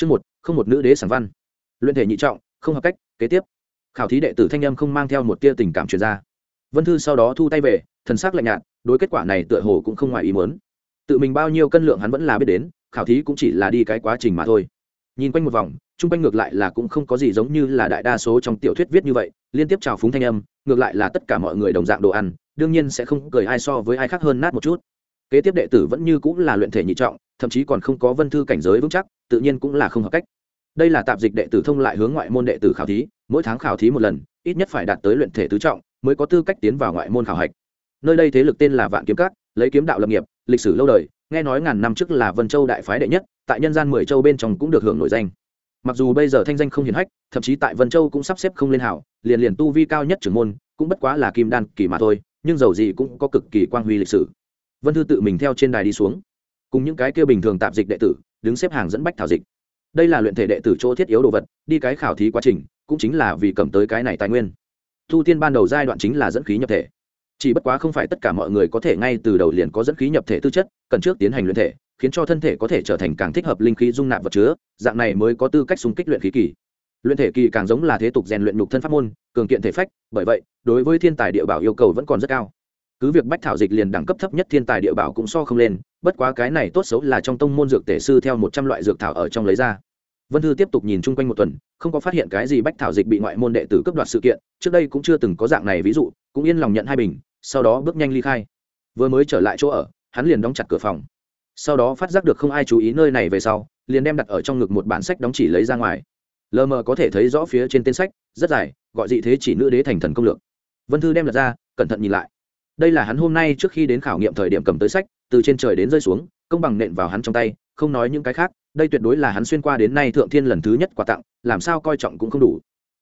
chương một, không một nữ đế sản văn. Luyện thể nhị trọng, không hợp cách, kế tiếp. Khảo thí đệ tử thanh âm không mang theo một tia tình cảm truyền ra. Vân thư sau đó thu tay về, thần sắc lạnh nhạt, đối kết quả này tựa hồ cũng không ngoài ý muốn. Tự mình bao nhiêu cân lượng hắn vẫn là biết đến, khảo thí cũng chỉ là đi cái quá trình mà thôi. Nhìn quanh một vòng, chung quanh ngược lại là cũng không có gì giống như là đại đa số trong tiểu thuyết viết như vậy, liên tiếp trào phúng thanh âm, ngược lại là tất cả mọi người đồng dạng đồ ăn, đương nhiên sẽ không cười ai so với ai khác hơn nát một chút kế tiếp đệ tử vẫn như cũng là luyện thể nhị trọng, thậm chí còn không có vân thư cảnh giới vững chắc, tự nhiên cũng là không hợp cách. Đây là tạp dịch đệ tử thông lại hướng ngoại môn đệ tử khảo thí, mỗi tháng khảo thí một lần, ít nhất phải đạt tới luyện thể tứ trọng mới có tư cách tiến vào ngoại môn khảo hạch. Nơi đây thế lực tên là vạn kiếm các, lấy kiếm đạo lập nghiệp, lịch sử lâu đời, nghe nói ngàn năm trước là vân châu đại phái đệ nhất, tại nhân gian mười châu bên trong cũng được hưởng nổi danh. Mặc dù bây giờ thanh danh không hiển hách, thậm chí tại vân châu cũng sắp xếp không lên hảo, liền liền tu vi cao nhất trưởng môn, cũng bất quá là kim đan kỳ mà thôi, nhưng dầu gì cũng có cực kỳ quang huy lịch sử vân thư tự mình theo trên đài đi xuống. Cùng những cái kia bình thường tạp dịch đệ tử, đứng xếp hàng dẫn bách thảo dịch. Đây là luyện thể đệ tử chỗ thiết yếu đồ vật, đi cái khảo thí quá trình, cũng chính là vì cầm tới cái này tài nguyên. Thu tiên ban đầu giai đoạn chính là dẫn khí nhập thể. Chỉ bất quá không phải tất cả mọi người có thể ngay từ đầu liền có dẫn khí nhập thể tư chất, cần trước tiến hành luyện thể, khiến cho thân thể có thể trở thành càng thích hợp linh khí dung nạp vật chứa, dạng này mới có tư cách xung kích luyện khí kỳ. Luyện thể kỳ càng giống là thế tục rèn luyện nhục thân pháp môn, cường kiện thể phách, bởi vậy, đối với thiên tài địa bảo yêu cầu vẫn còn rất cao cứ việc bách thảo dịch liền đẳng cấp thấp nhất thiên tài địa bảo cũng so không lên, bất quá cái này tốt xấu là trong tông môn dược tể sư theo một trăm loại dược thảo ở trong lấy ra. Vân thư tiếp tục nhìn chung quanh một tuần, không có phát hiện cái gì bách thảo dịch bị ngoại môn đệ tử cấp đoạt sự kiện, trước đây cũng chưa từng có dạng này ví dụ, cũng yên lòng nhận hai bình, sau đó bước nhanh ly khai. Vừa mới trở lại chỗ ở, hắn liền đóng chặt cửa phòng. Sau đó phát giác được không ai chú ý nơi này về sau, liền đem đặt ở trong ngực một bản sách đóng chỉ lấy ra ngoài. Lờ mờ có thể thấy rõ phía trên tên sách, rất dài, gọi dị thế chỉ nữ đế thành thần công lược. Vân thư đem lật ra, cẩn thận nhìn lại đây là hắn hôm nay trước khi đến khảo nghiệm thời điểm cầm tới sách, từ trên trời đến rơi xuống, công bằng nện vào hắn trong tay, không nói những cái khác, đây tuyệt đối là hắn xuyên qua đến nay thượng thiên lần thứ nhất quà tặng, làm sao coi trọng cũng không đủ.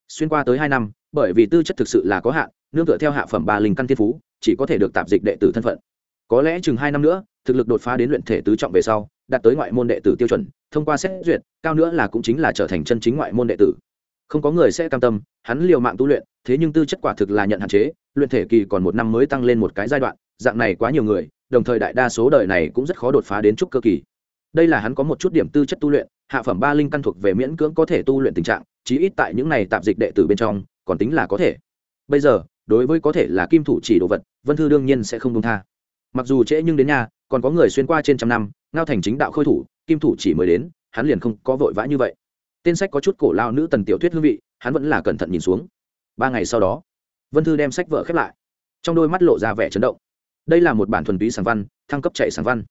Xuyên qua tới hai năm, bởi vì tư chất thực sự là có hạn, nương tựa theo hạ phẩm ba linh căn thiên phú, chỉ có thể được tạp dịch đệ tử thân phận. Có lẽ chừng hai năm nữa, thực lực đột phá đến luyện thể tứ trọng về sau, đạt tới ngoại môn đệ tử tiêu chuẩn, thông qua xét duyệt, cao nữa là cũng chính là trở thành chân chính ngoại môn đệ tử không có người sẽ cam tâm, hắn liều mạng tu luyện, thế nhưng tư chất quả thực là nhận hạn chế, luyện thể kỳ còn một năm mới tăng lên một cái giai đoạn, dạng này quá nhiều người, đồng thời đại đa số đời này cũng rất khó đột phá đến trúc cơ kỳ. Đây là hắn có một chút điểm tư chất tu luyện, hạ phẩm ba linh căn thuộc về miễn cưỡng có thể tu luyện tình trạng, chí ít tại những này tạp dịch đệ tử bên trong, còn tính là có thể. Bây giờ, đối với có thể là kim thủ chỉ đồ vật, vân thư đương nhiên sẽ không đông tha. Mặc dù trễ nhưng đến nhà, còn có người xuyên qua trên trăm năm, ngao thành chính đạo khôi thủ, kim thủ chỉ mới đến, hắn liền không có vội vã như vậy tên sách có chút cổ lao nữ tần tiểu thuyết hương vị, hắn vẫn là cẩn thận nhìn xuống. Ba ngày sau đó, vân thư đem sách vợ khép lại. Trong đôi mắt lộ ra vẻ chấn động. Đây là một bản thuần túy sản văn, thăng cấp chạy sản văn.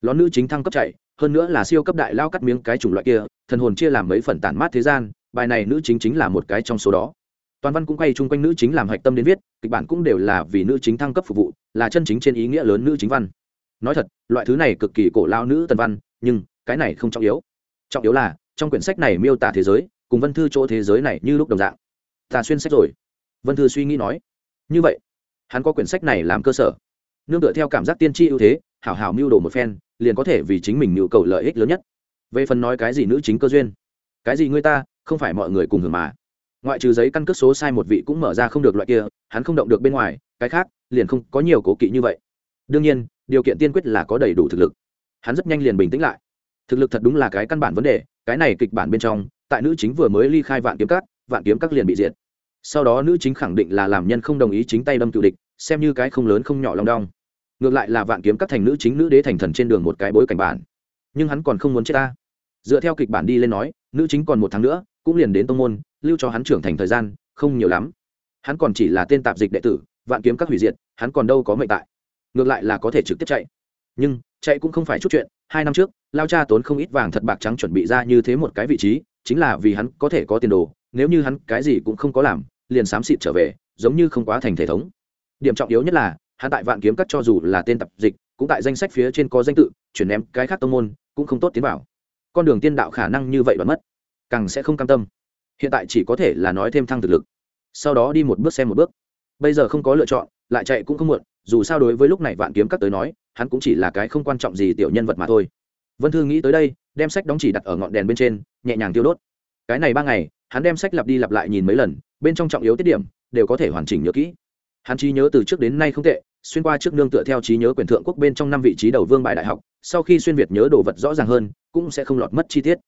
Lón nữ chính thăng cấp chạy, hơn nữa là siêu cấp đại lao cắt miếng cái chủng loại kia, thần hồn chia làm mấy phần tản mát thế gian, bài này nữ chính chính là một cái trong số đó. Toàn văn cũng quay chung quanh nữ chính làm hạch tâm đến viết, kịch bản cũng đều là vì nữ chính thăng cấp phục vụ, là chân chính trên ý nghĩa lớn nữ chính văn. Nói thật, loại thứ này cực kỳ cổ lao nữ tần văn, nhưng cái này không trọng yếu. Trọng yếu là trong quyển sách này miêu tả thế giới cùng vân thư chỗ thế giới này như lúc đồng dạng. Ta xuyên sách rồi. Vân thư suy nghĩ nói. Như vậy, hắn có quyển sách này làm cơ sở. Nương tựa theo cảm giác tiên tri ưu thế, hảo hảo mưu đồ một phen, liền có thể vì chính mình nhu cầu lợi ích lớn nhất. Về phần nói cái gì nữ chính cơ duyên, cái gì ngươi ta, không phải mọi người cùng hưởng mà. Ngoại trừ giấy căn cước số sai một vị cũng mở ra không được loại kia, hắn không động được bên ngoài, cái khác, liền không có nhiều cố kỵ như vậy. Đương nhiên, điều kiện tiên quyết là có đầy đủ thực lực. Hắn rất nhanh liền bình tĩnh lại. Thực lực thật đúng là cái căn bản vấn đề cái này kịch bản bên trong, tại nữ chính vừa mới ly khai vạn kiếm các, vạn kiếm các liền bị diệt. Sau đó nữ chính khẳng định là làm nhân không đồng ý chính tay đâm cựu địch, xem như cái không lớn không nhỏ lòng đong. Ngược lại là vạn kiếm các thành nữ chính nữ đế thành thần trên đường một cái bối cảnh bản. Nhưng hắn còn không muốn chết ta. Dựa theo kịch bản đi lên nói, nữ chính còn một tháng nữa, cũng liền đến tông môn, lưu cho hắn trưởng thành thời gian, không nhiều lắm. Hắn còn chỉ là tên tạp dịch đệ tử, vạn kiếm các hủy diệt, hắn còn đâu có mệnh tại. Ngược lại là có thể trực tiếp chạy. Nhưng, chạy cũng không phải chút chuyện hai năm trước, lao cha tốn không ít vàng thật bạc trắng chuẩn bị ra như thế một cái vị trí, chính là vì hắn có thể có tiền đồ, nếu như hắn cái gì cũng không có làm, liền xám xịt trở về, giống như không quá thành thể thống. Điểm trọng yếu nhất là, hắn tại vạn kiếm cắt cho dù là tên tập dịch, cũng tại danh sách phía trên có danh tự, chuyển ném cái khác tông môn, cũng không tốt tiến vào. Con đường tiên đạo khả năng như vậy đoán mất, càng sẽ không cam tâm. Hiện tại chỉ có thể là nói thêm thăng thực lực. Sau đó đi một bước xem một bước. Bây giờ không có lựa chọn, lại chạy cũng không muộn, dù sao đối với lúc này vạn kiếm các tới nói hắn cũng chỉ là cái không quan trọng gì tiểu nhân vật mà thôi. Vân thư nghĩ tới đây, đem sách đóng chỉ đặt ở ngọn đèn bên trên, nhẹ nhàng tiêu đốt. Cái này ba ngày, hắn đem sách lặp đi lặp lại nhìn mấy lần, bên trong trọng yếu tiết điểm, đều có thể hoàn chỉnh nhớ kỹ. Hắn trí nhớ từ trước đến nay không tệ, xuyên qua trước nương tựa theo trí nhớ quyền thượng quốc bên trong năm vị trí đầu vương bài đại học, sau khi xuyên việt nhớ đồ vật rõ ràng hơn, cũng sẽ không lọt mất chi tiết.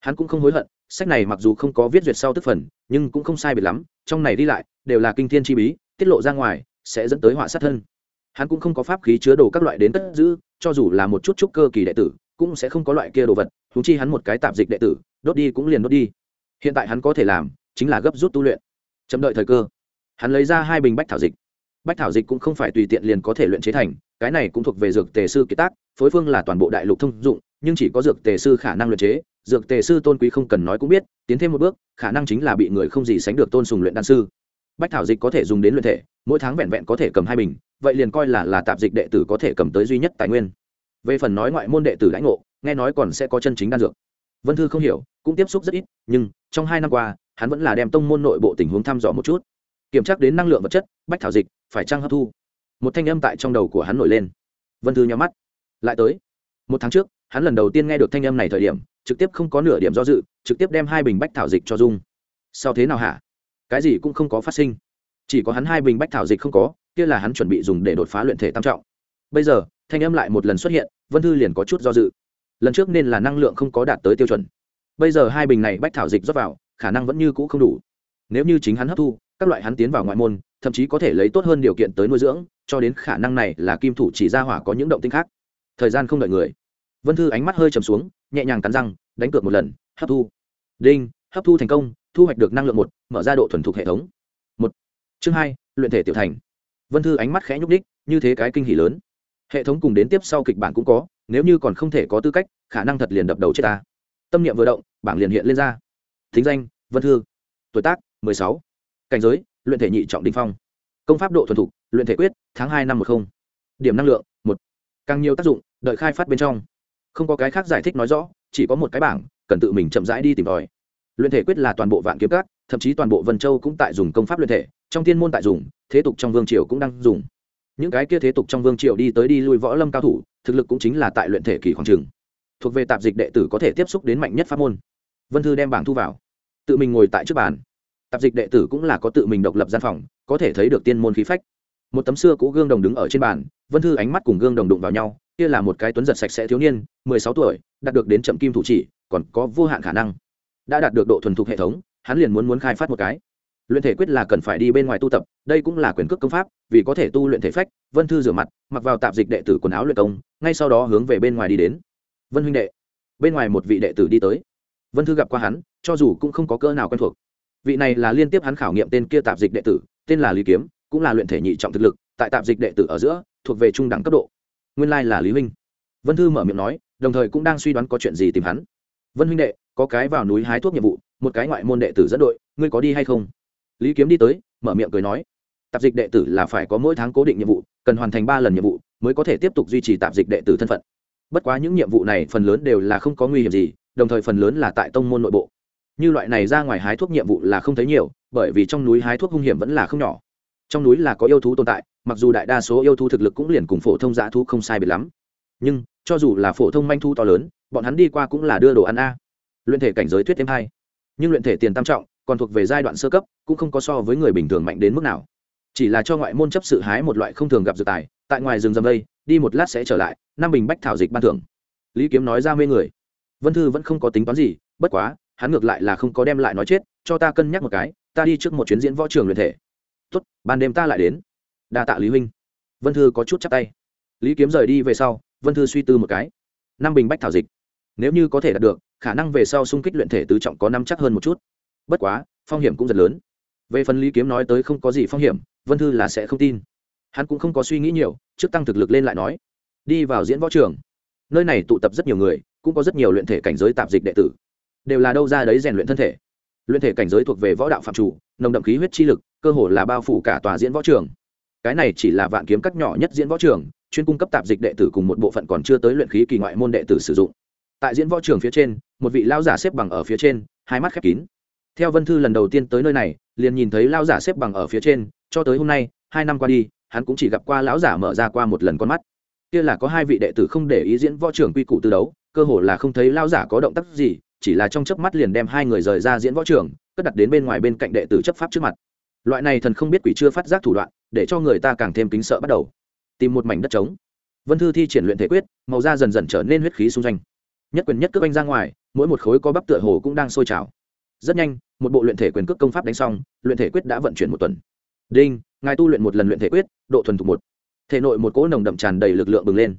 Hắn cũng không hối hận, sách này mặc dù không có viết duyệt sau tức phần, nhưng cũng không sai biệt lắm, trong này đi lại, đều là kinh thiên chi bí, tiết lộ ra ngoài, sẽ dẫn tới họa sát thân hắn cũng không có pháp khí chứa đồ các loại đến cất giữ, cho dù là một chút chút cơ kỳ đệ tử, cũng sẽ không có loại kia đồ vật húng chi hắn một cái tạp dịch đệ tử, đốt đi cũng liền đốt đi. Hiện tại hắn có thể làm, chính là gấp rút tu luyện. Chậm đợi thời cơ. Hắn lấy ra hai bình bách thảo dịch. Bách thảo dịch cũng không phải tùy tiện liền có thể luyện chế thành, cái này cũng thuộc về dược tề sư kiệt tác, phối phương là toàn bộ đại lục thông dụng, nhưng chỉ có dược tề sư khả năng luyện chế, dược tề sư tôn quý không cần nói cũng biết, tiến thêm một bước, khả năng chính là bị người không gì sánh được tôn sùng luyện đan sư bách thảo dịch có thể dùng đến luyện thể, mỗi tháng vẹn vẹn có thể cầm hai bình, vậy liền coi là là tạp dịch đệ tử có thể cầm tới duy nhất tài nguyên. Về phần nói ngoại môn đệ tử lãnh ngộ, nghe nói còn sẽ có chân chính đan dược. Vân thư không hiểu, cũng tiếp xúc rất ít, nhưng trong hai năm qua, hắn vẫn là đem tông môn nội bộ tình huống thăm dò một chút. Kiểm tra đến năng lượng vật chất, bách thảo dịch phải trăng hấp thu? Một thanh âm tại trong đầu của hắn nổi lên. Vân thư nhắm mắt. Lại tới. Một tháng trước, hắn lần đầu tiên nghe được thanh âm này thời điểm, trực tiếp không có nửa điểm do dự, trực tiếp đem hai bình bách thảo dịch cho dung. Sao thế nào hả? Cái gì cũng không có phát sinh. Chỉ có hắn hai bình bách thảo dịch không có, kia là hắn chuẩn bị dùng để đột phá luyện thể tam trọng. Bây giờ, thanh âm lại một lần xuất hiện, vân thư liền có chút do dự. Lần trước nên là năng lượng không có đạt tới tiêu chuẩn. Bây giờ hai bình này bách thảo dịch rót vào, khả năng vẫn như cũ không đủ. Nếu như chính hắn hấp thu, các loại hắn tiến vào ngoại môn, thậm chí có thể lấy tốt hơn điều kiện tới nuôi dưỡng, cho đến khả năng này là kim thủ chỉ ra hỏa có những động tinh khác. Thời gian không đợi người. Vân thư ánh mắt hơi trầm xuống, nhẹ nhàng cắn răng, đánh cược một lần, hấp thu. Đinh, hấp thu thành công thu hoạch được năng lượng một, mở ra độ thuần thục hệ thống. Một. Chương hai, luyện thể tiểu thành. Vân thư ánh mắt khẽ nhúc đích như thế cái kinh hỉ lớn. Hệ thống cùng đến tiếp sau kịch bản cũng có, nếu như còn không thể có tư cách, khả năng thật liền đập đầu chết ta. Tâm niệm vừa động, bảng liền hiện lên ra. Thính danh, vân thư. Tuổi tác, mười sáu. Cảnh giới, luyện thể nhị trọng đình phong. Công pháp độ thuần thục, luyện thể quyết, tháng hai năm một không. Điểm năng lượng, một. Càng nhiều tác dụng, đợi khai phát bên trong. Không có cái khác giải thích nói rõ, chỉ có một cái bảng, cần tự mình chậm rãi đi tìm tòi luyện thể quyết là toàn bộ vạn kiếm các, thậm chí toàn bộ vân châu cũng tại dùng công pháp luyện thể, trong thiên môn tại dùng, thế tục trong vương triều cũng đang dùng. Những cái kia thế tục trong vương triều đi tới đi lui võ lâm cao thủ, thực lực cũng chính là tại luyện thể kỳ khoảng trường thuộc về tạp dịch đệ tử có thể tiếp xúc đến mạnh nhất pháp môn. Vân thư đem bảng thu vào. Tự mình ngồi tại trước bàn. Tạp dịch đệ tử cũng là có tự mình độc lập gian phòng, có thể thấy được tiên môn khí phách. Một tấm xưa cũ gương đồng đứng ở trên bàn, vân thư ánh mắt cùng gương đồng đụng vào nhau, kia là một cái tuấn giật sạch sẽ thiếu niên, mười sáu tuổi, đạt được đến chậm kim thủ chỉ, còn có vô hạn khả năng đã đạt được độ thuần thục hệ thống, hắn liền muốn muốn khai phát một cái. Luyện thể quyết là cần phải đi bên ngoài tu tập, đây cũng là quyền cước công pháp, vì có thể tu luyện thể phách, vân thư rửa mặt, mặc vào tạp dịch đệ tử quần áo luyện công, ngay sau đó hướng về bên ngoài đi đến. Vân huynh đệ, bên ngoài một vị đệ tử đi tới. Vân thư gặp qua hắn, cho dù cũng không có cơ nào quen thuộc. Vị này là liên tiếp hắn khảo nghiệm tên kia tạp dịch đệ tử, tên là lý kiếm, cũng là luyện thể nhị trọng thực lực, tại tạp dịch đệ tử ở giữa, thuộc về trung đẳng cấp độ. Nguyên lai là lý huynh. Vân thư mở miệng nói, đồng thời cũng đang suy đoán có chuyện gì tìm hắn. Vân huynh đệ có cái vào núi hái thuốc nhiệm vụ, một cái ngoại môn đệ tử dẫn đội, ngươi có đi hay không? Lý kiếm đi tới, mở miệng cười nói. Tạp dịch đệ tử là phải có mỗi tháng cố định nhiệm vụ, cần hoàn thành ba lần nhiệm vụ, mới có thể tiếp tục duy trì tạp dịch đệ tử thân phận. Bất quá những nhiệm vụ này phần lớn đều là không có nguy hiểm gì, đồng thời phần lớn là tại tông môn nội bộ. Như loại này ra ngoài hái thuốc nhiệm vụ là không thấy nhiều, bởi vì trong núi hái thuốc hung hiểm vẫn là không nhỏ. Trong núi là có yêu thú tồn tại, mặc dù đại đa số yêu thú thực lực cũng liền cùng phổ thông dã thú không sai biệt lắm. Nhưng, cho dù là phổ thông manh thu to lớn, bọn hắn đi qua cũng là đưa đồ ăn a luyện thể cảnh giới thuyết thêm hai. Nhưng luyện thể tiền tam trọng, còn thuộc về giai đoạn sơ cấp, cũng không có so với người bình thường mạnh đến mức nào. Chỉ là cho ngoại môn chấp sự hái một loại không thường gặp dược tài, tại ngoài rừng rầm đây đi một lát sẽ trở lại, năm bình bách thảo dịch ban thưởng. Lý kiếm nói ra mê người. Vân thư vẫn không có tính toán gì, bất quá, hắn ngược lại là không có đem lại nói chết, cho ta cân nhắc một cái, ta đi trước một chuyến diễn võ trường luyện thể. Tốt, ban đêm ta lại đến. Đa tạ lý huynh. Vân thư có chút chắc tay. Lý kiếm rời đi về sau, vân thư suy tư một cái. Năm bình bách thảo dịch. Nếu như có thể đạt được khả năng về sau xung kích luyện thể tứ trọng có năm chắc hơn một chút. Bất quá, phong hiểm cũng rất lớn. Về phần lý kiếm nói tới không có gì phong hiểm, vân thư là sẽ không tin. Hắn cũng không có suy nghĩ nhiều, trước tăng thực lực lên lại nói, đi vào diễn võ trường. Nơi này tụ tập rất nhiều người, cũng có rất nhiều luyện thể cảnh giới tạp dịch đệ tử. Đều là đâu ra đấy rèn luyện thân thể. Luyện thể cảnh giới thuộc về võ đạo phạm chủ, nồng đậm khí huyết chi lực, cơ hồ là bao phủ cả tòa diễn võ trường. Cái này chỉ là vạn kiếm cắt nhỏ nhất diễn võ trường, chuyên cung cấp tạp dịch đệ tử cùng một bộ phận còn chưa tới luyện khí kỳ ngoại môn đệ tử sử dụng tại diễn võ trường phía trên, một vị lao giả xếp bằng ở phía trên, hai mắt khép kín. Theo vân thư lần đầu tiên tới nơi này, liền nhìn thấy lao giả xếp bằng ở phía trên, cho tới hôm nay, hai năm qua đi, hắn cũng chỉ gặp qua lão giả mở ra qua một lần con mắt. Kia là có hai vị đệ tử không để ý diễn võ trường quy củ tư đấu, cơ hồ là không thấy lao giả có động tác gì, chỉ là trong chớp mắt liền đem hai người rời ra diễn võ trường, cất đặt đến bên ngoài bên cạnh đệ tử chấp pháp trước mặt. Loại này thần không biết quỷ chưa phát giác thủ đoạn, để cho người ta càng thêm kính sợ bắt đầu. Tìm một mảnh đất trống. Vân thư thi triển luyện thể quyết, màu da dần dần trở nên huyết khí xung danh nhất quyền nhất cước anh ra ngoài, mỗi một khối có bắp tựa hồ cũng đang sôi trào. Rất nhanh, một bộ luyện thể quyền cước công pháp đánh xong, luyện thể quyết đã vận chuyển một tuần. Đinh, ngài tu luyện một lần luyện thể quyết, độ thuần thục một. Thể nội một cỗ nồng đậm tràn đầy lực lượng bừng lên.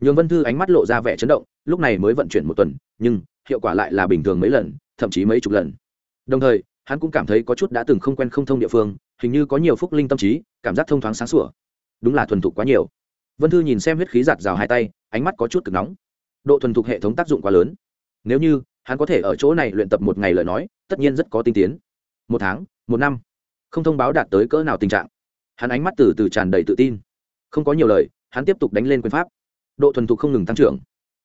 Nhường vân thư ánh mắt lộ ra vẻ chấn động, lúc này mới vận chuyển một tuần, nhưng, hiệu quả lại là bình thường mấy lần, thậm chí mấy chục lần. Đồng thời, hắn cũng cảm thấy có chút đã từng không quen không thông địa phương, hình như có nhiều phúc linh tâm trí, cảm giác thông thoáng sáng sủa. Đúng là thuần thục quá nhiều. Vân thư nhìn xem huyết khí giạt rào hai tay, ánh mắt có chút cực nóng độ thuần thục hệ thống tác dụng quá lớn. Nếu như hắn có thể ở chỗ này luyện tập một ngày lời nói, tất nhiên rất có tinh tiến. Một tháng, một năm, không thông báo đạt tới cỡ nào tình trạng. Hắn ánh mắt từ từ tràn đầy tự tin. Không có nhiều lời, hắn tiếp tục đánh lên quyền pháp. Độ thuần thục không ngừng tăng trưởng.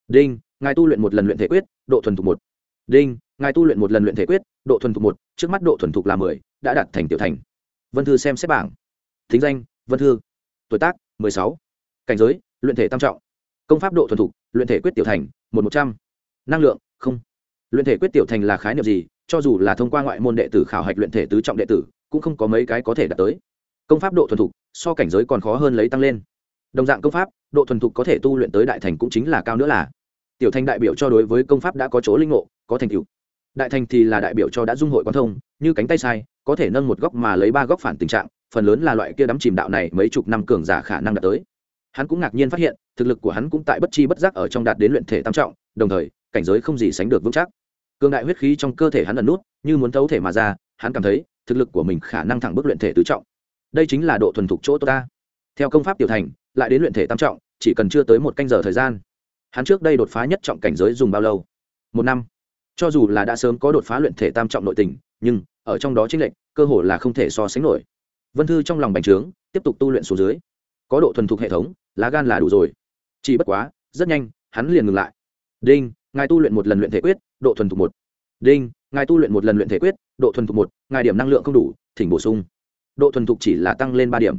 Đinh, ngài tu luyện một lần luyện thể quyết, độ thuần thục một. Đinh, ngài tu luyện một lần luyện thể quyết, độ thuần thục một, trước mắt độ thuần thục là mười, đã đạt thành tiểu thành. Vân thư xem xét bảng. Thính danh, vân thư. Tuổi tác, mười sáu. Cảnh giới, luyện thể tam trọng công pháp độ thuần thục, luyện thể quyết tiểu thành, một một trăm. Năng lượng, không. Luyện thể quyết tiểu thành là khái niệm gì? Cho dù là thông qua ngoại môn đệ tử khảo hạch luyện thể tứ trọng đệ tử, cũng không có mấy cái có thể đạt tới. Công pháp độ thuần thục, so cảnh giới còn khó hơn lấy tăng lên. Đồng dạng công pháp, độ thuần thục có thể tu luyện tới đại thành cũng chính là cao nữa là. Tiểu thành đại biểu cho đối với công pháp đã có chỗ linh ngộ, có thành tựu. Đại thành thì là đại biểu cho đã dung hội quan thông, như cánh tay sai, có thể nâng một góc mà lấy ba góc phản tình trạng, phần lớn là loại kia đắm chìm đạo này mấy chục năm cường giả khả năng đạt tới. Hắn cũng ngạc nhiên phát hiện thực lực của hắn cũng tại bất chi bất giác ở trong đạt đến luyện thể tam trọng, đồng thời, cảnh giới không gì sánh được vững chắc. Cường đại huyết khí trong cơ thể hắn ẩn nút, như muốn thấu thể mà ra, hắn cảm thấy, thực lực của mình khả năng thẳng bước luyện thể tứ trọng. Đây chính là độ thuần thục chỗ ta. Theo công pháp tiểu thành, lại đến luyện thể tam trọng, chỉ cần chưa tới một canh giờ thời gian. Hắn trước đây đột phá nhất trọng cảnh giới dùng bao lâu? Một năm. Cho dù là đã sớm có đột phá luyện thể tam trọng nội tình, nhưng, ở trong đó chính lệnh cơ hội là không thể so sánh nổi. Vân thư trong lòng bành trướng, tiếp tục tu luyện xuống dưới. Có độ thuần thục hệ thống, lá gan là đủ rồi chỉ bất quá, rất nhanh, hắn liền ngừng lại. Đinh, ngài tu luyện một lần luyện thể quyết, độ thuần thục một. Đinh, ngài tu luyện một lần luyện thể quyết, độ thuần thục một, ngài điểm năng lượng không đủ, thỉnh bổ sung. Độ thuần thục chỉ là tăng lên ba điểm.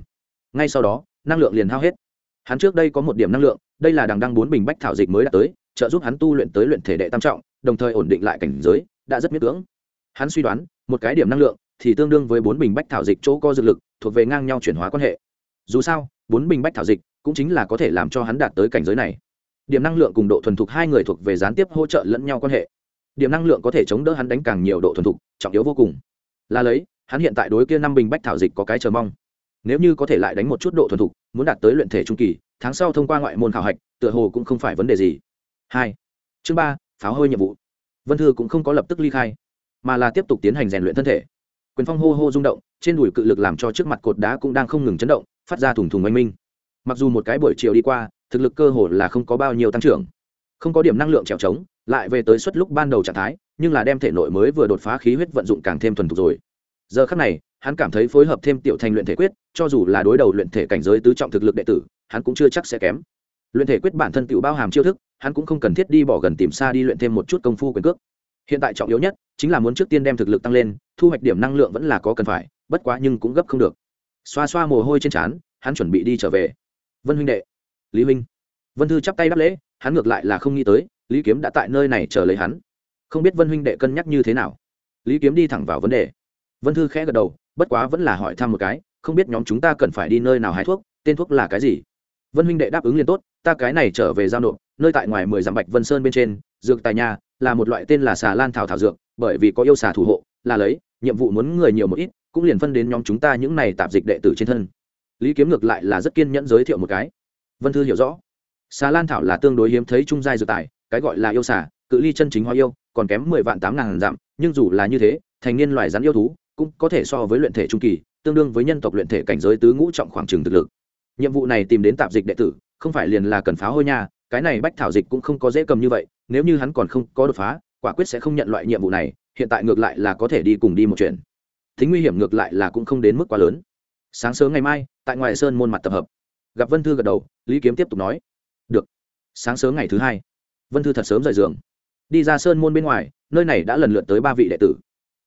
Ngay sau đó, năng lượng liền hao hết. Hắn trước đây có một điểm năng lượng, đây là đằng đăng bốn bình bách thảo dịch mới đã tới, trợ giúp hắn tu luyện tới luyện thể đệ tam trọng, đồng thời ổn định lại cảnh giới, đã rất miết cưỡng. Hắn suy đoán, một cái điểm năng lượng thì tương đương với bốn bình bách thảo dịch chỗ co dược lực, thuộc về ngang nhau chuyển hóa quan hệ. Dù sao, bốn bình bách thảo dịch cũng chính là có thể làm cho hắn đạt tới cảnh giới này. Điểm năng lượng cùng độ thuần thục hai người thuộc về gián tiếp hỗ trợ lẫn nhau quan hệ. Điểm năng lượng có thể chống đỡ hắn đánh càng nhiều độ thuần thục, trọng yếu vô cùng. Là lấy, hắn hiện tại đối kia năm bình bách thảo dịch có cái chờ mong. Nếu như có thể lại đánh một chút độ thuần thục, muốn đạt tới luyện thể trung kỳ, tháng sau thông qua ngoại môn khảo hạch, tựa hồ cũng không phải vấn đề gì. Hai. Chương ba, pháo hơi nhiệm vụ. Vân thư cũng không có lập tức ly khai, mà là tiếp tục tiến hành rèn luyện thân thể. Quyền phong hô hô rung động, trên đùi cự lực làm cho trước mặt cột đá cũng đang không ngừng chấn động, phát ra thùng thùng oanh minh mặc dù một cái buổi chiều đi qua, thực lực cơ hồ là không có bao nhiêu tăng trưởng. Không có điểm năng lượng trèo trống, lại về tới suất lúc ban đầu trạng thái, nhưng là đem thể nội mới vừa đột phá khí huyết vận dụng càng thêm thuần thục rồi. Giờ khắc này, hắn cảm thấy phối hợp thêm tiểu thành luyện thể quyết, cho dù là đối đầu luyện thể cảnh giới tứ trọng thực lực đệ tử, hắn cũng chưa chắc sẽ kém. Luyện thể quyết bản thân tự bao hàm chiêu thức, hắn cũng không cần thiết đi bỏ gần tìm xa đi luyện thêm một chút công phu quyền cước. Hiện tại trọng yếu nhất chính là muốn trước tiên đem thực lực tăng lên, thu hoạch điểm năng lượng vẫn là có cần phải, bất quá nhưng cũng gấp không được. Xoa xoa mồ hôi trên trán, hắn chuẩn bị đi trở về vân huynh đệ. Lý huynh. Vân thư chắp tay đáp lễ, hắn ngược lại là không nghĩ tới, lý kiếm đã tại nơi này chờ lấy hắn. Không biết vân huynh đệ cân nhắc như thế nào. Lý kiếm đi thẳng vào vấn đề. Vân thư khẽ gật đầu, bất quá vẫn là hỏi thăm một cái, không biết nhóm chúng ta cần phải đi nơi nào hái thuốc, tên thuốc là cái gì? Vân huynh đệ đáp ứng liền tốt, ta cái này trở về giao nộp, nơi tại ngoài mười dặm bạch vân sơn bên trên, dược tài nhà, là một loại tên là xà lan thảo thảo dược, bởi vì có yêu xà thủ hộ, là lấy, nhiệm vụ muốn người nhiều một ít, cũng liền phân đến nhóm chúng ta những này tạp dịch đệ tử trên thân lý kiếm ngược lại là rất kiên nhẫn giới thiệu một cái. Vân thư hiểu rõ. Xà lan thảo là tương đối hiếm thấy trung giai dược tài, cái gọi là yêu xà, cự ly chân chính hoa yêu, còn kém mười vạn tám ngàn dặm, nhưng dù là như thế, thành niên loài rắn yêu thú cũng có thể so với luyện thể trung kỳ, tương đương với nhân tộc luyện thể cảnh giới tứ ngũ trọng khoảng trừng thực lực. Nhiệm vụ này tìm đến tạp dịch đệ tử, không phải liền là cần phá hôi nha, cái này bách thảo dịch cũng không có dễ cầm như vậy, nếu như hắn còn không có đột phá, quả quyết sẽ không nhận loại nhiệm vụ này, hiện tại ngược lại là có thể đi cùng đi một chuyện. Thính nguy hiểm ngược lại là cũng không đến mức quá lớn. Sáng sớm ngày mai tại ngoài sơn môn mặt tập hợp. Gặp vân thư gật đầu, lý kiếm tiếp tục nói, được, sáng sớm ngày thứ hai, vân thư thật sớm rời giường. Đi ra sơn môn bên ngoài, nơi này đã lần lượt tới ba vị đệ tử,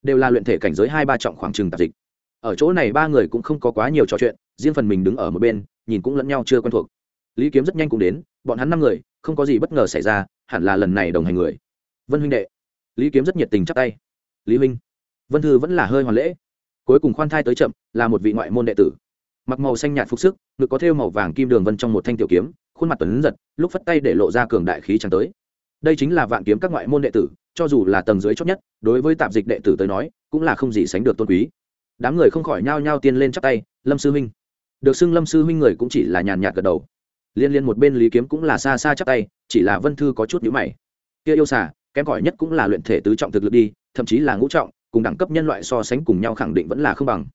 đều là luyện thể cảnh giới hai ba trọng khoảng trừng tạp dịch. Ở chỗ này ba người cũng không có quá nhiều trò chuyện, riêng phần mình đứng ở một bên, nhìn cũng lẫn nhau chưa quen thuộc. Lý kiếm rất nhanh cũng đến, bọn hắn năm người, không có gì bất ngờ xảy ra, hẳn là lần này đồng hành người. Vân huynh đệ. Lý kiếm rất nhiệt tình chắp tay. Lý huynh. Vân thư vẫn là hơi hoàn lễ. Cuối cùng khoan thai tới chậm, là một vị ngoại môn đệ tử mặc màu xanh nhạt phục sức, ngực có thêu màu vàng kim đường vân trong một thanh tiểu kiếm, khuôn mặt tuấn giật, lúc phất tay để lộ ra cường đại khí chẳng tới. Đây chính là vạn kiếm các ngoại môn đệ tử, cho dù là tầng dưới chót nhất, đối với tạp dịch đệ tử tới nói, cũng là không gì sánh được tôn quý. Đám người không khỏi nhao nhao tiên lên chắp tay, lâm sư huynh. Được xưng lâm sư huynh người cũng chỉ là nhàn nhạt gật đầu. Liên liên một bên lý kiếm cũng là xa xa chắp tay, chỉ là vân thư có chút nhữ mày. Kia yêu xà, kém cỏi nhất cũng là luyện thể tứ trọng thực lực đi, thậm chí là ngũ trọng, cùng đẳng cấp nhân loại so sánh cùng nhau khẳng định vẫn là không bằng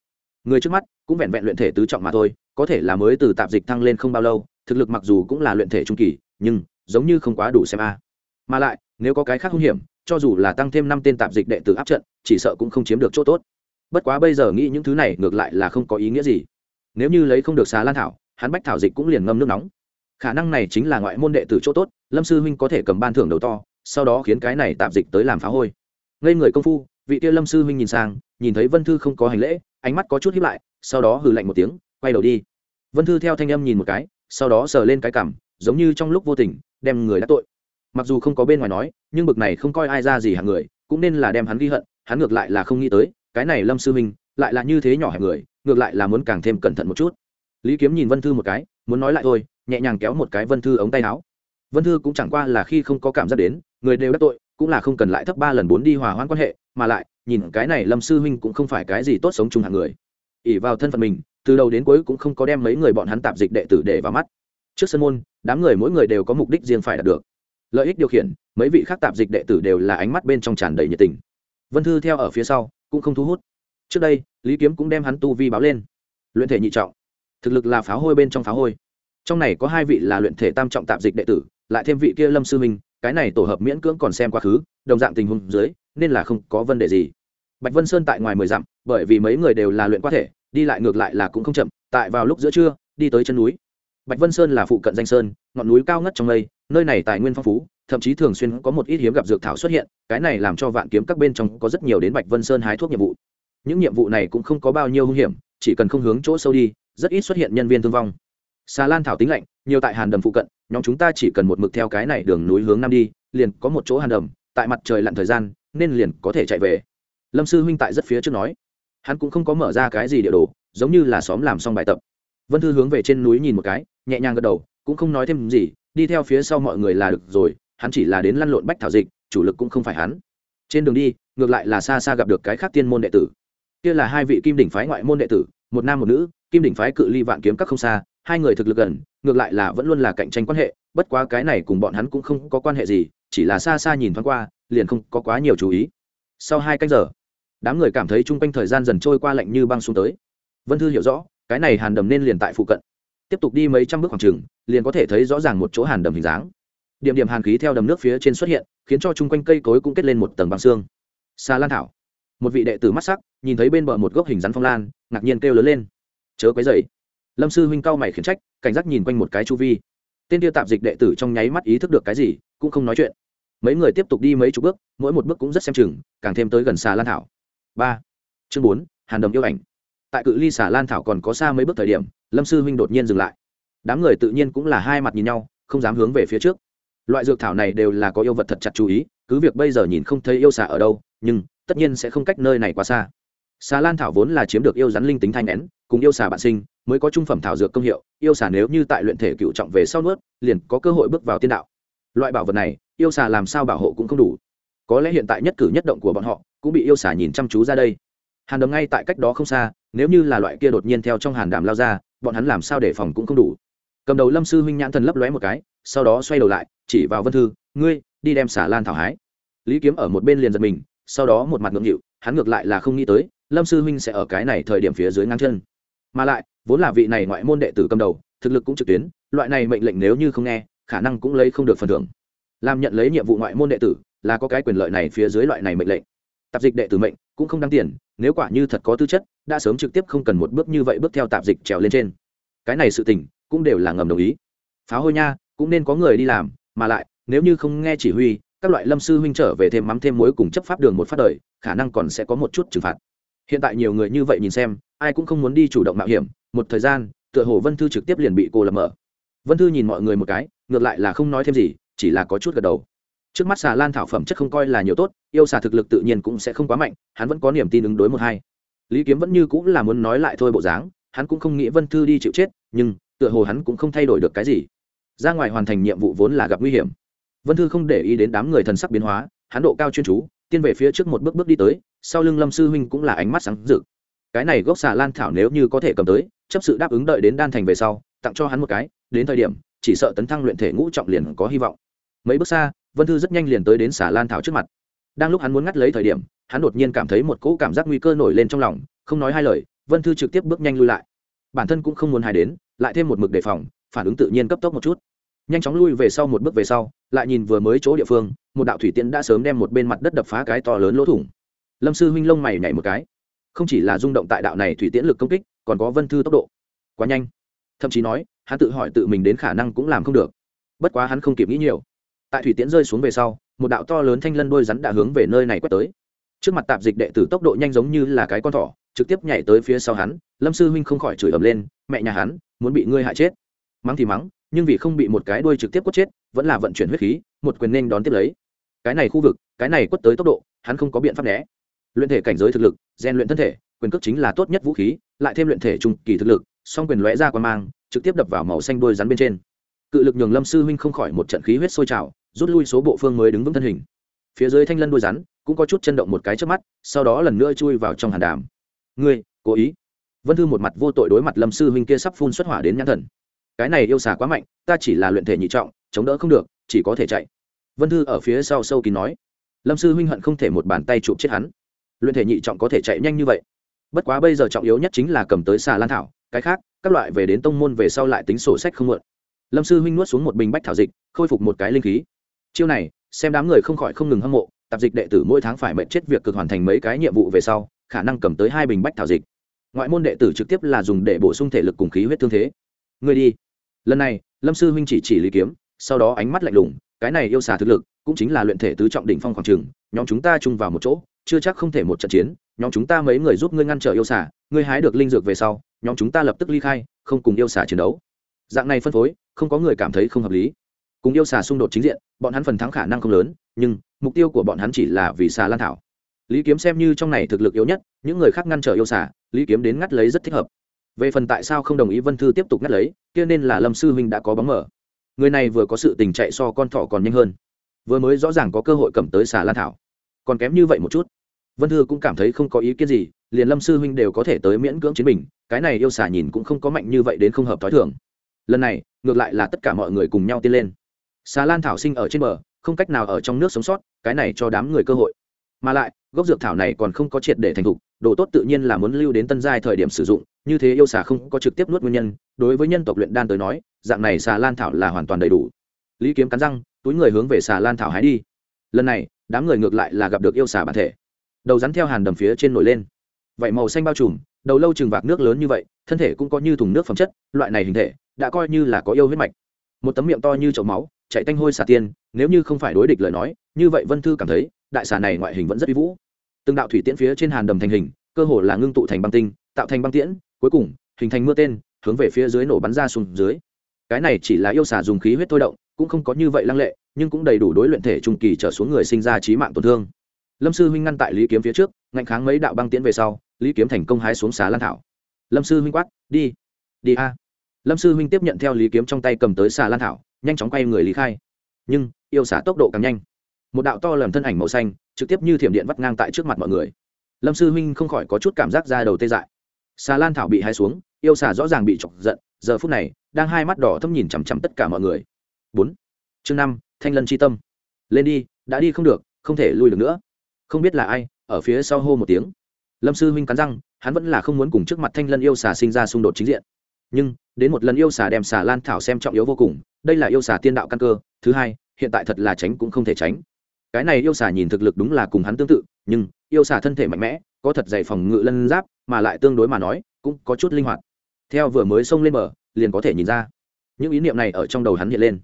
người trước mắt cũng vẹn vẹn luyện thể tứ trọng mà thôi, có thể là mới từ tạp dịch thăng lên không bao lâu, thực lực mặc dù cũng là luyện thể trung kỳ, nhưng giống như không quá đủ xem a. Mà lại, nếu có cái khác hung hiểm, cho dù là tăng thêm năm tên tạp dịch đệ tử áp trận, chỉ sợ cũng không chiếm được chỗ tốt. Bất quá bây giờ nghĩ những thứ này ngược lại là không có ý nghĩa gì. Nếu như lấy không được xà lan thảo, hắn bách thảo dịch cũng liền ngâm nước nóng. Khả năng này chính là ngoại môn đệ tử chỗ tốt, lâm sư huynh có thể cầm ban thưởng đầu to, sau đó khiến cái này tạp dịch tới làm phá hôi. Ngây người công phu, vị kia lâm sư huynh nhìn sang, nhìn thấy vân thư không có hành lễ ánh mắt có chút hiếp lại sau đó hừ lạnh một tiếng quay đầu đi. Vân thư theo thanh âm nhìn một cái sau đó sờ lên cái cằm, giống như trong lúc vô tình đem người đã tội. Mặc dù không có bên ngoài nói nhưng bực này không coi ai ra gì hàng người cũng nên là đem hắn ghi hận hắn ngược lại là không nghĩ tới cái này lâm sư huynh lại là như thế nhỏ hẹp người ngược lại là muốn càng thêm cẩn thận một chút. Lý kiếm nhìn vân thư một cái muốn nói lại thôi nhẹ nhàng kéo một cái vân thư ống tay áo. Vân thư cũng chẳng qua là khi không có cảm giác đến người đều đắc tội, cũng là không cần lại thấp ba lần bốn đi hòa hoãn quan hệ, mà lại, nhìn cái này lâm sư huynh cũng không phải cái gì tốt sống chung hàng người. ỉ vào thân phận mình, từ đầu đến cuối cũng không có đem mấy người bọn hắn tạp dịch đệ tử để vào mắt. Trước sân môn, đám người mỗi người đều có mục đích riêng phải đạt được. Lợi ích điều khiển, mấy vị khác tạp dịch đệ tử đều là ánh mắt bên trong tràn đầy nhiệt tình. Vân thư theo ở phía sau, cũng không thu hút. Trước đây, lý kiếm cũng đem hắn tu vi báo lên. Luyện thể nhị trọng. Thực lực là pháo hôi bên trong pháo hôi. Trong này có hai vị là luyện thể tam trọng tạp dịch đệ tử, lại thêm vị kia lâm sư minh cái này tổ hợp miễn cưỡng còn xem quá khứ, đồng dạng tình huống dưới, nên là không có vấn đề gì. Bạch vân sơn tại ngoài mười dặm, bởi vì mấy người đều là luyện qua thể, đi lại ngược lại là cũng không chậm, tại vào lúc giữa trưa, đi tới chân núi. Bạch vân sơn là phụ cận danh sơn, ngọn núi cao ngất trong mây, nơi này tài nguyên phong phú, thậm chí thường xuyên có một ít hiếm gặp dược thảo xuất hiện, cái này làm cho vạn kiếm các bên trong có rất nhiều đến bạch vân sơn hái thuốc nhiệm vụ. Những nhiệm vụ này cũng không có bao nhiêu hung hiểm, chỉ cần không hướng chỗ sâu đi, rất ít xuất hiện nhân viên thương vong xà lan thảo tính lạnh, nhiều tại hàn đầm phụ cận, nhóm chúng ta chỉ cần một mực theo cái này đường núi hướng nam đi, liền có một chỗ hàn đầm, tại mặt trời lặn thời gian, nên liền có thể chạy về. Lâm sư huynh tại rất phía trước nói. Hắn cũng không có mở ra cái gì địa đồ, giống như là xóm làm xong bài tập. Vân thư hướng về trên núi nhìn một cái, nhẹ nhàng gật đầu, cũng không nói thêm gì, đi theo phía sau mọi người là được rồi, hắn chỉ là đến lăn lộn bách thảo dịch, chủ lực cũng không phải hắn. Trên đường đi, ngược lại là xa xa gặp được cái khác tiên môn đệ tử. Kia là hai vị kim đỉnh phái ngoại môn đệ tử, một nam một nữ, kim đỉnh phái cự ly vạn kiếm các không xa hai người thực lực gần, ngược lại là vẫn luôn là cạnh tranh quan hệ, bất quá cái này cùng bọn hắn cũng không có quan hệ gì, chỉ là xa xa nhìn thoáng qua, liền không có quá nhiều chú ý. Sau hai canh giờ, đám người cảm thấy chung quanh thời gian dần trôi qua lạnh như băng xuống tới. Vân thư hiểu rõ, cái này hàn đầm nên liền tại phụ cận. Tiếp tục đi mấy trăm bước khoảng trừng liền có thể thấy rõ ràng một chỗ hàn đầm hình dáng. Điểm điểm hàn khí theo đầm nước phía trên xuất hiện, khiến cho chung quanh cây cối cũng kết lên một tầng băng xương. Xa lan thảo. Một vị đệ tử mắt sắc, nhìn thấy bên bờ một gốc hình rắn phong lan, ngạc nhiên kêu lớn lên. Chớ quấy dày lâm sư huynh cao mày khiển trách, cảnh giác nhìn quanh một cái chu vi. Tên tiêu tạp dịch đệ tử trong nháy mắt ý thức được cái gì, cũng không nói chuyện. Mấy người tiếp tục đi mấy chục bước, mỗi một bước cũng rất xem chừng, càng thêm tới gần xà lan thảo. Ba. Chương bốn, hàn đồng yêu ảnh. Tại cự ly xà lan thảo còn có xa mấy bước thời điểm, lâm sư huynh đột nhiên dừng lại. Đám người tự nhiên cũng là hai mặt nhìn nhau, không dám hướng về phía trước. Loại dược thảo này đều là có yêu vật thật chặt chú ý, cứ việc bây giờ nhìn không thấy yêu xà ở đâu, nhưng tất nhiên sẽ không cách nơi này quá xa. Xà lan thảo vốn là chiếm được yêu rắn linh tính thanh nén cùng yêu xà bạn sinh, mới có trung phẩm thảo dược công hiệu, yêu xà nếu như tại luyện thể cựu trọng về sau nuốt, liền có cơ hội bước vào tiên đạo. Loại bảo vật này, yêu xà làm sao bảo hộ cũng không đủ. Có lẽ hiện tại nhất cử nhất động của bọn họ, cũng bị yêu xà nhìn chăm chú ra đây. Hàn đầm ngay tại cách đó không xa, nếu như là loại kia đột nhiên theo trong hàn đàm lao ra, bọn hắn làm sao để phòng cũng không đủ. Cầm đầu lâm sư huynh nhãn thần lấp lóe một cái, sau đó xoay đầu lại, chỉ vào vân thư, ngươi, đi đem xà lan thảo hái. Lý kiếm ở một bên liền giật mình, sau đó một mặt ngượng nghịu, hắn ngược lại là không nghĩ tới, lâm sư huynh sẽ ở cái này thời điểm phía dưới ngang chân mà lại, vốn là vị này ngoại môn đệ tử cầm đầu, thực lực cũng trực tuyến, loại này mệnh lệnh nếu như không nghe, khả năng cũng lấy không được phần thưởng. Làm nhận lấy nhiệm vụ ngoại môn đệ tử, là có cái quyền lợi này phía dưới loại này mệnh lệnh. Tạp dịch đệ tử mệnh, cũng không đáng tiền, nếu quả như thật có tư chất, đã sớm trực tiếp không cần một bước như vậy bước theo tạp dịch trèo lên trên. Cái này sự tình, cũng đều là ngầm đồng ý. Pháo hôi nha, cũng nên có người đi làm, mà lại, nếu như không nghe chỉ huy, các loại lâm sư huynh trở về thêm mắm thêm muối cùng chấp pháp đường một phát đời, khả năng còn sẽ có một chút trừng phạt hiện tại nhiều người như vậy nhìn xem, ai cũng không muốn đi chủ động mạo hiểm, một thời gian, tựa hồ vân thư trực tiếp liền bị cô lập mở. Vân thư nhìn mọi người một cái, ngược lại là không nói thêm gì, chỉ là có chút gật đầu. Trước mắt xà lan thảo phẩm chất không coi là nhiều tốt, yêu xà thực lực tự nhiên cũng sẽ không quá mạnh, hắn vẫn có niềm tin ứng đối một hai. Lý kiếm vẫn như cũng là muốn nói lại thôi bộ dáng, hắn cũng không nghĩ vân thư đi chịu chết, nhưng, tựa hồ hắn cũng không thay đổi được cái gì. Ra ngoài hoàn thành nhiệm vụ vốn là gặp nguy hiểm. Vân thư không để ý đến đám người thần sắc biến hóa, hắn độ cao chuyên chú tiên về phía trước một bước bước đi tới, sau lưng lâm sư huynh cũng là ánh mắt sáng rực. Cái này gốc xà lan thảo nếu như có thể cầm tới, chấp sự đáp ứng đợi đến đan thành về sau, tặng cho hắn một cái, đến thời điểm, chỉ sợ tấn thăng luyện thể ngũ trọng liền có hy vọng. Mấy bước xa, vân thư rất nhanh liền tới đến xà lan thảo trước mặt. Đang lúc hắn muốn ngắt lấy thời điểm, hắn đột nhiên cảm thấy một cỗ cảm giác nguy cơ nổi lên trong lòng, không nói hai lời, vân thư trực tiếp bước nhanh lui lại. Bản thân cũng không muốn hài đến, lại thêm một mực đề phòng, phản ứng tự nhiên cấp tốc một chút. Nhanh chóng lui về sau một bước về sau, lại nhìn vừa mới chỗ địa phương một đạo thủy tiễn đã sớm đem một bên mặt đất đập phá cái to lớn lỗ thủng. Lâm sư huynh lông mày nhảy một cái. Không chỉ là rung động tại đạo này thủy tiễn lực công kích, còn có vân thư tốc độ. Quá nhanh. Thậm chí nói, hắn tự hỏi tự mình đến khả năng cũng làm không được. Bất quá hắn không kịp nghĩ nhiều. Tại thủy tiễn rơi xuống về sau, một đạo to lớn thanh lân đôi rắn đã hướng về nơi này quét tới. Trước mặt tạp dịch đệ tử tốc độ nhanh giống như là cái con thỏ, trực tiếp nhảy tới phía sau hắn, lâm sư huynh không khỏi chửi ầm lên, mẹ nhà hắn, muốn bị ngươi hại chết. Mắng thì mắng, nhưng vì không bị một cái đuôi trực tiếp quất chết, vẫn là vận chuyển huyết khí, một quyền nên đón tiếp lấy cái này khu vực, cái này quất tới tốc độ, hắn không có biện pháp né. Luyện thể cảnh giới thực lực, rèn luyện thân thể, quyền cước chính là tốt nhất vũ khí, lại thêm luyện thể trung kỳ thực lực, song quyền lóe ra qua mang, trực tiếp đập vào màu xanh đuôi rắn bên trên. Cự lực nhường lâm sư huynh không khỏi một trận khí huyết sôi trào, rút lui số bộ phương mới đứng vững thân hình. Phía dưới thanh lân đuôi rắn, cũng có chút chân động một cái trước mắt, sau đó lần nữa chui vào trong hàn đàm. Ngươi, cố ý. Vân thư một mặt vô tội đối mặt lâm sư huynh kia sắp phun xuất hỏa đến nhãn thần. Cái này yêu xà quá mạnh, ta chỉ là luyện thể nhị trọng, chống đỡ không được, chỉ có thể chạy vân thư ở phía sau sâu kín nói, lâm sư huynh hận không thể một bàn tay chụp chết hắn. Luyện thể nhị trọng có thể chạy nhanh như vậy. Bất quá bây giờ trọng yếu nhất chính là cầm tới xà lan thảo, cái khác, các loại về đến tông môn về sau lại tính sổ sách không mượn. Lâm sư huynh nuốt xuống một bình bách thảo dịch, khôi phục một cái linh khí. Chiêu này, xem đám người không khỏi không ngừng hâm mộ, tạp dịch đệ tử mỗi tháng phải mệnh chết việc cực hoàn thành mấy cái nhiệm vụ về sau, khả năng cầm tới hai bình bách thảo dịch. Ngoại môn đệ tử trực tiếp là dùng để bổ sung thể lực cùng khí huyết thương thế. Người đi. Lần này, lâm sư huynh chỉ chỉ lý kiếm, sau đó ánh mắt lạnh lùng cái này yêu xà thực lực cũng chính là luyện thể tứ trọng đỉnh phong khoảng trường, nhóm chúng ta chung vào một chỗ, chưa chắc không thể một trận chiến, nhóm chúng ta mấy người giúp ngươi ngăn trở yêu xà, ngươi hái được linh dược về sau, nhóm chúng ta lập tức ly khai, không cùng yêu xà chiến đấu. Dạng này phân phối, không có người cảm thấy không hợp lý. Cùng yêu xà xung đột chính diện, bọn hắn phần thắng khả năng không lớn, nhưng mục tiêu của bọn hắn chỉ là vì xà lan thảo. Lý kiếm xem như trong này thực lực yếu nhất, những người khác ngăn trở yêu xà, lý kiếm đến ngắt lấy rất thích hợp. Về phần tại sao không đồng ý vân thư tiếp tục ngắt lấy, kia nên là lâm sư huynh đã có bóng mở người này vừa có sự tình chạy so con thỏ còn nhanh hơn, vừa mới rõ ràng có cơ hội cầm tới xà lan thảo, còn kém như vậy một chút. Vân thư cũng cảm thấy không có ý kiến gì, liền lâm sư huynh đều có thể tới miễn cưỡng chiến mình, cái này yêu xà nhìn cũng không có mạnh như vậy đến không hợp t h ó i thường. Lần này, ngược lại là tất cả mọi người cùng nhau tiến lên. Xà lan thảo sinh ở trên bờ, không cách nào ở trong nước sống sót, cái này cho đám người cơ hội. Mà lại, gốc dược thảo này còn không có triệt để thành thục đồ tốt tự nhiên là muốn lưu đến tân giai thời điểm sử dụng, như thế yêu xà không có trực tiếp nuốt nguyên nhân, đối với nhân tộc luyện đan tới nói, dạng này xà lan thảo là hoàn toàn đầy đủ. Lý kiếm cắn răng, túi người hướng về xà lan thảo hái đi. Lần này, đám người ngược lại là gặp được yêu xà bản thể. Đầu rắn theo hàn đầm phía trên nổi lên. Vậy màu xanh bao trùm, đầu lâu chừng vạc nước lớn như vậy, thân thể cũng có như thùng nước phẩm chất, loại này hình thể, đã coi như là có yêu huyết mạch. Một tấm miệng to như chậu máu, chạy tanh hôi xà tiên, nếu như không phải đối địch lời nói, như vậy vân thư cảm thấy, đại xà này ngoại hình vẫn rất uy vũ từng đạo thủy tiễn phía trên hàn đầm thành hình, cơ hồ là ngưng tụ thành băng tinh, tạo thành băng tiễn, cuối cùng, hình thành mưa tên, hướng về phía dưới nổ bắn ra xuống dưới. Cái này chỉ là yêu xà dùng khí huyết thôi động, cũng không có như vậy lăng lệ, nhưng cũng đầy đủ đối luyện thể trung kỳ trở xuống người sinh ra trí mạng tổn thương. Lâm sư huynh ngăn tại lý kiếm phía trước, ngạnh kháng mấy đạo băng tiễn về sau, lý kiếm thành công hái xuống xá lan thảo. Lâm sư huynh quát, đi đi a. Lâm sư huynh tiếp nhận theo lý kiếm trong tay cầm tới xà lan thảo, nhanh chóng quay người lý khai. Nhưng, yêu xả tốc độ càng nhanh. Một đạo to lầm thân ảnh màu xanh trực tiếp như thiểm điện vắt ngang tại trước mặt mọi người. Lâm sư huynh không khỏi có chút cảm giác ra đầu tê dại. Xà lan thảo bị hai xuống, yêu xà rõ ràng bị chọc giận, giờ phút này, đang hai mắt đỏ thâm nhìn chằm chằm tất cả mọi người. Bốn. Chương năm, thanh lân c h i tâm. Lên đi, đã đi không được, không thể lui được nữa. Không biết là ai, ở phía sau hô một tiếng. Lâm sư huynh cắn răng, hắn vẫn là không muốn cùng trước mặt thanh lân yêu xà sinh ra xung đột chính diện. Nhưng, đến một lần yêu xà đem xà lan thảo xem trọng yếu vô cùng, đây là yêu xà tiên đạo căn cơ, thứ hai, hiện tại thật là tránh cũng không thể tránh cái này yêu xà nhìn thực lực đúng là cùng hắn tương tự, nhưng yêu xà thân thể mạnh mẽ, có thật dày phòng ngự lân giáp, mà lại tương đối mà nói, cũng có chút linh hoạt. Theo vừa mới xông lên bờ, liền có thể nhìn ra. Những ý niệm này ở trong đầu hắn hiện lên.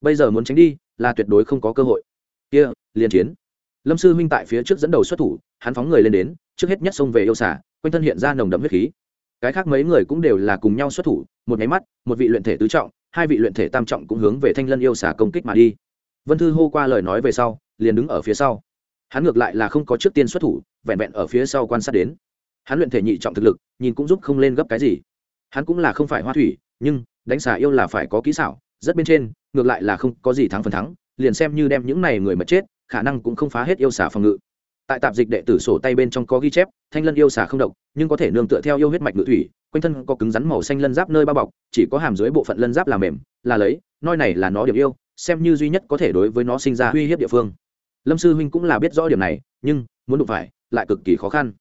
Bây giờ muốn tránh đi, là tuyệt đối không có cơ hội. Kia, liền chiến. Lâm sư huynh tại phía trước dẫn đầu xuất thủ, hắn phóng người lên đến, trước hết nhất xông về yêu xả quanh thân hiện ra nồng đậm huyết khí. Cái khác mấy người cũng đều là cùng nhau xuất thủ, một nháy mắt, một vị luyện thể tứ trọng, hai vị luyện thể tam trọng cũng hướng về thanh lân yêu xả công kích mà đi. Vân thư hô qua lời nói về sau liền đứng ở phía sau. Hắn ngược lại là không có trước tiên xuất thủ, vẹn vẹn ở phía sau quan sát đến. Hắn luyện thể nhị trọng thực lực, nhìn cũng giúp không lên gấp cái gì. Hắn cũng là không phải hoa thủy, nhưng đánh xả yêu là phải có kỹ xảo, rất bên trên, ngược lại là không có gì thắng phần thắng, liền xem như đem những này người mà chết, khả năng cũng không phá hết yêu xà phòng ngự. Tại tạp dịch đệ tử sổ tay bên trong có ghi chép, thanh lân yêu xà không độc, nhưng có thể nương tựa theo yêu huyết mạch ngự thủy, quanh thân có cứng rắn màu xanh lân giáp nơi bao bọc, chỉ có hàm dưới bộ phận lân giáp là mềm, là lấy nói này là nó điểm yêu, xem như duy nhất có thể đối với nó sinh ra uy hiếp địa phương lâm sư huynh cũng là biết rõ điểm này, nhưng muốn đụng phải lại cực kỳ khó khăn.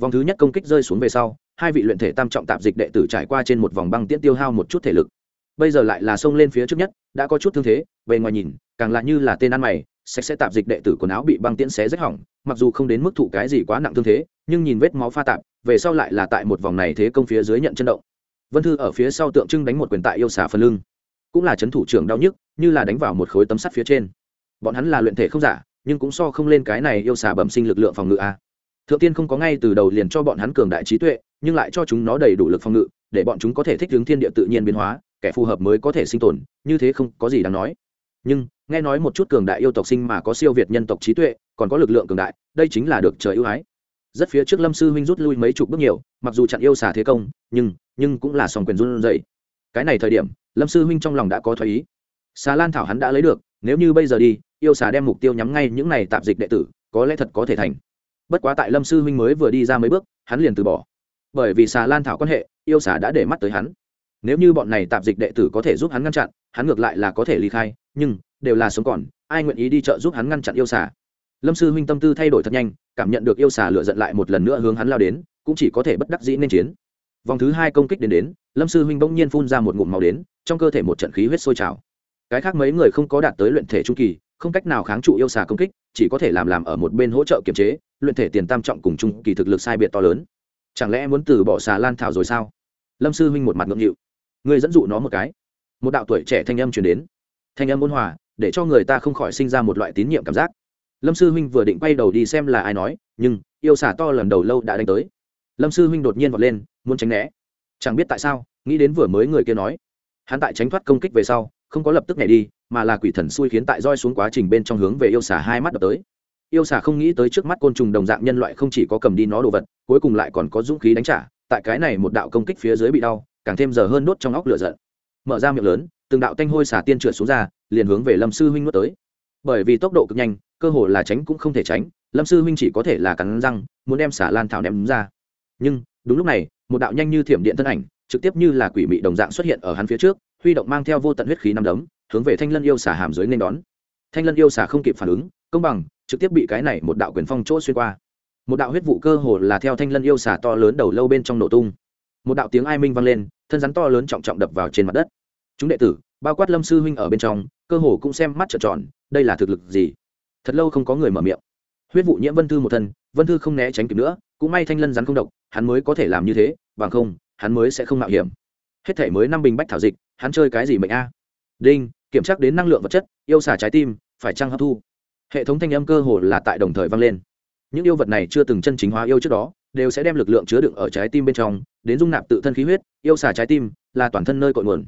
Vòng thứ nhất công kích rơi xuống về sau, hai vị luyện thể tam trọng tạp dịch đệ tử trải qua trên một vòng băng tiễn tiêu hao một chút thể lực. Bây giờ lại là xông lên phía trước nhất, đã có chút thương thế về ngoài nhìn, càng là như là tên ăn mày, sạch sẽ tạp dịch đệ tử quần áo bị băng tiễn xé rách hỏng, mặc dù không đến mức thụ cái gì quá nặng thương thế, nhưng nhìn vết máu pha tạp, về sau lại là tại một vòng này thế công phía dưới nhận chân động. Vân thư ở phía sau tượng trưng đánh một quyền tại yêu xà phần lưng, cũng là c h ấ n thủ trưởng đau nhức, như là đánh vào một khối tấm sắt phía trên. Bọn hắn là luyện thể không giả nhưng cũng so không lên cái này yêu xà bẩm sinh lực lượng phòng ngự a. Thượng tiên không có ngay từ đầu liền cho bọn hắn cường đại trí tuệ, nhưng lại cho chúng nó đầy đủ lực phòng ngự, để bọn chúng có thể thích ứng thiên địa tự nhiên biến hóa, kẻ phù hợp mới có thể sinh tồn, như thế không có gì đáng nói. Nhưng, nghe nói một chút cường đại yêu tộc sinh mà có siêu việt nhân tộc trí tuệ, còn có lực lượng cường đại, đây chính là được trời ưu ái. Rất phía trước lâm sư huynh rút lui mấy chục bước nhiều, mặc dù chặn yêu xà thế công, nhưng nhưng cũng là sòng quyền run dậy cái này thời điểm, lâm sư huynh trong lòng đã có thoái ý. Xà lan thảo hắn đã lấy được, nếu như bây giờ đi yêu xà đem mục tiêu nhắm ngay những này tạp dịch đệ tử, có lẽ thật có thể thành. Bất quá tại lâm sư huynh mới vừa đi ra mấy bước, hắn liền từ bỏ. Bởi vì xà lan thảo quan hệ, yêu xà đã để mắt tới hắn. Nếu như bọn này tạp dịch đệ tử có thể giúp hắn ngăn chặn, hắn ngược lại là có thể ly khai, nhưng, đều là sống còn, ai nguyện ý đi chợ giúp hắn ngăn chặn yêu xà? Lâm sư huynh tâm tư thay đổi thật nhanh, cảm nhận được yêu xà lựa giận lại một lần nữa hướng hắn lao đến, cũng chỉ có thể bất đắc dĩ nên chiến. Vòng thứ hai công kích đến đến, lâm sư huynh bỗng nhiên phun ra một ngụm màu đến, trong cơ thể một trận khí huyết sôi trào. Cái khác mấy người không có đạt tới luyện thể trung kỳ không cách nào kháng trụ yêu xà công kích, chỉ có thể làm làm ở một bên hỗ trợ kiềm chế, luyện thể tiền tam trọng cùng trung kỳ thực lực sai biệt to lớn. Chẳng lẽ muốn từ bỏ xà lan thảo rồi sao? Lâm sư huynh một mặt ngượng nghịu. Người dẫn dụ nó một cái. Một đạo tuổi trẻ thanh âm truyền đến. Thanh âm ôn hòa, để cho người ta không khỏi sinh ra một loại tín nhiệm cảm giác. Lâm sư huynh vừa định quay đầu đi xem là ai nói, nhưng yêu xà to lần đầu lâu đã đánh tới. Lâm sư huynh đột nhiên vọt lên, muốn tránh né. Chẳng biết tại sao, nghĩ đến vừa mới người kia nói. Hắn tại tránh thoát công kích về sau, không có lập tức nhảy đi mà là quỷ thần xui khiến tại roi xuống quá trình bên trong hướng về yêu xả hai mắt đập tới. Yêu xả không nghĩ tới trước mắt côn trùng đồng dạng nhân loại không chỉ có cầm đi nó đồ vật, cuối cùng lại còn có dũng khí đánh trả, tại cái này một đạo công kích phía dưới bị đau, càng thêm giờ hơn đốt trong óc lửa giận. Mở ra miệng lớn, từng đạo tanh hôi xả tiên trượt xuống ra, liền hướng về lâm sư huynh nuốt tới. Bởi vì tốc độ cực nhanh, cơ hồ là tránh cũng không thể tránh, lâm sư huynh chỉ có thể là cắn răng, muốn đem xả lan thảo ném ra. Nhưng, đúng lúc này, một đạo nhanh như thiểm điện thân ảnh, trực tiếp như là quỷ mị đồng dạng xuất hiện ở hắn phía trước, huy động mang theo vô tận huyết khí năm đấm hướng về thanh lân yêu xả hàm dưới nên đón. Thanh lân yêu xả không kịp phản ứng, công bằng, trực tiếp bị cái này một đạo quyền phong chỗ xuyên qua. Một đạo huyết vụ cơ hồ là theo thanh lân yêu xả to lớn đầu lâu bên trong nổ tung. Một đạo tiếng ai minh vang lên, thân rắn to lớn trọng trọng đập vào trên mặt đất. Chúng đệ tử, bao quát lâm sư huynh ở bên trong, cơ hồ cũng xem mắt trợn tròn, đây là thực lực gì? Thật lâu không có người mở miệng. Huyết vụ nhiễm vân thư một thân, vân thư không né tránh kịp nữa, cũng may thanh lân rắn không độc, hắn mới có thể làm như thế, bằng không, hắn mới sẽ không mạo hiểm. Hết thể mới năm bình bách thảo dịch, hắn chơi cái gì mệnh a? Đinh kiểm tra đến năng lượng vật chất, yêu xả trái tim, phải trăng hấp thu? Hệ thống thanh âm cơ hồ là tại đồng thời vang lên. Những yêu vật này chưa từng chân chính hóa yêu trước đó, đều sẽ đem lực lượng chứa đựng ở trái tim bên trong, đến dung nạp tự thân khí huyết, yêu xả trái tim là toàn thân nơi cội nguồn.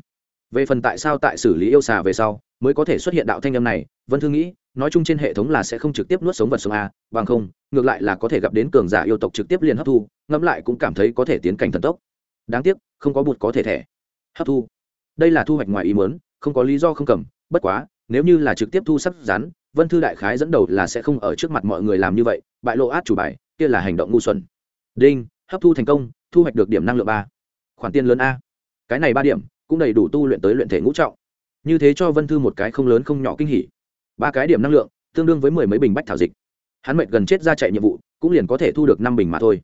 Về phần tại sao tại xử lý yêu xà về sau mới có thể xuất hiện đạo thanh âm này, vân thư nghĩ, nói chung trên hệ thống là sẽ không trực tiếp nuốt sống vật sống a, bằng không, ngược lại là có thể gặp đến cường giả yêu tộc trực tiếp liền hấp thu, ngẫm lại cũng cảm thấy có thể tiến cảnh thần tốc. Đáng tiếc, không có bụt có thể thẻ. Hấp thu. Đây là thu hoạch ngoài ý muốn không có lý do không cầm, bất quá, nếu như là trực tiếp thu sắp rắn vân thư đại khái dẫn đầu là sẽ không ở trước mặt mọi người làm như vậy, bại lộ át chủ bài, kia là hành động ngu xuẩn. Đinh, hấp thu thành công, thu hoạch được điểm năng lượng ba. Khoản tiền lớn a. Cái này ba điểm, cũng đầy đủ tu luyện tới luyện thể ngũ trọng. Như thế cho vân thư một cái không lớn không nhỏ kinh hỉ. Ba cái điểm năng lượng, tương đương với mười mấy bình bách thảo dịch. Hắn mệt gần chết ra chạy nhiệm vụ, cũng liền có thể thu được năm bình mà thôi.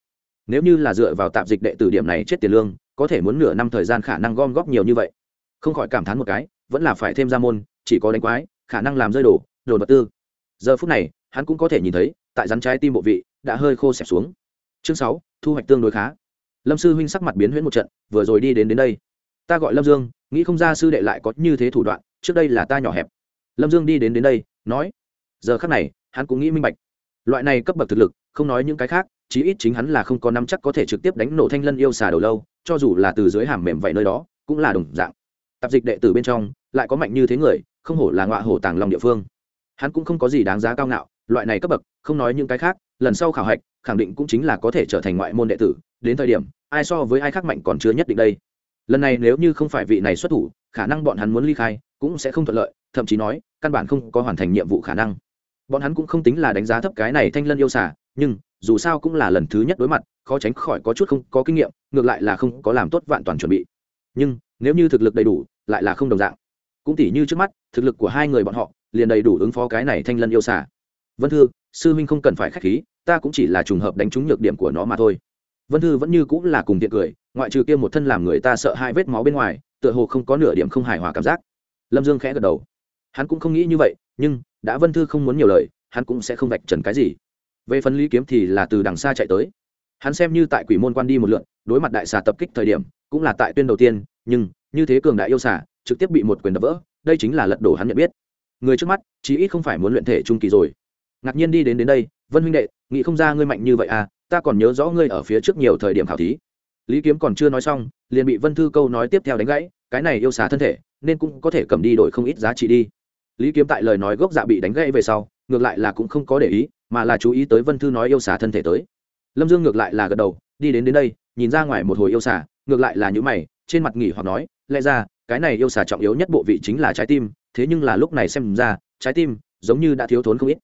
Nếu như là dựa vào tạp dịch đệ tử điểm này chết tiền lương, có thể muốn nửa năm thời gian khả năng gom góp nhiều như vậy. Không khỏi cảm thán một cái vẫn là phải thêm ra môn, chỉ có đánh quái, khả năng làm rơi đổ đồ vật tư. Giờ phút này, hắn cũng có thể nhìn thấy, tại rắn trái tim bộ vị, đã hơi khô xẹp xuống. Chương sáu, thu hoạch tương đối khá. Lâm sư huynh sắc mặt biến huyễn một trận, vừa rồi đi đến đến đây. Ta gọi lâm dương, nghĩ không ra sư đệ lại có như thế thủ đoạn, trước đây là ta nhỏ hẹp. Lâm dương đi đến đến đây, nói. Giờ khắc này, hắn cũng nghĩ minh bạch. Loại này cấp bậc thực lực, không nói những cái khác, chí ít chính hắn là không có năm chắc có thể trực tiếp đánh nổ thanh lân yêu xà đầu lâu, cho dù là từ dưới hàm mềm vậy nơi đó, cũng là đồng dạng tạp dịch đệ tử bên trong lại có mạnh như thế người, không hổ là ngọa hổ tàng lòng địa phương. Hắn cũng không có gì đáng giá cao ngạo, loại này cấp bậc, không nói những cái khác, lần sau khảo hạch, khẳng định cũng chính là có thể trở thành ngoại môn đệ tử, đến thời điểm, ai so với ai khác mạnh còn chưa nhất định đây. Lần này nếu như không phải vị này xuất thủ, khả năng bọn hắn muốn ly khai cũng sẽ không thuận lợi, thậm chí nói, căn bản không có hoàn thành nhiệm vụ khả năng. Bọn hắn cũng không tính là đánh giá thấp cái này thanh lân yêu xả nhưng, dù sao cũng là lần thứ nhất đối mặt, khó tránh khỏi có chút không có kinh nghiệm, ngược lại là không có làm tốt vạn toàn chuẩn bị. Nhưng nếu như thực lực đầy đủ, lại là không đồng dạng. Cũng tỉ như trước mắt, thực lực của hai người bọn họ, liền đầy đủ ứng phó cái này thanh lân yêu xả vân thư, sư huynh không cần phải k h á c h khí, ta cũng chỉ là trùng hợp đánh trúng nhược điểm của nó mà thôi. Vân thư vẫn như cũng là cùng tiện cười, ngoại trừ kia một thân làm người ta sợ hai vết máu bên ngoài, tựa hồ không có nửa điểm không hài hòa cảm giác. Lâm dương khẽ gật đầu. Hắn cũng không nghĩ như vậy, nhưng, đã vân thư không muốn nhiều lời, hắn cũng sẽ không vạch trần cái gì. Về phần lý kiếm thì là từ đằng xa chạy tới. Hắn xem như tại quỷ môn quan đi một lượn, đối mặt đại xà tập kích thời điểm, cũng là tại tuyên đầu tiên nhưng như thế cường đại yêu xà trực tiếp bị một quyền đập vỡ, đây chính là lật đổ hắn nhận biết. Người trước mắt, chí ít không phải muốn luyện thể trung kỳ rồi. Ngạc nhiên đi đến đến đây, vân huynh đệ, nghĩ không ra ngươi mạnh như vậy à ta còn nhớ rõ ngươi ở phía trước nhiều thời điểm khảo thí. Lý kiếm còn chưa nói xong, liền bị vân thư câu nói tiếp theo đánh gãy, cái này yêu xà thân thể, nên cũng có thể cầm đi đổi không ít giá trị đi. Lý kiếm tại lời nói gốc dạ bị đánh gãy về sau, ngược lại là cũng không có để ý, mà là chú ý tới vân thư nói yêu xà thân thể tới. Lâm dương ngược lại là gật đầu, đi đến đến đây, nhìn ra ngoài một hồi yêu xà, ngược lại là những mày trên mặt nghỉ hoặc nói, lẽ ra, cái này yêu xà trọng yếu nhất bộ vị chính là trái tim, thế nhưng là lúc này xem ra, trái tim giống như đã thiếu thốn không ít.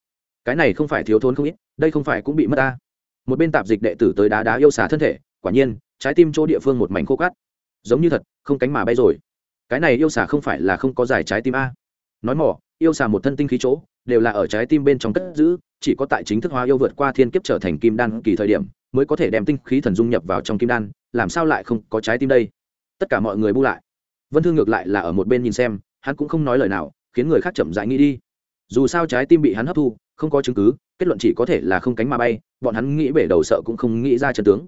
Cái này không phải thiếu thốn không ít, đây không phải cũng bị mất ta. Một bên tạp dịch đệ tử tới đá đá yêu xà thân thể, quả nhiên, trái tim chỗ địa phương một mảnh khô cát. Giống như thật, không cánh mà bay rồi. Cái này yêu xà không phải là không có giải trái tim a. Nói mỏ, yêu xà một thân tinh khí chỗ, đều là ở trái tim bên trong cất giữ, chỉ có tại chính thức hóa yêu vượt qua thiên kiếp trở thành kim đan kỳ thời điểm, mới có thể đem tinh khí thần dung nhập vào trong kim đan, làm sao lại không có trái tim đây? Tất cả mọi người bu lại. Vân thương ngược lại là ở một bên nhìn xem, hắn cũng không nói lời nào, khiến người khác chậm rãi nghĩ đi. Dù sao trái tim bị hắn hấp thu, không có chứng cứ, kết luận chỉ có thể là không cánh mà bay, bọn hắn nghĩ bể đầu sợ cũng không nghĩ ra chân tướng.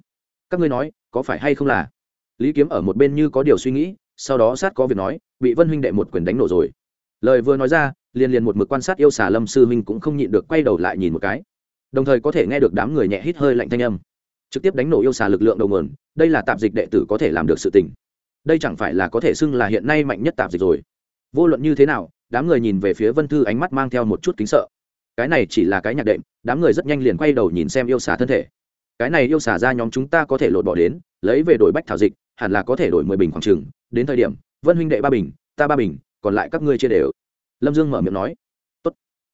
Các ngươi nói, có phải hay không là? Lý kiếm ở một bên như có điều suy nghĩ, sau đó sát có việc nói, bị vân huynh đệ một quyền đánh nổ rồi. Lời vừa nói ra, liền liền một mực quan sát yêu xà lâm sư huynh cũng không nhịn được quay đầu lại nhìn một cái. Đồng thời có thể nghe được đám người nhẹ hít hơi lạnh thanh âm. Trực tiếp đánh nổ yêu xà lực lượng đầu nguồn, đây là tạp dịch đệ tử có thể làm được sự tình đây chẳng phải là có thể xưng là hiện nay mạnh nhất tạp dịch rồi. Vô luận như thế nào, đám người nhìn về phía vân thư ánh mắt mang theo một chút kính sợ. Cái này chỉ là cái nhạc đệm, đám người rất nhanh liền quay đầu nhìn xem yêu xà thân thể. Cái này yêu xà ra nhóm chúng ta có thể lột bỏ đến, lấy về đổi bách thảo dịch, hẳn là có thể đổi mười bình khoảng trừng đến thời điểm, vân huynh đệ ba bình, ta ba bình, còn lại các ngươi chia đều. Lâm dương mở miệng nói. Tốt.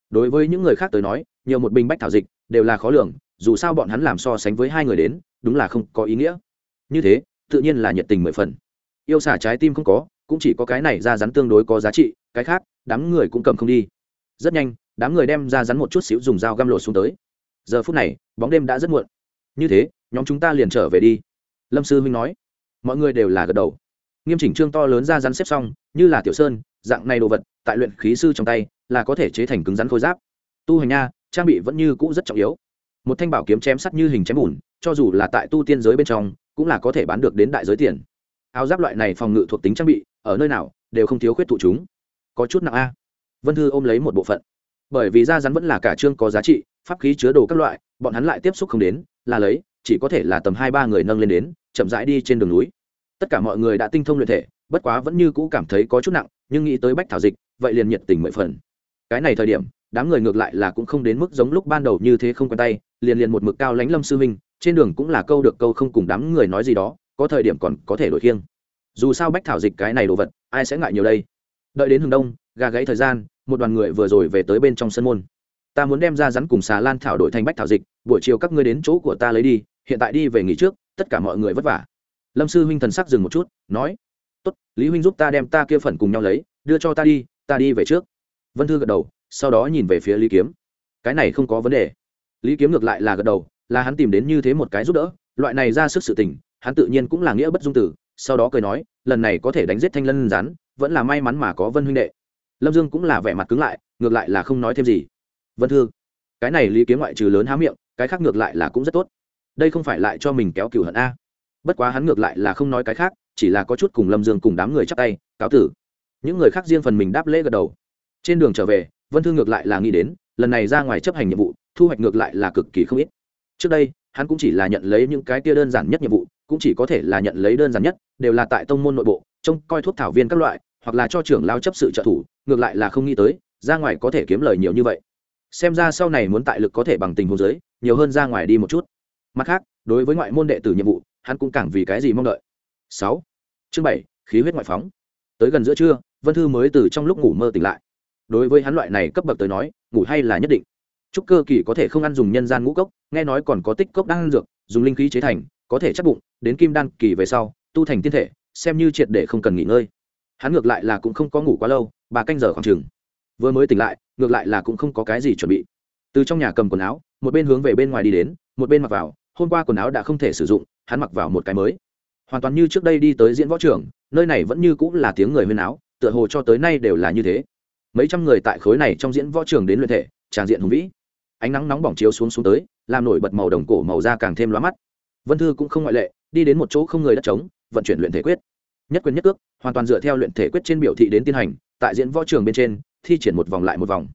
đối với những người khác tới nói, nhiều một bình bách thảo dịch đều là khó lường, dù sao bọn hắn làm so sánh với hai người đến, đúng là không có ý nghĩa. Như thế, tự nhiên là nhiệt tình mười phần yêu xả trái tim không có, cũng chỉ có cái này ra rắn tương đối có giá trị, cái khác, đám người cũng cầm không đi. Rất nhanh, đám người đem ra rắn một chút xíu dùng dao găm lộ xuống tới. Giờ phút này, bóng đêm đã rất muộn. Như thế, nhóm chúng ta liền trở về đi. Lâm sư huynh nói. Mọi người đều là gật đầu. Nghiêm chỉnh trương to lớn ra rắn xếp xong, như là tiểu sơn, dạng này đồ vật, tại luyện khí sư trong tay, là có thể chế thành cứng rắn khôi giáp. Tu hành nha, trang bị vẫn như cũ rất trọng yếu. Một thanh bảo kiếm chém sắt như hình chém bùn, cho dù là tại tu tiên giới bên trong, cũng là có thể bán được đến đại giới tiền áo giáp loại này phòng ngự thuộc tính trang bị, ở nơi nào đều không thiếu khuyết thụ chúng. Có chút nặng a. Vân thư ôm lấy một bộ phận. Bởi vì da rắn vẫn là cả chương có giá trị, pháp khí chứa đồ các loại, bọn hắn lại tiếp xúc không đến, là lấy, chỉ có thể là tầm hai ba người nâng lên đến, chậm rãi đi trên đường núi. Tất cả mọi người đã tinh thông luyện thể, bất quá vẫn như cũ cảm thấy có chút nặng, nhưng nghĩ tới bách thảo dịch, vậy liền nhiệt tình mười phần. Cái này thời điểm, đám người ngược lại là cũng không đến mức giống lúc ban đầu như thế không quen tay, liền liền một mực cao lánh lâm sư minh, trên đường cũng là câu được câu không cùng đám người nói gì đó có thời điểm còn có thể đổi khiêng. Dù sao bách thảo dịch cái này đồ vật, ai sẽ ngại nhiều đây? Đợi đến hừng đông, gà gãy thời gian, một đoàn người vừa rồi về tới bên trong sân môn. Ta muốn đem ra rắn cùng xà lan thảo đổi thành bách thảo dịch, buổi chiều các ngươi đến chỗ của ta lấy đi, hiện tại đi về nghỉ trước, tất cả mọi người vất vả. Lâm sư huynh thần sắc dừng một chút, nói, tốt, lý huynh giúp ta đem ta kia phần cùng nhau lấy, đưa cho ta đi ta đi về trước. Vân thư gật đầu, sau đó nhìn về phía lý kiếm. Cái này không có vấn đề. Lý kiếm ngược lại là gật đầu, là hắn tìm đến như thế một cái giúp đỡ, loại này ra sức sự tình hắn tự nhiên cũng là nghĩa bất dung tử, sau đó cười nói, lần này có thể đánh giết thanh lân rắn vẫn là may mắn mà có vân huynh đệ. Lâm dương cũng là vẻ mặt cứng lại, ngược lại là không nói thêm gì. Vân thư, cái này lý kiếm ngoại trừ lớn há miệng, cái khác ngược lại là cũng rất tốt. Đây không phải lại cho mình kéo cựu hận a. Bất quá hắn ngược lại là không nói cái khác, chỉ là có chút cùng lâm dương cùng đám người chắp tay, cáo tử. Những người khác riêng phần mình đáp lễ gật đầu. Trên đường trở về, vân thư ngược lại là nghĩ đến, lần này ra ngoài chấp hành nhiệm vụ, thu hoạch ngược lại là cực kỳ không ít. Trước đây, hắn cũng chỉ là nhận lấy những cái tia đơn giản nhất nhiệm vụ cũng chỉ có thể là nhận lấy đơn giản nhất, đều là tại tông môn nội bộ, trông coi thuốc thảo viên các loại, hoặc là cho trưởng lao chấp sự trợ thủ, ngược lại là không nghĩ tới, ra ngoài có thể kiếm lời nhiều như vậy. Xem ra sau này muốn tại lực có thể bằng tình hồ giới, nhiều hơn ra ngoài đi một chút. Mặt khác, đối với ngoại môn đệ tử nhiệm vụ, hắn cũng càng vì cái gì mong đợi. Sáu. Chương bảy, khí huyết ngoại phóng. Tới gần giữa trưa, vân thư mới từ trong lúc ngủ mơ tỉnh lại. Đối với hắn loại này cấp bậc tới nói, ngủ hay là nhất định. Trúc cơ kỳ có thể không ăn dùng nhân gian ngũ cốc, nghe nói còn có tích cốc đang ăn dược, dùng linh khí chế thành, có thể chắc bụng đến kim đan kỳ về sau, tu thành tiên thể, xem như triệt để không cần nghỉ ngơi. Hắn ngược lại là cũng không có ngủ quá lâu, bà canh giờ khoảng chừng. Vừa mới tỉnh lại, ngược lại là cũng không có cái gì chuẩn bị. Từ trong nhà cầm quần áo, một bên hướng về bên ngoài đi đến, một bên mặc vào, hôm qua quần áo đã không thể sử dụng, hắn mặc vào một cái mới. Hoàn toàn như trước đây đi tới diễn võ trường, nơi này vẫn như cũng là tiếng người huyên áo tựa hồ cho tới nay đều là như thế. Mấy trăm người tại khối này trong diễn võ trường đến luyện thể tràng diện hùng vĩ. Ánh nắng nóng bỏng chiếu xuống xuống tới, làm nổi bật màu đồng cổ màu da càng thêm lóa mắt vân thư cũng không ngoại lệ, đi đến một chỗ không người đất trống, vận chuyển luyện thể quyết. Nhất quyền nhất cước, hoàn toàn dựa theo luyện thể quyết trên biểu thị đến tiến hành, tại diễn võ trường bên trên, thi triển một vòng lại một vòng.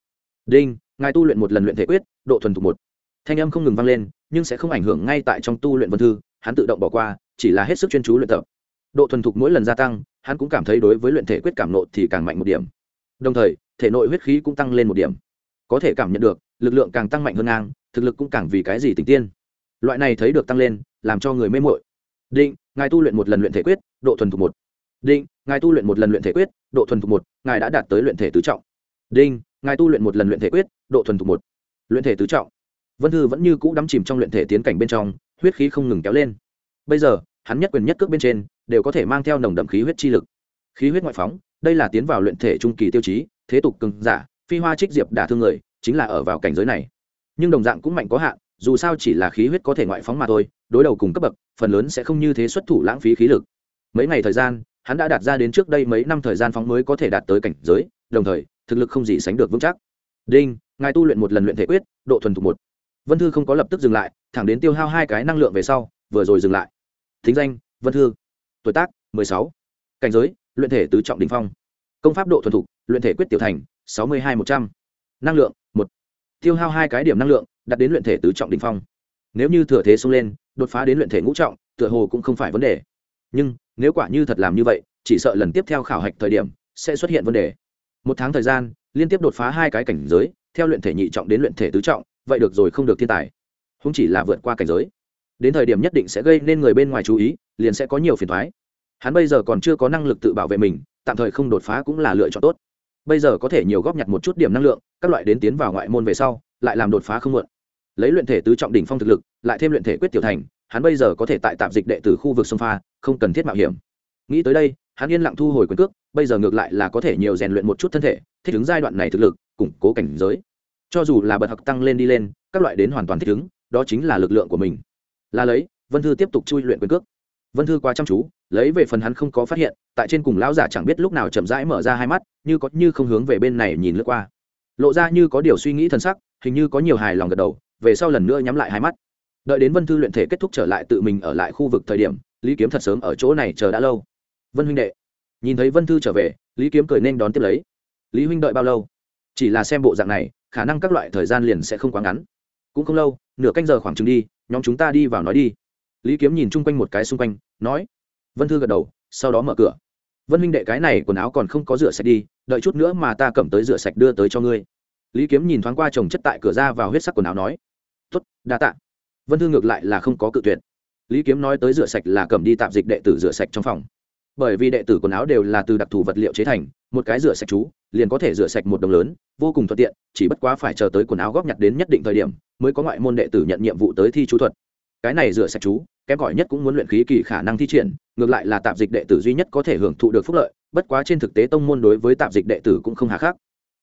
Đinh, ngài tu luyện một lần luyện thể quyết, độ thuần thục một. Thanh âm không ngừng vang lên, nhưng sẽ không ảnh hưởng ngay tại trong tu luyện vân thư, hắn tự động bỏ qua, chỉ là hết sức chuyên chú luyện tập. Độ thuần thục mỗi lần gia tăng, hắn cũng cảm thấy đối với luyện thể quyết cảm nộ thì càng mạnh một điểm. Đồng thời, thể nội huyết khí cũng tăng lên một điểm. Có thể cảm nhận được, lực lượng càng tăng mạnh hơn ngang, thực lực cũng càng vì cái gì tỉnh tiên loại này thấy được tăng lên, làm cho người mê mội định, ngài tu luyện một lần luyện thể quyết, độ thuần thục một. Định, ngài tu luyện một lần luyện thể quyết, độ thuần thục một, ngài đã đạt tới luyện thể tứ trọng. Đinh ngài tu luyện một lần luyện thể quyết, độ thuần thục một. Luyện thể tứ trọng. Vân thư vẫn như cũ đắm chìm trong luyện thể tiến cảnh bên trong, huyết khí không ngừng kéo lên. Bây giờ, hắn nhất quyền nhất cước bên trên, đều có thể mang theo nồng đậm khí huyết chi lực. Khí huyết ngoại phóng, đây là tiến vào luyện thể trung kỳ tiêu chí, thế tục cường giả, phi hoa trích diệp đả thương người, chính là ở vào cảnh giới này. Nhưng đồng dạng cũng mạnh có hạn dù sao chỉ là khí huyết có thể ngoại phóng mà thôi, đối đầu cùng cấp bậc, phần lớn sẽ không như thế xuất thủ lãng phí khí lực. Mấy ngày thời gian, hắn đã đạt ra đến trước đây mấy năm thời gian phóng mới có thể đạt tới cảnh giới, đồng thời, thực lực không gì sánh được vững chắc. Đinh, ngài tu luyện một lần luyện thể quyết, độ thuần thục một. Vân thư không có lập tức dừng lại, thẳng đến tiêu hao hai cái năng lượng về sau, vừa rồi dừng lại. Thính danh, vân thư. Tuổi tác, mười sáu. Cảnh giới, luyện thể tứ trọng đình phong. Công pháp độ thuần thục, luyện thể quyết tiểu thành, sáu mươi hai một trăm. Năng lượng, một. Tiêu hao hai cái điểm năng lượng đặt đến luyện thể tứ trọng đình phong. Nếu như thừa thế xông lên, đột phá đến luyện thể ngũ trọng, tựa hồ cũng không phải vấn đề. Nhưng, nếu quả như thật làm như vậy, chỉ sợ lần tiếp theo khảo hạch thời điểm, sẽ xuất hiện vấn đề. Một tháng thời gian, liên tiếp đột phá hai cái cảnh giới, theo luyện thể nhị trọng đến luyện thể tứ trọng, vậy được rồi không được thiên tài. Không chỉ là vượt qua cảnh giới. Đến thời điểm nhất định sẽ gây nên người bên ngoài chú ý, liền sẽ có nhiều phiền thoái hắn bây giờ còn chưa có năng lực tự bảo vệ mình, tạm thời không đột phá cũng là lựa chọn tốt. Bây giờ có thể nhiều góp nhặt một chút điểm năng lượng, các loại đến tiến vào ngoại môn về sau, lại làm đột phá không muộn lấy luyện thể tứ trọng đỉnh phong thực lực, lại thêm luyện thể quyết tiểu thành, hắn bây giờ có thể tại tạm dịch đệ từ khu vực sông pha, không cần thiết mạo hiểm. Nghĩ tới đây, hắn yên lặng thu hồi quyền cước, bây giờ ngược lại là có thể nhiều rèn luyện một chút thân thể, thích ứng giai đoạn này thực lực, củng cố cảnh giới. Cho dù là bật học tăng lên đi lên, các loại đến hoàn toàn thích ứng, đó chính là lực lượng của mình. Là lấy, vân thư tiếp tục chui luyện quyền cước. Vân thư quá chăm chú, lấy về phần hắn không có phát hiện, tại trên cùng lão giả chẳng biết lúc nào chậm rãi mở ra hai mắt, như có như không hướng về bên này nhìn lướt qua. Lộ ra như có điều suy nghĩ thần sắc, hình như có nhiều hài lòng gật đầu về sau lần nữa nhắm lại hai mắt. Đợi đến vân thư luyện thể kết thúc trở lại tự mình ở lại khu vực thời điểm, lý kiếm thật sớm ở chỗ này chờ đã lâu. Vân huynh đệ, nhìn thấy vân thư trở về, lý kiếm cười nên đón tiếp lấy. Lý huynh đợi bao lâu? Chỉ là xem bộ dạng này, khả năng các loại thời gian liền sẽ không quá ngắn. Cũng không lâu, nửa canh giờ khoảng chừng đi, nhóm chúng ta đi vào nói đi. Lý kiếm nhìn chung quanh một cái xung quanh, nói. Vân thư gật đầu, sau đó mở cửa. Vân huynh đệ, cái này quần áo còn không có rửa sạch đi, đợi chút nữa mà ta cầm tới rửa sạch đưa tới cho ngươi. Lý kiếm nhìn thoáng qua chồng chất tại cửa ra vào huyết sắc quần áo nói tuất đa tạ. Vân thư ngược lại là không có cự tuyệt. Lý kiếm nói tới rửa sạch là cầm đi tạm dịch đệ tử rửa sạch trong phòng. Bởi vì đệ tử quần áo đều là từ đặc thù vật liệu chế thành, một cái rửa sạch chú, liền có thể rửa sạch một đồng lớn, vô cùng thuận tiện, chỉ bất quá phải chờ tới quần áo góp nhặt đến nhất định thời điểm, mới có ngoại môn đệ tử nhận nhiệm vụ tới thi chú thuật. Cái này rửa sạch chú, kém cỏi nhất cũng muốn luyện khí kỳ khả năng thi triển, ngược lại là tạp dịch đệ tử duy nhất có thể hưởng thụ được phúc lợi, bất quá trên thực tế tông môn đối với tạp dịch đệ tử cũng không hà khác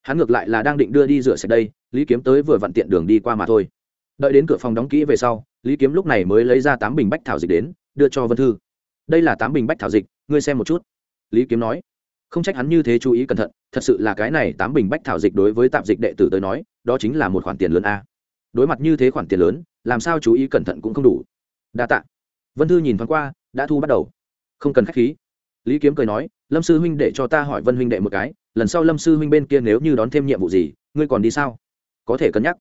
hắn ngược lại là đang định đưa đi rửa sạch đây, lý kiếm tới vừa vặn tiện đường đi qua mà thôi đợi đến cửa phòng đóng kỹ về sau, lý kiếm lúc này mới lấy ra tám bình bách thảo dịch đến, đưa cho vân thư. Đây là tám bình bách thảo dịch, ngươi xem một chút. Lý kiếm nói. Không trách hắn như thế chú ý cẩn thận, thật sự là cái này tám bình bách thảo dịch đối với tạp dịch đệ tử tới nói, đó chính là một khoản tiền lớn a. Đối mặt như thế khoản tiền lớn, làm sao chú ý cẩn thận cũng không đủ. Đa tạ. Vân thư nhìn thoáng qua, đã thu bắt đầu. Không cần k h á c h khí. Lý kiếm cười nói, lâm sư huynh để cho ta hỏi vân huynh đệ một cái, lần sau lâm sư huynh bên kia nếu như đón thêm nhiệm vụ gì, ngươi còn đi sao? Có thể cân nhắc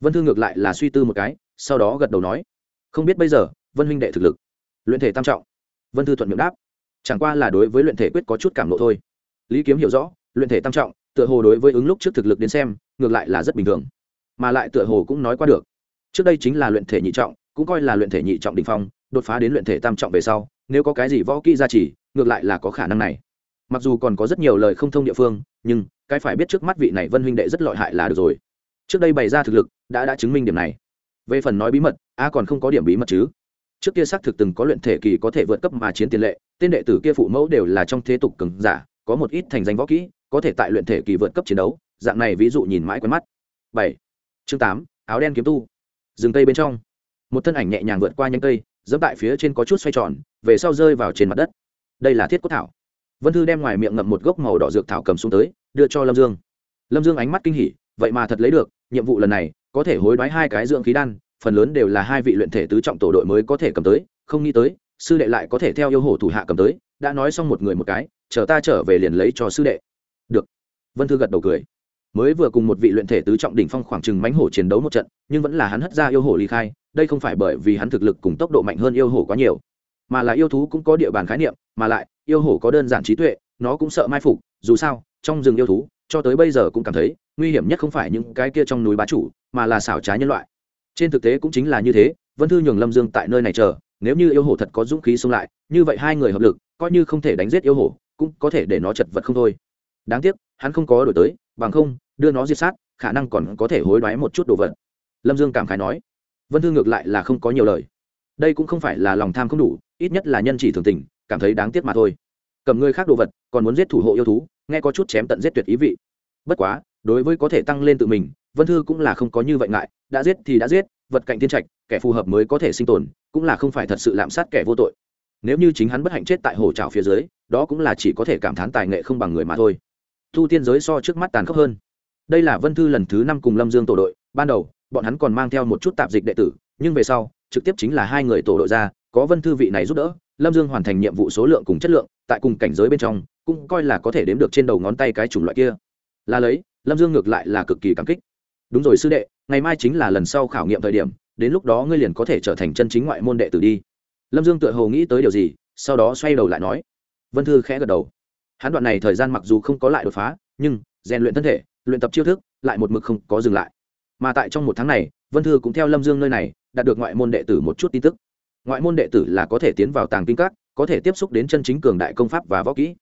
vân thư ngược lại là suy tư một cái, sau đó gật đầu nói, không biết bây giờ, vân huynh đệ thực lực, luyện thể tam trọng. Vân thư thuận miệng đáp, chẳng qua là đối với luyện thể quyết có chút cảm lộ thôi. Lý kiếm hiểu rõ, luyện thể tam trọng, tựa hồ đối với ứng lúc trước thực lực đến xem, ngược lại là rất bình thường. Mà lại tựa hồ cũng nói qua được. Trước đây chính là luyện thể nhị trọng, cũng coi là luyện thể nhị trọng đ ỉ n h phong, đột phá đến luyện thể tam trọng về sau, nếu có cái gì võ kỹ gia trì, ngược lại là có khả năng này. Mặc dù còn có rất nhiều lời không thông địa phương, nhưng cái phải biết trước mắt vị này vân huynh đệ rất lợi hại là được rồi. Trước đây bày ra thực lực đã đã chứng minh điểm này. Về phần nói bí mật, a còn không có điểm bí mật chứ. Trước kia xác thực từng có luyện thể kỳ có thể vượt cấp mà chiến tiền lệ, tên đệ tử kia phụ mẫu đều là trong thế tục cường giả, có một ít thành danh võ kỹ, có thể tại luyện thể kỳ vượt cấp chiến đấu, dạng này ví dụ nhìn mãi quen mắt. Bảy. Chương tám, áo đen kiếm tu. Rừng cây bên trong. Một thân ảnh nhẹ nhàng vượt qua nhánh cây, dẫm tại phía trên có chút xoay tròn, về sau rơi vào trên mặt đất. Đây là thiết cốt thảo. Vân thư đem ngoài miệng ngậm một gốc màu đỏ dược thảo cầm xuống tới, đưa cho lâm dương. Lâm dương ánh mắt kinh hỉ, vậy mà thật lấy được, nhiệm vụ lần này có thể hối đoái hai cái dưỡng khí đan, phần lớn đều là hai vị luyện thể tứ trọng tổ đội mới có thể cầm tới, không nghĩ tới, sư đệ lại có thể theo yêu hổ thủ hạ cầm tới, đã nói xong một người một cái, chờ ta trở về liền lấy cho sư đệ. Được. Vân thư gật đầu cười. Mới vừa cùng một vị luyện thể tứ trọng đỉnh phong khoảng chừng mánh hổ chiến đấu một trận, nhưng vẫn là hắn hất ra yêu hổ ly khai, đây không phải bởi vì hắn thực lực cùng tốc độ mạnh hơn yêu hổ quá nhiều, mà là yêu thú cũng có địa bàn khái niệm, mà lại, yêu hổ có đơn giản trí tuệ, nó cũng sợ mai phục, dù sao, trong rừng yêu thú, cho tới bây giờ cũng cảm thấy nguy hiểm nhất không phải những cái kia trong núi bá chủ, mà là xảo trá nhân loại. Trên thực tế cũng chính là như thế, vân thư nhường lâm dương tại nơi này chờ, nếu như yêu hổ thật có dũng khí xông lại, như vậy hai người hợp lực, coi như không thể đánh giết yêu hổ, cũng có thể để nó chật vật không thôi. Đáng tiếc, hắn không có đổi tới, bằng không, đưa nó diệt sát, khả năng còn có thể hối đoái một chút đồ vật. Lâm dương cảm khái nói. Vân thư ngược lại là không có nhiều lời. Đây cũng không phải là lòng tham không đủ, ít nhất là nhân chỉ thường tình, cảm thấy đáng tiếc mà thôi. Cầm người khác đồ vật, còn muốn giết thủ hộ yêu thú, nghe có chút chém tận giết tuyệt ý vị. Bất quá đối với có thể tăng lên tự mình, vân thư cũng là không có như vậy ngại, đã giết thì đã giết, vật cạnh tiên trạch, kẻ phù hợp mới có thể sinh tồn, cũng là không phải thật sự lạm sát kẻ vô tội. Nếu như chính hắn bất hạnh chết tại hồ trào phía dưới, đó cũng là chỉ có thể cảm thán tài nghệ không bằng người mà thôi. Thu tiên giới so trước mắt tàn khốc hơn. Đây là vân thư lần thứ năm cùng lâm dương tổ đội, ban đầu, bọn hắn còn mang theo một chút tạp dịch đệ tử, nhưng về sau, trực tiếp chính là hai người tổ đội ra, có vân thư vị này giúp đỡ, lâm dương hoàn thành nhiệm vụ số lượng cùng chất lượng, tại cùng cảnh giới bên trong, cũng coi là có thể đếm được trên đầu ngón tay cái chủng loại kia. Là lấy lâm dương ngược lại là cực kỳ cảm kích. Đúng rồi sư đệ, ngày mai chính là lần sau khảo nghiệm thời điểm, đến lúc đó ngươi liền có thể trở thành chân chính ngoại môn đệ tử đi. Lâm dương tựa hồ nghĩ tới điều gì, sau đó xoay đầu lại nói. Vân thư khẽ gật đầu. Hắn đoạn này thời gian mặc dù không có lại đột phá, nhưng rèn luyện thân thể, luyện tập chiêu thức, lại một mực không có dừng lại. Mà tại trong một tháng này, vân thư cũng theo lâm dương nơi này, đạt được ngoại môn đệ tử một chút tin tức. Ngoại môn đệ tử là có thể tiến vào tàng kinh các, có thể tiếp xúc đến chân chính cường đại công pháp và võ kỹ.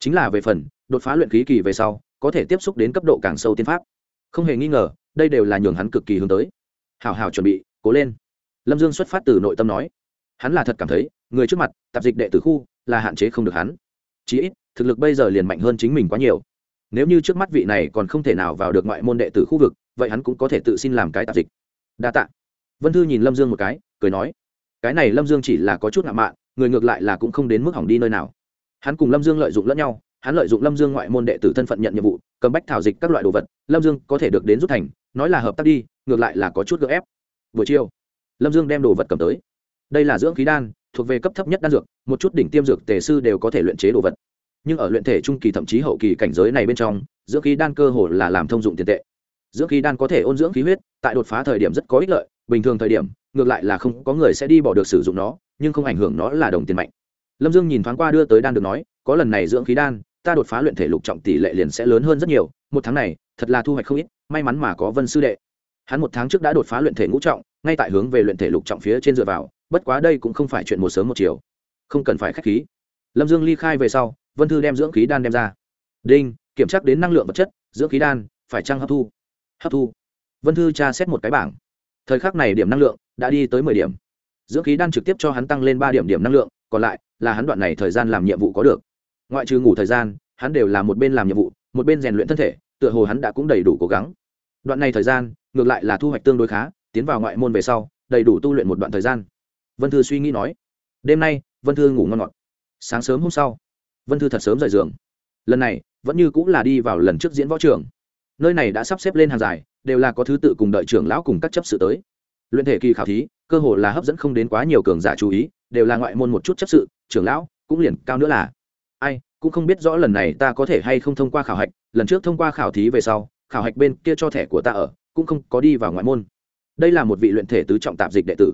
Chính là về phần, đột phá luyện khí kỳ về sau có thể tiếp xúc đến cấp độ càng sâu tiên pháp. Không hề nghi ngờ, đây đều là nhường hắn cực kỳ hướng tới. Hào hào chuẩn bị, cố lên. Lâm dương xuất phát từ nội tâm nói. Hắn là thật cảm thấy, người trước mặt, tạp dịch đệ tử khu, là hạn chế không được hắn. Chí ít, thực lực bây giờ liền mạnh hơn chính mình quá nhiều. Nếu như trước mắt vị này còn không thể nào vào được ngoại môn đệ tử khu vực, vậy hắn cũng có thể tự xin làm cái tạp dịch. Đa t ạ vân thư nhìn lâm dương một cái, cười nói. Cái này lâm dương chỉ là có chút ngạo mạn, người ngược lại là cũng không đến mức hỏng đi nơi nào. Hắn cùng lâm dương lợi dụng lẫn nhau hắn lợi dụng lâm dương ngoại môn đệ tử thân phận nhận nhiệm vụ, cầm bách thảo dịch các loại đồ vật, lâm dương có thể được đến rút thành, nói là hợp tác đi, ngược lại là có chút gợ ép. Buổi chiều, lâm dương đem đồ vật cầm tới. Đây là dưỡng khí đan, thuộc về cấp thấp nhất đan dược, một chút đỉnh tiêm dược tề sư đều có thể luyện chế đồ vật. Nhưng ở luyện thể trung kỳ thậm chí hậu kỳ cảnh giới này bên trong, dưỡng khí đan cơ hồ là làm thông dụng tiền tệ. Dưỡng khí đan có thể ôn dưỡng khí huyết, tại đột phá thời điểm rất có ích lợi, bình thường thời điểm, ngược lại là không có người sẽ đi bỏ được sử dụng nó, nhưng không ảnh hưởng nó là đồng tiền mạnh. Lâm dương nhìn thoáng qua đưa tới đan được nói, có lần này dưỡng khí đan ta đột phá luyện thể lục trọng tỷ lệ liền sẽ lớn hơn rất nhiều, một tháng này, thật là thu hoạch không ít, may mắn mà có vân sư đệ. Hắn một tháng trước đã đột phá luyện thể ngũ trọng, ngay tại hướng về luyện thể lục trọng phía trên dựa vào, bất quá đây cũng không phải chuyện một sớm một chiều. Không cần phải k h á c h khí. Lâm dương ly khai về sau, vân thư đem dưỡng khí đan đem ra. Đinh, kiểm tra đến năng lượng vật chất, dưỡng khí đan, phải trăng hấp thu? Hấp thu. Vân thư tra xét một cái bảng. Thời khắc này điểm năng lượng đã đi tới mười điểm. Dưỡng khí đan trực tiếp cho hắn tăng lên ba điểm điểm năng lượng, còn lại là hắn đoạn này thời gian làm nhiệm vụ có được ngoại trừ ngủ thời gian, hắn đều là một bên làm nhiệm vụ, một bên rèn luyện thân thể, tựa hồ hắn đã cũng đầy đủ cố gắng. Đoạn này thời gian, ngược lại là thu hoạch tương đối khá, tiến vào ngoại môn về sau, đầy đủ tu luyện một đoạn thời gian. Vân thư suy nghĩ nói, đêm nay, vân thư ngủ ngon ngọt. Sáng sớm hôm sau, vân thư thật sớm rời giường. Lần này, vẫn như cũng là đi vào lần trước diễn võ trường. Nơi này đã sắp xếp lên hàng dài, đều là có thứ tự cùng đợi trưởng lão cùng các chấp sự tới. Luyện thể kỳ khảo thí, cơ hồ là hấp dẫn không đến quá nhiều cường giả chú ý, đều là ngoại môn một chút chấp sự, trưởng lão, cũng liền cao nữa là ai, cũng không biết rõ lần này ta có thể hay không thông qua khảo hạch, lần trước thông qua khảo thí về sau, khảo hạch bên kia cho thẻ của ta ở, cũng không có đi vào ngoại môn. Đây là một vị luyện thể tứ trọng tạp dịch đệ tử.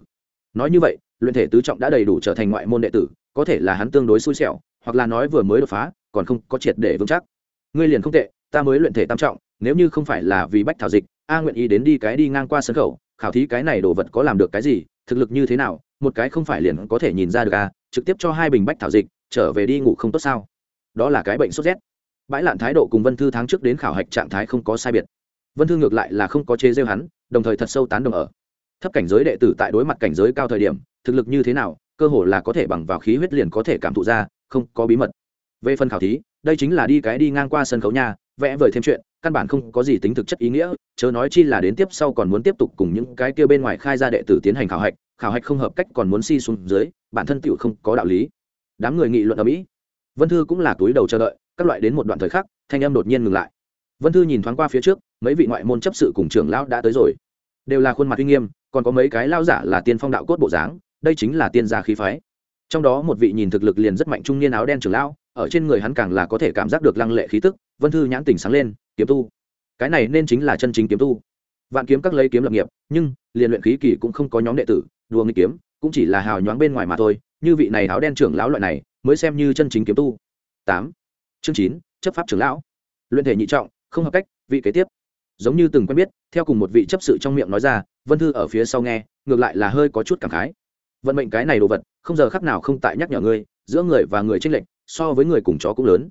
Nói như vậy, luyện thể tứ trọng đã đầy đủ trở thành ngoại môn đệ tử, có thể là hắn tương đối xui xẻo, hoặc là nói vừa mới đột phá, còn không có triệt để vững chắc. Ngươi liền không tệ, ta mới luyện thể tam trọng, nếu như không phải là vì bách thảo dịch, a nguyện ý đến đi cái đi ngang qua sân khẩu, khảo thí cái này đồ vật có làm được cái gì, thực lực như thế nào, một cái không phải liền có thể nhìn ra được a trực tiếp cho hai bình bách thảo dịch trở về đi ngủ không tốt sao? Đó là cái bệnh sốt rét. Bãi lạn thái độ cùng vân thư tháng trước đến khảo hạch trạng thái không có sai biệt. Vân thư ngược lại là không có chế rêu hắn, đồng thời thật sâu tán đồng ở. Thấp cảnh giới đệ tử tại đối mặt cảnh giới cao thời điểm, thực lực như thế nào, cơ hồ là có thể bằng vào khí huyết liền có thể cảm thụ ra, không có bí mật. Về phần khảo thí, đây chính là đi cái đi ngang qua sân khấu nhà vẽ vời thêm chuyện, căn bản không có gì tính thực chất ý nghĩa, chớ nói chi là đến tiếp sau còn muốn tiếp tục cùng những cái kia bên ngoài khai ra đệ tử tiến hành khảo hạch khảo hạch không hợp cách còn muốn si xuống dưới, bản thân tựu không có đạo lý đám người nghị luận ở mỹ. Vân thư cũng là túi đầu chờ đợi, các loại đến một đoạn thời khắc, thanh âm đột nhiên ngừng lại. Vân thư nhìn thoáng qua phía trước, mấy vị ngoại môn chấp sự cùng trưởng lão đã tới rồi. Đều là khuôn mặt uy nghiêm, còn có mấy cái lao giả là tiên phong đạo cốt bộ dáng, đây chính là tiên gia khí phái. Trong đó một vị nhìn thực lực liền rất mạnh trung niên áo đen trưởng lão, ở trên người hắn càng là có thể cảm giác được lăng lệ khí tức, vân thư nhãn tỉnh sáng lên, kiếm tu. Cái này nên chính là chân chính kiếm tu. Vạn kiếm các lấy kiếm lập nghiệp, nhưng liền luyện khí kỳ cũng không có nhóm đệ tử, đùa nghịch kiếm, cũng chỉ là hào nhoáng bên ngoài mà thôi như vị này áo đen trưởng lão loại này, mới xem như chân chính kiếm tu. Tám. Chương chín, chấp pháp trưởng lão. Luyện thể nhị trọng, không hợp cách, vị kế tiếp. Giống như từng quen biết, theo cùng một vị chấp sự trong miệng nói ra, vân thư ở phía sau nghe, ngược lại là hơi có chút cảm khái. Vận mệnh cái này đồ vật, không giờ khắc nào không tại nhắc nhở ngươi, giữa người và người tranh lệch, so với người cùng chó cũng lớn.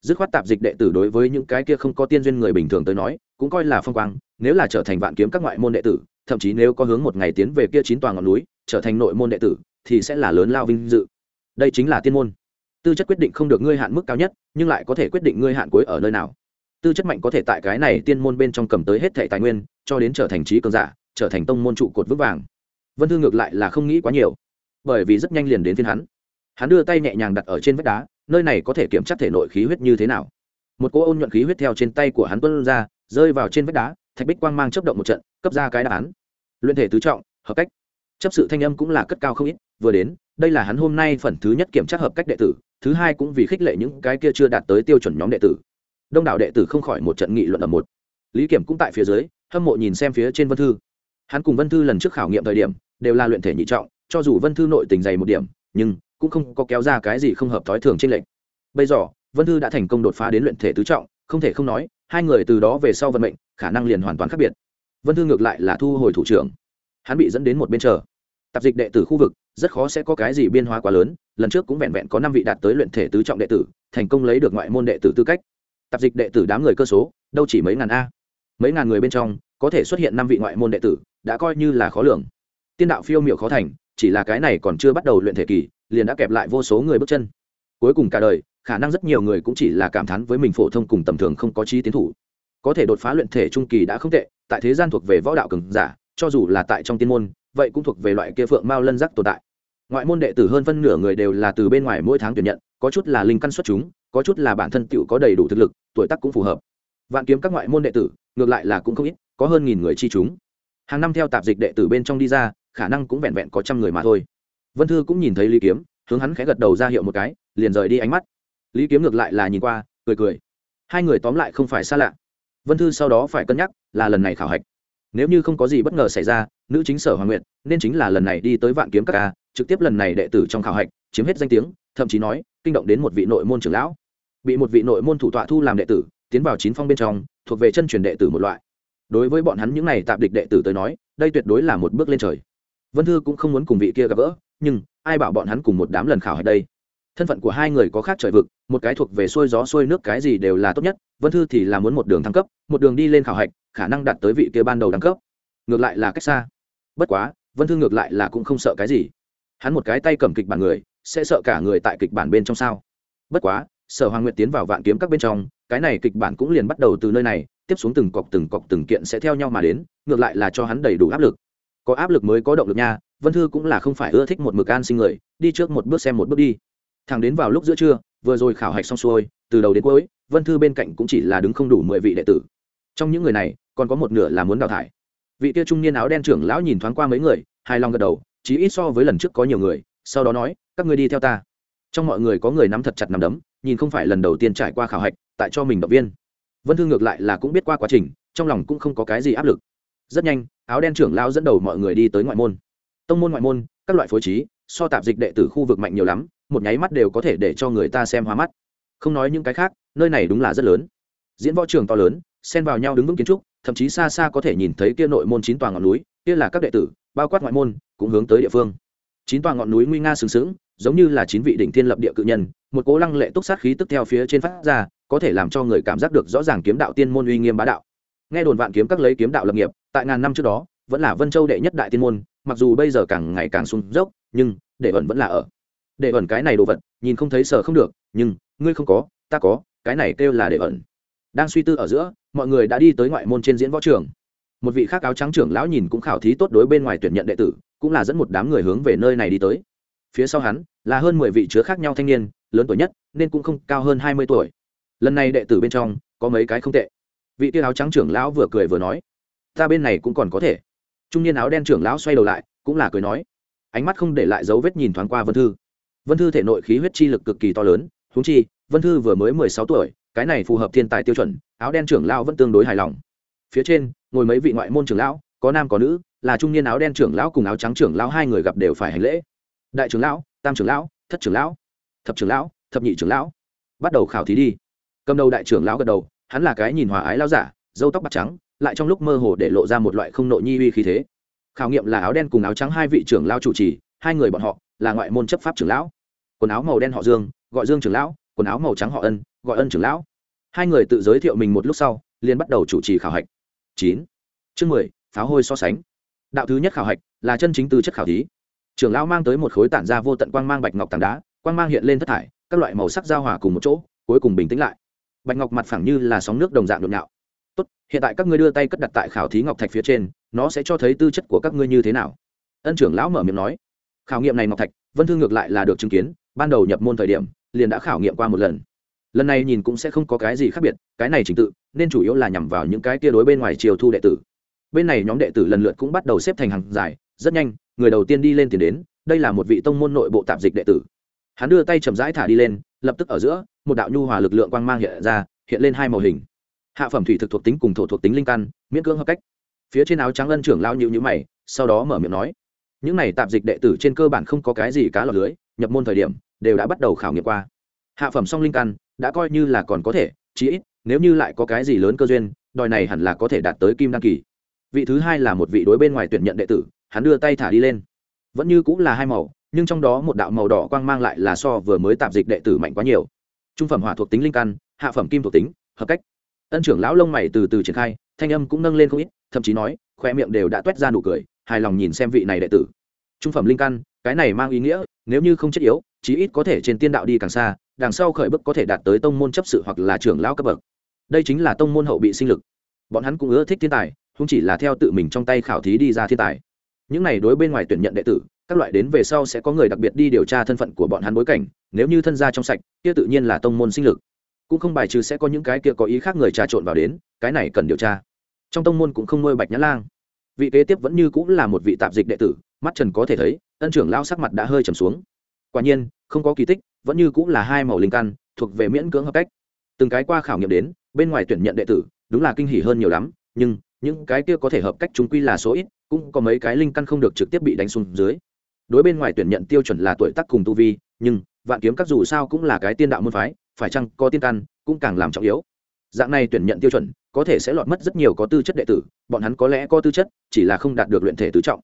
Dứt khoát tạp dịch đệ tử đối với những cái kia không có tiên duyên người bình thường tới nói, cũng coi là phong quang, nếu là trở thành vạn kiếm các ngoại môn đệ tử, thậm chí nếu có hướng một ngày tiến về kia chín tòa ngọn núi, trở thành nội môn đệ tử thì sẽ là lớn lao vinh dự. Đây chính là tiên môn. Tư chất quyết định không được ngươi hạn mức cao nhất, nhưng lại có thể quyết định ngươi hạn cuối ở nơi nào. Tư chất mạnh có thể tại cái này tiên môn bên trong cầm tới hết thảy tài nguyên, cho đến trở thành trí cường giả, trở thành tông môn trụ cột vững vàng. Vân thư ngược lại là không nghĩ quá nhiều, bởi vì rất nhanh liền đến phiên hắn. Hắn đưa tay nhẹ nhàng đặt ở trên vách đá, nơi này có thể kiểm tra thể nội khí huyết như thế nào. Một cỗ ôn nhuận khí huyết theo trên tay của hắn tuân ra, rơi vào trên vách đá, thạch bích quang mang chấp động một trận, cấp ra cái đáp án. Luyện thể tứ trọng, hợp cách. Chấp sự thanh âm cũng là cất cao không ít vừa đến, đây là hắn hôm nay phần thứ nhất kiểm tra hợp cách đệ tử, thứ hai cũng vì khích lệ những cái kia chưa đạt tới tiêu chuẩn nhóm đệ tử. Đông đảo đệ tử không khỏi một trận nghị luận ở một. Lý kiểm cũng tại phía dưới, hâm mộ nhìn xem phía trên vân thư. Hắn cùng vân thư lần trước khảo nghiệm thời điểm, đều là luyện thể nhị trọng, cho dù vân thư nội tình dày một điểm, nhưng cũng không có kéo ra cái gì không hợp thói thường trên lệnh bây giờ, vân thư đã thành công đột phá đến luyện thể tứ trọng, không thể không nói, hai người từ đó về sau vận mệnh, khả năng liền hoàn toàn khác biệt. Vân thư ngược lại là thu hồi thủ trưởng. Hắn bị dẫn đến một bên chờ. Tạp dịch đệ tử khu vực rất khó sẽ có cái gì biên hóa quá lớn, lần trước cũng vẹn vẹn có năm vị đạt tới luyện thể tứ trọng đệ tử, thành công lấy được ngoại môn đệ tử tư cách. Tạp dịch đệ tử đám người cơ số, đâu chỉ mấy ngàn a. Mấy ngàn người bên trong, có thể xuất hiện năm vị ngoại môn đệ tử, đã coi như là khó lường. Tiên đạo phiêu miểu khó thành, chỉ là cái này còn chưa bắt đầu luyện thể kỳ, liền đã kẹp lại vô số người bước chân. Cuối cùng cả đời, khả năng rất nhiều người cũng chỉ là cảm thán với mình phổ thông cùng tầm thường không có trí tiến thủ. Có thể đột phá luyện thể trung kỳ đã không tệ, tại thế gian thuộc về võ đạo cường giả, cho dù là tại trong tiên môn vậy cũng thuộc về loại kia phượng mao lân giác tồn tại. Ngoại môn đệ tử hơn phân nửa người đều là từ bên ngoài mỗi tháng tuyển nhận, có chút là linh căn xuất chúng, có chút là bản thân tựu có đầy đủ thực lực, tuổi tác cũng phù hợp. Vạn kiếm các ngoại môn đệ tử, ngược lại là cũng không ít, có hơn nghìn người chi chúng. Hàng năm theo tạp dịch đệ tử bên trong đi ra, khả năng cũng vẹn vẹn có trăm người mà thôi. Vân thư cũng nhìn thấy lý kiếm, hướng hắn khẽ gật đầu ra hiệu một cái, liền rời đi ánh mắt. Lý kiếm ngược lại là nhìn qua, cười cười. Hai người tóm lại không phải xa lạ. Vân thư sau đó phải cân nhắc, là lần này khảo hạch nếu như không có gì bất ngờ xảy ra, nữ chính sở hoàng nguyện nên chính là lần này đi tới vạn kiếm các ca trực tiếp lần này đệ tử trong khảo hạch, chiếm hết danh tiếng, thậm chí nói, kinh động đến một vị nội môn trưởng lão. Bị một vị nội môn thủ tọa thu làm đệ tử, tiến vào chín phong bên trong, thuộc về chân truyền đệ tử một loại. Đối với bọn hắn những này tạm địch đệ tử tới nói, đây tuyệt đối là một bước lên trời. Vân thư cũng không muốn cùng vị kia gặp gỡ, nhưng, ai bảo bọn hắn cùng một đám lần khảo hạch đây? Thân phận của hai người có khác trời vực, một cái thuộc về xuôi gió xuôi nước cái gì đều là tốt nhất, vân thư thì là muốn một đường thăng cấp, một đường đi lên khảo hạch khả năng đạt tới vị kia ban đầu đẳng cấp. Ngược lại là cách xa. Bất quá, vân thư ngược lại là cũng không sợ cái gì. Hắn một cái tay cầm kịch bản người, sẽ sợ cả người tại kịch bản bên trong sao? Bất quá, sở hoàng nguyệt tiến vào vạn kiếm các bên trong, cái này kịch bản cũng liền bắt đầu từ nơi này, tiếp xuống từng cọc từng cọc từng kiện sẽ theo nhau mà đến, ngược lại là cho hắn đầy đủ áp lực. Có áp lực mới có động lực nha, vân thư cũng là không phải ưa thích một mực an sinh người, đi trước một bước xem một bước đi. Thằng đến vào lúc giữa trưa, vừa rồi khảo hạch xong xuôi, từ đầu đến cuối, vân thư bên cạnh cũng chỉ là đứng không đủ mười vị đệ tử. Trong những người này còn có một nửa là muốn đào thải. Vị kia trung niên áo đen trưởng lão nhìn thoáng qua mấy người, hài lòng gật đầu, chí ít so với lần trước có nhiều người, sau đó nói, các ngươi đi theo ta. Trong mọi người có người nắm thật chặt nắm đấm, nhìn không phải lần đầu tiên trải qua khảo hạch, tại cho mình động viên. Vân thư ngược lại là cũng biết qua quá trình, trong lòng cũng không có cái gì áp lực. Rất nhanh, áo đen trưởng lão dẫn đầu mọi người đi tới ngoại môn. Tông môn ngoại môn, các loại phối trí, so tạp dịch đệ tử khu vực mạnh nhiều lắm, một nháy mắt đều có thể để cho người ta xem hoa mắt. Không nói những cái khác, nơi này đúng là rất lớn. Diễn võ trường to lớn, xen vào nhau đứng vững kiến trúc thậm chí xa xa có thể nhìn thấy kia nội môn chín tòa ngọn núi, kia là các đệ tử, bao quát ngoại môn, cũng hướng tới địa phương. Chín tòa ngọn núi nguy nga sừng sững, giống như là chín vị đỉnh thiên lập địa cự nhân, một cố lăng lệ túc sát khí tức theo phía trên phát ra, có thể làm cho người cảm giác được rõ ràng kiếm đạo tiên môn uy nghiêm bá đạo. Nghe đồn vạn kiếm các lấy kiếm đạo lập nghiệp, tại ngàn năm trước đó, vẫn là vân châu đệ nhất đại tiên môn, mặc dù bây giờ càng ngày càng sung dốc, nhưng đệ ẩn vẫn là ở. Đệ ẩn cái này đồ vật, nhìn không thấy sở không được, nhưng ngươi không có, ta có, cái này kêu là đệ ẩn đang suy tư ở giữa, mọi người đã đi tới ngoại môn trên diễn võ trường. Một vị khác áo trắng trưởng lão nhìn cũng khảo thí tốt đối bên ngoài tuyển nhận đệ tử, cũng là dẫn một đám người hướng về nơi này đi tới. Phía sau hắn là hơn mười vị chứa khác nhau thanh niên, lớn tuổi nhất, nên cũng không cao hơn hai mươi tuổi. Lần này đệ tử bên trong, có mấy cái không tệ. Vị kia áo trắng trưởng lão vừa cười vừa nói, ta bên này cũng còn có thể. Trung niên áo đen trưởng lão xoay đầu lại, cũng là cười nói, ánh mắt không để lại dấu vết nhìn thoáng qua vân thư. Vân thư thể nội khí huyết chi lực cực kỳ to lớn húng chi, vân thư vừa mới mười sáu tuổi cái này phù hợp thiên tài tiêu chuẩn, áo đen trưởng lão vẫn tương đối hài lòng. Phía trên, ngồi mấy vị ngoại môn trưởng lão, có nam có nữ, là trung niên áo đen trưởng lão cùng áo trắng trưởng lão, hai người gặp đều phải hành lễ. Đại trưởng lão, tam trưởng lão, thất trưởng lão, thập trưởng lão, thập nhị trưởng lão. Bắt đầu khảo thí đi. Cầm đầu đại trưởng lão gật đầu, hắn là cái nhìn hòa ái lao giả dâu tóc bạc trắng, lại trong lúc mơ hồ để lộ ra một loại không nội nhi uy khí thế. Khảo nghiệm là áo đen cùng áo trắng hai vị trưởng lao chủ trì, hai người bọn họ là ngoại môn chấp pháp trưởng lão. Quần áo màu đen họ dương, gọi dương trưởng lão, quần áo màu trắng họ ân gọi ân trưởng lão. Hai người tự giới thiệu mình một lúc sau, liền bắt đầu chủ trì khảo hạch. Chín. Chương mười, pháo hôi so sánh. Đạo thứ nhất khảo hạch là chân chính tư chất khảo thí. Trưởng lão mang tới một khối tản ra vô tận quang mang bạch ngọc tảng đá, quang mang hiện lên thất thải, các loại màu sắc giao hòa cùng một chỗ, cuối cùng bình tĩnh lại. Bạch ngọc mặt phẳng như là sóng nước đồng dạng nhộn nhạo. Tốt, hiện tại các ngươi đưa tay cất đặt tại khảo thí ngọc thạch phía trên, nó sẽ cho thấy tư chất của các ngươi như thế nào. Ân trưởng lão mở miệng nói. Khảo nghiệm này ngọc thạch, vân thư ngược lại là được chứng kiến, ban đầu nhập môn thời điểm, liền đã khảo nghiệm qua một lần lần này nhìn cũng sẽ không có cái gì khác biệt, cái này trình tự, nên chủ yếu là nhằm vào những cái kia đối bên ngoài chiều thu đệ tử. Bên này nhóm đệ tử lần lượt cũng bắt đầu xếp thành hàng dài, rất nhanh, người đầu tiên đi lên tiền đến, đây là một vị tông môn nội bộ tạp dịch đệ tử. Hắn đưa tay chậm rãi thả đi lên, lập tức ở giữa, một đạo nhu hòa lực lượng quang mang hiện ra, hiện lên hai màu hình. Hạ phẩm thủy thực thuộc tính cùng thổ thuộc tính linh căn, miễn cưỡng hợp cách. Phía trên áo trắng ân trưởng lao nhịu nhữ mày, sau đó mở miệng nói, những này tạp dịch đệ tử trên cơ bản không có cái gì cá lọc lưới, nhập môn thời điểm, đều đã bắt đầu khảo nghiệm qua hạ phẩm song linh căn, đã coi như là còn có thể, chí ít, nếu như lại có cái gì lớn cơ duyên, đòi này hẳn là có thể đạt tới kim đăng kỳ. Vị thứ hai là một vị đối bên ngoài tuyển nhận đệ tử, hắn đưa tay thả đi lên. Vẫn như cũng là hai màu, nhưng trong đó một đạo màu đỏ quang mang lại là so vừa mới tạp dịch đệ tử mạnh quá nhiều. Trung phẩm hỏa thuộc tính linh căn, hạ phẩm kim thuộc tính, hợp cách. Ân trưởng lão lông mày từ từ triển khai, thanh âm cũng nâng lên không ít, thậm chí nói khoe miệng đều đã t u é t ra nụ cười, hài lòng nhìn xem vị này đệ tử. Trung phẩm linh căn, cái này mang ý nghĩa, nếu như không chất yếu chí ít có thể trên tiên đạo đi càng xa, đằng sau khởi bức có thể đạt tới tông môn chấp sự hoặc là trưởng lão cấp bậc. Đây chính là tông môn hậu bị sinh lực. Bọn hắn cũng ưa thích thiên tài không chỉ là theo tự mình trong tay khảo thí đi ra thiên tài. Những này đối bên ngoài tuyển nhận đệ tử, các loại đến về sau sẽ có người đặc biệt đi điều tra thân phận của bọn hắn bối cảnh, nếu như thân gia trong sạch, kia tự nhiên là tông môn sinh lực. Cũng không bài trừ sẽ có những cái kia có ý khác người trà trộn vào đến, cái này cần điều tra. Trong tông môn cũng không nuôi bạch nhã lang. Vị kế tiếp vẫn như cũng là một vị tạp dịch đệ tử, mắt trần có thể thấy, ân trưởng lao sắc mặt đã hơi trầm xuống quả nhiên, không có kỳ tích, vẫn như cũng là hai màu linh căn, thuộc về miễn cưỡng hợp cách. Từng cái qua khảo nghiệm đến, bên ngoài tuyển nhận đệ tử, đúng là kinh hỉ hơn nhiều lắm, nhưng những cái kia có thể hợp cách chúng quy là số ít, cũng có mấy cái linh căn không được trực tiếp bị đánh xuống dưới. Đối bên ngoài tuyển nhận tiêu chuẩn là tuổi tác cùng tu vi, nhưng vạn kiếm các dù sao cũng là cái tiên đạo môn phái, phải chăng có tiên căn cũng càng làm trọng yếu. Dạng này tuyển nhận tiêu chuẩn, có thể sẽ lọt mất rất nhiều có tư chất đệ tử, bọn hắn có lẽ có tư chất, chỉ là không đạt được luyện thể tứ trọng.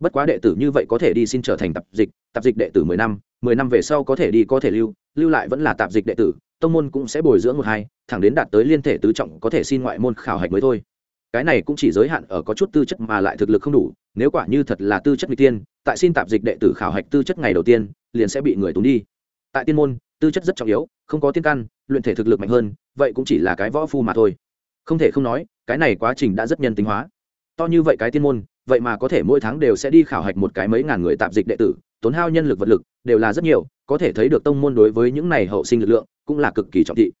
Bất quá đệ tử như vậy có thể đi xin trở thành tập dịch tập dịch đệ tử mười năm mười năm về sau có thể đi có thể lưu lưu lại vẫn là tạp dịch đệ tử, tông môn cũng sẽ bồi dưỡng một hai, thẳng đến đạt tới liên thể tứ trọng có thể xin ngoại môn khảo hạch mới thôi. Cái này cũng chỉ giới hạn ở có chút tư chất mà lại thực lực không đủ, nếu quả như thật là tư chất n tiên, tại xin tạp dịch đệ tử khảo hạch tư chất ngày đầu tiên, liền sẽ bị người tốn đi. Tại tiên môn, tư chất rất trọng yếu, không có tiên căn, luyện thể thực lực mạnh hơn, vậy cũng chỉ là cái võ phu mà thôi. Không thể không nói, cái này quá trình đã rất nhân tính hóa. To như vậy cái tiên môn, vậy mà có thể mỗi tháng đều sẽ đi khảo hạch một cái mấy ngàn người tạp dịch đệ tử tốn hao nhân lực vật lực, đều là rất nhiều, có thể thấy được tông môn đối với những này hậu sinh lực lượng cũng là cực kỳ trọng thị.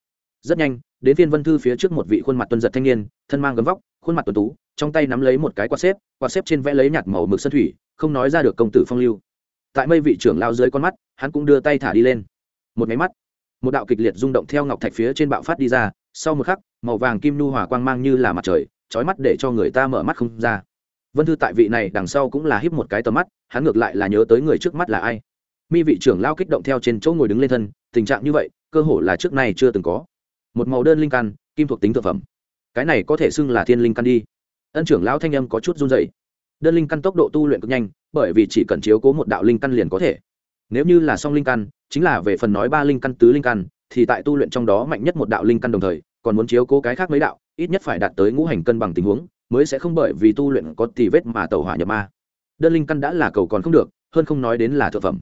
Rất nhanh, đến phiên vân thư phía trước một vị khuôn mặt tuân giật thanh niên, thân mang gấm vóc, khuôn mặt tuần tú, trong tay nắm lấy một cái quạt xếp quạt xếp trên vẽ lấy nhạt màu mực sân thủy, không nói ra được công tử phong lưu. Tại mây vị trưởng lao dưới con mắt, hắn cũng đưa tay thả đi lên. Một máy mắt, một đạo kịch liệt rung động theo ngọc thạch phía trên bạo phát đi ra, sau một khắc, màu vàng kim nu hòa quang mang như là mặt trời trói mắt để cho người ta mở mắt không ra vân thư tại vị này đằng sau cũng là híp một cái tầm mắt, hắn ngược lại là nhớ tới người trước mắt là ai. Mi vị trưởng lao kích động theo trên chỗ ngồi đứng lên thân, tình trạng như vậy, cơ hồ là trước nay chưa từng có. Một màu đơn linh căn, kim thuộc tính thực phẩm. Cái này có thể xưng là thiên linh căn đi. Ân trưởng lão thanh âm có chút run dày đơn linh căn tốc độ tu luyện cực nhanh, bởi vì chỉ cần chiếu cố một đạo linh căn liền có thể. Nếu như là song linh căn, chính là về phần nói ba linh căn, tứ linh căn, thì tại tu luyện trong đó mạnh nhất một đạo linh căn đồng thời, còn muốn chiếu cố cái khác mấy đạo, ít nhất phải đạt tới ngũ hành cân bằng tình huống mới sẽ không bởi vì tu luyện có tì vết mà tẩu hỏa nhập ma. Đơn linh căn đã là cầu còn không được, hơn không nói đến là thượng phẩm.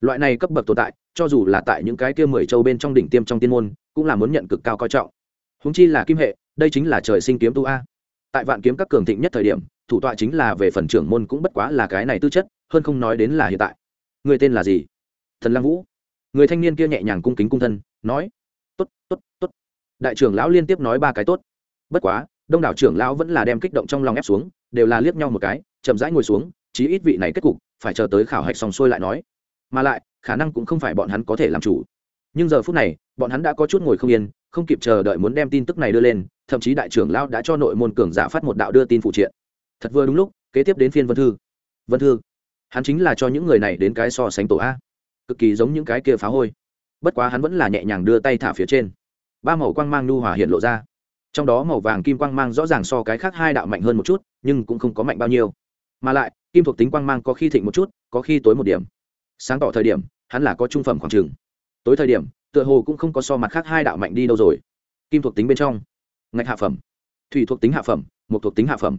Loại này cấp bậc tồn tại, cho dù là tại những cái kia mười châu bên trong đỉnh tiêm trong tiên môn, cũng là muốn nhận cực cao coi trọng. Húng chi là kim hệ, đây chính là trời sinh kiếm tu a. Tại vạn kiếm các cường thịnh nhất thời điểm, thủ tọa chính là về phần trưởng môn cũng bất quá là cái này tư chất, hơn không nói đến là hiện tại. Người tên là gì? Thần lăng vũ. Người thanh niên kia nhẹ nhàng cung kính cung thân, nói t ố t t ố t t ố t đại trưởng lão liên tiếp nói ba cái tốt. Bất quá đông đảo trưởng lão vẫn là đem kích động trong lòng ép xuống, đều là liếc nhau một cái, chậm rãi ngồi xuống, chí ít vị này kết cục, phải chờ tới khảo hạch xong xuôi lại nói. Mà lại, khả năng cũng không phải bọn hắn có thể làm chủ. Nhưng giờ phút này, bọn hắn đã có chút ngồi không yên, không kịp chờ đợi muốn đem tin tức này đưa lên, thậm chí đại trưởng lão đã cho nội môn cường giả phát một đạo đưa tin phụ triện. Thật vừa đúng lúc, kế tiếp đến phiên vân thư. Vân thư, hắn chính là cho những người này đến cái so sánh tổ a. Cực kỳ giống những cái kia phá hôi. Bất quá hắn vẫn là nhẹ nhàng đưa tay thả phía trên. Ba màu quang mang nu hòa hiện lộ ra trong đó màu vàng kim quang mang rõ ràng so cái khác hai đạo mạnh hơn một chút, nhưng cũng không có mạnh bao nhiêu. Mà lại, kim thuộc tính quang mang có khi thịnh một chút, có khi tối một điểm. Sáng tỏ thời điểm, hắn là có trung phẩm khoảng trừng. Tối thời điểm, tựa hồ cũng không có so mặt khác hai đạo mạnh đi đâu rồi. Kim thuộc tính bên trong. Ngạch hạ phẩm. Thủy thuộc tính hạ phẩm một thuộc tính hạ phẩm.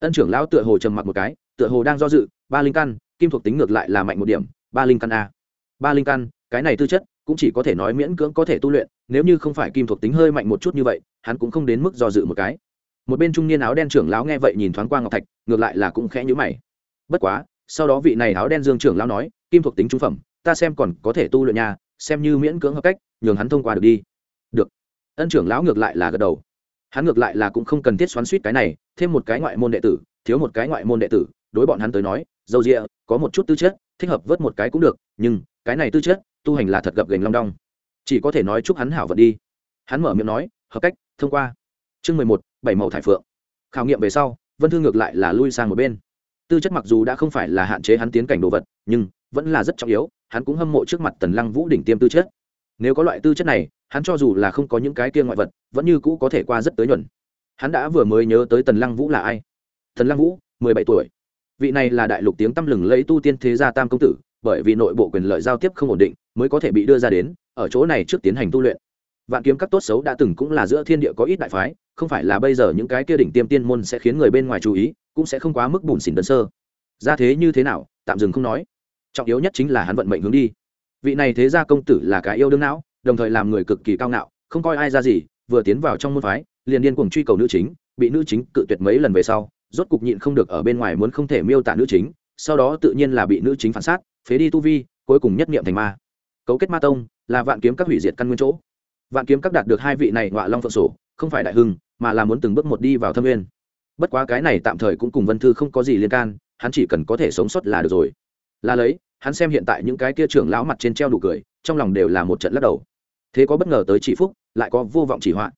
Ân trưởng lão tựa hồ trầm mặc một cái, tựa hồ đang do dự, ba linh căn, kim thuộc tính ngược lại là mạnh một điểm, ba linh căn a. Ba linh căn, cái này tư chất, cũng chỉ có thể nói miễn cưỡng có thể tu luyện, nếu như không phải kim thuộc tính hơi mạnh một chút như vậy hắn cũng không đến mức do dự một cái. Một bên trung niên áo đen trưởng lão nghe vậy nhìn thoáng qua ngọc thạch, ngược lại là cũng khẽ nhữ mày. Bất quá, sau đó vị này áo đen dương trưởng lão nói, kim thuộc tính trung phẩm, ta xem còn có thể tu luyện nhà xem như miễn cưỡng hợp cách, nhường hắn thông qua được đi. Được. Ân trưởng lão ngược lại là gật đầu. Hắn ngược lại là cũng không cần thiết xoắn suýt cái này, thêm một cái ngoại môn đệ tử, thiếu một cái ngoại môn đệ tử, đối bọn hắn tới nói dầu rịa có một chút tư chất, thích hợp vớt một cái cũng được, nhưng cái này tư chất, tu hành là thật gập gành long đong. Chỉ có thể nói chúc hắn hảo vận đi. Hắn mở miệng nói hợp cách, thông qua. Chương mười một, bảy màu thải phượng. Khảo nghiệm về sau, vân thư ngược lại là lui sang một bên. Tư chất mặc dù đã không phải là hạn chế hắn tiến cảnh đồ vật, nhưng vẫn là rất trọng yếu, hắn cũng hâm mộ trước mặt tần lăng vũ đỉnh tiêm tư chất. Nếu có loại tư chất này, hắn cho dù là không có những cái kia ngoại vật, vẫn như cũ có thể qua rất tới nhuận. Hắn đã vừa mới nhớ tới tần lăng vũ là ai? Tần lăng vũ, mười bảy tuổi. Vị này là đại lục tiếng tăm lừng lấy tu tiên thế gia tam công tử, bởi vì nội bộ quyền lợi giao tiếp không ổn định, mới có thể bị đưa ra đến, ở chỗ này trước tiến hành tu luyện vạn kiếm các tốt xấu đã từng cũng là giữa thiên địa có ít đại phái, không phải là bây giờ những cái kia đỉnh tiêm tiên môn sẽ khiến người bên ngoài chú ý, cũng sẽ không quá mức bùn xỉn đơn sơ. Ra thế như thế nào, tạm dừng không nói. Trọng yếu nhất chính là hắn vận mệnh hướng đi. Vị này thế gia công tử là cái yêu đương não, đồng thời làm người cực kỳ cao ngạo, không coi ai ra gì, vừa tiến vào trong môn phái, liền điên cuồng truy cầu nữ chính, bị nữ chính cự tuyệt mấy lần về sau, rốt cục nhịn không được ở bên ngoài muốn không thể miêu tả nữ chính, sau đó tự nhiên là bị nữ chính phản sát, phế đi tu vi, cuối cùng nhất niệm thành ma. Cấu kết ma tông là vạn kiếm các hủy diệt căn nguyên chỗ vạn kiếm các đạt được hai vị này ngọa long phượng sổ không phải đại hưng mà là muốn từng bước một đi vào thâm nguyên. Bất quá cái này tạm thời cũng cùng vân thư không có gì liên can hắn chỉ cần có thể sống sót là được rồi. Là lấy hắn xem hiện tại những cái kia trưởng lão mặt trên treo đủ cười trong lòng đều là một trận lắc đầu. Thế có bất ngờ tới chỉ phúc lại có vô vọng chỉ hoạn,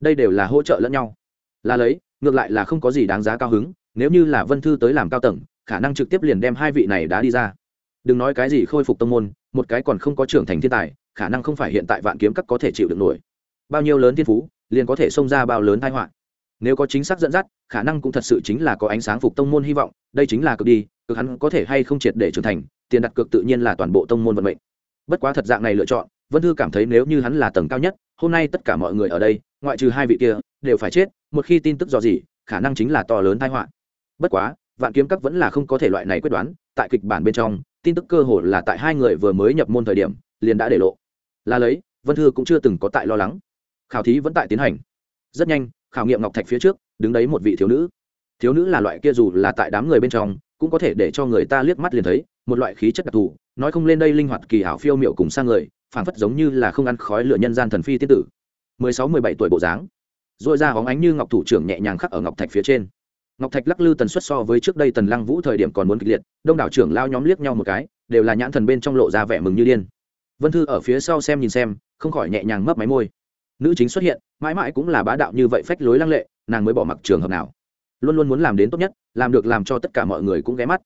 đây đều là hỗ trợ lẫn nhau. Là lấy ngược lại là không có gì đáng giá cao hứng nếu như là vân thư tới làm cao tầng khả năng trực tiếp liền đem hai vị này đá đi ra. Đừng nói cái gì khôi phục tông môn một cái còn không có trưởng thành thiên tài khả năng không phải hiện tại vạn kiếm các có thể chịu được nổi. Bao nhiêu lớn thiên phú, liền có thể xông ra bao lớn tai họa. Nếu có chính xác dẫn dắt, khả năng cũng thật sự chính là có ánh sáng phục tông môn hy vọng, đây chính là cực đi, cực hắn có thể hay không triệt để trưởng thành, tiền đặt cược tự nhiên là toàn bộ tông môn vận mệnh. Bất quá thật dạng này lựa chọn, vân thư cảm thấy nếu như hắn là tầng cao nhất, hôm nay tất cả mọi người ở đây, ngoại trừ hai vị kia, đều phải chết, một khi tin tức dò gì khả năng chính là to lớn tai họa. Bất quá, vạn kiếm các vẫn là không có thể loại này quyết đoán, tại kịch bản bên trong, tin tức cơ hồ là tại hai người vừa mới nhập môn thời điểm, liền đã để lộ là lấy, vân thư cũng chưa từng có tại lo lắng. Khảo thí vẫn tại tiến hành. Rất nhanh, khảo nghiệm ngọc thạch phía trước, đứng đấy một vị thiếu nữ. Thiếu nữ là loại kia dù là tại đám người bên trong, cũng có thể để cho người ta liếc mắt liền thấy, một loại khí chất đặc thù, nói không lên đây linh hoạt kỳ hảo phiêu miệu cùng sang người, phảng phất giống như là không ăn khói lửa nhân gian thần phi tiên tử. Mười sáu, mười bảy tuổi bộ dáng. Dội ra hóng ánh như ngọc thủ trưởng nhẹ nhàng khắc ở ngọc thạch phía trên. Ngọc thạch lắc lư tần suất so với trước đây tần lăng vũ thời điểm còn muốn kịch liệt, đông đảo trưởng lao nhóm liếc nhau một cái, đều là nhãn thần bên trong lộ ra vẻ mừng như điên vân thư ở phía sau xem nhìn xem, không khỏi nhẹ nhàng mấp máy môi. Nữ chính xuất hiện, mãi mãi cũng là bá đạo như vậy phách lối lăng lệ, nàng mới bỏ mặc trường hợp nào. Luôn luôn muốn làm đến tốt nhất, làm được làm cho tất cả mọi người cũng ghé mắt.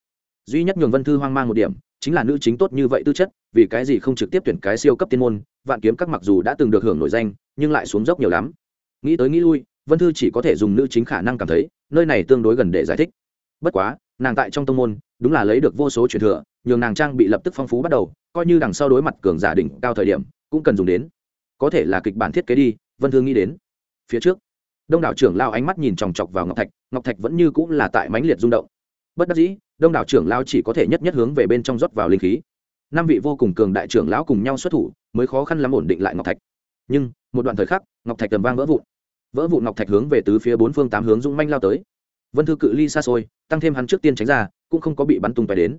Duy nhất nhường vân thư hoang mang một điểm, chính là nữ chính tốt như vậy tư chất, vì cái gì không trực tiếp tuyển cái siêu cấp tiên môn, vạn kiếm các mặc dù đã từng được hưởng nổi danh, nhưng lại xuống dốc nhiều lắm. Nghĩ tới nghĩ lui, vân thư chỉ có thể dùng nữ chính khả năng cảm thấy, nơi này tương đối gần để giải thích. Bất quá, nàng tại trong tông môn, đúng là lấy được vô số truyền thừa nhường nàng trang bị lập tức phong phú bắt đầu, coi như đằng sau đối mặt cường giả đỉnh cao thời điểm, cũng cần dùng đến. Có thể là kịch bản thiết kế đi, vân thương nghĩ đến. Phía trước, đông đảo trưởng lao ánh mắt nhìn chòng chọc vào ngọc thạch ngọc thạch vẫn như cũng là tại mãnh liệt rung động. Bất đắc dĩ, đông đảo trưởng lao chỉ có thể nhất nhất hướng về bên trong rót vào linh khí. Năm vị vô cùng cường đại trưởng lão cùng nhau xuất thủ, mới khó khăn lắm ổn định lại ngọc thạch. Nhưng, một đoạn thời khắc, ngọc thạch tầm vang vỡ vụn. Vỡ vụn ngọc thạch hướng về tứ phía bốn phương tám hướng dũng manh lao tới. Vân thư cự ly xa xôi, tăng thêm hắn trước tiên tránh ra, cũng không có bị bắn tung tay đến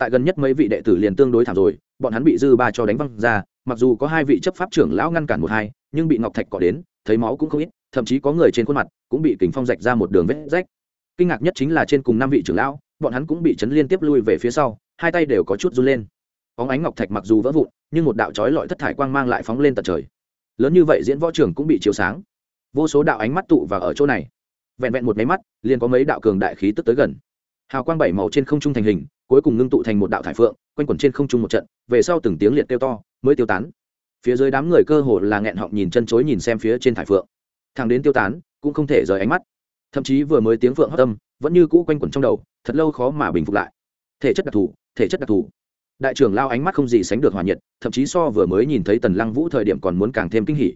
tại gần nhất mấy vị đệ tử liền tương đối thảm rồi, bọn hắn bị dư ba cho đánh văng ra, mặc dù có hai vị chấp pháp trưởng lão ngăn cản một hai, nhưng bị ngọc thạch cọ đến, thấy máu cũng không ít, thậm chí có người trên khuôn mặt cũng bị kình phong rạch ra một đường vết rách. Kinh ngạc nhất chính là trên cùng năm vị trưởng lão, bọn hắn cũng bị chấn liên tiếp lui về phía sau, hai tay đều có chút run lên. Óng ánh ngọc thạch mặc dù vỡ vụn, nhưng một đạo trói lọi thất thải quang mang lại phóng lên tận trời. Lớn như vậy diễn võ trưởng cũng bị chiếu sáng. Vô số đạo ánh mắt tụ và ở chỗ này. Vẹn vẹn một máy mắt, liền có mấy đạo cường đại khí tức tới gần. Hào quang bảy màu trên không trung thành hình cuối cùng ngưng tụ thành một đạo thải phượng, quanh quẩn trên không trung một trận, về sau từng tiếng liệt tiêu to, mới tiêu tán. Phía dưới đám người cơ hồ là nghẹn họng nhìn chân chối nhìn xem phía trên thải phượng. Thằng đến tiêu tán, cũng không thể rời ánh mắt. Thậm chí vừa mới tiếng phượng hót tâm vẫn như cũ quanh quẩn trong đầu, thật lâu khó mà bình phục lại. Thể chất đặc thù, thể chất đặc thù. Đại trưởng lao ánh mắt không gì sánh được hòa nhiệt, thậm chí so vừa mới nhìn thấy tần lăng vũ thời điểm còn muốn càng thêm kinh hỉ.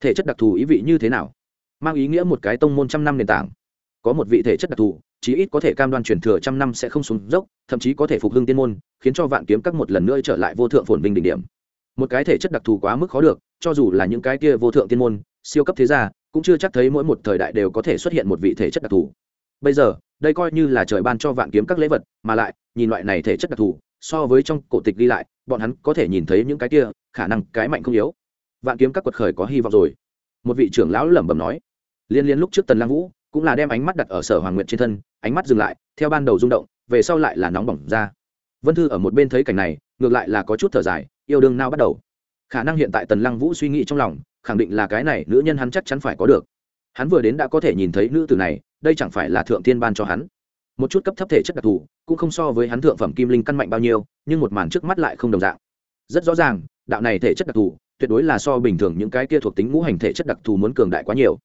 Thể chất đặc thù ý vị như thế nào? Mang ý nghĩa một cái tông môn trăm năm nền tảng. Có một vị thể chất đặc thù chí ít có thể cam đoan truyền thừa trăm năm sẽ không xuống dốc, thậm chí có thể phục hưng tiên môn, khiến cho vạn kiếm các một lần nữa trở lại vô thượng phồn vinh đỉnh điểm. Một cái thể chất đặc thù quá mức khó được, cho dù là những cái kia vô thượng tiên môn, siêu cấp thế gia, cũng chưa chắc thấy mỗi một thời đại đều có thể xuất hiện một vị thể chất đặc thù. Bây giờ, đây coi như là trời ban cho vạn kiếm các lễ vật, mà lại, nhìn loại này thể chất đặc thù, so với trong cổ tịch đi lại, bọn hắn có thể nhìn thấy những cái kia, khả năng cái mạnh không yếu. Vạn kiếm các quật khởi có hy vọng rồi. Một vị trưởng lão lẩm bẩm nói. Liên liên lúc trước tần lang vũ cũng là đem ánh mắt đặt ở sở hoàng nguyện trên thân, ánh mắt dừng lại, theo ban đầu rung động, về sau lại là nóng bỏng ra. Vân thư ở một bên thấy cảnh này, ngược lại là có chút thở dài, yêu đương nao bắt đầu. Khả năng hiện tại tần lăng vũ suy nghĩ trong lòng, khẳng định là cái này nữ nhân hắn chắc chắn phải có được. Hắn vừa đến đã có thể nhìn thấy nữ tử này, đây chẳng phải là thượng tiên ban cho hắn. Một chút cấp thấp thể chất đặc thù, cũng không so với hắn thượng phẩm kim linh căn mạnh bao nhiêu, nhưng một màn trước mắt lại không đồng dạng. Rất rõ ràng, đạo này thể chất đặc thù, tuyệt đối là so bình thường những cái kia thuộc tính ngũ hành thể chất đặc thù muốn cường đại quá nhiều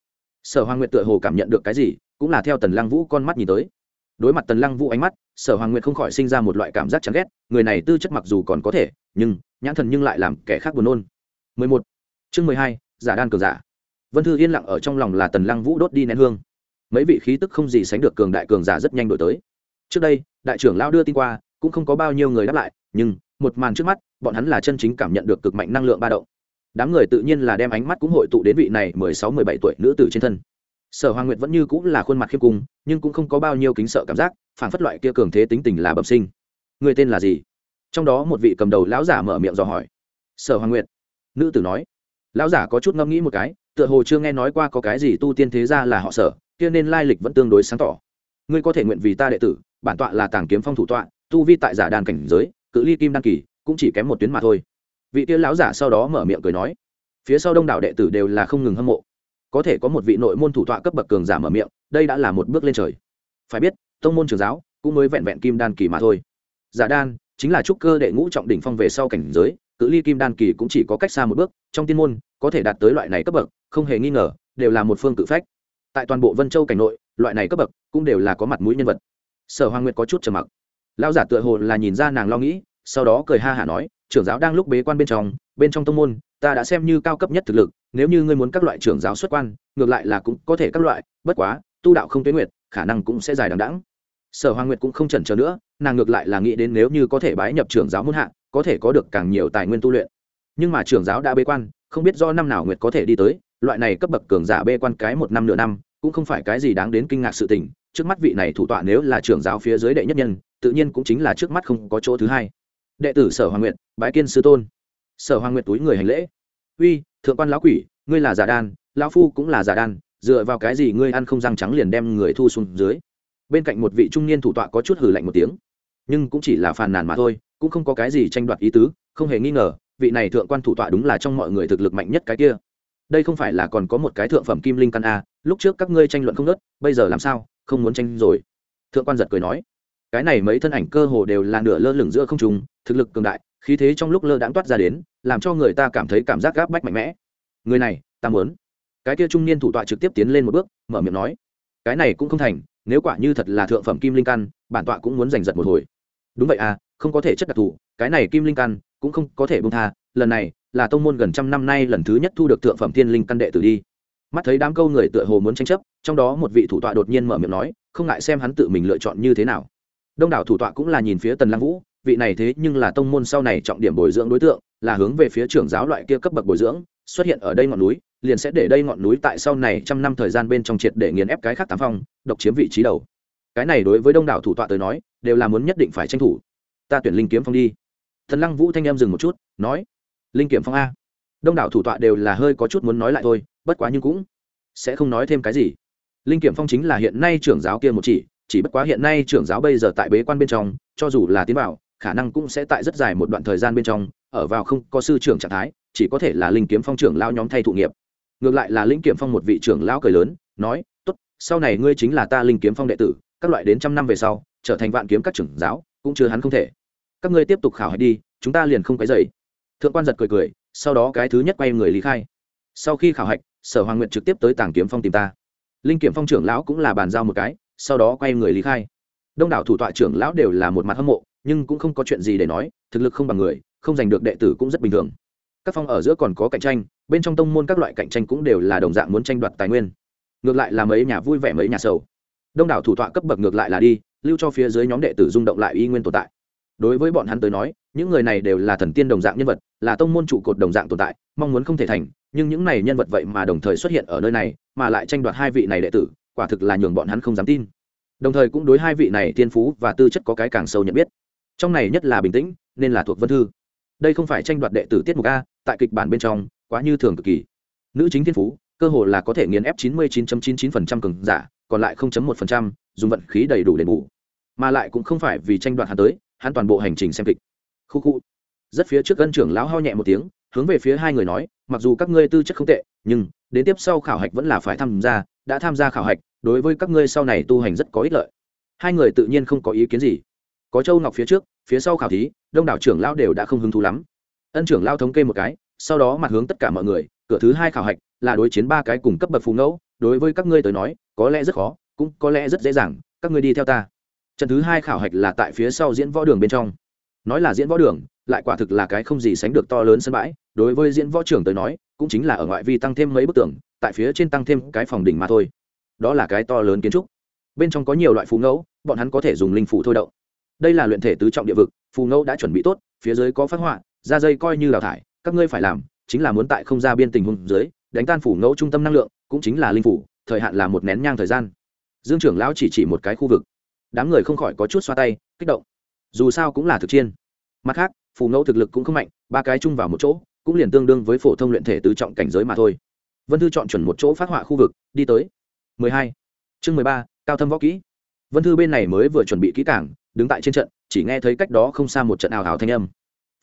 sở hoàng nguyệt tựa hồ cảm nhận được cái gì cũng là theo tần lăng vũ con mắt nhìn tới. Đối mặt tần lăng vũ ánh mắt sở hoàng nguyệt không khỏi sinh ra một loại cảm giác chán ghét người này tư chất mặc dù còn có thể nhưng nhãn thần nhưng lại làm kẻ khác buồn nôn. 11. chương 12, giả đan cường giả. Vân thư yên lặng ở trong lòng là tần lăng vũ đốt đi nén hương. Mấy vị khí tức không gì sánh được cường đại cường giả rất nhanh đổi tới. Trước đây đại trưởng lao đưa tin qua cũng không có bao nhiêu người đáp lại nhưng một màn trước mắt bọn hắn là chân chính cảm nhận được cực mạnh năng lượng ba động đám người tự nhiên là đem ánh mắt cũng hội tụ đến vị này mười sáu, mười bảy tuổi nữ tử trên thân. Sở hoàng nguyệt vẫn như cũng là khuôn mặt khiêm cung, nhưng cũng không có bao nhiêu kính sợ cảm giác phản phất loại kia cường thế tính tình là bẩm sinh. Người tên là gì? Trong đó một vị cầm đầu lão giả mở miệng dò hỏi. Sở hoàng nguyệt. Nữ tử nói. Lão giả có chút ngẫm nghĩ một cái, tựa hồ chưa nghe nói qua có cái gì tu tiên thế ra là họ sở, kia nên lai lịch vẫn tương đối sáng tỏ. Ngươi có thể nguyện vì ta đệ tử, bản tọa là tàng kiếm phong thủ tọa, tu vi tại giả đàn cảnh giới, cự ly kim đăng kỳ, cũng chỉ kém một tuyến mà thôi vị kia lão giả sau đó mở miệng cười nói, phía sau đông đảo đệ tử đều là không ngừng hâm mộ. Có thể có một vị nội môn thủ tọa cấp bậc cường giả mở miệng, đây đã là một bước lên trời. Phải biết, tông môn trường giáo cũng mới vẹn vẹn kim đan kỳ mà thôi. Giả đan chính là trúc cơ đệ ngũ trọng đỉnh phong về sau cảnh giới, cự ly kim đan kỳ cũng chỉ có cách xa một bước, trong tiên môn có thể đạt tới loại này cấp bậc, không hề nghi ngờ, đều là một phương cự phách. Tại toàn bộ vân châu cảnh nội, loại này cấp bậc cũng đều là có mặt mũi nhân vật. Sở hoàng nguyệt có chút trầm mặc. Lão giả tựa hồ là nhìn ra nàng lo nghĩ sau đó cười ha hả nói, trưởng giáo đang lúc bế quan bên trong bên trong tông môn, ta đã xem như cao cấp nhất thực lực, nếu như ngươi muốn các loại trưởng giáo xuất quan, ngược lại là cũng có thể các loại, bất quá, tu đạo không tuyến nguyệt, khả năng cũng sẽ dài đằng đẵng. Sở hoàng nguyệt cũng không chần chờ nữa, nàng ngược lại là nghĩ đến nếu như có thể bái nhập trưởng giáo muôn hạ, có thể có được càng nhiều tài nguyên tu luyện. Nhưng mà trưởng giáo đã bế quan, không biết do năm nào nguyệt có thể đi tới, loại này cấp bậc cường giả bê quan cái một năm nửa năm, cũng không phải cái gì đáng đến kinh ngạc sự tình. Trước mắt vị này thủ tọa nếu là trưởng giáo phía dưới đệ nhất nhân, tự nhiên cũng chính là trước mắt không có chỗ thứ hai đệ tử sở hoàng nguyệt, bái kiên sư tôn. Sở hoàng nguyệt túi người hành lễ. Uy, thượng quan lão quỷ, ngươi là giả đan, lão phu cũng là giả đan, dựa vào cái gì ngươi ăn không răng trắng liền đem người thu xuống dưới? Bên cạnh một vị trung niên thủ tọa có chút hử lạnh một tiếng. Nhưng cũng chỉ là phàn nàn mà thôi, cũng không có cái gì tranh đoạt ý tứ, không hề nghi ngờ, vị này thượng quan thủ tọa đúng là trong mọi người thực lực mạnh nhất cái kia. Đây không phải là còn có một cái thượng phẩm kim linh căn a, lúc trước các ngươi tranh luận không nớt bây giờ làm sao, không muốn tranh rồi. Thượng quan giật cười nói cái này mấy thân ảnh cơ hồ đều là nửa lơ lửng giữa không trung, thực lực cường đại khí thế trong lúc lơ đãng toát ra đến làm cho người ta cảm thấy cảm giác gáp bách mạnh mẽ. Người này ta muốn. Cái kia trung niên thủ tọa trực tiếp tiến lên một bước mở miệng nói. Cái này cũng không thành nếu quả như thật là thượng phẩm kim linh căn bản tọa cũng muốn giành giật một hồi. Đúng vậy à không có thể chất đặc thù cái này kim linh căn cũng không có thể bông tha lần này là tông môn gần trăm năm nay lần thứ nhất thu được thượng phẩm thiên linh căn đệ tử đi. Mắt thấy đám câu người tựa hồ muốn tranh chấp trong đó một vị thủ tọa đột nhiên mở miệng nói không ngại xem hắn tự mình lựa chọn như thế nào đông đảo thủ tọa cũng là nhìn phía tần lăng vũ, vị này thế nhưng là tông môn sau này trọng điểm bồi dưỡng đối tượng, là hướng về phía trưởng giáo loại kia cấp bậc bồi dưỡng, xuất hiện ở đây ngọn núi, liền sẽ để đây ngọn núi tại sau này trăm năm thời gian bên trong triệt để nghiền ép cái khác tám phong, độc chiếm vị trí đầu. Cái này đối với đông đảo thủ tọa tới nói, đều là muốn nhất định phải tranh thủ. Ta tuyển linh kiếm phong đi. Thần lăng vũ thanh em dừng một chút, nói, linh kiếm phong a. Đông đảo thủ tọa đều là hơi có chút muốn nói lại thôi, bất quá nhưng cũng sẽ không nói thêm cái gì. Linh kiểm phong chính là hiện nay trưởng giáo kia một chỉ chỉ bất quá hiện nay trưởng giáo bây giờ tại bế quan bên trong, cho dù là tiến vào, khả năng cũng sẽ tại rất dài một đoạn thời gian bên trong, ở vào không có sư trưởng trạng thái, chỉ có thể là linh kiếm phong trưởng lao nhóm thay thụ nghiệp. Ngược lại là linh kiếm phong một vị trưởng lão cười lớn, nói, tốt, sau này ngươi chính là ta linh kiếm phong đệ tử, các loại đến trăm năm về sau, trở thành vạn kiếm các trưởng giáo, cũng chưa hắn không thể. Các ngươi tiếp tục khảo hạch đi, chúng ta liền không cái dậy thượng quan giật cười cười, sau đó cái thứ nhất quay người lý khai. Sau khi khảo hạch, sở hoàng nguyện trực tiếp tới tàng kiếm phong tìm ta. Linh kiểm phong trưởng lão cũng là bàn giao một cái sau đó quay người lý khai. Đông đảo thủ tọa trưởng lão đều là một mặt hâm mộ, nhưng cũng không có chuyện gì để nói, thực lực không bằng người, không giành được đệ tử cũng rất bình thường. Các phong ở giữa còn có cạnh tranh, bên trong tông môn các loại cạnh tranh cũng đều là đồng dạng muốn tranh đoạt tài nguyên. Ngược lại là mấy nhà vui vẻ mấy nhà sầu. Đông đảo thủ tọa cấp bậc ngược lại là đi, lưu cho phía dưới nhóm đệ tử rung động lại y nguyên tồn tại. Đối với bọn hắn tới nói, những người này đều là thần tiên đồng dạng nhân vật, là tông môn trụ cột đồng dạng tồn tại, mong muốn không thể thành, nhưng những này nhân vật vậy mà đồng thời xuất hiện ở nơi này, mà lại tranh đoạt hai vị này đệ tử quả thực là nhường bọn hắn không dám tin. Đồng thời cũng đối hai vị này Thiên phú và tư chất có cái càng sâu nhận biết. Trong này nhất là bình tĩnh, nên là thuộc vân thư. Đây không phải tranh đoạt đệ tử tiết mục a, tại kịch bản bên trong, quá như thường cực kỳ. Nữ chính thiên phú, cơ hồ là có thể nghiền ép 99.99% cường giả, còn lại 0.1% dùng vận khí đầy đủ đền bù. Mà lại cũng không phải vì tranh đoạt hắn tới, hắn toàn bộ hành trình xem kịch. Khu khu. Rất phía trước gân trưởng lão ho nhẹ một tiếng, hướng về phía hai người nói, mặc dù các ngươi tư chất không tệ, nhưng, đến tiếp sau khảo hạch vẫn là phải tham gia đã tham gia khảo hạch, đối với các ngươi sau này tu hành rất có ích lợi. Hai người tự nhiên không có ý kiến gì. Có châu ngọc phía trước, phía sau khảo thí, đông đảo trưởng lao đều đã không hứng thú lắm. Ân trưởng lao thống kê một cái, sau đó mặt hướng tất cả mọi người, cửa thứ hai khảo hạch là đối chiến ba cái cùng cấp bậc phù ngẫu, đối với các ngươi tới nói, có lẽ rất khó, cũng có lẽ rất dễ dàng, các ngươi đi theo ta. Trận thứ hai khảo hạch là tại phía sau diễn võ đường bên trong. Nói là diễn võ đường, lại quả thực là cái không gì sánh được to lớn sân bãi, đối với diễn võ trưởng tới nói, cũng chính là ở ngoại vi tăng thêm mấy bức tường tại phía trên tăng thêm cái phòng đỉnh mà thôi. Đó là cái to lớn kiến trúc. Bên trong có nhiều loại phù ngẫu, bọn hắn có thể dùng linh phủ thôi động. Đây là luyện thể tứ trọng địa vực, phù ngẫu đã chuẩn bị tốt, phía dưới có phát họa ra dây coi như đào thải, các ngươi phải làm chính là muốn tại không ra biên tình huống dưới, đánh tan phủ ngẫu trung tâm năng lượng, cũng chính là linh phủ thời hạn là một nén nhang thời gian. Dương trưởng lão chỉ chỉ một cái khu vực. Đám người không khỏi có chút xoa tay, kích động. Dù sao cũng là thực chiên mặt khác, phù ngẫu thực lực cũng không mạnh, ba cái chung vào một chỗ, cũng liền tương đương với phổ thông luyện thể tứ trọng cảnh giới mà thôi vân thư chọn chuẩn một chỗ phát họa khu vực đi tới. 12. chương 13, cao thâm võ kỹ. Vân thư bên này mới vừa chuẩn bị kỹ cảng đứng tại trên trận chỉ nghe thấy cách đó không xa một trận ảo ảo thanh âm.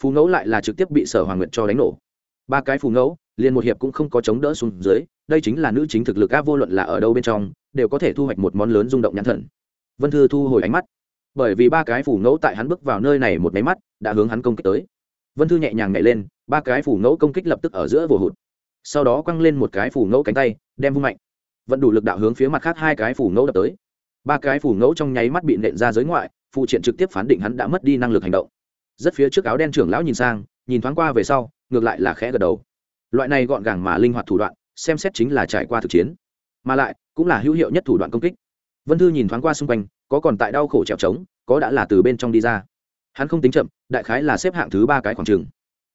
Phù ngẫu lại là trực tiếp bị sở hoàng nguyệt cho đánh nổ. Ba cái phù ngẫu liền một hiệp cũng không có chống đỡ xuống dưới đây chính là nữ chính thực lực áp vô luận là ở đâu bên trong đều có thể thu hoạch một món lớn rung động nhãn thần. Vân thư thu hồi ánh mắt. Bởi vì ba cái phù ngẫu tại hắn bước vào nơi này một máy mắt đã hướng hắn công kích tới. Vân thư nhẹ nhàng nhảy lên ba cái phù ngẫu công kích lập tức ở giữa vồ hụt sau đó quăng lên một cái phủ ngẫu cánh tay, đem vung mạnh. Vẫn đủ lực đạo hướng phía mặt khác hai cái phủ ngẫu đập tới. Ba cái phủ ngẫu trong nháy mắt bị nện ra giới ngoại, phụ triện trực tiếp phán định hắn đã mất đi năng lực hành động. Rất phía trước áo đen trưởng lão nhìn sang, nhìn thoáng qua về sau, ngược lại là khẽ gật đầu. Loại này gọn gàng mà linh hoạt thủ đoạn, xem xét chính là trải qua thực chiến. Mà lại, cũng là hữu hiệu nhất thủ đoạn công kích. Vân thư nhìn thoáng qua xung quanh, có còn tại đau khổ trèo trống có đã là từ bên trong đi ra. Hắn không tính chậm, đại khái là xếp hạng thứ ba cái khoảng trường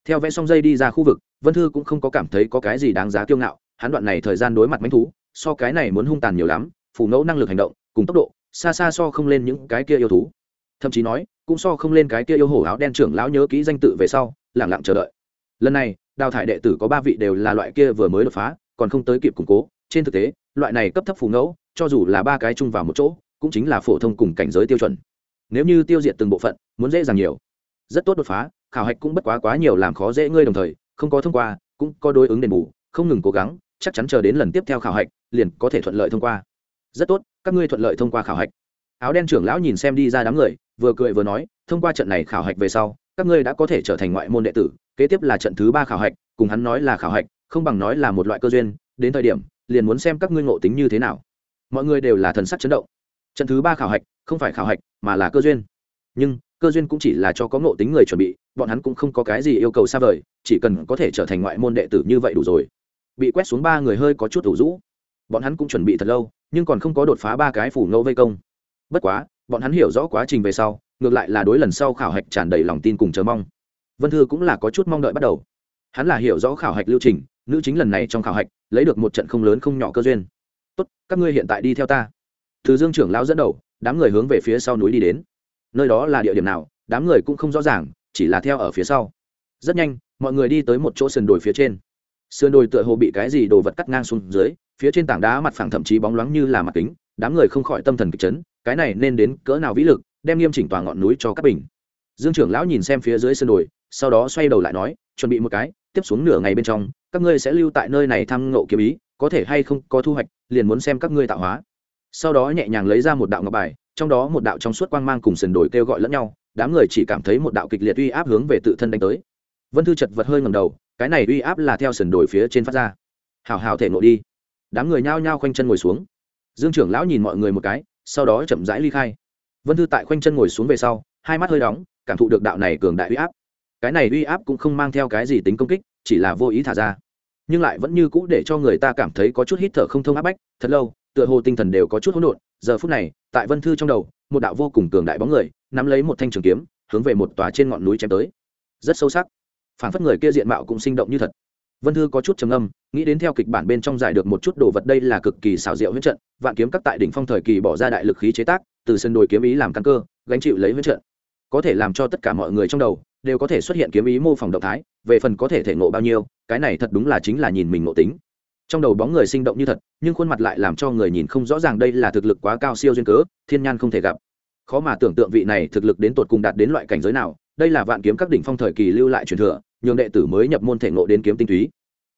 theo vẽ xong dây đi ra khu vực, vân thư cũng không có cảm thấy có cái gì đáng giá kiêu ngạo, hắn đoạn này thời gian đối mặt mánh thú, so cái này muốn hung tàn nhiều lắm, phủ ngẫu năng lực hành động, cùng tốc độ, xa xa so không lên những cái kia yêu thú. Thậm chí nói, cũng so không lên cái kia yêu hổ áo đen trưởng lão nhớ kỹ danh tự về sau lẳng lặng chờ đợi. Lần này, đào thải đệ tử có ba vị đều là loại kia vừa mới đột phá, còn không tới kịp củng cố. Trên thực tế, loại này cấp thấp phù ngẫu, cho dù là ba cái chung vào một chỗ, cũng chính là phổ thông cùng cảnh giới tiêu chuẩn. Nếu như tiêu diệt từng bộ phận, muốn dễ dàng nhiều. Rất tốt đột phá khảo hạch cũng bất quá quá nhiều làm khó dễ ngươi đồng thời, không có thông qua, cũng có đối ứng đền bù, không ngừng cố gắng, chắc chắn chờ đến lần tiếp theo khảo hạch, liền có thể thuận lợi thông qua. Rất tốt, các ngươi thuận lợi thông qua khảo hạch. Áo đen trưởng lão nhìn xem đi ra đám người, vừa cười vừa nói, thông qua trận này khảo hạch về sau, các ngươi đã có thể trở thành ngoại môn đệ tử, kế tiếp là trận thứ ba khảo hạch, cùng hắn nói là khảo hạch, không bằng nói là một loại cơ duyên, đến thời điểm, liền muốn xem các ngươi ngộ tính như thế nào. Mọi người đều là thần sắc chấn động. Trận thứ ba khảo hạch, không phải khảo hạch, mà là cơ duyên. Nhưng cơ duyên cũng chỉ là cho có ngộ tính người chuẩn bị, bọn hắn cũng không có cái gì yêu cầu xa vời, chỉ cần có thể trở thành ngoại môn đệ tử như vậy đủ rồi. Bị quét xuống ba người hơi có chút ủ rũ. Bọn hắn cũng chuẩn bị thật lâu, nhưng còn không có đột phá ba cái phủ ngẫu vây công. Bất quá, bọn hắn hiểu rõ quá trình về sau, ngược lại là đối lần sau khảo hạch tràn đầy lòng tin cùng chờ mong. Vân thư cũng là có chút mong đợi bắt đầu. Hắn là hiểu rõ khảo hạch lưu trình, nữ chính lần này trong khảo hạch, lấy được một trận không lớn không nhỏ cơ duyên. Tốt, các ngươi hiện tại đi theo ta. Từ dương trưởng lão dẫn đầu, đám người hướng về phía sau núi đi đến nơi đó là địa điểm nào, đám người cũng không rõ ràng, chỉ là theo ở phía sau. Rất nhanh, mọi người đi tới một chỗ sườn đồi phía trên. Sườn đồi tựa hồ bị cái gì đồ vật cắt ngang xuống dưới, phía trên tảng đá mặt phẳng thậm chí bóng loáng như là mặt kính, đám người không khỏi tâm thần kịch chấn, cái này nên đến cỡ nào vĩ lực, đem nghiêm chỉnh toàn ngọn núi cho các bình. Dương trưởng lão nhìn xem phía dưới sườn đồi, sau đó xoay đầu lại nói, chuẩn bị một cái, tiếp xuống nửa ngày bên trong, các ngươi sẽ lưu tại nơi này thăm ngộ kiếm ý, có thể hay không có thu hoạch, liền muốn xem các ngươi tạo hóa. Sau đó nhẹ nhàng lấy ra một đạo ngọc bài trong đó một đạo trong suốt quang mang cùng sườn đồi kêu gọi lẫn nhau, đám người chỉ cảm thấy một đạo kịch liệt uy áp hướng về tự thân đánh tới. Vân thư chật vật hơi ngầm đầu, cái này uy áp là theo sườn đồi phía trên phát ra. Hào hào thể nội đi. Đám người nhao nhao khoanh chân ngồi xuống. Dương trưởng lão nhìn mọi người một cái, sau đó chậm rãi ly khai. Vân thư tại khoanh chân ngồi xuống về sau, hai mắt hơi đóng, cảm thụ được đạo này cường đại uy áp. Cái này uy áp cũng không mang theo cái gì tính công kích, chỉ là vô ý thả ra. Nhưng lại vẫn như cũ để cho người ta cảm thấy có chút hít thở không thông áp bách, thật lâu, tựa hồ tinh thần đều có chút hỗn độn, giờ phút này tại vân thư trong đầu, một đạo vô cùng cường đại bóng người nắm lấy một thanh trường kiếm, hướng về một tòa trên ngọn núi chém tới. Rất sâu sắc. Phản phất người kia diện mạo cũng sinh động như thật. Vân thư có chút trầm âm nghĩ đến theo kịch bản bên trong giải được một chút đồ vật đây là cực kỳ xảo diệu huyết trận, vạn kiếm các tại đỉnh phong thời kỳ bỏ ra đại lực khí chế tác, từ sân đồi kiếm ý làm căn cơ, gánh chịu lấy huyết trận. Có thể làm cho tất cả mọi người trong đầu đều có thể xuất hiện kiếm ý mô phỏng động thái, về phần có thể thể ngộ bao nhiêu, cái này thật đúng là chính là nhìn mình ngộ tính trong đầu bóng người sinh động như thật, nhưng khuôn mặt lại làm cho người nhìn không rõ ràng đây là thực lực quá cao siêu duyên cớ, thiên nhan không thể gặp. Khó mà tưởng tượng vị này thực lực đến tột cùng đạt đến loại cảnh giới nào, đây là vạn kiếm các đỉnh phong thời kỳ lưu lại truyền thừa, nhường đệ tử mới nhập môn thể ngộ đến kiếm tinh túy.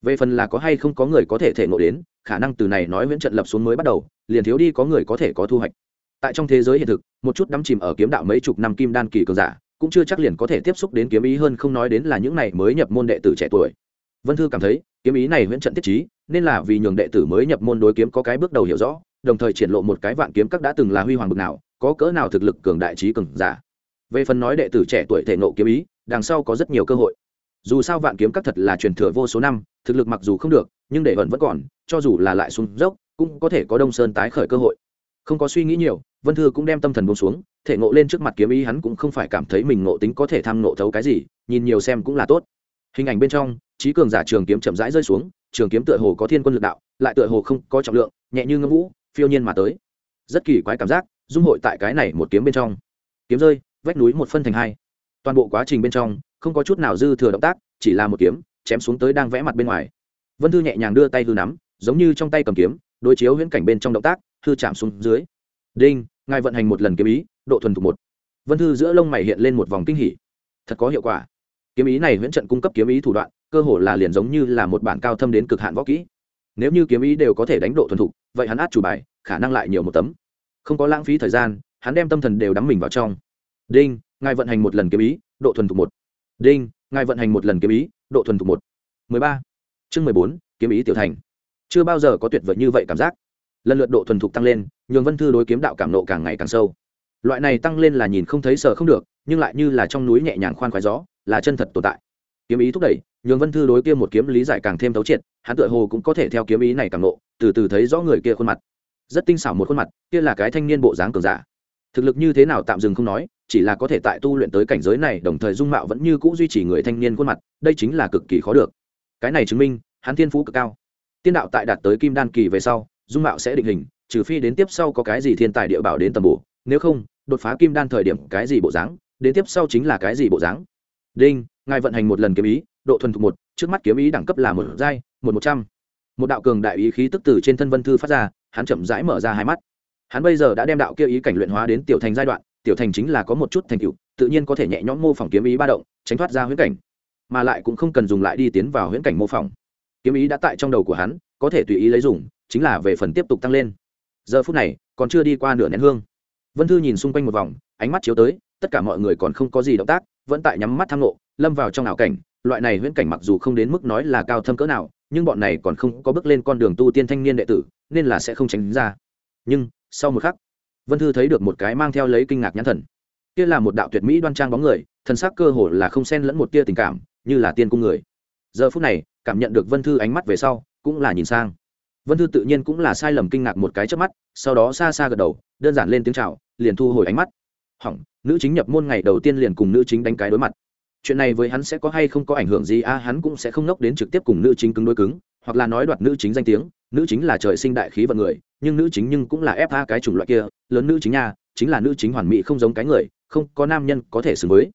Về phần là có hay không có người có thể thể ngộ đến, khả năng từ này nói viễn trận lập xuống mới bắt đầu, liền thiếu đi có người có thể có thu hoạch. Tại trong thế giới hiện thực, một chút đắm chìm ở kiếm đạo mấy chục năm kim đan kỳ cường giả, cũng chưa chắc liền có thể tiếp xúc đến kiếm ý hơn không nói đến là những này mới nhập môn đệ tử trẻ tuổi. Vân thư cảm thấy, kiếm ý này viễn trận tiết trí nên là vì nhường đệ tử mới nhập môn đối kiếm có cái bước đầu hiểu rõ, đồng thời triển lộ một cái vạn kiếm các đã từng là huy hoàng bực nào, có cỡ nào thực lực cường đại trí cường giả. Về phần nói đệ tử trẻ tuổi thể nộ kiếm ý, đằng sau có rất nhiều cơ hội. Dù sao vạn kiếm các thật là truyền thừa vô số năm, thực lực mặc dù không được, nhưng để vẫn vẫn còn, cho dù là lại xuống dốc, cũng có thể có đông sơn tái khởi cơ hội. Không có suy nghĩ nhiều, vân thư cũng đem tâm thần buông xuống, thể ngộ lên trước mặt kiếm ý hắn cũng không phải cảm thấy mình ngộ tính có thể tham ngộ thấu cái gì, nhìn nhiều xem cũng là tốt hình ảnh bên trong, trí cường giả trường kiếm chậm rãi rơi xuống, trường kiếm tựa hồ có thiên quân lực đạo, lại tựa hồ không có trọng lượng, nhẹ như ngâm vũ, phiêu nhiên mà tới. Rất kỳ quái cảm giác, dung hội tại cái này một kiếm bên trong. Kiếm rơi, vách núi một phân thành hai. Toàn bộ quá trình bên trong, không có chút nào dư thừa động tác, chỉ là một kiếm, chém xuống tới đang vẽ mặt bên ngoài. Vân thư nhẹ nhàng đưa tay hư nắm, giống như trong tay cầm kiếm, đối chiếu huyễn cảnh bên trong động tác, hư chạm xuống dưới. Đinh, ngài vận hành một lần kiếm ý, độ thuần thục một. Vân thư giữa lông mày hiện lên một vòng kinh hỉ. Thật có hiệu quả kiếm ý này huyễn trận cung cấp kiếm ý thủ đoạn, cơ hồ là liền giống như là một bản cao thâm đến cực hạn võ kỹ. Nếu như kiếm ý đều có thể đánh độ thuần thục, vậy hắn át chủ bài, khả năng lại nhiều một tấm. Không có lãng phí thời gian, hắn đem tâm thần đều đắm mình vào trong. Đinh, ngài vận hành một lần kiếm ý, độ thuần thục một. Đinh, ngài vận hành một lần kiếm ý, độ thuần thục một. Mười ba. Chương mười bốn, kiếm ý tiểu thành. Chưa bao giờ có tuyệt vời như vậy cảm giác. Lần lượt độ thuần thục tăng lên, nhường vân thư đối kiếm đạo cảm nộ càng ngày càng sâu. Loại này tăng lên là nhìn không thấy sợ không được nhưng lại như là trong núi nhẹ nhàng khoan khoái gió, là chân thật tồn tại. Kiếm ý thúc đẩy, nhường vân thư đối kia một kiếm lý giải càng thêm thấu triệt, hắn tựa hồ cũng có thể theo kiếm ý này càng nộ từ từ thấy rõ người kia khuôn mặt. Rất tinh xảo một khuôn mặt, kia là cái thanh niên bộ dáng cường giả. Thực lực như thế nào tạm dừng không nói, chỉ là có thể tại tu luyện tới cảnh giới này, đồng thời dung mạo vẫn như cũ duy trì người thanh niên khuôn mặt, đây chính là cực kỳ khó được. Cái này chứng minh, hắn thiên phú cực cao. Tiên đạo tại đạt tới kim đan kỳ về sau, dung mạo sẽ định hình, trừ phi đến tiếp sau có cái gì thiên tài địa bảo đến tầm bổ, nếu không, đột phá kim đan thời điểm cái gì bộ dáng đến tiếp sau chính là cái gì bộ dáng? Đinh, ngài vận hành một lần kiếm ý, độ thuần thục một, trước mắt kiếm ý đẳng cấp là một giai, một một trăm. Một đạo cường đại ý khí tức từ trên thân vân thư phát ra, hắn chậm rãi mở ra hai mắt. Hắn bây giờ đã đem đạo kia ý cảnh luyện hóa đến tiểu thành giai đoạn, tiểu thành chính là có một chút thành tựu, tự nhiên có thể nhẹ nhõm mô phỏng kiếm ý ba động, tránh thoát ra huyễn cảnh. Mà lại cũng không cần dùng lại đi tiến vào huyễn cảnh mô phỏng. Kiếm ý đã tại trong đầu của hắn, có thể tùy ý lấy dùng, chính là về phần tiếp tục tăng lên. Giờ phút này, còn chưa đi qua nửa nén hương. Vân thư nhìn xung quanh một vòng, ánh mắt chiếu tới tất cả mọi người còn không có gì động tác, vẫn tại nhắm mắt tham lộ lâm vào trong ảo cảnh. Loại này huyễn cảnh mặc dù không đến mức nói là cao thâm cỡ nào, nhưng bọn này còn không có bước lên con đường tu tiên thanh niên đệ tử, nên là sẽ không tránh ra. Nhưng, sau một khắc, vân thư thấy được một cái mang theo lấy kinh ngạc nhãn thần. Kia là một đạo tuyệt mỹ đoan trang bóng người, thân sắc cơ hồ là không xen lẫn một tia tình cảm, như là tiên cung người. Giờ phút này, cảm nhận được vân thư ánh mắt về sau, cũng là nhìn sang. Vân thư tự nhiên cũng là sai lầm kinh ngạc một cái trước mắt, sau đó xa xa gật đầu, đơn giản lên tiếng chào, liền thu hồi ánh mắt hỏng nữ chính nhập môn ngày đầu tiên liền cùng nữ chính đánh cái đối mặt. Chuyện này với hắn sẽ có hay không có ảnh hưởng gì a à, hắn cũng sẽ không nốc đến trực tiếp cùng nữ chính cứng đối cứng hoặc là nói đoạt nữ chính danh tiếng. Nữ chính là trời sinh đại khí vận người nhưng nữ chính nhưng cũng là ép tha cái chủng loại kia. Lớn nữ chính nha chính là nữ chính hoàn mỹ không giống cái người không có nam nhân có thể xử với.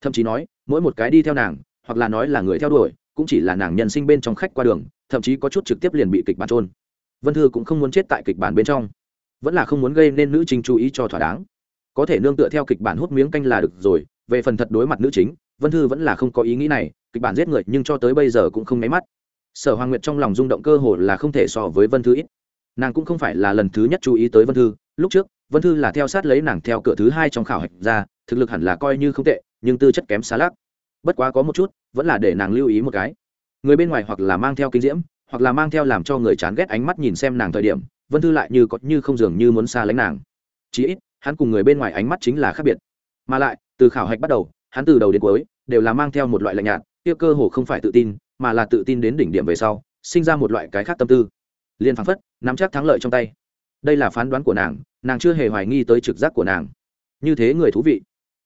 Thậm chí nói mỗi một cái đi theo nàng hoặc là nói là người theo đuổi cũng chỉ là nàng nhân sinh bên trong khách qua đường thậm chí có chút trực tiếp liền bị kịch bản trôn vân thư cũng không muốn chết tại kịch bản bên trong. Vẫn là không muốn gây nên nữ chính chú ý cho thỏa đáng có thể nương tựa theo kịch bản hút miếng canh là được rồi, về phần thật đối mặt nữ chính, vân thư vẫn là không có ý nghĩ này, kịch bản giết người nhưng cho tới bây giờ cũng không nháy mắt. Sở hoàng nguyệt trong lòng rung động cơ hồ là không thể so với vân thư ít. Nàng cũng không phải là lần thứ nhất chú ý tới vân thư, lúc trước, vân thư là theo sát lấy nàng theo cửa thứ hai trong khảo hạch ra, thực lực hẳn là coi như không tệ, nhưng tư chất kém xa lắc. Bất quá có một chút, vẫn là để nàng lưu ý một cái. Người bên ngoài hoặc là mang theo kinh diễm, hoặc là mang theo làm cho người chán ghét ánh mắt nhìn xem nàng thời điểm, vân thư lại như có như không dường như muốn xa lánh nàng. Chí ít hắn cùng người bên ngoài ánh mắt chính là khác biệt. Mà lại, từ khảo hạch bắt đầu, hắn từ đầu đến cuối đều là mang theo một loại lạnh nhạt tiêu cơ hồ không phải tự tin, mà là tự tin đến đỉnh điểm về sau, sinh ra một loại cái khác tâm tư. Liền phán phất, nắm chắc thắng lợi trong tay. Đây là phán đoán của nàng nàng chưa hề hoài nghi tới trực giác của nàng. Như thế người thú vị.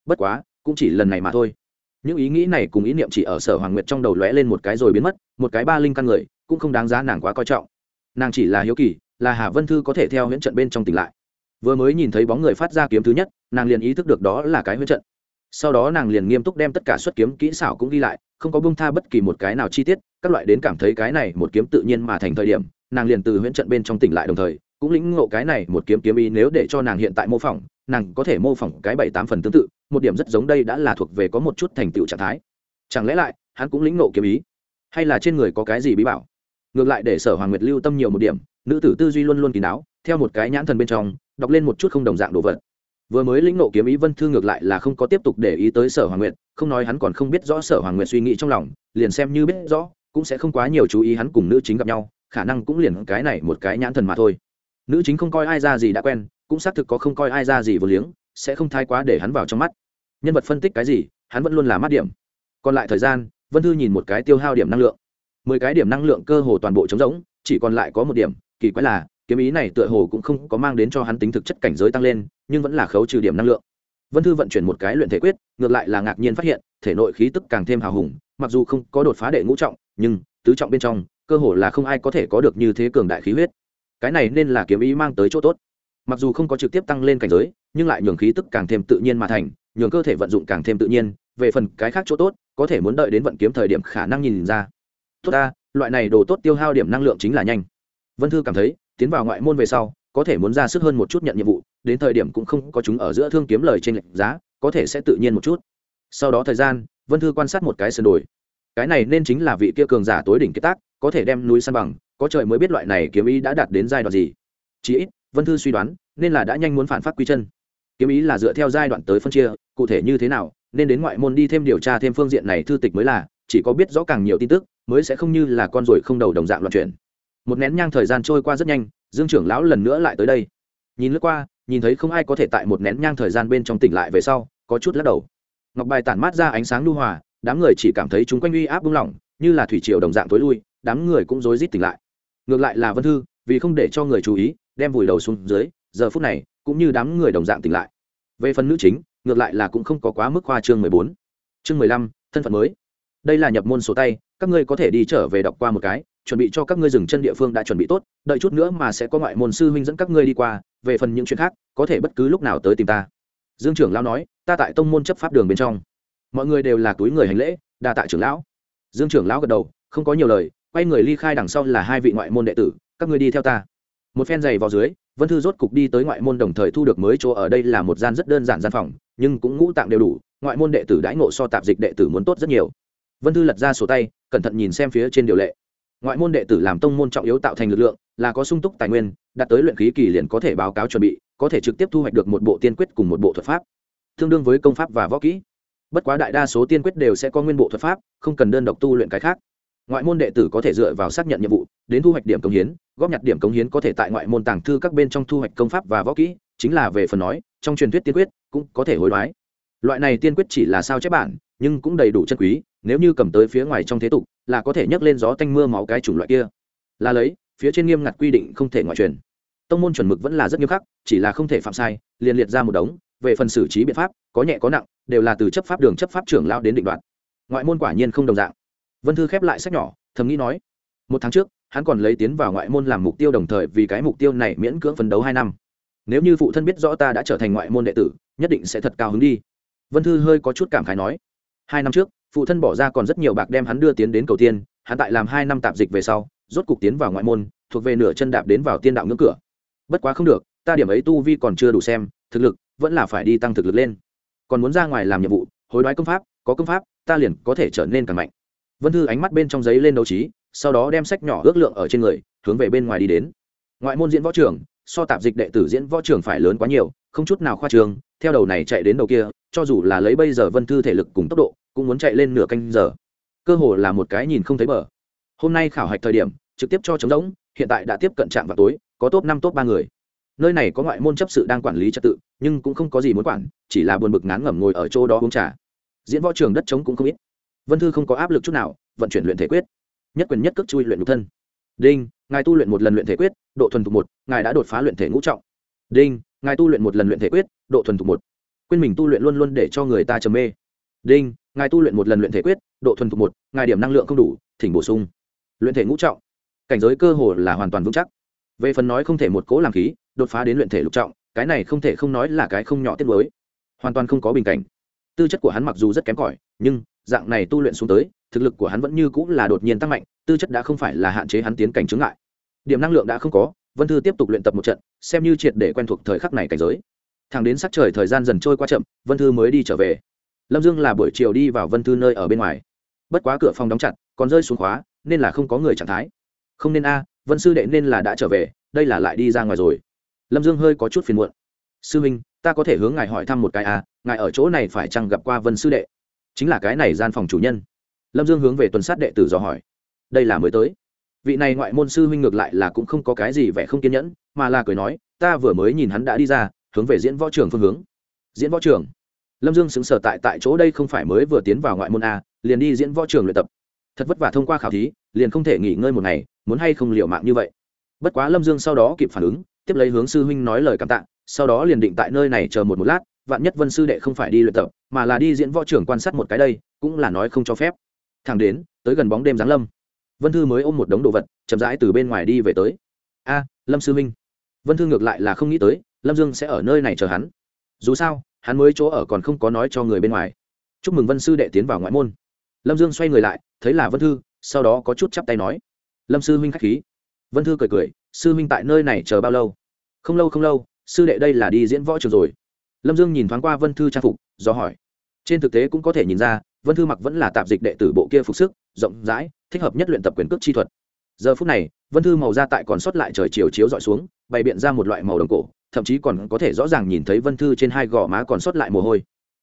Bất quá, cũng chỉ lần này mà thôi. Những ý nghĩ này cùng ý niệm chỉ ở sở hoàng nguyệt trong đầu lóe lên một cái rồi biến mất, một cái ba linh căn người, cũng không đáng giá nàng quá coi trọng. Nàng chỉ là hiếu kỳ, là hà vân thư có thể theo huyễn trận bên trong tỉnh lại vừa mới nhìn thấy bóng người phát ra kiếm thứ nhất, nàng liền ý thức được đó là cái huyễn trận. Sau đó nàng liền nghiêm túc đem tất cả xuất kiếm kỹ xảo cũng ghi lại, không có bông tha bất kỳ một cái nào chi tiết, các loại đến cảm thấy cái này một kiếm tự nhiên mà thành thời điểm, nàng liền từ huyễn trận bên trong tỉnh lại đồng thời, cũng lĩnh ngộ cái này một kiếm kiếm ý nếu để cho nàng hiện tại mô phỏng, nàng có thể mô phỏng cái bảy tám phần tương tự, một điểm rất giống đây đã là thuộc về có một chút thành tựu trạng thái. Chẳng lẽ lại, hắn cũng lĩnh ngộ kiếm ý? Hay là trên người có cái gì bí bảo? Ngược lại để sở hoàng nguyệt lưu tâm nhiều một điểm, nữ tử tư duy luôn luôn kín đáo theo một cái nhãn thần bên trong, đọc lên một chút không đồng dạng đồ vật. Vừa mới lĩnh nộ kiếm ý vân thư ngược lại là không có tiếp tục để ý tới sở hoàng nguyệt, không nói hắn còn không biết rõ sở hoàng nguyệt suy nghĩ trong lòng, liền xem như biết rõ, cũng sẽ không quá nhiều chú ý hắn cùng nữ chính gặp nhau, khả năng cũng liền cái này một cái nhãn thần mà thôi. Nữ chính không coi ai ra gì đã quen, cũng xác thực có không coi ai ra gì vô liếng, sẽ không thái quá để hắn vào trong mắt. Nhân vật phân tích cái gì, hắn vẫn luôn là mắt điểm. Còn lại thời gian, vân thư nhìn một cái tiêu hao điểm năng lượng. Mười cái điểm năng lượng cơ hồ toàn bộ trống rỗng, chỉ còn lại có một điểm, kỳ quái là kiếm ý này tựa hồ cũng không có mang đến cho hắn tính thực chất cảnh giới tăng lên, nhưng vẫn là khấu trừ điểm năng lượng. Vân thư vận chuyển một cái luyện thể quyết, ngược lại là ngạc nhiên phát hiện, thể nội khí tức càng thêm hào hùng, mặc dù không có đột phá đệ ngũ trọng, nhưng, tứ trọng bên trong, cơ hồ là không ai có thể có được như thế cường đại khí huyết. Cái này nên là kiếm ý mang tới chỗ tốt. Mặc dù không có trực tiếp tăng lên cảnh giới, nhưng lại nhường khí tức càng thêm tự nhiên mà thành, nhường cơ thể vận dụng càng thêm tự nhiên, về phần cái khác chỗ tốt, có thể muốn đợi đến vận kiếm thời điểm khả năng nhìn ra. Tốt ta, loại này đồ tốt tiêu hao điểm năng lượng chính là nhanh. Vân thư cảm thấy tiến vào ngoại môn về sau, có thể muốn ra sức hơn một chút nhận nhiệm vụ, đến thời điểm cũng không có chúng ở giữa thương kiếm lời trên lệnh giá, có thể sẽ tự nhiên một chút. Sau đó thời gian, vân thư quan sát một cái sườn đồi. Cái này nên chính là vị kia cường giả tối đỉnh kết tác, có thể đem núi san bằng, có trời mới biết loại này kiếm ý đã đạt đến giai đoạn gì. Chí ít, vân thư suy đoán, nên là đã nhanh muốn phản phát quy chân. Kiếm ý là dựa theo giai đoạn tới phân chia, cụ thể như thế nào, nên đến ngoại môn đi thêm điều tra thêm phương diện này thư tịch mới là, chỉ có biết rõ càng nhiều tin tức, mới sẽ không như là con ruồi không đầu đồng dạng loạn chuyển một nén nhang thời gian trôi qua rất nhanh, dương trưởng lão lần nữa lại tới đây. Nhìn lướt qua, nhìn thấy không ai có thể tại một nén nhang thời gian bên trong tỉnh lại về sau, có chút lắc đầu. Ngọc bài tản mát ra ánh sáng lưu hòa, đám người chỉ cảm thấy chúng quanh uy áp buông lỏng, như là thủy triều đồng dạng tối lui, đám người cũng rối rít tỉnh lại. Ngược lại là vân thư, vì không để cho người chú ý, đem vùi đầu xuống dưới, giờ phút này, cũng như đám người đồng dạng tỉnh lại. Về phần nữ chính, ngược lại là cũng không có quá mức khoa chương mười bốn. Chương mười lăm, thân phận mới. Đây là nhập môn sổ tay, các ngươi có thể đi trở về đọc qua một cái chuẩn bị cho các ngươi dừng chân địa phương đã chuẩn bị tốt, đợi chút nữa mà sẽ có ngoại môn sư huynh dẫn các ngươi đi qua, về phần những chuyện khác, có thể bất cứ lúc nào tới tìm ta. Dương trưởng lão nói, ta tại tông môn chấp pháp đường bên trong. Mọi người đều là túi người hành lễ, đa tạ trưởng lão. Dương trưởng lão gật đầu, không có nhiều lời, quay người ly khai đằng sau là hai vị ngoại môn đệ tử, các ngươi đi theo ta. Một phen giày vào dưới, vân thư rốt cục đi tới ngoại môn đồng thời thu được mới chỗ ở đây là một gian rất đơn giản gian phòng, nhưng cũng ngũ tạng đều đủ, ngoại môn đệ tử đãi ngộ so tạp dịch đệ tử muốn tốt rất nhiều. Vân thư lật ra sổ tay, cẩn thận nhìn xem phía trên điều lệ ngoại môn đệ tử làm tông môn trọng yếu tạo thành lực lượng, là có sung túc tài nguyên, đạt tới luyện khí kỳ liền có thể báo cáo chuẩn bị, có thể trực tiếp thu hoạch được một bộ tiên quyết cùng một bộ thuật pháp. Tương đương với công pháp và võ kỹ. Bất quá đại đa số tiên quyết đều sẽ có nguyên bộ thuật pháp, không cần đơn độc tu luyện cái khác. Ngoại môn đệ tử có thể dựa vào xác nhận nhiệm vụ, đến thu hoạch điểm công hiến, góp nhặt điểm công hiến có thể tại ngoại môn tàng thư các bên trong thu hoạch công pháp và võ kỹ, chính là về phần nói, trong truyền thuyết tiên quyết cũng có thể hối đoái. Loại này tiên quyết chỉ là sao chép bản, nhưng cũng đầy đủ chân quý nếu như cầm tới phía ngoài trong thế tục, là có thể nhấc lên gió tanh mưa máu cái chủng loại kia. Là lấy, phía trên nghiêm ngặt quy định không thể ngoại truyền. Tông môn chuẩn mực vẫn là rất nghiêm khắc, chỉ là không thể phạm sai, liền liệt ra một đống, về phần xử trí biện pháp, có nhẹ có nặng, đều là từ chấp pháp đường chấp pháp trưởng lao đến định đoạt. Ngoại môn quả nhiên không đồng dạng. Vân thư khép lại sách nhỏ, thầm nghĩ nói, một tháng trước, hắn còn lấy tiến vào ngoại môn làm mục tiêu đồng thời vì cái mục tiêu này miễn cưỡng phấn đấu hai năm. Nếu như phụ thân biết rõ ta đã trở thành ngoại môn đệ tử, nhất định sẽ thật cao hứng đi. Vân thư hơi có chút cảm khái nói, hai năm trước phụ thân bỏ ra còn rất nhiều bạc đem hắn đưa tiến đến cầu tiên, hắn tại làm hai năm tạp dịch về sau, rốt cục tiến vào ngoại môn, thuộc về nửa chân đạp đến vào tiên đạo ngưỡng cửa. Bất quá không được, ta điểm ấy tu vi còn chưa đủ xem, thực lực vẫn là phải đi tăng thực lực lên. Còn muốn ra ngoài làm nhiệm vụ, hối đoái công pháp, có công pháp, ta liền có thể trở nên càng mạnh. Vân thư ánh mắt bên trong giấy lên đấu trí, sau đó đem sách nhỏ ước lượng ở trên người, hướng về bên ngoài đi đến. Ngoại môn diễn võ trường, so tạp dịch đệ tử diễn võ trường phải lớn quá nhiều, không chút nào khoa trường theo đầu này chạy đến đầu kia cho dù là lấy bây giờ vân thư thể lực cùng tốc độ, cũng muốn chạy lên nửa canh giờ. Cơ hồ là một cái nhìn không thấy bờ. Hôm nay khảo hạch thời điểm, trực tiếp cho trống rỗng, hiện tại đã tiếp cận trạm vào tối, có top năm, top ba người. Nơi này có ngoại môn chấp sự đang quản lý trật tự, nhưng cũng không có gì muốn quản, chỉ là buồn bực ngán ngẩm ngồi ở chỗ đó uống trà. Diễn võ trường đất trống cũng không ít. Vân thư không có áp lực chút nào, vận chuyển luyện thể quyết. Nhất quyền nhất cước chui luyện nhục thân. Đinh, ngài tu luyện một lần luyện thể quyết, độ thuần thục một, ngài đã đột phá luyện thể ngũ trọng. Đinh, ngài tu luyện một lần luyện thể quyết, độ thuần thục một quên mình tu luyện luôn luôn để cho người ta trầm mê. Đinh, ngài tu luyện một lần luyện thể quyết, độ thuần thục một, ngài điểm năng lượng không đủ, thỉnh bổ sung. Luyện thể ngũ trọng. Cảnh giới cơ hồ là hoàn toàn vững chắc. Về phần nói không thể một cố làm khí, đột phá đến luyện thể lục trọng, cái này không thể không nói là cái không nhỏ tiết mới hoàn toàn không có bình cảnh. Tư chất của hắn mặc dù rất kém cỏi, nhưng dạng này tu luyện xuống tới, thực lực của hắn vẫn như cũng là đột nhiên tăng mạnh, tư chất đã không phải là hạn chế hắn tiến cảnh chứng lại điểm năng lượng đã không có, vân thư tiếp tục luyện tập một trận, xem như triệt để quen thuộc thời khắc này cảnh giới thẳng đến sắc trời thời gian dần trôi qua chậm, vân thư mới đi trở về. Lâm dương là buổi chiều đi vào vân thư nơi ở bên ngoài. Bất quá cửa phòng đóng chặt, còn rơi xuống khóa, nên là không có người trạng thái. Không nên a, vân sư đệ nên là đã trở về, đây là lại đi ra ngoài rồi. Lâm dương hơi có chút phiền muộn. Sư huynh, ta có thể hướng ngài hỏi thăm một cái a, ngài ở chỗ này phải chăng gặp qua vân sư đệ? Chính là cái này gian phòng chủ nhân. Lâm dương hướng về tuần sát đệ tử dò hỏi. Đây là mới tới. Vị này ngoại môn sư huynh ngược lại là cũng không có cái gì vẻ không kiên nhẫn, mà là cười nói, ta vừa mới nhìn hắn đã đi ra hướng về diễn võ trường phương hướng. Diễn võ trường. Lâm dương xứng sở tại tại chỗ đây không phải mới vừa tiến vào ngoại môn a, liền đi diễn võ trường luyện tập. Thật vất vả thông qua khảo thí, liền không thể nghỉ ngơi một ngày, muốn hay không liệu mạng như vậy. Bất quá lâm dương sau đó kịp phản ứng, tiếp lấy hướng sư huynh nói lời cảm tạ, sau đó liền định tại nơi này chờ một một lát, vạn nhất vân sư đệ không phải đi luyện tập, mà là đi diễn võ trưởng quan sát một cái đây, cũng là nói không cho phép. Thẳng đến, tới gần bóng đêm giáng lâm. Vân thư mới ôm một đống đồ vật, chậm rãi từ bên ngoài đi về tới. A, lâm sư huynh. Vân thư ngược lại là không nghĩ tới lâm dương sẽ ở nơi này chờ hắn. Dù sao, hắn mới chỗ ở còn không có nói cho người bên ngoài. Chúc mừng vân sư đệ tiến vào ngoại môn. Lâm dương xoay người lại, thấy là vân thư, sau đó có chút chắp tay nói. Lâm sư huynh k h á c h khí. Vân thư cười cười, sư huynh tại nơi này chờ bao lâu? Không lâu không lâu, sư đệ đây là đi diễn võ trường rồi. Lâm dương nhìn thoáng qua vân thư trang phục, do hỏi. Trên thực tế cũng có thể nhìn ra, vân thư mặc vẫn là tạp dịch đệ tử bộ kia phục sức, rộng rãi, thích hợp nhất luyện tập quyền cước chi thuật. Giờ phút này, vân thư màu da tại còn sót lại trời chiều chiếu dọi xuống, bày biện ra một loại màu đồng cổ thậm chí còn có thể rõ ràng nhìn thấy vân thư trên hai gò má còn sót lại mồ hôi.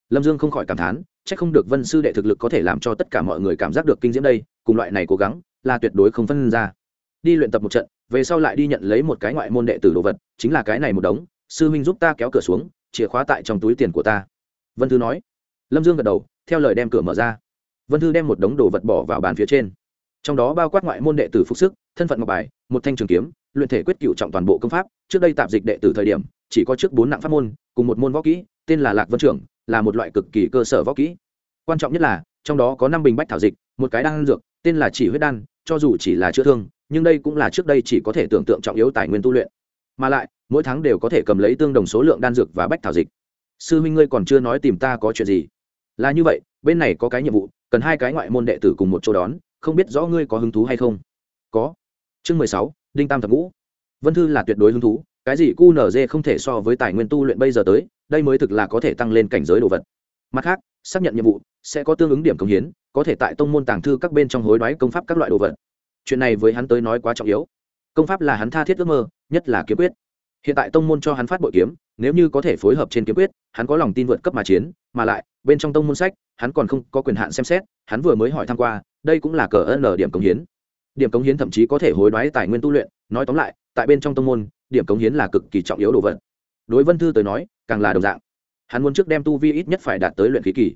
Lâm dương không khỏi cảm thán c h ắ c không được vân sư đệ thực lực có thể làm cho tất cả mọi người cảm giác được kinh diễm đây, cùng loại này cố gắng, là tuyệt đối không phân ra. Đi luyện tập một trận, về sau lại đi nhận lấy một cái ngoại môn đệ tử đồ vật, chính là cái này một đống, sư huynh giúp ta kéo cửa xuống, chìa khóa tại trong túi tiền của ta. Vân thư nói. Lâm dương gật đầu, theo lời đem cửa mở ra. Vân thư đem một đống đồ vật bỏ vào bàn phía trên. Trong đó bao quát ngoại môn đệ tử phục sức, thân phận ngọc bài, một thanh trường kiếm luyện thể quyết cựu trọng toàn bộ công pháp, trước đây tạp dịch đệ tử thời điểm, chỉ có trước bốn nặng pháp môn, cùng một môn võ kỹ, tên là lạc vân trưởng, là một loại cực kỳ cơ sở võ kỹ. Quan trọng nhất là, trong đó có năm bình bách thảo dịch, một cái đan dược, tên là chỉ huyết đan, cho dù chỉ là chữa thương, nhưng đây cũng là trước đây chỉ có thể tưởng tượng trọng yếu tài nguyên tu luyện. Mà lại, mỗi tháng đều có thể cầm lấy tương đồng số lượng đan dược và bách thảo dịch. Sư huynh ngươi còn chưa nói tìm ta có chuyện gì? Là như vậy, bên này có cái nhiệm vụ, cần hai cái ngoại môn đệ tử cùng một chỗ đón, không biết rõ ngươi có hứng thú hay không? Có. Chương mười sáu đinh tam thập ngũ. Vân thư là tuyệt đối hứng thú, cái gì cu không thể so với tài nguyên tu luyện bây giờ tới, đây mới thực là có thể tăng lên cảnh giới đồ vật. Mặt khác, xác nhận nhiệm vụ, sẽ có tương ứng điểm công hiến, có thể tại tông môn tàng thư các bên trong hối đoái công pháp các loại đồ vật. Chuyện này với hắn tới nói quá trọng yếu. Công pháp là hắn tha thiết ước mơ, nhất là kiếm quyết. Hiện tại tông môn cho hắn phát bội kiếm, nếu như có thể phối hợp trên kiếm quyết, hắn có lòng tin vượt cấp mà chiến, mà lại, bên trong tông môn sách, hắn còn không có quyền hạn xem xét, hắn vừa mới hỏi tham q u a đây cũng là cờ ân điểm công hiến điểm cống hiến thậm chí có thể hối đoái tài nguyên tu luyện, nói tóm lại, tại bên trong tông môn, điểm cống hiến là cực kỳ trọng yếu đồ vật. Đối vân thư tới nói, càng là đồng dạng. Hắn muốn trước đem tu vi ít nhất phải đạt tới luyện khí kỳ.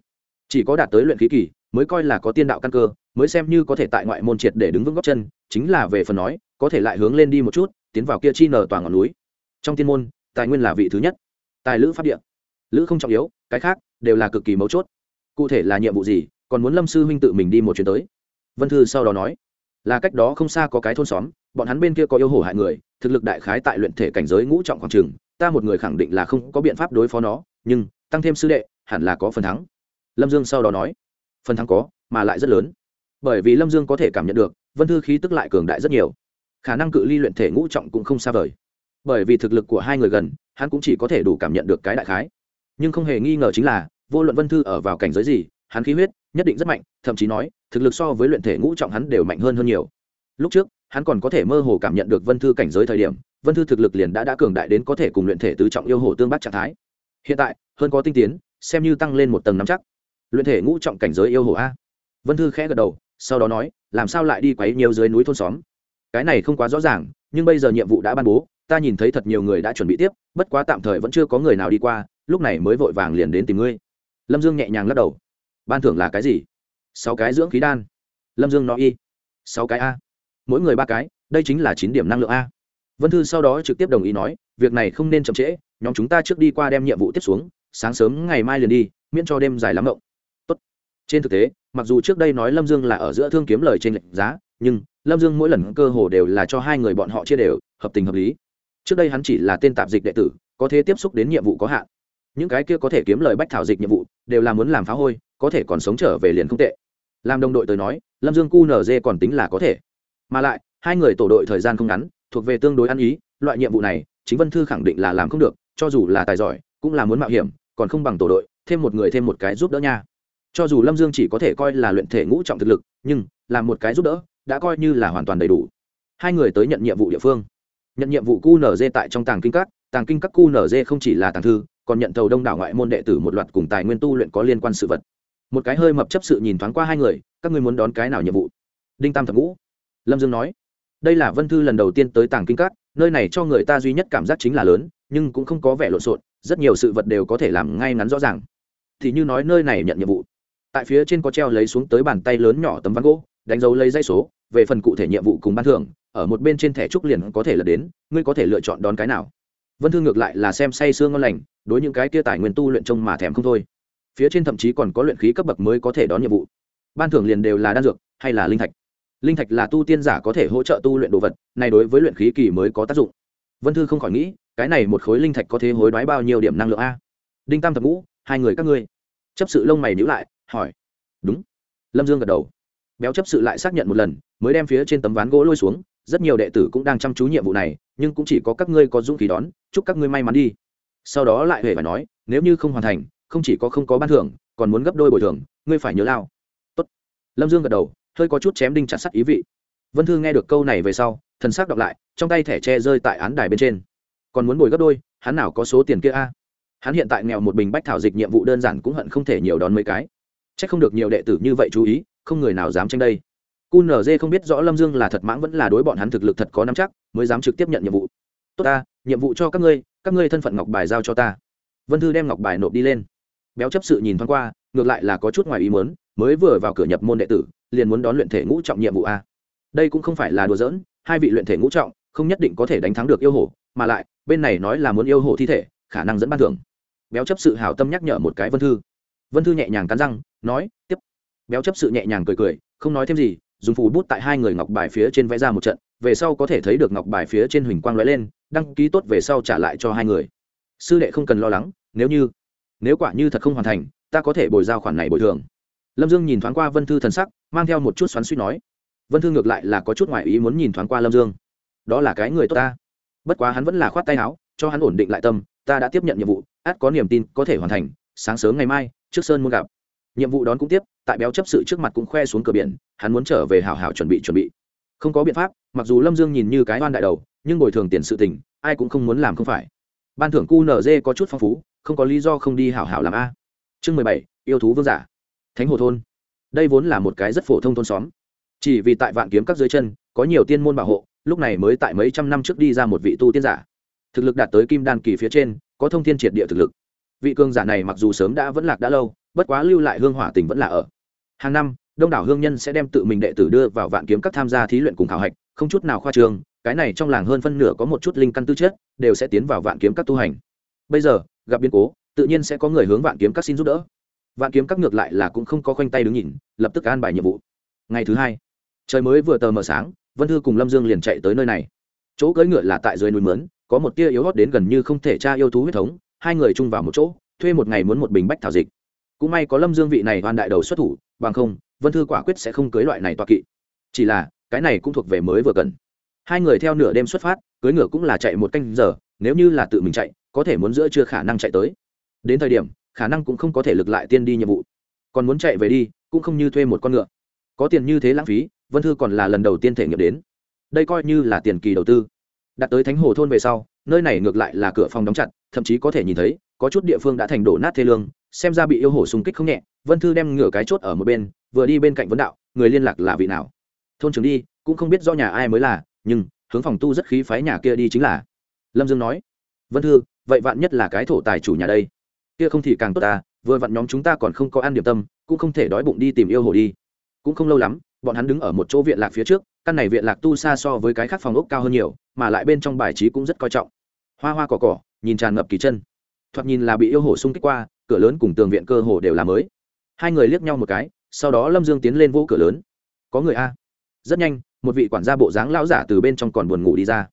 Chỉ có đạt tới luyện khí kỳ, mới coi là có tiên đạo căn cơ, mới xem như có thể tại ngoại môn triệt để đứng vững góc chân, chính là về phần nói, có thể lại hướng lên đi một chút, tiến vào kia chi nở toàn ngọn núi. Trong tiên môn, tài nguyên là vị thứ nhất. Tài lữ pháp địa. Lữ không trọng yếu, cái khác, đều là cực kỳ mấu chốt. Cụ thể là nhiệm vụ gì, còn muốn lâm sư huynh tự mình đi một chuyến tới. Vân thư sau đó nói là cách đó không xa có cái thôn xóm, bọn hắn bên kia có yêu hổ hại người, thực lực đại khái tại luyện thể cảnh giới ngũ trọng khoảng trường, ta một người khẳng định là không có biện pháp đối phó nó, nhưng, tăng thêm sư đệ, hẳn là có phần thắng. Lâm dương sau đó nói. Phần thắng có, mà lại rất lớn. Bởi vì lâm dương có thể cảm nhận được, vân thư khí tức lại cường đại rất nhiều. Khả năng cự ly luyện thể ngũ trọng cũng không xa vời. Bởi vì thực lực của hai người gần, hắn cũng chỉ có thể đủ cảm nhận được cái đại khái. Nhưng không hề nghi ngờ chính là, vô luận vân thư ở vào cảnh giới gì hắn khí huyết nhất định rất mạnh, thậm chí nói, thực lực so với luyện thể ngũ trọng hắn đều mạnh hơn hơn nhiều. Lúc trước, hắn còn có thể mơ hồ cảm nhận được vân thư cảnh giới thời điểm, vân thư thực lực liền đã đã cường đại đến có thể cùng luyện thể tứ trọng yêu hồ tương bắt trạng thái. Hiện tại, hơn có tinh tiến, xem như tăng lên một tầng nắm chắc. Luyện thể ngũ trọng cảnh giới yêu hồ a. Vân thư khẽ gật đầu, sau đó nói, làm sao lại đi quấy nhiều dưới núi thôn xóm? Cái này không quá rõ ràng, nhưng bây giờ nhiệm vụ đã ban bố, ta nhìn thấy thật nhiều người đã chuẩn bị tiếp, bất quá tạm thời vẫn chưa có người nào đi qua, lúc này mới vội vàng liền đến tìm ngươi. Lâm dương nhẹ nhàng lắc đầu ban thưởng là cái gì? Sáu cái dưỡng khí đan. Lâm dương nói y. Sáu cái a. Mỗi người ba cái, đây chính là chín điểm năng lượng a. Vân thư sau đó trực tiếp đồng ý nói, việc này không nên chậm trễ, nhóm chúng ta trước đi qua đem nhiệm vụ tiếp xuống, sáng sớm ngày mai liền đi, miễn cho đêm dài lắm động Tốt. trên thực tế, mặc dù trước đây nói lâm dương là ở giữa thương kiếm lời trên lệnh giá, nhưng lâm dương mỗi lần cơ hồ đều là cho hai người bọn họ chia đều, hợp tình hợp lý. Trước đây hắn chỉ là tên tạp dịch đệ tử, có thể tiếp xúc đến nhiệm vụ có hạn. Những cái kia có thể kiếm lời bách thảo dịch nhiệm vụ, đều là muốn làm phá hôi có thể còn sống trở về liền không tệ. Làm đồng đội tới nói, lâm dương qnz còn tính là có thể. Mà lại, hai người tổ đội thời gian không ngắn, thuộc về tương đối ăn ý, loại nhiệm vụ này, chính vân thư khẳng định là làm không được, cho dù là tài giỏi, cũng là muốn mạo hiểm, còn không bằng tổ đội, thêm một người thêm một cái giúp đỡ nha. Cho dù lâm dương chỉ có thể coi là luyện thể ngũ trọng thực lực, nhưng, làm một cái giúp đỡ, đã coi như là hoàn toàn đầy đủ. Hai người tới nhận nhiệm vụ địa phương. Nhận nhiệm vụ qnz tại trong tàng kinh các, tàng kinh các qnz không chỉ là tàng thư, còn nhận thầu đông đảo ngoại môn đệ tử một loạt cùng tài nguyên tu luyện có liên quan sự vật một cái hơi mập chấp sự nhìn thoáng qua hai người, các ngươi muốn đón cái nào nhiệm vụ? Đinh tam thập ngũ. Lâm dương nói, đây là vân thư lần đầu tiên tới tàng kinh các, nơi này cho người ta duy nhất cảm giác chính là lớn, nhưng cũng không có vẻ lộn xộn, rất nhiều sự vật đều có thể làm ngay ngắn rõ ràng. Thì như nói nơi này nhận nhiệm vụ. Tại phía trên có treo lấy xuống tới bàn tay lớn nhỏ tấm ván gỗ, đánh dấu lấy dây số, về phần cụ thể nhiệm vụ cùng ban thưởng, ở một bên trên thẻ trúc liền có thể là đến, ngươi có thể lựa chọn đón cái nào. Vân thư ngược lại là xem say sương ngon lành, đối những cái kia tài nguyên tu luyện trông mà thèm không thôi phía trên thậm chí còn có luyện khí cấp bậc mới có thể đón nhiệm vụ. Ban thưởng liền đều là đan dược hay là linh thạch. Linh thạch là tu tiên giả có thể hỗ trợ tu luyện đồ vật, này đối với luyện khí kỳ mới có tác dụng. Vân thư không khỏi nghĩ, cái này một khối linh thạch có thể hối đoái bao nhiêu điểm năng lượng a? Đinh tam thập ngũ, hai người các ngươi. Chấp sự lông mày nhữ lại, hỏi. Đúng. Lâm dương gật đầu. Béo chấp sự lại xác nhận một lần, mới đem phía trên tấm ván gỗ lôi xuống, rất nhiều đệ tử cũng đang chăm chú nhiệm vụ này, nhưng cũng chỉ có các ngươi có dũng khí đón, chúc các ngươi may mắn đi. Sau đó lại huệ phải nói, nếu như không hoàn thành không chỉ có không có ban thưởng, còn muốn gấp đôi bồi thường ngươi phải nhớ lao. Tốt. lâm dương gật đầu, hơi có chút chém đinh chặt sắt ý vị. Vân thư nghe được câu này về sau, thần sắc đọc lại, trong tay thẻ tre rơi tại án đài bên trên. Còn muốn bồi gấp đôi, hắn nào có số tiền kia a? Hắn hiện tại nghèo một bình bách thảo dịch nhiệm vụ đơn giản cũng hận không thể nhiều đón mấy cái. C h ắ c không được nhiều đệ tử như vậy chú ý, không người nào dám tranh đây. Qnz không biết rõ lâm dương là thật mãng vẫn là đối bọn hắn thực lực thật có nắm chắc, mới dám trực tiếp nhận nhiệm vụ. Tốt ta, nhiệm vụ cho các ngươi các ngươi thân phận ngọc bài giao cho ta. Vân thư đem ngọc bài nộp đi lên béo chấp sự nhìn thoáng qua, ngược lại là có chút ngoài ý muốn. mới vừa vào cửa nhập môn đệ tử, liền muốn đón luyện thể ngũ trọng nhiệm vụ a. Đây cũng không phải là đùa giỡn, hai vị luyện thể ngũ trọng, không nhất định có thể đánh thắng được yêu hổ, mà lại, bên này nói là muốn yêu hổ thi thể, khả năng dẫn ban thưởng. Béo chấp sự hảo tâm nhắc nhở một cái vân thư. Vân thư nhẹ nhàng cắn răng, nói, tiếp. Béo chấp sự nhẹ nhàng cười cười, không nói thêm gì, dùng phù bút tại hai người ngọc bài phía trên vẽ ra một trận, về sau có thể thấy được ngọc bài phía trên huỳnh quang lóe lên, đăng ký tốt về sau trả lại cho hai người. Sư đệ không cần lo lắng, nếu như nếu quả như thật không hoàn thành, ta có thể bồi giao khoản này bồi thường. Lâm dương nhìn thoáng qua vân thư thần sắc, mang theo một chút xoắn suýt nói, vân thư ngược lại là có chút ngoại ý muốn nhìn thoáng qua lâm dương. Đó là cái người tốt ta. Bất quá hắn vẫn là khoát tay áo, cho hắn ổn định lại tâm, ta đã tiếp nhận nhiệm vụ, át có niềm tin có thể hoàn thành, sáng sớm ngày mai, trước sơn muốn gặp. Nhiệm vụ đón cũng tiếp, tại béo chấp sự trước mặt cũng khoe xuống cửa biển, hắn muốn trở về hào hào chuẩn bị chuẩn bị. Không có biện pháp, mặc dù lâm dương nhìn như cái oan đại đầu, nhưng bồi thường tiền sự tình, ai cũng không muốn làm không phải ban thưởng qnz có chút phong phú, không có lý do không đi hảo hảo làm a. Chương mười bảy, yêu thú vương giả. Thánh hồ thôn. Đây vốn là một cái rất phổ thông thôn xóm. Chỉ vì tại vạn kiếm các dưới chân, có nhiều tiên môn bảo hộ, lúc này mới tại mấy trăm năm trước đi ra một vị tu tiên giả. Thực lực đạt tới kim đan kỳ phía trên, có thông thiên triệt địa thực lực. Vị cường giả này mặc dù sớm đã vẫn lạc đã lâu, bất quá lưu lại hương hỏa tình vẫn là ở. Hàng năm, đông đảo hương nhân sẽ đem tự mình đệ tử đưa vào vạn kiếm các tham gia thí luyện cùng khảo hạch, không chút nào khoa trương cái này trong làng hơn phân nửa có một chút linh căn tư chất, đều sẽ tiến vào vạn kiếm các tu hành. Bây giờ, gặp biến cố, tự nhiên sẽ có người hướng vạn kiếm các xin giúp đỡ. Vạn kiếm các ngược lại là cũng không có khoanh tay đứng nhìn, lập tức an bài nhiệm vụ. Ngày thứ hai, trời mới vừa tờ mờ sáng, vân thư cùng lâm dương liền chạy tới nơi này. Chỗ cưỡi ngựa là tại dưới núi mướn, có một tia yếu hót đến gần như không thể tra yêu thú huyết thống, hai người chung vào một chỗ, thuê một ngày muốn một bình bách thảo dịch. Cũng may có lâm dương vị này hoàn đại đầu xuất thủ, bằng không, vân thư quả quyết sẽ không cưới loại này toa kỵ. Chỉ là, cái này cũng thuộc về mới vừa cần hai người theo nửa đêm xuất phát cưới ngựa cũng là chạy một canh giờ, nếu như là tự mình chạy, có thể muốn giữa chưa khả năng chạy tới. Đến thời điểm, khả năng cũng không có thể lực lại tiên đi nhiệm vụ. Còn muốn chạy về đi, cũng không như thuê một con ngựa. Có tiền như thế lãng phí, vân thư còn là lần đầu tiên thể nghiệm đến. Đây coi như là tiền kỳ đầu tư. Đặt tới thánh hồ thôn về sau, nơi này ngược lại là cửa phòng đóng chặt, thậm chí có thể nhìn thấy, có chút địa phương đã thành đổ nát thê lương, xem ra bị yêu hổ xung kích không nhẹ. Vân thư đem ngửa cái chốt ở một bên, vừa đi bên cạnh vấn đạo, người liên lạc là vị nào? Thôn trưởng đi, cũng không biết do nhà ai mới là nhưng hướng phòng tu rất khí phái nhà kia đi chính là lâm dương nói vân thư vậy vạn nhất là cái thổ tài chủ nhà đây kia không thì càng tốt ta vừa vặn nhóm chúng ta còn không có ăn điểm tâm cũng không thể đói bụng đi tìm yêu hồ đi cũng không lâu lắm bọn hắn đứng ở một chỗ viện lạc phía trước căn này viện lạc tu xa so với cái khác phòng ốc cao hơn nhiều mà lại bên trong bài trí cũng rất coi trọng hoa hoa cỏ cỏ nhìn tràn ngập kỳ chân thoạt nhìn là bị yêu hồ xung kích qua cửa lớn cùng tường viện cơ hồ đều là mới hai người liếc nhau một cái sau đó lâm dương tiến lên vỗ cửa lớn có người a rất nhanh, một vị quản gia bộ dáng lão giả từ bên trong còn buồn ngủ đi ra.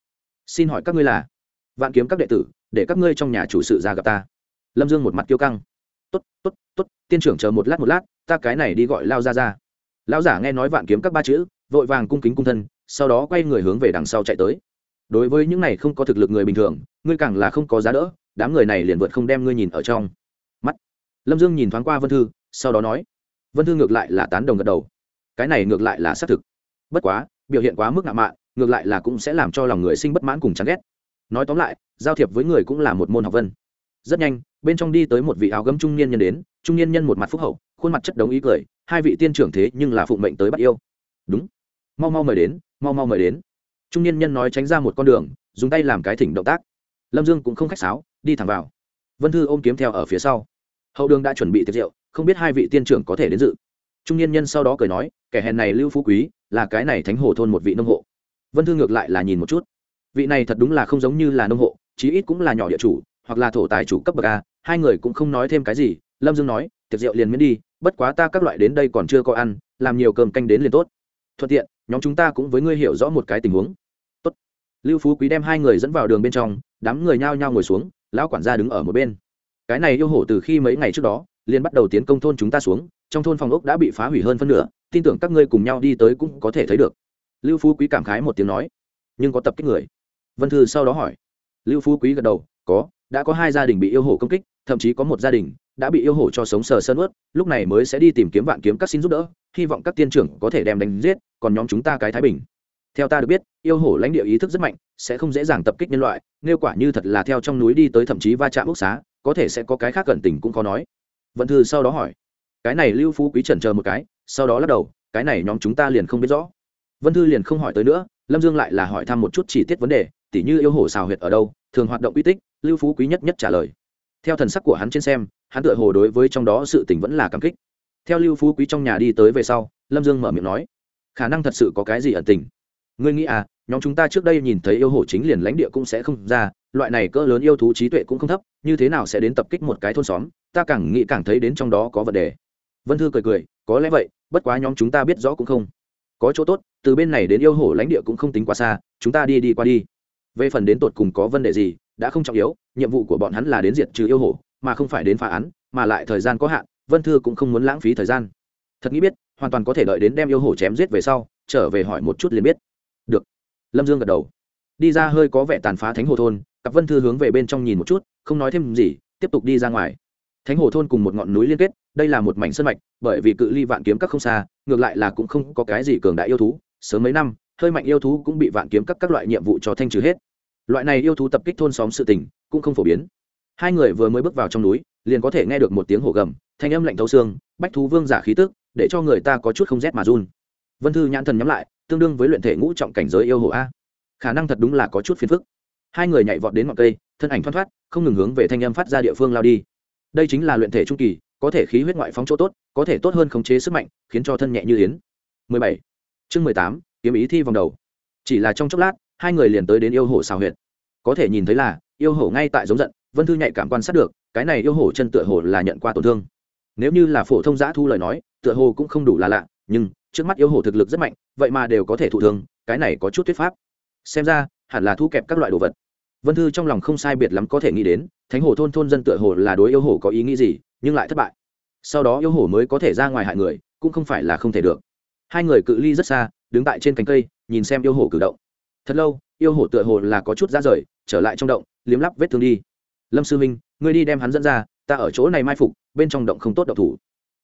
Xin hỏi các ngươi là? Vạn kiếm các đệ tử, để các ngươi trong nhà chủ sự ra gặp ta. Lâm dương một mặt kiêu căng. Tốt tốt tốt, tiên trưởng chờ một lát một lát, ta cái này đi gọi lao ra ra lão giả nghe nói vạn kiếm các ba chữ, vội vàng cung kính cung thân, sau đó quay người hướng về đằng sau chạy tới. Đối với những này không có thực lực người bình thường, ngươi càng là không có giá đỡ, đám người này liền vượt không đem ngươi nhìn ở trong. Mắt. Lâm dương nhìn thoáng qua vân thư, sau đó nói, vân thư ngược lại là tán đồng gật đầu. Cái này ngược lại là xác thực bất quá, biểu hiện quá mức ngạo mạn, ngược lại là cũng sẽ làm cho lòng người sinh bất mãn cùng chán ghét. Nói tóm lại, giao thiệp với người cũng là một môn học vân. Rất nhanh, bên trong đi tới một vị áo gấm trung niên nhân đến, trung niên nhân một mặt phúc hậu, khuôn mặt chất đống ý cười, hai vị tiên trưởng thế nhưng là phụng mệnh tới bắt yêu. Đúng. Mau mau mời đến, mau mau mời đến. Trung niên nhân nói tránh ra một con đường, dùng tay làm cái thỉnh động tác. Lâm dương cũng không khách sáo, đi thẳng vào. Vân thư ôm kiếm theo ở phía sau. Hậu đường đã chuẩn bị tiệc rượu, không biết hai vị tiên trưởng có thể đến dự trung niên nhân sau đó cười nói, kẻ hèn này lưu phú quý, là cái này thánh hồ thôn một vị nông hộ. Vân thư ngược lại là nhìn một chút. Vị này thật đúng là không giống như là nông hộ, chí ít cũng là nhỏ địa chủ, hoặc là thổ tài chủ cấp bậc a, hai người cũng không nói thêm cái gì. Lâm dương nói, tiệc rượu liền miễn đi, bất quá ta các loại đến đây còn chưa có ăn, làm nhiều cơm canh đến liền tốt. Thuận tiện, nhóm chúng ta cũng với ngươi hiểu rõ một cái tình huống. Tốt. Lưu phú quý đem hai người dẫn vào đường bên trong, đám người nhao nhao ngồi xuống, lão quản gia đứng ở một bên. Cái này yêu hổ từ khi mấy ngày trước đó liền bắt đầu tiến công thôn chúng ta xuống, trong thôn phòng ốc đã bị phá hủy hơn phân nửa, tin tưởng các ngươi cùng nhau đi tới cũng có thể thấy được. Lưu phú quý cảm khái một tiếng nói. Nhưng có tập kích người? Vân thư sau đó hỏi. Lưu phú quý gật đầu, có, đã có hai gia đình bị yêu hổ công kích, thậm chí có một gia đình đã bị yêu hổ cho sống sờ sơn ướt lúc này mới sẽ đi tìm kiếm vạn kiếm các xin giúp đỡ, hy vọng các tiên trưởng có thể đem đánh giết, còn nhóm chúng ta cái thái bình. Theo ta được biết, yêu hổ lãnh địa ý thức rất mạnh, sẽ không dễ dàng tập kích nhân loại, nếu quả như thật là theo trong núi đi tới thậm chí va chạm ốc xá, có thể sẽ có cái khác cẩn tình cũng khó nói vận thư sau đó hỏi, cái này lưu phú quý trần chờ một cái, sau đó lắc đầu, cái này nhóm chúng ta liền không biết rõ. Vân thư liền không hỏi tới nữa, lâm dương lại là hỏi thăm một chút chi tiết vấn đề, tỉ như yêu hồ xào huyệt ở đâu, thường hoạt động uy tích, lưu phú quý nhất nhất trả lời. Theo thần sắc của hắn trên xem, hắn tựa hồ đối với trong đó sự tình vẫn là cảm kích. Theo lưu phú quý trong nhà đi tới về sau, lâm dương mở miệng nói, khả năng thật sự có cái gì ẩn tình? Ngươi nghĩ à nhóm chúng ta trước đây nhìn thấy yêu hồ chính liền lãnh địa cũng sẽ không ra, loại này cỡ lớn yêu thú trí tuệ cũng không thấp như thế nào sẽ đến tập kích một cái thôn xóm, ta càng nghĩ càng thấy đến trong đó có vấn đề. Vân thư cười cười, có lẽ vậy, bất quá nhóm chúng ta biết rõ cũng không. Có chỗ tốt, từ bên này đến yêu hổ lãnh địa cũng không tính quá xa, chúng ta đi đi qua đi. Về phần đến tột cùng có vấn đề gì, đã không trọng yếu, nhiệm vụ của bọn hắn là đến diệt trừ yêu hổ mà không phải đến phá án, mà lại thời gian có hạn, vân thư cũng không muốn lãng phí thời gian. Thật nghĩ biết, hoàn toàn có thể đợi đến đem yêu hổ chém giết về sau, trở về hỏi một chút liền biết. Được. Lâm dương gật đầu. Đi ra hơi có vẻ tàn phá thánh hồ thôn cặp vân thư hướng về bên trong nhìn một chút, không nói thêm gì, tiếp tục đi ra ngoài. Thánh hồ thôn cùng một ngọn núi liên kết, đây là một mảnh sân mạch, bởi vì cự ly vạn kiếm các không xa, ngược lại là cũng không có cái gì cường đại yêu thú, sớm mấy năm, hơi mạnh yêu thú cũng bị vạn kiếm các các loại nhiệm vụ cho thanh trừ hết. Loại này yêu thú tập kích thôn xóm sự tình, cũng không phổ biến. Hai người vừa mới bước vào trong núi, liền có thể nghe được một tiếng hổ gầm, thanh âm lạnh thấu xương, bách thú vương giả khí tức, để cho người ta có chút không rét mà run. Vân thư nhãn thần nhắm lại, tương đương với luyện thể ngũ trọng cảnh giới yêu hổ a. Khả năng thật đúng là có chút phiền phức hai người nhảy vọt đến ngọn cây thân ảnh thoăn thoát không ngừng hướng về thanh âm phát ra địa phương lao đi. Đây chính là luyện thể trung kỳ có thể khí huyết ngoại phóng chỗ tốt có thể tốt hơn khống chế sức mạnh khiến cho thân nhẹ như yến. 17. chương 18, kiếm ý thi vòng đầu. Chỉ là trong chốc lát hai người liền tới đến yêu hổ xào huyệt. Có thể nhìn thấy là yêu hổ ngay tại giống giận vân thư nhạy cảm quan sát được cái này yêu hổ chân tựa hồ là nhận qua tổn thương. Nếu như là phổ thông giã thu lời nói tựa hồ cũng không đủ là lạ nhưng trước mắt yêu hổ thực lực rất mạnh vậy mà đều có thể thụ thương cái này có chút thuyết pháp. Xem ra hẳn là thu kẹp các loại đồ vật. Vân thư trong lòng không sai biệt lắm có thể nghĩ đến, thánh hồ thôn thôn dân tựa hồ là đối yêu hồ có ý nghĩ gì, nhưng lại thất bại. Sau đó yêu hồ mới có thể ra ngoài hại người, cũng không phải là không thể được. Hai người cự ly rất xa, đứng tại trên cánh cây, nhìn xem yêu hồ cử động. Thật lâu, yêu hồ tựa hồ là có chút ra rời, trở lại trong động, liếm lắp vết thương đi. Lâm sư minh ngươi đi đem hắn dẫn ra, ta ở chỗ này mai phục, bên trong động không tốt độc thủ.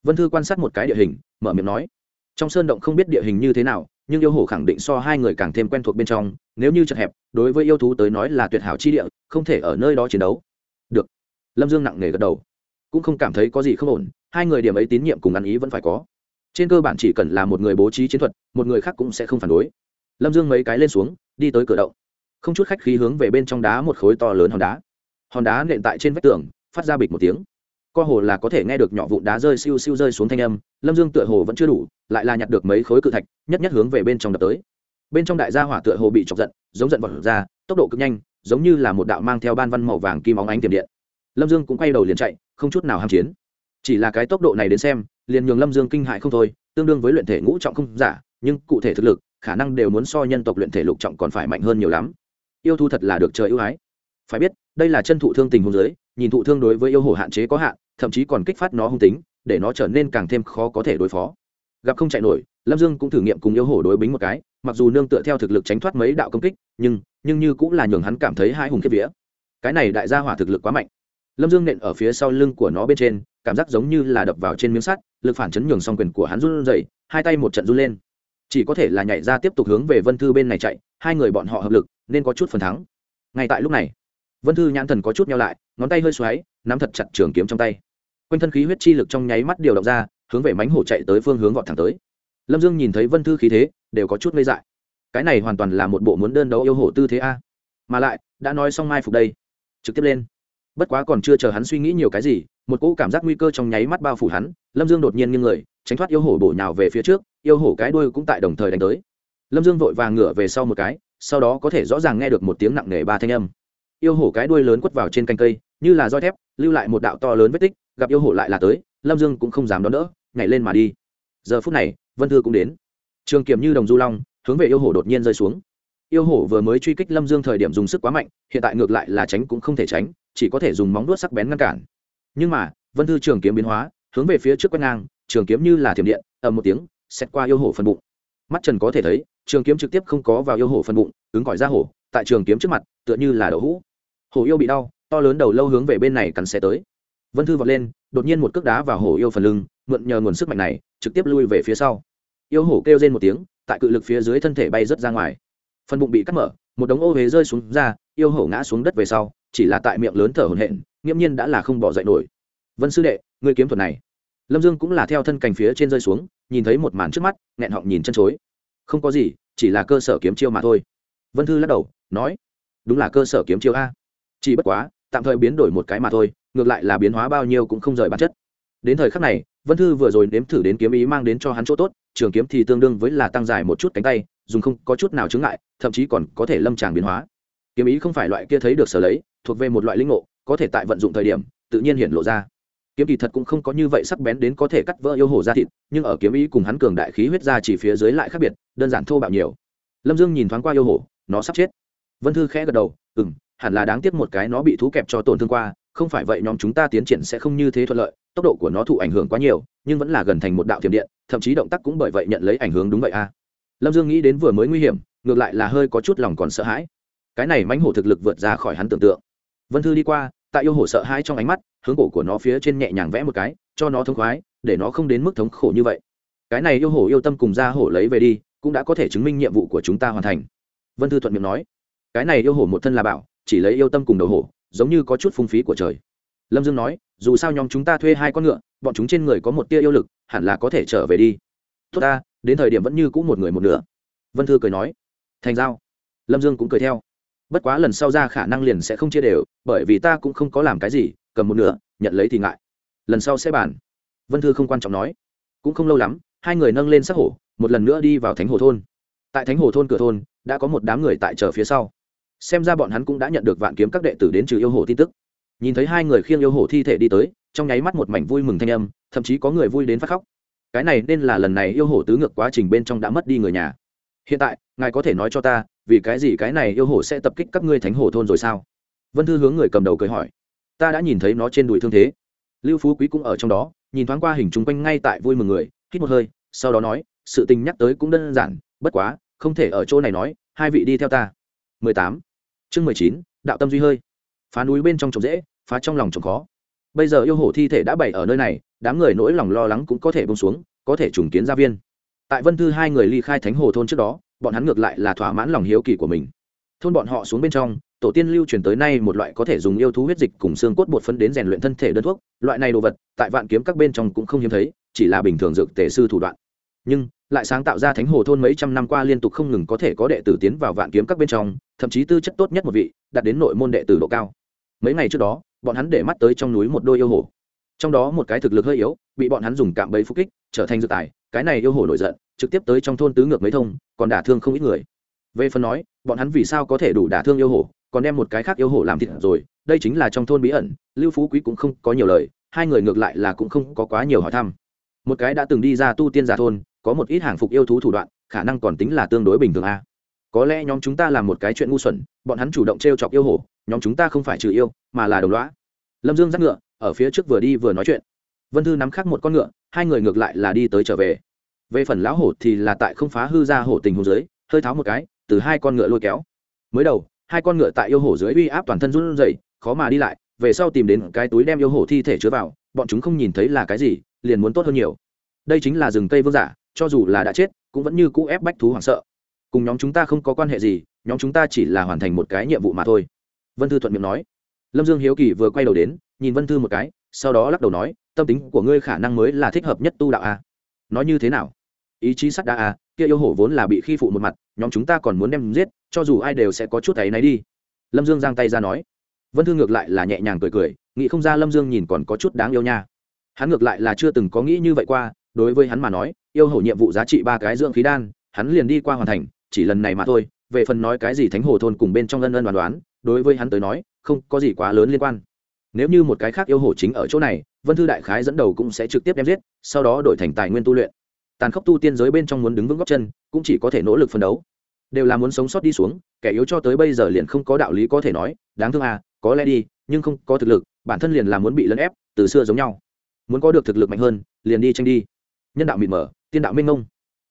Vân thư quan sát một cái địa hình, mở miệng nói. Trong sơn động không biết địa hình như thế nào nhưng yêu hổ khẳng định so hai người càng thêm quen thuộc bên trong, nếu như chật hẹp, đối với yêu thú tới nói là tuyệt hảo chi địa, không thể ở nơi đó chiến đấu. Được. Lâm dương nặng nề gật đầu. Cũng không cảm thấy có gì không ổn, hai người điểm ấy tín nhiệm cùng ăn ý vẫn phải có. Trên cơ bản chỉ cần là một người bố trí chiến thuật, một người khác cũng sẽ không phản đối. Lâm dương mấy cái lên xuống, đi tới cửa động. Không chút khách khí hướng về bên trong đá một khối to lớn hòn đá. Hòn đá nện tại trên vách tường, phát ra bịch một tiếng. Co hồ là có thể nghe được nhỏ vụn đá rơi siêu siêu rơi xuống thanh âm, lâm dương tựa hồ vẫn chưa đủ lại là nhặt được mấy khối cự thạch, nhất nhất hướng về bên trong đập tới. Bên trong đại gia hỏa tựa hồ bị chọc giận, giống giận vật ra, tốc độ cực nhanh, giống như là một đạo mang theo ban văn màu vàng kim óng ánh tiềm điện. Lâm dương cũng quay đầu liền chạy, không chút nào ham chiến. Chỉ là cái tốc độ này đến xem, liền nhường lâm dương kinh hại không thôi, tương đương với luyện thể ngũ trọng không giả, nhưng cụ thể thực lực, khả năng đều muốn so nhân tộc luyện thể lục trọng còn phải mạnh hơn nhiều lắm. Yêu thu thật là được trời ưu ái. Phải biết, đây là chân thụ thương tình hôn giới nhìn thụ thương đối với yêu hồ hạn chế có hạn, thậm chí còn kích phát nó hung tính, để nó trở nên càng thêm khó có thể đối phó gặp không chạy nổi, lâm dương cũng thử nghiệm cùng yêu hổ đối bính một cái, mặc dù nương tựa theo thực lực tránh thoát mấy đạo công kích, nhưng nhưng như cũng là nhường hắn cảm thấy hai hùng kiếp vía. Cái này đại gia hỏa thực lực quá mạnh. Lâm dương nện ở phía sau lưng của nó bên trên, cảm giác giống như là đập vào trên miếng sắt, lực phản chấn nhường song quyền của hắn run rẩy, hai tay một trận run lên. Chỉ có thể là nhảy ra tiếp tục hướng về vân thư bên này chạy, hai người bọn họ hợp lực, nên có chút phần thắng. Ngay tại lúc này, vân thư nhãn thần có chút nhau lại, ngón tay hơi xoáy, nắm thật chặt trường kiếm trong tay. Quanh thân khí huyết chi lực trong nháy mắt điều động ra hướng về mánh hổ chạy tới phương hướng vọt thẳng tới. Lâm dương nhìn thấy vân thư khí thế, đều có chút ngây dại. Cái này hoàn toàn là một bộ muốn đơn đấu yêu hổ tư thế a. Mà lại, đã nói xong mai phục đây. Trực tiếp lên. Bất quá còn chưa chờ hắn suy nghĩ nhiều cái gì, một cỗ cảm giác nguy cơ trong nháy mắt bao phủ hắn, lâm dương đột nhiên nghiêng người, tránh thoát yêu hổ bổ nhào về phía trước, yêu hổ cái đuôi cũng tại đồng thời đánh tới. Lâm dương vội vàng ngửa về sau một cái, sau đó có thể rõ ràng nghe được một tiếng nặng nề ba thanh âm. Yêu hổ cái đuôi lớn quất vào trên canh cây, như là roi thép, lưu lại một đạo to lớn vết tích, gặp yêu hổ lại là tới, lâm dương cũng không dám đón đỡ nhảy lên mà đi. Giờ phút này, vân thư cũng đến. Trường kiểm như đồng du long hướng về yêu hổ đột nhiên rơi xuống. Yêu hổ vừa mới truy kích lâm dương thời điểm dùng sức quá mạnh, hiện tại ngược lại là tránh cũng không thể tránh, chỉ có thể dùng móng đuốt sắc bén ngăn cản. Nhưng mà, vân thư trường kiếm biến hóa, hướng về phía trước quét ngang, trường kiếm như là thiểm điện, ầm một tiếng xét qua yêu hổ phần bụng. Mắt trần có thể thấy, trường kiếm trực tiếp không có vào yêu hổ phần bụng, ứng cỏi ra hổ, tại trường kiếm trước mặt, tựa như là đậu hũ. Hổ yêu bị đau, to lớn đầu lâu hướng về bên này cắn xe tới. Vân thư vọt lên đột nhiên một cước đá vào hổ yêu phần lưng, mượn nhờ nguồn sức mạnh này, trực tiếp lui về phía sau. Yêu hổ kêu lên một tiếng, tại cự lực phía dưới thân thể bay rớt ra ngoài. Phần bụng bị cắt mở, một đống ô huế rơi xuống ra, yêu hổ ngã xuống đất về sau, chỉ là tại miệng lớn thở hổn hển, nghiễm nhiên đã là không bỏ dậy nổi. Vân sư đệ, ngươi kiếm thuật này. Lâm dương cũng là theo thân cành phía trên rơi xuống, nhìn thấy một màn trước mắt, nghẹn họng nhìn chân chối. Không có gì, chỉ là cơ sở kiếm chiêu mà thôi. Vân thư lắc đầu, nói, đúng là cơ sở kiếm chiêu a. Chỉ bất quá, tạm thời biến đổi một cái mà thôi ngược lại là biến hóa bao nhiêu cũng không rời bản chất. Đến thời khắc này, vân thư vừa rồi nếm thử đến kiếm ý mang đến cho hắn chỗ tốt, trường kiếm thì tương đương với là tăng dài một chút cánh tay, dùng không có chút nào chứng ngại, thậm chí còn có thể lâm tràng biến hóa. Kiếm ý không phải loại kia thấy được sở lấy, thuộc về một loại linh ngộ, có thể tại vận dụng thời điểm, tự nhiên hiện lộ ra. Kiếm kỳ thật cũng không có như vậy sắc bén đến có thể cắt vỡ yêu hồ ra thịt, nhưng ở kiếm ý cùng hắn cường đại khí huyết ra chỉ phía dưới lại khác biệt, đơn giản thô bạo nhiều. Lâm dương nhìn thoáng qua yêu hồ, nó sắp chết. Vân thư khẽ gật đầu ừ m hẳn là đáng tiếc một cái nó bị thú kẹp cho tổn thương qua không phải vậy nhóm chúng ta tiến triển sẽ không như thế thuận lợi, tốc độ của nó thụ ảnh hưởng quá nhiều, nhưng vẫn là gần thành một đạo thiểm điện, thậm chí động tác cũng bởi vậy nhận lấy ảnh hưởng đúng vậy a. À. lâm dương nghĩ đến vừa mới nguy hiểm, ngược lại là hơi có chút lòng còn sợ hãi. Cái này mãnh hổ thực lực vượt ra khỏi hắn tưởng tượng. Vân thư đi qua, tại yêu hổ sợ hãi trong ánh mắt, hướng cổ của nó phía trên nhẹ nhàng vẽ một cái, cho nó thống khoái, để nó không đến mức thống khổ như vậy. Cái này yêu hổ yêu tâm cùng ra hổ lấy về đi, cũng đã có thể chứng minh nhiệm vụ của chúng ta hoàn thành. Vân thư thuận miệng nói. Cái này yêu hổ một thân là bảo, chỉ lấy yêu tâm cùng đầu hổ giống như có chút phung phí của trời. Lâm dương nói, dù sao nhóm chúng ta thuê hai con ngựa, bọn chúng trên người có một tia yêu lực, hẳn là có thể trở về đi. Tốt ta, đến thời điểm vẫn như cũ một người một nửa. Vân thư cười nói, thành giao. Lâm dương cũng cười theo. Bất quá lần sau ra khả năng liền sẽ không chia đều, bởi vì ta cũng không có làm cái gì, cầm một nửa, nhận lấy thì ngại. Lần sau sẽ bàn. Vân thư không quan trọng nói. Cũng không lâu lắm, hai người nâng lên sắc hổ, một lần nữa đi vào thánh hồ thôn. Tại thánh hồ thôn cửa thôn, đã có một đám người tại chờ phía sau xem ra bọn hắn cũng đã nhận được vạn kiếm các đệ tử đến trừ yêu hồ tin tức. Nhìn thấy hai người khiêng yêu hồ thi thể đi tới, trong nháy mắt một mảnh vui mừng thanh âm, thậm chí có người vui đến phát khóc. Cái này nên là lần này yêu hồ tứ ngược quá trình bên trong đã mất đi người nhà. Hiện tại, ngài có thể nói cho ta, vì cái gì cái này yêu hồ sẽ tập kích các ngươi thánh hồ thôn rồi sao? Vân thư hướng người cầm đầu cười hỏi. Ta đã nhìn thấy nó trên đùi thương thế. Lưu phú quý cũng ở trong đó, nhìn thoáng qua hình chung quanh ngay tại vui mừng người, hít một hơi, sau đó nói, sự tình nhắc tới cũng đơn giản, bất quá, không thể ở chỗ này nói, hai vị đi theo ta. 18 chương 19, đạo tâm duy hơi. Phá núi bên trong trồng dễ phá trong lòng trồng khó. Bây giờ yêu hổ thi thể đã bày ở nơi này đám người nỗi lòng lo lắng cũng có thể bông xuống có thể trùng kiến gia viên. Tại vân thư hai người ly khai thánh hồ thôn trước đó bọn hắn ngược lại là thỏa mãn lòng hiếu kỳ của mình. Thôn bọn họ xuống bên trong tổ tiên lưu truyền tới nay một loại có thể dùng yêu thú huyết dịch cùng xương cốt bột phấn đến rèn luyện thân thể đơn thuốc loại này đồ vật tại vạn kiếm các bên trong cũng không hiếm thấy chỉ là bình thường dược tề sư thủ đoạn. Nhưng lại sáng tạo ra thánh hồ thôn mấy trăm năm qua liên tục không ngừng có thể có đệ tử tiến vào vạn kiếm các bên trong thậm chí tư chất tốt nhất một vị, đạt đến nội môn đệ tử độ cao. Mấy ngày trước đó, bọn hắn để mắt tới trong núi một đôi yêu hồ. Trong đó một cái thực lực hơi yếu, bị bọn hắn dùng cạm bẫy phúc kích, trở thành dự tài, cái này yêu hồ nổi giận, trực tiếp tới trong thôn tứ ngược mấy thông, còn đả thương không ít người. Về phần nói, bọn hắn vì sao có thể đủ đả thương yêu hồ, còn đem một cái khác yêu hồ làm thịt rồi, đây chính là trong thôn bí ẩn, lưu phú quý cũng không có nhiều lời, hai người ngược lại là cũng không có quá nhiều hỏi thăm. Một cái đã từng đi ra tu tiên giả thôn, có một ít hàng phục yêu thú thủ đoạn, khả năng còn tính là tương đối bình thường a có lẽ nhóm chúng ta làm một cái chuyện ngu xuẩn, bọn hắn chủ động t r e o chọc yêu hổ, nhóm chúng ta không phải trừ yêu, mà là đồng loã lâm dương dắt ngựa, ở phía trước vừa đi vừa nói chuyện. Vân thư nắm khắc một con ngựa, hai người ngược lại là đi tới trở về. Về phần lão hổ thì là tại không phá hư ra hổ tình hồ dưới, hơi tháo một cái, từ hai con ngựa lôi kéo. Mới đầu, hai con ngựa tại yêu hổ dưới uy áp toàn thân run rẩy, khó mà đi lại, về sau tìm đến cái túi đem yêu hổ thi thể chứa vào, bọn chúng không nhìn thấy là cái gì, liền muốn tốt hơn nhiều. Đây chính là rừng cây vương giả, cho dù là đã chết, cũng vẫn như cũ ép bách thú hoảng sợ cùng nhóm chúng ta không có quan hệ gì, nhóm chúng ta chỉ là hoàn thành một cái nhiệm vụ mà thôi. Vân thư thuận miệng nói. Lâm dương hiếu kỳ vừa quay đầu đến, nhìn vân thư một cái, sau đó lắc đầu nói, tâm tính của ngươi khả năng mới là thích hợp nhất tu đạo a. Nói như thế nào? Ý chí sắt đa a, kia yêu hổ vốn là bị khi phụ một mặt, nhóm chúng ta còn muốn đem giết, cho dù ai đều sẽ có chút ấy náy đi. Lâm dương giang tay ra nói. Vân thư ngược lại là nhẹ nhàng cười cười, nghĩ không ra lâm dương nhìn còn có chút đáng yêu nha. Hắn ngược lại là chưa từng có nghĩ như vậy qua, đối với hắn mà nói, yêu hổ nhiệm vụ giá trị ba cái dưỡng khí đan, hắn liền đi qua hoàn thành chỉ lần này mà thôi, về phần nói cái gì thánh hồ thôn cùng bên trong ân ân đoán đoán đối với hắn tới nói, không có gì quá lớn liên quan. Nếu như một cái khác yêu hồ chính ở chỗ này, vân thư đại khái dẫn đầu cũng sẽ trực tiếp đem giết, sau đó đổi thành tài nguyên tu luyện. Tàn khốc tu tiên giới bên trong muốn đứng vững góc chân, cũng chỉ có thể nỗ lực phấn đấu. Đều là muốn sống sót đi xuống, kẻ yếu cho tới bây giờ liền không có đạo lý có thể nói, đáng thương à có lẽ đi, nhưng không có thực lực, bản thân liền là muốn bị lấn ép, từ xưa giống nhau. Muốn có được thực lực mạnh hơn, liền đi tranh đi. Nhân đạo mịt mờ, tiên đạo minh ngông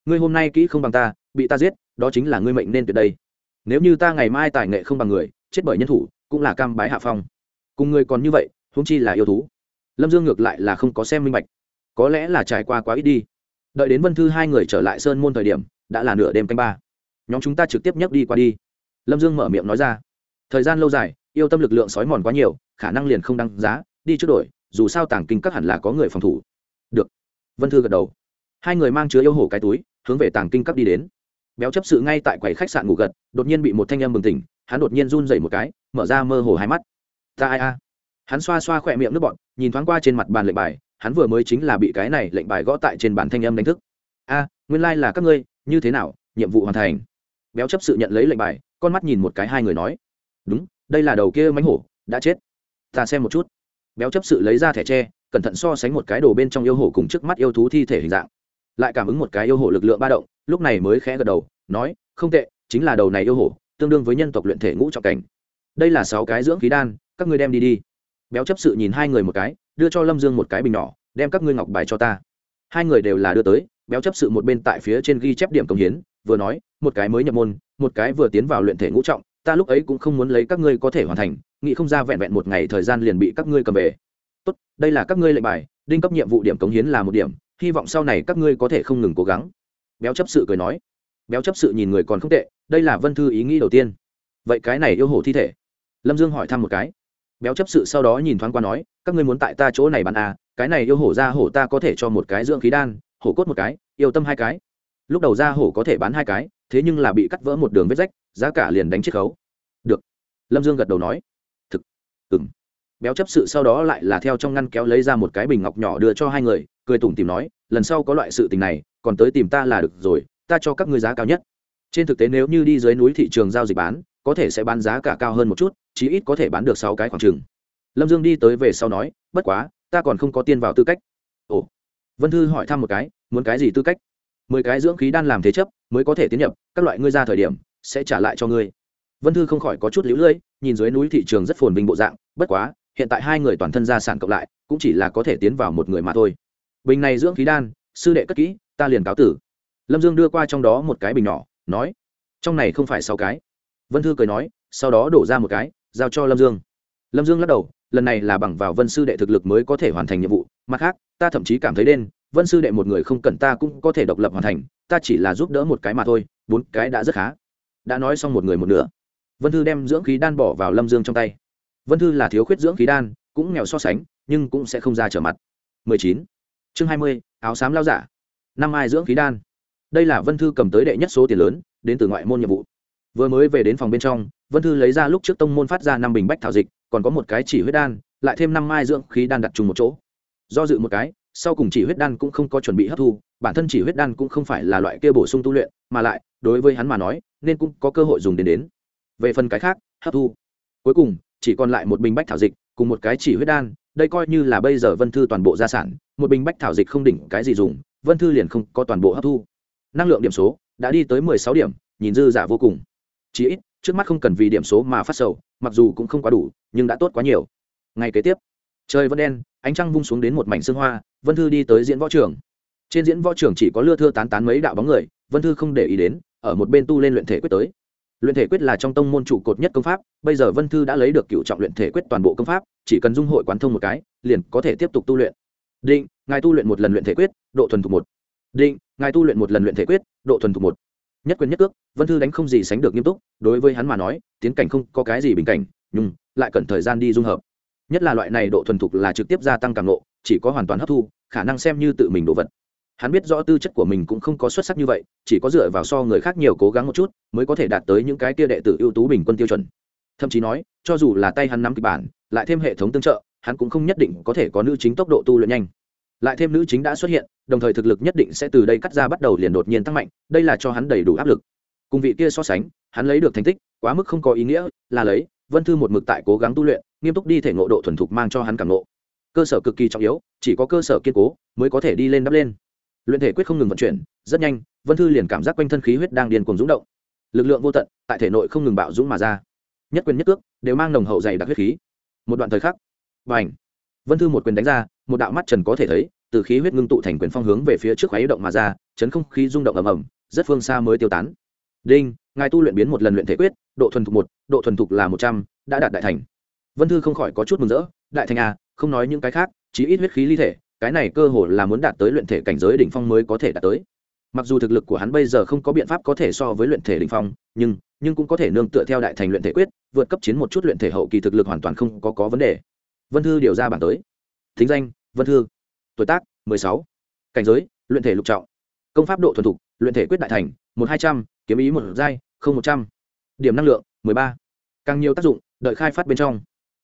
ngươi hôm nay kỹ không bằng ta bị ta giết, đó chính là ngươi mệnh nên tuyệt đây. Nếu như ta ngày mai tài nghệ không bằng người, chết bởi nhân thủ, cũng là cam bái hạ phong. Cùng ngươi còn như vậy, huống chi là yêu thú. Lâm dương ngược lại là không có xem minh bạch. Có lẽ là trải qua quá ít đi. Đợi đến vân thư hai người trở lại sơn môn thời điểm, đã là nửa đêm canh ba. Nhóm chúng ta trực tiếp nhấc đi qua đi. Lâm dương mở miệng nói ra. Thời gian lâu dài, yêu tâm lực lượng sói mòn quá nhiều, khả năng liền không đăng giá, đi trước đổi, dù sao tàng kinh các hẳn là có người phòng thủ. Được. Vân thư gật đầu. Hai người mang chứa yêu hổ cái túi, hướng về tàng kinh cấp đi đến béo chấp sự ngay tại quầy khách sạn ngủ gật, đột nhiên bị một thanh em bừng tỉnh, hắn đột nhiên run dậy một cái, mở ra mơ hồ hai mắt. Ta ai a? Hắn xoa xoa khỏe miệng nước bọn nhìn thoáng qua trên mặt bàn lệnh bài, hắn vừa mới chính là bị cái này lệnh bài gõ tại trên bàn thanh âm đánh thức. A, nguyên lai、like、là các ngươi, như thế nào, nhiệm vụ hoàn thành. Béo chấp sự nhận lấy lệnh bài, con mắt nhìn một cái hai người nói. Đúng, đây là đầu kia mánh hổ, đã chết. Ta xem một chút. Béo chấp sự lấy ra thẻ tre, cẩn thận so sánh một cái đồ bên trong yêu hổ cùng trước mắt yêu thú thi thể hình dạng. Lại cảm ứng một cái yêu hổ lực lượng ba động, lúc này mới khẽ gật đầu nói, không tệ, chính là đầu này yêu hổ, tương đương với nhân tộc luyện thể ngũ trọng cảnh. Đây là sáu cái dưỡng khí đan, các ngươi đem đi đi. Béo chấp sự nhìn hai người một cái, đưa cho lâm dương một cái bình nhỏ, đem các ngươi ngọc bài cho ta. Hai người đều là đưa tới, béo chấp sự một bên tại phía trên ghi chép điểm công hiến, vừa nói, một cái mới nhập môn, một cái vừa tiến vào luyện thể ngũ trọng, ta lúc ấy cũng không muốn lấy các ngươi có thể hoàn thành, nghĩ không ra vẹn vẹn một ngày thời gian liền bị các ngươi cầm về. Tốt, đây là các ngươi lệnh bài, đinh cấp nhiệm vụ điểm cống hiến là một điểm, hy vọng sau này các ngươi có thể không ngừng cố gắng. Béo chấp sự cười nói béo chấp sự nhìn người còn không tệ, đây là vân thư ý nghĩ đầu tiên. Vậy cái này yêu hổ thi thể? Lâm dương hỏi thăm một cái. Béo chấp sự sau đó nhìn thoáng qua nói, các ngươi muốn tại ta chỗ này bán à cái này yêu hổ ra hổ ta có thể cho một cái dưỡng khí đan, hổ cốt một cái, yêu tâm hai cái. Lúc đầu ra hổ có thể bán hai cái, thế nhưng là bị cắt vỡ một đường vết rách, giá cả liền đánh chiết khấu. Được. Lâm dương gật đầu nói. Thực. Ừng béo chấp sự sau đó lại là theo trong ngăn kéo lấy ra một cái bình ngọc nhỏ đưa cho hai người, cười tủm tìm nói, lần sau có loại sự tình này, còn tới tìm ta là được rồi ta cho các ngươi giá cao nhất. Trên thực tế nếu như đi dưới núi thị trường giao dịch bán, có thể sẽ bán giá cả cao hơn một chút, chí ít có thể bán được sáu cái khoảng trừng lâm dương đi tới về sau nói, bất quá, ta còn không có tiền vào tư cách. Ồ. Vân thư hỏi thăm một cái, muốn cái gì tư cách? Mười cái dưỡng khí đan làm thế chấp, mới có thể tiến nhập, các loại ngươi ra thời điểm, sẽ trả lại cho ngươi. Vân thư không khỏi có chút lũ lưỡi, nhìn dưới núi thị trường rất phồn vinh bộ dạng, bất quá, hiện tại hai người toàn thân gia sản cộng lại, cũng chỉ là có thể tiến vào một người mà thôi. Bình này dưỡng khí đan, sư đệ cất kỹ, ta liền cáo tử lâm dương đưa qua trong đó một cái bình nhỏ nói trong này không phải sáu cái. Vân thư cười nói sau đó đổ ra một cái giao cho lâm dương. Lâm dương lắc đầu lần này là bằng vào vân sư đệ thực lực mới có thể hoàn thành nhiệm vụ mặt khác ta thậm chí cảm thấy đen vân sư đệ một người không cần ta cũng có thể độc lập hoàn thành ta chỉ là giúp đỡ một cái mà thôi bốn cái đã rất khá. Đã nói xong một người một nửa. Vân thư đem dưỡng khí đan bỏ vào lâm dương trong tay. Vân thư là thiếu khuyết dưỡng khí đan cũng nghèo so sánh nhưng cũng sẽ không ra trở mặt. 19. chương 20, áo xám lao giả. Năm ai dưỡng khí đan? Đây là vân thư cầm tới đệ nhất số tiền lớn đến từ ngoại môn nhiệm vụ vừa mới về đến phòng bên trong vân thư lấy ra lúc trước tông môn phát ra năm bình bách thảo dịch còn có một cái chỉ huyết đan lại thêm năm mai dưỡng khí đan đặt chung một chỗ do dự một cái sau cùng chỉ huyết đan cũng không có chuẩn bị hấp thu bản thân chỉ huyết đan cũng không phải là loại kia bổ sung tu luyện mà lại đối với hắn mà nói nên cũng có cơ hội dùng đến đến về phần cái khác hấp thu cuối cùng chỉ còn lại một bình bách thảo dịch cùng một cái chỉ huyết đan đây coi như là bây giờ vân thư toàn bộ gia sản một bình bách thảo dịch không đỉnh cái gì dùng vân thư liền không có toàn bộ hấp thu năng lượng điểm số đã đi tới mười sáu điểm, nhìn dư giả vô cùng. Chỉ ít, trước mắt không cần vì điểm số mà phát sầu, mặc dù cũng không quá đủ, nhưng đã tốt quá nhiều. Ngày kế tiếp, trời vẫn đen, ánh trăng vung xuống đến một mảnh sương hoa, vân thư đi tới diễn võ trường. Trên diễn võ trường chỉ có lưa thưa tán tán mấy đạo bóng người, vân thư không để ý đến, ở một bên tu lên luyện thể quyết tới. Luyện thể quyết là trong tông môn trụ cột nhất công pháp, bây giờ vân thư đã lấy được cựu trọng luyện thể quyết toàn bộ công pháp, chỉ cần dung hội quán thông một cái, liền có thể tiếp tục tu luyện. Định, ngài tu luyện một lần luyện thể quyết, độ thuần thục một định, ngài tu luyện một lần luyện thể quyết, độ thuần thục một. Nhất quyền nhất cước, vân thư đánh không gì sánh được nghiêm túc, đối với hắn mà nói, tiến cảnh không có cái gì bình cảnh, nhưng lại cần thời gian đi dung hợp. Nhất là loại này độ thuần thục là trực tiếp gia tăng càng lộ chỉ có hoàn toàn hấp thu, khả năng xem như tự mình đồ vật. Hắn biết rõ tư chất của mình cũng không có xuất sắc như vậy, chỉ có dựa vào so người khác nhiều cố gắng một chút, mới có thể đạt tới những cái tia đệ tử ưu tú bình quân tiêu chuẩn. Thậm chí nói, cho dù là tay hắn nắm kịch bản, lại thêm hệ thống tương trợ, hắn cũng không nhất định có thể có nữ chính tốc độ tu luyện nhanh lại thêm nữ chính đã xuất hiện, đồng thời thực lực nhất định sẽ từ đây cắt ra bắt đầu liền đột nhiên tăng mạnh, đây là cho hắn đầy đủ áp lực. Cùng vị kia so sánh, hắn lấy được thành tích, quá mức không có ý nghĩa, là lấy, vân thư một mực tại cố gắng tu luyện, nghiêm túc đi thể ngộ độ thuần thục mang cho hắn cảm ngộ. Cơ sở cực kỳ trọng yếu, chỉ có cơ sở kiên cố, mới có thể đi lên đắp lên. Luyện thể quyết không ngừng vận chuyển, rất nhanh, vân thư liền cảm giác quanh thân khí huyết đang điên cuồng rúng động. Lực lượng vô tận, tại thể nội không ngừng bạo dũng mà ra. Nhất quyền nhất cước, đều mang nồng hậu dày đặc huyết khí. Một đoạn thời khắc và ảnh vân thư một quyền đánh ra một đạo mắt trần có thể thấy, từ khí huyết ngưng tụ thành quyền phong hướng về phía trước khoáy động mà ra, chấn không khí rung động ầm ầm, rất phương xa mới tiêu tán. Đinh, ngài tu luyện biến một lần luyện thể quyết, độ thuần thục một, độ thuần thục là một trăm, đã đạt đại thành. Vân thư không khỏi có chút mừng rỡ, đại thành à không nói những cái khác chỉ ít huyết khí ly thể, cái này cơ hồ là muốn đạt tới luyện thể cảnh giới đỉnh phong mới có thể đạt tới. Mặc dù thực lực của hắn bây giờ không có biện pháp có thể so với luyện thể đỉnh phong, nhưng nhưng cũng có thể nương tựa theo đại thành luyện thể quyết, vượt cấp chiến một chút luyện thể hậu kỳ thực lực hoàn toàn không có có vấn đề. Vân thư điều ra bản tới thính danh, vân thư. Tuổi tác, mười sáu. Cảnh giới, luyện thể lục trọng. Công pháp độ thuần thục, luyện thể quyết đại thành, một hai trăm, kiếm ý một giai, không một trăm. Điểm năng lượng, mười ba. Càng nhiều tác dụng, đợi khai phát bên trong.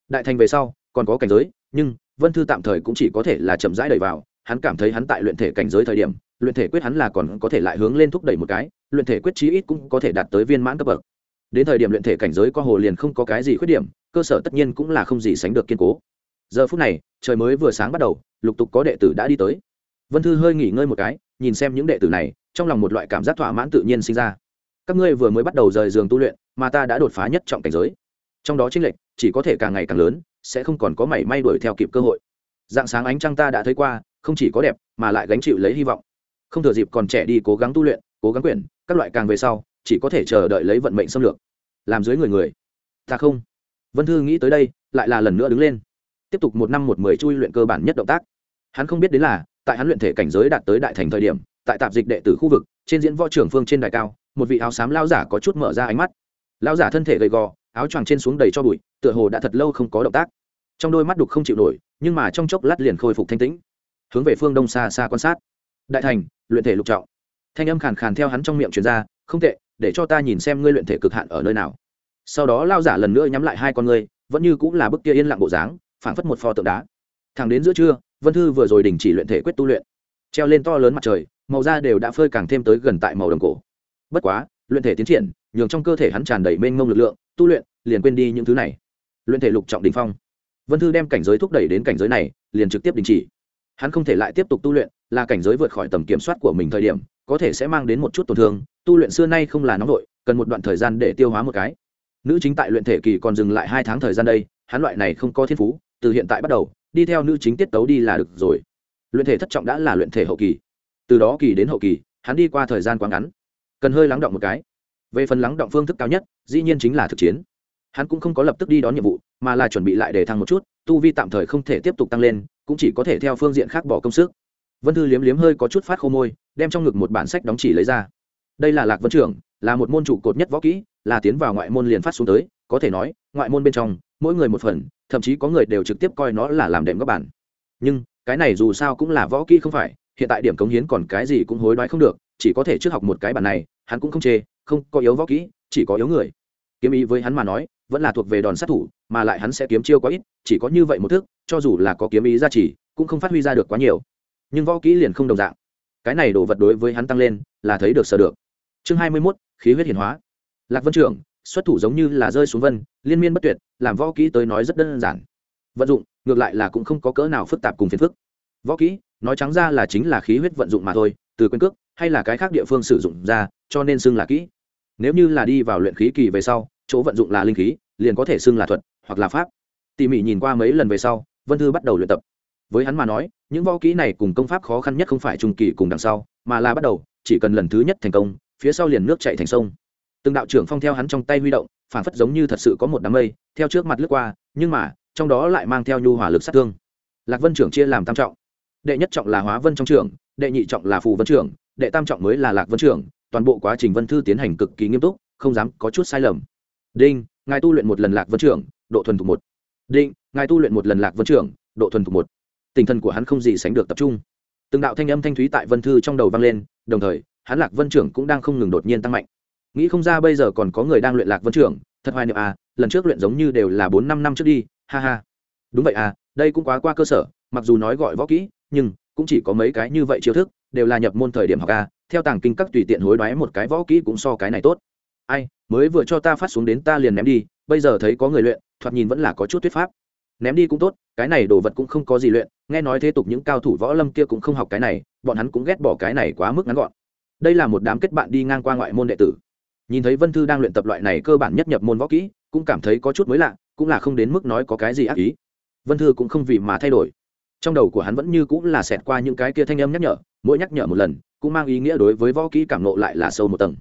Đại thành về sau, còn có cảnh giới, nhưng vân thư tạm thời cũng chỉ có thể là chậm rãi đẩy vào. Hắn cảm thấy hắn tại luyện thể cảnh giới thời điểm, luyện thể quyết hắn là còn có thể lại hướng lên thúc đẩy một cái, luyện thể quyết chí ít cũng có thể đạt tới viên mãn cấp bậc. Đến thời điểm luyện thể cảnh giới có hồ liền không có cái gì khuyết điểm, cơ sở tất nhiên cũng là không gì sánh được kiên cố giờ phút này, trời mới vừa sáng bắt đầu, lục tục có đệ tử đã đi tới. Vân thư hơi nghỉ ngơi một cái, nhìn xem những đệ tử này, trong lòng một loại cảm giác thỏa mãn tự nhiên sinh ra. Các ngươi vừa mới bắt đầu rời giường tu luyện, mà ta đã đột phá nhất trọng cảnh giới. Trong đó chính lệch, chỉ có thể càng ngày càng lớn, sẽ không còn có mảy may đuổi theo kịp cơ hội. Dạng sáng ánh trăng ta đã thấy qua, không chỉ có đẹp, mà lại gánh chịu lấy hy vọng. Không thừa dịp còn trẻ đi cố gắng tu luyện, cố gắng quyển, các loại càng về sau, chỉ có thể chờ đợi lấy vận mệnh xâm lược. Làm dưới người người. Ta không. Vân thư nghĩ tới đây, lại là lần nữa đứng lên tiếp tục một năm một mười chui luyện cơ bản nhất động tác. Hắn không biết đến là, tại hắn luyện thể cảnh giới đạt tới đại thành thời điểm, tại tạp dịch đệ tử khu vực, trên diễn võ trưởng phương trên đài cao, một vị áo xám lao giả có chút mở ra ánh mắt. Lao giả thân thể gầy gò, áo choàng trên xuống đầy cho bụi, tựa hồ đã thật lâu không có động tác. Trong đôi mắt đục không chịu nổi, nhưng mà trong chốc lát liền khôi phục thanh tĩnh, hướng về phương đông xa xa quan sát. Đại thành, luyện thể lục trọng. Thanh âm khàn khàn theo hắn trong miệng truyền ra, không tệ, để cho ta nhìn xem ngươi luyện thể cực hạn ở nơi nào. Sau đó lao giả lần nữa nhắm lại hai con ngươi, vẫn như cũng là bức kia yên lặng bộ dáng phảng phất một pho tượng đá. Thẳng đến giữa trưa, vân thư vừa rồi đình chỉ luyện thể quyết tu luyện. Treo lên to lớn mặt trời, màu da đều đã phơi càng thêm tới gần tại màu đồng cổ. Bất quá, luyện thể tiến triển, nhường trong cơ thể hắn tràn đầy mênh mông lực lượng, tu luyện, liền quên đi những thứ này. Luyện thể lục trọng đình phong. Vân thư đem cảnh giới thúc đẩy đến cảnh giới này, liền trực tiếp đình chỉ. Hắn không thể lại tiếp tục tu luyện, là cảnh giới vượt khỏi tầm kiểm soát của mình thời điểm, có thể sẽ mang đến một chút tổn thương, tu luyện xưa nay không là nóng vội, cần một đoạn thời gian để tiêu hóa một cái. Nữ chính tại luyện thể kỳ còn dừng lại hai tháng thời gian đây, hắn loại này không có thiên phú từ hiện tại bắt đầu, đi theo nữ chính tiết tấu đi là được rồi. Luyện thể thất trọng đã là luyện thể hậu kỳ. Từ đó kỳ đến hậu kỳ, hắn đi qua thời gian quá ngắn. Cần hơi lắng động một cái. Về phần lắng động phương thức cao nhất, dĩ nhiên chính là thực chiến. Hắn cũng không có lập tức đi đón nhiệm vụ, mà là chuẩn bị lại để thăng một chút, tu vi tạm thời không thể tiếp tục tăng lên, cũng chỉ có thể theo phương diện khác bỏ công sức. Vân thư liếm liếm hơi có chút phát khô môi, đem trong ngực một bản sách đóng chỉ lấy ra. Đây là lạc vân trưởng, là một môn trụ cột nhất võ kỹ, là tiến vào ngoại môn liền phát xuống tới, có thể nói, ngoại môn bên trong, mỗi người một phần thậm chí có người đều trực tiếp coi nó là làm đệm các bản nhưng, cái này dù sao cũng là võ kỹ không phải, hiện tại điểm cống hiến còn cái gì cũng hối đoái không được, chỉ có thể trước học một cái bản này, hắn cũng không chê, không, có yếu võ kỹ, chỉ có yếu người. Kiếm ý với hắn mà nói, vẫn là thuộc về đòn sát thủ, mà lại hắn sẽ kiếm chiêu quá ít, chỉ có như vậy một thức, cho dù là có kiếm ý ra chỉ cũng không phát huy ra được quá nhiều. Nhưng võ kỹ liền không đồng dạng. Cái này đồ vật đối với hắn tăng lên, là thấy được sở được. Chương hai mươi mốt, khí huyết hiển hóa. Lạc vân trưởng xuất thủ giống như là rơi xuống vân, liên miên bất tuyệt, làm võ kỹ tới nói rất đơn giản. Vận dụng, ngược lại là cũng không có cỡ nào phức tạp cùng phiền phức. Võ kỹ, nói trắng ra là chính là khí huyết vận dụng mà thôi, từ quyền cước, hay là cái khác địa phương sử dụng ra, cho nên xưng là kỹ. Nếu như là đi vào luyện khí kỳ về sau, chỗ vận dụng là linh khí, liền có thể xưng là thuật, hoặc là pháp. Tỉ mỉ nhìn qua mấy lần về sau, vân thư bắt đầu luyện tập. Với hắn mà nói, những võ kỹ này cùng công pháp khó khăn nhất không phải trung kỳ cùng đằng sau, mà là bắt đầu, chỉ cần lần thứ nhất thành công, phía sau liền nước chạy thành sông từng đạo trưởng phong theo hắn trong tay huy động, phản phất giống như thật sự có một đám mây, theo trước mặt lướt qua, nhưng mà, trong đó lại mang theo nhu hỏa lực sát thương. Lạc vân trưởng chia làm tam trọng. Đệ nhất trọng là hóa vân trong trường đệ nhị trọng là phù vân trưởng, đệ tam trọng mới là lạc vân trưởng, toàn bộ quá trình vân thư tiến hành cực kỳ nghiêm túc, không dám có chút sai lầm. Đinh, ngài tu luyện một lần lạc vân trưởng, độ thuần thục một. Đinh, ngài tu luyện một lần lạc vân trưởng, độ thuần thục một. Tinh thần của hắn không gì sánh được tập trung. Từng đạo thanh âm thanh thúy tại vân thư trong đầu vang lên, đồng thời, hắn lạc vân trưởng cũng đang không ngừng đột nhiên tăng mạnh nghĩ không ra bây giờ còn có người đang luyện lạc vân trưởng, thật hoài niệm à lần trước luyện giống như đều là bốn năm năm trước đi, ha ha. Đúng vậy à đây cũng quá qua cơ sở, mặc dù nói gọi võ kỹ, nhưng cũng chỉ có mấy cái như vậy chiêu thức, đều là nhập môn thời điểm học à theo tàng kinh các tùy tiện hối đoái một cái võ kỹ cũng so cái này tốt. Ai, mới vừa cho ta phát xuống đến ta liền ném đi, bây giờ thấy có người luyện, thoạt nhìn vẫn là có chút thuyết pháp. Ném đi cũng tốt, cái này đồ vật cũng không có gì luyện, nghe nói thế tục những cao thủ võ lâm kia cũng không học cái này, bọn hắn cũng ghét bỏ cái này quá mức ngắn gọn. Đây là một đám kết bạn đi ngang qua ngoại môn đệ tử nhìn thấy vân thư đang luyện tập loại này cơ bản nhất nhập môn võ kỹ, cũng cảm thấy có chút mới lạ, cũng là không đến mức nói có cái gì ác ý. Vân thư cũng không vì mà thay đổi. Trong đầu của hắn vẫn như cũng là xẹt qua những cái kia thanh âm nhắc nhở, mỗi nhắc nhở một lần, cũng mang ý nghĩa đối với võ kỹ cảm nộ lại là sâu một tầng.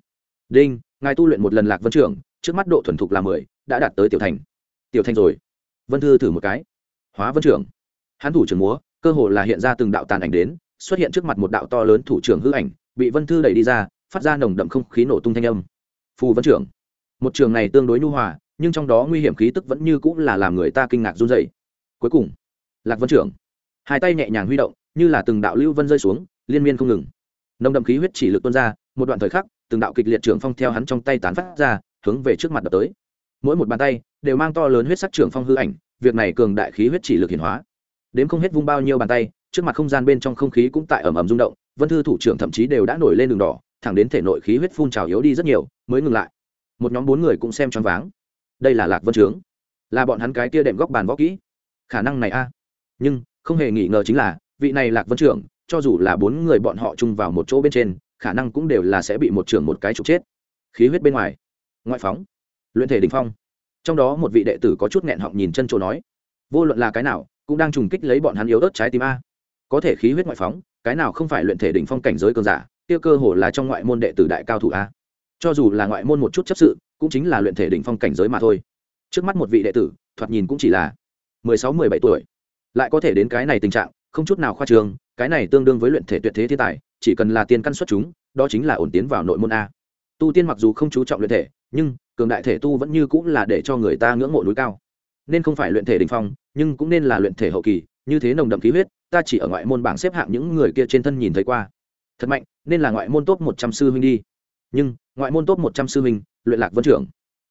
Đinh, ngài tu luyện một lần lạc vân trưởng trước mắt độ thuần thục là mười, đã đạt tới tiểu thành. Tiểu thành rồi. Vân thư thử một cái. Hóa vân trưởng hắn thủ trưởng múa, cơ hồ là hiện ra từng đạo tàn ảnh đến, xuất hiện trước mặt một đạo to lớn thủ trưởng hư ảnh, bị vân thư đẩy đi ra, phát ra nồng đậm không khí nổ tung thanh âm phù vân trưởng. Một trường này tương đối nhu hòa, nhưng trong đó nguy hiểm khí tức vẫn như cũng là làm người ta kinh ngạc run dày cuối cùng, lạc vân trưởng. Hai tay nhẹ nhàng huy động, như là từng đạo lưu vân rơi xuống, liên miên không ngừng. Nồng đậm khí huyết chỉ lực tuôn ra, một đoạn thời khắc, từng đạo kịch liệt trưởng phong theo hắn trong tay tán phát ra, hướng về trước mặt đập tới. Mỗi một bàn tay đều mang to lớn huyết sắc trưởng phong hư ảnh, việc này cường đại khí huyết chỉ lực hiển hóa. Đếm không hết vung bao nhiêu bàn tay, trước mặt không gian bên trong không khí cũng tại ẩm ẩm rung động, vân thư thủ trưởng thậm chí đều đã nổi lên đường đỏ thẳng đến thể nội khí huyết phun trào yếu đi rất nhiều, mới ngừng lại. Một nhóm bốn người cũng xem choáng váng. Đây là lạc vân trướng. Là bọn hắn cái kia đệm góc bàn võ kỹ. Khả năng này a. Nhưng, không hề nghi ngờ chính là, vị này lạc vân trưởng cho dù là bốn người bọn họ chung vào một chỗ bên trên, khả năng cũng đều là sẽ bị một trưởng một cái trục chết. Khí huyết bên ngoài. Ngoại phóng. Luyện thể đình phong. Trong đó một vị đệ tử có chút nghẹn họng nhìn chân chỗ nói, vô luận là cái nào, cũng đang trùng kích lấy bọn hắn yếu ớt trái tim a. Có thể khí huyết ngoại phóng, cái nào không phải luyện thể đỉnh phong cảnh giới cường giả kia cơ hồ là trong ngoại môn đệ tử đại cao thủ a. Cho dù là ngoại môn một chút chấp sự, cũng chính là luyện thể đỉnh phong cảnh giới mà thôi. Trước mắt một vị đệ tử, thoạt nhìn cũng chỉ là mười sáu, mười bảy tuổi. Lại có thể đến cái này tình trạng, không chút nào khoa trường cái này tương đương với luyện thể tuyệt thế thiên tài, chỉ cần là tiên căn xuất chúng, đó chính là ổn tiến vào nội môn a. Tu tiên mặc dù không chú trọng luyện thể, nhưng cường đại thể tu vẫn như cũng là để cho người ta ngưỡng mộ núi cao. Nên không phải luyện thể đình phong, nhưng cũng nên là luyện thể hậu kỳ, như thế nồng đậm khí huyết, ta chỉ ở ngoại môn bảng xếp hạng những người kia trên thân nhìn thấy qua thật mạnh, nên là ngoại môn top một trăm sư huynh đi. Nhưng, ngoại môn top một trăm sư huynh, luyện lạc vân trưởng.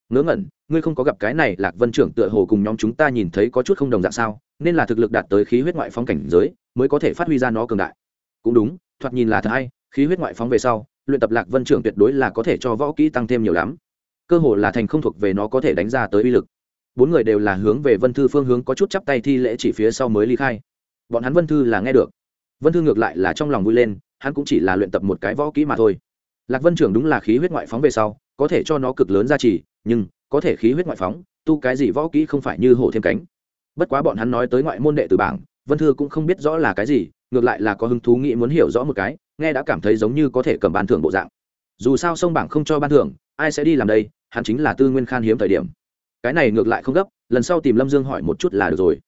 Ngớ ngẩn, ngươi không có gặp cái này lạc vân trưởng tựa hồ cùng nhóm chúng ta nhìn thấy có chút không đồng dạng sao, nên là thực lực đạt tới khí huyết ngoại phong cảnh giới, mới có thể phát huy ra nó cường đại. Cũng đúng, thoạt nhìn là thật hay, khí huyết ngoại phóng về sau, luyện tập lạc vân trưởng tuyệt đối là có thể cho võ kỹ tăng thêm nhiều lắm. Cơ hồ là thành không thuộc về nó có thể đánh ra tới uy lực. Bốn người đều là hướng về vân thư phương hướng có chút chắp tay thi lễ chỉ phía sau mới ly khai. Bọn hắn vân thư là nghe được. Vân thư ngược lại là trong lòng vui lên hắn cũng chỉ là luyện tập một cái võ kỹ mà thôi. Lạc vân trưởng đúng là khí huyết ngoại phóng về sau có thể cho nó cực lớn ra trị, nhưng có thể khí huyết ngoại phóng tu cái gì võ kỹ không phải như hổ thêm cánh. Bất quá bọn hắn nói tới ngoại môn đệ từ bảng vân thư cũng không biết rõ là cái gì ngược lại là có hứng thú nghĩ muốn hiểu rõ một cái nghe đã cảm thấy giống như có thể cầm ban thưởng bộ dạng. Dù sao sông bảng không cho ban thưởng ai sẽ đi làm đây hắn chính là tư nguyên khan hiếm thời điểm. Cái này ngược lại không gấp lần sau tìm lâm dương hỏi một chút là được rồi.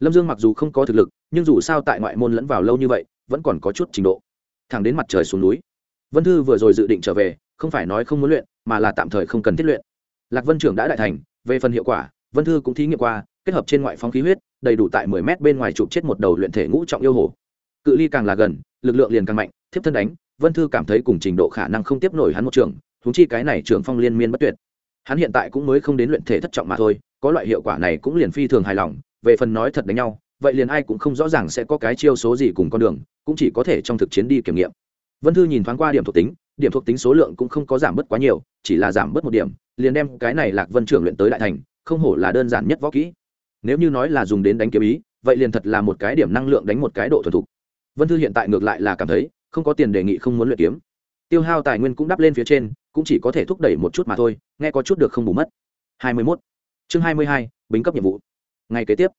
Lâm dương mặc dù không có thực lực nhưng dù sao tại ngoại môn lẫn vào lâu như vậy vẫn còn có chút trình độ thẳng đến mặt trời xuống núi. Vân thư vừa rồi dự định trở về, không phải nói không muốn luyện, mà là tạm thời không cần thiết luyện. Lạc vân trưởng đã đại thành, về phần hiệu quả, vân thư cũng thí nghiệm qua, kết hợp trên ngoại phong khí huyết, đầy đủ tại mười mét bên ngoài chụp chết một đầu luyện thể ngũ trọng yêu hồ. Cự ly càng là gần, lực lượng liền càng mạnh, thiếp thân đánh, vân thư cảm thấy cùng trình độ khả năng không tiếp nổi hắn một trường thúng chi cái này trường phong liên miên bất tuyệt. Hắn hiện tại cũng mới không đến luyện thể thất trọng mà thôi, có loại hiệu quả này cũng liền phi thường hài lòng, về phần nói thật đánh nhau, vậy liền ai cũng không rõ ràng sẽ có cái chiêu số gì cùng con đường cũng chỉ có thể trong thực chiến đi kiểm nghiệm. Vân thư nhìn thoáng qua điểm thuộc tính, điểm thuộc tính số lượng cũng không có giảm bớt quá nhiều, chỉ là giảm bớt một điểm, liền đem cái này lạc vân trưởng luyện tới đại thành, không hổ là đơn giản nhất võ kỹ. Nếu như nói là dùng đến đánh kiếm ý, vậy liền thật là một cái điểm năng lượng đánh một cái độ thuần thục. Vân thư hiện tại ngược lại là cảm thấy, không có tiền đề nghị không muốn luyện kiếm. Tiêu hao tài nguyên cũng đắp lên phía trên, cũng chỉ có thể thúc đẩy một chút mà thôi, nghe có chút được không bù mất. Hai mươi 21. chương hai mươi hai, bính cấp nhiệm vụ. Ngày kế tiếp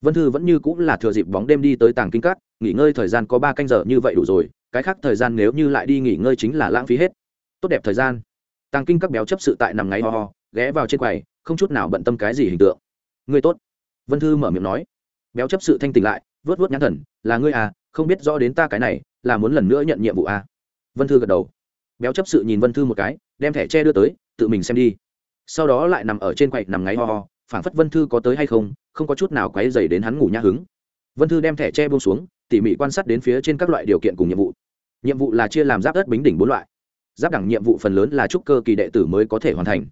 vân thư vẫn như cũng là thừa dịp bóng đêm đi tới tàng kinh cát nghỉ ngơi thời gian có ba canh giờ như vậy đủ rồi, cái khác thời gian nếu như lại đi nghỉ ngơi chính là lãng phí hết. Tốt đẹp thời gian. Tàng kinh các béo chấp sự tại nằm ngáy ho ho, ghé vào trên quầy, không chút nào bận tâm cái gì hình tượng. Ngươi tốt. Vân thư mở miệng nói. Béo chấp sự thanh tỉnh lại, vớt vớt nhãn thần, là ngươi à không biết rõ đến ta cái này, là muốn lần nữa nhận nhiệm vụ à? Vân thư gật đầu. Béo chấp sự nhìn vân thư một cái, đem thẻ tre đưa tới, tự mình xem đi. Sau đó lại nằm ở trên quầy nằm ngáy ho ho phảng phất vân thư có tới hay không không có chút nào quấy dày đến hắn ngủ nhã hứng. Vân thư đem thẻ tre buông xuống, tỉ mỉ quan sát đến phía trên các loại điều kiện cùng nhiệm vụ. Nhiệm vụ là chia làm giáp đất bính đỉnh bốn loại. Giáp đẳng nhiệm vụ phần lớn là trúc cơ kỳ đệ tử mới có thể hoàn thành.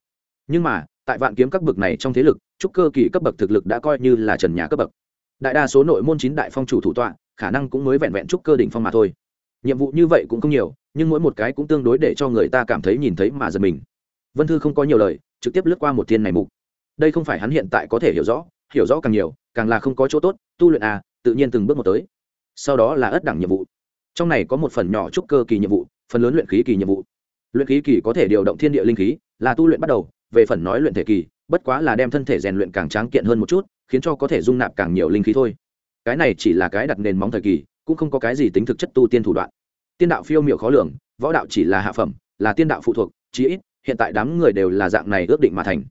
Nhưng mà, tại vạn kiếm các bậc này trong thế lực, trúc cơ kỳ cấp bậc thực lực đã coi như là trần nhà cấp bậc. Đại đa số nội môn chín đại phong chủ thủ tọa, khả năng cũng mới vẹn vẹn trúc cơ đỉnh phong mà thôi. Nhiệm vụ như vậy cũng không nhiều, nhưng mỗi một cái cũng tương đối để cho người ta cảm thấy nhìn thấy mà giật mình. Vân thư không có nhiều lời, trực tiếp lướt qua một thiên này mục đây không phải hắn hiện tại có thể hiểu rõ hiểu rõ càng nhiều, càng là không có chỗ tốt, tu luyện à tự nhiên từng bước một tới. Sau đó là ất đẳng nhiệm vụ. Trong này có một phần nhỏ trúc cơ kỳ nhiệm vụ, phần lớn luyện khí kỳ nhiệm vụ. Luyện khí kỳ có thể điều động thiên địa linh khí, là tu luyện bắt đầu, về phần nói luyện thể kỳ, bất quá là đem thân thể rèn luyện càng tráng kiện hơn một chút, khiến cho có thể dung nạp càng nhiều linh khí thôi. Cái này chỉ là cái đặt nền móng thời kỳ, cũng không có cái gì tính thực chất tu tiên thủ đoạn. Tiên đạo phiêu miệu khó lường, võ đạo chỉ là hạ phẩm, là tiên đạo phụ thuộc, chí ít, hiện tại đám người đều là dạng này ước định mà thành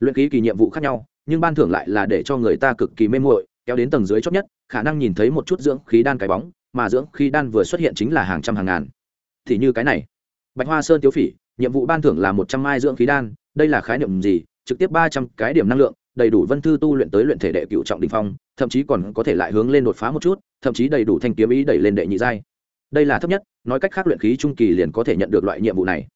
luyện ký kỳ nhiệm vụ khác nhau, nhưng ban thưởng lại là để cho người ta cực kỳ mê muội, kéo đến tầng dưới chót nhất, khả năng nhìn thấy một chút dưỡng khí đan cái bóng, mà dưỡng khí đan vừa xuất hiện chính là hàng trăm hàng ngàn. Thì như cái này, bạch hoa sơn tiếu phỉ, nhiệm vụ ban thưởng là một trăm mai dưỡng khí đan, đây là khái niệm gì? Trực tiếp ba trăm cái điểm năng lượng, đầy đủ vân thư tu luyện tới luyện thể đệ cựu trọng đình phong, thậm chí còn có thể lại hướng lên đột phá một chút, thậm chí đầy đủ thanh kiếm ý đẩy lên đệ nhị giai. Đây là thấp nhất, nói cách khác luyện khí trung kỳ liền có thể nhận được loại nhiệm vụ này.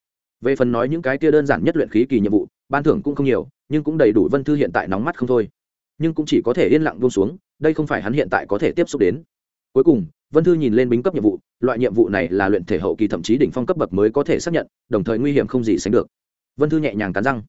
Về phần nói những cái kia đơn giản nhất luyện khí kỳ nhiệm vụ, ban thưởng cũng không nhiều nhưng cũng đầy đủ vân thư hiện tại nóng mắt không thôi. Nhưng cũng chỉ có thể yên lặng buông xuống, đây không phải hắn hiện tại có thể tiếp xúc đến. Cuối cùng, vân thư nhìn lên bính cấp nhiệm vụ, loại nhiệm vụ này là luyện thể hậu kỳ thậm chí đỉnh phong cấp bậc mới có thể xác nhận, đồng thời nguy hiểm không gì sánh được. Vân thư nhẹ nhàng cắn răng.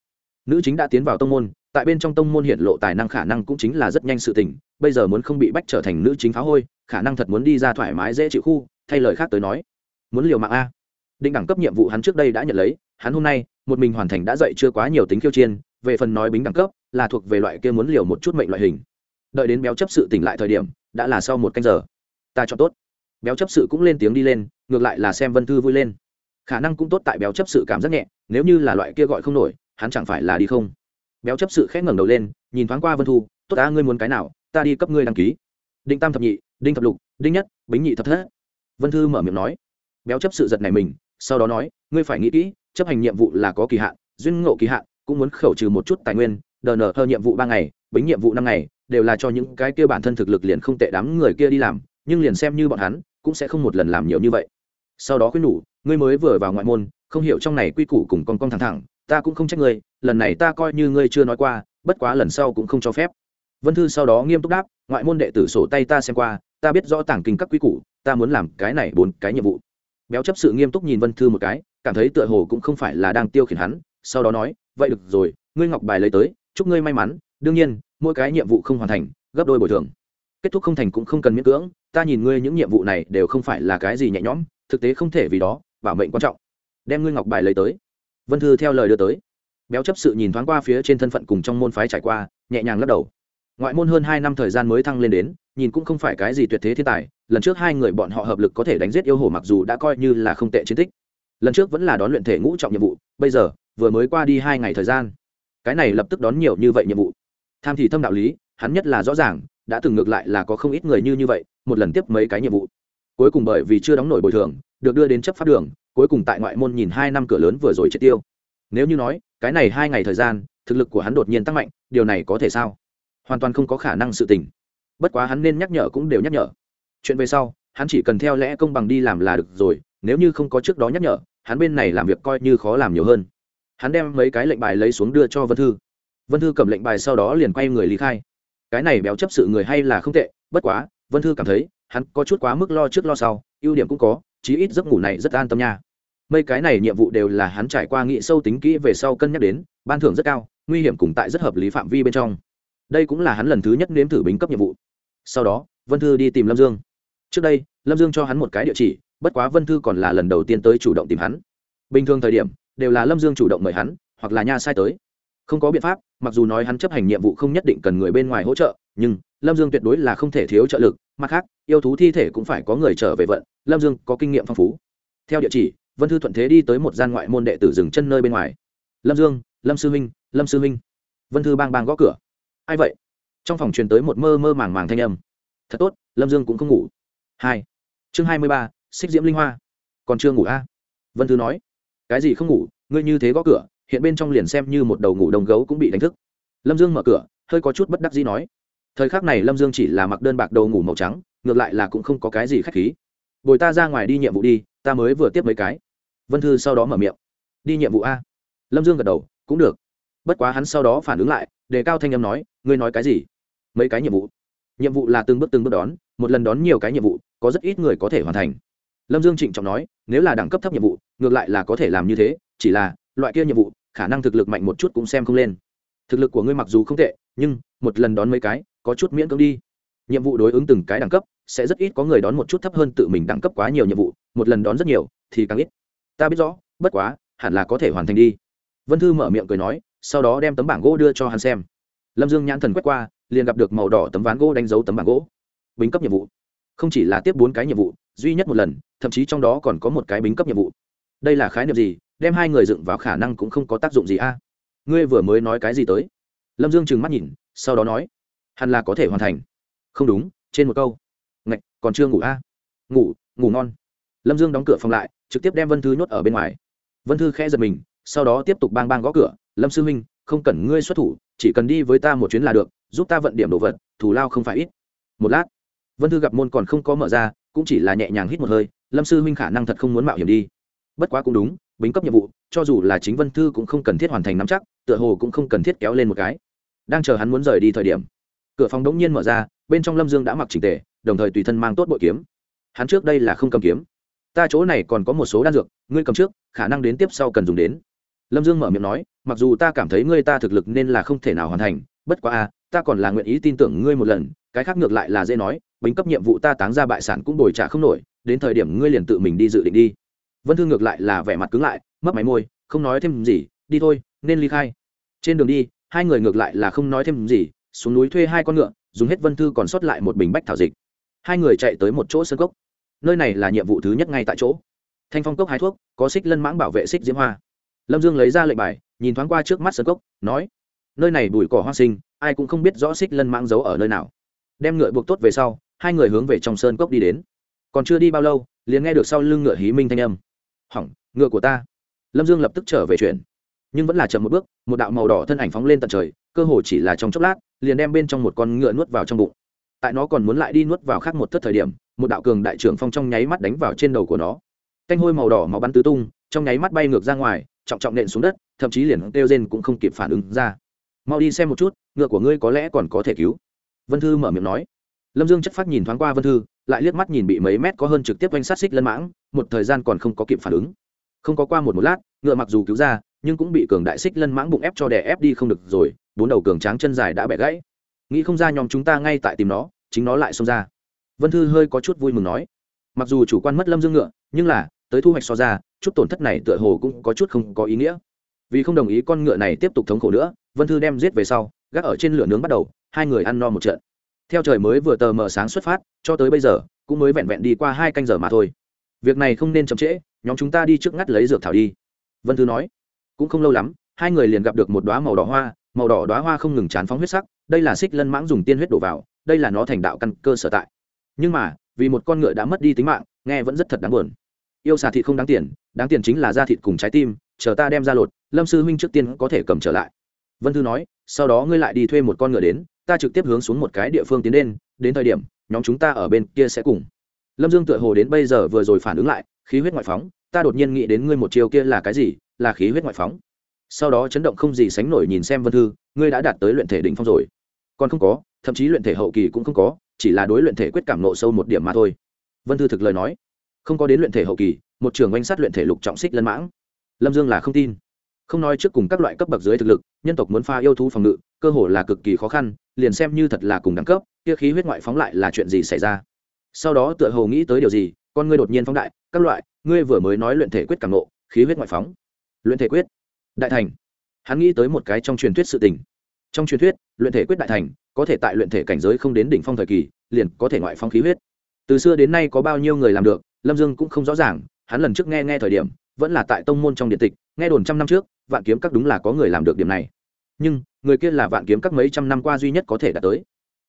Nữ chính đã tiến vào tông môn, tại bên trong tông môn hiện lộ tài năng khả năng cũng chính là rất nhanh sự tình, bây giờ muốn không bị bách trở thành nữ chính phá hôi, khả năng thật muốn đi ra thoải mái dễ chịu khu, thay lời khác tới nói. Muốn liều mạng a. Định đẳng cấp nhiệm vụ hắn trước đây đã nhận lấy, hắn hôm nay, một mình hoàn thành đã dạy chưa quá nhiều tính khiêu chiên về phần nói bính đẳng cấp, là thuộc về loại kia muốn liều một chút mệnh loại hình. Đợi đến béo chấp sự tỉnh lại thời điểm, đã là sau một canh giờ. Ta chọn tốt. Béo chấp sự cũng lên tiếng đi lên, ngược lại là xem vân thư vui lên. Khả năng cũng tốt tại béo chấp sự cảm giác nhẹ, nếu như là loại kia gọi không nổi, hắn chẳng phải là đi không. Béo chấp sự khét ngẩng đầu lên, nhìn thoáng qua vân thu, tốt ta, ngươi muốn cái nào, ta đi cấp ngươi đăng ký. Đinh tam thập nhị, đinh thập lục, đinh nhất, bính nhị thập thất. Vân thư mở miệng nói. Béo chấp sự giật này mình, sau đó nói, ngươi phải nghĩ kỹ, chấp hành nhiệm vụ là có kỳ hạn, duyên ngộ kỳ hạn cũng muốn khẩu trừ một chút tài nguyên, đờ nờ hơ nhiệm vụ ba ngày, bính nhiệm vụ năm ngày, đều là cho những cái kia bản thân thực lực liền không tệ đám người kia đi làm, nhưng liền xem như bọn hắn, cũng sẽ không một lần làm nhiều như vậy. Sau đó khuyên nhủ, ngươi mới vừa vào ngoại môn, không hiểu trong này quy củ cùng con con thẳng thẳng, ta cũng không trách ngươi, lần này ta coi như ngươi chưa nói qua, bất quá lần sau cũng không cho phép. Vân thư sau đó nghiêm túc đáp, ngoại môn đệ tử sổ tay ta xem qua, ta biết rõ tảng kinh các quy củ, ta muốn làm cái này bốn cái nhiệm vụ. Béo chấp sự nghiêm túc nhìn vân thư một cái, cảm thấy tựa hồ cũng không phải là đang tiêu khiển hắn, sau đó nói vậy được rồi, ngươi ngọc bài lấy tới, chúc ngươi may mắn. Đương nhiên, mỗi cái nhiệm vụ không hoàn thành, gấp đôi bồi thường. Kết thúc không thành cũng không cần miễn cưỡng, ta nhìn ngươi những nhiệm vụ này đều không phải là cái gì nhẹ nhõm, thực tế không thể vì đó, bảo mệnh quan trọng. Đem ngươi ngọc bài lấy tới. Vân thư theo lời đưa tới. Béo chấp sự nhìn thoáng qua phía trên thân phận cùng trong môn phái trải qua, nhẹ nhàng lắc đầu. Ngoại môn hơn hai năm thời gian mới thăng lên đến, nhìn cũng không phải cái gì tuyệt thế thiên tài, lần trước hai người bọn họ hợp lực có thể đánh giết yêu hồ mặc dù đã coi như là không tệ chiến tích. Lần trước vẫn là đón luyện thể ngũ trọng nhiệm vụ, bây giờ vừa mới qua đi hai ngày thời gian. Cái này lập tức đón nhiều như vậy nhiệm vụ. Tham thì thâm đạo lý, hắn nhất là rõ ràng, đã từng ngược lại là có không ít người như như vậy, một lần tiếp mấy cái nhiệm vụ. Cuối cùng bởi vì chưa đóng nổi bồi thường, được đưa đến chấp pháp đường, cuối cùng tại ngoại môn nhìn hai năm cửa lớn vừa rồi triệt tiêu. Nếu như nói, cái này hai ngày thời gian, thực lực của hắn đột nhiên tăng mạnh, điều này có thể sao? Hoàn toàn không có khả năng sự tình. Bất quá hắn nên nhắc nhở cũng đều nhắc nhở. Chuyện về sau, hắn chỉ cần theo lẽ công bằng đi làm là được rồi, nếu như không có trước đó nhắc nhở, hắn bên này làm việc coi như khó làm nhiều hơn hắn đem mấy cái lệnh bài lấy xuống đưa cho vân thư. Vân thư cầm lệnh bài sau đó liền quay người lý khai. Cái này béo chấp sự người hay là không tệ, bất quá, vân thư cảm thấy, hắn có chút quá mức lo trước lo sau, ưu điểm cũng có, chí ít giấc ngủ này rất an tâm nha. Mấy cái này nhiệm vụ đều là hắn trải qua nghị sâu tính kỹ về sau cân nhắc đến, ban thưởng rất cao, nguy hiểm cùng tại rất hợp lý phạm vi bên trong. Đây cũng là hắn lần thứ nhất nếm thử bính cấp nhiệm vụ. Sau đó, vân thư đi tìm lâm dương. Trước đây, lâm dương cho hắn một cái địa chỉ, bất quá vân thư còn là lần đầu tiên tới chủ động tìm hắn. Bình thường thời điểm đều là lâm dương chủ động mời hắn, hoặc là nha sai tới. Không có biện pháp, mặc dù nói hắn chấp hành nhiệm vụ không nhất định cần người bên ngoài hỗ trợ, nhưng lâm dương tuyệt đối là không thể thiếu trợ lực. Mặt khác, yêu thú thi thể cũng phải có người trở về vận, lâm dương có kinh nghiệm phong phú. Theo địa chỉ, vân thư thuận thế đi tới một gian ngoại môn đệ tử dừng chân nơi bên ngoài. Lâm dương, lâm sư minh, lâm sư minh. Vân thư bang bang gõ cửa. Ai vậy? Trong phòng truyền tới một mơ mơ màng màng thanh âm. Thật tốt, lâm dương cũng không ngủ. Hai. Chương hai mươi ba, xích diễm linh hoa. Còn chưa ngủ a? À? vân thư nói cái gì không ngủ, ngươi như thế gõ cửa, hiện bên trong liền xem như một đầu ngủ đồng gấu cũng bị đánh thức. Lâm dương mở cửa, hơi có chút bất đắc dĩ nói, thời khắc này lâm dương chỉ là mặc đơn bạc đầu ngủ màu trắng, ngược lại là cũng không có cái gì k h á c h khí. Bồi ta ra ngoài đi nhiệm vụ đi, ta mới vừa tiếp mấy cái. Vân thư sau đó mở miệng, đi nhiệm vụ a. Lâm dương gật đầu, cũng được. Bất quá hắn sau đó phản ứng lại, đề cao thanh âm nói, ngươi nói cái gì? Mấy cái nhiệm vụ? Nhiệm vụ là từng bước từng bước đón, một lần đón nhiều cái nhiệm vụ, có rất ít người có thể hoàn thành lâm dương trịnh trọng nói, nếu là đẳng cấp thấp nhiệm vụ, ngược lại là có thể làm như thế, chỉ là loại kia nhiệm vụ, khả năng thực lực mạnh một chút cũng xem không lên. Thực lực của ngươi mặc dù không tệ, nhưng một lần đón mấy cái, có chút miễn cưỡng đi. Nhiệm vụ đối ứng từng cái đẳng cấp, sẽ rất ít có người đón một chút thấp hơn tự mình đẳng cấp quá nhiều nhiệm vụ, một lần đón rất nhiều, thì càng ít. Ta biết rõ, bất quá, hẳn là có thể hoàn thành đi. Vân thư mở miệng cười nói, sau đó đem tấm bảng gỗ đưa cho hắn xem. Lâm dương nhãn thần quét qua, liền gặp được màu đỏ tấm ván gỗ đánh dấu tấm bảng gỗ. Bính cấp nhiệm vụ không chỉ là tiếp bốn cái nhiệm vụ, duy nhất một lần, thậm chí trong đó còn có một cái bính cấp nhiệm vụ. Đây là khái niệm gì? Đem hai người dựng vào khả năng cũng không có tác dụng gì a. Ngươi vừa mới nói cái gì tới? Lâm dương trừng mắt nhìn, sau đó nói, hẳn là có thể hoàn thành. Không đúng, trên một câu. Ngạch, còn chưa ngủ a? Ngủ ngủ ngon. Lâm dương đóng cửa phòng lại, trực tiếp đem vân thư nhốt ở bên ngoài. Vân thư khẽ giật mình, sau đó tiếp tục bang bang gõ cửa. Lâm sư huynh không cần ngươi xuất thủ, chỉ cần đi với ta một chuyến là được, giúp ta vận điểm đồ vật, thù lao không phải ít. Một lát vân thư gặp môn còn không có mở ra, cũng chỉ là nhẹ nhàng hít một hơi, lâm sư huynh khả năng thật không muốn mạo hiểm đi. Bất quá cũng đúng, bính cấp nhiệm vụ, cho dù là chính vân thư cũng không cần thiết hoàn thành nắm chắc, tựa hồ cũng không cần thiết kéo lên một cái. Đang chờ hắn muốn rời đi thời điểm, cửa phòng đống nhiên mở ra, bên trong lâm dương đã mặc trình tề, đồng thời tùy thân mang tốt bội kiếm. Hắn trước đây là không cầm kiếm. Ta chỗ này còn có một số đan dược, ngươi cầm trước, khả năng đến tiếp sau cần dùng đến. Lâm dương mở miệng nói, mặc dù ta cảm thấy ngươi ta thực lực nên là không thể nào hoàn thành, bất quá a ta còn là nguyện ý tin tưởng ngươi một lần, cái khác ngược lại là dễ nói bính cấp nhiệm vụ ta táng ra bại sản cũng đổi trả không nổi, đến thời điểm ngươi liền tự mình đi dự định đi. Vân thư ngược lại là vẻ mặt cứng lại mất máy môi, không nói thêm gì, đi thôi, nên ly khai. Trên đường đi, hai người ngược lại là không nói thêm gì, xuống núi thuê hai con ngựa, dùng hết vân thư còn sót lại một bình bách thảo dịch. Hai người chạy tới một chỗ sân cốc. Nơi này là nhiệm vụ thứ nhất ngay tại chỗ. Thanh phong cốc hai thuốc, có xích lân mãng bảo vệ xích diễm hoa. Lâm dương lấy ra lệnh bài, nhìn thoáng qua trước mắt sân cốc, nói, nơi này bụi cỏ hoa sinh, ai cũng không biết rõ xích lân mãng giấu ở nơi nào. Đem ngựa buộc tốt về sau hai người hướng về trong sơn cốc đi đến. Còn chưa đi bao lâu, liền nghe được sau lưng ngựa hí minh thanh âm. Hỏng, ngựa của ta. Lâm dương lập tức trở về chuyện. Nhưng vẫn là chậm một bước, một đạo màu đỏ thân ảnh phóng lên tận trời, cơ hồ chỉ là trong chốc lát, liền đem bên trong một con ngựa nuốt vào trong bụng. Tại nó còn muốn lại đi nuốt vào khác một thất thời điểm, một đạo cường đại trưởng phong trong nháy mắt đánh vào trên đầu của nó. Canh hôi màu đỏ màu bắn tứ tung, trong nháy mắt bay ngược ra ngoài, trọng trọng nện xuống đất, thậm chí liền kêu rên cũng không kịp phản ứng ra. Mau đi xem một chút, ngựa của ngươi có lẽ còn có thể cứu. Vân thư mở miệng nói lâm dương chất phát nhìn thoáng qua vân thư, lại liếc mắt nhìn bị mấy mét có hơn trực tiếp quanh sát xích lân mãng, một thời gian còn không có kịp phản ứng. Không có qua một một lát, ngựa mặc dù cứu ra, nhưng cũng bị cường đại xích lân mãng bụng ép cho đè ép đi không được rồi, bốn đầu cường tráng chân dài đã bẻ gãy. Nghĩ không ra nhóm chúng ta ngay tại tìm nó, chính nó lại xông ra. Vân thư hơi có chút vui mừng nói, mặc dù chủ quan mất lâm dương ngựa, nhưng là, tới thu hoạch so ra, chút tổn thất này tựa hồ cũng có chút không có ý nghĩa. Vì không đồng ý con ngựa này tiếp tục thống khổ nữa, vân thư đem giết về sau, gác ở trên lửa nướng bắt đầu, hai người ăn no một trận theo trời mới vừa tờ mờ sáng xuất phát, cho tới bây giờ, cũng mới vẹn vẹn đi qua hai canh giờ mà thôi. Việc này không nên chậm trễ, nhóm chúng ta đi trước ngắt lấy dược thảo đi. Vân thư nói. Cũng không lâu lắm, hai người liền gặp được một đoá màu đỏ hoa, màu đỏ đoá hoa không ngừng chán phóng huyết sắc, đây là xích lân mãng dùng tiên huyết đổ vào, đây là nó thành đạo căn cơ sở tại. Nhưng mà, vì một con ngựa đã mất đi tính mạng, nghe vẫn rất thật đáng buồn. Yêu xà thịt không đáng tiền đáng tiền chính là da thịt cùng trái tim, chờ ta đem ra lột, lâm sư huynh trước tiên có thể cầm trở lại. Vân thư nói, sau đó ngươi lại đi thuê một con ngựa đến ta trực tiếp hướng xuống một cái địa phương tiến lên, đến thời điểm, nhóm chúng ta ở bên kia sẽ cùng. Lâm dương tựa hồ đến bây giờ vừa rồi phản ứng lại, khí huyết ngoại phóng, ta đột nhiên nghĩ đến ngươi một chiều kia là cái gì, là khí huyết ngoại phóng. Sau đó chấn động không gì sánh nổi nhìn xem vân thư, ngươi đã đạt tới luyện thể đỉnh phong rồi. Còn không có, thậm chí luyện thể hậu kỳ cũng không có, chỉ là đối luyện thể quyết cảm nộ sâu một điểm mà thôi. Vân thư thực lời nói, không có đến luyện thể hậu kỳ, một trường oanh sát luyện thể lục trọng xích lân mãng. Lâm dương là không tin không nói trước cùng các loại cấp bậc dưới thực lực, nhân tộc muốn pha yêu thú phòng ngự, cơ hồ là cực kỳ khó khăn, liền xem như thật là cùng đẳng cấp, kia khí huyết ngoại phóng lại là chuyện gì xảy ra? Sau đó tựa hồ nghĩ tới điều gì, con ngươi đột nhiên phóng đại, các loại, ngươi vừa mới nói luyện thể quyết càng nộ khí huyết ngoại phóng. Luyện thể quyết. Đại thành. Hắn nghĩ tới một cái trong truyền thuyết sự tình. Trong truyền thuyết, luyện thể quyết đại thành, có thể tại luyện thể cảnh giới không đến đỉnh phong thời kỳ, liền có thể ngoại phóng khí huyết. Từ xưa đến nay có bao nhiêu người làm được, lâm dương cũng không rõ ràng, hắn lần trước nghe nghe thời điểm, vẫn là tại tông môn trong điện tịch nghe đồn trăm năm trước, vạn kiếm các đúng là có người làm được điểm này. Nhưng, người kia là vạn kiếm các mấy trăm năm qua duy nhất có thể đạt tới.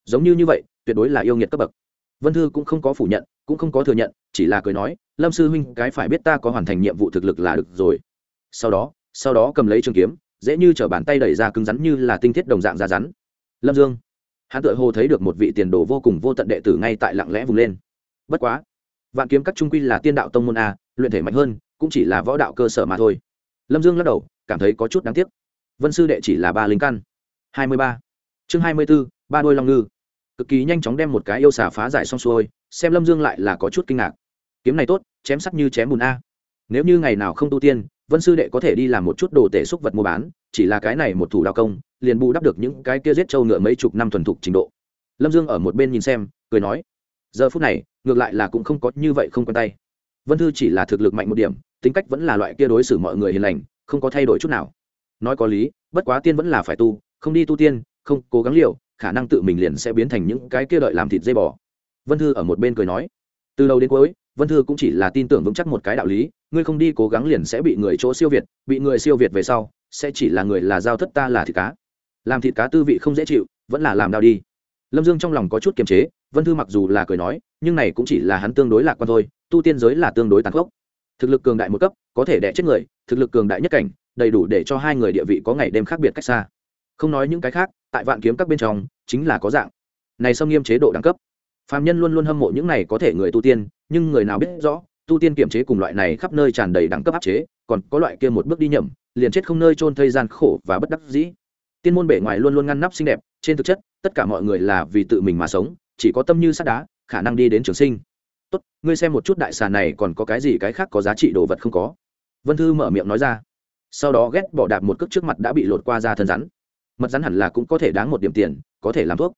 Giống như như vậy, tuyệt đối là yêu nghiệt cấp bậc. Vân thư cũng không có phủ nhận, cũng không có thừa nhận, chỉ là cười nói, lâm sư huynh, cái phải biết ta có hoàn thành nhiệm vụ thực lực là được rồi. Sau đó sau đó cầm lấy trường kiếm, dễ như t bàn tay đẩy ra cứng rắn như là tinh thiết đồng dạng ra rắn. Lâm dương, hắn tự hồ thấy được một vị tiền đồ vô cùng vô tận đệ tử ngay tại lặng lẽ vùng lên. Bất quá, vạn kiếm các trung quy là tiên đạo tông môn a, luyện thể mạnh hơn, cũng chỉ là võ đạo cơ sở mà thôi lâm dương lắc đầu, cảm thấy có chút đáng tiếc. Vân sư đệ chỉ là ba linh căn. Hai mươi ba. Chương hai mươi b ố ba đôi long ngư. Cực kỳ nhanh chóng đem một cái yêu xà phá giải xong xuôi, xem lâm dương lại là có chút kinh ngạc. Kiếm này tốt, chém sắc như chém bùn a. Nếu như ngày nào không tu tiên, vân sư đệ có thể đi làm một chút đồ tể xúc vật mua bán, chỉ là cái này một thủ đào công, liền bù đắp được những cái kia giết trâu ngựa mấy chục năm thuần thục trình độ. Lâm dương ở một bên nhìn xem, cười nói, giờ phút này, ngược lại là cũng không có như vậy không quen tay vân thư chỉ là thực lực mạnh một điểm, tính cách vẫn là loại kia đối xử mọi người hiền lành, không có thay đổi chút nào. Nói có lý, bất quá tiên vẫn là phải tu, không đi tu tiên, không cố gắng liều, khả năng tự mình liền sẽ biến thành những cái kia đợi làm thịt dây bò. Vân thư ở một bên cười nói. Từ đầu đến cuối, vân thư cũng chỉ là tin tưởng vững chắc một cái đạo lý, ngươi không đi cố gắng liền sẽ bị người chỗ siêu việt, bị người siêu việt về sau, sẽ chỉ là người là giao thất ta là thịt cá. Làm thịt cá tư vị không dễ chịu, vẫn là làm đau đi. Lâm dương trong lòng có chút kiềm chế vân thư mặc dù là cười nói, nhưng này cũng chỉ là hắn tương đối lạc quan thôi, tu tiên giới là tương đối tàn khốc. Thực lực cường đại một cấp, có thể đẻ chết người, thực lực cường đại nhất cảnh, đầy đủ để cho hai người địa vị có ngày đêm khác biệt cách xa. Không nói những cái khác, tại vạn kiếm các bên trong, chính là có dạng. Này xâm nghiêm chế độ đẳng cấp. Phạm nhân luôn luôn hâm mộ những này có thể người tu tiên, nhưng người nào biết rõ, tu tiên kiểm chế cùng loại này khắp nơi tràn đầy đẳng cấp áp chế, còn có loại kia một bước đi nhầm, liền chết không nơi trôn thây gian khổ và bất đắc dĩ. Tiên môn bể ngoài luôn luôn ngăn nắp xinh đẹp, trên thực chất, tất cả mọi người là vì tự mình mà sống chỉ có tâm như sắt đá, khả năng đi đến trường sinh. Tốt, ngươi xem một chút đại xà này còn có cái gì cái khác có giá trị đồ vật không có? Vân thư mở miệng nói ra. Sau đó ghét bỏ đạp một cước trước mặt đã bị lột qua ra thân rắn. Mật rắn hẳn là cũng có thể đáng một điểm tiền, có thể làm thuốc.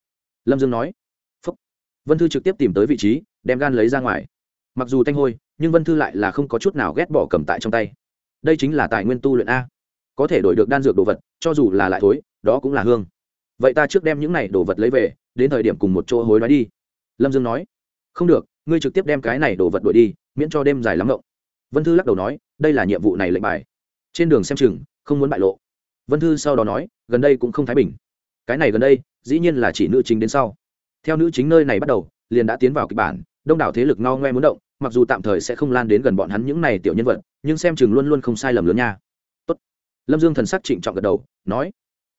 Lâm dương nói. Phúc. vân thư trực tiếp tìm tới vị trí, đem gan lấy ra ngoài. Mặc dù thanh hôi, nhưng vân thư lại là không có chút nào ghét bỏ cầm tại trong tay. Đây chính là tài nguyên tu luyện a. Có thể đổi được đan dược đồ vật, cho dù là lại thối, đó cũng là hương. Vậy ta trước đem những này đồ vật lấy về đến thời điểm cùng một chỗ hối đoái đi. Lâm dương nói, không được, ngươi trực tiếp đem cái này đổ vật đuổi đi, miễn cho đêm dài lắm rộng vân thư lắc đầu nói, đây là nhiệm vụ này lệnh bài. Trên đường xem chừng, không muốn bại lộ. Vân thư sau đó nói, gần đây cũng không thái bình. Cái này gần đây, dĩ nhiên là chỉ nữ chính đến sau. Theo nữ chính nơi này bắt đầu, liền đã tiến vào kịch bản, đông đảo thế lực no ngoe muốn động, mặc dù tạm thời sẽ không lan đến gần bọn hắn những này tiểu nhân vật, nhưng xem chừng luôn luôn không sai lầm lớn nha. Tốt. lâm dương thần sắc trịnh trọng gật đầu, nói,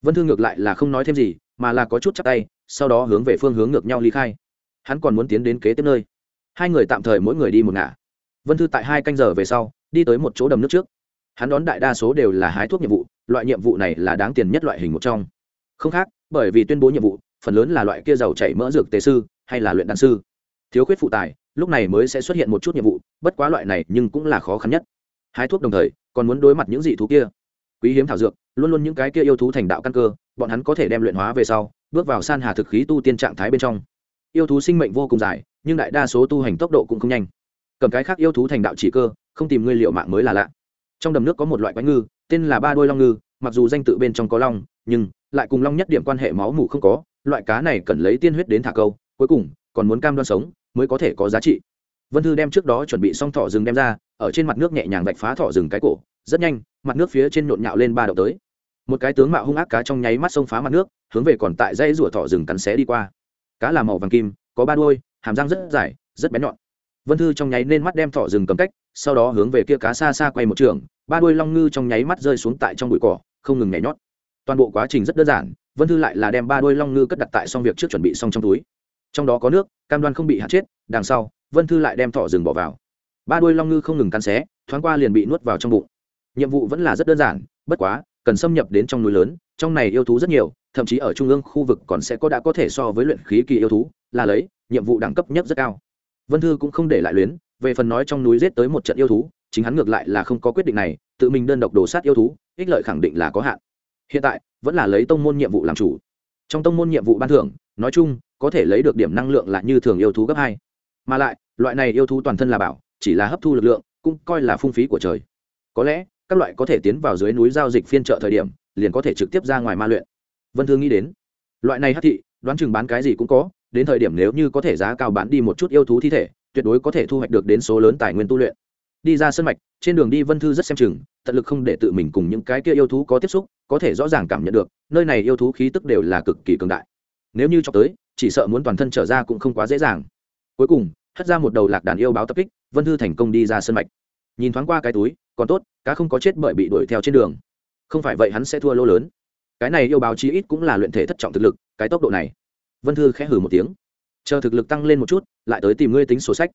vân thư ngược lại là không nói thêm gì, mà là có chút chắc tay sau đó hướng về phương hướng ngược nhau ly khai. Hắn còn muốn tiến đến kế tiếp nơi. Hai người tạm thời mỗi người đi một ngả. Vân thư tại hai canh giờ về sau, đi tới một chỗ đầm nước trước. Hắn đón đại đa số đều là hái thuốc nhiệm vụ, loại nhiệm vụ này là đáng tiền nhất loại hình một trong. Không khác, bởi vì tuyên bố nhiệm vụ, phần lớn là loại kia giàu chảy mỡ dược tề sư, hay là luyện đan sư. Thiếu khuyết phụ tài, lúc này mới sẽ xuất hiện một chút nhiệm vụ, bất quá loại này nhưng cũng là khó khăn nhất. Hái thuốc đồng thời, còn muốn đối mặt những dị thú kia. Quý hiếm thảo dược, luôn luôn những cái kia yêu thú thành đạo căn cơ, bọn hắn có thể đem luyện hóa về sau bước vào san hà thực khí tu tiên trạng thái bên trong. Yêu thú sinh mệnh vô cùng dài, nhưng đại đa số tu hành tốc độ cũng không nhanh. Cầm cái khác yêu thú thành đạo chỉ cơ, không tìm nguyên liệu mạng mới là lạ. Trong đầm nước có một loại quái ngư, tên là ba đôi long ngư, mặc dù danh tự bên trong có long, nhưng lại cùng long nhất điểm quan hệ máu mủ không có, loại cá này cần lấy tiên huyết đến thả câu, cuối cùng còn muốn cam đoan sống mới có thể có giá trị. Vân thư đem trước đó chuẩn bị xong thỏ rừng đem ra, ở trên mặt nước nhẹ nhàng vạch phá thỏ rừng cái cổ, rất nhanh, mặt nước phía trên nhộn nhạo lên ba đậu tới một cái tướng mạo hung ác cá trong nháy mắt xông phá mặt nước, hướng về còn tại dây rủa thỏ rừng cắn xé đi qua. Cá là màu vàng kim, có ba đuôi, hàm răng rất dài, rất bén nhọn. Vân thư trong nháy nên mắt đem thỏ rừng cầm cách, sau đó hướng về kia cá xa xa quay một trường, ba đuôi long ngư trong nháy mắt rơi xuống tại trong bụi cỏ, không ngừng nhảy nhót. Toàn bộ quá trình rất đơn giản, vân thư lại là đem ba đuôi long ngư cất đặt tại xong việc trước chuẩn bị xong trong túi. Trong đó có nước, cam đoan không bị hạt chết, đằng sau, vân thư lại đem thỏ rừng bỏ vào. Ba đuôi long ngư không ngừng cắn xé, thoáng qua liền bị nuốt vào trong bụng. Nhiệm vụ vẫn là rất đơn giản, bất quá cần xâm nhập đến trong núi lớn, trong này yêu thú rất nhiều, thậm chí ở trung ương khu vực còn sẽ có đã có thể so với luyện khí kỳ yêu thú, là lấy, nhiệm vụ đẳng cấp nhất rất cao. Vân thư cũng không để lại luyến, về phần nói trong núi giết tới một trận yêu thú, chính hắn ngược lại là không có quyết định này, tự mình đơn độc đồ sát yêu thú, ích lợi khẳng định là có hạn. Hiện tại, vẫn là lấy tông môn nhiệm vụ làm chủ. Trong tông môn nhiệm vụ ban thưởng, nói chung, có thể lấy được điểm năng lượng là như thường yêu thú gấp hai. Mà lại, loại này yêu thú toàn thân là bảo, chỉ là hấp thu lực lượng, cũng coi là phung phí của trời. Có lẽ các loại có thể tiến vào dưới núi giao dịch phiên chợ thời điểm, liền có thể trực tiếp ra ngoài ma luyện. Vân thương nghĩ đến, loại này hát thị, đoán chừng bán cái gì cũng có, đến thời điểm nếu như có thể giá cao bán đi một chút yêu thú thi thể, tuyệt đối có thể thu hoạch được đến số lớn tài nguyên tu luyện. Đi ra sân mạch, trên đường đi vân thư rất xem chừng, tận lực không để tự mình cùng những cái kia yêu thú có tiếp xúc, có thể rõ ràng cảm nhận được, nơi này yêu thú khí tức đều là cực kỳ cường đại. Nếu như cho tới, chỉ sợ muốn toàn thân trở ra cũng không quá dễ dàng. Cuối cùng, hất ra một đầu lạc đàn yêu báo tập kích, vân thư thành công đi ra sân mạch. Nhìn thoáng qua cái túi còn tốt, cá không có chết bởi bị đuổi theo trên đường. Không phải vậy hắn sẽ thua lô lớn. Cái này yêu báo chí ít cũng là luyện thể thất trọng thực lực, cái tốc độ này. Vân thư khẽ hử một tiếng. Chờ thực lực tăng lên một chút, lại tới tìm ngươi tính sổ sách.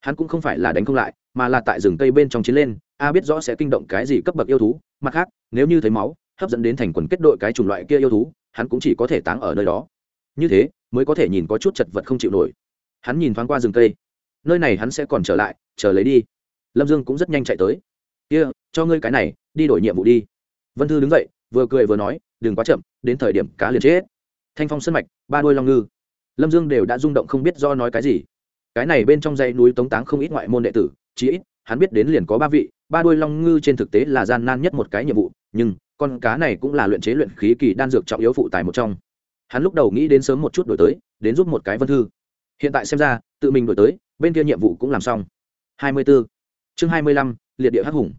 Hắn cũng không phải là đánh không lại, mà là tại rừng cây bên trong chiến lên, a biết rõ sẽ kinh động cái gì cấp bậc yêu thú. Mặt khác, nếu như thấy máu, hấp dẫn đến thành quần kết đội cái chủng loại kia yêu thú, hắn cũng chỉ có thể táng ở nơi đó. Như thế, mới có thể nhìn có chút chật vật không chịu nổi. Hắn nhìn thoáng qua rừng cây. Nơi này hắn sẽ còn trở lại, chờ lấy đi. Lâm dương cũng rất nhanh chạy tới kia、yeah, cho ngươi cái này đi đổi nhiệm vụ đi. Vân thư đứng dậy vừa cười vừa nói đừng quá chậm đến thời điểm cá liền chết. Thanh phong sân mạch ba đôi long ngư. Lâm dương đều đã rung động không biết do nói cái gì. Cái này bên trong dãy núi tống táng không ít ngoại môn đệ tử chí ít hắn biết đến liền có ba vị ba đôi long ngư trên thực tế là gian nan nhất một cái nhiệm vụ nhưng con cá này cũng là luyện chế luyện khí kỳ đan dược trọng yếu phụ tài một trong. Hắn lúc đầu nghĩ đến sớm một chút đổi tới đến giúp một cái vân thư. Hiện tại xem ra tự mình đổi tới bên kia nhiệm vụ cũng làm xong. Hai mươi 24. chương hai mươi lăm liệt địa hắc hùng.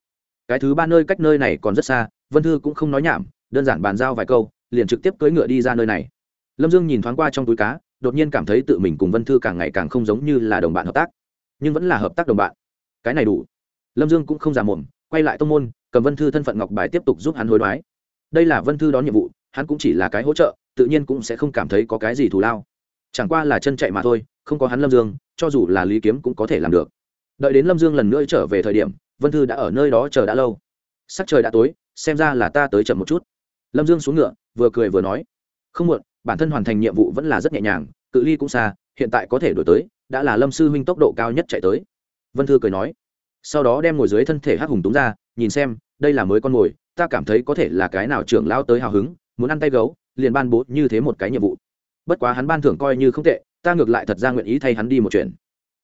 Cái thứ ba nơi cách nơi này còn rất xa, vân thư cũng không nói nhảm, đơn giản bàn giao vài câu, liền trực tiếp cưỡi ngựa đi ra nơi này. Lâm dương nhìn thoáng qua trong túi cá, đột nhiên cảm thấy tự mình cùng vân thư càng ngày càng không giống như là đồng bạn hợp tác. Nhưng vẫn là hợp tác đồng bạn. Cái này đủ. Lâm dương cũng không già mồm, quay lại tông môn, cầm vân thư thân phận ngọc bài tiếp tục giúp hắn hối đoái. Đây là vân thư đón nhiệm vụ, hắn cũng chỉ là cái hỗ trợ, tự nhiên cũng sẽ không cảm thấy có cái gì thù lao. Chẳng qua là chân chạy mà thôi, không có hắn lâm dương, cho dù là lý kiếm cũng có thể làm được. Đợi đến lâm dương lần nữa trở về thời điểm vân thư đã ở nơi đó chờ đã lâu. Sắc trời đã tối, xem ra là ta tới chậm một chút. Lâm dương xuống ngựa, vừa cười vừa nói. Không muộn, bản thân hoàn thành nhiệm vụ vẫn là rất nhẹ nhàng, cự ly cũng xa, hiện tại có thể đổi tới, đã là lâm sư huynh tốc độ cao nhất chạy tới. Vân thư cười nói. Sau đó đem ngồi dưới thân thể hắc hùng túng ra, nhìn xem, đây là mới con mồi ta cảm thấy có thể là cái nào trưởng lao tới hào hứng, muốn ăn tay gấu, liền ban bố như thế một cái nhiệm vụ. Bất quá hắn ban thưởng coi như không tệ, ta ngược lại thật ra nguyện ý thay hắn đi một chuyện.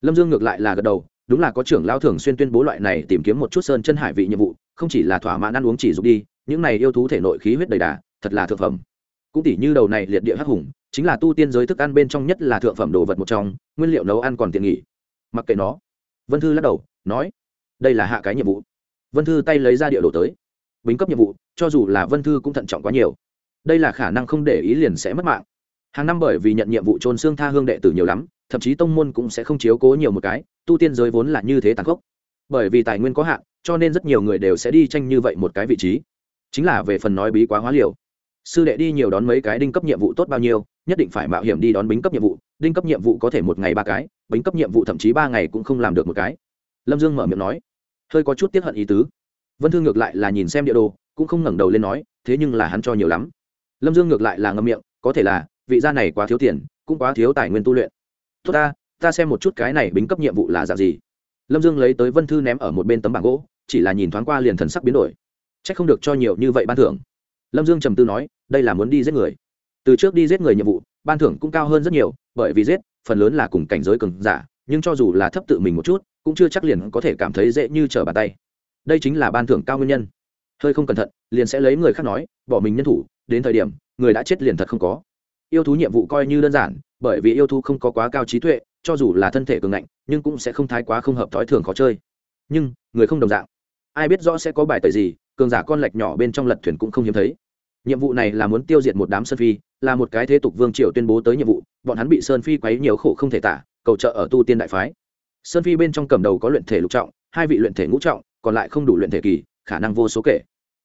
Lâm dương ngược lại là gật đầu đúng là có trưởng lao thường xuyên tuyên bố loại này tìm kiếm một chút sơn chân hải vị nhiệm vụ, không chỉ là thỏa mãn ăn uống chỉ dục đi, những này yêu thú thể nội khí huyết đầy đà, thật là thượng phẩm. Cũng tỷ như đầu này liệt địa hắc hùng, chính là tu tiên giới thức ăn bên trong nhất là thượng phẩm đồ vật một trong, nguyên liệu nấu ăn còn tiện nghỉ. Mặc kệ nó. Vân thư lắc đầu, nói, đây là hạ cái nhiệm vụ. Vân thư tay lấy ra địa đồ tới. Bính cấp nhiệm vụ, cho dù là vân thư cũng thận trọng quá nhiều. Đây là khả năng không để ý liền sẽ mất mạng. Hàng năm bởi vì nhận nhiệm vụ trôn xương tha hương đệ tử nhiều lắm thậm chí tông môn cũng sẽ không chiếu cố nhiều một cái, tu tiên giới vốn là như thế tàn khốc. Bởi vì tài nguyên có hạn, cho nên rất nhiều người đều sẽ đi tranh như vậy một cái vị trí. Chính là về phần nói bí quá hóa liều. Sư đệ đi nhiều đón mấy cái đinh cấp nhiệm vụ tốt bao nhiêu, nhất định phải mạo hiểm đi đón bính cấp nhiệm vụ, đinh cấp nhiệm vụ có thể một ngày ba cái, bính cấp nhiệm vụ thậm chí ba ngày cũng không làm được một cái. Lâm dương mở miệng nói. Hơi có chút tiếp hận ý tứ. Vân thương ngược lại là nhìn xem địa đồ, cũng không ngẩng đầu lên nói, thế nhưng là hắn cho nhiều lắm. Lâm dương ngược lại là ngâm miệng, có thể là, vị gia này quá thiếu tiền, cũng quá thiếu tài nguyên tu luyện tốt ta ta xem một chút cái này bính cấp nhiệm vụ là dạng gì. Lâm dương lấy tới vân thư ném ở một bên tấm bảng gỗ, chỉ là nhìn thoáng qua liền thần sắc biến đổi. C h ắ c không được cho nhiều như vậy ban thưởng. Lâm dương trầm tư nói, đây là muốn đi giết người. Từ trước đi giết người nhiệm vụ, ban thưởng cũng cao hơn rất nhiều, bởi vì giết, phần lớn là cùng cảnh giới cường giả, nhưng cho dù là thấp tự mình một chút, cũng chưa chắc liền có thể cảm thấy dễ như trở bàn tay. Đây chính là ban thưởng cao nguyên nhân. Hơi không cẩn thận, liền sẽ lấy người khác nói, bỏ mình nhân thủ, đến thời điểm, người đã chết liền thật không có yêu thú nhiệm vụ coi như đơn giản, bởi vì yêu thú không có quá cao trí tuệ, cho dù là thân thể cường ngạnh, nhưng cũng sẽ không thái quá không hợp thói thường khó chơi. Nhưng, người không đồng dạng. Ai biết rõ sẽ có bài tời gì, cường giả con lệch nhỏ bên trong lật thuyền cũng không hiếm thấy. Nhiệm vụ này là muốn tiêu diệt một đám sơn phi, là một cái thế tục vương triều tuyên bố tới nhiệm vụ, bọn hắn bị sơn phi quấy nhiều khổ không thể tả, cầu trợ ở tu tiên đại phái. Sơn phi bên trong cầm đầu có luyện thể lục trọng, hai vị luyện thể ngũ trọng, còn lại không đủ luyện thể kỳ, khả năng vô số kể.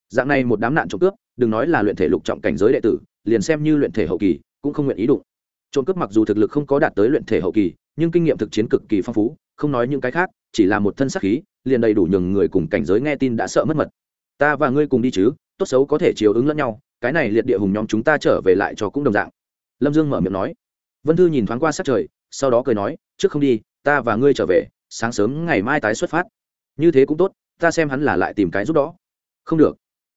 Dạng này một đám nạn trộm cướp, đừng nói là luyện thể lục trọng cảnh giới đệ tử, liền xem như luyện thể hậu kỳ cũng không nguyện ý đụng. Trộm cướp mặc dù thực lực không có đạt tới luyện thể hậu kỳ, nhưng kinh nghiệm thực chiến cực kỳ phong phú, không nói những cái khác, chỉ là một thân sắc khí, liền đầy đủ nhường người cùng cảnh giới nghe tin đã sợ mất mật. Ta và ngươi cùng đi chứ, tốt xấu có thể chiều ứng lẫn nhau, cái này liệt địa hùng nhóm chúng ta trở về lại cho cũng đồng dạng. Lâm dương mở miệng nói. Vân thư nhìn thoáng qua sát trời, sau đó cười nói, trước không đi, ta và ngươi trở về, sáng sớm ngày mai tái xuất phát. Như thế cũng tốt, ta xem hắn là lại tìm cái giúp đó không được.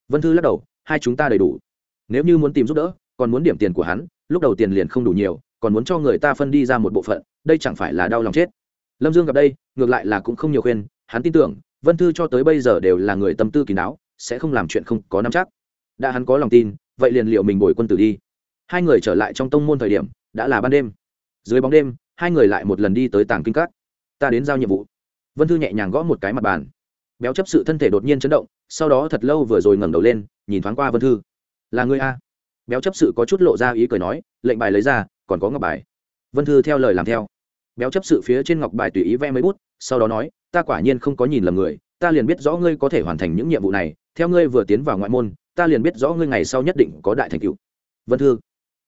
Vân thư lắc đầu, hai chúng ta đầy đủ. Nếu như muốn tìm giúp đỡ, còn muốn điểm tiền của hắn lúc đầu tiền liền không đủ nhiều còn muốn cho người ta phân đi ra một bộ phận đây chẳng phải là đau lòng chết. Lâm dương gặp đây ngược lại là cũng không nhiều khuyên hắn tin tưởng vân thư cho tới bây giờ đều là người tâm tư kỳ não, sẽ không làm chuyện không có nắm chắc. Đã hắn có lòng tin vậy liền liệu mình bồi quân tử đi. Hai người trở lại trong tông môn thời điểm đã là ban đêm. Dưới bóng đêm hai người lại một lần đi tới tàng kinh các. Ta đến giao nhiệm vụ. Vân thư nhẹ nhàng gõ một cái mặt bàn. Béo chấp sự thân thể đột nhiên chấn động sau đó thật lâu vừa rồi ngẩng đầu lên nhìn thoáng qua vân thư. Là người a? Béo chấp sự có chút lộ ra ý cười nói, lệnh bài lấy ra, còn có ngọc bài. Vân thư theo lời làm theo. Béo chấp sự phía trên ngọc bài tùy ý vẽ mấy bút, sau đó nói, ta quả nhiên không có nhìn lầm người, ta liền biết rõ ngươi có thể hoàn thành những nhiệm vụ này, theo ngươi vừa tiến vào ngoại môn, ta liền biết rõ ngươi ngày sau nhất định có đại thành cựu vân thư,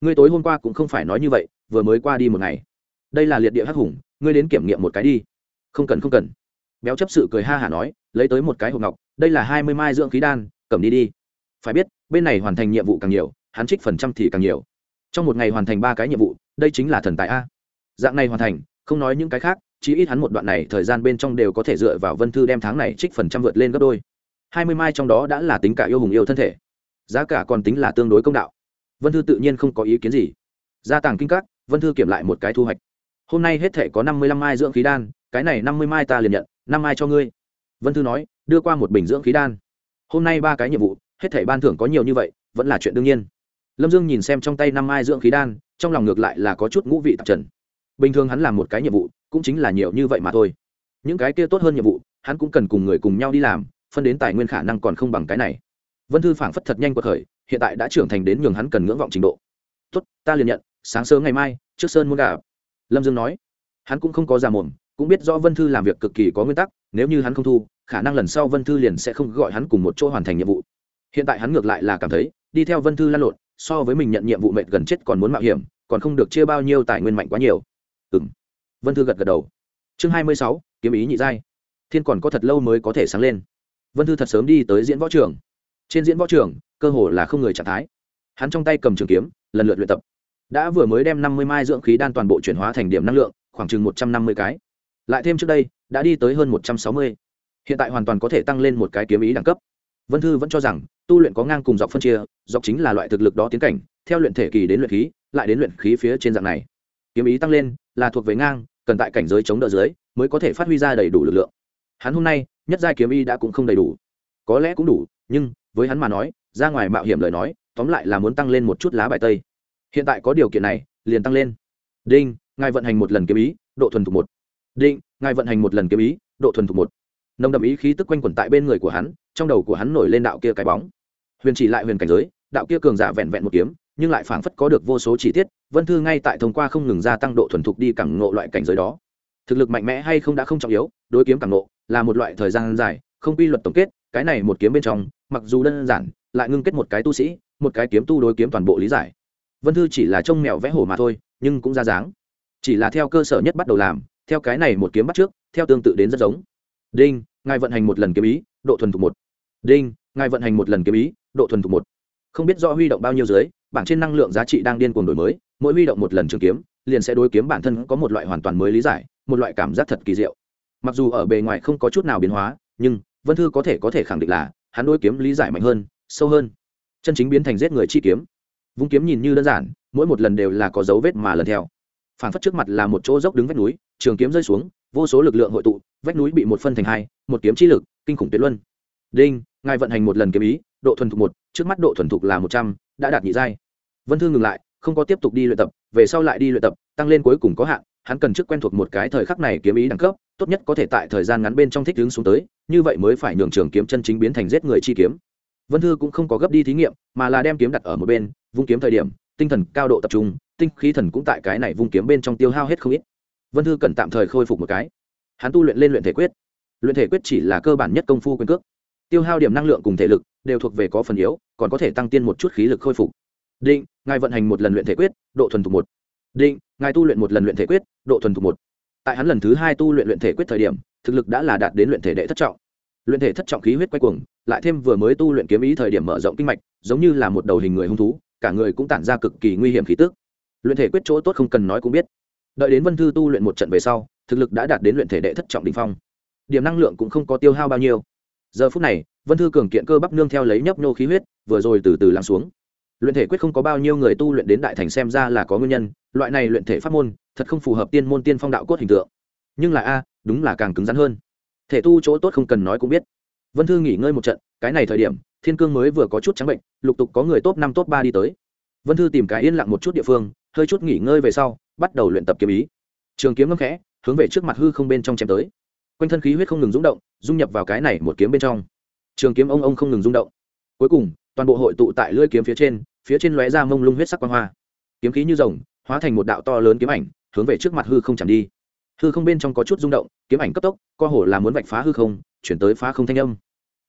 ngươi tối hôm qua cũng không phải nói như vậy, vừa mới qua đi một ngày. Đây là liệt địa hắc hùng, ngươi đến kiểm nghiệm một cái đi. Không cần không cần. Béo chấp sự cười ha hả nói, lấy tới một cái hộp ngọc, đây là hai mươi mai dưỡng khí đan, cầm đi đi. Phải biết, bên này hoàn thành nhiệm vụ càng nhiều hắn trích phần trăm thì càng nhiều. Trong một ngày hoàn thành ba cái nhiệm vụ, đây chính là thần tài a. Dạng này hoàn thành, không nói những cái khác chỉ ít hắn một đoạn này thời gian bên trong đều có thể dựa vào vân thư đem tháng này trích phần trăm vượt lên gấp đôi. Hai mươi mai trong đó đã là tính cả yêu hùng yêu thân thể. Giá cả còn tính là tương đối công đạo. Vân thư tự nhiên không có ý kiến gì. Gia tàng kinh các, vân thư kiểm lại một cái thu hoạch. Hôm nay hết thể có năm mươi lăm mai dưỡng khí đan, cái này năm mươi mai ta liền nhận, năm mai cho ngươi. Vân thư nói, đưa qua một bình dưỡng khí đan. Hôm nay ba cái nhiệm vụ, hết thể ban thưởng có nhiều như vậy, vẫn là chuyện đương nhiên lâm dương nhìn xem trong tay năm mai dưỡng khí đan, trong lòng ngược lại là có chút ngũ vị tạp trần. Bình thường hắn làm một cái nhiệm vụ, cũng chính là nhiều như vậy mà thôi. Những cái kia tốt hơn nhiệm vụ, hắn cũng cần cùng người cùng nhau đi làm, phân đến tài nguyên khả năng còn không bằng cái này. Vân thư phảng phất thật nhanh cuộc khởi, hiện tại đã trưởng thành đến nhường hắn cần ngưỡng vọng trình độ. Tốt, ta liền nhận, sáng sớm ngày mai, trước sơn muốn gặp. lâm dương nói. Hắn cũng không có già mồm, cũng biết rõ vân thư làm việc cực kỳ có nguyên tắc, nếu như hắn không thu, khả năng lần sau vân thư liền sẽ không gọi hắn cùng một chỗ hoàn thành nhiệm vụ. Hiện tại hắn ngược lại là cảm thấy, đi theo vân thư lan lộn so với mình nhận nhiệm vụ mệt gần chết còn muốn mạo hiểm, còn không được chia bao nhiêu tài nguyên mạnh quá nhiều. Ừ vân thư gật gật đầu. Chương hai mươi sáu, kiếm ý nhị giai. Thiên còn có thật lâu mới có thể sáng lên. Vân thư thật sớm đi tới diễn võ trường. Trên diễn võ trường, cơ hồ là không người trạng thái. Hắn trong tay cầm trường kiếm, lần lượt luyện tập. Đã vừa mới đem năm mươi mai dưỡng khí đan toàn bộ chuyển hóa thành điểm năng lượng, khoảng chừng một trăm năm mươi cái. Lại thêm trước đây, đã đi tới hơn một trăm sáu mươi. Hiện tại hoàn toàn có thể tăng lên một cái kiếm ý đẳng cấp vân thư vẫn cho rằng, tu luyện có ngang cùng dọc phân chia, dọc chính là loại thực lực đó tiến cảnh, theo luyện thể kỳ đến luyện khí, lại đến luyện khí phía trên dạng này. Kiếm ý tăng lên, là thuộc về ngang, cần tại cảnh giới chống đỡ dưới, mới có thể phát huy ra đầy đủ lực lượng. Hắn hôm nay, nhất giai kiếm ý đã cũng không đầy đủ. Có lẽ cũng đủ, nhưng, với hắn mà nói, ra ngoài mạo hiểm lời nói, tóm lại là muốn tăng lên một chút lá bài tây. Hiện tại có điều kiện này, liền tăng lên. Đinh, ngài vận hành một lần kiếm ý, độ thuần thục một. Đinh, ngài vận hành một lần kiếm ý, độ thuần thục một nồng đậm ý khí tức quanh quẩn tại bên người của hắn, trong đầu của hắn nổi lên đạo kia cái bóng. Huyền chỉ lại huyền cảnh giới, đạo kia cường giả vẹn vẹn một kiếm, nhưng lại phảng phất có được vô số chi tiết, vân thư ngay tại thông qua không ngừng gia tăng độ thuần thục đi cẳng ngộ loại cảnh giới đó. Thực lực mạnh mẽ hay không đã không trọng yếu, đối kiếm cẳng ngộ là một loại thời gian dài, không quy luật tổng kết, cái này một kiếm bên trong, mặc dù đơn giản, lại ngưng kết một cái tu sĩ, một cái kiếm tu đối kiếm toàn bộ lý giải. Vân thư chỉ là trông mèo vẽ hổ mà thôi, nhưng cũng ra dáng. Chỉ là theo cơ sở nhất bắt đầu làm, theo cái này một kiếm bắt trước, theo tương tự đến rất giống đinh, ngài vận hành một lần kiếm ý, độ thuần thục một. Đinh, ngài vận hành một lần kiếm ý, độ thuần thục một. Không biết do huy động bao nhiêu dưới bảng trên năng lượng giá trị đang điên cuồng đổi mới, mỗi huy động một lần trường kiếm, liền sẽ đối kiếm bản thân có một loại hoàn toàn mới lý giải, một loại cảm giác thật kỳ diệu. Mặc dù ở bề ngoài không có chút nào biến hóa, nhưng vân thư có thể có thể khẳng định là hắn đối kiếm lý giải mạnh hơn, sâu hơn. Chân chính biến thành giết người chi kiếm. Vung kiếm nhìn như đơn giản, mỗi một lần đều là có dấu vết mà lần theo. Phản phất trước mặt là một chỗ dốc đứng vách núi, trường kiếm rơi xuống, vô số lực lượng hội tụ vách núi bị một phân thành hai, một kiếm chi lực, kinh khủng tuyệt luân. Đinh, ngài vận hành một lần kiếm ý, độ thuần thục một, trước mắt độ thuần thục là một trăm, đã đạt nhị giai. Vân thư ngừng lại, không có tiếp tục đi luyện tập, về sau lại đi luyện tập, tăng lên cuối cùng có hạn, hắn cần trước quen thuộc một cái thời khắc này kiếm ý đẳng cấp, tốt nhất có thể tại thời gian ngắn bên trong thích hướng xuống tới, như vậy mới phải nhường trường kiếm chân chính biến thành giết người chi kiếm. Vân thư cũng không có gấp đi thí nghiệm, mà là đem kiếm đặt ở một bên, vung kiếm thời điểm, tinh thần cao độ tập trung, tinh khí thần cũng tại cái này vung kiếm bên trong tiêu hao hết không ít. Vân thư cần tạm thời khôi phục một cái hắn tu luyện lên luyện thể quyết. Luyện thể quyết chỉ là cơ bản nhất công phu quyền cước. Tiêu hao điểm năng lượng cùng thể lực đều thuộc về có phần yếu, còn có thể tăng tiên một chút khí lực khôi phục. Định, ngài vận hành một lần luyện thể quyết, độ thuần thục một. Định, ngài tu luyện một lần luyện thể quyết, độ thuần thục một. Tại hắn lần thứ hai tu luyện luyện thể quyết thời điểm, thực lực đã là đạt đến luyện thể đệ thất trọng. Luyện thể thất trọng khí huyết quay cuồng, lại thêm vừa mới tu luyện kiếm ý thời điểm mở rộng kinh mạch, giống như là một đầu hình người hung thú, cả người cũng tản ra cực kỳ nguy hiểm khí tức. Luyện thể quyết chỗ tốt không cần nói cũng biết đợi đến vân thư tu luyện một trận về sau, thực lực đã đạt đến luyện thể đệ thất trọng đình phong. Điểm năng lượng cũng không có tiêu hao bao nhiêu. Giờ phút này, vân thư cường kiện cơ bắp nương theo lấy nhấp nhô khí huyết, vừa rồi từ từ lắng xuống. Luyện thể quyết không có bao nhiêu người tu luyện đến đại thành xem ra là có nguyên nhân, loại này luyện thể pháp môn, thật không phù hợp tiên môn tiên phong đạo cốt hình tượng. Nhưng là a, đúng là càng cứng rắn hơn. Thể tu chỗ tốt không cần nói cũng biết. Vân thư nghỉ ngơi một trận, cái này thời điểm, thiên cương mới vừa có chút trắng bệnh, lục tục có người top năm top ba đi tới. Vân thư tìm cái yên lặng một chút địa phương, hơi chút nghỉ ngơi về sau bắt đầu luyện tập kiếm ý. Trường kiếm ngâm khẽ, hướng về trước mặt hư không bên trong chém tới. Quanh thân khí huyết không ngừng rung động, dung nhập vào cái này một kiếm bên trong. Trường kiếm ông ông không ngừng rung động. Cuối cùng, toàn bộ hội tụ tại lưỡi kiếm phía trên phía trên lóe ra mông lung huyết sắc quang hoa. Kiếm khí như rồng, hóa thành một đạo to lớn kiếm ảnh, hướng về trước mặt hư không chạm đi. Hư không bên trong có chút rung động, kiếm ảnh cấp tốc, co hồ là muốn vạch phá hư không, chuyển tới phá không thanh âm.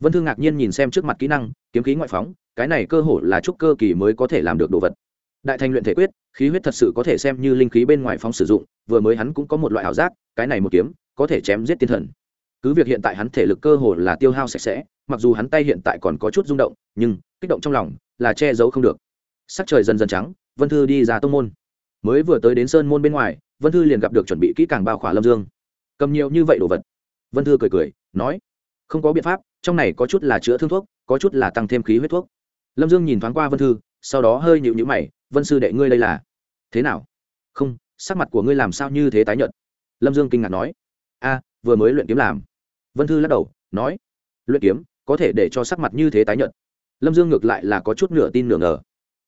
Vân thương ngạc nhiên nhìn xem trước mặt kỹ năng, kiếm khí ngoại phóng, cái này cơ hồ là trúc cơ kỳ mới có thể làm được đồ vật đại thành luyện thể quyết, khí huyết thật sự có thể xem như linh khí bên ngoài phóng sử dụng, vừa mới hắn cũng có một loại ảo giác, cái này một kiếm, có thể chém giết tiên thần. Cứ việc hiện tại hắn thể lực cơ hồ là tiêu hao sạch sẽ, mặc dù hắn tay hiện tại còn có chút rung động, nhưng kích động trong lòng là che giấu không được. Sắc trời dần dần trắng, vân thư đi ra tông môn. Mới vừa tới đến sơn môn bên ngoài, vân thư liền gặp được chuẩn bị kỹ càng bao khỏa lâm dương. Cầm nhiều như vậy đồ vật. Vân thư cười cười, nói, không có biện pháp, trong này có chút là chữa thương thuốc, có chút là tăng thêm khí huyết thuốc. Lâm dương nhìn thoáng qua vân thư, sau đó hơi nhịu nhữ mày vân sư đệ ngươi đây là thế nào không sắc mặt của ngươi làm sao như thế tái nhợt lâm dương kinh ngạc nói a vừa mới luyện kiếm làm vân thư lắc đầu nói luyện kiếm có thể để cho sắc mặt như thế tái nhợt lâm dương ngược lại là có chút nửa tin nửa ngờ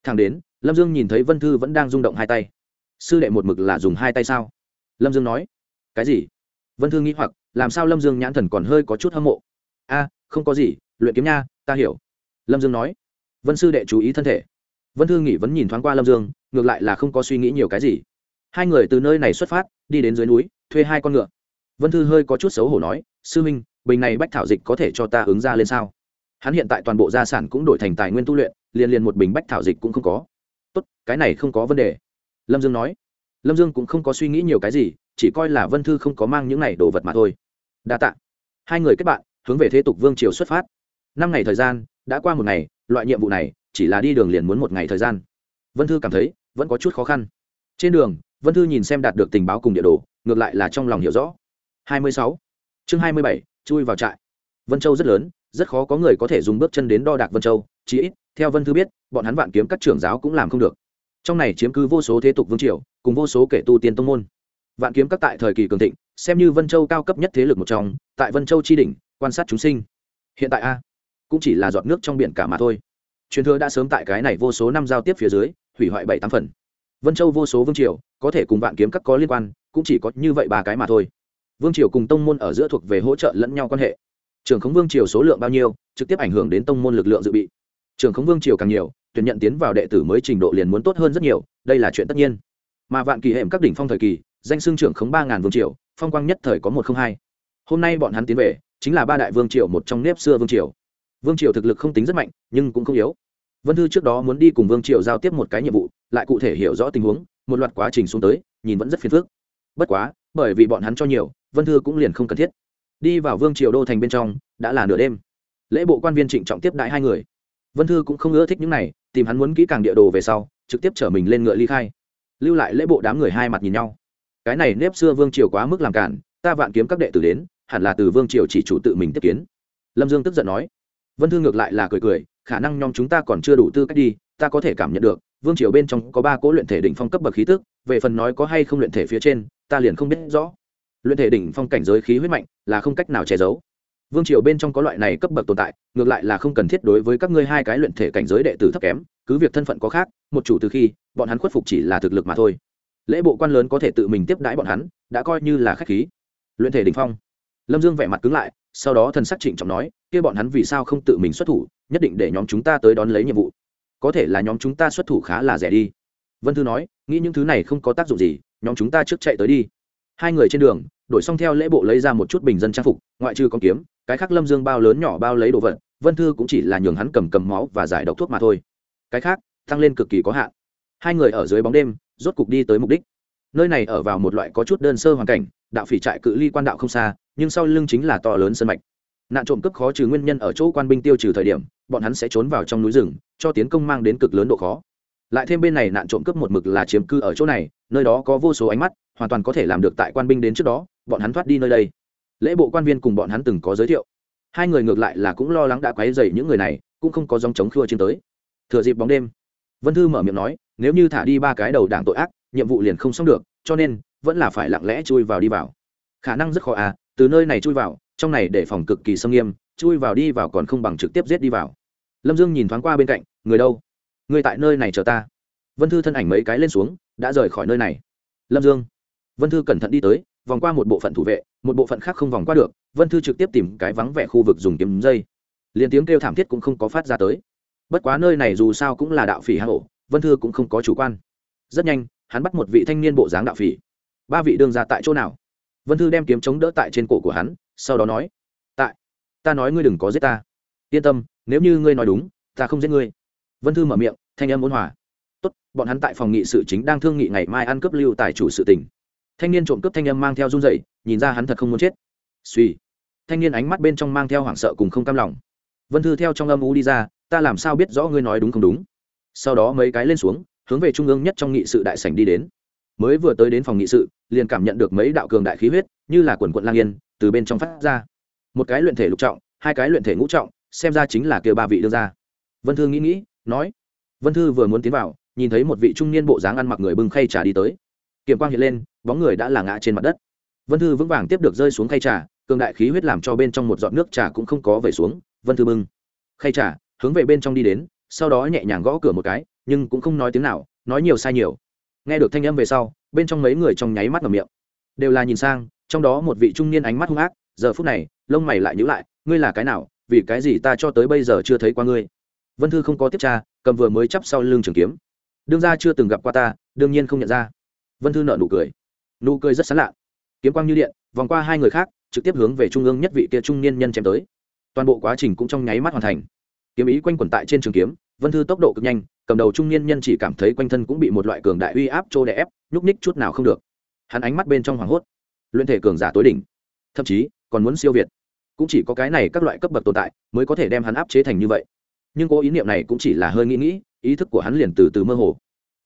thằng đến lâm dương nhìn thấy vân thư vẫn đang rung động hai tay sư đệ một mực là dùng hai tay sao lâm dương nói cái gì vân thư nghĩ hoặc làm sao lâm dương nhãn thần còn hơi có chút hâm mộ a không có gì luyện kiếm nha ta hiểu lâm dương nói vân sư đệ chú ý thân thể vân thư nghĩ vẫn nhìn thoáng qua lâm dương, ngược lại là không có suy nghĩ nhiều cái gì. Hai người từ nơi này xuất phát, đi đến dưới núi, thuê hai con ngựa. Vân thư hơi có chút xấu hổ nói, sư minh, bình này bách thảo dịch có thể cho ta ứng ra lên sao? Hắn hiện tại toàn bộ gia sản cũng đổi thành tài nguyên tu luyện, liền liền một bình bách thảo dịch cũng không có. Tốt, cái này không có vấn đề. Lâm dương nói. Lâm dương cũng không có suy nghĩ nhiều cái gì, chỉ coi là vân thư không có mang những này đồ vật mà thôi. Đa t ạ hai người kết bạn, hướng về thế tục vương triều xuất phát. Năm ngày thời gian, đã qua một ngày, loại nhiệm vụ này chỉ là đi đường liền muốn một ngày thời gian. Vân thư cảm thấy vẫn có chút khó khăn. Trên đường vân thư nhìn xem đạt được tình báo cùng địa đồ ngược lại là trong lòng hiểu rõ. 26. chương 27, chui vào trại. Vân châu rất lớn rất khó có người có thể dùng bước chân đến đo đạc vân châu chí ít theo vân thư biết bọn hắn vạn kiếm các trưởng giáo cũng làm không được. Trong này chiếm cứ vô số thế tục vương triều cùng vô số kể tu tiên tông môn. Vạn kiếm các tại thời kỳ cường thịnh xem như vân châu cao cấp nhất thế lực một trong tại vân châu tri đỉnh quan sát chúng sinh. Hiện tại a cũng chỉ là giọt nước trong biển cả mà thôi truyền thừa đã sớm tại cái này vô số năm giao tiếp phía dưới, hủy hoại bảy tám phần. Vân châu vô số vương triều, có thể cùng vạn kiếm các có liên quan, cũng chỉ có như vậy ba cái mà thôi. Vương triều cùng tông môn ở giữa thuộc về hỗ trợ lẫn nhau quan hệ. Trường khống vương triều số lượng bao nhiêu, trực tiếp ảnh hưởng đến tông môn lực lượng dự bị. Trường khống vương triều càng nhiều, tuyển nhận tiến vào đệ tử mới trình độ liền muốn tốt hơn rất nhiều, đây là chuyện tất nhiên. Mà vạn kỳ hệm các đỉnh phong thời kỳ, danh xưng trưởng khống ba ngàn vương triều, phong quang nhất thời có một không hai. Hôm nay bọn hắn tiến về, chính là ba đại vương triều một trong nếp xưa vương triều vương triều thực lực không tính rất mạnh, nhưng cũng không yếu. Vân thư trước đó muốn đi cùng vương triều giao tiếp một cái nhiệm vụ, lại cụ thể hiểu rõ tình huống, một loạt quá trình xuống tới, nhìn vẫn rất phiền phức. Bất quá, bởi vì bọn hắn cho nhiều, vân thư cũng liền không cần thiết. Đi vào vương triều đô thành bên trong, đã là nửa đêm. Lễ bộ quan viên trịnh trọng tiếp đại hai người. Vân thư cũng không ưa thích những này, tìm hắn muốn kỹ càng địa đồ về sau, trực tiếp chở mình lên ngựa ly khai. Lưu lại lễ bộ đám người hai mặt nhìn nhau. Cái này nếp xưa vương triều quá mức làm cản, ta vạn kiếm các đệ tử đến, hẳn là từ vương triều chỉ chủ tự mình tiếp kiến. Lâm dương tức giận nói vân thư ngược lại là cười cười, khả năng nhóm chúng ta còn chưa đủ tư cách đi, ta có thể cảm nhận được, vương triều bên trong có ba cỗ luyện thể đỉnh phong cấp bậc khí tức, về phần nói có hay không luyện thể phía trên, ta liền không biết rõ. Luyện thể đỉnh phong cảnh giới khí huyết mạnh, là không cách nào che giấu. Vương triều bên trong có loại này cấp bậc tồn tại, ngược lại là không cần thiết đối với các ngươi hai cái luyện thể cảnh giới đệ tử thấp kém, cứ việc thân phận có khác, một chủ từ khi, bọn hắn khuất phục chỉ là thực lực mà thôi. Lễ bộ quan lớn có thể tự mình tiếp đãi bọn hắn, đã coi như là khách khí. Luyện thể đỉnh phong lâm dương vẻ mặt cứng lại, sau đó thần sắc trịnh trọng nói, kia bọn hắn vì sao không tự mình xuất thủ, nhất định để nhóm chúng ta tới đón lấy nhiệm vụ. Có thể là nhóm chúng ta xuất thủ khá là rẻ đi. Vân thư nói, nghĩ những thứ này không có tác dụng gì, nhóm chúng ta trước chạy tới đi. Hai người trên đường, đổi xong theo lễ bộ lấy ra một chút bình dân trang phục, ngoại trừ con kiếm, cái khác lâm dương bao lớn nhỏ bao lấy đồ vật, vân thư cũng chỉ là nhường hắn cầm cầm máu và giải độc thuốc mà thôi. Cái khác, tăng lên cực kỳ có hạn. Hai người ở dưới bóng đêm, rốt cục đi tới mục đích. Nơi này ở vào một loại có chút đơn sơ hoàn cảnh, đạo phỉ trại cự ly quan đạo không xa nhưng sau lưng chính là to lớn sân mạch. Nạn trộm cướp khó trừ nguyên nhân ở chỗ quan binh tiêu trừ thời điểm, bọn hắn sẽ trốn vào trong núi rừng, cho tiến công mang đến cực lớn độ khó. Lại thêm bên này nạn trộm cướp một mực là chiếm cư ở chỗ này, nơi đó có vô số ánh mắt, hoàn toàn có thể làm được tại quan binh đến trước đó, bọn hắn thoát đi nơi đây. Lễ bộ quan viên cùng bọn hắn từng có giới thiệu. Hai người ngược lại là cũng lo lắng đã quấy dày những người này, cũng không có dòng chống khua chiến tới. Thừa dịp bóng đêm, vân thư mở miệng nói, nếu như thả đi ba cái đầu đảng tội ác, nhiệm vụ liền không xong được, cho nên vẫn là phải lặng lẽ chui vào đi vào. Khả năng rất khó à từ nơi này chui vào, trong này để phòng cực kỳ sâm nghiêm, chui vào đi vào còn không bằng trực tiếp giết đi vào. Lâm dương nhìn thoáng qua bên cạnh, người đâu? Người tại nơi này chờ ta. Vân thư thân ảnh mấy cái lên xuống, đã rời khỏi nơi này. Lâm dương, vân thư cẩn thận đi tới, vòng qua một bộ phận thủ vệ, một bộ phận khác không vòng qua được, vân thư trực tiếp tìm cái vắng vẻ khu vực dùng kiếm dây. Liền tiếng kêu thảm thiết cũng không có phát ra tới. Bất quá nơi này dù sao cũng là đạo phỉ hạ hổ vân thư cũng không có chủ quan. Rất nhanh, hắn bắt một vị thanh niên bộ dáng đạo phỉ. Ba vị đương ra tại chỗ nào? Vân thư đem kiếm chống đỡ tại trên cổ của hắn, sau đó nói, tại, ta nói ngươi đừng có giết ta. Yên tâm, nếu như ngươi nói đúng, ta không giết ngươi. Vân thư mở miệng, thanh âm ôn hòa. Tốt, bọn hắn tại phòng nghị sự chính đang thương nghị ngày mai ăn cướp lưu tài chủ sự tỉnh thanh niên trộm cướp thanh âm mang theo run dậy nhìn ra hắn thật không muốn chết. Suy. Thanh niên ánh mắt bên trong mang theo hoảng sợ cùng không cam lòng. Vân thư theo trong âm u đi ra, ta làm sao biết rõ ngươi nói đúng không đúng? Sau đó mấy cái lên xuống, hướng về trung ương nhất trong nghị sự đại sảnh đi đến mới vừa tới đến phòng nghị sự, liền cảm nhận được mấy đạo cường đại khí huyết, như là quần quận lang yên, từ bên trong phát ra. Một cái luyện thể lục trọng, hai cái luyện thể ngũ trọng, xem ra chính là kêu ba vị đưa ra vân thư nghĩ nghĩ, nói, vân thư vừa muốn tiến vào, nhìn thấy một vị trung niên bộ dáng ăn mặc người bưng khay trà đi tới. Kiểm quang hiện lên, bóng người đã là ngã trên mặt đất. Vân thư vững vàng tiếp được rơi xuống khay trà, cường đại khí huyết làm cho bên trong một giọt nước trà cũng không có về xuống. Vân thư bưng khay trà, hướng về bên trong đi đến, sau đó nhẹ nhàng gõ cửa một cái, nhưng cũng không nói tiếng nào, nói nhiều sai nhiều nghe được thanh âm về sau, bên trong mấy người trong nháy mắt ngầm miệng. Đều là nhìn sang, trong đó một vị trung niên ánh mắt hung ác, giờ phút này, lông mày lại nhữ lại, ngươi là cái nào? Vì cái gì ta cho tới bây giờ chưa thấy qua ngươi? Vân thư không có tiếp tra, cầm vừa mới chắp sau lưng trường kiếm. Đương ra chưa từng gặp qua ta, đương nhiên không nhận ra. Vân thư nợ nụ cười. Nụ cười rất sán lạ. Kiếm quang như điện, vòng qua hai người khác, trực tiếp hướng về trung ương nhất vị kia trung niên nhân chém tới. Toàn bộ quá trình cũng trong nháy mắt hoàn thành. Kiếm ý quanh quẩn tại trên trường kiếm, vân thư tốc độ cực nhanh cầm đầu trung niên nhân chỉ cảm thấy quanh thân cũng bị một loại cường đại uy áp trô đè ép, nhúc ních chút nào không được. Hắn ánh mắt bên trong hoảng hốt. Luyện thể cường giả tối đỉnh. Thậm chí, còn muốn siêu việt. Cũng chỉ có cái này các loại cấp bậc tồn tại mới có thể đem hắn áp chế thành như vậy. Nhưng cố ý niệm này cũng chỉ là hơi nghĩ nghĩ, ý thức của hắn liền từ từ mơ hồ.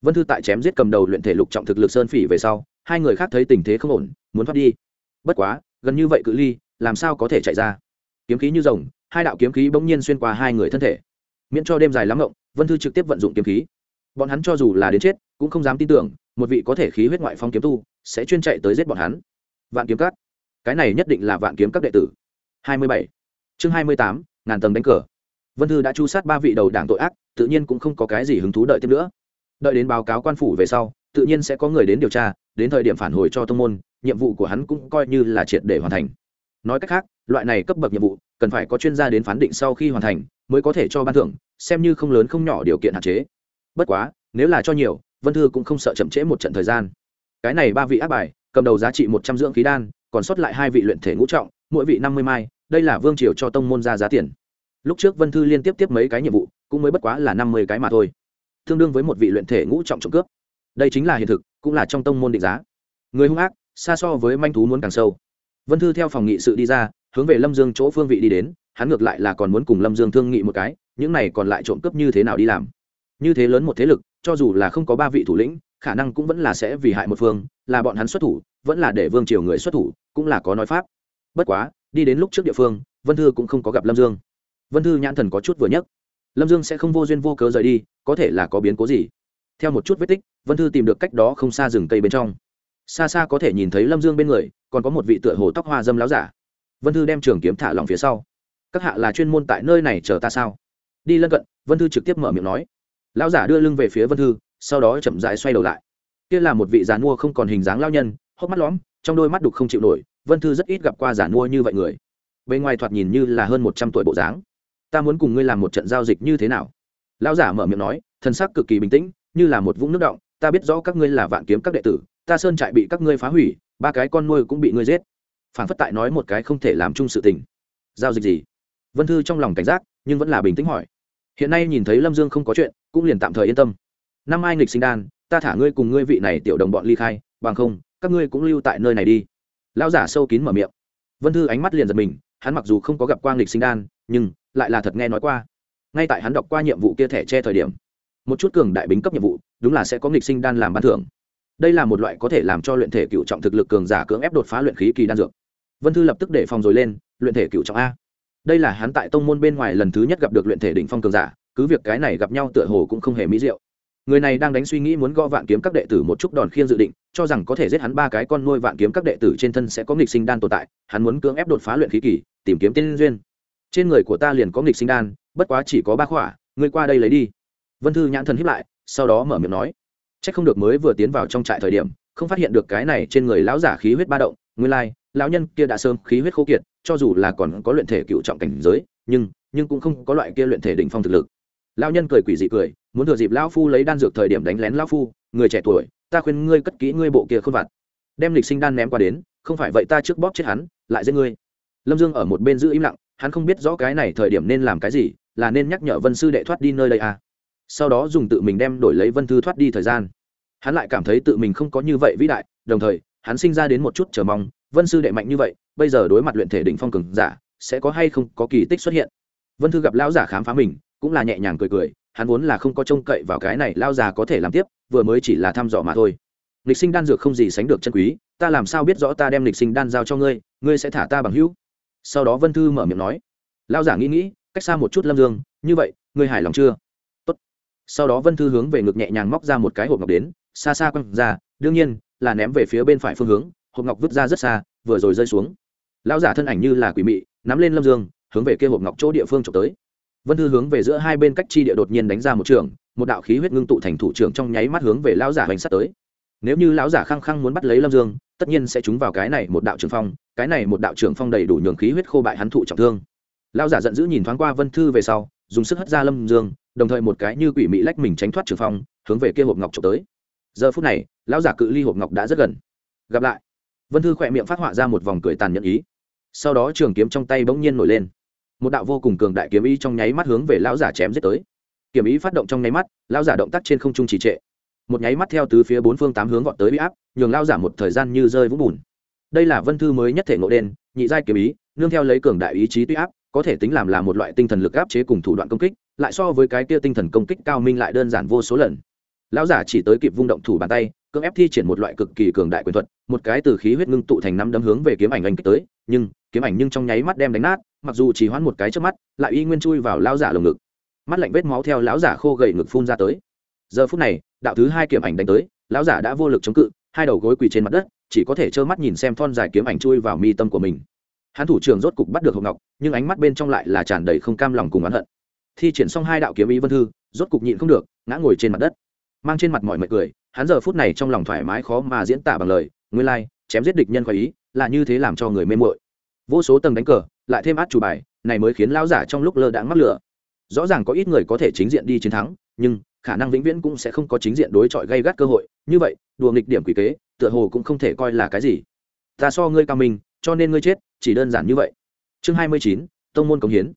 Vân thư tại chém giết cầm đầu luyện thể lục trọng thực lực sơn phỉ về sau, hai người khác thấy tình thế không ổn, muốn thoát đi. Bất quá, gần như vậy cự ly, làm sao có thể chạy ra? Kiếm khí như rồng, hai đạo kiếm khí bỗng nhiên xuyên qua hai người thân thể. Miễn cho đêm dài lắm ngộng vân thư trực tiếp vận dụng kiếm khí. Bọn hắn cho dù là đến chết, cũng không dám tin tưởng, một vị có thể khí huyết ngoại phong kiếm tu sẽ chuyên chạy tới giết bọn hắn. Vạn kiếm các. Cái này nhất định là vạn kiếm các đệ tử. Hai mươi bảy. Chương hai mươi tám, ngàn tầng đánh cờ. Vân thư đã chu sát ba vị đầu đảng tội ác, tự nhiên cũng không có cái gì hứng thú đợi tiếp nữa. Đợi đến báo cáo quan phủ về sau, tự nhiên sẽ có người đến điều tra, đến thời điểm phản hồi cho tông môn, nhiệm vụ của hắn cũng coi như là triệt để hoàn thành. Nói cách khác, loại này cấp bậc nhiệm vụ cần phải có chuyên gia đến phán định sau khi hoàn thành mới có thể cho ban thưởng xem như không lớn không nhỏ điều kiện hạn chế. Bất quá, nếu là cho nhiều, vân thư cũng không sợ chậm trễ một trận thời gian. Cái này ba vị áp bài, cầm đầu giá trị một trăm dưỡng khí đan, còn sót lại hai vị luyện thể ngũ trọng, mỗi vị năm mươi mai, đây là vương triều cho tông môn ra giá tiền. Lúc trước vân thư liên tiếp tiếp mấy cái nhiệm vụ, cũng mới bất quá là năm mươi cái mà thôi. Tương đương với một vị luyện thể ngũ trọng trộm cướp. Đây chính là hiện thực, cũng là trong tông môn định giá. Người hung ác, xa so với manh thú muốn càng sâu. Vân thư theo phòng nghị sự đi ra, hướng về lâm dương chỗ phương vị đi đến, hắn ngược lại là còn muốn cùng lâm dương thương nghị một cái những này còn lại trộm cướp như thế nào đi làm? Như thế lớn một thế lực, cho dù là không có ba vị thủ lĩnh, khả năng cũng vẫn là sẽ vì hại một phương, là bọn hắn xuất thủ, vẫn là để vương triều người xuất thủ, cũng là có nói pháp. Bất quá, đi đến lúc trước địa phương, vân thư cũng không có gặp lâm dương. Vân thư nhãn thần có chút vừa nhấc. Lâm dương sẽ không vô duyên vô cớ rời đi, có thể là có biến cố gì? Theo một chút vết tích, vân thư tìm được cách đó không xa rừng cây bên trong. Xa xa có thể nhìn thấy lâm dương bên người, còn có một vị tựa hồ tóc hoa dâm láo giả. Vân thư đem trường kiếm thả lòng phía sau. Các hạ là chuyên môn tại nơi này chờ ta sao? Đi lân cận, vân thư trực tiếp mở miệng nói. Lão giả đưa lưng về phía vân thư, sau đó chậm rãi xoay đầu lại. Kia là một vị giàn mua không còn hình dáng lao nhân, hốc mắt lõm, trong đôi mắt đục không chịu nổi, vân thư rất ít gặp qua giàn mua như vậy người. Bên ngoài thoạt nhìn như là hơn một trăm tuổi bộ dáng. Ta muốn cùng ngươi làm một trận giao dịch như thế nào? Lão giả mở miệng nói thân xác cực kỳ bình tĩnh, như là một vũng nước động, ta biết rõ các ngươi là vạn kiếm các đệ tử, ta sơn trại bị các ngươi phá hủy, ba cái con nuôi cũng bị ngươi giết. Phản phất tại nói một cái không thể làm chung sự tình. Giao dịch gì? Vân thư trong lòng cảnh giác nhưng vẫn là bình tĩnh hỏi. Hiện nay nhìn thấy lâm dương không có chuyện, cũng liền tạm thời yên tâm. Năm ai nghịch sinh đan, ta thả ngươi cùng ngươi vị này tiểu đồng bọn ly khai, bằng không, các ngươi cũng lưu tại nơi này đi. Lão giả sâu kín mở miệng. Vân thư ánh mắt liền giật mình, hắn mặc dù không có gặp quang lịch sinh đan, nhưng lại là thật nghe nói qua. Ngay tại hắn đọc qua nhiệm vụ kia thẻ che thời điểm, một chút cường đại bính cấp nhiệm vụ, đúng là sẽ có nghịch sinh đan làm ban thưởng. Đây là một loại có thể làm cho luyện thể cựu trọng thực lực cường giả cưỡng ép đột phá luyện khí kỳ đan dược. Vân thư lập tức để phòng rồi lên, luyện thể cựu trọng a đây là hắn tại tông môn bên ngoài lần thứ nhất gặp được luyện thể đỉnh phong cường giả, cứ việc cái này gặp nhau tựa hồ cũng không hề mỹ diệu. Người này đang đánh suy nghĩ muốn gõ vạn kiếm các đệ tử một chút đòn khiên dự định, cho rằng có thể giết hắn ba cái con nuôi vạn kiếm các đệ tử trên thân sẽ có nghịch sinh đan tồn tại, hắn muốn cưỡng ép đột phá luyện khí kỳ, tìm kiếm tiên duyên. Trên người của ta liền có nghịch sinh đan, bất quá chỉ có ba khỏa, ngươi qua đây lấy đi. Vân thư nhãn thần hiếp lại, sau đó mở miệng nói c h ắ c không được mới vừa tiến vào trong trại thời điểm, không phát hiện được cái này trên người lão giả khí huyết ba động, nguyên lai, lão nhân kia đã sơm khí huyết khô kiệt cho dù là còn có luyện thể cựu trọng cảnh giới, nhưng nhưng cũng không có loại kia luyện thể đỉnh phong thực lực. Lão nhân cười quỷ dị cười, muốn thừa dịp lão phu lấy đan dược thời điểm đánh lén lão phu, người trẻ tuổi, ta khuyên ngươi cất kỹ ngươi bộ kia không vặt. Đem lịch sinh đan ném qua đến, không phải vậy ta trước bóp chết hắn, lại giết ngươi. Lâm dương ở một bên giữ im lặng, hắn không biết rõ cái này thời điểm nên làm cái gì, là nên nhắc nhở vân sư đệ thoát đi nơi đây à. Sau đó dùng tự mình đem đổi lấy vân thư thoát đi thời gian. Hắn lại cảm thấy tự mình không có như vậy vĩ đại, đồng thời, hắn sinh ra đến một chút chờ mong vân sư đệ mạnh như vậy, bây giờ đối mặt luyện thể đỉnh phong cường giả, sẽ có hay không có kỳ tích xuất hiện? Vân thư gặp lão giả khám phá mình, cũng là nhẹ nhàng cười cười, hắn vốn là không có trông cậy vào cái này lao già có thể làm tiếp, vừa mới chỉ là thăm dò mà thôi. Lịch sinh đan dược không gì sánh được chân quý, ta làm sao biết rõ ta đem lịch sinh đan giao cho ngươi ngươi sẽ thả ta bằng hữu? Sau đó vân thư mở miệng nói. Lao giả nghĩ nghĩ, cách xa một chút lâm dương, như vậy, ngươi hài lòng chưa? Tốt. sau đó vân thư hướng về ngực nhẹ nhàng móc ra một cái hộp ngọc đến, xa xa quăng ra, đương nhiên, là ném về phía bên phải phương hướng hộp ngọc vứt ra rất xa, vừa rồi rơi xuống. Lão giả thân ảnh như là quỷ mị, nắm lên lâm dương, hướng về kia hộp ngọc chỗ địa phương trộm tới. Vân thư hướng về giữa hai bên cách chi địa đột nhiên đánh ra một trường, một đạo khí huyết ngưng tụ thành thủ trưởng trong nháy mắt hướng về lão giả hành sắt tới. Nếu như lão giả khăng khăng muốn bắt lấy lâm dương, tất nhiên sẽ trúng vào cái này một đạo trường phong, cái này một đạo trường phong đầy đủ nhường khí huyết khô bại hắn thụ trọng thương. Lão giả giận dữ nhìn thoáng qua vân thư về sau, dùng sức hất ra lâm dương, đồng thời một cái như quỷ mị lách mình tránh thoát trường phong, hướng về kia hộp ngọc trộm tới. Giờ phút này, lão giả cự ly hộp ngọc đã rất gần. Gặp lại vân thư khỏe miệng phát họa ra một vòng cười tàn nhẫn ý. Sau đó trường kiếm trong tay bỗng nhiên nổi lên. Một đạo vô cùng cường đại kiếm ý trong nháy mắt hướng về lão giả chém giết tới. Kiếm ý phát động trong nháy mắt, lão giả động tác trên không trung trì trệ. Một nháy mắt theo từ phía bốn phương tám hướng vọt tới bị áp, nhường lão giả một thời gian như rơi vũng bùn. Đây là vân thư mới nhất thể ngộ đen, nhị giai kiếm ý, nương theo lấy cường đại ý chí tuy áp, có thể tính làm là một loại tinh thần lực áp chế cùng thủ đoạn công kích, lại so với cái kia tinh thần công kích cao minh lại đơn giản vô số lần. Lão giả chỉ tới kịp vung động thủ bàn tay cưỡng ép thi triển một loại cực kỳ cường đại quyền thuật, một cái từ khí huyết ngưng tụ thành năm đấm hướng về kiếm ảnh anh kích tới, nhưng, kiếm ảnh nhưng trong nháy mắt đem đánh nát, mặc dù chỉ hoãn một cái trước mắt, lại y nguyên chui vào lão giả lồng ngực. Mắt lạnh vết máu theo lão giả khô gầy ngực phun ra tới. Giờ phút này, đạo thứ hai kiếm ảnh đánh tới, lão giả đã vô lực chống cự, hai đầu gối quỳ trên mặt đất, chỉ có thể trơ mắt nhìn xem thon dài kiếm ảnh chui vào mi tâm của mình. Hắn thủ trưởng rốt cục bắt được hộp ngọc, nhưng ánh mắt bên trong lại là tràn đầy không cam lòng cùng oán hận. Thi triển xong hai đạo kiếm ý vân thư, rốt cục nhịn không được, ngã ngồi trên mặt đất. Mang trên mặt mọi mệt cười hắn giờ phút này trong lòng thoải mái khó mà diễn tả bằng lời, nguyên lai, chém giết địch nhân khỏi ý là như thế làm cho người mê mội vô số tầng đánh cờ, lại thêm át chủ bài, này mới khiến lão giả trong lúc lơ đãng mắc lửa. Rõ ràng có ít người có thể chính diện đi chiến thắng, nhưng khả năng vĩnh viễn cũng sẽ không có chính diện đối chọi gây gắt cơ hội. Như vậy, đùa nghịch điểm quỷ kế, tựa hồ cũng không thể coi là cái gì. Ta so ngươi cao minh, cho nên ngươi chết, chỉ đơn giản như vậy. Chương hai mươi chín, tông môn cống hiến.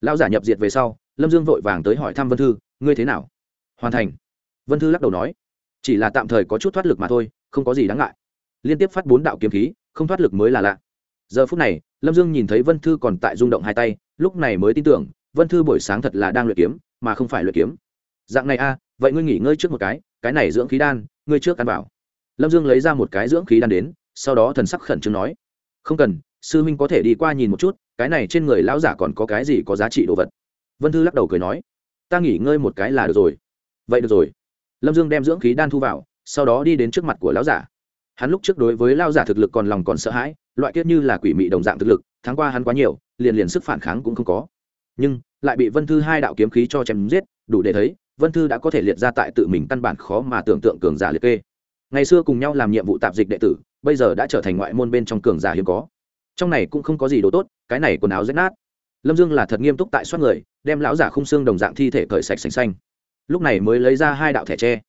Lão giả nhập diệt về sau, lâm dương vội vàng tới hỏi thăm vân thư, ngươi thế nào? Hoàn thành. Vân thư lắc đầu nói chỉ là tạm thời có chút thoát lực mà thôi, không có gì đáng ngại. Liên tiếp phát bốn đạo kiếm khí, không thoát lực mới là lạ. Giờ phút này, lâm dương nhìn thấy vân thư còn tại rung động hai tay, lúc này mới tin tưởng, vân thư buổi sáng thật là đang luyện kiếm, mà không phải luyện kiếm. Dạng này a à, vậy ngươi nghỉ ngơi trước một cái cái này dưỡng khí đan, ngươi trước ăn vào. Lâm dương lấy ra một cái dưỡng khí đan đến, sau đó thần sắc khẩn trương nói, không cần, sư huynh có thể đi qua nhìn một chút, cái này trên người lão giả còn có cái gì có giá trị đồ vật? Vân thư lắc đầu cười nói, ta nghỉ ngơi một cái là được rồi. Vậy được rồi lâm dương đem dưỡng khí đan thu vào, sau đó đi đến trước mặt của lão giả. Hắn lúc trước đối với lao giả thực lực còn lòng còn sợ hãi, loại kiết như là quỷ mị đồng dạng thực lực tháng qua hắn quá nhiều, liền liền sức phản kháng cũng không có. Nhưng, lại bị vân thư hai đạo kiếm khí cho chém giết, đủ để thấy, vân thư đã có thể liệt ra tại tự mình căn bản khó mà tưởng tượng cường giả liệt kê. Ngày xưa cùng nhau làm nhiệm vụ tạp dịch đệ tử, bây giờ đã trở thành ngoại môn bên trong cường giả hiếm có. Trong này cũng không có gì đồ tốt, cái này quần áo rách nát. Lâm dương là thật nghiêm túc tại soát người, đem lão giả khung xương đồng dạng thi thể cởi sạch sành xanh lúc này mới lấy ra hai đạo thẻ tre.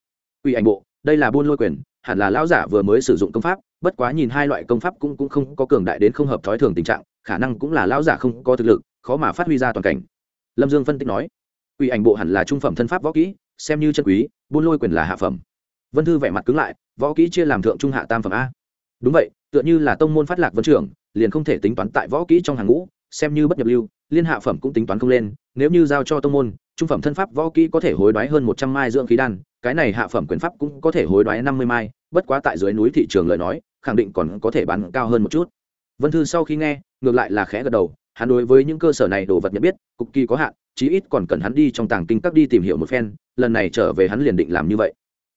Ủy ảnh bộ, đây là buôn lôi quyền, hẳn là lão giả vừa mới sử dụng công pháp, bất quá nhìn hai loại công pháp cũng cũng không có cường đại đến không hợp thói thường tình trạng, khả năng cũng là lão giả không có thực lực, khó mà phát huy ra toàn cảnh. Lâm dương phân tích nói, ủy ảnh bộ hẳn là trung phẩm thân pháp võ kỹ, xem như chân quý, buôn lôi quyền là hạ phẩm. Vân thư vẻ mặt cứng lại, võ kỹ chia làm thượng trung hạ tam phẩm a. Đúng vậy, tựa như là tông môn phát lạc vân trưởng, liền không thể tính toán tại võ kỹ trong hàng ngũ, xem như bất nhập lưu, liên hạ phẩm cũng tính toán không lên, nếu như giao cho tông môn trung phẩm thân pháp võ kỹ có thể hối đoái hơn một trăm mai dưỡng khí đan, cái này hạ phẩm quyền pháp cũng có thể hối đoái năm mươi mai, bất quá tại dưới núi thị trường lời nói, khẳng định còn có thể bán cao hơn một chút. Vân thư sau khi nghe, ngược lại là khẽ gật đầu, hắn đối với những cơ sở này đồ vật nhận biết cực kỳ có hạn, chí ít còn cần hắn đi trong tàng kinh các đi tìm hiểu một phen, lần này trở về hắn liền định làm như vậy.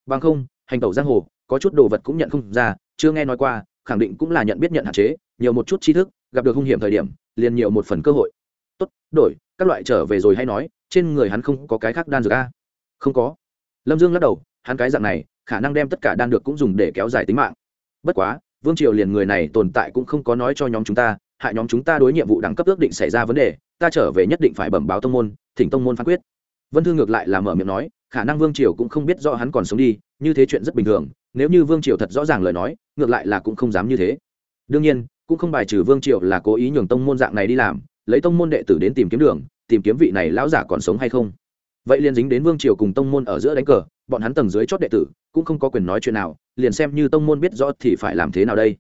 Bằng không, hành tẩu giang hồ, có chút đồ vật cũng nhận không ra, chưa nghe nói qua, khẳng định cũng là nhận biết nhận hạn chế, nhiều một chút tri thức, gặp được hung hiểm thời điểm, liền nhiều một phần cơ hội. Tốt, đổi, các loại trở về rồi hay nói trên người hắn không có cái khác đan dược a? Không có. Lâm dương lắc đầu, hắn cái dạng này, khả năng đem tất cả đan được cũng dùng để kéo dài tính mạng. Bất quá, vương triều liền người này tồn tại cũng không có nói cho nhóm chúng ta, hại nhóm chúng ta đối nhiệm vụ đẳng cấp ước định xảy ra vấn đề, ta trở về nhất định phải bẩm báo tông môn, thỉnh tông môn phán quyết. Vân thư ngược lại là mở miệng nói, khả năng vương triều cũng không biết rõ hắn còn sống đi, như thế chuyện rất bình thường, nếu như vương triều thật rõ ràng lời nói, ngược lại là cũng không dám như thế. Đương nhiên, cũng không bài trừ vương triều là cố ý nhường tông môn dạng này đi làm, lấy tông môn đệ tử đến tìm kiếm đường tìm kiếm vị này lão giả còn sống hay không? Vậy liền dính đến vương triều cùng tông môn ở giữa đánh cờ, bọn hắn tầng dưới chót đệ tử, cũng không có quyền nói chuyện nào, liền xem như tông môn biết rõ thì phải làm thế nào đây?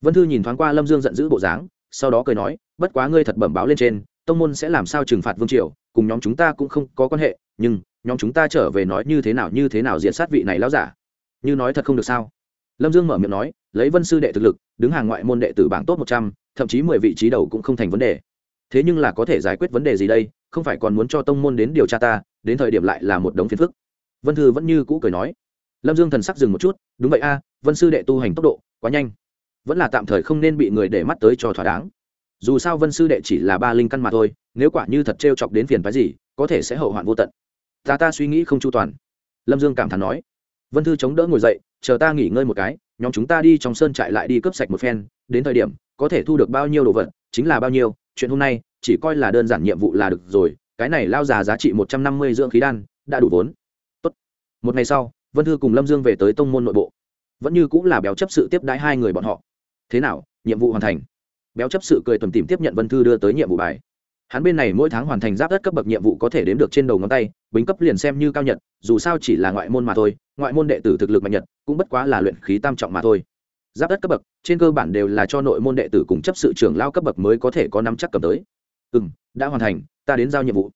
Vân thư nhìn thoáng qua lâm dương giận dữ bộ dáng, sau đó cười nói, bất quá ngươi thật bẩm báo lên trên, tông môn sẽ làm sao trừng phạt vương triều, cùng nhóm chúng ta cũng không có quan hệ, nhưng nhóm chúng ta trở về nói như thế nào như thế nào diện sát vị này lão giả. Như nói thật không được sao? Lâm dương mở miệng nói, lấy vân sư đệ thực lực, đứng hàng ngoại môn đệ tử bảng tốt một trăm, thậm chí mười vị trí đầu cũng không thành vấn đề thế nhưng là có thể giải quyết vấn đề gì đây? Không phải còn muốn cho tông môn đến điều tra ta, đến thời điểm lại là một đống phiền phức. Vân thư vẫn như cũ cười nói. Lâm dương thần sắc dừng một chút, đúng vậy a, vân sư đệ tu hành tốc độ quá nhanh, vẫn là tạm thời không nên bị người để mắt tới cho thỏa đáng. Dù sao vân sư đệ chỉ là ba linh căn mà thôi, nếu quả như thật t r e o chọc đến phiền phái gì, có thể sẽ hậu hoạn vô tận. Ta ta suy nghĩ không chu toàn. Lâm dương cảm thán nói. Vân thư chống đỡ ngồi dậy, chờ ta nghỉ ngơi một cái, nhóm chúng ta đi trong sơn trại lại đi cướp sạch một phen, đến thời điểm có thể thu được bao nhiêu đồ vật, chính là bao nhiêu chuyện hôm nay, chỉ coi là đơn giản nhiệm vụ là được rồi, cái này lao già giá trị một trăm năm mươi dưỡng khí đan, đã đủ vốn. Tốt. một ngày sau, vân thư cùng lâm dương về tới tông môn nội bộ. Vẫn như cũng là béo chấp sự tiếp đãi hai người bọn họ. Thế nào, nhiệm vụ hoàn thành? Béo chấp sự cười tuần tìm tiếp nhận vân thư đưa tới nhiệm vụ bài. Hắn bên này mỗi tháng hoàn thành giáp đất cấp bậc nhiệm vụ có thể đếm được trên đầu ngón tay bính cấp liền xem như cao nhật, dù sao chỉ là ngoại môn mà thôi, ngoại môn đệ tử thực lực mạnh nhật, cũng bất quá là luyện khí tam trọng mà thôi giáp đất cấp bậc, trên cơ bản đều là cho nội môn đệ tử cùng chấp sự trưởng lao cấp bậc mới có thể có nắm chắc cầm tới. Ừ m đã hoàn thành, ta đến giao nhiệm vụ.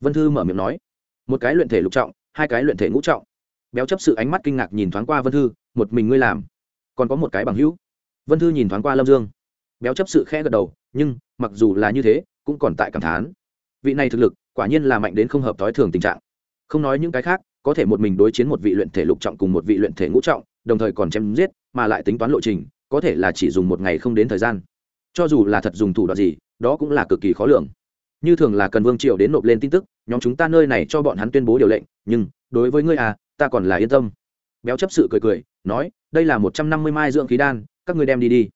Vân thư mở miệng nói. Một cái luyện thể lục trọng, hai cái luyện thể ngũ trọng. Béo chấp sự ánh mắt kinh ngạc nhìn thoáng qua vân thư, một mình ngươi làm, còn có một cái bằng hữu. Vân thư nhìn thoáng qua lâm dương. Béo chấp sự khẽ gật đầu, nhưng, mặc dù là như thế, cũng còn tại cảm thán. Vị này thực lực, quả nhiên là mạnh đến không hợp t ố i thường tình trạng. Không nói những cái khác, có thể một mình đối chiến một vị luyện thể lục trọng cùng một vị luyện thể ngũ trọng, đồng thời còn chém giết mà lại tính toán lộ trình, có thể là chỉ dùng một ngày không đến thời gian. Cho dù là thật dùng thủ đoạn gì, đó cũng là cực kỳ khó lường. Như thường là cần vương triều đến nộp lên tin tức, nhóm chúng ta nơi này cho bọn hắn tuyên bố điều lệnh, nhưng, đối với ngươi à ta còn là yên tâm. Béo chấp sự cười cười, nói, đây là một trăm năm mươi mai dưỡng khí đan, các ngươi đem đi đi.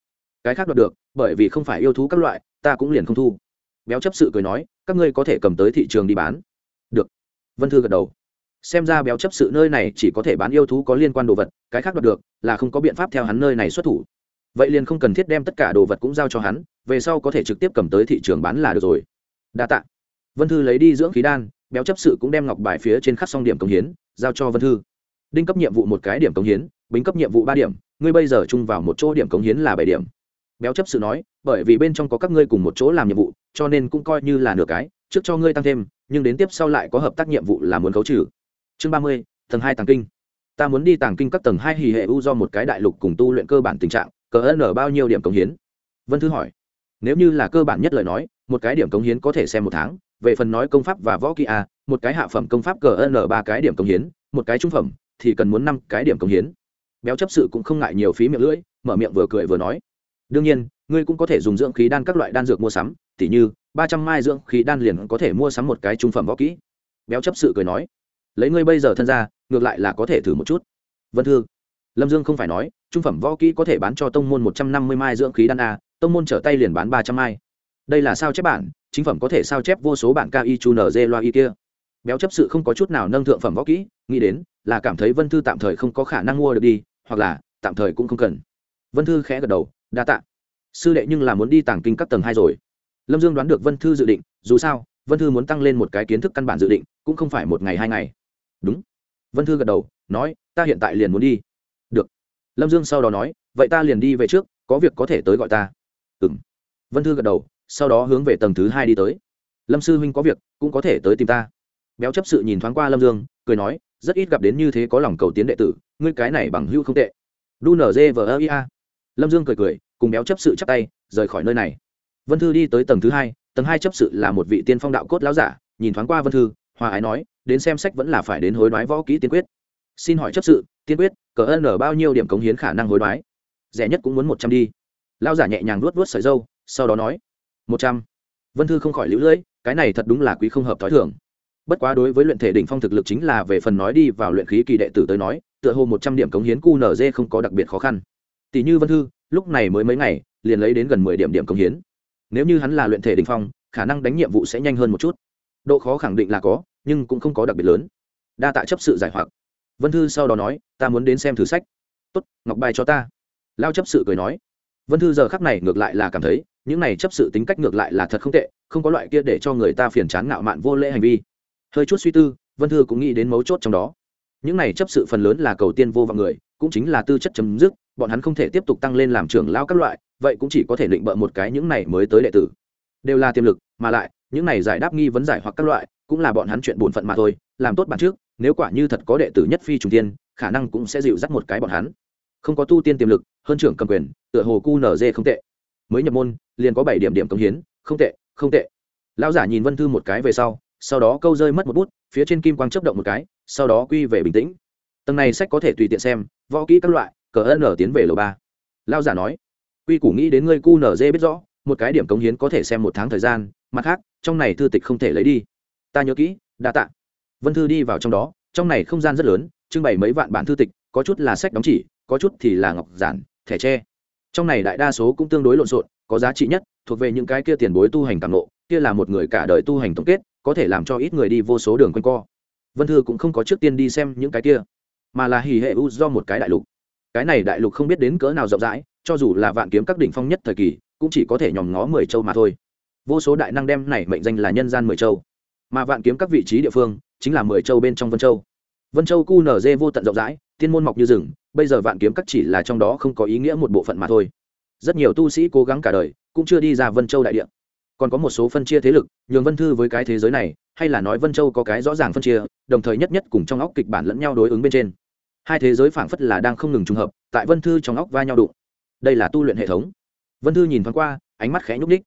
Cái khác đoạt được, bởi vì không phải yêu thú các loại, ta cũng liền không thu. Béo chấp sự cười nói, các ngươi có thể cầm tới thị trường đi bán. Được. Vân thư gật đầu xem ra béo chấp sự nơi này chỉ có thể bán yêu thú có liên quan đồ vật, cái khác đoạt được, là không có biện pháp theo hắn nơi này xuất thủ. Vậy liền không cần thiết đem tất cả đồ vật cũng giao cho hắn, về sau có thể trực tiếp cầm tới thị trường bán là được rồi. Đa t ạ vân thư lấy đi dưỡng khí đan, béo chấp sự cũng đem ngọc bài phía trên khắc xong điểm công hiến, giao cho vân thư. Đinh cấp nhiệm vụ một cái điểm công hiến, bính cấp nhiệm vụ ba điểm, ngươi bây giờ chung vào một chỗ điểm công hiến là bảy điểm. Béo chấp sự nói, bởi vì bên trong có các ngươi cùng một chỗ làm nhiệm vụ, cho nên cũng coi như là nửa cái, trước cho ngươi tăng thêm, nhưng đến tiếp sau lại có hợp tác nhiệm vụ là muốn khấu trừ chương ba mươi, tầng hai tàng kinh. Ta muốn đi tàng kinh các tầng hai hì hệ u do một cái đại lục cùng tu luyện cơ bản tình trạng, cờ n bao nhiêu điểm cống hiến? Vân thư hỏi. Nếu như là cơ bản nhất lời nói, một cái điểm cống hiến có thể xem một tháng, về phần nói công pháp và võ kỹ a, một cái hạ phẩm công pháp cờ n ba cái điểm cống hiến, một cái trung phẩm, thì cần muốn năm cái điểm cống hiến. Béo chấp sự cũng không ngại nhiều phí miệng lưỡi, mở miệng vừa cười vừa nói. Đương nhiên, ngươi cũng có thể dùng dưỡng khí đan các loại đan dược mua sắm, tỉ như, ba trăm mai dưỡng khí đan liền có thể mua sắm một cái trung phẩm võ kỹ. Béo chấp sự cười nói lấy ngươi bây giờ thân ra, ngược lại là có thể thử một chút. Vân thư, lâm dương không phải nói, trung phẩm võ kỹ có thể bán cho tông môn một trăm năm mươi mai dưỡng khí đan a, tông môn trở tay liền bán ba trăm mai. Đây là sao chép bản, chính phẩm có thể sao chép vô số bản ca y chu nz loa y kia. Béo chấp sự không có chút nào nâng thượng phẩm võ kỹ, nghĩ đến, là cảm thấy vân thư tạm thời không có khả năng mua được đi, hoặc là, tạm thời cũng không cần. Vân thư khẽ gật đầu, đa tạ. Sư đệ nhưng là muốn đi tàng kinh các tầng hai rồi. Lâm dương đoán được vân thư dự định, dù sao, vân thư muốn tăng lên một cái kiến thức căn bản dự định, cũng không phải một ngày hai ngày đúng. Vân thư gật đầu, nói, ta hiện tại liền muốn đi. Được. Lâm dương sau đó nói, vậy ta liền đi về trước, có việc có thể tới gọi ta. Ừ m vân thư gật đầu, sau đó hướng về tầng thứ hai đi tới. Lâm sư huynh có việc, cũng có thể tới tìm ta. Béo chấp sự nhìn thoáng qua lâm dương, cười nói, rất ít gặp đến như thế có lòng cầu tiến đệ tử, ngươi cái này bằng hưu không tệ. Đu nở dê vờ ơ ia lâm dương cười cười, cùng béo chấp sự chắp tay, rời khỏi nơi này. Vân thư đi tới tầng thứ hai, tầng hai chấp sự là một vị tiên phong đạo cốt láo giả, nhìn thoáng qua vân thư, hòa ái nói đến xem sách vẫn là phải đến hối đoái võ kỹ tiên quyết. Xin hỏi chấp sự, tiên quyết, cờ ân ở bao nhiêu điểm cống hiến khả năng hối đoái? Rẻ nhất cũng muốn một trăm đi. Lao giả nhẹ nhàng luốt luốt sợi dâu sau đó nói, một trăm. Vân thư không khỏi lũ lưỡi, cái này thật đúng là quý không hợp t h ó i thường. Bất quá đối với luyện thể đỉnh phong thực lực chính là về phần nói đi vào luyện khí kỳ đệ tử tới nói, tựa hồ một trăm điểm cống hiến qnz không có đặc biệt khó khăn. Tỷ như vân thư, lúc này mới mấy ngày, liền lấy đến gần mười điểm điểm cống hiến. Nếu như hắn là luyện thể đỉnh phong, khả năng đánh nhiệm vụ sẽ nhanh hơn một chút. Độ khó khẳng định là có nhưng cũng không có đặc biệt lớn. Đa tạ chấp sự giải hoặc. Vân thư sau đó nói, ta muốn đến xem thử sách. Tốt, ngọc bài cho ta. Lao chấp sự cười nói. Vân thư giờ khắc này ngược lại là cảm thấy, những này chấp sự tính cách ngược lại là thật không tệ, không có loại kia để cho người ta phiền chán ngạo mạn vô lễ hành vi. Hơi chút suy tư, vân thư cũng nghĩ đến mấu chốt trong đó. Những này chấp sự phần lớn là cầu tiên vô vọng người, cũng chính là tư chất chấm dứt, bọn hắn không thể tiếp tục tăng lên làm trưởng lao các loại, vậy cũng chỉ có thể định bợ một cái những này mới tới đệ tử. Đều là tiềm lực, mà lại, những này giải đáp nghi vấn giải hoặc các loại cũng là bọn hắn chuyện bổn phận mà thôi, làm tốt bản trước, nếu quả như thật có đệ tử nhất phi trùng tiên, khả năng cũng sẽ dịu dắt một cái bọn hắn. Không có tu tiên tiềm lực, hơn trưởng cầm quyền, tựa hồ cu nz không tệ. Mới nhập môn, liền có bảy điểm điểm công hiến, không tệ không tệ. Lão giả nhìn vân thư một cái về sau sau đó câu rơi mất một bút, phía trên kim quang chấp động một cái, sau đó quy về bình tĩnh. Tầng này sách có thể tùy tiện xem, võ kỹ các loại, cờ ân ở tiến về lầu ba. Lão giả nói, quy củ nghĩ đến ngươi cu nz biết rõ, một cái điểm cống hiến có thể xem một tháng thời gian, mặt khác, trong này thư tịch không thể lấy đi ta nhớ kỹ, đa tạ. Vân thư đi vào trong đó, trong này không gian rất lớn, trưng bày mấy vạn bản thư tịch, có chút là sách đóng chỉ, có chút thì là ngọc giản, thẻ tre. Trong này đại đa số cũng tương đối lộn xộn, có giá trị nhất, thuộc về những cái kia tiền bối tu hành càng lộ kia là một người cả đời tu hành tổng kết, có thể làm cho ít người đi vô số đường quanh co. Vân thư cũng không có trước tiên đi xem những cái kia, mà là hỉ hệ u do một cái đại lục. Cái này đại lục không biết đến cỡ nào rộng rãi, cho dù là vạn kiếm các đỉnh phong nhất thời kỳ, cũng chỉ có thể nhòm ngó mười châu mà thôi. Vô số đại năng đem này mệnh danh là nhân gian mười châu mà vạn kiếm các vị trí địa phương chính là mười châu bên trong vân châu. Vân châu cu nở dê vô tận rộng rãi, tiên môn mọc như rừng, bây giờ vạn kiếm các chỉ là trong đó không có ý nghĩa một bộ phận mà thôi. Rất nhiều tu sĩ cố gắng cả đời, cũng chưa đi ra vân châu đại địa. Còn có một số phân chia thế lực, nhường vân thư với cái thế giới này, hay là nói vân châu có cái rõ ràng phân chia, đồng thời nhất nhất cùng trong óc kịch bản lẫn nhau đối ứng bên trên. Hai thế giới phảng phất là đang không ngừng trùng hợp, tại vân thư trong óc va nhau đụng. Đây là tu luyện hệ thống. Vân thư nhìn thoáng qua, ánh mắt khẽ nhúc ních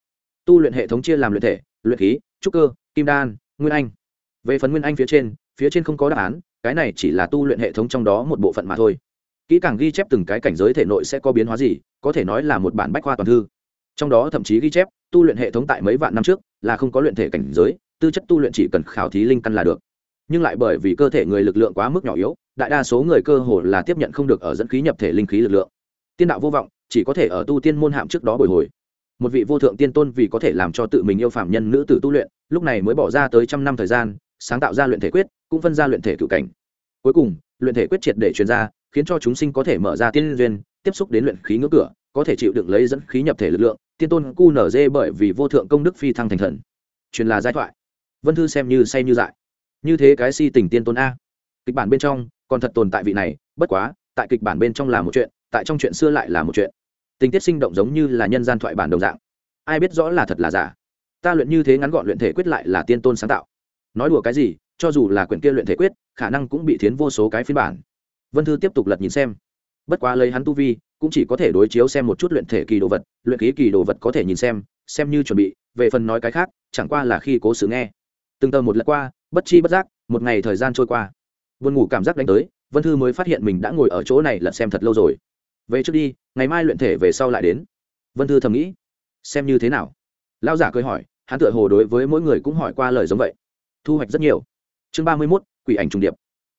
tu luyện hệ thống chia làm luyện thể, luyện khí, trúc cơ, kim đan nguyên anh. Về phần nguyên anh phía trên phía trên không có đáp án, cái này chỉ là tu luyện hệ thống trong đó một bộ phận mà thôi. Kỹ càng ghi chép từng cái cảnh giới thể nội sẽ có biến hóa gì, có thể nói là một bản bách khoa toàn thư. Trong đó thậm chí ghi chép, tu luyện hệ thống tại mấy vạn năm trước, là không có luyện thể cảnh giới, tư chất tu luyện chỉ cần khảo thí linh căn là được. Nhưng lại bởi vì cơ thể người lực lượng quá mức nhỏ yếu, đại đa số người cơ hồ là tiếp nhận không được ở dẫn khí nhập thể linh khí lực lượng. Tiên đạo vô vọng, chỉ có thể ở tu tiên môn hạm trước đó bồi hồi một vị vô thượng tiên tôn vì có thể làm cho tự mình yêu phạm nhân nữ tử tu luyện, lúc này mới bỏ ra tới trăm năm thời gian, sáng tạo ra luyện thể quyết, cũng phân ra luyện thể cựu cảnh. Cuối cùng, luyện thể quyết triệt để truyền ra, khiến cho chúng sinh có thể mở ra tiên duyên, tiếp xúc đến luyện khí ngưỡng cửa, có thể chịu đựng lấy dẫn khí nhập thể lực lượng, tiên tôn cu nở dê bởi vì vô thượng công đức phi thăng thành thần. Truyền là giai thoại. Vân thư xem như say như dại. Như thế cái si tình tiên tôn a. Kịch bản bên trong còn thật tồn tại vị này, bất quá, tại kịch bản bên trong là một chuyện, tại trong chuyện xưa lại là một chuyện tình tiết sinh động giống như là nhân gian thoại bản đồng dạng. Ai biết rõ là thật là giả. Ta luyện như thế ngắn gọn luyện thể quyết lại là tiên tôn sáng tạo. Nói đùa cái gì, cho dù là quyển kia luyện thể quyết, khả năng cũng bị thiến vô số cái phiên bản. Vân thư tiếp tục lật nhìn xem. Bất quá lấy hắn tu vi, cũng chỉ có thể đối chiếu xem một chút luyện thể kỳ đồ vật, luyện khí kỳ đồ vật có thể nhìn xem xem như chuẩn bị, về phần nói cái khác, chẳng qua là khi cố sự nghe. Từng tờ một lật qua, bất chi bất giác, một ngày thời gian trôi qua. Buồn ngủ cảm giác đánh tới, vân thư mới phát hiện mình đã ngồi ở chỗ này lật xem thật lâu rồi về trước đi, ngày mai luyện thể về sau lại đến. Vân thư thầm nghĩ. Xem như thế nào? Lao giả cười hỏi, hắn tựa hồ đối với mỗi người cũng hỏi qua lời giống vậy. Thu hoạch rất nhiều. Chương ba mươi mốt, quỷ ảnh trùng điệp.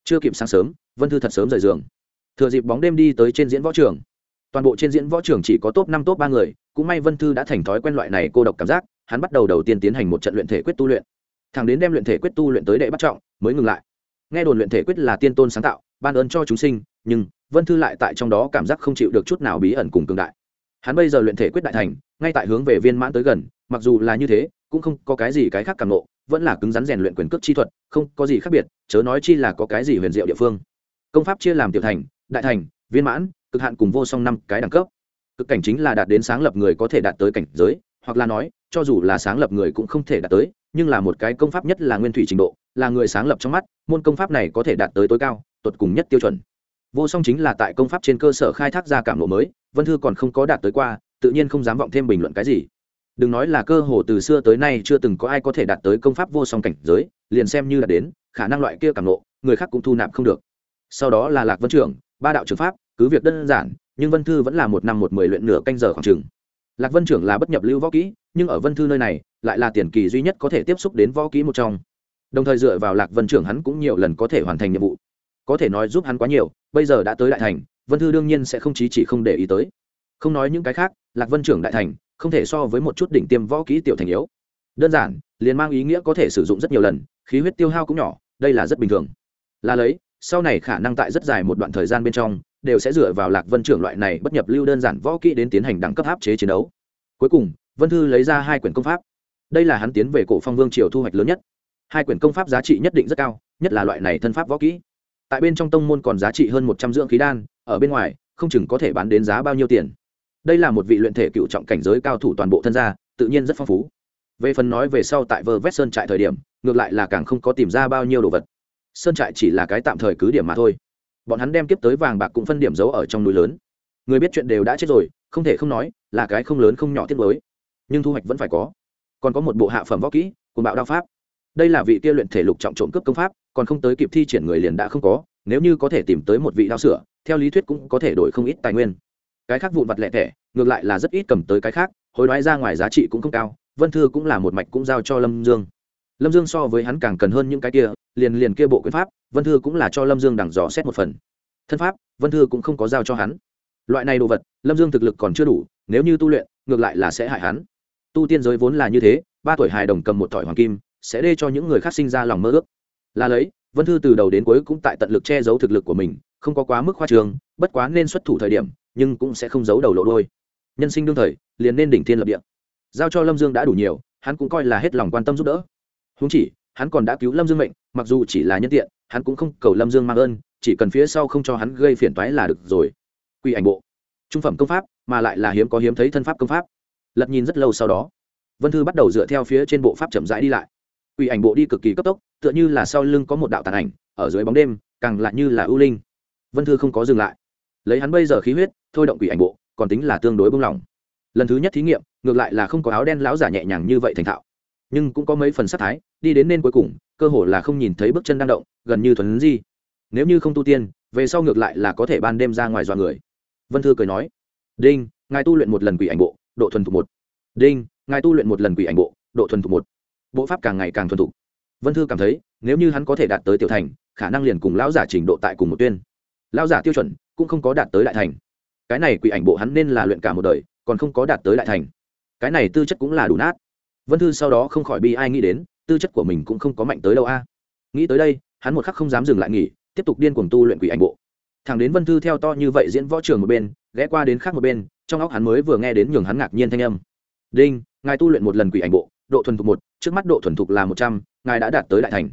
Chưa kịp sáng sớm, vân thư thật sớm rời giường. Thừa dịp bóng đêm đi tới trên diễn võ trường. Toàn bộ trên diễn võ trường chỉ có top năm, top ba người, cũng may vân thư đã thành thói quen loại này cô độc cảm giác, hắn bắt đầu đầu tiên tiến hành một trận luyện thể quyết tu luyện. Thằng đến đem luyện thể quyết tu luyện tới đệ bắt trọng, mới ngừng lại. Nghe đồn luyện thể quyết là tiên tôn sáng tạo, ban ơn cho chúng sinh nhưng vân thư lại tại trong đó cảm giác không chịu được chút nào bí ẩn cùng cường đại hắn bây giờ luyện thể quyết đại thành ngay tại hướng về viên mãn tới gần mặc dù là như thế cũng không có cái gì cái khác cảm nộ, vẫn là cứng rắn rèn luyện quyền cước chi thuật, không có gì khác biệt, chớ nói chi là có cái gì huyền diệu địa phương. Công pháp chia làm tiểu thành, đại thành, viên mãn, cực hạn cùng vô song năm cái đẳng cấp. Cực cảnh chính là đạt đến sáng lập người có thể đạt tới cảnh giới, hoặc là nói, cho dù là sáng lập người cũng không thể đạt tới, nhưng là một cái công pháp nhất là nguyên thủy trình độ, là người sáng lập trong mắt, môn công pháp này có thể đạt tới tối cao, tuột cùng nhất tiêu chuẩn vô song chính là tại công pháp trên cơ sở khai thác ra cảm lộ mới, vân thư còn không có đạt tới qua, tự nhiên không dám vọng thêm bình luận cái gì. Đừng nói là cơ hồ từ xưa tới nay chưa từng có ai có thể đạt tới công pháp vô song cảnh giới, liền xem như đạt đến, khả năng loại kia cảm lộ, người khác cũng thu nạp không được. Sau đó là lạc vân trưởng, ba đạo trường pháp, cứ việc đơn giản, nhưng vân thư vẫn là một năm một mười luyện nửa canh giờ khoảng trường. lạc vân trưởng là bất nhập lưu võ kỹ, nhưng ở vân thư nơi này, lại là tiền kỳ duy nhất có thể tiếp xúc đến võ kỹ một trong. Đồng thời dựa vào lạc vân trưởng hắn cũng nhiều lần có thể hoàn thành nhiệm vụ. Có thể nói giúp hắn quá nhiều bây giờ đã tới đại thành, vân thư đương nhiên sẽ không chí chỉ không để ý tới. Không nói những cái khác, lạc vân trưởng đại thành, không thể so với một chút đỉnh tiêm võ kỹ tiểu thành yếu. Đơn giản, liền mang ý nghĩa có thể sử dụng rất nhiều lần, khí huyết tiêu hao cũng nhỏ, đây là rất bình thường. Là lấy, sau này khả năng tại rất dài một đoạn thời gian bên trong, đều sẽ dựa vào lạc vân trưởng loại này bất nhập lưu đơn giản võ kỹ đến tiến hành đẳng cấp áp chế chiến đấu. Cuối cùng, vân thư lấy ra hai quyển công pháp. Đây là hắn tiến về cổ phong vương triều thu hoạch lớn nhất. Hai quyển công pháp giá trị nhất định rất cao, nhất là loại này thân pháp võ kỹ tại bên trong tông môn còn giá trị hơn một trăm dưỡng khí đan, ở bên ngoài, không chừng có thể bán đến giá bao nhiêu tiền. Đây là một vị luyện thể cựu trọng cảnh giới cao thủ toàn bộ thân gia, tự nhiên rất phong phú. Về phần nói về sau tại vơ vét sơn trại thời điểm, ngược lại là càng không có tìm ra bao nhiêu đồ vật. Sơn trại chỉ là cái tạm thời cứ điểm mà thôi. Bọn hắn đem tiếp tới vàng bạc cũng phân điểm giấu ở trong núi lớn. Người biết chuyện đều đã chết rồi, không thể không nói, là cái không lớn không nhỏ tiết mới nhưng thu hoạch vẫn phải có. Còn có một bộ hạ phẩm võ kỹ cùng bạo đao pháp. Đây là vị kia luyện thể lục trọng trộm cướp công pháp còn không tới kịp thi triển người liền đã không có, nếu như có thể tìm tới một vị đao sửa, theo lý thuyết cũng có thể đổi không ít tài nguyên. Cái khác vụn vặt lẻ tẻ, ngược lại là rất ít cầm tới cái khác, hối đoái ra ngoài giá trị cũng không cao, vân thư cũng là một mạch cũng giao cho lâm dương. Lâm dương so với hắn càng cần hơn những cái kia, liền liền kia bộ quyền pháp, vân thư cũng là cho lâm dương đằng dò xét một phần. Thân pháp, vân thư cũng không có giao cho hắn. Loại này đồ vật, lâm dương thực lực còn chưa đủ, nếu như tu luyện, ngược lại là sẽ hại hắn. Tu tiên giới vốn là như thế, ba tuổi hài đồng cầm một thỏi hoàng kim, sẽ đê cho những người khác sinh ra lòng mơ ước là lấy, vân thư từ đầu đến cuối cũng tại tận lực che giấu thực lực của mình, không có quá mức khoa trường bất quá nên xuất thủ thời điểm, nhưng cũng sẽ không giấu đầu lộ đôi nhân sinh đương thời, liền nên đỉnh thiên lập địa. Giao cho lâm dương đã đủ nhiều, hắn cũng coi là hết lòng quan tâm giúp đỡ. Húng chỉ, hắn còn đã cứu lâm dương mệnh, mặc dù chỉ là nhân tiện, hắn cũng không cầu lâm dương mang ơn, chỉ cần phía sau không cho hắn gây phiền toái là được rồi. Quy ảnh bộ. Trung phẩm công pháp, mà lại là hiếm có hiếm thấy thân pháp công pháp. Lật nhìn rất lâu sau đó, vân thư bắt đầu dựa theo phía trên bộ pháp chậm rãi đi lại quỷ ảnh bộ đi cực kỳ cấp tốc, tựa như là sau lưng có một đạo tàn ảnh, ở dưới bóng đêm, càng lại như là ưu linh. Vân thư không có dừng lại. Lấy hắn bây giờ khí huyết, thôi động quỷ ảnh bộ, còn tính là tương đối bông lỏng lần thứ nhất thí nghiệm, ngược lại là không có áo đen lão giả nhẹ nhàng như vậy thành thạo. Nhưng cũng có mấy phần sát thái, đi đến nên cuối cùng, cơ hồ là không nhìn thấy bước chân đang động, gần như thuần di. Nếu như không tu tiên, về sau ngược lại là có thể ban đêm ra ngoài dọa người. Vân thư cười nói, đinh, ngài tu luyện một lần quỷ ảnh bộ, độ thuần thục một. Đinh, ngài tu luyện một lần quỷ ảnh bộ, độ thuần thục một bộ pháp càng ngày càng thuần thục. Vân thư cảm thấy, nếu như hắn có thể đạt tới tiểu thành, khả năng liền cùng lão giả trình độ tại cùng một tuyên. Lão giả tiêu chuẩn cũng không có đạt tới đại thành. Cái này quỷ ảnh bộ hắn nên là luyện cả một đời, còn không có đạt tới đại thành. Cái này tư chất cũng là đủ nát. Vân thư sau đó không khỏi bi ai nghĩ đến, tư chất của mình cũng không có mạnh tới đâu a. Nghĩ tới đây, hắn một khắc không dám dừng lại nghỉ, tiếp tục điên cuồng tu luyện quỷ ảnh bộ. Thằng đến vân thư theo to như vậy diễn võ trường một bên, ghé qua đến khác một bên, trong óc hắn mới vừa nghe đến nhường hắn ngạc nhiên thanh âm. Đinh, ngài tu luyện một lần quỷ ảnh bộ độ thuần thục một, trước mắt độ thuần thục là một trăm, ngài đã đạt tới đại thành.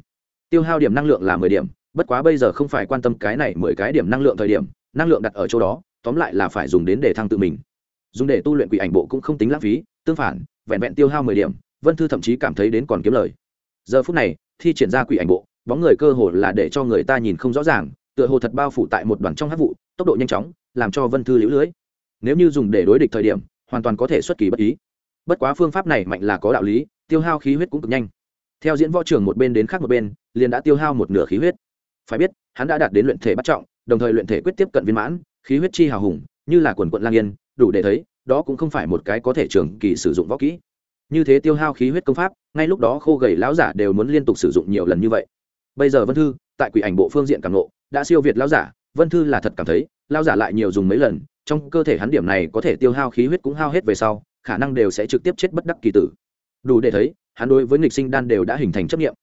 Tiêu hao điểm năng lượng là mười điểm, bất quá bây giờ không phải quan tâm cái này mười cái điểm năng lượng thời điểm, năng lượng đặt ở chỗ đó, tóm lại là phải dùng đến để thăng tự mình. Dùng để tu luyện quỷ ảnh bộ cũng không tính lãng phí, tương phản, vẹn vẹn tiêu hao mười điểm, vân thư thậm chí cảm thấy đến còn kiếm lời. Giờ phút này, thi triển ra quỷ ảnh bộ, bóng người cơ hồ là để cho người ta nhìn không rõ ràng, tựa tựa hồ thật bao phủ tại một đoàn trong hát vụ, tốc độ nhanh chóng, làm cho vân thư lũ lưới. Nếu như dùng để đối địch thời điểm, hoàn toàn có thể xuất kỳ bất ý bất quá phương pháp này mạnh là có đạo lý, tiêu hao khí huyết cũng cực nhanh. Theo diễn võ trường một bên đến khác một bên, liền đã tiêu hao một nửa khí huyết. Phải biết, hắn đã đạt đến luyện thể bắt trọng, đồng thời luyện thể quyết tiếp cận viên mãn, khí huyết chi hào hùng, như là quần quận lang yên, đủ để thấy, đó cũng không phải một cái có thể trường kỳ sử dụng võ kỹ. Như thế tiêu hao khí huyết công pháp, ngay lúc đó khô gầy lão giả đều muốn liên tục sử dụng nhiều lần như vậy. Bây giờ vân thư, tại quỷ ảnh bộ phương diện cảm nộ đã siêu việt lão giả, vân thư là thật cảm thấy, lão giả lại nhiều dùng mấy lần, trong cơ thể hắn điểm này có thể tiêu hao khí huyết cũng hao hết về sau khả năng đều sẽ trực tiếp chết bất đắc kỳ tử. Đủ để thấy, hắn đối với nghịch sinh đan đều đã hình thành chấp nghiệm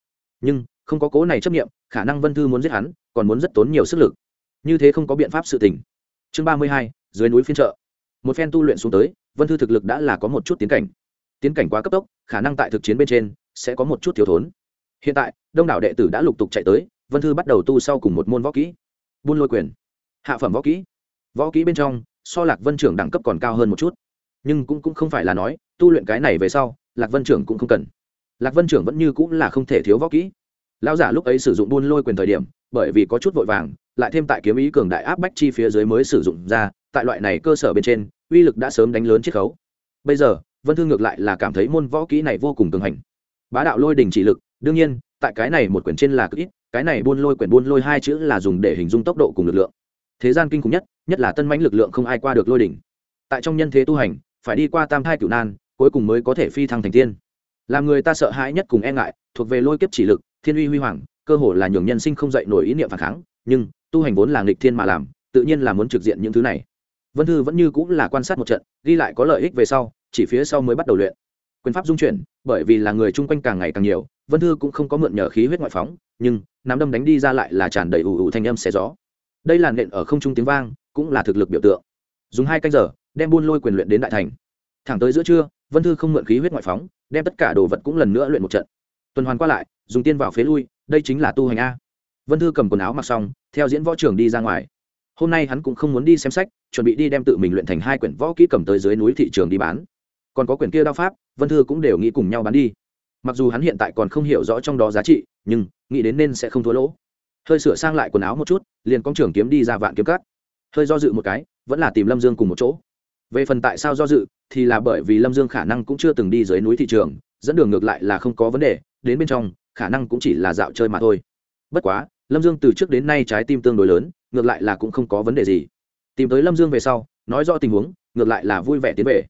nhưng, không có cố này chấp nghiệm khả năng vân thư muốn giết hắn, còn muốn rất tốn nhiều sức lực. Như thế không có biện pháp sự tình. Chương ba mươi hai, dưới núi phiên trợ một phen tu luyện xuống tới, vân thư thực lực đã là có một chút tiến cảnh. Tiến cảnh quá cấp tốc, khả năng tại thực chiến bên trên, sẽ có một chút thiếu thốn. Hiện tại, đông đảo đệ tử đã lục tục chạy tới, vân thư bắt đầu tu sau cùng một môn võ kỹ. Buôn lôi quyền. Hạ phẩm võ kỹ. Võ kỹ bên trong, so lạc vân trưởng đẳng cấp còn cao hơn một chút nhưng cũng, cũng không phải là nói tu luyện cái này về sau lạc vân trưởng cũng không cần. Lạc vân trưởng vẫn như cũng là không thể thiếu võ kỹ. Lão giả lúc ấy sử dụng buôn lôi quyền thời điểm bởi vì có chút vội vàng lại thêm tại kiếm ý cường đại áp bách chi phía dưới mới sử dụng ra tại loại này cơ sở bên trên uy lực đã sớm đánh lớn chiết khấu. Bây giờ vân thư ngược lại là cảm thấy môn võ kỹ này vô cùng cường hành. Bá đạo lôi đình chỉ lực đương nhiên tại cái này một quyển trên là cực ít cái này buôn lôi quyển buôn lôi hai chữ là dùng để hình dung tốc độ cùng lực lượng. Thế gian kinh khủng nhất nhất là tân mãnh lực lượng không ai qua được lôi đỉnh tại trong nhân thế tu hành phải đi qua tam thai cựu nan, cuối cùng mới có thể phi thăng thành tiên. Làm người ta sợ hãi nhất cùng e ngại, thuộc về lôi kiếp chỉ lực, thiên uy huy hoàng, cơ hồ là nhường nhân sinh không dậy nổi ý niệm phản kháng, nhưng, tu hành vốn là nghịch thiên mà làm, tự nhiên là muốn trực diện những thứ này. Vân thư vẫn như cũng là quan sát một trận, ghi lại có lợi ích về sau, chỉ phía sau mới bắt đầu luyện. Quyền pháp dung chuyển, bởi vì là người chung quanh càng ngày càng nhiều, vân thư cũng không có mượn nhờ khí huyết ngoại phóng, nhưng, nắm đâm đánh đi ra lại là tràn đầy ủ ủ thanh âm xé gió. Đây là nện ở không trung tiếng vang, cũng là thực lực biểu tượng. Dùng hai canh giờ đem buôn lôi quyền luyện đến đại thành. Thẳng tới giữa trưa, vân thư không mượn khí huyết ngoại phóng, đem tất cả đồ vật cũng lần nữa luyện một trận. Tuần hoàn qua lại, dùng tiên vào phế lui, đây chính là tu hành a. Vân thư cầm quần áo mặc xong, theo diễn võ trường đi ra ngoài. Hôm nay hắn cũng không muốn đi xem sách, chuẩn bị đi đem tự mình luyện thành hai quyển võ kỹ cầm tới dưới núi thị trường đi bán. Còn có quyển kia đao pháp, vân thư cũng đều nghĩ cùng nhau bán đi. Mặc dù hắn hiện tại còn không hiểu rõ trong đó giá trị, nhưng nghĩ đến nên sẽ không thua lỗ. Hơi sửa sang lại quần áo một chút, liền con trưởng kiếm đi ra vạn kiếm cắt hơi do dự một cái, vẫn là tìm lâm dương cùng một chỗ về phần tại sao do dự, thì là bởi vì lâm dương khả năng cũng chưa từng đi dưới núi thị trường, dẫn đường ngược lại là không có vấn đề, đến bên trong, khả năng cũng chỉ là dạo chơi mà thôi. Bất quá, lâm dương từ trước đến nay trái tim tương đối lớn, ngược lại là cũng không có vấn đề gì. Tìm tới lâm dương về sau, nói rõ tình huống, ngược lại là vui vẻ tiến về.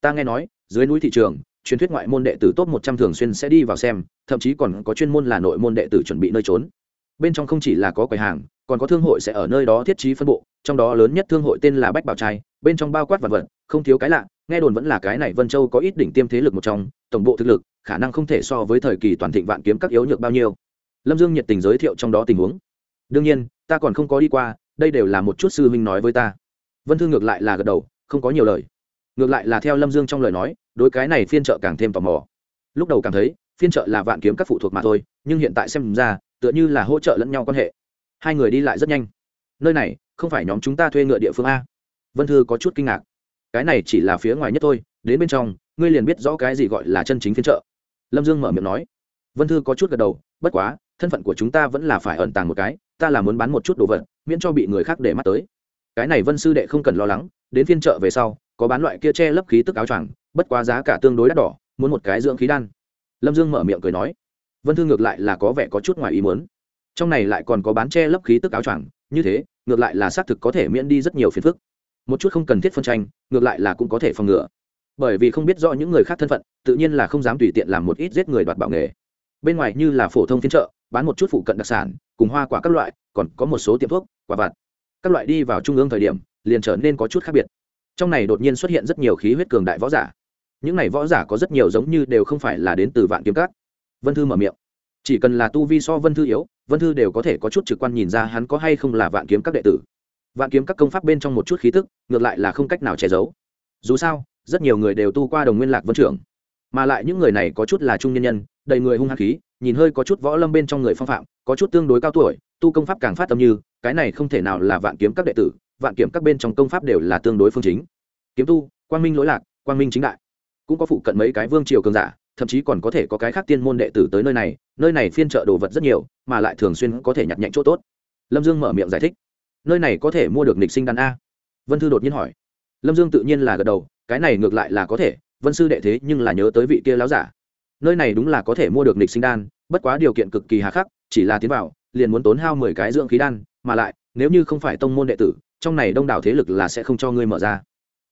Ta nghe nói, dưới núi thị trường, truyền thuyết ngoại môn đệ tử top một trăm thường xuyên sẽ đi vào xem, thậm chí còn có chuyên môn là nội môn đệ tử chuẩn bị nơi trốn bên trong không chỉ là có quầy hàng, còn có thương hội sẽ ở nơi đó thiết trí phân bộ, trong đó lớn nhất thương hội tên là bách bảo trai, bên trong bao quát vật vật, không thiếu cái lạ, nghe đồn vẫn là cái này vân châu có ít đỉnh tiêm thế lực một trong, tổng bộ thực lực, khả năng không thể so với thời kỳ toàn thịnh vạn kiếm các yếu nhược bao nhiêu. Lâm dương nhiệt tình giới thiệu trong đó tình huống. Đương nhiên, ta còn không có đi qua, đây đều là một chút sư huynh nói với ta. Vân thư ngược lại là gật đầu, không có nhiều lời. Ngược lại là theo lâm dương trong lời nói, đối cái này phiên trợ càng thêm tò mò. Lúc đầu cảm thấy, phiên trợ là vạn kiếm các phụ thuộc mà thôi, nhưng hiện tại xem ra tựa như là hỗ trợ lẫn nhau quan hệ. Hai người đi lại rất nhanh. Nơi này, không phải nhóm chúng ta thuê ngựa địa phương a. Vân thư có chút kinh ngạc. Cái này chỉ là phía ngoài nhất thôi, đến bên trong, ngươi liền biết rõ cái gì gọi là chân chính phiên trợ lâm dương mở miệng nói. Vân thư có chút gật đầu, bất quá, thân phận của chúng ta vẫn là phải ẩn tàng một cái, ta là muốn bán một chút đồ vật, miễn cho bị người khác để mắt tới. Cái này vân sư đệ không cần lo lắng, đến phiên chợ về sau, có bán loại kia che lấp khí tức áo choàng, bất quá giá cả tương đối đắt đỏ, muốn một cái dưỡng khí đan. Lâm dương mở miệng cười nói vân thư ngược lại là có vẻ có chút ngoài ý muốn. Trong này lại còn có bán che lấp khí tức áo choàng, như thế, ngược lại là xác thực có thể miễn đi rất nhiều phiền phức. Một chút không cần thiết phân tranh, ngược lại là cũng có thể phòng ngừa. Bởi vì không biết rõ những người khác thân phận, tự nhiên là không dám tùy tiện làm một ít giết người đoạt bảo nghề. Bên ngoài như là phổ thông phiên chợ, bán một chút phụ cận đặc sản, cùng hoa quả các loại, còn có một số tiệm thuốc, quả vặt. Các loại đi vào trung ương thời điểm, liền trở nên có chút khác biệt. Trong này đột nhiên xuất hiện rất nhiều khí huyết cường đại võ giả. Những này võ giả có rất nhiều giống như đều không phải là đến từ vạn kiếm cát vân thư mở miệng. Chỉ cần là tu vi so vân thư yếu, vân thư đều có thể có chút trực quan nhìn ra hắn có hay không là vạn kiếm các đệ tử. Vạn kiếm các công pháp bên trong một chút khí tức, ngược lại là không cách nào che giấu. Dù sao, rất nhiều người đều tu qua đồng nguyên lạc vân trưởng, mà lại những người này có chút là trung nhân nhân, đầy người hung hăng khí, nhìn hơi có chút võ lâm bên trong người phong phạm, có chút tương đối cao tuổi, tu công pháp càng phát tâm như, cái này không thể nào là vạn kiếm các đệ tử, vạn kiếm các bên trong công pháp đều là tương đối phương chính. Kiếm tu, quang minh lỗi lạc, quang minh chính đại. Cũng có phụ cận mấy cái vương triều cường giả thậm chí còn có thể có cái khác tiên môn đệ tử tới nơi này nơi này phiên trợ đồ vật rất nhiều, mà lại thường xuyên có thể nhặt nhạnh chỗ tốt. Lâm dương mở miệng giải thích. Nơi này có thể mua được nịch sinh đan a? Vân thư đột nhiên hỏi. Lâm dương tự nhiên là gật đầu, cái này ngược lại là có thể, vân sư đệ thế nhưng là nhớ tới vị kia láo giả. Nơi này đúng là có thể mua được nịch sinh đan, bất quá điều kiện cực kỳ hà khắc, chỉ là tiến vào, liền muốn tốn hao mười cái dưỡng khí đan, mà lại, nếu như không phải tông môn đệ tử, trong này đông đảo thế lực là sẽ không cho ngươi mở ra.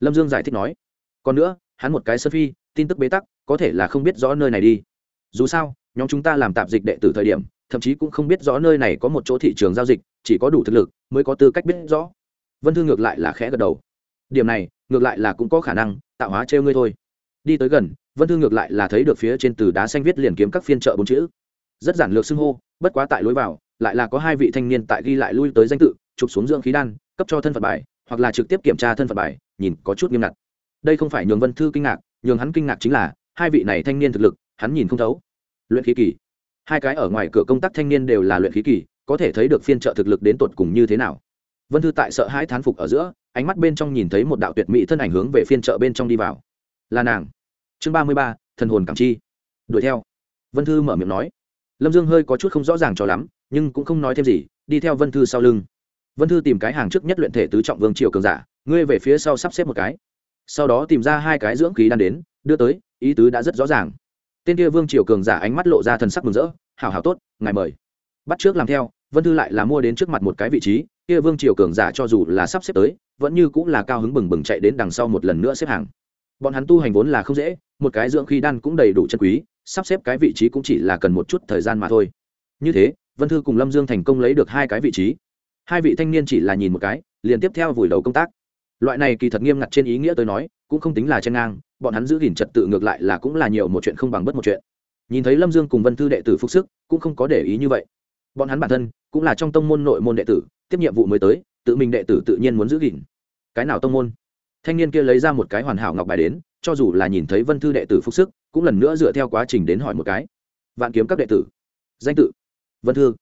Lâm dương giải thích nói. Còn nữa, hắn một cái sơ phi tin tức bế tắc, có thể là không biết rõ nơi này đi. Dù sao, nhóm chúng ta làm tạp dịch đệ tử thời điểm, thậm chí cũng không biết rõ nơi này có một chỗ thị trường giao dịch, chỉ có đủ thực lực mới có tư cách biết rõ. Vân thư ngược lại là khẽ gật đầu. Điểm này, ngược lại là cũng có khả năng, tạo hóa trêu ngươi thôi. Đi tới gần, vân thư ngược lại là thấy được phía trên từ đá xanh viết liền kiếm các phiên chợ bốn chữ. Rất giản lược xưng hô, bất quá tại lối vào, lại là có hai vị thanh niên tại ghi lại lui tới danh tự, chụp xuống dưỡng khí đan, cấp cho thân phận bài, hoặc là trực tiếp kiểm tra thân phận bài, nhìn có chút nghiêm ngặt. Đây không phải nhường vân thư kinh ngạc nhường hắn kinh ngạc chính là, hai vị này thanh niên thực lực, hắn nhìn không thấu. Luyện khí kỳ. Hai cái ở ngoài cửa công tác thanh niên đều là luyện khí kỳ, có thể thấy được phiên trợ thực lực đến tột cùng như thế nào. Vân thư tại sợ hãi thán phục ở giữa, ánh mắt bên trong nhìn thấy một đạo tuyệt mỹ thân ảnh hướng về phiên trợ bên trong đi vào. Là nàng. Chương ba mươi ba, thần hồn cảm chi. Đuổi theo. Vân thư mở miệng nói. Lâm dương hơi có chút không rõ ràng cho lắm, nhưng cũng không nói thêm gì, đi theo vân thư sau lưng. Vân thư tìm cái hàng trước nhất luyện thể tứ trọng vương triều cường giả, ngươi về phía sau sắp xếp một cái sau đó tìm ra hai cái dưỡng khí đan đến, đưa tới, ý tứ đã rất rõ ràng. Tên kia vương triều cường giả ánh mắt lộ ra thần sắc mừng rỡ, hảo hảo tốt, ngài mời. Bắt trước làm theo, vân thư lại là mua đến trước mặt một cái vị trí, kia vương triều cường giả cho dù là sắp xếp tới, vẫn như cũng là cao hứng bừng bừng chạy đến đằng sau một lần nữa xếp hàng. Bọn hắn tu hành vốn là không dễ, một cái dưỡng khí đan cũng đầy đủ chân quý, sắp xếp cái vị trí cũng chỉ là cần một chút thời gian mà thôi. Như thế, vân thư cùng lâm dương thành công lấy được hai cái vị trí. Hai vị thanh niên chỉ là nhìn một cái, liền tiếp theo vùi đầu công tác loại này kỳ thật nghiêm ngặt trên ý nghĩa tôi nói, cũng không tính là chen ngang, bọn hắn giữ gìn trật tự ngược lại là cũng là nhiều một chuyện không bằng bất một chuyện. Nhìn thấy lâm dương cùng vân thư đệ tử phúc sức, cũng không có để ý như vậy. Bọn hắn bản thân cũng là trong tông môn nội môn đệ tử, tiếp nhiệm vụ mới tới, tự mình đệ tử tự nhiên muốn giữ gìn. Cái nào tông môn? Thanh niên kia lấy ra một cái hoàn hảo ngọc bài đến, cho dù là nhìn thấy vân thư đệ tử phúc sức, cũng lần nữa dựa theo quá trình đến hỏi một cái. Vạn kiếm các đệ tử. Danh tự. Vân thư.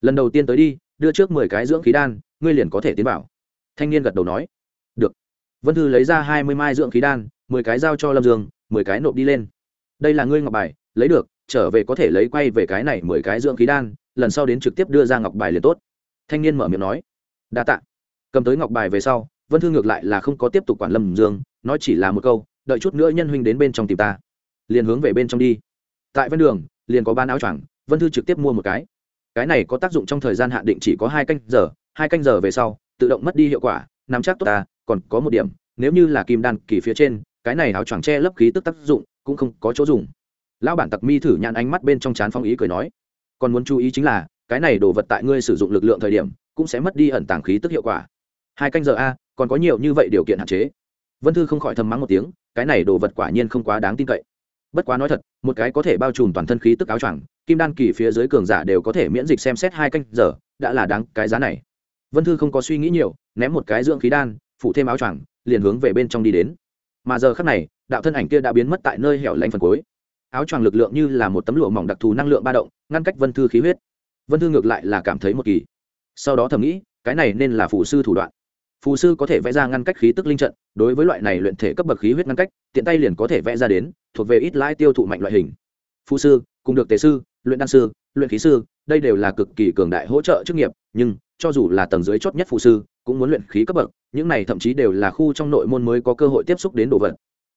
Lần đầu tiên tới đi, đưa trước mười cái dưỡng khí đan, ngươi liền có thể tiến vào. Thanh niên gật đầu nói vân thư lấy ra hai mươi mai dưỡng khí đan, mười cái giao cho lâm dương, mười cái nộp đi lên. Đây là ngươi ngọc bài, lấy được, trở về có thể lấy quay về cái này mười cái dưỡng khí đan, lần sau đến trực tiếp đưa ra ngọc bài liền tốt. Thanh niên mở miệng nói. Đa t ạ cầm tới ngọc bài về sau, vân thư ngược lại là không có tiếp tục quản lâm dương, nói chỉ là một câu, đợi chút nữa nhân huynh đến bên trong tìm ta. Liền hướng về bên trong đi. Tại ven đường, liền có bán áo choàng, vân thư trực tiếp mua một cái. Cái này có tác dụng trong thời gian hạn định chỉ có hai canh giờ, hai canh giờ về sau, tự động mất đi hiệu quả, nắm chắc tốt ta còn có một điểm, nếu như là kim đan kỳ phía trên, cái này áo choàng che lấp khí tức tác dụng cũng không có chỗ dùng. Lão bản tặc mi thử nhãn ánh mắt bên trong chán phong ý cười nói, còn muốn chú ý chính là, cái này đồ vật tại ngươi sử dụng lực lượng thời điểm, cũng sẽ mất đi ẩn tàng khí tức hiệu quả. Hai canh giờ a, còn có nhiều như vậy điều kiện hạn chế. Vân thư không khỏi thầm mắng một tiếng, cái này đồ vật quả nhiên không quá đáng tin cậy. Bất quá nói thật, một cái có thể bao trùm toàn thân khí tức áo choàng, kim đan kỳ phía dưới cường giả đều có thể miễn dịch xem xét hai canh giờ, đã là đáng cái giá này. Vân thư không có suy nghĩ nhiều, ném một cái dưỡng khí đan phụ thêm áo choàng, liền hướng về bên trong đi đến. Mà giờ khắc này, đạo thân ảnh kia đã biến mất tại nơi hẻo lánh phần cuối. Áo choàng lực lượng như là một tấm lụa mỏng đặc thù năng lượng ba động, ngăn cách vân thư khí huyết. Vân thư ngược lại là cảm thấy một kỳ. Sau đó thầm nghĩ, cái này nên là phụ sư thủ đoạn. Phù sư có thể vẽ ra ngăn cách khí tức linh trận, đối với loại này luyện thể cấp bậc khí huyết ngăn cách, tiện tay liền có thể vẽ ra đến, thuộc về ít lãi tiêu thụ mạnh loại hình. Phù sư, cùng được tế sư, luyện đan sư, luyện khí sư, đây đều là cực kỳ cường đại hỗ trợ chức nghiệp, nhưng cho dù là tầng dưới chót nhất phù sư cũng muốn luyện khí cấp bậc, những này thậm chí đều là khu trong nội môn mới có cơ hội tiếp xúc đến đồ vật.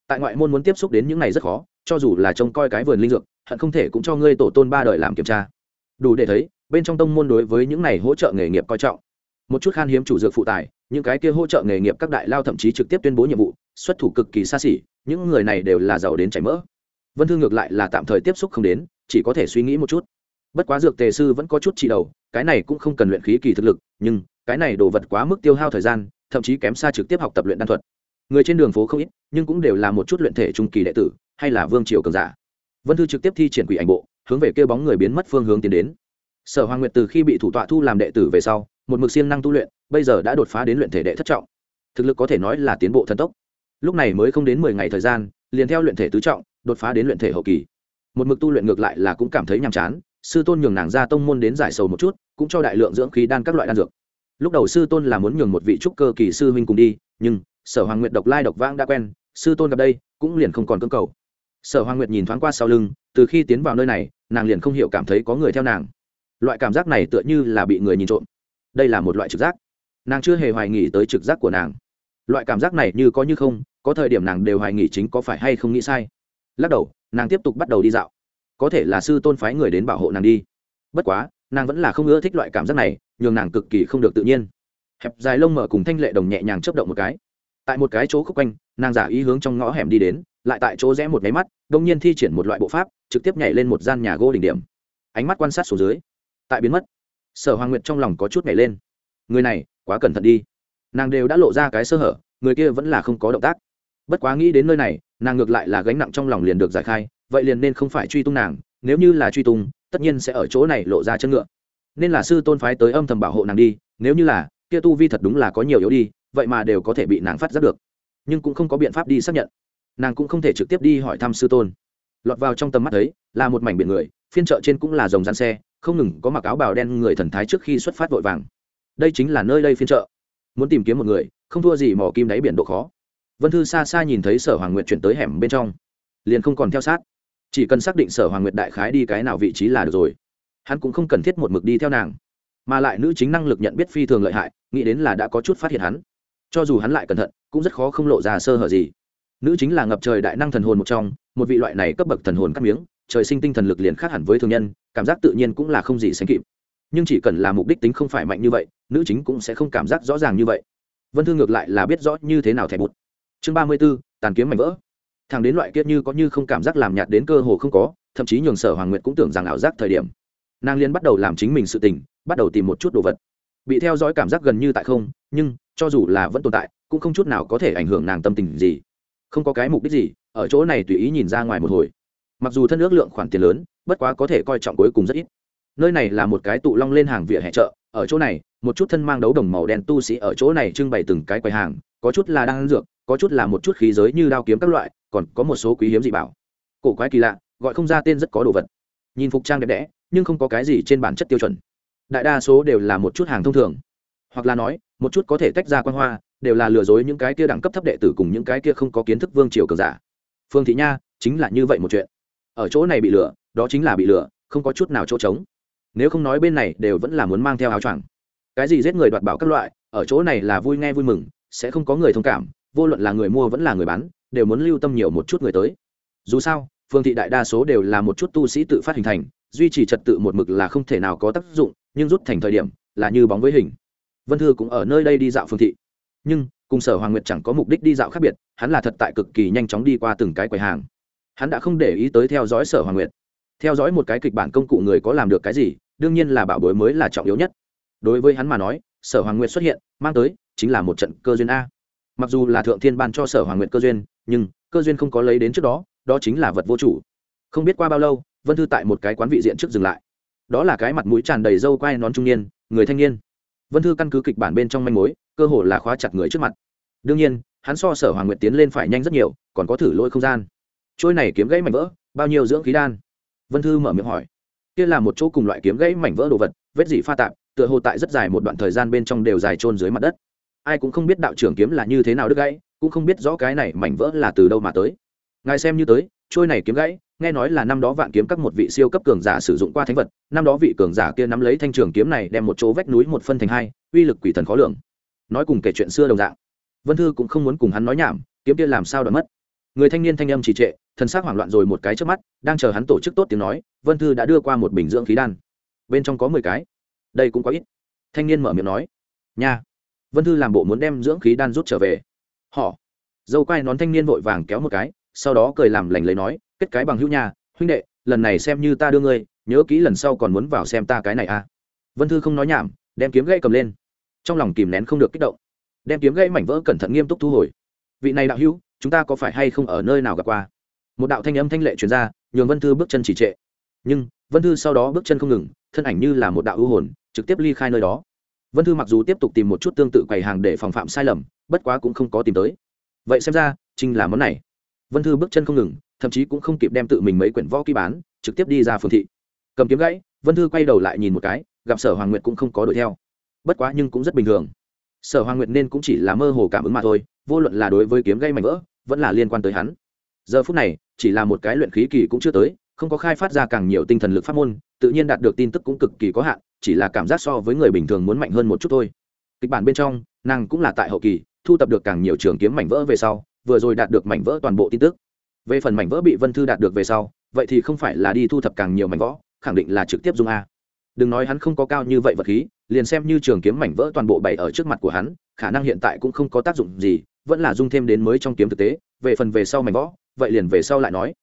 Tại ngoại môn muốn tiếp xúc đến những này rất khó, cho dù là trông coi cái vườn linh dược, hận không thể cũng cho ngươi tổ tôn ba đời làm kiểm tra. Đủ để thấy, bên trong tông môn đối với những này hỗ trợ nghề nghiệp coi trọng. Một chút khan hiếm chủ dược phụ tài những cái kia hỗ trợ nghề nghiệp các đại lao thậm chí trực tiếp tuyên bố nhiệm vụ, xuất thủ cực kỳ xa xỉ, những người này đều là giàu đến chảy mỡ. Vân thư ngược lại là tạm thời tiếp xúc không đến, chỉ có thể suy nghĩ một chút. Bất quá dược tề sư vẫn có chút trị đầu, cái này cũng không cần luyện khí kỳ thực lực, nhưng cái này đồ vật quá mức tiêu hao thời gian, thậm chí kém xa trực tiếp học tập luyện đan thuật. Người trên đường phố không ít, nhưng cũng đều là một chút luyện thể trung kỳ đệ tử, hay là vương triều cường giả. Vân thư trực tiếp thi triển quỷ ảnh bộ, hướng về kêu bóng người biến mất phương hướng tiến đến. Sở hoàng nguyệt từ khi bị thủ tọa thu làm đệ tử về sau, một mực siêng năng tu luyện, bây giờ đã đột phá đến luyện thể đệ thất trọng. Thực lực có thể nói là tiến bộ thần tốc. Lúc này mới không đến mười ngày thời gian, liền theo luyện thể tứ trọng, đột phá đến luyện thể hậu kỳ. Một mực tu luyện ngược lại là cũng cảm thấy nhàm chán, sư tôn nhường nàng ra tông môn đến giải sầu một chút, cũng cho đại lượng dưỡng khí đan các loại đan dược lúc đầu sư tôn là muốn nhường một vị trúc cơ kỳ sư huynh cùng đi, nhưng sở hoàng nguyệt độc lai độc vãng đã quen, sư tôn gặp đây cũng liền không còn cơ cầu. Sở hoàng nguyệt nhìn thoáng qua sau lưng, từ khi tiến vào nơi này, nàng liền không hiểu cảm thấy có người theo nàng. Loại cảm giác này tựa như là bị người nhìn trộm. Đây là một loại trực giác. Nàng chưa hề hoài nghỉ tới trực giác của nàng. Loại cảm giác này như có như không, có thời điểm nàng đều hoài nghỉ chính có phải hay không nghĩ sai. Lắc đầu, nàng tiếp tục bắt đầu đi dạo. Có thể là sư tôn phái người đến bảo hộ nàng đi. Bất quá, nàng vẫn là không ưa thích loại cảm giác này nhường nàng cực kỳ không được tự nhiên. Hẹp dài lông mở cùng thanh lệ đồng nhẹ nhàng chấp động một cái. Tại một cái chỗ khúc quanh, nàng giả ý hướng trong ngõ hẻm đi đến, lại tại chỗ rẽ một máy mắt đông nhiên thi triển một loại bộ pháp, trực tiếp nhảy lên một gian nhà gỗ đỉnh điểm. Ánh mắt quan sát xuống dưới, tại biến mất. Sở hoàng nguyệt trong lòng có chút nhảy lên. Người này, quá cẩn thận đi. Nàng đều đã lộ ra cái sơ hở, người kia vẫn là không có động tác. Bất quá nghĩ đến nơi này, nàng ngược lại là gánh nặng trong lòng liền được giải khai, vậy liền nên không phải truy tung nàng, nếu như là truy tung, tất nhiên sẽ ở chỗ này lộ ra chân ngựa nên là sư tôn phái tới âm thầm bảo hộ nàng đi, nếu như là, kia tu vi thật đúng là có nhiều yếu đi, vậy mà đều có thể bị nàng phát giác được. Nhưng cũng không có biện pháp đi xác nhận. Nàng cũng không thể trực tiếp đi hỏi thăm sư tôn. Lọt vào trong tầm mắt ấy là một mảnh biển người, phiên chợ trên cũng là dòng gian xe, không ngừng có mặc áo bào đen người thần thái trước khi xuất phát vội vàng. Đây chính là nơi đây phiên chợ. Muốn tìm kiếm một người, không thua gì mỏ kim đáy biển độ khó. Vân thư xa xa nhìn thấy sở hoàng nguyệt chuyển tới hẻm bên trong. Liền không còn theo sát. Chỉ cần xác định sở hoàng nguyệt đại khái đi cái nào vị trí là được rồi hắn cũng không cần thiết một mực đi theo nàng, mà lại nữ chính năng lực nhận biết phi thường lợi hại, nghĩ đến là đã có chút phát hiện hắn. Cho dù hắn lại cẩn thận, cũng rất khó không lộ ra sơ hở gì. Nữ chính là ngập trời đại năng thần hồn một trong, một vị loại này cấp bậc thần hồn cắt miếng, trời sinh tinh thần lực liền khác hẳn với thường nhân, cảm giác tự nhiên cũng là không gì sánh kịp. Nhưng chỉ cần là mục đích tính không phải mạnh như vậy, nữ chính cũng sẽ không cảm giác rõ ràng như vậy. Vân thương ngược lại là biết rõ như thế nào thẻ bụt chương ba mươi b ố tàn kiếm mảnh vỡ. Thằng đến loại kiết như có như không cảm giác làm nhạt đến cơ hồ không có, thậm chí nhường sở hoàng nguyệt cũng tưởng rằng ảo giác thời điểm nàng liên bắt đầu làm chính mình sự tình, bắt đầu tìm một chút đồ vật. Bị theo dõi cảm giác gần như tại không, nhưng, cho dù là vẫn tồn tại, cũng không chút nào có thể ảnh hưởng nàng tâm tình gì. Không có cái mục đích gì, ở chỗ này tùy ý nhìn ra ngoài một hồi. Mặc dù thân ước lượng khoản tiền lớn, bất quá có thể coi trọng cuối cùng rất ít. Nơi này là một cái tụ long lên hàng vỉa hè chợ, ở chỗ này, một chút thân mang đấu đồng màu đen tu sĩ ở chỗ này trưng bày từng cái quầy hàng, có chút là đang ăn dược, có chút là một chút khí giới như đao kiếm các loại, còn có một số quý hiếm dị bảo. Cổ quái kỳ lạ, gọi không ra tên rất có đồ vật nhìn phục trang đẹp đẽ, nhưng không có cái gì trên bản chất tiêu chuẩn. Đại đa số đều là một chút hàng thông thường. Hoặc là nói, một chút có thể tách ra quan hoa, đều là lừa dối những cái kia đẳng cấp thấp đệ tử cùng những cái kia không có kiến thức vương triều cờ giả. Phương thị nha, chính là như vậy một chuyện. Ở chỗ này bị lừa, đó chính là bị lừa, không có chút nào chỗ trống. Nếu không nói bên này đều vẫn là muốn mang theo áo choàng. Cái gì giết người đoạt bảo các loại, ở chỗ này là vui nghe vui mừng, sẽ không có người thông cảm, vô luận là người mua vẫn là người bán, đều muốn lưu tâm nhiều một chút người tới. Dù sao phương thị đại đa số đều là một chút tu sĩ tự phát hình thành, duy trì trật tự một mực là không thể nào có tác dụng, nhưng rút thành thời điểm là như bóng với hình. Vân thư cũng ở nơi đây đi dạo phương thị. Nhưng, cùng sở hoàng nguyệt chẳng có mục đích đi dạo khác biệt, hắn là thật tại cực kỳ nhanh chóng đi qua từng cái quầy hàng. Hắn đã không để ý tới theo dõi sở hoàng nguyệt. Theo dõi một cái kịch bản công cụ người có làm được cái gì, đương nhiên là bảo bối mới là trọng yếu nhất. Đối với hắn mà nói, sở hoàng nguyệt xuất hiện, mang tới, chính là một trận cơ duyên a. Mặc dù là thượng thiên ban cho sở hoàng nguyệt cơ duyên, nhưng cơ duyên không có lấy đến trước đó đó chính là vật vô chủ. Không biết qua bao lâu, vân thư tại một cái quán vị diện trước dừng lại. Đó là cái mặt mũi tràn đầy râu quai nón trung niên, người thanh niên. Vân thư căn cứ kịch bản bên trong manh mối, cơ hồ là khóa chặt người trước mặt. Đương nhiên, hắn so sở hoàng nguyệt tiến lên phải nhanh rất nhiều, còn có thử lỗi không gian. Trôi này kiếm gãy mảnh vỡ, bao nhiêu dưỡng khí đan? Vân thư mở miệng hỏi. Kia là một chỗ cùng loại kiếm gãy mảnh vỡ đồ vật, vết dị pha tạp, tựa hồ tại rất dài một đoạn thời gian bên trong đều dài trôn dưới mặt đất. Ai cũng không biết đạo trưởng kiếm là như thế nào đứt gãy, cũng không biết rõ cái này mảnh vỡ là từ đâu mà tới ngài xem như tới, trôi này kiếm gãy, nghe nói là năm đó vạn kiếm các một vị siêu cấp cường giả sử dụng qua thánh vật, năm đó vị cường giả kia nắm lấy thanh trường kiếm này đem một chỗ vách núi một phân thành hai, uy lực quỷ thần khó lường. Nói cùng kể chuyện xưa đồng dạng. Vân thư cũng không muốn cùng hắn nói nhảm, kiếm kia làm sao đã mất. Người thanh niên thanh âm trì trệ, thần s ắ c hoảng loạn rồi một cái trước mắt, đang chờ hắn tổ chức tốt tiếng nói, vân thư đã đưa qua một bình dưỡng khí đan. Bên trong có mười cái. Đây cũng có ít. Thanh niên mở miệng nói. Nha. Vân thư làm bộ muốn đem dưỡng khí đan rút trở về. Họ. Dâu quai nón thanh niên vội vàng kéo một cái sau đó cười làm lành lấy nói, kết cái bằng hữu nhà huynh đệ, lần này xem như ta đưa ngươi, nhớ kỹ lần sau còn muốn vào xem ta cái này à. Vân thư không nói nhảm, đem kiếm gãy cầm lên. Trong lòng kìm nén không được kích động. Đem kiếm gãy mảnh vỡ cẩn thận nghiêm túc thu hồi. Vị này đạo hữu, chúng ta có phải hay không ở nơi nào gặp qua? Một đạo thanh âm thanh lệ truyền ra, nhường vân thư bước chân chỉ trệ. Nhưng, vân thư sau đó bước chân không ngừng, thân ảnh như là một đạo ưu hồn, trực tiếp ly khai nơi đó. Vân thư mặc dù tiếp tục tìm một chút tương tự quầy hàng để phòng phạm sai lầm, bất quá cũng không có tìm tới. Vậy xem ra, chính là món này vân thư bước chân không ngừng, thậm chí cũng không kịp đem tự mình mấy quyển võ ký bán, trực tiếp đi ra phường thị. Cầm kiếm gãy, vân thư quay đầu lại nhìn một cái, gặp sở hoàng nguyệt cũng không có đuổi theo. Bất quá nhưng cũng rất bình thường. Sở hoàng nguyệt nên cũng chỉ là mơ hồ cảm ứng mà thôi, vô luận là đối với kiếm gây mảnh vỡ, vẫn là liên quan tới hắn. Giờ phút này, chỉ là một cái luyện khí kỳ cũng chưa tới, không có khai phát ra càng nhiều tinh thần lực pháp môn, tự nhiên đạt được tin tức cũng cực kỳ có hạn, chỉ là cảm giác so với người bình thường muốn mạnh hơn một chút thôi. Kịch bản bên trong, nàng cũng là tại hậu kỳ, thu tập được càng nhiều trường kiếm mảnh vỡ về sau vừa rồi đạt được mảnh vỡ toàn bộ tin tức. Về phần mảnh vỡ bị vân thư đạt được về sau, vậy thì không phải là đi thu thập càng nhiều mảnh vỡ, khẳng định là trực tiếp dung a. Đừng nói hắn không có cao như vậy vật khí, liền xem như trường kiếm mảnh vỡ toàn bộ bày ở trước mặt của hắn, khả năng hiện tại cũng không có tác dụng gì, vẫn là dung thêm đến mới trong kiếm thực tế. Về phần về sau mảnh võ vậy liền về sau lại nói.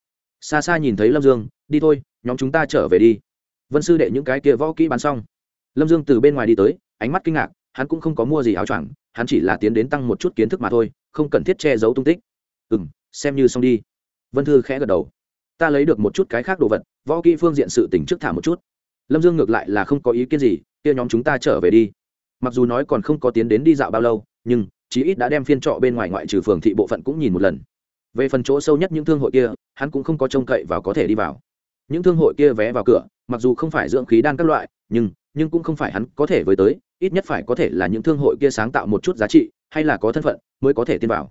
Xa xa nhìn thấy lâm dương, đi thôi, nhóm chúng ta trở về đi. Vân sư đệ những cái kia võ kỹ bán xong. Lâm dương từ bên ngoài đi tới, ánh mắt kinh ngạc, hắn cũng không có mua gì áo choàng, hắn chỉ là tiến đến tăng một chút kiến thức mà thôi không cần thiết che giấu tung tích. Ừ m xem như xong đi. Vân thư khẽ gật đầu. Ta lấy được một chút cái khác đồ vật, võ kỹ phương diện sự tỉnh trước thả một chút. Lâm dương ngược lại là không có ý kiến gì, kia nhóm chúng ta trở về đi. Mặc dù nói còn không có tiến đến đi dạo bao lâu, nhưng chí ít đã đem phiên trọ bên ngoài ngoại trừ phường thị bộ phận cũng nhìn một lần. Về phần chỗ sâu nhất những thương hội kia, hắn cũng không có trông cậy và có thể đi vào. Những thương hội kia vé vào cửa, mặc dù không phải dưỡng khí đan các loại, nhưng nhưng cũng không phải hắn có thể với tới, ít nhất phải có thể là những thương hội kia sáng tạo một chút giá trị hay là có thân phận mới có thể tin vào.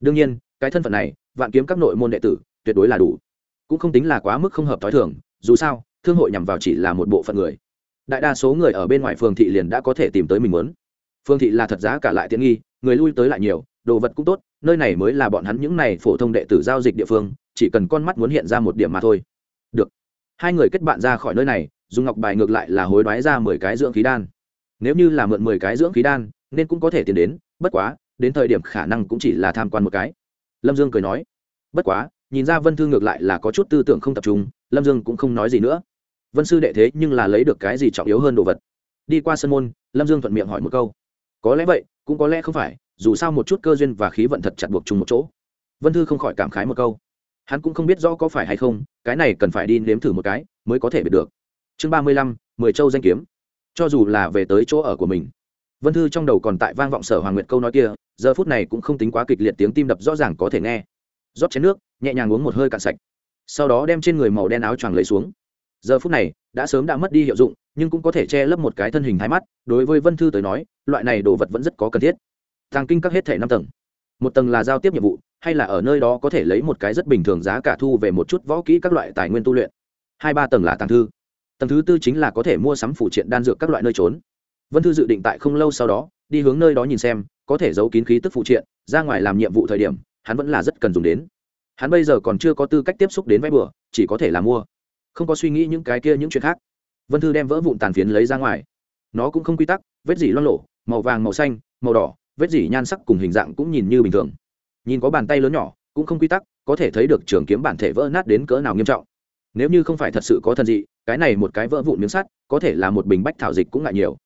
Đương nhiên, cái thân phận này, vạn kiếm các nội môn đệ tử, tuyệt đối là đủ. Cũng không tính là quá mức không hợp t h o i thường, dù sao, thương hội nhằm vào chỉ là một bộ phận người. Đại đa số người ở bên ngoài phường thị liền đã có thể tìm tới mình muốn. Phương thị là thật giá cả lại tiện nghi, người lui tới lại nhiều, đồ vật cũng tốt, nơi này mới là bọn hắn những này phổ thông đệ tử giao dịch địa phương, chỉ cần con mắt muốn hiện ra một điểm mà thôi. Được. Hai người kết bạn ra khỏi nơi này, dùng ngọc bài ngược lại là hối đoái ra mười cái dưỡng khí đan. Nếu như là mượn mười cái dưỡng khí đan, nên cũng có thể tiến đến bất quá, đến thời điểm khả năng cũng chỉ là tham quan một cái. Lâm dương cười nói, bất quá, nhìn ra vân thư ngược lại là có chút tư tưởng không tập trung, lâm dương cũng không nói gì nữa. Vân sư đệ thế nhưng là lấy được cái gì trọng yếu hơn đồ vật? Đi qua sân môn, lâm dương thuận miệng hỏi một câu, có lẽ vậy, cũng có lẽ không phải, dù sao một chút cơ duyên và khí vận thật chặt buộc chung một chỗ. Vân thư không khỏi cảm khái một câu, hắn cũng không biết rõ có phải hay không, cái này cần phải đi nếm thử một cái mới có thể biết được. Chương ba mươi lăm, mười châu danh kiếm. Cho dù là về tới chỗ ở của mình vân thư trong đầu còn tại vang vọng sở hoàng nguyệt câu nói kia, giờ phút này cũng không tính quá kịch liệt tiếng tim đập rõ ràng có thể nghe. Rót chén nước, nhẹ nhàng uống một hơi cạn sạch. Sau đó đem trên người màu đen áo choàng lấy xuống. Giờ phút này, đã sớm đã mất đi hiệu dụng, nhưng cũng có thể che lấp một cái thân hình hai mắt, đối với vân thư tới nói, loại này đồ vật vẫn rất có cần thiết. Tàng kinh các hết thể năm tầng. Một tầng là giao tiếp nhiệm vụ, hay là ở nơi đó có thể lấy một cái rất bình thường giá cả thu về một chút võ kỹ các loại tài nguyên tu luyện. Hai ba tầng là tàng thư. Tầng thứ tư chính là có thể mua sắm phụ triện đan dược các loại nơi trốn vân thư dự định tại không lâu sau đó, đi hướng nơi đó nhìn xem, có thể giấu kín khí tức phụ triện, ra ngoài làm nhiệm vụ thời điểm, hắn vẫn là rất cần dùng đến. Hắn bây giờ còn chưa có tư cách tiếp xúc đến vé bừa, chỉ có thể là mua. Không có suy nghĩ những cái kia những chuyện khác. Vân thư đem vỡ vụn tàn phiến lấy ra ngoài. Nó cũng không quy tắc, vết dỉ loang lộ màu vàng, màu xanh, màu đỏ, vết dỉ nhan sắc cùng hình dạng cũng nhìn như bình thường. Nhìn có bàn tay lớn nhỏ, cũng không quy tắc, có thể thấy được trường kiếm bản thể vỡ nát đến cỡ nào nghiêm trọng. Nếu như không phải thật sự có thần dị, cái này một cái vỡ vụn miếng sắt, có thể là một bình bách thảo dịch cũng ngại nhiều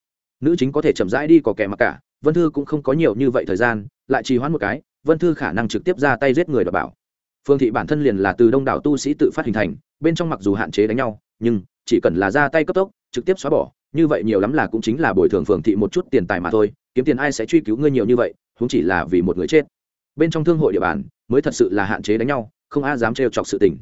nữ chính có thể chậm rãi đi có kẻ mặc cả, vân thư cũng không có nhiều như vậy thời gian, lại trì hoãn một cái, vân thư khả năng trực tiếp ra tay giết người đ bảo. Phương thị bản thân liền là từ đông đảo tu sĩ tự phát hình thành, bên trong mặc dù hạn chế đánh nhau, nhưng chỉ cần là ra tay cấp tốc, trực tiếp xóa bỏ, như vậy nhiều lắm là cũng chính là bồi thường phường thị một chút tiền tài mà thôi, kiếm tiền ai sẽ truy cứu ngươi nhiều như vậy cũng chỉ là vì một người chết. Bên trong thương hội địa bàn, mới thật sự là hạn chế đánh nhau, không ai dám trêu chọc sự tình.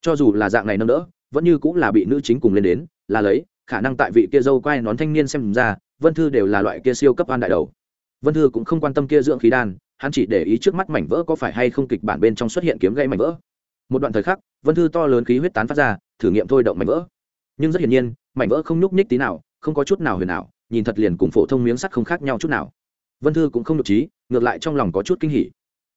Cho dù là dạng này nâng đỡ, vẫn như cũng là bị nữ chính cùng lên đến, là lấy, khả năng tại vị kia dâu quay nón thanh niên xem ra vân thư đều là loại kia siêu cấp an đại đầu. Vân thư cũng không quan tâm kia dưỡng khí đan, hắn chỉ để ý trước mắt mảnh vỡ có phải hay không kịch bản bên trong xuất hiện kiếm gây mảnh vỡ. Một đoạn thời khắc, vân thư to lớn khí huyết tán phát ra, thử nghiệm thôi động mảnh vỡ. Nhưng rất hiển nhiên, mảnh vỡ không nhúc nhích tí nào, không có chút nào huyền nào nhìn thật liền cùng phổ thông miếng sắt không khác nhau chút nào. Vân thư cũng không nhục trí, ngược lại trong lòng có chút kinh hỉ.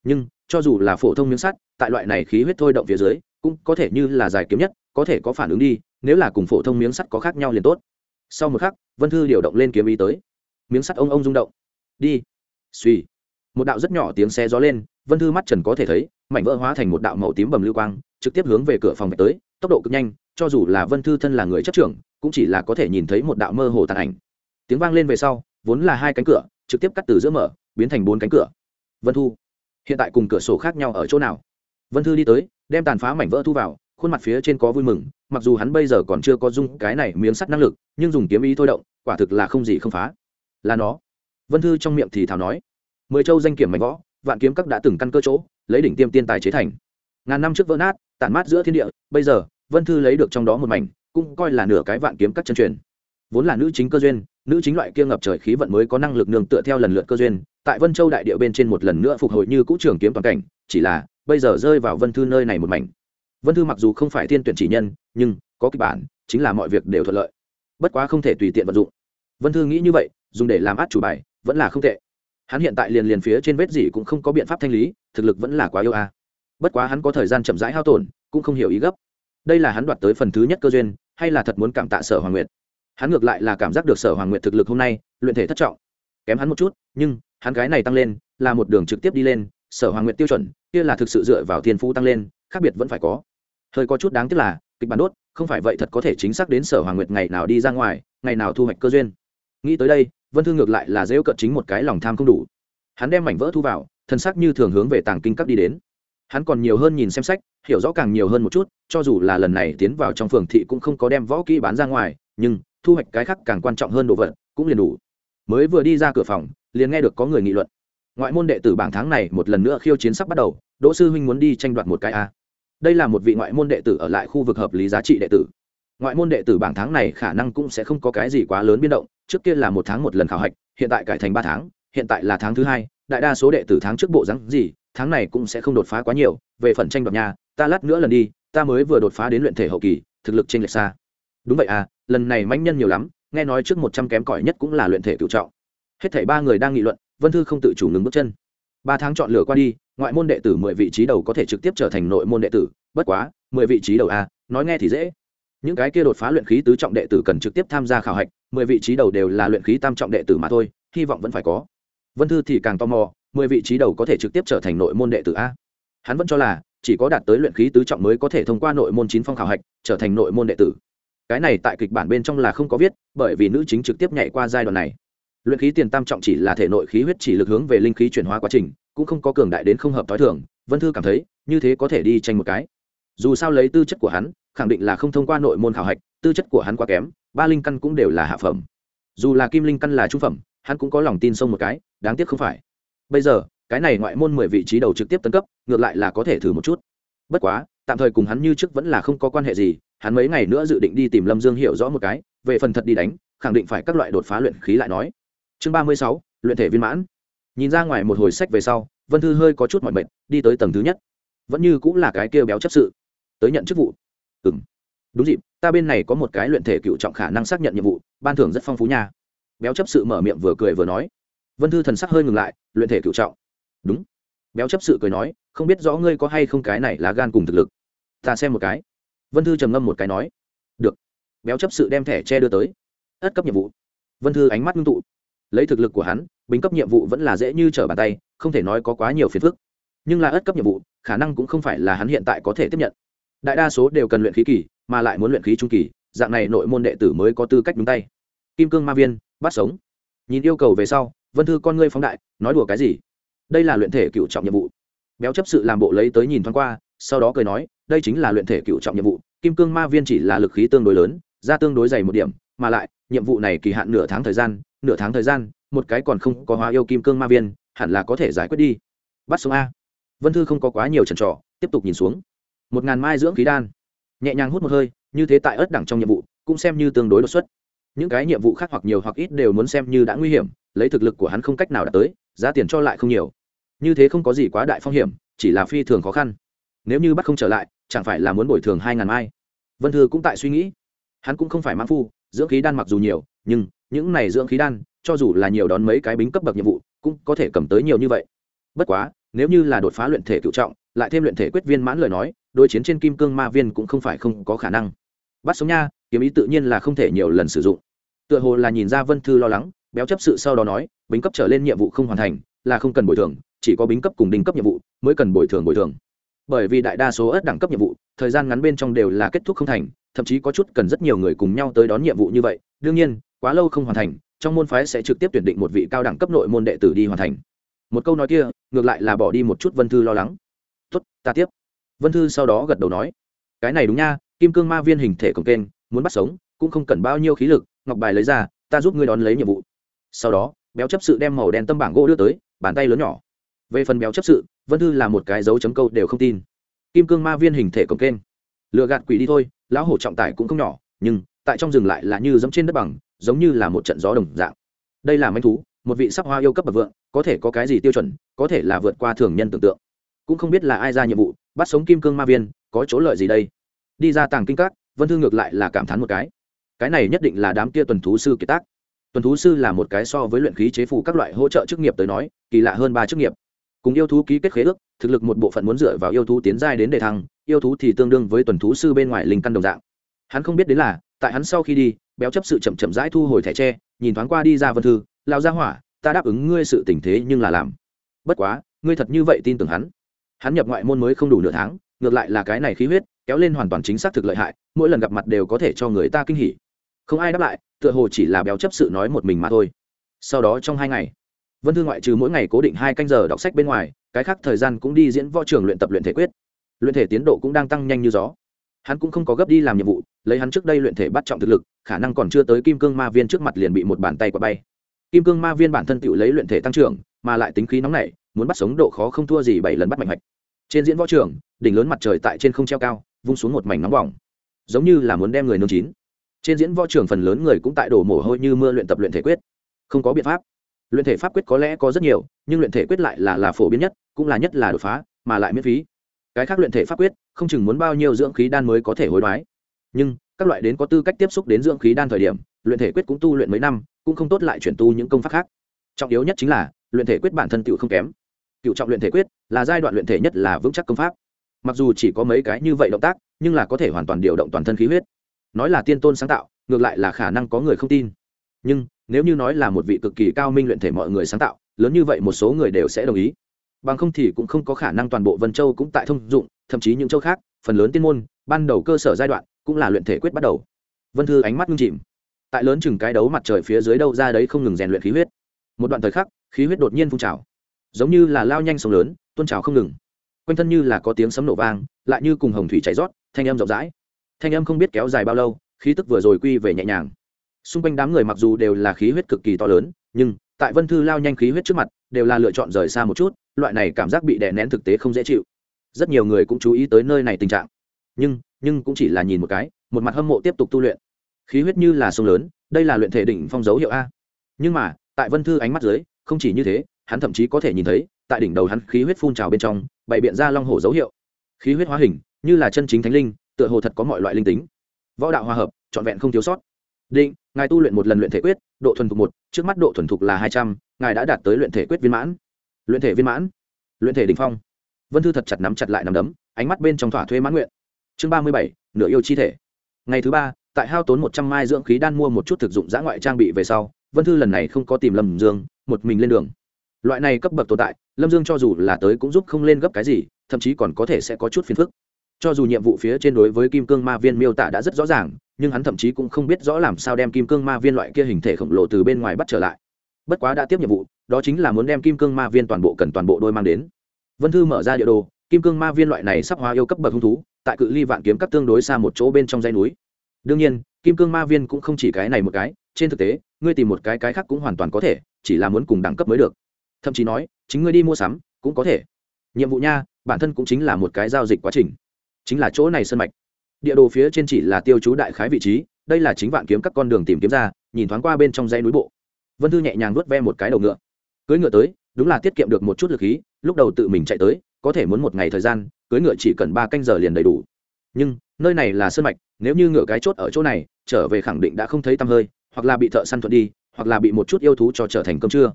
Nhưng, cho dù là phổ thông miếng sắt, tại loại này khí huyết thôi động phía dưới, cũng có thể như là dài kiếm nhất, có thể có phản ứng đi, nếu là cùng phổ thông miếng sắt có khác nhau liền tốt sau một khắc, vân thư điều động lên kiếm ý tới. Miếng sắt ông ông rung động. Đi. Suy một đạo rất nhỏ tiếng xe gió lên, vân thư mắt trần có thể thấy, mảnh vỡ hóa thành một đạo màu tím bầm lưu quang, trực tiếp hướng về cửa phòng tới, tốc độ cực nhanh, cho dù là vân thư thân là người chấp trưởng, cũng chỉ là có thể nhìn thấy một đạo mơ hồ tàn ảnh. Tiếng vang lên về sau, vốn là hai cánh cửa, trực tiếp cắt từ giữa mở, biến thành bốn cánh cửa. Vân thu, hiện tại cùng cửa sổ khác nhau ở chỗ nào? Vân thư đi tới, đem tàn phá mảnh vỡ thu vào khuôn mặt phía trên có vui mừng, mặc dù hắn bây giờ còn chưa có dung cái này miếng sắt năng lực, nhưng dùng kiếm ý thôi động, quả thực là không gì không phá. Là nó. Vân thư trong miệng thì thảo nói, mười châu danh kiểm mảnh võ, vạn kiếm các đã từng căn cơ chỗ, lấy đỉnh tiêm tiên tài chế thành. Ngàn năm trước vỡ nát, tản mát giữa thiên địa, bây giờ, vân thư lấy được trong đó một mảnh, cũng coi là nửa cái vạn kiếm các chân truyền. Vốn là nữ chính cơ duyên, nữ chính loại kia ngập trời khí vận mới có năng lực nương tựa theo lần lượt cơ duyên, tại vân châu đại địa bên trên một lần nữa phục hồi như cũ trường kiếm toàn cảnh, chỉ là, bây giờ rơi vào vân thư nơi này một mảnh vân thư mặc dù không phải thiên tuyển chỉ nhân, nhưng có kịch bản, chính là mọi việc đều thuận lợi. Bất quá không thể tùy tiện vận dụng. Vân thư nghĩ như vậy, dùng để làm át chủ bài, vẫn là không tệ. Hắn hiện tại liền liền phía trên vết gì cũng không có biện pháp thanh lý, thực lực vẫn là quá yêu a. Bất quá hắn có thời gian chậm rãi hao tổn, cũng không hiểu ý gấp. Đây là hắn đoạt tới phần thứ nhất cơ duyên, hay là thật muốn cảm tạ sở hoàng nguyệt? Hắn ngược lại là cảm giác được sở hoàng nguyệt thực lực hôm nay, luyện thể thất trọng. Kém hắn một chút, nhưng hắn gái này tăng lên, là một đường trực tiếp đi lên, sở hoàng nguyệt tiêu chuẩn, kia là thực sự dựa vào thiên phú tăng lên, khác biệt vẫn phải có hơi có chút đáng tiếc là, kịch bản đốt, không phải vậy thật có thể chính xác đến sở hoàng nguyệt ngày nào đi ra ngoài, ngày nào thu hoạch cơ duyên. Nghĩ tới đây, vân thương ngược lại là dễ cận chính một cái lòng tham không đủ. Hắn đem mảnh vỡ thu vào thân xác như thường hướng về tàng kinh cấp đi đến. Hắn còn nhiều hơn nhìn xem sách, hiểu rõ càng nhiều hơn một chút, cho dù là lần này tiến vào trong phường thị cũng không có đem võ kỹ bán ra ngoài, nhưng, thu hoạch cái khác càng quan trọng hơn đồ vật, cũng liền đủ. Mới vừa đi ra cửa phòng, liền nghe được có người nghị luận. Ngoại môn đệ tử bảng tháng này một lần nữa khiêu chiến sắp bắt đầu, đỗ sư huynh muốn đi tranh đoạt một cái a đây là một vị ngoại môn đệ tử ở lại khu vực hợp lý giá trị đệ tử. Ngoại môn đệ tử bảng tháng này khả năng cũng sẽ không có cái gì quá lớn biến động, trước kia là một tháng một lần khảo hạch, hiện tại cải thành ba tháng, hiện tại là tháng thứ hai, đại đa số đệ tử tháng trước bộ rắn gì, tháng này cũng sẽ không đột phá quá nhiều, về phần tranh đoạt nhà, ta lát nữa lần đi, ta mới vừa đột phá đến luyện thể hậu kỳ, thực lực trên lệch xa. Đúng vậy à lần này manh nhân nhiều lắm, nghe nói trước một trăm kém cỏi nhất cũng là luyện thể cựu trọng. Hết thảy ba người đang nghị luận, vân thư không tự chủ ngừng bước chân ba tháng chọn lựa qua đi, ngoại môn đệ tử mười vị trí đầu có thể trực tiếp trở thành nội môn đệ tử, bất quá, mười vị trí đầu a nói nghe thì dễ. Những cái kia đột phá luyện khí tứ trọng đệ tử cần trực tiếp tham gia khảo hạch, mười vị trí đầu đều là luyện khí tam trọng đệ tử mà thôi, hy vọng vẫn phải có. Vân thư thì càng tò mò, mười vị trí đầu có thể trực tiếp trở thành nội môn đệ tử a? Hắn vẫn cho là, chỉ có đạt tới luyện khí tứ trọng mới có thể thông qua nội môn chín phong khảo hạch, trở thành nội môn đệ tử. Cái này tại kịch bản bên trong là không có viết, bởi vì nữ chính trực tiếp nhảy qua giai đoạn này luyện khí tiền tam trọng chỉ là thể nội khí huyết chỉ lực hướng về linh khí chuyển hóa quá trình, cũng không có cường đại đến không hợp t h o i thường. Vân thư cảm thấy, như thế có thể đi tranh một cái. Dù sao lấy tư chất của hắn, khẳng định là không thông qua nội môn khảo hạch, tư chất của hắn quá kém, ba linh căn cũng đều là hạ phẩm. Dù là kim linh căn là trung phẩm, hắn cũng có lòng tin sông một cái, đáng tiếc không phải. Bây giờ, cái này ngoại môn mười vị trí đầu trực tiếp tấn cấp, ngược lại là có thể thử một chút. Bất quá, tạm thời cùng hắn như trước vẫn là không có quan hệ gì, hắn mấy ngày nữa dự định đi tìm lâm dương hiểu rõ một cái, về phần thật đi đánh, khẳng định phải các loại đột phá luyện khí lại nói chương ba mươi sáu, luyện thể viên mãn. Nhìn ra ngoài một hồi sách về sau, vân thư hơi có chút mọi mệt, đi tới tầng thứ nhất. Vẫn như cũng là cái kêu béo chấp sự. Tới nhận chức vụ. Ừ m đúng dịp, ta bên này có một cái luyện thể cựu trọng khả năng xác nhận nhiệm vụ, ban thưởng rất phong phú nha. Béo chấp sự mở miệng vừa cười vừa nói. Vân thư thần sắc hơi ngừng lại, luyện thể cựu trọng. Đúng. Béo chấp sự cười nói, không biết rõ ngươi có hay không cái này là gan cùng thực lực. Ta xem một cái. Vân thư trầm ngâm một cái nói. Được. Béo chấp sự đem thẻ che đưa tới. Ất cấp nhiệm vụ. Vân thư ánh mắt ngưng tụ lấy thực lực của hắn bình cấp nhiệm vụ vẫn là dễ như trở bàn tay, không thể nói có quá nhiều phiền phức. Nhưng là ất cấp nhiệm vụ, khả năng cũng không phải là hắn hiện tại có thể tiếp nhận. Đại đa số đều cần luyện khí kỳ, mà lại muốn luyện khí trung kỳ, dạng này nội môn đệ tử mới có tư cách đúng tay. Kim cương ma viên, bắt sống. Nhìn yêu cầu về sau, vân thư con ngươi phóng đại, nói đùa cái gì? Đây là luyện thể cựu trọng nhiệm vụ. Béo chấp sự làm bộ lấy tới nhìn thoáng qua, sau đó cười nói, đây chính là luyện thể cựu trọng nhiệm vụ, kim cương ma viên chỉ là lực khí tương đối lớn ra tương đối dày một điểm, mà lại, nhiệm vụ này kỳ hạn nửa tháng thời gian nửa tháng thời gian, một cái còn không có hóa yêu kim cương ma viên, hẳn là có thể giải quyết đi. Bắt sống a. Vân thư không có quá nhiều trần trò, tiếp tục nhìn xuống. Một ngàn mai dưỡng khí đan. Nhẹ nhàng hút một hơi, như thế tại ớt đẳng trong nhiệm vụ, cũng xem như tương đối đột xuất. Những cái nhiệm vụ khác hoặc nhiều hoặc ít đều muốn xem như đã nguy hiểm, lấy thực lực của hắn không cách nào đạt tới, giá tiền cho lại không nhiều. Như thế không có gì quá đại phong hiểm, chỉ là phi thường khó khăn. Nếu như bắt không trở lại, chẳng phải là muốn bồi thường hai ngàn mai. Vân thư cũng tại suy nghĩ. Hắn cũng không phải mãn phu dưỡng khí đan mặc dù nhiều, nhưng những này dưỡng khí đan, cho dù là nhiều đón mấy cái bính cấp bậc nhiệm vụ, cũng có thể cầm tới nhiều như vậy. Bất quá, nếu như là đột phá luyện thể cựu trọng, lại thêm luyện thể quyết viên mãn lời nói, đối chiến trên kim cương ma viên cũng không phải không có khả năng. Bắt sống nha, kiếm ý tự nhiên là không thể nhiều lần sử dụng. Tựa hồ là nhìn ra vân thư lo lắng, béo chấp sự sau đó nói, bính cấp trở lên nhiệm vụ không hoàn thành, là không cần bồi thường, chỉ có bính cấp cùng đinh cấp nhiệm vụ mới cần bồi thường bồi thường. Bởi vì đại đa số ớt đẳng cấp nhiệm vụ thời gian ngắn bên trong đều là kết thúc không thành, thậm chí có chút cần rất nhiều người cùng nhau tới đón nhiệm vụ như vậy. Đương nhiên, quá lâu không hoàn thành, trong môn phái sẽ trực tiếp tuyển định một vị cao đẳng cấp nội môn đệ tử đi hoàn thành. Một câu nói kia, ngược lại là bỏ đi một chút vân thư lo lắng. Tốt, ta tiếp. Vân thư sau đó gật đầu nói, cái này đúng nha, kim cương ma viên hình thể cổng kênh muốn bắt sống, cũng không cần bao nhiêu khí lực, ngọc bài lấy ra, ta giúp ngươi đón lấy nhiệm vụ. Sau đó, béo chấp sự đem màu đen tâm bảng gỗ đưa tới, bàn tay lớn nhỏ. Về phần béo chấp sự, vân thư là một cái dấu chấm câu đều không tin kim cương ma viên hình thể cổng kênh lựa gạt quỷ đi thôi, lão hổ trọng tải cũng không nhỏ, nhưng tại trong rừng lại là như dẫm trên đất bằng, giống như là một trận gió đồng dạng. Đây là manh thú, một vị sắc hoa yêu cấp bậc vượng, có thể có cái gì tiêu chuẩn, có thể là vượt qua thường nhân tưởng tượng. Cũng không biết là ai ra nhiệm vụ, bắt sống kim cương ma viên, có chỗ lợi gì đây? Đi ra tàng kinh các, vân thư ngược lại là cảm thán một cái. Cái này nhất định là đám kia tuần thú sư kiệt tác. Tuần thú sư là một cái so với luyện khí chế phù các loại hỗ trợ chức nghiệp tới nói, kỳ lạ hơn ba chức nghiệp cùng yêu thú ký kết khế ước, thực lực một bộ phận muốn dựa vào yêu thú tiến giai đến đề thăng, yêu thú thì tương đương với tuần thú sư bên ngoài linh căn đồng dạng. Hắn không biết đến là, tại hắn sau khi đi, béo chấp sự chậm chậm rãi thu hồi thẻ tre, nhìn thoáng qua đi ra vân thư lao ra hỏa, ta đáp ứng ngươi sự tình thế nhưng là làm. Bất quá, ngươi thật như vậy tin tưởng hắn. Hắn nhập ngoại môn mới không đủ nửa tháng, ngược lại là cái này khí huyết, kéo lên hoàn toàn chính xác thực lợi hại, mỗi lần gặp mặt đều có thể cho người ta kinh hỉ. Không ai đáp lại, tựa hồ chỉ là béo chấp sự nói một mình mà thôi. Sau đó trong hai ngày vân thư ngoại trừ mỗi ngày cố định hai canh giờ đọc sách bên ngoài, cái khác thời gian cũng đi diễn võ trường luyện tập luyện thể quyết. Luyện thể tiến độ cũng đang tăng nhanh như gió. Hắn cũng không có gấp đi làm nhiệm vụ, lấy hắn trước đây luyện thể bắt trọng thực lực, khả năng còn chưa tới kim cương ma viên trước mặt liền bị một bàn tay quả bay. Kim cương ma viên bản thân tự lấy luyện thể tăng trưởng, mà lại tính khí nóng nảy, muốn bắt sống độ khó không thua gì bảy lần bắt mạnh mạch trên diễn võ trường, đỉnh lớn mặt trời tại trên không treo cao, vung xuống một mảnh nóng bỏng, giống như là muốn đem người nương chín. Trên diễn võ trường phần lớn người cũng tại đổ mồ hôi như mưa luyện tập luyện thể quyết. Không có biện pháp luyện thể pháp quyết có lẽ có rất nhiều, nhưng luyện thể quyết lại là là phổ biến nhất, cũng là nhất là đột phá, mà lại miễn phí. Cái khác luyện thể pháp quyết, không chừng muốn bao nhiêu dưỡng khí đan mới có thể hối đoái. Nhưng, các loại đến có tư cách tiếp xúc đến dưỡng khí đan thời điểm, luyện thể quyết cũng tu luyện mấy năm, cũng không tốt lại chuyển tu những công pháp khác. Trọng yếu nhất chính là, luyện thể quyết bản thân tựu không kém. Cựu trọng luyện thể quyết là giai đoạn luyện thể nhất là vững chắc công pháp. Mặc dù chỉ có mấy cái như vậy động tác, nhưng là có thể hoàn toàn điều động toàn thân khí huyết. Nói là tiên tôn sáng tạo, ngược lại là khả năng có người không tin. Nhưng nếu như nói là một vị cực kỳ cao minh luyện thể mọi người sáng tạo, lớn như vậy một số người đều sẽ đồng ý. Bằng không thì cũng không có khả năng toàn bộ vân châu cũng tại thông dụng, thậm chí những châu khác, phần lớn tiên môn, ban đầu cơ sở giai đoạn cũng là luyện thể quyết bắt đầu. Vân thư ánh mắt ngưng chìm. Tại lớn chừng cái đấu mặt trời phía dưới đâu ra đấy không ngừng rèn luyện khí huyết. Một đoạn thời khắc, khí huyết đột nhiên phun trào. Giống như là lao nhanh sông lớn, tuôn trào không ngừng. Quanh thân như là có tiếng sấm nổ vang, lại như cùng hồng thủy chảy rót, thanh âm rộng rãi. Thanh âm không biết kéo dài bao lâu, khí tức vừa rồi quy về nhẹ nhàng xung quanh đám người mặc dù đều là khí huyết cực kỳ to lớn, nhưng tại vân thư lao nhanh khí huyết trước mặt, đều là lựa chọn rời xa một chút, loại này cảm giác bị đè nén thực tế không dễ chịu. Rất nhiều người cũng chú ý tới nơi này tình trạng. Nhưng nhưng cũng chỉ là nhìn một cái, một mặt hâm mộ tiếp tục tu luyện. Khí huyết như là sông lớn, đây là luyện thể đỉnh phong dấu hiệu a. Nhưng mà, tại vân thư ánh mắt dưới, không chỉ như thế, hắn thậm chí có thể nhìn thấy, tại đỉnh đầu hắn khí huyết phun trào bên trong, bày biện ra long hổ dấu hiệu. Khí huyết hóa hình, như là chân chính thánh linh, tựa hồ thật có mọi loại linh tính. Võ đạo hòa hợp, trọn vẹn không thiếu sót định, ngài tu luyện một lần luyện thể quyết, độ thuần thục một, trước mắt độ thuần thục là hai trăm, ngài đã đạt tới luyện thể quyết viên mãn. Luyện thể viên mãn. Luyện thể đình phong. Vân thư thật chặt nắm chặt lại nằm đấm, ánh mắt bên trong thỏa thuê mãn nguyện. Chương ba mươi bảy, nửa yêu chi thể. Ngày thứ ba, tại hao tốn một trăm mai dưỡng khí đan mua một chút thực dụng giã ngoại trang bị về sau, vân thư lần này không có tìm lâm dương, một mình lên đường. Loại này cấp bậc tồn tại, lâm dương cho dù là tới cũng giúp không lên gấp cái gì, thậm chí còn có thể sẽ có chút phiền phức cho dù nhiệm vụ phía trên đối với kim cương ma viên miêu tả đã rất rõ ràng, nhưng hắn thậm chí cũng không biết rõ làm sao đem kim cương ma viên loại kia hình thể khổng lồ từ bên ngoài bắt trở lại. Bất quá đã tiếp nhiệm vụ, đó chính là muốn đem kim cương ma viên toàn bộ cần toàn bộ đôi mang đến. Vân thư mở ra địa đồ, kim cương ma viên loại này sắp hóa yêu cấp bậc hung thú, tại cự ly vạn kiếm các tương đối xa một chỗ bên trong dãy núi. Đương nhiên, kim cương ma viên cũng không chỉ cái này một cái, trên thực tế, ngươi tìm một cái cái khác cũng hoàn toàn có thể, chỉ là muốn cùng đẳng cấp mới được. Thậm chí nói, chính ngươi đi mua sắm, cũng có thể. Nhiệm vụ nha, bản thân cũng chính là một cái giao dịch quá trình chính là chỗ này sân mạch. Địa đồ phía trên chỉ là tiêu chú đại khái vị trí, đây là chính vạn kiếm các con đường tìm kiếm ra, nhìn thoáng qua bên trong dãy núi bộ. Vân thư nhẹ nhàng nuốt ve một cái đầu ngựa. Cưới ngựa tới, đúng là tiết kiệm được một chút lực khí, lúc đầu tự mình chạy tới, có thể muốn một ngày thời gian cưới ngựa chỉ cần ba canh giờ liền đầy đủ. Nhưng, nơi này là sân mạch, nếu như ngựa cái chốt ở chỗ này, trở về khẳng định đã không thấy tăm hơi, hoặc là bị thợ săn thuận đi, hoặc là bị một chút yêu thú cho trở thành cơm trưa.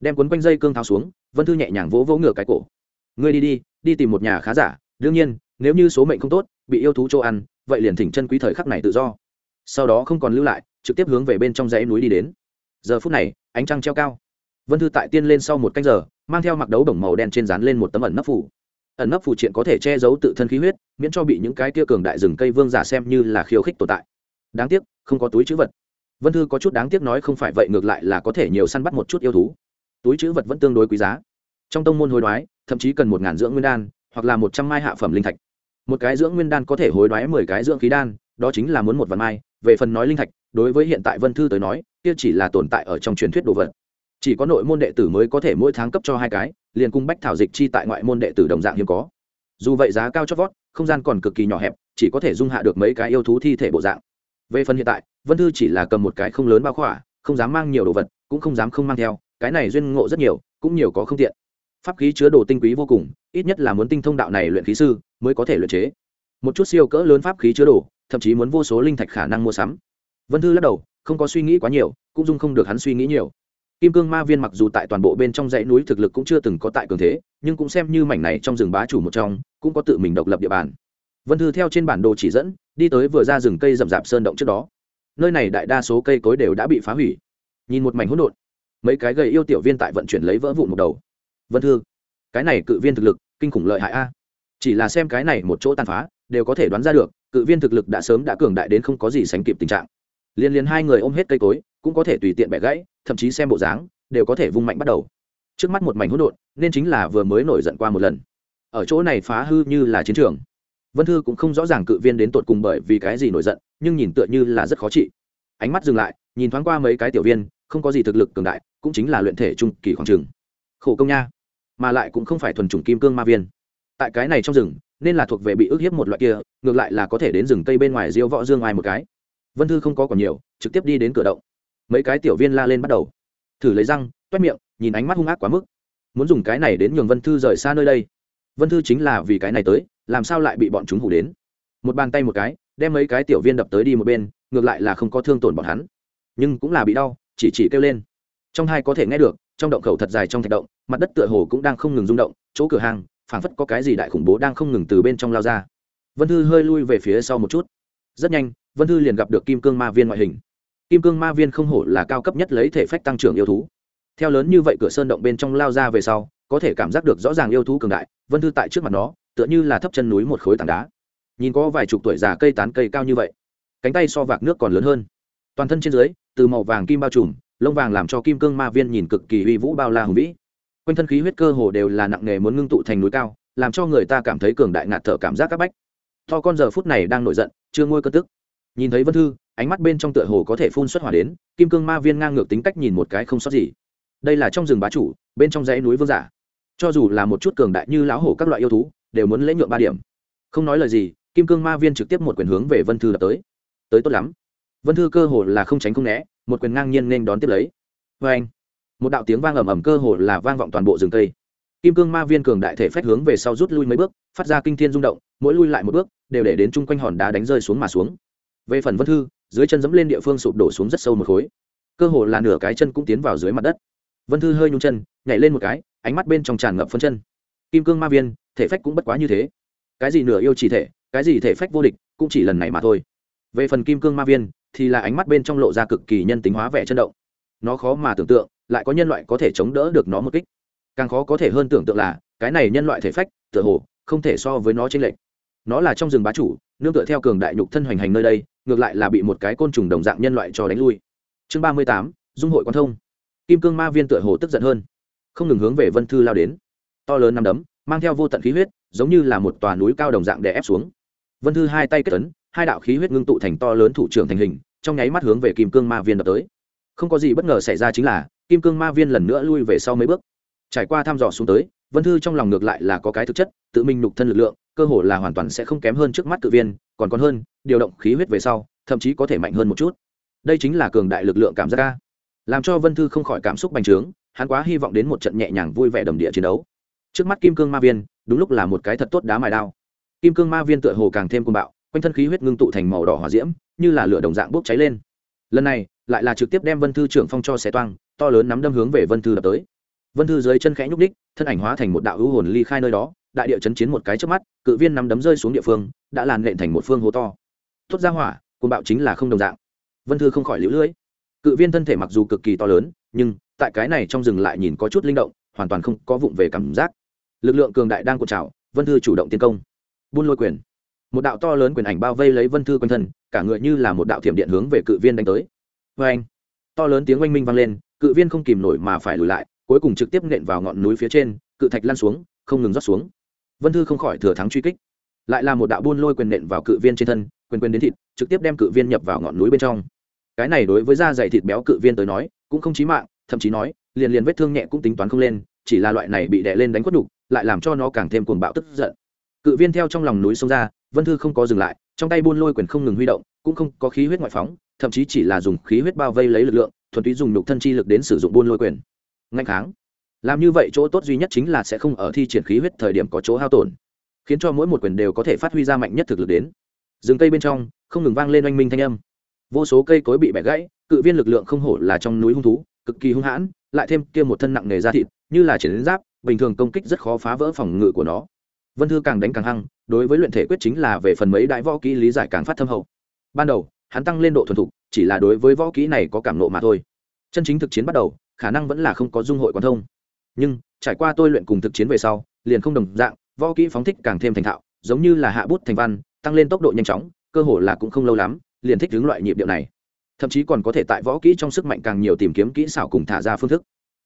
Đem cuốn quanh dây cương tháo xuống, vân thư nhẹ nhàng vỗ vỗ ngựa cái cổ. Ngươi đi đi đi tìm một nhà khá giả, đương nhiên nếu như số mệnh không tốt, bị yêu thú chỗ ăn, vậy liền thỉnh chân quý thời khắc này tự do. Sau đó không còn lưu lại, trực tiếp hướng về bên trong dãy núi đi đến. Giờ phút này, ánh trăng treo cao. Vân thư tại tiên lên sau một canh giờ, mang theo mặc đấu bổng màu đen trên dán lên một tấm ẩn nấp phủ ẩn nấp phủ triện có thể che giấu tự thân khí huyết, miễn cho bị những cái tia cường đại rừng cây vương giả xem như là khiêu khích tồn tại. Đáng tiếc, không có túi chữ vật. Vân thư có chút đáng tiếc nói không phải vậy ngược lại là có thể nhiều săn bắt một chút yêu thú. Túi chữ vật vẫn tương đối quý giá. Trong tông môn hối đoái, thậm chí cần một ngàn dưỡng nguyên đan, hoặc là một trăm mai hạ phẩm linh thạch một cái dưỡng nguyên đan có thể hối đoái mười cái dưỡng khí đan, đó chính là muốn một vạn mai. Về phần nói linh thạch, đối với hiện tại vân thư tới nói, kia chỉ là tồn tại ở trong truyền thuyết đồ vật. Chỉ có nội môn đệ tử mới có thể mỗi tháng cấp cho hai cái, liền cung bách thảo dịch chi tại ngoại môn đệ tử đồng dạng hiếm có. Dù vậy giá cao chót vót, không gian còn cực kỳ nhỏ hẹp, chỉ có thể dung hạ được mấy cái yêu thú thi thể bộ dạng. Về phần hiện tại, vân thư chỉ là cầm một cái không lớn bao khỏa, không dám mang nhiều đồ vật, cũng không dám không mang theo, cái này duyên ngộ rất nhiều, cũng nhiều có không tiện. Pháp khí chứa đồ tinh quý vô cùng, ít nhất là muốn tinh thông đạo này luyện khí sư mới có thể luyện chế. Một chút siêu cỡ lớn pháp khí chứa đồ, thậm chí muốn vô số linh thạch khả năng mua sắm. Vân thư lắc đầu, không có suy nghĩ quá nhiều, cũng dung không được hắn suy nghĩ nhiều. Kim cương ma viên mặc dù tại toàn bộ bên trong dãy núi thực lực cũng chưa từng có tại cường thế, nhưng cũng xem như mảnh này trong rừng bá chủ một trong, cũng có tự mình độc lập địa bàn. Vân thư theo trên bản đồ chỉ dẫn, đi tới vừa ra rừng cây rậm rạp sơn động trước đó. Nơi này đại đa số cây cối đều đã bị phá hủy. Nhìn một mảnh hỗn độn, mấy cái gầy yêu tiểu viên tại vận chuyển lấy vỡ vụn một đầu. Vân thư, cái này cự viên thực lực kinh khủng lợi hại a chỉ là xem cái này một chỗ tàn phá, đều có thể đoán ra được, cự viên thực lực đã sớm đã cường đại đến không có gì sánh kịp tình trạng. Liên liên hai người ôm hết cây cối, cũng có thể tùy tiện bẻ gãy, thậm chí xem bộ dáng, đều có thể vung mạnh bắt đầu. Trước mắt một mảnh hỗn độn, nên chính là vừa mới nổi giận qua một lần. Ở chỗ này phá hư như là chiến trường. Vân thư cũng không rõ ràng cự viên đến tột cùng bởi vì cái gì nổi giận, nhưng nhìn tựa như là rất khó trị. Ánh mắt dừng lại, nhìn thoáng qua mấy cái tiểu viên, không có gì thực lực cường đại, cũng chính là luyện thể trung kỳ khoảng trường. Khổ công nha. Mà lại cũng không phải thuần chủng kim cương ma viên tại cái này trong rừng, nên là thuộc về bị ức hiếp một loại kia, ngược lại là có thể đến rừng cây bên ngoài diêu võ dương ai một cái. Vân thư không có còn nhiều, trực tiếp đi đến cửa động. Mấy cái tiểu viên la lên bắt đầu. Thử lấy răng, toét miệng, nhìn ánh mắt hung ác quá mức. Muốn dùng cái này đến nhường vân thư rời xa nơi đây. Vân thư chính là vì cái này tới, làm sao lại bị bọn chúng hủ đến? Một bàn tay một cái, đem mấy cái tiểu viên đập tới đi một bên, ngược lại là không có thương tổn bọn hắn. Nhưng cũng là bị đau, chỉ chỉ kêu lên. Trong hai có thể nghe được, trong động khẩu thật dài trong thạch động, mặt đất tựa hồ cũng đang không ngừng rung động, chỗ cửa hàng phảng phất có cái gì đại khủng bố đang không ngừng từ bên trong lao ra. Vân thư hơi lui về phía sau một chút. Rất nhanh, vân thư liền gặp được kim cương ma viên ngoại hình. Kim cương ma viên không hổ là cao cấp nhất lấy thể phách tăng trưởng yêu thú. Theo lớn như vậy cửa sơn động bên trong lao ra về sau, có thể cảm giác được rõ ràng yêu thú cường đại, vân thư tại trước mặt nó, tựa như là thấp chân núi một khối tảng đá. Nhìn có vài chục tuổi già cây tán cây cao như vậy, cánh tay so vạc nước còn lớn hơn. Toàn thân trên dưới, từ màu vàng kim bao trùm, lông vàng làm cho kim cương ma viên nhìn cực kỳ uy vũ bao la hùng vĩ quanh thân khí huyết cơ hồ đều là nặng nề muốn ngưng tụ thành núi cao, làm cho người ta cảm thấy cường đại ngạt thở cảm giác c áp bách. To con giờ phút này đang nổi giận, chưa ngôi cơn tức. Nhìn thấy vân thư, ánh mắt bên trong tựa hồ có thể phun xuất hỏa đến, kim cương ma viên ngang ngược tính cách nhìn một cái không sót gì. Đây là trong rừng bá chủ, bên trong dãy núi vương giả. Cho dù là một chút cường đại như lão hổ các loại yêu thú, đều muốn lễ nhượng ba điểm. Không nói lời gì, kim cương ma viên trực tiếp một quyền hướng về vân thư đập tới. Tới tốt lắm. Vân thư cơ hồ là không tránh không né, một quyền ngang nhiên nên đón tiếp lấy. Vê anh một đạo tiếng vang ầm ầm cơ hồ là vang vọng toàn bộ rừng cây. Kim cương ma viên cường đại thể phách hướng về sau rút lui mấy bước, phát ra kinh thiên rung động, mỗi lui lại một bước, đều để đến chung quanh hòn đá đánh rơi xuống mà xuống. Về phần vân thư, dưới chân dẫm lên địa phương sụp đổ xuống rất sâu một khối. Cơ hồ là nửa cái chân cũng tiến vào dưới mặt đất. Vân thư hơi nhung chân, nhảy lên một cái, ánh mắt bên trong tràn ngập phân chân. Kim cương ma viên, thể phách cũng bất quá như thế. Cái gì nửa yêu chỉ thể, cái gì thể phách vô địch, cũng chỉ lần này mà thôi. Về phần kim cương ma viên, thì là ánh mắt bên trong lộ ra cực kỳ nhân tính hóa vẻ chân động. Nó khó mà tưởng tượng lại có nhân loại có thể chống đỡ được nó một kích. Càng khó có thể hơn tưởng tượng là, cái này nhân loại thể phách, tựa hồ, không thể so với nó trên lệch. nó là trong rừng bá chủ, nương tựa theo cường đại nhục thân hoành hành nơi đây, ngược lại là bị một cái côn trùng đồng dạng nhân loại cho đánh lui. Chương ba mươi tám, dung hội quan thông. Kim cương ma viên tựa hồ tức giận hơn. Không ngừng hướng về vân thư lao đến. To lớn nằm đấm, mang theo vô tận khí huyết, giống như là một tòa núi cao đồng dạng đè ép xuống. Vân thư hai tay kết tấn hai đạo khí huyết ngưng tụ thành to lớn thủ trưởng thành hình, trong nháy mắt hướng về kim cương ma viên đập tới. Không có gì bất ngờ xảy ra chính là kim cương ma viên lần nữa lui về sau mấy bước. Trải qua thăm dò xuống tới, vân thư trong lòng ngược lại là có cái thực chất, tự mình nhục thân lực lượng, cơ hồ là hoàn toàn sẽ không kém hơn trước mắt cự viên, còn còn hơn, điều động khí huyết về sau, thậm chí có thể mạnh hơn một chút. Đây chính là cường đại lực lượng cảm giác ca làm cho vân thư không khỏi cảm xúc bành trướng, hắn quá hy vọng đến một trận nhẹ nhàng vui vẻ đầm địa chiến đấu. Trước mắt kim cương ma viên, đúng lúc là một cái thật tốt đá mài đao. Kim cương ma viên tựa hồ càng thêm côn bạo, quanh thân khí huyết ngưng tụ thành màu đỏ hỏa diễm, như là lửa đồng dạng bốc cháy lên. Lần này, lại là trực tiếp đem vân thư trưởng phong cho xé toang to lớn nắm đâm hướng về vân thư đập tới. Vân thư dưới chân khẽ nhúc đích thân ảnh hóa thành một đạo hữu hồn ly khai nơi đó, đại địa chấn chiến một cái trước mắt, cự viên nắm đấm rơi xuống địa phương, đã làn lện thành một phương hố to. Tốt ra hỏa côn bạo chính là không đồng dạng. Vân thư không khỏi lũ lưỡi. Cự viên thân thể mặc dù cực kỳ to lớn, nhưng tại cái này trong rừng lại nhìn có chút linh động, hoàn toàn không có vụng về cảm giác. Lực lượng cường đại đang cột trào, vân thư chủ động tiến công. Buôn lôi quyền. Một đạo to lớn quyền ảnh bao vây lấy vân thư quanh thân, cả người như là một đạo thiểm điện hướng về cự viên đánh tới. Vê anh to lớn tiếng oanh minh vang lên cự viên không kìm nổi mà phải lùi lại, cuối cùng trực tiếp nện vào ngọn núi phía trên, cự thạch lăn xuống, không ngừng rót xuống. Vân thư không khỏi thừa thắng truy kích. Lại là một đạo buôn lôi quyền nện vào cự viên trên thân, quyền quyền đến thịt, trực tiếp đem cự viên nhập vào ngọn núi bên trong. Cái này đối với da dày thịt béo cự viên tới nói, cũng không chí mạng, thậm chí nói, liền liền vết thương nhẹ cũng tính toán không lên, chỉ là loại này bị đè lên đánh quất đục lại làm cho nó càng thêm cuồng bạo tức giận. Cự viên theo trong lòng núi xông ra, vân thư không có dừng lại, trong tay buôn lôi quyền không ngừng huy động, cũng không có khí huyết ngoại phóng, thậm chí chỉ là dùng khí huyết bao vây lấy lực lượng thuần túy dùng nhục thân chi lực đến sử dụng buôn lôi quyền. Ngạnh kháng. Làm như vậy chỗ tốt duy nhất chính là sẽ không ở thi triển khí huyết thời điểm có chỗ hao tổn, khiến cho mỗi một quyền đều có thể phát huy ra mạnh nhất thực lực đến. Rừng cây bên trong, không ngừng vang lên oanh minh thanh âm. Vô số cây cối bị bẻ gãy, cự viên lực lượng không hổ là trong núi hung thú, cực kỳ hung hãn, lại thêm kia một thân nặng nề da thịt, như là triển giáp, bình thường công kích rất khó phá vỡ phòng ngự của nó. Vân thư càng đánh càng hăng, đối với luyện thể quyết chính là về phần mấy đại võ kỹ lý giải càng phát thâm hậu. Ban đầu, hắn tăng lên độ thuần thục chỉ là đối với võ kỹ này có cảm nộ mà thôi. Chân chính thực chiến bắt đầu, khả năng vẫn là không có dung hội quan thông. Nhưng, trải qua tôi luyện cùng thực chiến về sau, liền không đồng dạng, võ kỹ phóng thích càng thêm thành thạo, giống như là hạ bút thành văn, tăng lên tốc độ nhanh chóng, cơ hồ là cũng không lâu lắm, liền thích ứng loại nhịp điệu này. Thậm chí còn có thể tại võ kỹ trong sức mạnh càng nhiều tìm kiếm kỹ xảo cùng thả ra phương thức.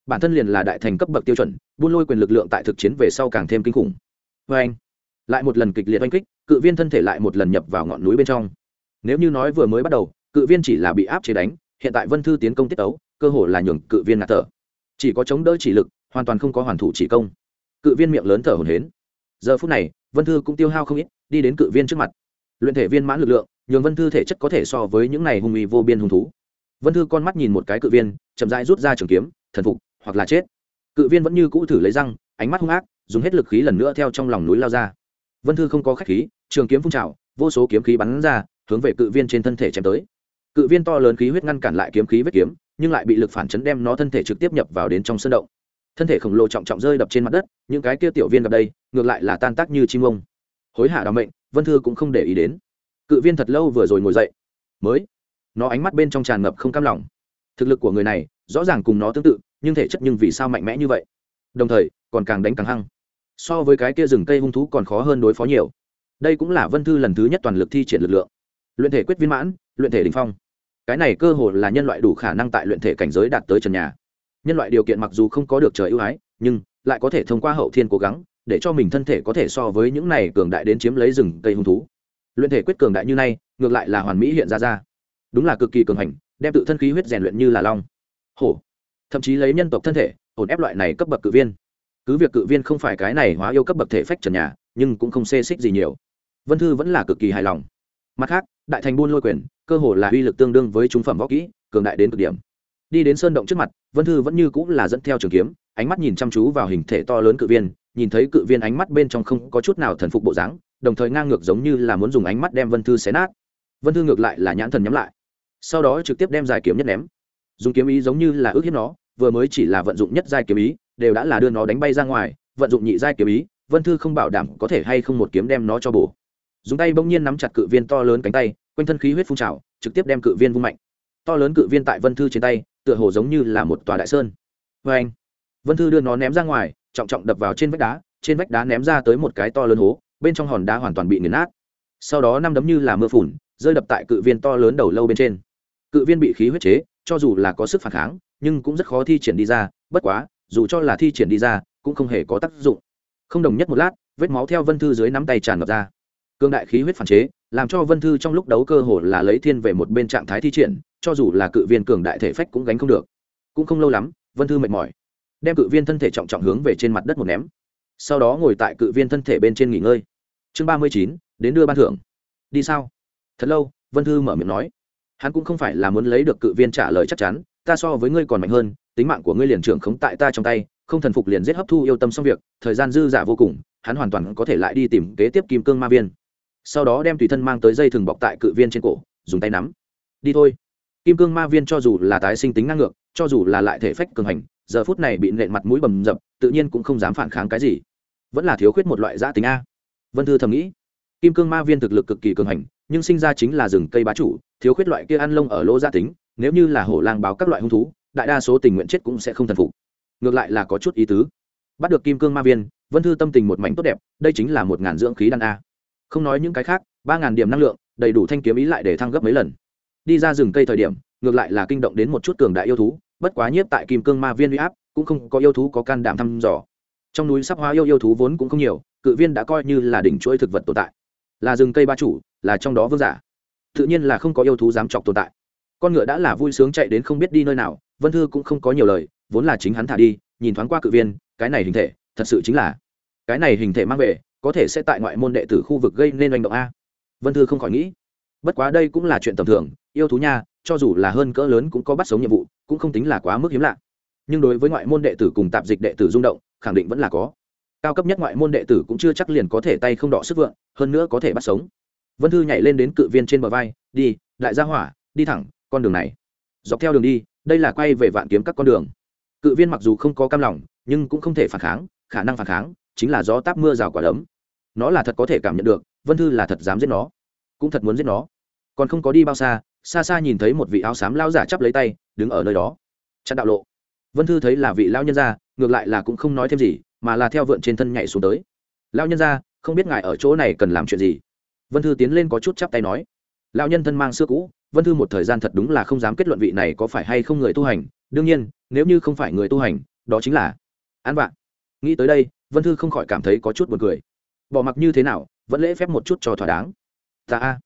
Bản thân liền là đại thành cấp bậc tiêu chuẩn, buôn lôi quyền lực lượng tại thực chiến về sau càng thêm kinh khủng. Vê anh, lại một lần kịch liệt oanh kích, cự viên thân thể lại một lần nhập vào ngọn núi bên trong. Nếu như nói vừa mới bắt đầu cự viên chỉ là bị áp chế đánh, hiện tại vân thư tiến công tiết ấu cơ hồ là nhường cự viên ngạt thở. Chỉ có chống đỡ chỉ lực, hoàn toàn không có hoàn thủ chỉ công. Cự viên miệng lớn thở hổn hến giờ phút này, vân thư cũng tiêu hao không ít, đi đến cự viên trước mặt. Luyện thể viên mãn lực lượng, nhường vân thư thể chất có thể so với những này hung uy vô biên hung thú. Vân thư con mắt nhìn một cái cự viên, chậm rãi rút ra trường kiếm, thần phục, hoặc là chết. Cự viên vẫn như cũ thử lấy răng, ánh mắt hung ác, dùng hết lực khí lần nữa theo trong lòng núi lao ra. Vân thư không có khách khí, trường kiếm phun trào, vô số kiếm khí bắn ra, hướng về cự viên trên thân thể chém tới cự viên to lớn khí huyết ngăn cản lại kiếm khí vết kiếm, nhưng lại bị lực phản chấn đem nó thân thể trực tiếp nhập vào đến trong sân động. Thân thể khổng lồ trọng trọng rơi đập trên mặt đất, những cái kia tiểu viên gặp đây, ngược lại là tan tác như chim ông. Hối hả đ mệnh, vân thư cũng không để ý đến. Cự viên thật lâu vừa rồi ngồi dậy. Mới. Nó ánh mắt bên trong tràn ngập không cam lòng. Thực lực của người này, rõ ràng cùng nó tương tự, nhưng thể chất nhưng vì sao mạnh mẽ như vậy? Đồng thời, còn càng đánh càng hăng. So với cái kia rừng cây hung thú còn khó hơn đối phó nhiều. Đây cũng là vân thư lần thứ nhất toàn lực thi triển lực lượng. Luyện thể quyết viên mãn, luyện thể đình phong cái này cơ hội là nhân loại đủ khả năng tại luyện thể cảnh giới đạt tới trần nhà. Nhân loại điều kiện mặc dù không có được trời ưu ái, nhưng lại có thể thông qua hậu thiên cố gắng, để cho mình thân thể có thể so với những này cường đại đến chiếm lấy rừng cây hung thú. Luyện thể quyết cường đại như này ngược lại là hoàn mỹ hiện ra ra. Đúng là cực kỳ cường hành, đem tự thân khí huyết rèn luyện như là long. Hổ. Thậm chí lấy nhân tộc thân thể, ổn ép loại này cấp bậc cự viên. Cứ việc cự viên không phải cái này hóa yêu cấp bậc thể phách trần nhà, nhưng cũng không xê xích gì nhiều. Vân thư vẫn là cực kỳ hài lòng. Mặt khác, đại thành buôn lôi quyền cơ hồ là uy lực tương đương với trung phẩm võ kỹ, cường đại đến cực điểm. Đi đến sơn động trước mặt, vân thư vẫn như cũng là dẫn theo trường kiếm, ánh mắt nhìn chăm chú vào hình thể to lớn cự viên, nhìn thấy cự viên ánh mắt bên trong không có chút nào thần phục bộ dáng, đồng thời ngang ngược giống như là muốn dùng ánh mắt đem vân thư xé nát. Vân thư ngược lại là nhãn thần nhắm lại. Sau đó trực tiếp đem dài kiếm nhất ném. Dùng kiếm ý giống như là ước hiếp nó, vừa mới chỉ là vận dụng nhất giai kiếm ý, đều đã là đưa nó đánh bay ra ngoài, vận dụng nhị giai kiếm ý, vân thư không bảo đảm có thể hay không một kiếm đem nó cho bổ. Dùng tay bỗng nhiên nắm chặt cự viên to lớn cánh tay quanh thân khí huyết phun trào, trực tiếp đem cự viên vung mạnh. To lớn cự viên tại vân thư trên tay, tựa hồ giống như là một tòa đại sơn. Vê anh, vân thư đưa nó ném ra ngoài, trọng trọng đập vào trên vách đá, trên vách đá ném ra tới một cái to lớn hố, bên trong hòn đá hoàn toàn bị nghiền nát. Sau đó năm đấm như là mưa phùn, rơi đập tại cự viên to lớn đầu lâu bên trên. Cự viên bị khí huyết chế, cho dù là có sức phản kháng, nhưng cũng rất khó thi triển đi ra, bất quá, dù cho là thi triển đi ra, cũng không hề có tác dụng. Không đồng nhất một lát, vết máu theo vân thư dưới nắm tay tràn ngập ra. Cương đại khí huyết phản chế làm cho vân thư trong lúc đấu cơ hồ là lấy thiên về một bên trạng thái thi triển, cho dù là cự viên cường đại thể phách cũng gánh không được. Cũng không lâu lắm, vân thư mệt mỏi, đem cự viên thân thể trọng trọng hướng về trên mặt đất một ném. Sau đó ngồi tại cự viên thân thể bên trên nghỉ ngơi. Chương ba mươi chín, đến đưa ban thưởng. Đi sao? Thật lâu, vân thư mở miệng nói. Hắn cũng không phải là muốn lấy được cự viên trả lời chắc chắn, ta so với ngươi còn mạnh hơn, tính mạng của ngươi liền trưởng khống tại ta trong tay, không thần phục liền giết hấp thu yêu tâm xong việc, thời gian dư dả vô cùng, hắn hoàn toàn có thể lại đi tìm kế tiếp kim cương ma viên sau đó đem tùy thân mang tới dây thừng bọc tại cự viên trên cổ, dùng tay nắm. Đi thôi. Kim cương ma viên cho dù là tái sinh tính năng ngược, cho dù là lại thể phách cường hành, giờ phút này bị nện mặt mũi bầm dập, tự nhiên cũng không dám phản kháng cái gì. Vẫn là thiếu khuyết một loại giã tính a. Vân thư thầm nghĩ. Kim cương ma viên thực lực cực kỳ cường hành, nhưng sinh ra chính là rừng cây bá chủ, thiếu khuyết loại kia ăn lông ở lỗ gia tính, nếu như là hổ lang báo các loại hung thú, đại đa số tình nguyện chết cũng sẽ không thần phục. Ngược lại là có chút ý tứ. Bắt được kim cương ma viên, vân thư tâm tình một mảnh tốt đẹp, đây chính là một ngàn dưỡng khí đan a không nói những cái khác, ba ngàn điểm năng lượng, đầy đủ thanh kiếm ý lại để thăng gấp mấy lần. Đi ra rừng cây thời điểm, ngược lại là kinh động đến một chút cường đại yêu thú, bất quá nhiếp tại kim cương ma viên huy áp, cũng không có yêu thú có can đảm thăm dò. Trong núi sắp hóa yêu yêu thú vốn cũng không nhiều, cự viên đã coi như là đỉnh chuỗi thực vật tồn tại. Là rừng cây ba chủ, là trong đó vương giả. Tự nhiên là không có yêu thú dám chọc tồn tại. Con ngựa đã là vui sướng chạy đến không biết đi nơi nào, vân thư cũng không có nhiều lời, vốn là chính hắn thả đi, nhìn thoáng qua cự viên, cái này hình thể, thật sự chính là, cái này hình thể mang về có thể sẽ tại ngoại môn đệ tử khu vực gây nên hành động a. Vân thư không khỏi nghĩ. Bất quá đây cũng là chuyện tầm thường, yêu thú nha, cho dù là hơn cỡ lớn cũng có bắt sống nhiệm vụ, cũng không tính là quá mức hiếm lạ. Nhưng đối với ngoại môn đệ tử cùng tạp dịch đệ tử rung động, khẳng định vẫn là có. Cao cấp nhất ngoại môn đệ tử cũng chưa chắc liền có thể tay không đọ sức vượng, hơn nữa có thể bắt sống. Vân thư nhảy lên đến cự viên trên bờ vai, đi, đại gia hỏa, đi thẳng con đường này. Dọc theo đường đi, đây là quay về vạn kiếm các con đường. Cự viên mặc dù không có cam lòng, nhưng cũng không thể phản kháng, khả năng phản kháng chính là gió táp mưa rào quả đấm. Nó là thật có thể cảm nhận được, vân thư là thật dám giết nó, cũng thật muốn giết nó. Còn không có đi bao xa xa xa nhìn thấy một vị áo xám lao giả chắp lấy tay, đứng ở nơi đó. Chặn đạo lộ. Vân thư thấy là vị lao nhân gia, ngược lại là cũng không nói thêm gì, mà là theo vượn trên thân nhảy xuống tới. Lao nhân gia, không biết ngài ở chỗ này cần làm chuyện gì? Vân thư tiến lên có chút chắp tay nói. Lao nhân thân mang xưa cũ, vân thư một thời gian thật đúng là không dám kết luận vị này có phải hay không người tu hành. Đương nhiên, nếu như không phải người tu hành, đó chính là an vạn. Nghĩ tới đây vân thư không khỏi cảm thấy có chút buồn cười. Bỏ mặc như thế nào, vẫn lễ phép một chút cho thỏa đáng. Ta a.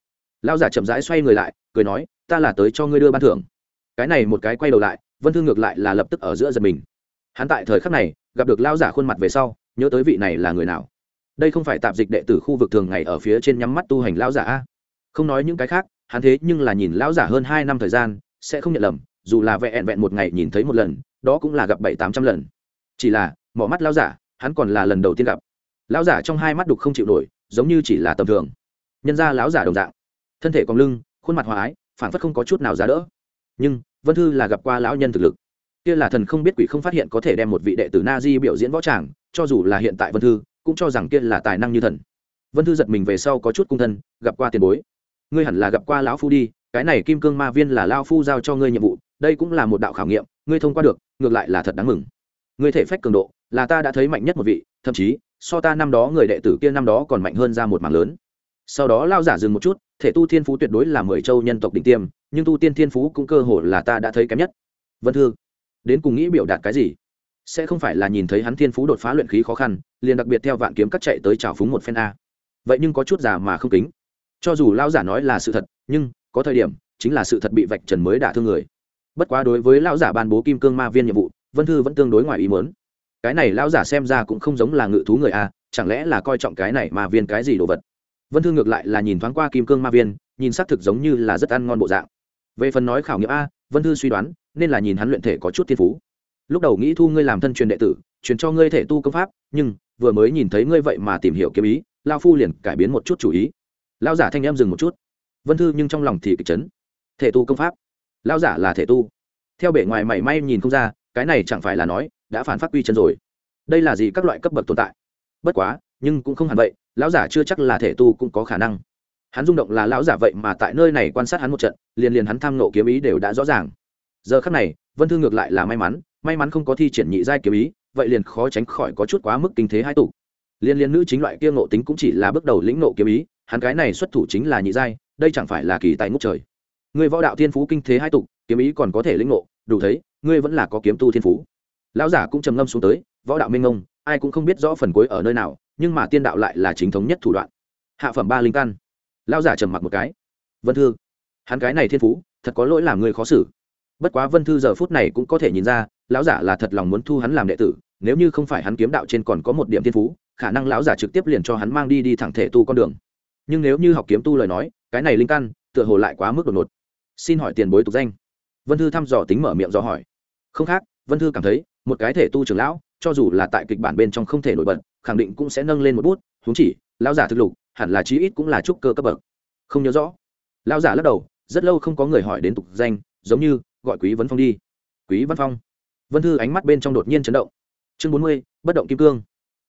Lao giả chậm rãi xoay người lại, cười nói, ta là tới cho ngươi đưa ban thưởng. Cái này một cái quay đầu lại, vân thư ngược lại là lập tức ở giữa giật mình. Hắn tại thời khắc này, gặp được lao giả khuôn mặt về sau, nhớ tới vị này là người nào. Đây không phải tạp dịch đệ tử khu vực thường ngày ở phía trên nhắm mắt tu hành lao giả a. Không nói những cái khác, hắn thế nhưng là nhìn lão giả hơn hai năm thời gian, sẽ không nhận lầm, dù là vẹn vẹn một ngày nhìn thấy một lần, đó cũng là gặp bảy tám trăm lần. Chỉ là mỏ mắt lão giả hắn còn là lần đầu tiên gặp. Lão giả trong hai mắt đục không chịu nổi, giống như chỉ là tầm thường. Nhân ra lão giả đồng dạng. Thân thể còn lưng, khuôn mặt hòa ái phản phất không có chút nào giá đỡ. Nhưng, vân thư là gặp qua lão nhân thực lực. Kia là thần không biết quỷ không phát hiện có thể đem một vị đệ tử na di biểu diễn võ tràng, cho dù là hiện tại vân thư, cũng cho rằng kia là tài năng như thần. Vân thư giật mình về sau có chút cung thân, gặp qua tiền bối. Ngươi hẳn là gặp qua lão phu đi, cái này kim cương ma viên là lao phu giao cho ngươi nhiệm vụ, đây cũng là một đạo khảo nghiệm, ngươi thông qua được, ngược lại là thật đáng mừng. Ngươi thể phách cường độ là ta đã thấy mạnh nhất một vị, thậm chí, so ta năm đó người đệ tử kia năm đó còn mạnh hơn ra một mảng lớn. Sau đó lao giả dừng một chút, thể tu thiên phú tuyệt đối là mười châu nhân tộc đỉnh tiêm, nhưng tu tiên thiên phú cũng cơ hồ là ta đã thấy kém nhất. Vân thư, đến cùng nghĩ biểu đạt cái gì? Sẽ không phải là nhìn thấy hắn thiên phú đột phá luyện khí khó khăn, liền đặc biệt theo vạn kiếm cắt chạy tới trào phúng một phen a. Vậy nhưng có chút giả mà không kính. Cho dù lao giả nói là sự thật, nhưng, có thời điểm, chính là sự thật bị vạch trần mới đả thương người. Bất quá đối với lão giả ban bố kim cương ma viên nhiệm vụ, vân thư vẫn tương đối ngoài ý mớn cái này lão giả xem ra cũng không giống là ngự thú người a chẳng lẽ là coi trọng cái này ma viên cái gì đồ vật? Vân thư ngược lại là nhìn thoáng qua kim cương ma viên, nhìn xác thực giống như là rất ăn ngon bộ dạng. Về phần nói khảo nghiệm a, vân thư suy đoán, nên là nhìn hắn luyện thể có chút thiên phú. Lúc đầu nghĩ thu ngươi làm thân truyền đệ tử, truyền cho ngươi thể tu công pháp, nhưng vừa mới nhìn thấy ngươi vậy mà tìm hiểu kiếm ý lao phu liền cải biến một chút chủ ý. Lao giả thanh em dừng một chút. Vân thư nhưng trong lòng thì kịch chấn. Thể tu công pháp? Lao giả là thể tu. Theo bể ngoài mảy may nhìn không ra, cái này chẳng phải là nói đã phản phát quy chân rồi. Đây là gì các loại cấp bậc tồn tại? Bất quá, nhưng cũng không hẳn vậy, lão giả chưa chắc là thể tu cũng có khả năng. Hắn rung động là lão giả vậy mà tại nơi này quan sát hắn một trận, liền liền hắn tham nộ kiếm ý đều đã rõ ràng. Giờ khắc này, vân thư ngược lại là may mắn may mắn không có thi triển nhị giai kiếm ý, vậy liền khó tránh khỏi có chút quá mức kinh thế hai tụ. Liên liên nữ chính loại kia ngộ tính cũng chỉ là bước đầu lĩnh nộ kiếm ý, hắn cái này xuất thủ chính là nhị giai, đây chẳng phải là kỳ tài ngút trời. Người võ đạo thiên phú kinh thế hai tục kiếm ý còn có thể lĩnh ngộ, đủ thấy, ngươi vẫn là có kiếm tu thiên phú lão giả cũng trầm ngâm xuống tới, võ đạo minh ông ai cũng không biết rõ phần cuối ở nơi nào, nhưng mà tiên đạo lại là chính thống nhất thủ đoạn. Hạ phẩm ba linh căn. Lão giả trầm mặc một cái. Vân thư, hắn cái này thiên phú, thật có lỗi làm người khó xử. Bất quá vân thư giờ phút này cũng có thể nhìn ra, lão giả là thật lòng muốn thu hắn làm đệ tử, nếu như không phải hắn kiếm đạo trên còn có một điểm thiên phú, khả năng lão giả trực tiếp liền cho hắn mang đi đi thẳng thể tu con đường. Nhưng nếu như học kiếm tu lời nói, cái này linh căn, tựa hồ lại quá mức đột ngột. Xin hỏi tiền bối tục danh. Vân thư thăm dò tính mở miệng do hỏi. Không khác, vân thư cảm thấy một cái thể tu trưởng lão, cho dù là tại kịch bản bên trong không thể nổi bật, khẳng định cũng sẽ nâng lên một bút húng chỉ, lão giả thực lục, hẳn là chí ít cũng là trúc cơ cấp bậc. Không nhớ rõ. Lão giả lắc đầu, rất lâu không có người hỏi đến tục danh, giống như, gọi quý vấn phong đi. Quý văn phong. Vân thư ánh mắt bên trong đột nhiên chấn động. Chương bốn mươi, bất động kim cương.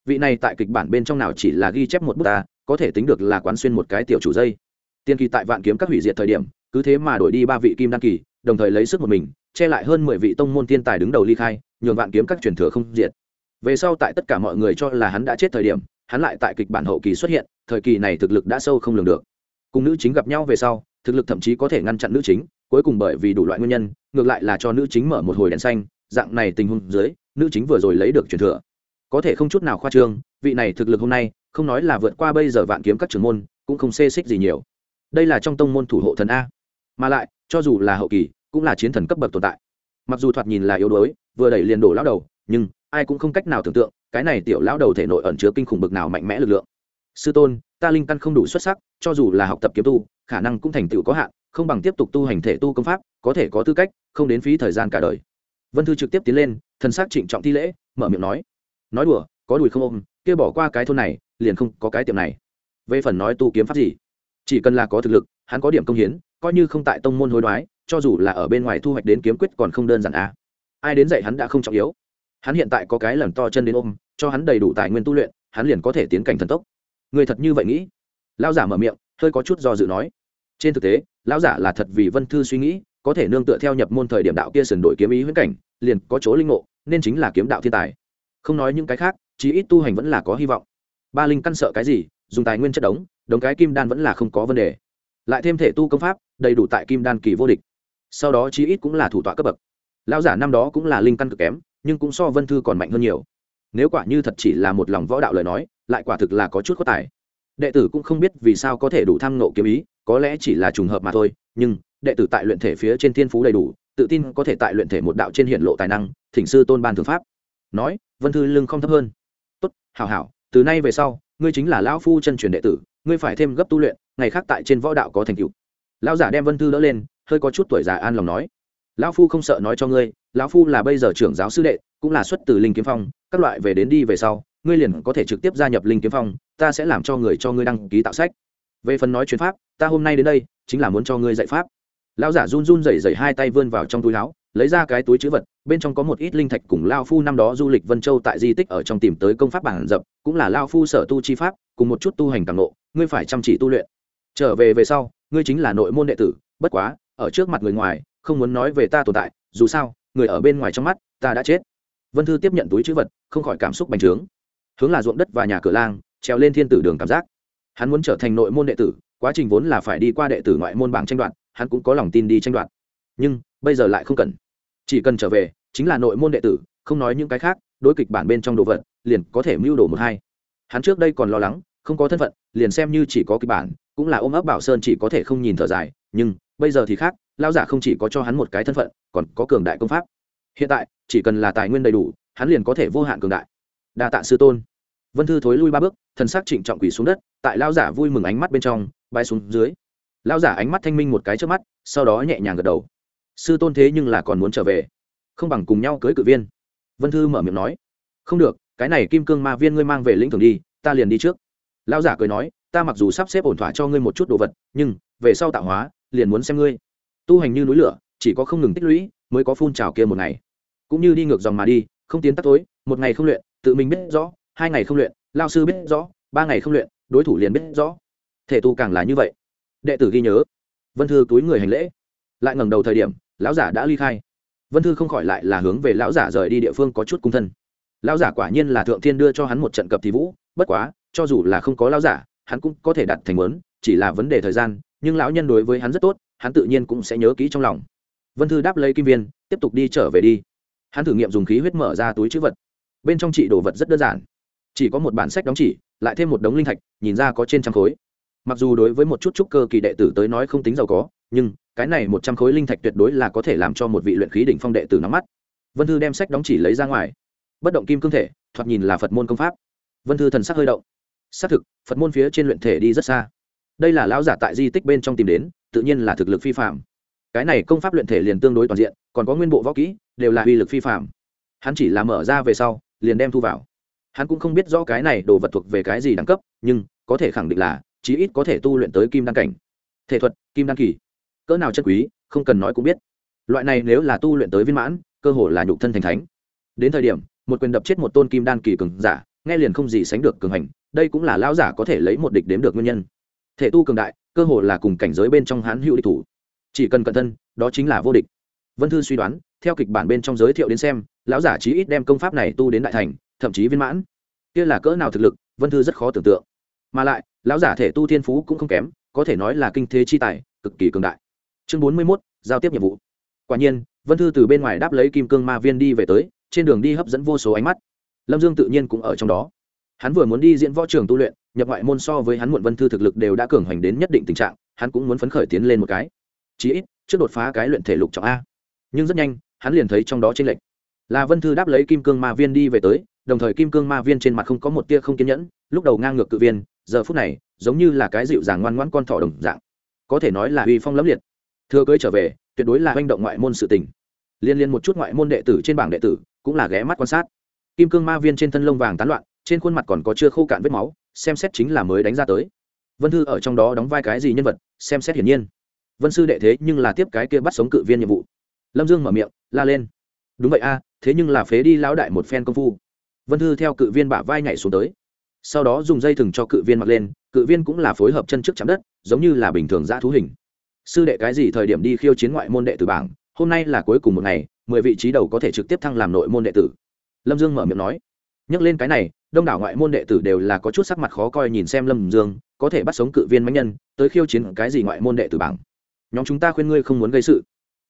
Vị này tại kịch bản bên trong nào chỉ là ghi chép một bút ta, có thể tính được là quán xuyên một cái tiểu chủ dây. Tiên kỳ tại vạn kiếm các hủy diệt thời điểm, cứ thế mà đổi đi ba vị kim đan kỳ, đồng thời lấy sức một mình, che lại hơn mười vị tông môn thiên tài đứng đầu ly khai nhường vạn kiếm các truyền thừa không diệt. Về sau tại tất cả mọi người cho là hắn đã chết thời điểm, hắn lại tại kịch bản hậu kỳ xuất hiện, thời kỳ này thực lực đã sâu không lường được. Cùng nữ chính gặp nhau về sau, thực lực thậm chí có thể ngăn chặn nữ chính, cuối cùng bởi vì đủ loại nguyên nhân, ngược lại là cho nữ chính mở một hồi đèn xanh, dạng này tình huống dưới, nữ chính vừa rồi lấy được truyền thừa. Có thể không chút nào khoa trương, vị này thực lực hôm nay, không nói là vượt qua bây giờ vạn kiếm các trưởng môn, cũng không xê xích gì nhiều. Đây là trong tông môn thủ hộ thần a. Mà lại, cho dù là hậu kỳ, cũng là chiến thần cấp bậc tồn tại. Mặc dù thoạt nhìn là yếu đuối vừa đẩy liền đổ lão đầu, nhưng ai cũng không cách nào tưởng tượng, cái này tiểu lão đầu thể nội ẩn chứa kinh khủng bực nào mạnh mẽ lực lượng. Sư tôn, ta linh căn không đủ xuất sắc, cho dù là học tập kiếm tu, khả năng cũng thành tựu có hạn, không bằng tiếp tục tu hành thể tu công pháp, có thể có tư cách, không đến phí thời gian cả đời. Vân thư trực tiếp tiến lên, thần sắc trịnh trọng thi lễ, mở miệng nói. Nói đùa, có đùi không ôm, kia bỏ qua cái thôn này, liền không có cái tiệm này. Về phần nói tu kiếm pháp gì? Chỉ cần là có thực lực, hắn có điểm công hiến, coi như không tại tông môn hối đoái, cho dù là ở bên ngoài thu hoạch đến kiếm quyết còn không đơn giản à ai đến dạy hắn đã không trọng yếu. Hắn hiện tại có cái lần to chân đến ôm, cho hắn đầy đủ tài nguyên tu luyện, hắn liền có thể tiến cảnh thần tốc. Người thật như vậy nghĩ? Lão giả mở miệng, hơi có chút do dự nói. Trên thực tế, lão giả là thật vì vân thư suy nghĩ, có thể nương tựa theo nhập môn thời điểm đạo kia sườn đổi kiếm ý huyễn cảnh, liền có chỗ linh ngộ, nên chính là kiếm đạo thiên tài. Không nói những cái khác, chí ít tu hành vẫn là có hy vọng. Ba linh căn sợ cái gì, dùng tài nguyên chất đống đống cái kim đan vẫn là không có vấn đề. Lại thêm thể tu công pháp, đầy đủ tại kim đan kỳ vô địch. Sau đó chí ít cũng là thủ tọa cấp bậc lão giả năm đó cũng là linh căn cực kém, nhưng cũng so vân thư còn mạnh hơn nhiều. Nếu quả như thật chỉ là một lòng võ đạo lời nói, lại quả thực là có chút có tài. Đệ tử cũng không biết vì sao có thể đủ tham nộ kiếm ý, có lẽ chỉ là trùng hợp mà thôi, nhưng đệ tử tại luyện thể phía trên thiên phú đầy đủ, tự tin có thể tại luyện thể một đạo trên hiện lộ tài năng, thỉnh sư tôn ban thượng pháp. Nói, vân thư lưng không thấp hơn. Tốt, hảo hảo, từ nay về sau, ngươi chính là lão phu chân truyền đệ tử, ngươi phải thêm gấp tu luyện, ngày khác tại trên võ đạo có thành tựu. Lão giả đem vân thư đỡ lên, hơi có chút tuổi già an lòng nói lão phu không sợ nói cho ngươi, lão phu là bây giờ trưởng giáo sư đệ, cũng là xuất từ linh kiếm phong, các loại về đến đi về sau, ngươi liền có thể trực tiếp gia nhập linh kiếm phong, ta sẽ làm cho người cho ngươi đăng ký tạo sách. Về phần nói chuyến pháp, ta hôm nay đến đây, chính là muốn cho ngươi dạy pháp. Lão giả run run rẩy rẩy hai tay vươn vào trong túi áo, lấy ra cái túi chữ vật, bên trong có một ít linh thạch cùng lao phu năm đó du lịch vân châu tại di tích ở trong tìm tới công pháp bản dập, cũng là lao phu sở tu chi pháp, cùng một chút tu hành càng lộ, ngươi phải chăm chỉ tu luyện. Trở về về sau, ngươi chính là nội môn đệ tử, bất quá, ở trước mặt người ngoài không muốn nói về ta tồn tại, dù sao, người ở bên ngoài trong mắt, ta đã chết. Vân thư tiếp nhận túi chữ vật, không khỏi cảm xúc bành trướng. Hướng là ruộng đất và nhà cửa lang trèo lên thiên tử đường cảm giác. Hắn muốn trở thành nội môn đệ tử, quá trình vốn là phải đi qua đệ tử ngoại môn bảng tranh đoạt, hắn cũng có lòng tin đi tranh đoạt. Nhưng, bây giờ lại không cần. Chỉ cần trở về, chính là nội môn đệ tử, không nói những cái khác, đối kịch bản bên trong đồ vật, liền có thể mưu đồ một hai. Hắn trước đây còn lo lắng, không có thân phận, liền xem như chỉ có kịch bản, cũng là ôm ấp bảo sơn chỉ có thể không nhìn thở dài, nhưng, bây giờ thì khác lao giả không chỉ có cho hắn một cái thân phận, còn có cường đại công pháp. Hiện tại, chỉ cần là tài nguyên đầy đủ, hắn liền có thể vô hạn cường đại. Đa tạ sư tôn. Vân thư thối lui ba bước, thần sắc trịnh trọng quỷ xuống đất, tại lao giả vui mừng ánh mắt bên trong, bay xuống dưới. Lao giả ánh mắt thanh minh một cái trước mắt, sau đó nhẹ nhàng gật đầu. Sư tôn thế nhưng là còn muốn trở về. Không bằng cùng nhau cưới cự viên. Vân thư mở miệng nói. Không được, cái này kim cương ma viên ngươi mang về lĩnh thường đi, ta liền đi trước. Lao giả cười nói, ta mặc dù sắp xếp ổn thỏa cho ngươi một chút đồ vật, nhưng, về sau tạo hóa, liền muốn xem ngươi tu hành như núi lửa, chỉ có không ngừng tích lũy mới có phun trào kia một ngày. Cũng như đi ngược dòng mà đi, không tiến tắt tối, một ngày không luyện, tự mình biết rõ, hai ngày không luyện, lao sư biết rõ, ba ngày không luyện, đối thủ liền biết rõ. Thể tu càng là như vậy. Đệ tử ghi nhớ. Vân thư túi người hành lễ. Lại ngẩng đầu thời điểm, lão giả đã ly khai. Vân thư không khỏi lại là hướng về lão giả rời đi địa phương có chút cung thân. Lão giả quả nhiên là thượng thiên đưa cho hắn một trận cập thì vũ, bất quá, cho dù là không có lão giả, hắn cũng có thể đặt thành lớn chỉ là vấn đề thời gian, nhưng lão nhân đối với hắn rất tốt hắn tự nhiên cũng sẽ nhớ kỹ trong lòng. Vân thư đáp lấy kim viên, tiếp tục đi trở về đi. Hắn thử nghiệm dùng khí huyết mở ra túi chữ vật. Bên trong trị đồ vật rất đơn giản. Chỉ có một bản sách đóng chỉ, lại thêm một đống linh thạch, nhìn ra có trên trăm khối. Mặc dù đối với một chút trúc cơ kỳ đệ tử tới nói không tính giàu có, nhưng cái này một trăm khối linh thạch tuyệt đối là có thể làm cho một vị luyện khí đỉnh phong đệ tử nắm mắt. Vân thư đem sách đóng chỉ lấy ra ngoài. Bất động kim cương thể, thoạt nhìn là phật môn công pháp. Vân thư thần sắc hơi động. Xác thực, phật môn phía trên luyện thể đi rất xa đây là lão giả tại di tích bên trong tìm đến, tự nhiên là thực lực phi phạm cái này công pháp luyện thể liền tương đối toàn diện, còn có nguyên bộ võ kỹ, đều là uy lực phi phạm hắn chỉ là mở ra về sau, liền đem thu vào. Hắn cũng không biết rõ cái này đồ vật thuộc về cái gì đẳng cấp, nhưng có thể khẳng định là, chí ít có thể tu luyện tới kim đăng cảnh. Thể thuật, kim đăng kỳ. Cỡ nào chân quý, không cần nói cũng biết. Loại này nếu là tu luyện tới viên mãn, cơ hồ là nhục thân thành thánh. Đến thời điểm, một quyền đập chết một tôn kim đan kỳ cường giả, nghe liền không gì sánh được cường hành, đây cũng là lão giả có thể lấy một địch đếm được nguyên nhân thể tu cường đại, cơ hồ là cùng cảnh giới bên trong hán hữu địch thủ. Chỉ cần cẩn thân, đó chính là vô địch. Vân thư suy đoán, theo kịch bản bên trong giới thiệu đến xem, lão giả chí ít đem công pháp này tu đến đại thành, thậm chí viên mãn. Kia là cỡ nào thực lực, vân thư rất khó tưởng tượng. Mà lại, lão giả thể tu thiên phú cũng không kém, có thể nói là kinh thế chi tài, cực kỳ cường đại. Chương bốn mươi mốt, giao tiếp nhiệm vụ. Quả nhiên, vân thư từ bên ngoài đáp lấy kim cương ma viên đi về tới, trên đường đi hấp dẫn vô số ánh mắt. Lâm dương tự nhiên cũng ở trong đó. Hắn vừa muốn đi diễn võ trường tu luyện nhập ngoại môn so với hắn muộn vân thư thực lực đều đã cường hoành đến nhất định tình trạng, hắn cũng muốn phấn khởi tiến lên một cái. Chí ít, trước đột phá cái luyện thể lục trọng a. Nhưng rất nhanh, hắn liền thấy trong đó trên lệnh là vân thư đáp lấy kim cương ma viên đi về tới, đồng thời kim cương ma viên trên mặt không có một tia không kiên nhẫn, lúc đầu ngang ngược cự viên, giờ phút này, giống như là cái dịu dàng ngoan ngoãn con thỏ đồng dạng. Có thể nói là uy phong lẫm liệt. Thưa cưới trở về, tuyệt đối là hành động ngoại môn sự tình. Liên liên một chút ngoại môn đệ tử trên bảng đệ tử, cũng là ghé mắt quan sát. Kim cương ma viên trên thân lông vàng tán loạn, trên khuôn mặt còn có chưa khô cạn vết máu xem xét chính là mới đánh ra tới. Vân thư ở trong đó đóng vai cái gì nhân vật, xem xét hiển nhiên. Vân sư đệ thế nhưng là tiếp cái kia bắt sống cự viên nhiệm vụ. Lâm dương mở miệng, la lên. Đúng vậy a, thế nhưng là phế đi lão đại một phen công phu. Vân thư theo cự viên bả vai nhảy xuống tới. Sau đó dùng dây thừng cho cự viên mặc lên, cự viên cũng là phối hợp chân trước chạm đất, giống như là bình thường giã thú hình. Sư đệ cái gì thời điểm đi khiêu chiến ngoại môn đệ tử bảng, hôm nay là cuối cùng một ngày, mười vị trí đầu có thể trực tiếp thăng làm nội môn đệ tử. Lâm dương mở miệng nói nhắc lên cái này, đông đảo ngoại môn đệ tử đều là có chút sắc mặt khó coi nhìn xem lâm dương, có thể bắt sống cự viên mãnh nhân, tới khiêu chiến cái gì ngoại môn đệ tử bảng. Nhóm chúng ta khuyên ngươi không muốn gây sự.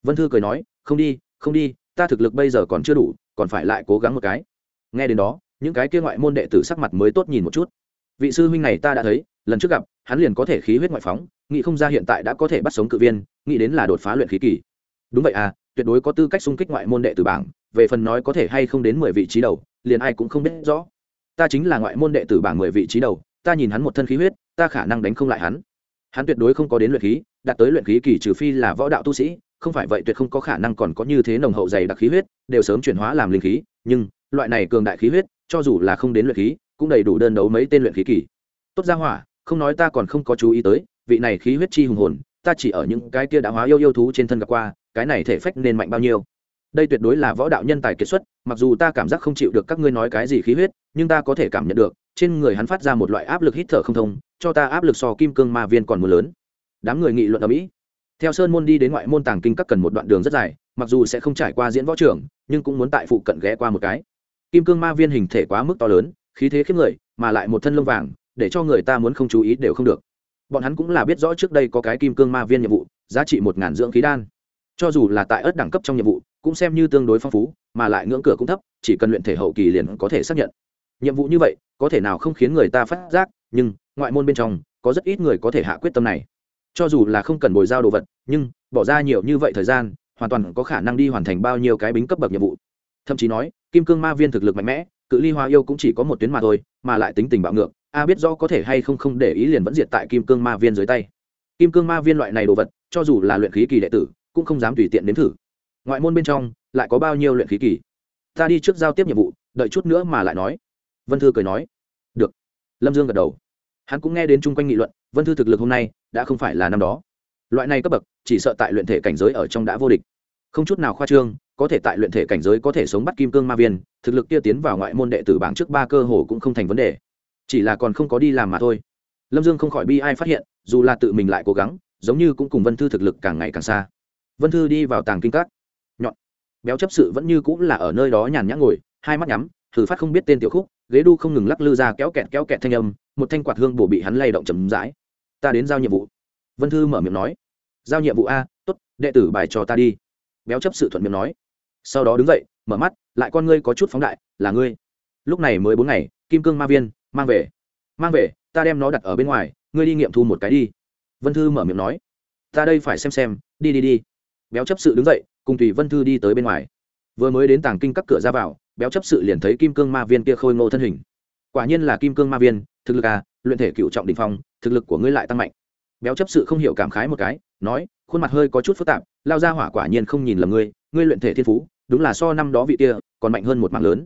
Vân thư cười nói, không đi không đi, ta thực lực bây giờ còn chưa đủ, còn phải lại cố gắng một cái. Nghe đến đó, những cái kia ngoại môn đệ tử sắc mặt mới tốt nhìn một chút. Vị sư huynh này ta đã thấy, lần trước gặp, hắn liền có thể khí huyết ngoại phóng, nghĩ không ra hiện tại đã có thể bắt sống cự viên, nghĩ đến là đột phá luyện khí kỳ. Đúng vậy à tuyệt đối có tư cách xung kích ngoại môn đệ tử bảng, về phần nói có thể hay không đến mười vị trí đầu, liền ai cũng không biết rõ. Ta chính là ngoại môn đệ tử bảng mười vị trí đầu, ta nhìn hắn một thân khí huyết, ta khả năng đánh không lại hắn. Hắn tuyệt đối không có đến luyện khí, đạt tới luyện khí kỳ trừ phi là võ đạo tu sĩ, không phải vậy tuyệt không có khả năng còn có như thế nồng hậu dày đặc khí huyết, đều sớm chuyển hóa làm linh khí, nhưng, loại này cường đại khí huyết, cho dù là không đến luyện khí, cũng đầy đủ đơn đấu mấy tên luyện khí kỳ. Tốt ra hỏa, không nói ta còn không có chú ý tới, vị này khí huyết chi hùng hồn, ta chỉ ở những cái kia đã hóa yêu yêu thú trên thân gặp qua cái này thể phách nên mạnh bao nhiêu? Đây tuyệt đối là võ đạo nhân tài kiệt xuất, mặc dù ta cảm giác không chịu được các ngươi nói cái gì khí huyết, nhưng ta có thể cảm nhận được, trên người hắn phát ra một loại áp lực hít thở không thông, cho ta áp lực so kim cương ma viên còn mưa lớn. Đám người nghị luận ở mỹ. Theo sơn môn đi đến ngoại môn tàng kinh các cần một đoạn đường rất dài, mặc dù sẽ không trải qua diễn võ trưởng nhưng cũng muốn tại phụ cận ghé qua một cái. Kim cương ma viên hình thể quá mức to lớn, khí thế khiếp người, mà lại một thân lông vàng, để cho người ta muốn không chú ý đều không được. Bọn hắn cũng là biết rõ trước đây có cái kim cương ma viên nhiệm vụ, giá trị một ngàn dưỡng khí đan cho dù là tại ớt đẳng cấp trong nhiệm vụ, cũng xem như tương đối phong phú, mà lại ngưỡng cửa cũng thấp, chỉ cần luyện thể hậu kỳ liền có thể xác nhận. Nhiệm vụ như vậy, có thể nào không khiến người ta phát giác, nhưng ngoại môn bên trong, có rất ít người có thể hạ quyết tâm này. Cho dù là không cần bồi giao đồ vật, nhưng bỏ ra nhiều như vậy thời gian, hoàn toàn có khả năng đi hoàn thành bao nhiêu cái bính cấp bậc nhiệm vụ. Thậm chí nói, kim cương ma viên thực lực mạnh mẽ, cự ly hoa yêu cũng chỉ có một tuyến mà thôi, mà lại tính tình bạo ngược, a biết rõ có thể hay không không để ý liền vẫn diệt tại kim cương ma viên dưới tay. Kim cương ma viên loại này đồ vật, cho dù là luyện khí kỳ đệ tử cũng không dám tùy tiện nếm thử. Ngoại môn bên trong, lại có bao nhiêu luyện khí kỳ? Ta đi trước giao tiếp nhiệm vụ, đợi chút nữa mà lại nói. Vân thư cười nói. Được. Lâm dương gật đầu. Hắn cũng nghe đến chung quanh nghị luận, vân thư thực lực hôm nay đã không phải là năm đó. Loại này cấp bậc, chỉ sợ tại luyện thể cảnh giới ở trong đã vô địch. Không chút nào khoa trương, có thể tại luyện thể cảnh giới có thể sống bắt kim cương ma viên, thực lực kia tiến vào ngoại môn đệ tử bảng trước ba cơ hồ cũng không thành vấn đề. Chỉ là còn không có đi làm mà thôi. Lâm dương không khỏi bi ai phát hiện, dù là tự mình lại cố gắng, giống như cũng cùng vân thư thực lực càng ngày càng xa vân thư đi vào tàng kinh các. Nhọn. Béo chấp sự vẫn như cũng là ở nơi đó nhàn nhã ngồi, hai mắt nhắm, thử phát không biết tên tiểu khúc, ghế đu không ngừng lắc lư ra kéo kẹt kéo kẹt thanh âm, một thanh quạt hương bổ bị hắn lay động chầm rãi. Ta đến giao nhiệm vụ. Vân thư mở miệng nói. Giao nhiệm vụ a t ố t đệ tử bài cho ta đi. Béo chấp sự thuận miệng nói. Sau đó đứng dậy, mở mắt, lại con ngươi có chút phóng đại, là ngươi. Lúc này mới bốn ngày, kim cương ma viên, mang về. Mang về, ta đem nó đặt ở bên ngoài, ngươi đi nghiệm thu một cái đi. Vân thư mở miệng nói. Ta đây phải xem xem, đi đi đi béo chấp sự đứng dậy, cùng tùy vân thư đi tới bên ngoài. Vừa mới đến tàng kinh các cửa ra vào, béo chấp sự liền thấy kim cương ma viên kia khôi ngô thân hình. Quả nhiên là kim cương ma viên, thực lực à luyện thể cựu trọng đình phong, thực lực của ngươi lại tăng mạnh. Béo chấp sự không hiểu cảm khái một cái, nói, khuôn mặt hơi có chút phức tạp, lao ra hỏa quả nhiên không nhìn lầm ngươi ngươi luyện thể thiên phú, đúng là so năm đó vị kia, còn mạnh hơn một mạng lớn.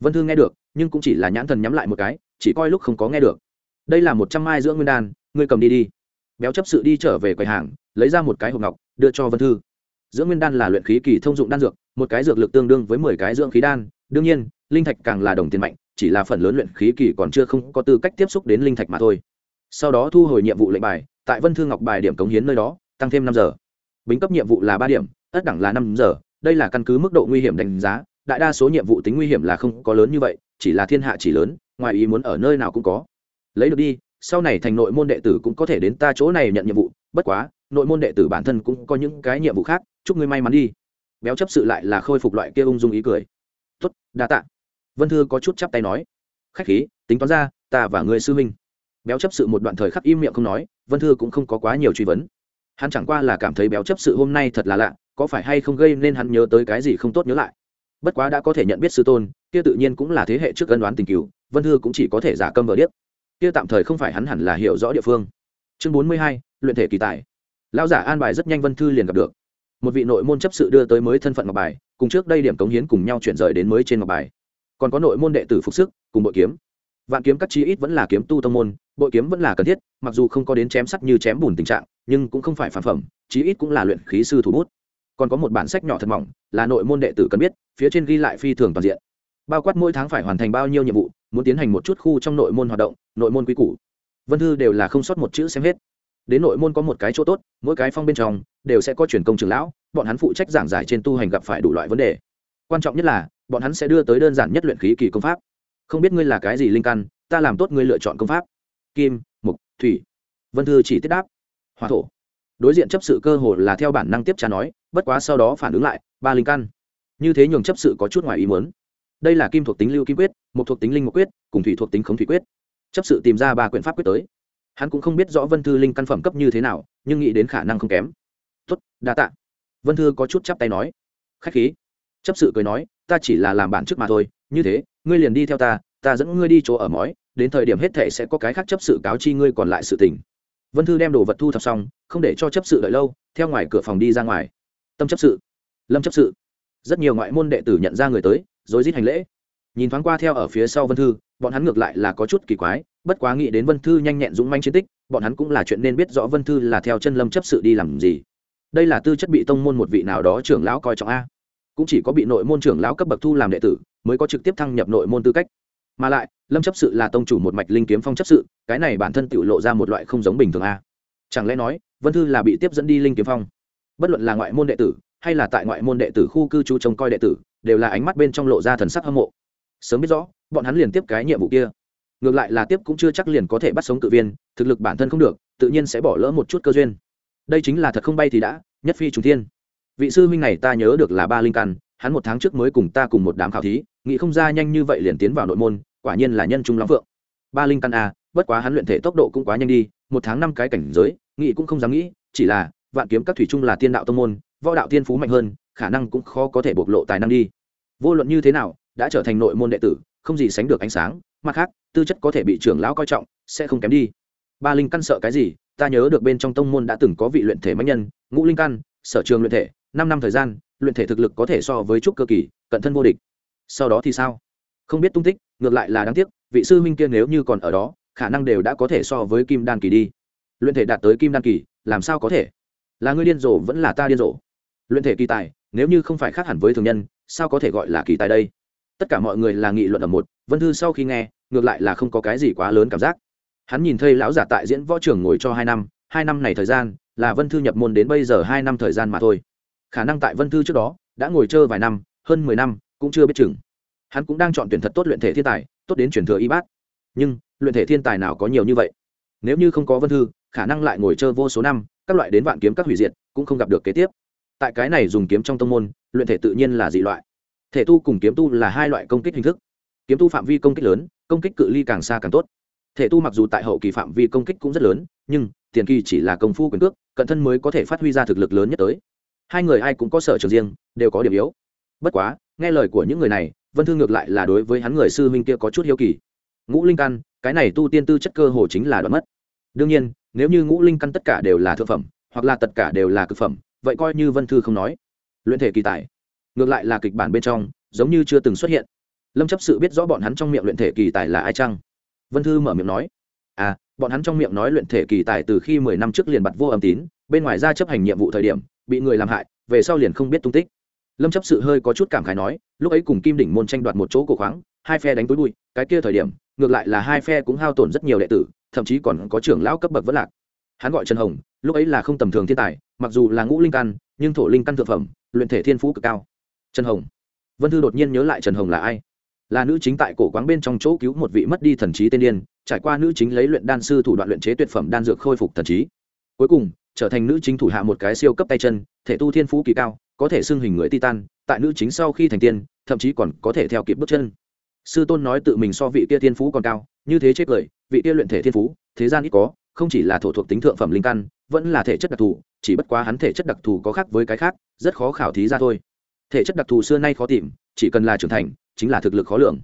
Vân Thư nghe được, nhưng cũng chỉ là nhãn thần nhắm lại một cái, chỉ coi lúc không có nghe được. Đây là một trăm mai giữa nguyên đan, ngươi cầm đi đi. Béo chấp sự đi trở về quầy hàng, lấy ra một cái hộp ngọc, đưa cho vân thư dưỡng nguyên đan là luyện khí kỳ thông dụng đan dược, một cái dược lực tương đương với mười cái dưỡng khí đan. Đương nhiên, linh thạch càng là đồng tiền mạnh, chỉ là phần lớn luyện khí kỳ còn chưa không có tư cách tiếp xúc đến linh thạch mà thôi. Sau đó thu hồi nhiệm vụ lệnh bài, tại vân thư ngọc bài điểm cống hiến nơi đó, tăng thêm năm giờ. Bính cấp nhiệm vụ là ba điểm, ất đẳng là năm giờ. Đây là căn cứ mức độ nguy hiểm đánh giá, đại đa số nhiệm vụ tính nguy hiểm là không có lớn như vậy, chỉ là thiên hạ chỉ lớn, ngoài ý muốn ở nơi nào cũng có. Lấy được đi, sau này thành nội môn đệ tử cũng có thể đến ta chỗ này nhận nhiệm vụ, bất quá, nội môn đệ tử bản thân cũng có những cái nhiệm vụ khác chúc ngươi may mắn đi. Béo chấp sự lại là khôi phục loại kia ung dung ý cười. Tuất đa tạ. Vân thư có chút chắp tay nói. Khách khí, tính toán ra, ta và người sư huynh. Béo chấp sự một đoạn thời khắc im miệng không nói, vân thư cũng không có quá nhiều truy vấn. Hắn chẳng qua là cảm thấy béo chấp sự hôm nay thật là lạ, có phải hay không gây nên hắn nhớ tới cái gì không tốt nhớ lại. Bất quá đã có thể nhận biết sư tôn, kia tự nhiên cũng là thế hệ trước cân đoán tình cứu vân thư cũng chỉ có thể giả câm vờ điếc. Kia tạm thời không phải hắn hẳn là hiểu rõ địa phương. Chương bốn mươi hai, luyện thể kỳ tài. Lão giả an bài rất nhanh vân thư liền gặp được một vị nội môn chấp sự đưa tới mới thân phận ngọc bài, cùng trước đây điểm cống hiến cùng nhau chuyển rời đến mới trên ngọc bài. Còn có nội môn đệ tử phục sức, cùng bội kiếm. Vạn kiếm các chi ít vẫn là kiếm tu tông môn, bội kiếm vẫn là cần thiết, mặc dù không có đến chém sắt như chém bùn tình trạng, nhưng cũng không phải phản phẩm, chí ít cũng là luyện khí sư thủ bút. Còn có một bản sách nhỏ thật mỏng, là nội môn đệ tử cần biết, phía trên ghi lại phi thường toàn diện. Bao quát mỗi tháng phải hoàn thành bao nhiêu nhiệm vụ, muốn tiến hành một chút khu trong nội môn hoạt động, nội môn quý củ. Vân thư đều là không sót một chữ xem hết đến nội môn có một cái chỗ tốt, mỗi cái phong bên trong đều sẽ có truyền công trường lão, bọn hắn phụ trách giảng giải trên tu hành gặp phải đủ loại vấn đề. Quan trọng nhất là, bọn hắn sẽ đưa tới đơn giản nhất luyện khí kỳ công pháp. Không biết ngươi là cái gì linh căn, ta làm tốt ngươi lựa chọn công pháp. Kim, mục, thủy. Vân thư chỉ tiết đáp. Hòa thổ. Đối diện chấp sự cơ hồ là theo bản năng tiếp trả nói, bất quá sau đó phản ứng lại, ba linh căn. Như thế nhường chấp sự có chút ngoài ý muốn. Đây là kim thuộc tính lưu kim quyết, Mục thuộc tính linh mục quyết, cùng thủy thuộc tính khống thủy quyết. Chấp sự tìm ra ba quyển pháp quyết tới hắn cũng không biết rõ vân thư linh căn phẩm cấp như thế nào, nhưng nghĩ đến khả năng không kém. Tuất đa tạ. Vân thư có chút chắp tay nói. Khách khí. Chấp sự cười nói, ta chỉ là làm bản trước mà thôi, như thế, ngươi liền đi theo ta ta dẫn ngươi đi chỗ ở mói đến thời điểm hết thể sẽ có cái khác chấp sự cáo chi ngươi còn lại sự tình. Vân thư đem đồ vật thu thập xong, không để cho chấp sự đợi lâu, theo ngoài cửa phòng đi ra ngoài. Tâm chấp sự. Lâm chấp sự. Rất nhiều ngoại môn đệ tử nhận ra người tới rồi rít hành lễ nhìn thoáng qua theo ở phía sau vân thư, bọn hắn ngược lại là có chút kỳ quái, bất quá nghĩ đến vân thư nhanh nhẹn dũng manh chiến tích, bọn hắn cũng là chuyện nên biết rõ vân thư là theo chân lâm chấp sự đi làm gì. Đây là tư chất bị tông môn một vị nào đó trưởng lão coi trọng a. Cũng chỉ có bị nội môn trưởng lão cấp bậc thu làm đệ tử, mới có trực tiếp thăng nhập nội môn tư cách. Mà lại, lâm chấp sự là tông chủ một mạch linh kiếm phong chấp sự, cái này bản thân tự lộ ra một loại không giống bình thường a. Chẳng lẽ nói, vân thư là bị tiếp dẫn đi linh kiếm phong? Bất luận là ngoại môn đệ tử, hay là tại ngoại môn đệ tử khu cư trú trông coi đệ tử, đều là ánh mắt bên trong lộ ra thần sắc hâm mộ sớm biết rõ, bọn hắn liền tiếp cái nhiệm vụ kia. Ngược lại là tiếp cũng chưa chắc liền có thể bắt sống cự viên, thực lực bản thân không được, tự nhiên sẽ bỏ lỡ một chút cơ duyên. Đây chính là thật không bay thì đã, nhất phi trùng thiên. Vị sư huynh này ta nhớ được là ba linh căn, hắn một tháng trước mới cùng ta cùng một đám khảo thí, nghĩ không ra nhanh như vậy liền tiến vào nội môn, quả nhiên là nhân trung lắm phượng. Ba linh căn a bất quá hắn luyện thể tốc độ cũng quá nhanh đi, một tháng năm cái cảnh giới, nghĩ cũng không dám nghĩ, chỉ là, vạn kiếm các thủy trung là tiên đạo tông môn, võ đạo tiên phú mạnh hơn, khả năng cũng khó có thể bộc lộ tài năng đi. Vô luận như thế nào đã trở thành nội môn đệ tử, không gì sánh được ánh sáng. Mặt khác, tư chất có thể bị trưởng lão coi trọng, sẽ không kém đi. Ba linh căn sợ cái gì? Ta nhớ được bên trong tông môn đã từng có vị luyện thể mạnh nhân, ngũ linh căn, sở trường luyện thể, năm năm thời gian, luyện thể thực lực có thể so với trúc cơ kỳ, cận thân vô địch. Sau đó thì sao? Không biết tung tích, ngược lại là đáng tiếc, vị sư minh kia nếu như còn ở đó, khả năng đều đã có thể so với kim đan kỳ đi. Luyện thể đạt tới kim đan kỳ, làm sao có thể? Là ngươi điên rồ vẫn là ta điên rồ? Luyện thể kỳ tài, nếu như không phải khác hẳn với thường nhân, sao có thể gọi là kỳ tài đây? Tất cả mọi người là nghị luận ở một, vân thư sau khi nghe, ngược lại là không có cái gì quá lớn cảm giác. Hắn nhìn thấy lão giả tại diễn võ trường ngồi cho hai năm hai năm này thời gian, là vân thư nhập môn đến bây giờ hai năm thời gian mà thôi. Khả năng tại vân thư trước đó, đã ngồi chơi vài năm, hơn mười năm, cũng chưa biết chừng. Hắn cũng đang chọn tuyển thật tốt luyện thể thiên tài, tốt đến truyền thừa y bát. Nhưng, luyện thể thiên tài nào có nhiều như vậy? Nếu như không có vân thư, khả năng lại ngồi chơi vô số năm, các loại đến vạn kiếm các hủy diệt, cũng không gặp được kế tiếp. Tại cái này dùng kiếm trong tông môn, luyện thể tự nhiên là dị loại thể tu cùng kiếm tu là hai loại công kích hình thức. Kiếm tu phạm vi công kích lớn, công kích cự ly càng xa càng tốt. Thể tu mặc dù tại hậu kỳ phạm vi công kích cũng rất lớn, nhưng tiền kỳ chỉ là công phu quyền cước, cận thân mới có thể phát huy ra thực lực lớn nhất tới. Hai người ai cũng có sở trường riêng, đều có điểm yếu. Bất quá, nghe lời của những người này, vân thương ngược lại là đối với hắn người sư huynh kia có chút hiếu kỳ. Ngũ linh căn, cái này tu tiên tư chất cơ hồ chính là đoạn mất. Đương nhiên, nếu như ngũ linh căn tất cả đều là thượng phẩm, hoặc là tất cả đều là cực phẩm, vậy coi như vân thư không nói. Luyện thể kỳ tài ngược lại là kịch bản bên trong, giống như chưa từng xuất hiện. Lâm chấp sự biết rõ bọn hắn trong miệng luyện thể kỳ tài là ai chăng? Vân thư mở miệng nói. À bọn hắn trong miệng nói luyện thể kỳ tài từ khi mười năm trước liền bặt vô âm tín, bên ngoài ra chấp hành nhiệm vụ thời điểm, bị người làm hại, về sau liền không biết tung tích. Lâm chấp sự hơi có chút cảm khái nói, lúc ấy cùng kim đỉnh môn tranh đoạt một chỗ cổ khoáng, hai phe đánh túi bụi, cái kia thời điểm, ngược lại là hai phe cũng hao tổn rất nhiều đệ tử, thậm chí còn có trưởng lão cấp bậc vất lạc. Hắn gọi trần hồng, lúc ấy là không tầm thường thiên tài, mặc dù là ngũ linh căn, nhưng thổ linh căn thượng phẩm, luyện thể thiên phú cực cao trần hồng. Vân thư đột nhiên nhớ lại trần hồng là ai? Là nữ chính tại cổ quán bên trong chỗ cứu một vị mất đi thần trí tên điên, trải qua nữ chính lấy luyện đan sư thủ đoạn luyện chế tuyệt phẩm đan dược khôi phục thần trí. Cuối cùng, trở thành nữ chính thủ hạ một cái siêu cấp tay chân, thể tu thiên phú kỳ cao, có thể xưng hình người titan, tại nữ chính sau khi thành tiên, thậm chí còn có thể theo kịp bước chân. Sư tôn nói tự mình so vị kia thiên phú còn cao, như thế chết cười, vị kia luyện thể thiên phú, thế gian ít có, không chỉ là thổ thuộc tính thượng phẩm linh căn, vẫn là thể chất đặc thù, chỉ bất quá hắn thể chất đặc thù có khác với cái khác, rất khó khảo thí ra thôi thể chất đặc thù xưa nay khó tìm, chỉ cần là trưởng thành, chính là thực lực khó lường.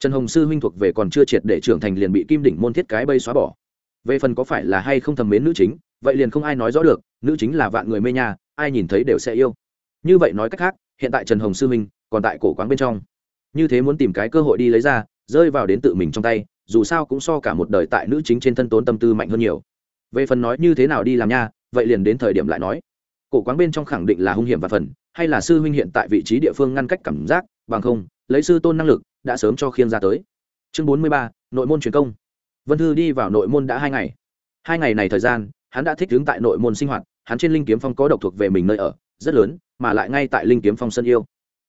Trần hồng sư huynh thuộc về còn chưa triệt để trưởng thành liền bị kim đỉnh môn thiết cái bây xóa bỏ. Về phần có phải là hay không thầm mến nữ chính, vậy liền không ai nói rõ được, nữ chính là vạn người mê nhà ai nhìn thấy đều sẽ yêu. Như vậy nói cách khác, hiện tại trần hồng sư huynh còn tại cổ quán bên trong. Như thế muốn tìm cái cơ hội đi lấy ra, rơi vào đến tự mình trong tay, dù sao cũng so cả một đời tại nữ chính trên thân tốn tâm tư mạnh hơn nhiều. Về phần nói như thế nào đi làm nha, vậy liền đến thời điểm lại nói. Cổ quáng bên trong khẳng định là hung hiểm và phần hay là sư huynh hiện tại vị trí địa phương ngăn cách cảm giác, bằng không, lấy sư tôn năng lực, đã sớm cho khiêng ra tới. Chương bốn mươi ba, nội môn truyền công. Vân thư đi vào nội môn đã hai ngày. Hai ngày này thời gian, hắn đã thích đứng tại nội môn sinh hoạt, hắn trên linh kiếm phong có độc thuộc về mình nơi ở, rất lớn, mà lại ngay tại linh kiếm phong sân yêu.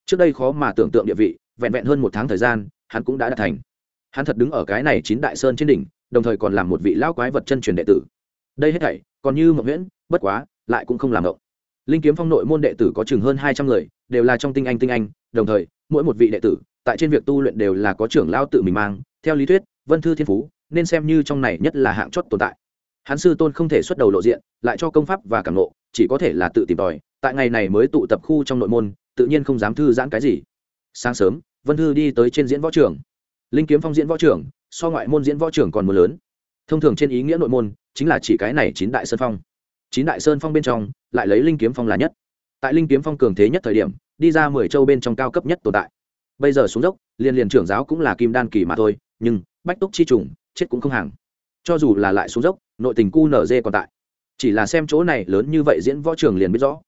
Trước đây khó mà tưởng tượng địa vị, vẹn vẹn hơn một tháng thời gian, hắn cũng đã đạt thành. Hắn thật đứng ở cái này chín đại sơn trên đỉnh, đồng thời còn là một vị lão quái vật chân truyền đệ tử. Đây hết thảy, còn như mộng nguyễn bất quá, lại cũng không làm mộng linh kiếm phong nội môn đệ tử có chừng hơn hai trăm người, đều là trong tinh anh tinh anh, đồng thời, mỗi một vị đệ tử, tại trên việc tu luyện đều là có trưởng lao tự mình mang. Theo lý thuyết, vân thư thiên phú, nên xem như trong này nhất là hạng chót tồn tại. Hắn sư tôn không thể xuất đầu lộ diện, lại cho công pháp và cảm lộ chỉ có thể là tự tìm tòi, tại ngày này mới tụ tập khu trong nội môn, tự nhiên không dám thư giãn cái gì. Sáng sớm, vân thư đi tới trên diễn võ trường. Linh kiếm phong diễn võ trường, so ngoại môn diễn võ trường còn mưa lớn. Thông thường trên ý nghĩa nội môn, chính là chỉ cái này chín đại sơn phong chín đại sơn phong bên trong, lại lấy linh kiếm phong là nhất. Tại linh kiếm phong cường thế nhất thời điểm, đi ra mười châu bên trong cao cấp nhất tồn tại. Bây giờ xuống dốc liên liền trưởng giáo cũng là kim đan kỳ mà thôi, nhưng, bách túc chi trùng, chết cũng không hàng. Cho dù là lại xuống dốc, nội tình cu nở dê còn tại. Chỉ là xem chỗ này lớn như vậy diễn võ trường liền biết rõ.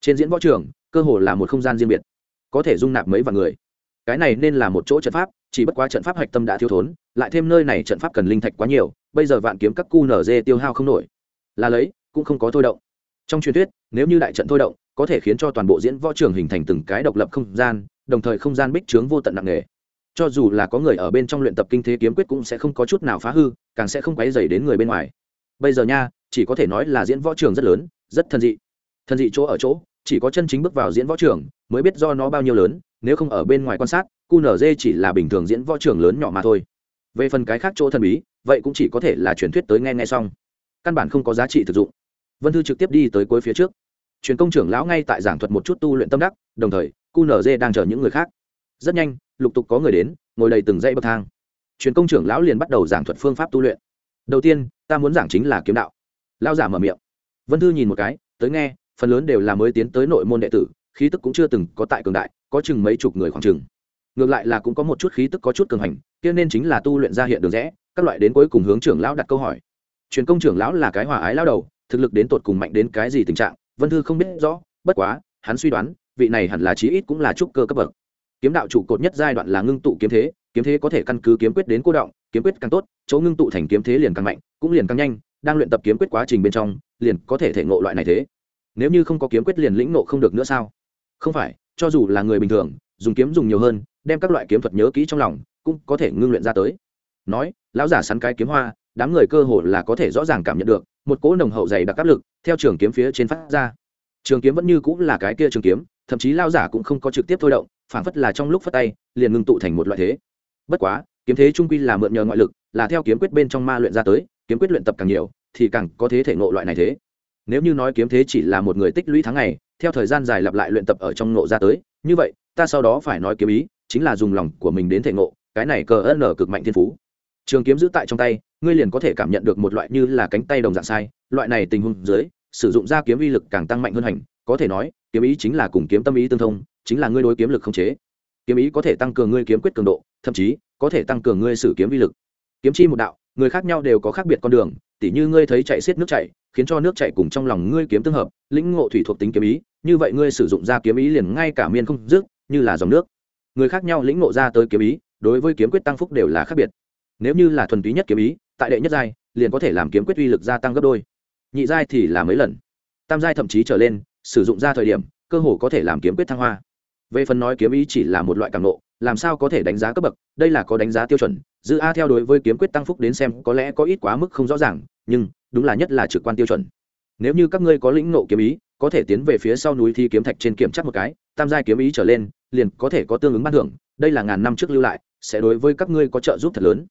Trên diễn võ trường, cơ hồ là một không gian riêng biệt. Có thể dung nạp mấy vạn người. Cái này nên là một chỗ trận pháp, chỉ bất quá trận pháp hạch tâm đã thiếu thốn, lại thêm nơi này trận pháp cần linh thạch quá nhiều, bây giờ vạn kiếm các cu nở dê tiêu hao không nổi. Là lấy cũng không có thôi động. Trong truyền thuyết, nếu như đại trận thôi động, có thể khiến cho toàn bộ diễn võ trường hình thành từng cái độc lập không gian, đồng thời không gian bích trướng vô tận nặng nề. Cho dù là có người ở bên trong luyện tập kinh thế kiếm quyết cũng sẽ không có chút nào phá hư, càng sẽ không quấy dày đến người bên ngoài. Bây giờ nha, chỉ có thể nói là diễn võ trường rất lớn, rất thân dị. Thân dị chỗ ở chỗ, chỉ có chân chính bước vào diễn võ trường mới biết do nó bao nhiêu lớn, nếu không ở bên ngoài quan sát qnz chỉ là bình thường diễn võ trường lớn nhỏ mà thôi. Về phần cái khác chỗ thần bí, vậy cũng chỉ có thể là truyền thuyết tới nghe nghe xong. Căn bản không có giá trị thực dụng vân thư trực tiếp đi tới cuối phía trước. Truyền công trưởng lão ngay tại giảng thuật một chút tu luyện tâm đắc, đồng thời qnz đang chờ những người khác. Rất nhanh, lục tục có người đến, ngồi đầy từng dãy bậc thang. Truyền công trưởng lão liền bắt đầu giảng thuật phương pháp tu luyện. Đầu tiên, ta muốn giảng chính là kiếm đạo. Lao giả mở miệng. Vân thư nhìn một cái, tới nghe, phần lớn đều là mới tiến tới nội môn đệ tử, khí tức cũng chưa từng có tại cường đại, có chừng mấy chục người khoảng chừng. Ngược lại là cũng có một chút khí tức có chút cường hành, kia nên chính là tu luyện ra hiện đường rẽ, các loại đến cuối cùng hướng trưởng lão đặt câu hỏi. Truyền công trưởng lão là cái hòa ái lao đầu thực lực đến tột cùng mạnh đến cái gì tình trạng, vân thư không biết rõ, bất quá, hắn suy đoán, vị này hẳn là chí ít cũng là trúc cơ cấp bậc. Kiếm đạo trụ cột nhất giai đoạn là ngưng tụ kiếm thế kiếm thế có thể căn cứ kiếm quyết đến cô động, kiếm quyết càng tốt, chỗ ngưng tụ thành kiếm thế liền càng mạnh, cũng liền càng nhanh, đang luyện tập kiếm quyết quá trình bên trong, liền có thể thể ngộ loại này thế. Nếu như không có kiếm quyết liền lĩnh ngộ không được nữa sao? Không phải, cho dù là người bình thường, dùng kiếm dùng nhiều hơn, đem các loại kiếm thuật nhớ kỹ trong lòng, cũng có thể ngưng luyện ra tới. Nói, lão giả sắn cái kiếm hoa, đám người cơ hồ là có thể rõ ràng cảm nhận được một cỗ nồng hậu dày đặc áp lực theo trường kiếm phía trên phát ra. Trường kiếm vẫn như cũng là cái kia trường kiếm, thậm chí lao giả cũng không có trực tiếp thôi động phản phất là trong lúc phất tay, liền ngưng tụ thành một loại thế. Bất quá, kiếm thế trung quy là mượn nhờ ngoại lực, là theo kiếm quyết bên trong ma luyện ra tới, kiếm quyết luyện tập càng nhiều, thì càng có thế thể ngộ loại này thế. Nếu như nói kiếm thế chỉ là một người tích lũy tháng ngày, theo thời gian dài lặp lại luyện tập ở trong ngộ ra tới, như vậy, ta sau đó phải nói kiếm ý, chính là dùng lòng của mình đến thể ngộ, cái này cờ ân ở cực mạnh thiên phú. Trường kiếm giữ tại trong tay ngươi liền có thể cảm nhận được một loại như là cánh tay đồng dạng sai, loại này tình huống dưới, sử dụng ra kiếm uy lực càng tăng mạnh hơn hành, có thể nói, kiếm ý chính là cùng kiếm tâm ý tương thông, chính là ngươi đối kiếm lực không chế. Kiếm ý có thể tăng cường ngươi kiếm quyết cường độ, thậm chí, có thể tăng cường ngươi sử kiếm vi lực. Kiếm chi một đạo, người khác nhau đều có khác biệt con đường, tỉ như ngươi thấy chạy xiết nước chạy khiến cho nước chạy cùng trong lòng ngươi kiếm tương hợp, lĩnh ngộ thủy thuộc tính kiếm ý, như vậy ngươi sử dụng ra kiếm ý liền ngay cả miên không dứt, như là dòng nước. Người khác nhau lĩnh ngộ ra tới kiếm ý, đối với kiếm quyết tăng phúc đều là khác biệt. Nếu như là thuần túy nhất kiếm ý tại đệ nhất giai, liền có thể làm kiếm quyết uy lực gia tăng gấp đôi. Nhị giai thì là mấy lần. Tam giai thậm chí trở lên, sử dụng ra thời điểm, cơ hồ có thể làm kiếm quyết thăng hoa. Về phần nói kiếm ý chỉ là một loại cảm nộ làm sao có thể đánh giá cấp bậc, đây là có đánh giá tiêu chuẩn. Dư a theo đối với kiếm quyết tăng phúc đến xem, có lẽ có ít quá mức không rõ ràng, nhưng, đúng là nhất là trực quan tiêu chuẩn. Nếu như các ngươi có lĩnh nộ kiếm ý, có thể tiến về phía sau núi thi kiếm thạch trên kiểm chắc một cái, tam giai kiếm ý trở lên, liền có thể có tương ứng ban thưởng, đây là ngàn năm trước lưu lại, sẽ đối với các ngươi có trợ giúp thật lớn.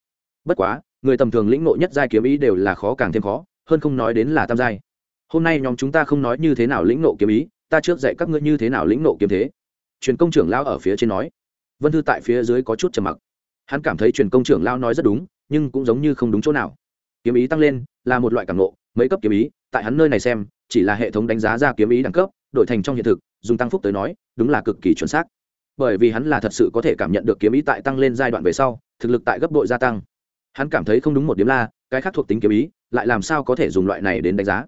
Bất quá người tầm thường lĩnh nộ nhất giai kiếm ý đều là khó càng thêm khó, hơn không nói đến là tam giai. Hôm nay nhóm chúng ta không nói như thế nào lĩnh nộ kiếm ý, ta trước dạy các ngươi như thế nào lĩnh nộ kiếm thế. Truyền công trưởng lao ở phía trên nói. Vân thư tại phía dưới có chút trầm mặc. Hắn cảm thấy truyền công trưởng lao nói rất đúng, nhưng cũng giống như không đúng chỗ nào. Kiếm ý tăng lên, là một loại cảm nộ mấy cấp kiếm ý, tại hắn nơi này xem, chỉ là hệ thống đánh giá ra kiếm ý đẳng cấp, đổi thành trong hiện thực, dùng tăng phúc tới nói, đúng là cực kỳ chuẩn xác. Bởi vì hắn là thật sự có thể cảm nhận được kiếm ý tại tăng lên giai đoạn về sau, thực lực tại gấp đội gia tăng hắn cảm thấy không đúng một điểm la cái khác thuộc tính kiếm ý, lại làm sao có thể dùng loại này đến đánh giá.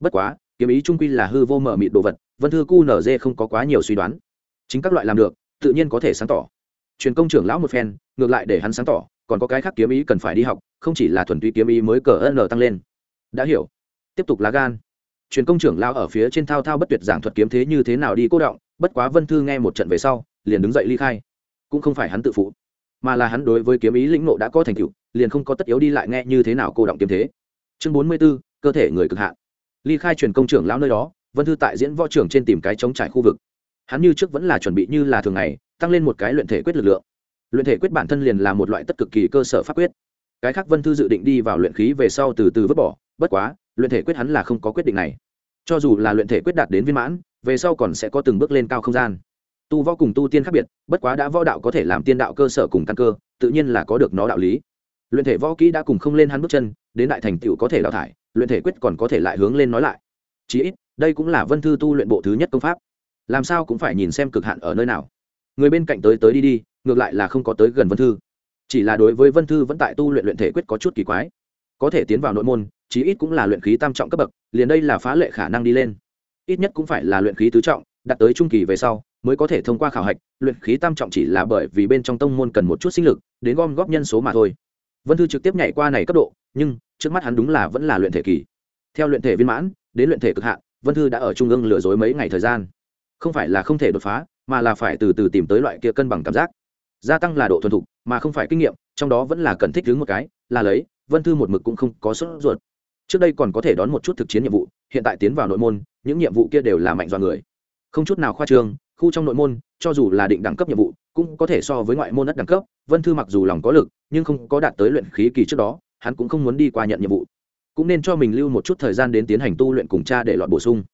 Bất quá, kiếm ý trung quy là hư vô mở mịt đồ vật, vân thư cu nở không có quá nhiều suy đoán. Chính các loại làm được, tự nhiên có thể sáng tỏ. Truyền công trưởng lão một phen, ngược lại để hắn sáng tỏ, còn có cái khác kiếm ý cần phải đi học, không chỉ là thuần túy kiếm ý mới cờ n tăng lên. Đã hiểu. Tiếp tục lá gan. Truyền công trưởng lão ở phía trên thao thao bất tuyệt giảng thuật kiếm thế như thế nào đi cố động, bất quá vân thư nghe một trận về sau, liền đứng dậy ly khai. Cũng không phải hắn tự phụ mà là hắn đối với kiếm ý lĩnh nộ đã có thành tựu liền không có tất yếu đi lại nghe như thế nào cô động kiếm thế. Chương bốn mươi 44, cơ thể người cực hạn. Ly khai truyền công trưởng lão nơi đó vân thư tại diễn võ trưởng trên tìm cái chống trải khu vực. Hắn như trước vẫn là chuẩn bị như là thường ngày tăng lên một cái luyện thể quyết lực lượng. Luyện thể quyết bản thân liền là một loại tất cực kỳ cơ sở pháp quyết. Cái khác vân thư dự định đi vào luyện khí về sau từ từ vứt bỏ bất quá luyện thể quyết hắn là không có quyết định này. Cho dù là luyện thể quyết đạt đến viên mãn về sau còn sẽ có từng bước lên cao không gian tu võ cùng tu tiên khác biệt, bất quá đã võ đạo có thể làm tiên đạo cơ sở cùng căn cơ, tự nhiên là có được nó đạo lý. Luyện thể võ kỹ đã cùng không lên hắn bước chân, đến đại thành tựu có thể đào thải, luyện thể quyết còn có thể lại hướng lên nói lại. Chí ít, đây cũng là vân thư tu luyện bộ thứ nhất công pháp. Làm sao cũng phải nhìn xem cực hạn ở nơi nào. Người bên cạnh tới tới đi đi, ngược lại là không có tới gần vân thư. Chỉ là đối với vân thư vẫn tại tu luyện luyện thể quyết có chút kỳ quái. Có thể tiến vào nội môn, chí ít cũng là luyện khí tam trọng cấp bậc, liền đây là phá lệ khả năng đi lên. Ít nhất cũng phải là luyện khí tứ trọng, đạt tới trung kỳ về sau mới có thể thông qua khảo hạch, luyện khí tam trọng chỉ là bởi vì bên trong tông môn cần một chút sinh lực, đến gom góp nhân số mà thôi. Vân thư trực tiếp nhảy qua này cấp độ, nhưng trước mắt hắn đúng là vẫn là luyện thể kỳ. Theo luyện thể viên mãn, đến luyện thể cực hạn, vân thư đã ở trung ương lừa dối mấy ngày thời gian. Không phải là không thể đột phá, mà là phải từ từ tìm tới loại kia cân bằng cảm giác. Gia tăng là độ thuần thục, mà không phải kinh nghiệm, trong đó vẫn là cần thích đứng một cái, là lấy, vân thư một mực cũng không có sốt ruột. Trước đây còn có thể đón một chút thực chiến nhiệm vụ, hiện tại tiến vào nội môn, những nhiệm vụ kia đều là mạnh do người. Không chút nào khoa trương khu trong nội môn, cho dù là định đẳng cấp nhiệm vụ, cũng có thể so với ngoại môn đất đẳng cấp. Vân thư mặc dù lòng có lực, nhưng không có đạt tới luyện khí kỳ trước đó, hắn cũng không muốn đi qua nhận nhiệm vụ. Cũng nên cho mình lưu một chút thời gian đến tiến hành tu luyện cùng cha để loại bổ sung.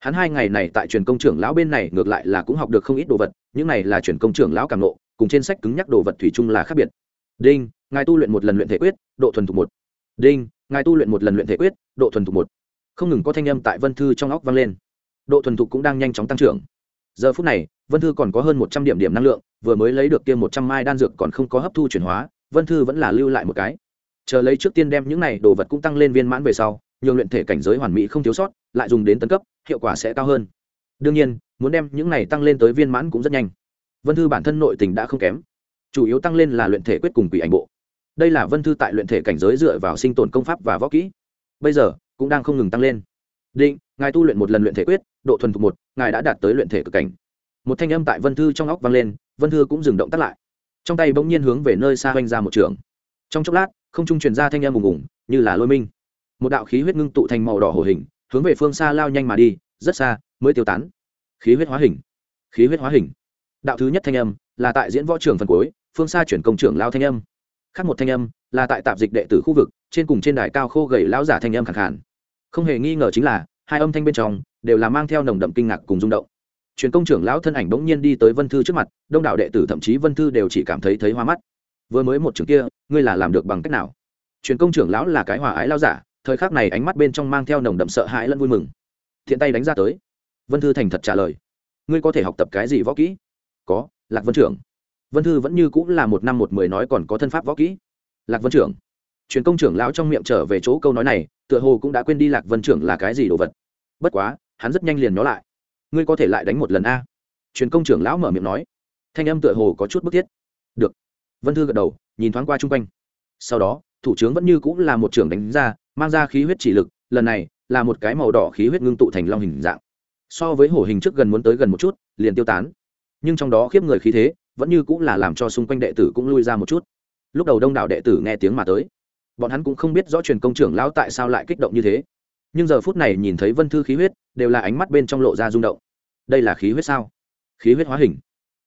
Hắn hai ngày này tại truyền công trưởng lão bên này, ngược lại là cũng học được không ít đồ vật, những này là truyền công trưởng lão càng nộ cùng trên sách cứng nhắc đồ vật thủy chung là khác biệt. Đinh, ngài tu luyện một lần luyện thể quyết, độ thuần thục một. Đinh, ngài tu luyện một lần luyện thể quyết, độ thuần thục một. Không ngừng có thanh âm tại vân thư trong óc vang lên. Độ thuần thục cũng đang nhanh chóng tăng trưởng giờ phút này, vân thư còn có hơn một trăm điểm điểm năng lượng, vừa mới lấy được kia một trăm mai đan dược còn không có hấp thu chuyển hóa, vân thư vẫn là lưu lại một cái. Chờ lấy trước tiên đem những này đồ vật cũng tăng lên viên mãn về sau, nhường luyện thể cảnh giới hoàn mỹ không thiếu sót, lại dùng đến tấn cấp, hiệu quả sẽ cao hơn. Đương nhiên, muốn đem những này tăng lên tới viên mãn cũng rất nhanh. Vân thư bản thân nội tình đã không kém. Chủ yếu tăng lên là luyện thể quyết cùng quỷ ảnh bộ. Đây là vân thư tại luyện thể cảnh giới dựa vào sinh tồn công pháp và võ kỹ. Bây giờ, cũng đang không ngừng tăng lên. Định ngài tu luyện một lần luyện thể quyết, độ thuần thục một, ngài đã đạt tới luyện thể cực cảnh. Một thanh âm tại vân thư trong óc vang lên, vân thư cũng dừng động tắt lại. Trong tay bỗng nhiên hướng về nơi xa oanh ra một trường. Trong chốc lát, không trung truyền ra thanh âm ùng ùng, như là lôi minh. Một đạo khí huyết ngưng tụ thành màu đỏ hổ hình, hướng về phương xa lao nhanh mà đi, rất xa, mới tiêu tán. Khí huyết hóa hình. Khí huyết hóa hình. Đạo thứ nhất thanh âm, là tại diễn võ trường phần cuối, phương xa chuyển công trưởng lao thanh âm. Khác một thanh âm, là tại tạp dịch đệ tử khu vực, trên cùng trên đài cao khô gầy lão giả thanh âm khẳng khản không hề nghi ngờ chính là hai âm thanh bên trong đều là mang theo nồng đậm kinh ngạc cùng rung động. Truyền công trưởng lão thân ảnh bỗng nhiên đi tới vân thư trước mặt, đông đảo đệ tử thậm chí vân thư đều chỉ cảm thấy thấy hoa mắt. Vừa mới một trường kia, ngươi là làm được bằng cách nào? Truyền công trưởng lão là cái hòa ái lao giả, thời khắc này ánh mắt bên trong mang theo nồng đậm sợ hãi lẫn vui mừng. Thiện tay đánh ra tới. Vân thư thành thật trả lời. Ngươi có thể học tập cái gì võ kỹ? Có, lạc vân trưởng. Vân thư vẫn như cũng là một năm một mười nói còn có thân pháp võ kỹ. Lạc vân trưởng. Truyền công trưởng lão trong miệng trở về chỗ câu nói này tựa hồ cũng đã quên đi lạc vân trưởng là cái gì đồ vật. Bất quá, hắn rất nhanh liền nó lại. Ngươi có thể lại đánh một lần a? Truyền công trưởng lão mở miệng nói. Thanh âm tựa hồ có chút bức thiết. Được. Vân thư gật đầu, nhìn thoáng qua chung quanh. Sau đó, thủ trưởng vẫn như cũng là một trưởng đánh ra, mang ra khí huyết chỉ lực, lần này là một cái màu đỏ khí huyết ngưng tụ thành long hình dạng. So với hổ hình trước gần muốn tới gần một chút, liền tiêu tán. Nhưng trong đó khiếp người khí thế, vẫn như cũng là làm cho xung quanh đệ tử cũng lui ra một chút. Lúc đầu đông đảo đệ tử nghe tiếng mà tới bọn hắn cũng không biết rõ truyền công trưởng lão tại sao lại kích động như thế. Nhưng giờ phút này nhìn thấy vân thư khí huyết, đều là ánh mắt bên trong lộ ra rung động. Đây là khí huyết sao? Khí huyết hóa hình.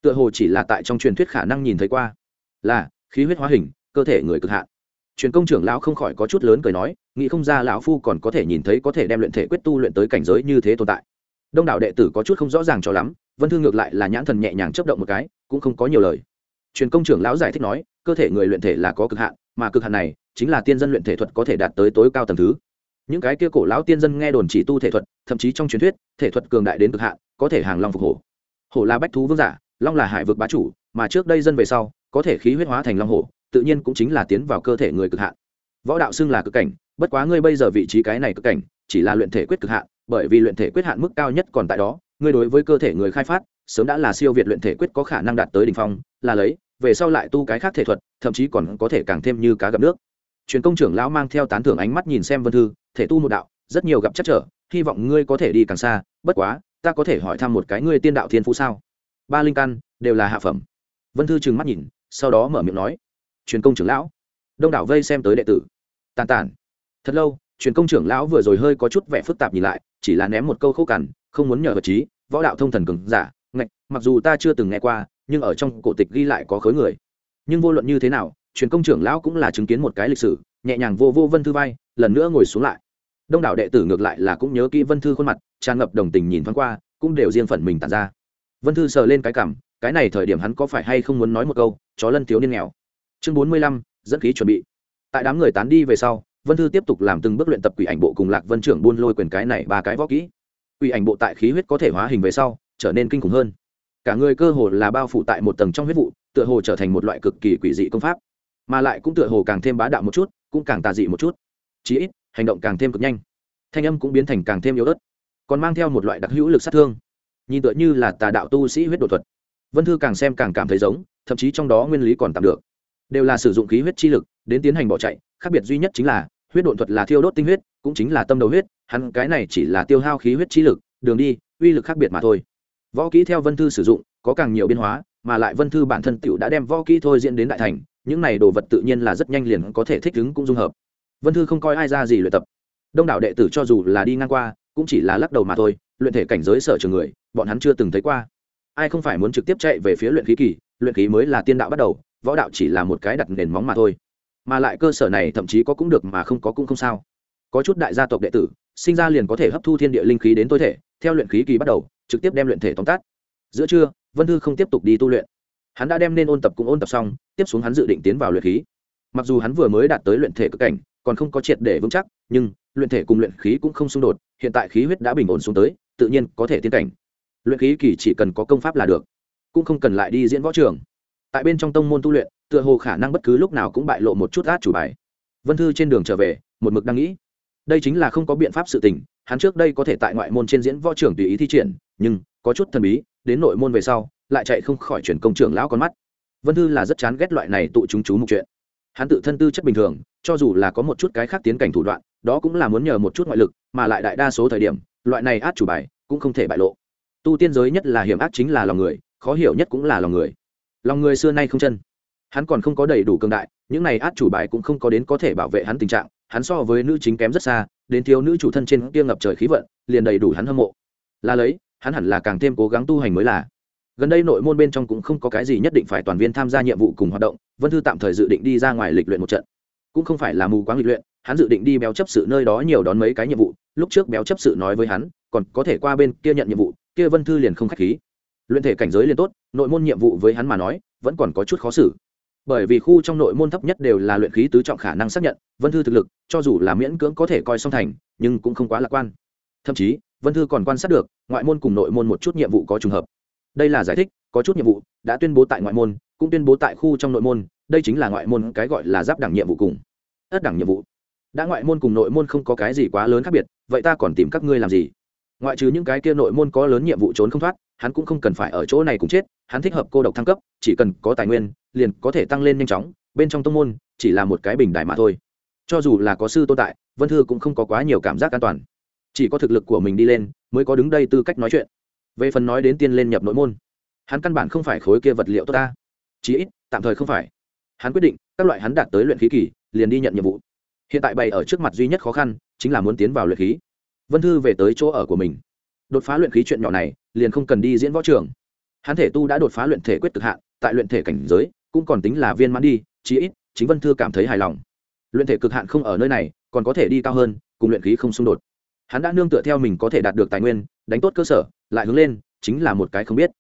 Tựa hồ chỉ là tại trong truyền thuyết khả năng nhìn thấy qua. Là, khí huyết hóa hình, cơ thể người cực hạn. Truyền công trưởng lão không khỏi có chút lớn cười nói, nghĩ không ra lão phu còn có thể nhìn thấy có thể đem luyện thể quyết tu luyện tới cảnh giới như thế tồn tại. Đông đảo đệ tử có chút không rõ ràng cho lắm, vân thư ngược lại là nhãn thần nhẹ nhàng chấp động một cái, cũng không có nhiều lời. Truyền công trưởng lão giải thích nói, cơ thể người luyện thể là có cực hạn, mà cực hạn này chính là tiên dân luyện thể thuật có thể đạt tới tối cao tầng thứ. Những cái kia cổ lão tiên dân nghe đồn chỉ tu thể thuật, thậm chí trong truyền thuyết, thể thuật cường đại đến cực hạn, có thể hàng long phục hổ. Hổ là bách thú vương giả, long là hải vực bá chủ, mà trước đây dân về sau, có thể khí huyết hóa thành long hổ, tự nhiên cũng chính là tiến vào cơ thể người cực hạn. Võ đạo xưng là cực cảnh, bất quá ngươi bây giờ vị trí cái này cực cảnh, chỉ là luyện thể quyết cực hạn, bởi vì luyện thể quyết hạn mức cao nhất còn tại đó, ngươi đối với cơ thể người khai phát, sớm đã là siêu việt luyện thể quyết có khả năng đạt tới đỉnh phong, là lấy, về sau lại tu cái khác thể thuật, thậm chí còn có thể càng thêm như cá gặp nước truyền công trưởng lão mang theo tán thưởng ánh mắt nhìn xem vân thư, thể tu một đạo, rất nhiều gặp chắc trở, hy vọng ngươi có thể đi càng xa, bất quá, ta có thể hỏi thăm một cái ngươi tiên đạo thiên phú sao? Ba linh căn, đều là hạ phẩm. Vân thư trừng mắt nhìn, sau đó mở miệng nói, truyền công trưởng lão. Đông đảo vây xem tới đệ tử. Tàn tàn. Thật lâu, truyền công trưởng lão vừa rồi hơi có chút vẻ phức tạp nhìn lại, chỉ là ném một câu khô cằn, không muốn nhờ vật trí, võ đạo thông thần cường giả, ngạch, mặc dù ta chưa từng nghe qua, nhưng ở trong cổ tịch ghi lại có khối người. Nhưng vô luận như thế nào truyền công trưởng lão cũng là chứng kiến một cái lịch sử, nhẹ nhàng vô vô vân thư vai, lần nữa ngồi xuống lại. Đông đảo đệ tử ngược lại là cũng nhớ kỹ vân thư khuôn mặt, tràn ngập đồng tình nhìn thoáng qua, cũng đều riêng phần mình tàn ra. Vân thư sờ lên cái cảm, cái này thời điểm hắn có phải hay không muốn nói một câu, chó lân thiếu niên nghèo. Chương bốn mươi lăm, dẫn khí chuẩn bị. Tại đám người tán đi về sau, vân thư tiếp tục làm từng bước luyện tập quỷ ảnh bộ cùng lạc vân trưởng buôn lôi quyền cái này ba cái võ kỹ. Quỷ ảnh bộ tại khí huyết có thể hóa hình về sau, trở nên kinh khủng hơn. Cả người cơ hồ là bao phủ tại một tầng trong huyết vụ, tựa hồ trở thành một loại cực kỳ quỷ dị công pháp mà lại cũng tựa hồ càng thêm bá đạo một chút, cũng càng tà dị một chút. Chí ít, hành động càng thêm cực nhanh. Thanh âm cũng biến thành càng thêm yếu ớt, còn mang theo một loại đặc hữu lực sát thương. Nhìn tựa như là tà đạo tu sĩ huyết đột thuật. Vân thư càng xem càng cảm thấy giống, thậm chí trong đó nguyên lý còn tạm được. Đều là sử dụng khí huyết chi lực, đến tiến hành bỏ chạy, khác biệt duy nhất chính là, huyết đột thuật là thiêu đốt tinh huyết, cũng chính là tâm đầu huyết, hắn cái này chỉ là tiêu hao khí huyết chi lực, đường đi, uy lực khác biệt mà thôi. Võ kỹ theo vân thư sử dụng, có càng nhiều biến hóa, mà lại vân thư bản thân tựu đã đem võ kỹ thôi diễn đến đại thành những này đồ vật tự nhiên là rất nhanh liền có thể thích ứng cũng dung hợp. Vân thư không coi ai ra gì luyện tập. Đông đảo đệ tử cho dù là đi ngang qua, cũng chỉ là lắc đầu mà thôi, luyện thể cảnh giới sở trường người, bọn hắn chưa từng thấy qua. Ai không phải muốn trực tiếp chạy về phía luyện khí kỳ, luyện khí mới là tiên đạo bắt đầu, võ đạo chỉ là một cái đặt nền móng mà thôi. Mà lại cơ sở này thậm chí có cũng được mà không có cũng không sao. Có chút đại gia tộc đệ tử, sinh ra liền có thể hấp thu thiên địa linh khí đến tối thể, theo luyện khí kỳ bắt đầu, trực tiếp đem luyện thể tóm tắt. Giữa trưa, vân thư không tiếp tục đi tu luyện hắn đã đem nên ôn tập cũng ôn tập xong, tiếp xuống hắn dự định tiến vào luyện khí. Mặc dù hắn vừa mới đạt tới luyện thể cực cảnh, còn không có triệt để vững chắc, nhưng luyện thể cùng luyện khí cũng không xung đột, hiện tại khí huyết đã bình ổn xuống tới, tự nhiên có thể tiến cảnh. Luyện khí kỳ chỉ cần có công pháp là được, cũng không cần lại đi diễn võ trường. Tại bên trong tông môn tu luyện, tựa hồ khả năng bất cứ lúc nào cũng bại lộ một chút át chủ bài. Vân thư trên đường trở về, một mực đang nghĩ. Đây chính là không có biện pháp sự tình, hắn trước đây có thể tại ngoại môn trên diễn võ trường tùy ý thi triển, nhưng có chút thần bí đến nội môn về sau, lại chạy không khỏi chuyển công trưởng lão con mắt. Vân thư là rất chán ghét loại này tụ chúng chú mục chuyện. Hắn tự thân tư chất bình thường, cho dù là có một chút cái khác tiến cảnh thủ đoạn, đó cũng là muốn nhờ một chút ngoại lực, mà lại đại đa số thời điểm, loại này át chủ bài cũng không thể bại lộ. Tu tiên giới nhất là hiểm ác chính là lòng người, khó hiểu nhất cũng là lòng người. Lòng người xưa nay không chân. Hắn còn không có đầy đủ cường đại, những này át chủ bài cũng không có đến có thể bảo vệ hắn tình trạng, hắn so với nữ chính kém rất xa, đến thiếu nữ chủ thân trên kia ngập trời khí vận, liền đầy đủ hắn hâm mộ. Là lấy hắn hẳn là càng thêm cố gắng tu hành mới là. Gần đây nội môn bên trong cũng không có cái gì nhất định phải toàn viên tham gia nhiệm vụ cùng hoạt động, vân thư tạm thời dự định đi ra ngoài lịch luyện một trận. Cũng không phải là mù quáng lịch luyện, hắn dự định đi béo chấp sự nơi đó nhiều đón mấy cái nhiệm vụ, lúc trước béo chấp sự nói với hắn, còn có thể qua bên kia nhận nhiệm vụ, kia vân thư liền không k h á c h khí. Luyện thể cảnh giới liền tốt, nội môn nhiệm vụ với hắn mà nói, vẫn còn có chút khó xử. Bởi vì khu trong nội môn thấp nhất đều là luyện khí tứ trọng khả năng xác nhận, vân thư thực lực, cho dù là miễn cưỡng có thể coi song thành, nhưng cũng không quá lạc quan. Thậm chí vân thư còn quan sát được, ngoại môn cùng nội môn một chút nhiệm vụ có trùng hợp. Đây là giải thích, có chút nhiệm vụ đã tuyên bố tại ngoại môn, cũng tuyên bố tại khu trong nội môn, đây chính là ngoại môn cái gọi là giáp đẳng nhiệm vụ cùng ất đẳng nhiệm vụ. Đã ngoại môn cùng nội môn không có cái gì quá lớn khác biệt, vậy ta còn tìm các ngươi làm gì? Ngoại trừ những cái kia nội môn có lớn nhiệm vụ trốn không thoát, hắn cũng không cần phải ở chỗ này cùng chết, hắn thích hợp cô độc thăng cấp, chỉ cần có tài nguyên, liền có thể tăng lên nhanh chóng, bên trong tông môn chỉ là một cái bình đại mà thôi. Cho dù là có sư tồn tại, vân thư cũng không có quá nhiều cảm giác an toàn chỉ có thực lực của mình đi lên, mới có đứng đây tư cách nói chuyện. Về phần nói đến tiên lên nhập nội môn, hắn căn bản không phải khối kia vật liệu tốt ta. Chí ít, tạm thời không phải. Hắn quyết định, các loại hắn đạt tới luyện khí kỳ, liền đi nhận nhiệm vụ. Hiện tại bày ở trước mặt duy nhất khó khăn, chính là muốn tiến vào luyện khí. Vân thư về tới chỗ ở của mình. Đột phá luyện khí chuyện nhỏ này, liền không cần đi diễn võ trường. Hắn thể tu đã đột phá luyện thể quyết cực hạn, tại luyện thể cảnh giới, cũng còn tính là viên mãn đi, chí ít, chính vân thư cảm thấy hài lòng. Luyện thể cực hạn không ở nơi này, còn có thể đi cao hơn, cùng luyện khí không xung đột hắn đã nương tựa theo mình có thể đạt được tài nguyên, đánh tốt cơ sở, lại hướng lên, chính là một cái không biết.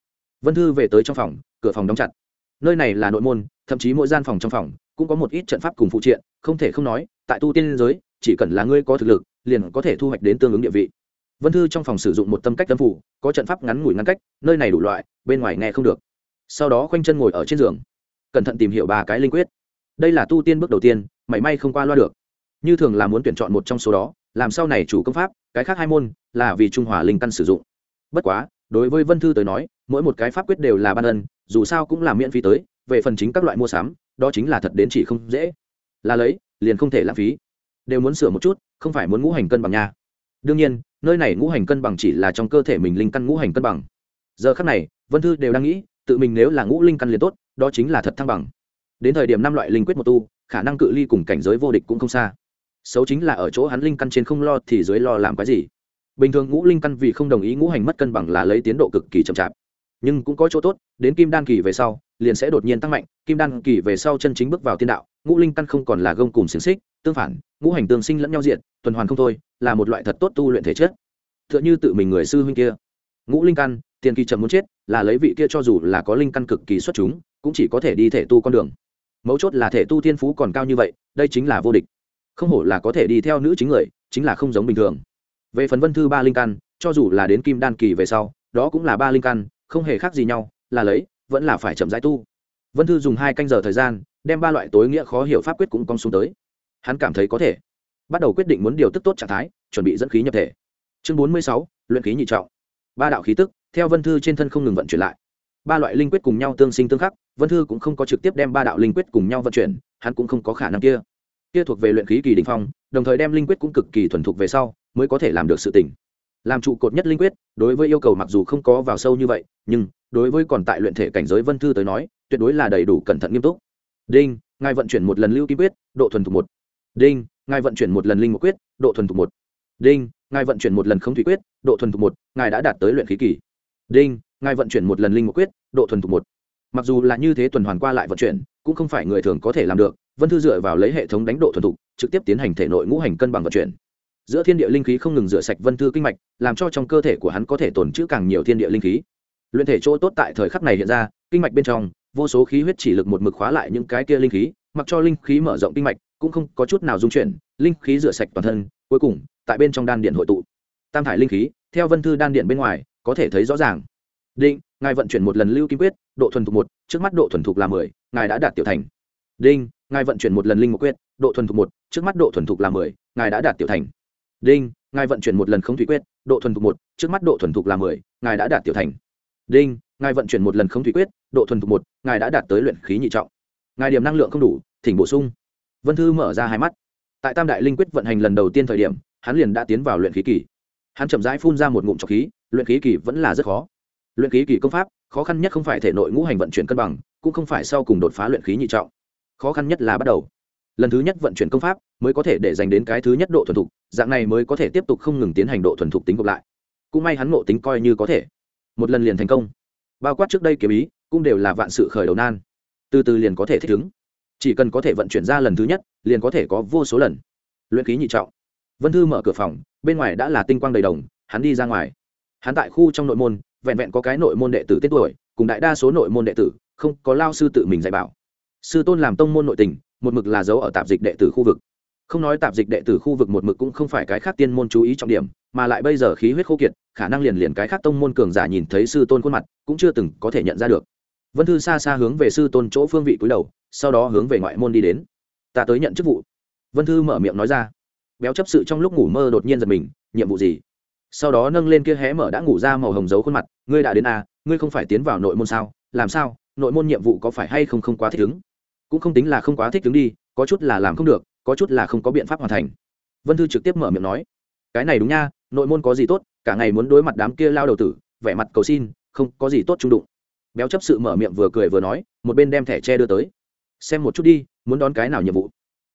Vân thư về tới trong phòng, cửa phòng đóng chặt. Nơi này là nội môn, thậm chí mỗi gian phòng trong phòng cũng có một ít trận pháp cùng phụ triện, không thể không nói, tại tu tiên giới, chỉ cần là ngươi có thực lực, liền có thể thu hoạch đến tương ứng địa vị. Vân thư trong phòng sử dụng một tâm cách tâm phủ có trận pháp ngắn ngủi ngắn cách, nơi này đủ loại, bên ngoài nghe không được. Sau đó khoanh chân ngồi ở trên giường, cẩn thận tìm hiểu ba cái linh quyết. Đây là tu tiên bước đầu tiên, mảy may không qua loa được. Như thường là muốn tuyển chọn một trong số đó làm sau này chủ công pháp, cái khác hai môn là vì trung hòa linh căn sử dụng. Bất quá, đối với vân thư tới nói, mỗi một cái pháp quyết đều là ban ân, dù sao cũng là miễn phí tới, về phần chính các loại mua sắm, đó chính là thật đến chỉ không dễ. Là lấy, liền không thể lãng phí. Đều muốn sửa một chút, không phải muốn ngũ hành cân bằng nha. Đương nhiên, nơi này ngũ hành cân bằng chỉ là trong cơ thể mình linh căn ngũ hành cân bằng. Giờ khắc này, vân thư đều đang nghĩ, tự mình nếu là ngũ linh căn liền tốt, đó chính là thật thăng bằng. Đến thời điểm năm loại linh quyết một tu, khả năng cự ly cùng cảnh giới vô địch cũng không xa xấu chính là ở chỗ hắn linh căn trên không lo thì dưới lo làm cái gì. Bình thường ngũ linh căn vì không đồng ý ngũ hành mất cân bằng là lấy tiến độ cực kỳ chậm chạp. Nhưng cũng có chỗ tốt, đến kim đan kỳ về sau, liền sẽ đột nhiên tăng mạnh, kim đan kỳ về sau chân chính bước vào tiên đạo, ngũ linh căn không còn là gông cùng xiềng xích, tương phản, ngũ hành tương sinh lẫn nhau diện tuần hoàn không thôi, là một loại thật tốt tu luyện thể chất. T h ư ợ n h ư tự mình người sư huynh kia. Ngũ linh căn, tiền kỳ chậm muốn chết, là lấy vị kia cho dù là có linh căn cực kỳ xuất chúng, cũng chỉ có thể đi thể tu con đường. Mấu chốt là thể tu thiên phú còn cao như vậy, đây chính là vô địch không hổ là có thể đi theo nữ chính người, chính là không giống bình thường. Về phần vân thư ba linh căn, cho dù là đến kim đan kỳ về sau, đó cũng là ba linh căn, không hề khác gì nhau, là lấy, vẫn là phải chậm rãi tu. Vân thư dùng hai canh giờ thời gian, đem ba loại tối nghĩa khó hiểu pháp quyết cũng cong xuống tới. Hắn cảm thấy có thể. Bắt đầu quyết định muốn điều tức tốt trạng thái, chuẩn bị dẫn khí nhập thể. Chương bốn mươi sáu, luyện khí nhị trọng. Ba đạo khí tức, theo vân thư trên thân không ngừng vận chuyển lại. Ba loại linh quyết cùng nhau tương sinh tương khắc, vân thư cũng không có trực tiếp đem ba đạo linh quyết cùng nhau vận chuyển, hắn cũng không có khả năng kia kia thuộc về luyện khí kỳ đỉnh phong, đồng thời đem linh quyết cũng cực kỳ thuần thục về sau, mới có thể làm được sự tỉnh. Làm trụ cột nhất linh quyết, đối với yêu cầu mặc dù không có vào sâu như vậy, nhưng đối với còn tại luyện thể cảnh giới vân thư tới nói, tuyệt đối là đầy đủ cẩn thận nghiêm túc. Đinh, ngài vận chuyển một lần lưu kim quyết, độ thuần thục một. Đinh, ngài vận chuyển một lần linh một quyết, độ thuần thục một. Đinh, ngài vận chuyển một lần không thủy quyết, độ thuần thục một, ngài đã đạt tới luyện khí kỳ. Đinh, ngài vận chuyển một lần linh một quyết, độ thuần thục một. Mặc dù là như thế tuần hoàn qua lại vận chuyển, cũng không phải người thường có thể làm được vân thư dựa vào lấy hệ thống đánh độ thuần thục, trực tiếp tiến hành thể nội ngũ hành cân bằng vận chuyển. Giữa thiên địa linh khí không ngừng rửa sạch vân thư kinh mạch, làm cho trong cơ thể của hắn có thể tồn trữ càng nhiều thiên địa linh khí. Luyện thể chỗ tốt tại thời khắc này hiện ra, kinh mạch bên trong, vô số khí huyết chỉ lực một mực khóa lại những cái kia linh khí, mặc cho linh khí mở rộng kinh mạch, cũng không có chút nào dung chuyển, linh khí rửa sạch toàn thân, cuối cùng, tại bên trong đan điện hội tụ. Tam thải linh khí, theo vân thư đan điện bên ngoài, có thể thấy rõ ràng. Định, ngài vận chuyển một lần lưu kim quyết, độ thuần thục một, trước mắt độ thuần thục là mười, ngài đã đạt tiểu thành. Đinh ngài vận chuyển một lần linh một quyết, độ thuần thục một, trước mắt độ thuần thục là mười, ngài đã đạt tiểu thành. Đinh, ngài vận chuyển một lần không thủy quyết, độ thuần thục một, trước mắt độ thuần thục là mười, ngài đã đạt tiểu thành. Đinh, ngài vận chuyển một lần không thủy quyết, độ thuần thục một, ngài đã đạt tới luyện khí nhị trọng. Ngài điểm năng lượng không đủ, thỉnh bổ sung. Vân thư mở ra hai mắt. Tại tam đại linh quyết vận hành lần đầu tiên thời điểm, hắn liền đã tiến vào luyện khí kỳ. Hắn chậm rãi phun ra một ngụm trọc khí, luyện khí kỳ vẫn là rất khó. Luyện khí kỳ công pháp, khó khăn nhất không phải thể nội ngũ hành vận chuyển cân bằng, cũng không phải sau cùng đột phá luyện khí nhị trọng khó khăn nhất là bắt đầu. Lần thứ nhất vận chuyển công pháp mới có thể để dành đến cái thứ nhất độ thuần thục, dạng này mới có thể tiếp tục không ngừng tiến hành độ thuần thục tính gộp lại. Cũng may hắn ngộ tính coi như có thể. Một lần liền thành công. Bao quát trước đây kiếm ý, cũng đều là vạn sự khởi đầu nan. Từ từ liền có thể thích ứng. Chỉ cần có thể vận chuyển ra lần thứ nhất, liền có thể có vô số lần. Luyện khí nhị trọng. Vân thư mở cửa phòng, bên ngoài đã là tinh quang đầy đồng, hắn đi ra ngoài. Hắn tại khu trong nội môn, vẹn vẹn có cái nội môn đệ tử tết tuổi, cùng đại đa số nội môn đệ tử, không có lao sư tự mình dạy bảo sư tôn làm tông môn nội tình, một mực là dấu ở tạp dịch đệ tử khu vực. Không nói tạp dịch đệ tử khu vực một mực cũng không phải cái khác tiên môn chú ý trọng điểm, mà lại bây giờ khí huyết khô kiệt, khả năng liền liền cái khác tông môn cường giả nhìn thấy sư tôn khuôn mặt, cũng chưa từng có thể nhận ra được. Vân thư xa xa hướng về sư tôn chỗ phương vị cúi đầu, sau đó hướng về ngoại môn đi đến. Ta tới nhận chức vụ. Vân thư mở miệng nói ra. Béo chấp sự trong lúc ngủ mơ đột nhiên giật mình, nhiệm vụ gì? Sau đó nâng lên kia hé mở đã ngủ ra màu hồng dấu khuôn mặt, ngươi đã đến à ngươi không phải tiến vào nội môn sao? Làm sao? Nội môn nhiệm vụ có phải hay không không quá thích ứng? Cũng không tính là không quá thích đứng đi, có chút là làm không được, có chút là không có biện pháp hoàn thành. Vân thư trực tiếp mở miệng nói, cái này đúng nha, nội môn có gì tốt, cả ngày muốn đối mặt đám kia lao đầu tử, vẻ mặt cầu xin, không có gì tốt trung đụng. Béo chấp sự mở miệng vừa cười vừa nói, một bên đem thẻ tre đưa tới. Xem một chút đi, muốn đón cái nào nhiệm vụ?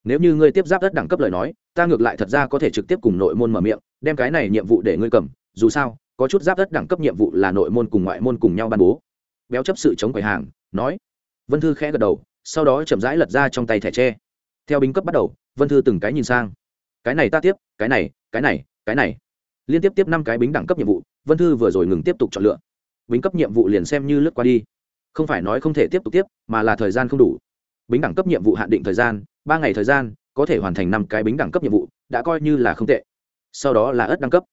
Nếu như ngươi tiếp giáp đất đẳng cấp lời nói, ta ngược lại thật ra có thể trực tiếp cùng nội môn mở miệng, đem cái này nhiệm vụ để ngươi cầm, dù sao, có chút giáp đất đẳng cấp nhiệm vụ là nội môn cùng ngoại môn cùng nhau ban bố. Béo chấp sự chống quầy hàng, nói. Vân thư khẽ gật đầu sau đó chậm rãi lật ra trong tay thẻ tre. Theo binh cấp bắt đầu, vân thư từng cái nhìn sang. Cái này ta tiếp, cái này cái này cái này. Liên tiếp tiếp năm cái bính đẳng cấp nhiệm vụ, vân thư vừa rồi ngừng tiếp tục chọn lựa. Bính cấp nhiệm vụ liền xem như lướt qua đi. Không phải nói không thể tiếp tục tiếp, mà là thời gian không đủ. Bính đẳng cấp nhiệm vụ hạn định thời gian, ba ngày thời gian, có thể hoàn thành năm cái bính đẳng cấp nhiệm vụ, đã coi như là không tệ. Sau đó là ớt đẳng cấp.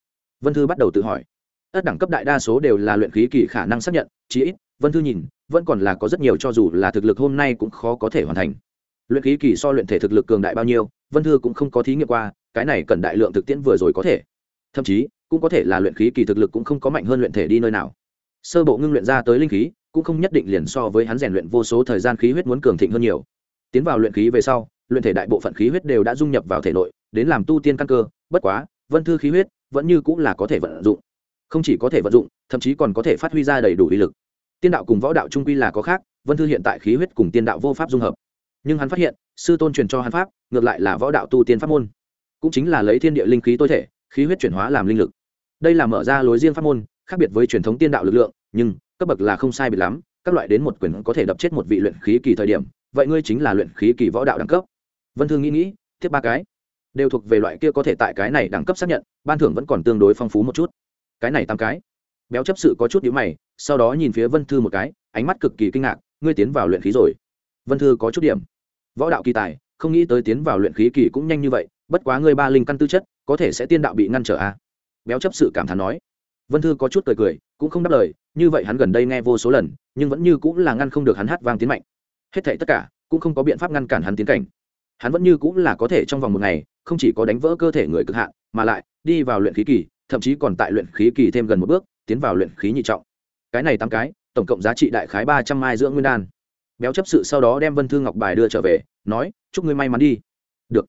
Vân thư bắt đầu tự hỏi. Ớt đẳng cấp đại đa số đều là luyện khí kỳ khả năng xác nhận, chí ít, vân thư nhìn vẫn còn là có rất nhiều cho dù là thực lực hôm nay cũng khó có thể hoàn thành. Luyện khí kỳ so luyện thể thực lực cường đại bao nhiêu, vân thư cũng không có thí nghiệm qua, cái này cần đại lượng thực tiễn vừa rồi có thể. Thậm chí, cũng có thể là luyện khí kỳ thực lực cũng không có mạnh hơn luyện thể đi nơi nào. Sơ bộ ngưng luyện ra tới linh khí, cũng không nhất định liền so với hắn rèn luyện vô số thời gian khí huyết muốn cường thịnh hơn nhiều. Tiến vào luyện khí về sau, luyện thể đại bộ phận khí huyết đều đã dung nhập vào thể nội, đến làm tu tiên căn cơ, bất quá, vân thư khí huyết vẫn như cũng là có thể vận dụng. Không chỉ có thể vận dụng, thậm chí còn có thể phát huy ra đầy đủ uy lực tiên đạo cùng võ đạo trung quy là có khác, vân thư hiện tại khí huyết cùng tiên đạo vô pháp dung hợp. Nhưng hắn phát hiện, sư tôn truyền cho hắn pháp, ngược lại là võ đạo tu tiên pháp môn. Cũng chính là lấy thiên địa linh khí tối thể, khí huyết chuyển hóa làm linh lực. Đây là mở ra lối riêng pháp môn, khác biệt với truyền thống tiên đạo lực lượng, nhưng, cấp bậc là không sai biệt lắm, các loại đến một quyền có thể đập chết một vị luyện khí kỳ thời điểm, vậy ngươi chính là luyện khí kỳ võ đạo đẳng cấp. Vân thương nghĩ nghĩ, tiếp ba cái. Đều thuộc về loại kia có thể tại cái này đẳng cấp xác nhận, ban thưởng vẫn còn tương đối phong phú một chút. Cái này tám cái. Béo chấp sự có chút nhíu mày sau đó nhìn phía vân thư một cái, ánh mắt cực kỳ kinh ngạc, ngươi tiến vào luyện khí rồi? Vân thư có chút điểm. Võ đạo kỳ tài, không nghĩ tới tiến vào luyện khí kỳ cũng nhanh như vậy, bất quá ngươi ba linh căn tư chất, có thể sẽ tiên đạo bị ngăn trở a à? béo chấp sự cảm thán nói. Vân thư có chút cười cười, cũng không đáp lời, như vậy hắn gần đây nghe vô số lần, nhưng vẫn như cũng là ngăn không được hắn hát vang tiến mạnh. Hết thảy tất cả, cũng không có biện pháp ngăn cản hắn tiến cảnh. Hắn vẫn như cũng là có thể trong vòng một ngày, không chỉ có đánh vỡ cơ thể người cực hạn, mà lại đi vào luyện khí kỳ, thậm chí còn tại luyện khí kỳ thêm gần một bước, tiến vào luyện khí nhị trọng cái này tám cái, tổng cộng giá trị đại khái ba trăm mai dưỡng nguyên đan. Béo chấp sự sau đó đem vân thư ngọc bài đưa trở về, nói, chúc ngươi may mắn đi. Được.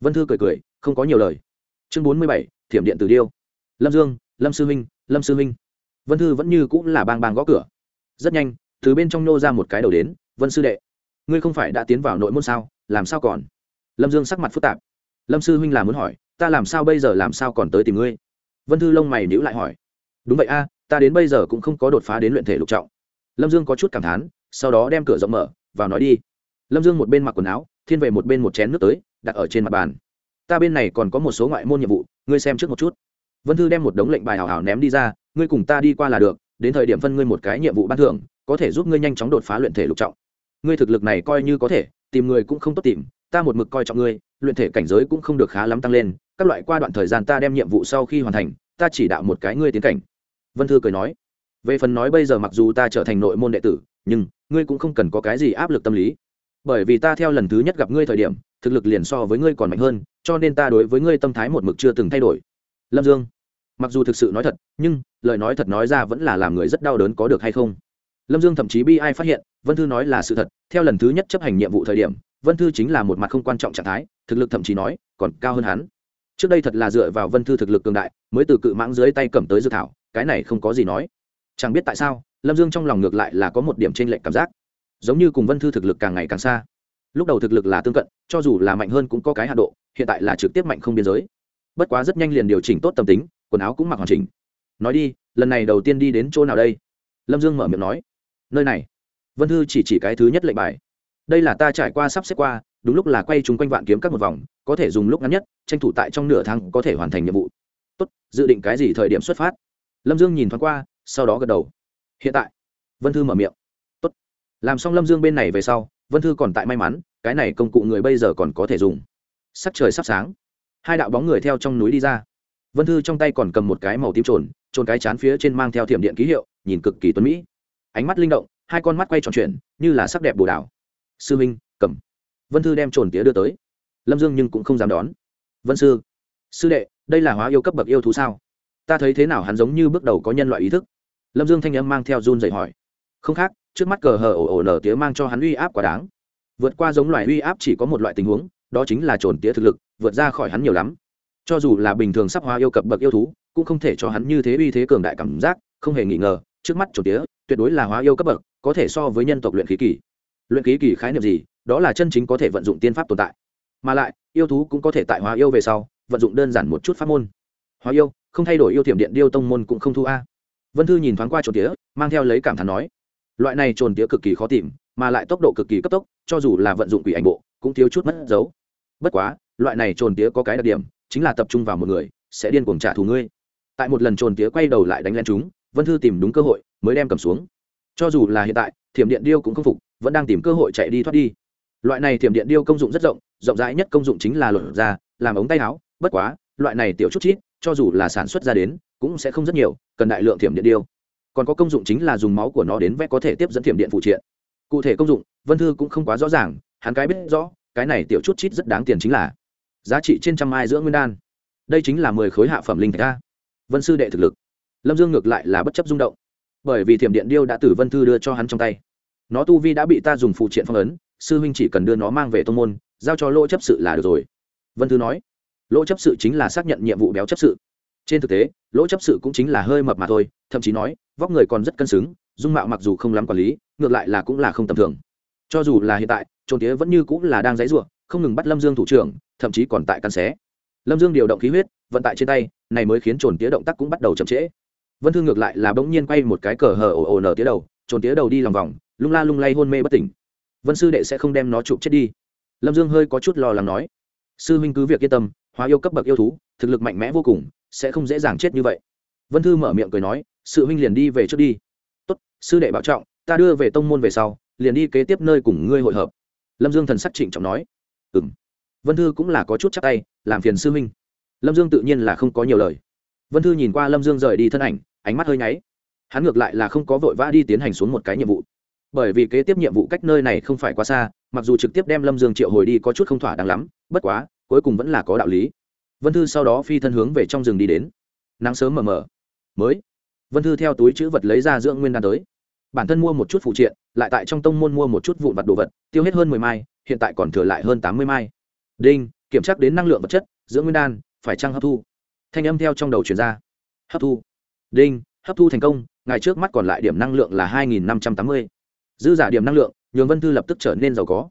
Vân thư cười cười, không có nhiều lời. Chương bốn mươi bảy, thiểm điện từ điêu. Lâm dương, lâm sư minh lâm sư minh vân thư vẫn như cũng là bang bang gõ cửa. Rất nhanh, từ bên trong nô ra một cái đầu đến, vân sư đệ, ngươi không phải đã tiến vào nội môn sao? Làm sao còn? Lâm dương sắc mặt phức tạp. Lâm sư huynh là muốn hỏi, ta làm sao bây giờ, làm sao còn tới tìm ngươi? Vân thư lông mày nhữ lại hỏi. Đúng vậy a ta đến bây giờ cũng không có đột phá đến luyện thể lục trọng. Lâm dương có chút cảm thán, sau đó đem cửa rộng mở, vào nói đi. Lâm dương một bên mặc quần áo, thiên về một bên một chén nước tới, đặt ở trên mặt bàn. Ta bên này còn có một số ngoại môn nhiệm vụ, ngươi xem trước một chút. Vân thư đem một đống lệnh bài hào hào ném đi ra, ngươi cùng ta đi qua là được, đến thời điểm phân ngươi một cái nhiệm vụ ban thưởng, có thể giúp ngươi nhanh chóng đột phá luyện thể lục trọng. Ngươi thực lực này coi như có thể, tìm người cũng không tốt tìm, ta một mực coi trọng ngươi, luyện thể cảnh giới cũng không được khá lắm tăng lên, các loại qua đoạn thời gian ta đem nhiệm vụ sau khi hoàn thành, ta chỉ đạo một cái ngươi tiến cảnh vân thư cười nói, về phần nói bây giờ mặc dù ta trở thành nội môn đệ tử, nhưng ngươi cũng không cần có cái gì áp lực tâm lý. Bởi vì ta theo lần thứ nhất gặp ngươi thời điểm, thực lực liền so với ngươi còn mạnh hơn, cho nên ta đối với ngươi tâm thái một mực chưa từng thay đổi. Lâm dương, mặc dù thực sự nói thật, nhưng lời nói thật nói ra vẫn là làm người rất đau đớn có được hay không? Lâm dương thậm chí bi ai phát hiện, vân thư nói là sự thật, theo lần thứ nhất chấp hành nhiệm vụ thời điểm, vân thư chính là một mặt không quan trọng trạng thái, thực lực thậm chí nói còn cao hơn hắn. Trước đây thật là dựa vào vân thư thực lực cường đại, mới từ cự mãng dưới tay cầm tới dự thảo cái này không có gì nói. Chẳng biết tại sao, lâm dương trong lòng ngược lại là có một điểm t r ê n lệch cảm giác. Giống như cùng vân thư thực lực càng ngày càng xa. Lúc đầu thực lực là tương cận, cho dù là mạnh hơn cũng có cái hạ độ, hiện tại là trực tiếp mạnh không biên giới. Bất quá rất nhanh liền điều chỉnh tốt tâm tính, quần áo cũng mặc hoàn chỉnh. Nói đi, lần này đầu tiên đi đến chỗ nào đây? Lâm dương mở miệng nói. Nơi này. Vân thư chỉ chỉ cái thứ nhất lệnh bài. Đây là ta trải qua sắp xếp qua, đúng lúc là quay chúng quanh vạn kiếm các một vòng, có thể dùng lúc ngắn nhất, tranh thủ tại trong nửa tháng có thể hoàn thành nhiệm vụ. Tốt, dự định cái gì thời điểm xuất phát? Lâm dương nhìn thoáng qua, sau đó gật đầu. Hiện tại. Vân thư mở miệng. Tốt. làm xong lâm dương bên này về sau, vân thư còn tại may mắn, cái này công cụ người bây giờ còn có thể dùng. Sắc trời sắp sáng. Hai đạo bóng người theo trong núi đi ra. Vân thư trong tay còn cầm một cái màu tím trồn trồn cái chán phía trên mang theo thiểm điện ký hiệu, nhìn cực kỳ tuấn mỹ. Ánh mắt linh động, hai con mắt quay tròn chuyển, như là sắc đẹp bồ đảo sư minh, cầm. Vân thư đem trồn tía đưa tới. Lâm dương nhưng cũng không dám đón. Vân sư sư đệ, đây là hóa yêu cấp bậc yêu thú sao? Ta thấy thế nào hắn giống như bước đầu có nhân loại ý thức. Lâm dương thanh âm mang theo run dậy hỏi. Không khác, trước mắt cờ hờ ổ ổ nở tía mang cho hắn uy áp quá đáng. Vượt qua giống loài uy áp chỉ có một loại tình huống, đó chính là trồn tía thực lực, vượt ra khỏi hắn nhiều lắm. Cho dù là bình thường sắp hóa yêu cập bậc yêu thú, cũng không thể cho hắn như thế uy thế cường đại cảm giác, không hề nghi ngờ, trước mắt trồn tía tuyệt đối là hóa yêu cấp bậc, có thể so với nhân tộc luyện khí kỳ. Luyện khí kỳ khái niệm gì? Đó là chân chính có thể vận dụng tiên pháp tồn tại. Mà lại, yêu thú cũng có thể tại hóa yêu về sau, vận dụng đơn giản một chút pháp môn. Hóa yêu không thay đổi yêu thiểm điện điêu tông môn cũng không thu a. Vân thư nhìn thoáng qua trồn tía, mang theo lấy cảm thán nói, loại này trồn tía cực kỳ khó tìm, mà lại tốc độ cực kỳ cấp tốc, cho dù là vận dụng quỷ ảnh bộ, cũng thiếu chút mất dấu. Bất quá, loại này trồn tía có cái đặc điểm, chính là tập trung vào một người, sẽ điên cuồng trả thù ngươi. Tại một lần trồn tía quay đầu lại đánh lên chúng, vân thư tìm đúng cơ hội, mới đem cầm xuống. Cho dù là hiện tại, thiểm điện điêu cũng không phục, vẫn đang tìm cơ hội chạy đi thoát đi. Loại này thiểm điện điêu công dụng rất rộng rộng rãi nhất công dụng chính là lột ra làm ống tay áo, bất quá, loại này tiểu chút chít cho dù là sản xuất ra đến, cũng sẽ không rất nhiều, cần đại lượng thiểm điện điêu. Còn có công dụng chính là dùng máu của nó đến vẽ có thể tiếp dẫn thiểm điện phụ triện. Cụ thể công dụng, vân thư cũng không quá rõ ràng, hắn cái biết rõ, cái này tiểu chút chít rất đáng tiền chính là giá trị trên trăm mai giữa nguyên đan. Đây chính là mười khối hạ phẩm linh thạch a. Vân sư đệ thực lực. Lâm dương ngược lại là bất chấp rung động. Bởi vì thiểm điện điêu đã tử vân thư đưa cho hắn trong tay. Nó tu vi đã bị ta dùng phụ triện phong ấn, sư huynh chỉ cần đưa nó mang về tô n g môn, giao cho lỗ chấp sự là được rồi. Vân thư nói lỗ chấp sự chính là xác nhận nhiệm vụ béo chấp sự. Trên thực tế, lỗ chấp sự cũng chính là hơi mập mà thôi, thậm chí nói, vóc người còn rất cân xứng, dung mạo mặc dù không lắm quản lý, ngược lại là cũng là không tầm thường. Cho dù là hiện tại trồn tía vẫn như cũng là đang dãy ruộng không ngừng bắt lâm dương thủ trưởng, thậm chí còn tại căn xé. Lâm dương điều động khí huyết, vận tại trên tay, này mới khiến trồn tía động tác cũng bắt đầu chậm trễ. Vân thương ngược lại là bỗng nhiên quay một cái cờ hờ ồ ồ nở tía đầu trồn tía đầu đi lòng vòng, lung la lung lay hôn mê bất tỉnh. Vân sư đệ sẽ không đem nó chụp chết đi. Lâm dương hơi có chút lo lắng nói sư huynh cứ việc yên tâm, hóa yêu cấp bậc yêu thú, thực lực mạnh mẽ vô cùng, sẽ không dễ dàng chết như vậy. Vân thư mở miệng cười nói Sư huynh liền đi về trước đi. Tốt, sư đệ bảo trọng, ta đưa về tông môn về sau, liền đi kế tiếp nơi cùng ngươi hội hợp. Lâm dương thần sắc trịnh trọng nói. Ừ m vân thư cũng là có chút chắc tay, làm phiền sư huynh. Lâm dương tự nhiên là không có nhiều lời. Vân thư nhìn qua lâm dương rời đi thân ảnh, ánh mắt hơi nháy. Hắn ngược lại là không có vội vã đi tiến hành xuống một cái nhiệm vụ bởi vì kế tiếp nhiệm vụ cách nơi này không phải quá xa, mặc dù trực tiếp đem lâm dương triệu hồi đi có chút không thỏa đáng lắm, bất quá, cuối cùng vẫn là có đạo lý. Vân thư sau đó phi thân hướng về trong rừng đi đến. Nắng sớm mờ mờ. Mới. Vân thư theo túi chữ vật lấy ra dưỡng nguyên đan tới. Bản thân mua một chút phụ triện, lại tại trong tông môn mua một chút vụn vặt đồ vật, tiêu hết hơn mười mai, hiện tại còn thừa lại hơn tám mươi mai. Đinh, kiểm tra đến năng lượng vật chất, dưỡng nguyên đan, phải trăng hấp thu? Thanh âm theo trong đầu chuyển ra. Hấp thu. Đinh, hấp thu thành công, ngày trước mắt còn lại điểm năng lượng là hai nghìn năm trăm tám mươi dư giả điểm năng lượng, nhường vân thư lập tức trở nên giàu có.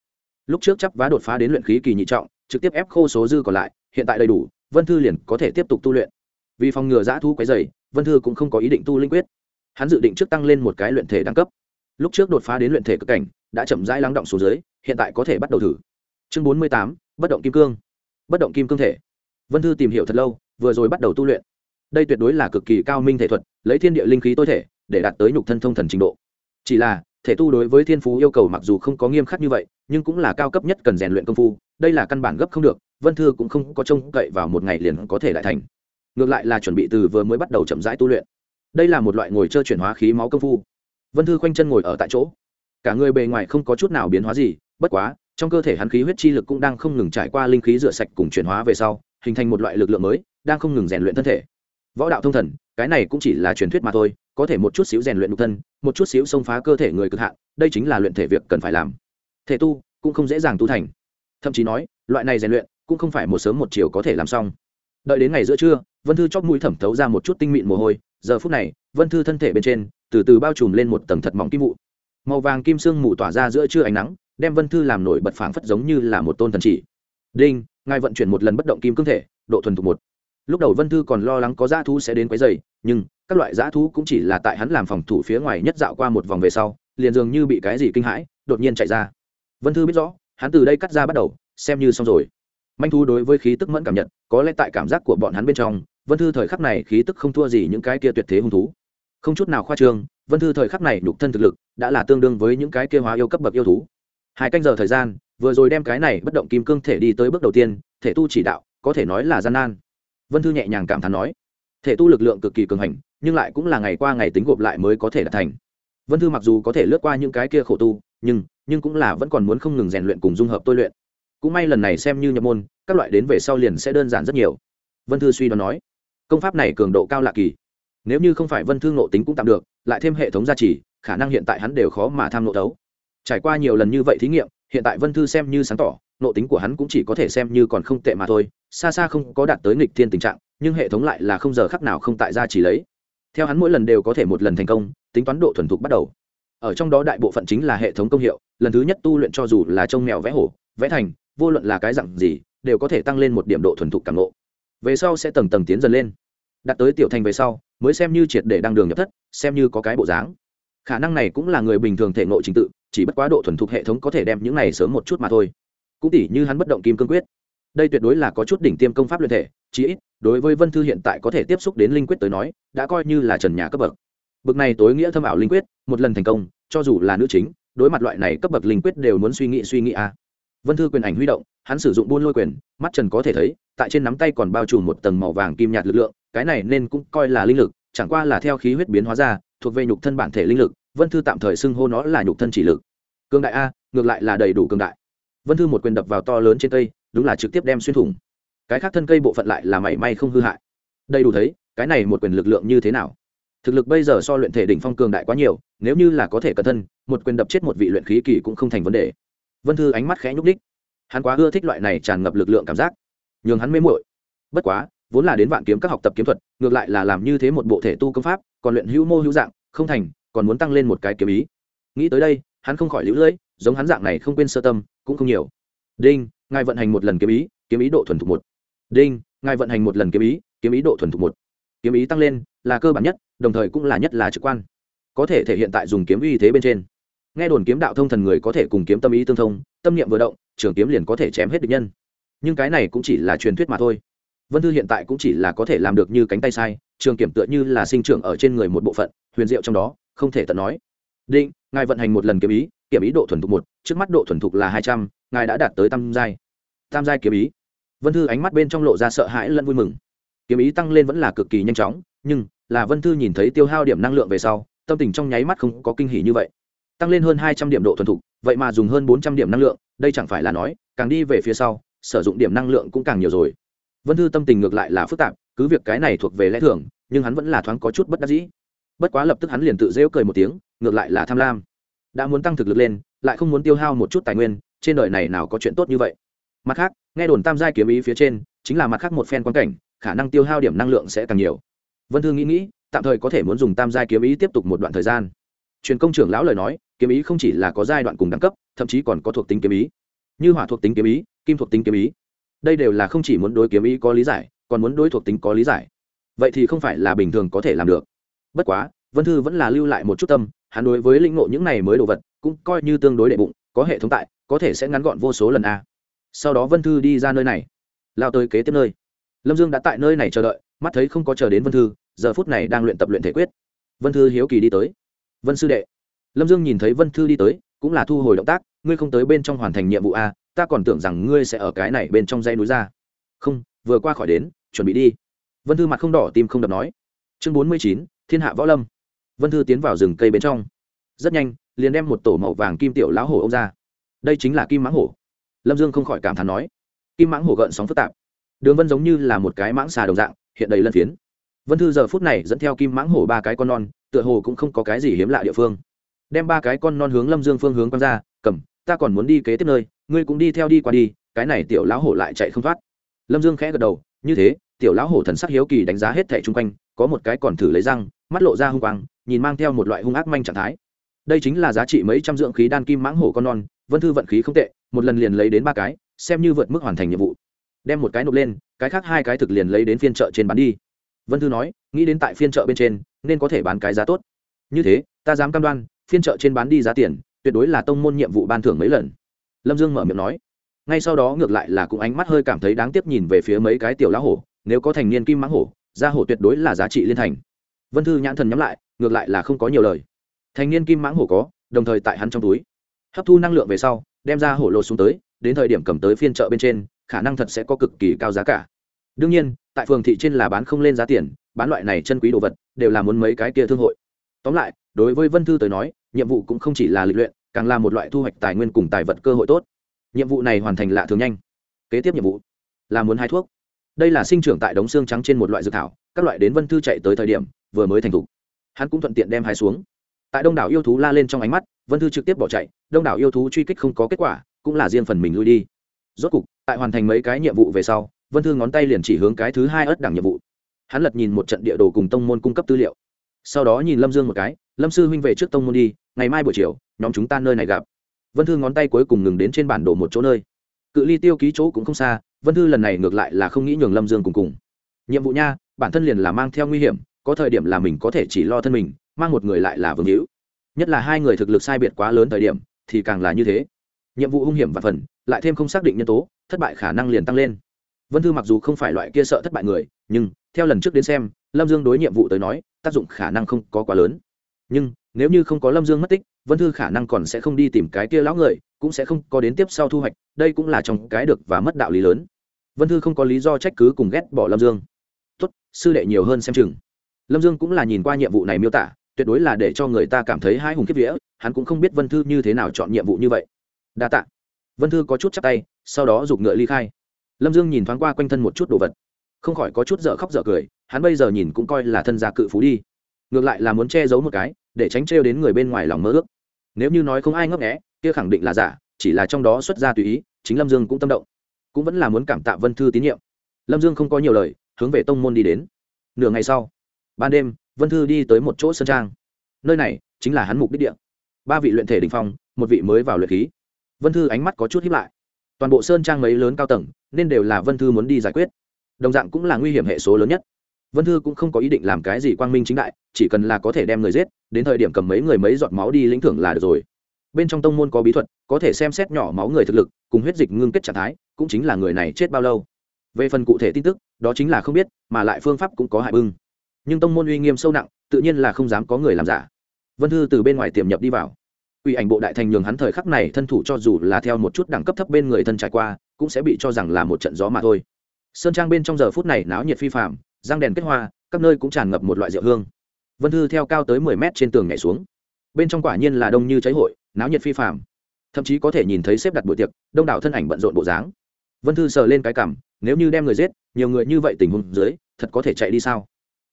Lúc trước chấp vá đột phá đến luyện khí kỳ nhị trọng, trực tiếp ép khô số dư còn lại, hiện tại đầy đủ, vân thư liền có thể tiếp tục tu luyện. Vì phòng ngừa giã thu quấy dày vân thư cũng không có ý định tu linh quyết. Hắn dự định trước tăng lên một cái luyện thể đẳng cấp. Lúc trước đột phá đến luyện thể cực cảnh, đã chậm rãi lắng động xuống dưới, hiện tại có thể bắt đầu thử. Chương bốn mươi tám, bất động kim cương. Bất động kim cương thể. Vân thư tìm hiểu thật lâu, vừa rồi bắt đầu tu luyện. Đây tuyệt đối là cực kỳ cao minh thể thuật, lấy thiên địa linh khí tối thể, để đạt tới nhục thân thông thần trình độ. Chỉ là thể tu đối với thiên phú yêu cầu mặc dù không có nghiêm khắc như vậy, nhưng cũng là cao cấp nhất cần rèn luyện công phu, đây là căn bản gấp không được, vân thư cũng không có trông cậy vào một ngày liền có thể đại thành. Ngược lại là chuẩn bị từ vừa mới bắt đầu chậm rãi tu luyện. Đây là một loại ngồi chơi chuyển hóa khí máu công phu. Vân thư khoanh chân ngồi ở tại chỗ. Cả người bề ngoài không có chút nào biến hóa gì, bất quá, trong cơ thể hắn khí huyết chi lực cũng đang không ngừng trải qua linh khí rửa sạch cùng chuyển hóa về sau, hình thành một loại lực lượng mới, đang không ngừng rèn luyện thân thể. Võ đạo thông thần cái này cũng chỉ là truyền thuyết mà thôi, có thể một chút xíu rèn luyện nhục thân, một chút xíu xông phá cơ thể người cực hạn, đây chính là luyện thể việc cần phải làm. Thể tu cũng không dễ dàng tu thành. Thậm chí nói, loại này rèn luyện cũng không phải một sớm một chiều có thể làm xong. Đợi đến ngày giữa trưa, vân thư chóp mũi thẩm thấu ra một chút tinh mịn mồ hôi, giờ phút này, vân thư thân thể bên trên, từ từ bao trùm lên một tầng thật mỏng kim vụ. Màu vàng kim sương mù tỏa ra giữa trưa ánh nắng, đem vân thư làm nổi bật phảng phất giống như là một tôn thần chỉ. Đinh, ngài vận chuyển một lần bất động kim cương thể, độ thuần thục một. Lúc đầu vân thư còn lo lắng có dã thu sẽ đến quấy dày nhưng các loại dã thú cũng chỉ là tại hắn làm phòng thủ phía ngoài nhất dạo qua một vòng về sau, liền dường như bị cái gì kinh hãi, đột nhiên chạy ra. Vân thư biết rõ, hắn từ đây cắt ra bắt đầu, xem như xong rồi. Manh thú đối với khí tức mẫn cảm nhận, có lẽ tại cảm giác của bọn hắn bên trong, vân thư thời khắc này khí tức không thua gì những cái kia tuyệt thế hung thú. Không chút nào khoa trương, vân thư thời khắc này nhục thân thực lực đã là tương đương với những cái kia hóa yêu cấp bậc yêu thú. Hai canh giờ thời gian, vừa rồi đem cái này bất động kim cương thể đi tới bước đầu tiên, thể tu chỉ đạo, có thể nói là gian nan. Vân thư nhẹ nhàng cảm thán nói thể tu lực lượng cực kỳ cường hành, nhưng lại cũng là ngày qua ngày tính gộp lại mới có thể đạt thành. Vân thư mặc dù có thể lướt qua những cái kia khổ tu, nhưng nhưng cũng là vẫn còn muốn không ngừng rèn luyện cùng dung hợp tôi luyện. Cũng may lần này xem như nhập môn, các loại đến về sau liền sẽ đơn giản rất nhiều. Vân thư suy đoán nói, công pháp này cường độ cao lạ kỳ. Nếu như không phải vân thư ngộ tính cũng tạm được, lại thêm hệ thống gia trì, khả năng hiện tại hắn đều khó mà tham ngộ đấu. Trải qua nhiều lần như vậy thí nghiệm, hiện tại vân thư xem như sáng tỏ, ngộ tính của hắn cũng chỉ có thể xem như còn không tệ mà thôi, xa xa không có đạt tới nghịch thiên tình trạng nhưng hệ thống lại là không giờ khắc nào không tại gia chỉ lấy. Theo hắn mỗi lần đều có thể một lần thành công, tính toán độ thuần thục bắt đầu. Ở trong đó đại bộ phận chính là hệ thống công hiệu, lần thứ nhất tu luyện cho dù là trông mèo vẽ hổ, vẽ thành, vô luận là cái dặn gì, đều có thể tăng lên một điểm độ thuần thục cảm ngộ. Về sau sẽ tầng tầng tiến dần lên. Đạt tới tiểu thành về sau, mới xem như triệt để đăng đường nhập thất, xem như có cái bộ dáng. Khả năng này cũng là người bình thường thể ngộ trình tự, chỉ bất quá độ thuần thục hệ thống có thể đem những này sớm một chút mà thôi. Cũng tỉ như hắn bất động kim cương quyết đây tuyệt đối là có chút đỉnh tiêm công pháp luyện thể, chí ít, đối với vân thư hiện tại có thể tiếp xúc đến linh quyết tới nói, đã coi như là trần nhà cấp bậc. Bậc này tối nghĩa thâm ảo linh quyết, một lần thành công, cho dù là nữ chính, đối mặt loại này cấp bậc linh quyết đều muốn suy nghĩ suy nghĩ a à. vân thư quyền ảnh huy động, hắn sử dụng buôn lôi quyền, mắt trần có thể thấy, tại trên nắm tay còn bao trùm một tầng màu vàng kim nhạt lực lượng, cái này nên cũng coi là linh lực, chẳng qua là theo khí huyết biến hóa ra, thuộc về nhục thân bản thể linh lực, vân thư tạm thời xưng hô nó là nhục thân chỉ lực. Cường đại a, ngược lại là đầy đủ cường đại. Vân thư một quyền đập vào to lớn trên cây đúng là trực tiếp đem xuyên thủng. Cái khác thân cây bộ phận lại là mảy may không hư hại. Đầy đủ thấy, cái này một quyền lực lượng như thế nào? Thực lực bây giờ so luyện thể đỉnh phong cường đại quá nhiều, nếu như là có thể cẩn thân, một quyền đập chết một vị luyện khí kỳ cũng không thành vấn đề. Vân thư ánh mắt khẽ nhúc đích hắn quá ưa thích loại này tràn ngập lực lượng cảm giác. Nhường hắn mê muội. Bất quá, vốn là đến vạn kiếm các học tập kiếm thuật, ngược lại là làm như thế một bộ thể tu công pháp, còn luyện hữu mô hữu dạng, không thành, còn muốn tăng lên một cái kiếm ý. Nghĩ tới đây, hắn không khỏi lũ lưỡi giống hắn dạng này không quên sơ tâm, cũng không nhiều. Đinh ngài vận hành một lần kiếm ý kiếm ý độ thuần thục một. Đinh, ngài vận hành một lần kiếm ý kiếm ý độ thuần thục một. Kiếm ý tăng lên là cơ bản nhất, đồng thời cũng là nhất là trực quan. Có thể thể hiện tại dùng kiếm uy thế bên trên. Nghe đồn kiếm đạo thông thần người có thể cùng kiếm tâm ý tương thông, tâm niệm vừa động, trường kiếm liền có thể chém hết địch nhân. Nhưng cái này cũng chỉ là truyền thuyết mà thôi. Vân thư hiện tại cũng chỉ là có thể làm được như cánh tay sai, trường kiểm tựa như là sinh trưởng ở trên người một bộ phận, huyền diệu trong đó, không thể tận nói. Định ngài vận hành một lần kiếm ý kiểm ý độ thuần thục một, trước mắt độ thuần thục là hai trăm ngài đã đạt tới tam giai. Tam giai kiếm ý. Vân thư ánh mắt bên trong lộ ra sợ hãi lẫn vui mừng. Kiếm ý tăng lên vẫn là cực kỳ nhanh chóng, nhưng là vân thư nhìn thấy tiêu hao điểm năng lượng về sau, tâm tình trong nháy mắt không có kinh hỉ như vậy. Tăng lên hơn hai trăm điểm độ thuần thục, vậy mà dùng hơn bốn trăm điểm năng lượng, đây chẳng phải là nói, càng đi về phía sau, sử dụng điểm năng lượng cũng càng nhiều rồi. Vân thư tâm tình ngược lại là phức tạp, cứ việc cái này thuộc về lẽ thường, nhưng hắn vẫn là thoáng có chút bất đắc dĩ. Bất quá lập tức hắn liền tự rêu cười một tiếng, ngược lại là tham lam. Đã muốn tăng thực lực lên, lại không muốn tiêu hao một chút tài nguyên trên đời này nào có chuyện tốt như vậy? Mặt khác, nghe đồn tam giai kiếm ý phía trên chính là mặt khác một phen quan cảnh, khả năng tiêu hao điểm năng lượng sẽ càng nhiều. Vân thư nghĩ nghĩ, tạm thời có thể muốn dùng tam giai kiếm ý tiếp tục một đoạn thời gian. Truyền công trưởng lão lời nói, kiếm ý không chỉ là có giai đoạn cùng đẳng cấp, thậm chí còn có thuộc tính kiếm ý. Như hỏa thuộc tính kiếm ý, kim thuộc tính kiếm ý. Đây đều là không chỉ muốn đối kiếm ý có lý giải, còn muốn đối thuộc tính có lý giải. Vậy thì không phải là bình thường có thể làm được. Bất quá, vân thư vẫn là lưu lại một chút tâm, hắn đối với linh ngộ những này mới đồ vật cũng coi như tương đối đệ bụng có hệ thống tại, có thể sẽ ngắn gọn vô số lần a. Sau đó vân thư đi ra nơi này. Lao tới kế tiếp nơi. Lâm dương đã tại nơi này chờ đợi, mắt thấy không có chờ đến vân thư, giờ phút này đang luyện tập luyện thể quyết. Vân thư hiếu kỳ đi tới. Vân sư đệ. Lâm dương nhìn thấy vân thư đi tới, cũng là thu hồi động tác, ngươi không tới bên trong hoàn thành nhiệm vụ a, ta còn tưởng rằng ngươi sẽ ở cái này bên trong dây núi ra. Không, vừa qua khỏi đến, chuẩn bị đi. Vân thư mặt không đỏ, tim không đập nói. Chương bốn mươi chín, thiên hạ võ lâm. Vân thư tiến vào rừng cây bên trong. Rất nhanh liền đem một tổ màu vàng kim tiểu lão hổ ông ra. Đây chính là kim mãng hổ. Lâm dương không khỏi cảm thán nói, kim mãng hổ gợn sóng phức tạp. Đường vân giống như là một cái mãng xà đồng dạng, hiện đầy lân phiến. Vân thư giờ phút này dẫn theo kim mãng hổ ba cái con non, tựa hồ cũng không có cái gì hiếm lạ địa phương. Đem ba cái con non hướng lâm dương phương hướng quăng ra, cầm, ta còn muốn đi kế tiếp nơi, ngươi cũng đi theo đi qua đi, cái này tiểu lão hổ lại chạy không thoát. Lâm dương khẽ gật đầu, như thế, tiểu lão hổ thần sắc hiếu kỳ đánh giá hết thẻ chung quanh, có một cái còn thử lấy răng, mắt lộ ra hung quang, nhìn mang theo một loại hung ác manh trạng thái đây chính là giá trị mấy trăm dưỡng khí đan kim mãng hổ con non, vân thư vận khí không tệ, một lần liền lấy đến ba cái, xem như vượt mức hoàn thành nhiệm vụ. Đem một cái nộp lên, cái khác hai cái thực liền lấy đến phiên chợ trên bán đi. Vân thư nói, nghĩ đến tại phiên chợ bên trên, nên có thể bán cái giá tốt. Như thế, ta dám cam đoan, phiên chợ trên bán đi giá tiền, tuyệt đối là tông môn nhiệm vụ ban thưởng mấy lần. Lâm dương mở miệng nói. Ngay sau đó ngược lại là cũng ánh mắt hơi cảm thấy đáng tiếc nhìn về phía mấy cái tiểu lá hổ, nếu có thành niên kim mãng hổ, gia hổ tuyệt đối là giá trị liên thành. Vân thư nhãn thần nhắm lại, ngược lại là không có nhiều lời thành niên kim mãng hổ có, đồng thời tại hắn trong túi. Hấp thu năng lượng về sau, đem ra hổ lột xuống tới, đến thời điểm cầm tới phiên chợ bên trên, khả năng thật sẽ có cực kỳ cao giá cả. Đương nhiên, tại phường thị trên là bán không lên giá tiền, bán loại này chân quý đồ vật, đều là muốn mấy cái kia thương hội. Tóm lại, đối với vân thư tới nói, nhiệm vụ cũng không chỉ là lịch luyện, càng là một loại thu hoạch tài nguyên cùng tài vật cơ hội tốt. Nhiệm vụ này hoàn thành lạ thường nhanh. Kế tiếp nhiệm vụ là muốn hai thuốc. Đây là sinh trưởng tại đống xương trắng trên một loại dược thảo, các loại đến vân thư chạy tới thời điểm, vừa mới thành thục. Hắn cũng thuận tiện đem hai xuống tại đông đảo yêu thú la lên trong ánh mắt, vân thư trực tiếp bỏ chạy, đông đảo yêu thú truy kích không có kết quả, cũng là riêng phần mình lui đi. Rốt cục, tại hoàn thành mấy cái nhiệm vụ về sau, vân thư ngón tay liền chỉ hướng cái thứ hai ớt đẳng nhiệm vụ. Hắn lật nhìn một trận địa đồ cùng tông môn cung cấp tư liệu. Sau đó nhìn lâm dương một cái, lâm sư huynh về trước tông môn đi, ngày mai buổi chiều, nhóm chúng ta nơi này gặp. Vân thư ngón tay cuối cùng ngừng đến trên bản đồ một chỗ nơi. Cự ly tiêu ký chỗ cũng không xa, vân thư lần này ngược lại là không nghĩ nhường lâm dương cùng cùng. Nhiệm vụ nha, bản thân liền là mang theo nguy hiểm, có thời điểm là mình có thể chỉ lo thân mình mang một người lại là vương hữu. Nhất là hai người thực lực sai biệt quá lớn thời điểm, thì càng là như thế. Nhiệm vụ hung hiểm và phần, lại thêm không xác định nhân tố, thất bại khả năng liền tăng lên. Vân thư mặc dù không phải loại kia sợ thất bại người, nhưng, theo lần trước đến xem, lâm dương đối nhiệm vụ tới nói, tác dụng khả năng không có quá lớn. Nhưng, nếu như không có lâm dương mất tích, vân thư khả năng còn sẽ không đi tìm cái kia lão người, cũng sẽ không có đến tiếp sau thu hoạch, đây cũng là trong cái được và mất đạo lý lớn. Vân thư không có lý do trách cứ cùng ghét bỏ lâm dương. Tốt, sư đệ nhiều hơn xem chừng. Lâm dương cũng là nhìn qua nhiệm vụ này miêu tả tuyệt đối là để cho người ta cảm thấy hai hùng kiếp vía, hắn cũng không biết vân thư như thế nào chọn nhiệm vụ như vậy. Đa t ạ vân thư có chút chắc tay, sau đó giục ngựa ly khai. Lâm dương nhìn thoáng qua quanh thân một chút đồ vật. Không khỏi có chút dở khóc dở cười, hắn bây giờ nhìn cũng coi là thân gia cự phú đi. Ngược lại là muốn che giấu một cái, để tránh trêu đến người bên ngoài lòng mơ ước. Nếu như nói không ai ngấp nghẽ kia khẳng định là giả, chỉ là trong đó xuất ra tùy ý, chính lâm dương cũng tâm động. Cũng vẫn là muốn cảm tạ vân thư tín nhiệm. Lâm dương không có nhiều lời, hướng về tông môn đi đến. Nửa ngày sau, ban đêm vân thư đi tới một chỗ sơn trang. Nơi này chính là hắn mục đích địa. Ba vị luyện thể đình phong, một vị mới vào luyện khí. Vân thư ánh mắt có chút hiếp lại. Toàn bộ sơn trang mấy lớn cao tầng, nên đều là vân thư muốn đi giải quyết. Đồng dạng cũng là nguy hiểm hệ số lớn nhất. Vân thư cũng không có ý định làm cái gì quang minh chính đại, chỉ cần là có thể đem người giết, đến thời điểm cầm mấy người mấy giọt máu đi lĩnh thưởng là được rồi. Bên trong tông môn có bí thuật, có thể xem xét nhỏ máu người thực lực, cùng huyết dịch ngưng kết trạng thái, cũng chính là người này chết bao lâu. Về phần cụ thể tin tức, đó chính là không biết, mà lại phương pháp cũng có hại bưng nhưng tông môn uy nghiêm sâu nặng, tự nhiên là không dám có người làm giả. Vân thư từ bên ngoài tiềm nhập đi vào. Ủy ảnh bộ đại thành nhường hắn thời khắc này thân thủ cho dù là theo một chút đẳng cấp thấp bên người thân trải qua, cũng sẽ bị cho rằng là một trận gió mà thôi. Sơn trang bên trong giờ phút này náo nhiệt phi phạm răng đèn kết hoa, các nơi cũng tràn ngập một loại rượu hương. Vân thư theo cao tới mười mét trên tường nhảy xuống. Bên trong quả nhiên là đông như cháy hội, náo nhiệt phi phạm thậm chí có thể nhìn thấy xếp đặt buổi tiệc, đông đảo thân ảnh bận rộn bộ dáng. Vân thư sờ lên cái cảm nếu như đem người giết, nhiều người như vậy tình huống dưới, thật có thể chạy đi sao?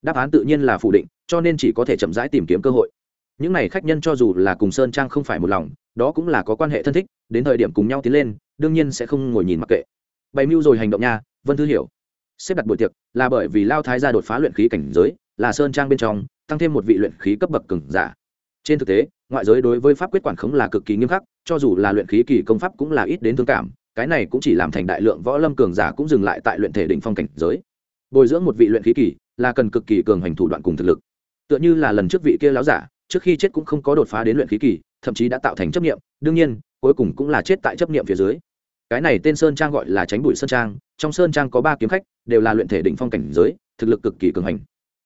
Đáp án tự nhiên là phủ định, cho nên chỉ có thể chậm rãi tìm kiếm cơ hội. Những này khách nhân cho dù là cùng sơn trang không phải một lòng, đó cũng là có quan hệ thân thích, đến thời điểm cùng nhau tiến lên, đương nhiên sẽ không ngồi nhìn mặc kệ. Bày mưu rồi hành động nha, vân thư hiểu. Xếp đặt buổi tiệc là bởi vì lao thái gia đột phá luyện khí cảnh giới, là sơn trang bên trong, tăng thêm một vị luyện khí cấp bậc cừng giả. Trên thực tế, ngoại giới đối với pháp quyết quản khống là cực kỳ nghiêm khắc, cho dù là luyện khí kỳ công pháp cũng là ít đến thương cảm, cái này cũng chỉ làm thành đại lượng võ lâm cường giả cũng dừng lại tại luyện thể đỉnh phong cảnh giới. Bồi dưỡng một vị luyện khí kỳ là cần cực kỳ cường hành thủ đoạn cùng thực lực. Tựa như là lần trước vị kia láo giả, trước khi chết cũng không có đột phá đến luyện khí kỳ, thậm chí đã tạo thành chấp nghiệm đương nhiên, cuối cùng cũng là chết tại chấp nghiệm phía dưới. Cái này tên sơn trang gọi là tránh bụi sơn trang, trong sơn trang có ba kiếm khách, đều là luyện thể đỉnh phong cảnh giới, thực lực cực kỳ cường hành.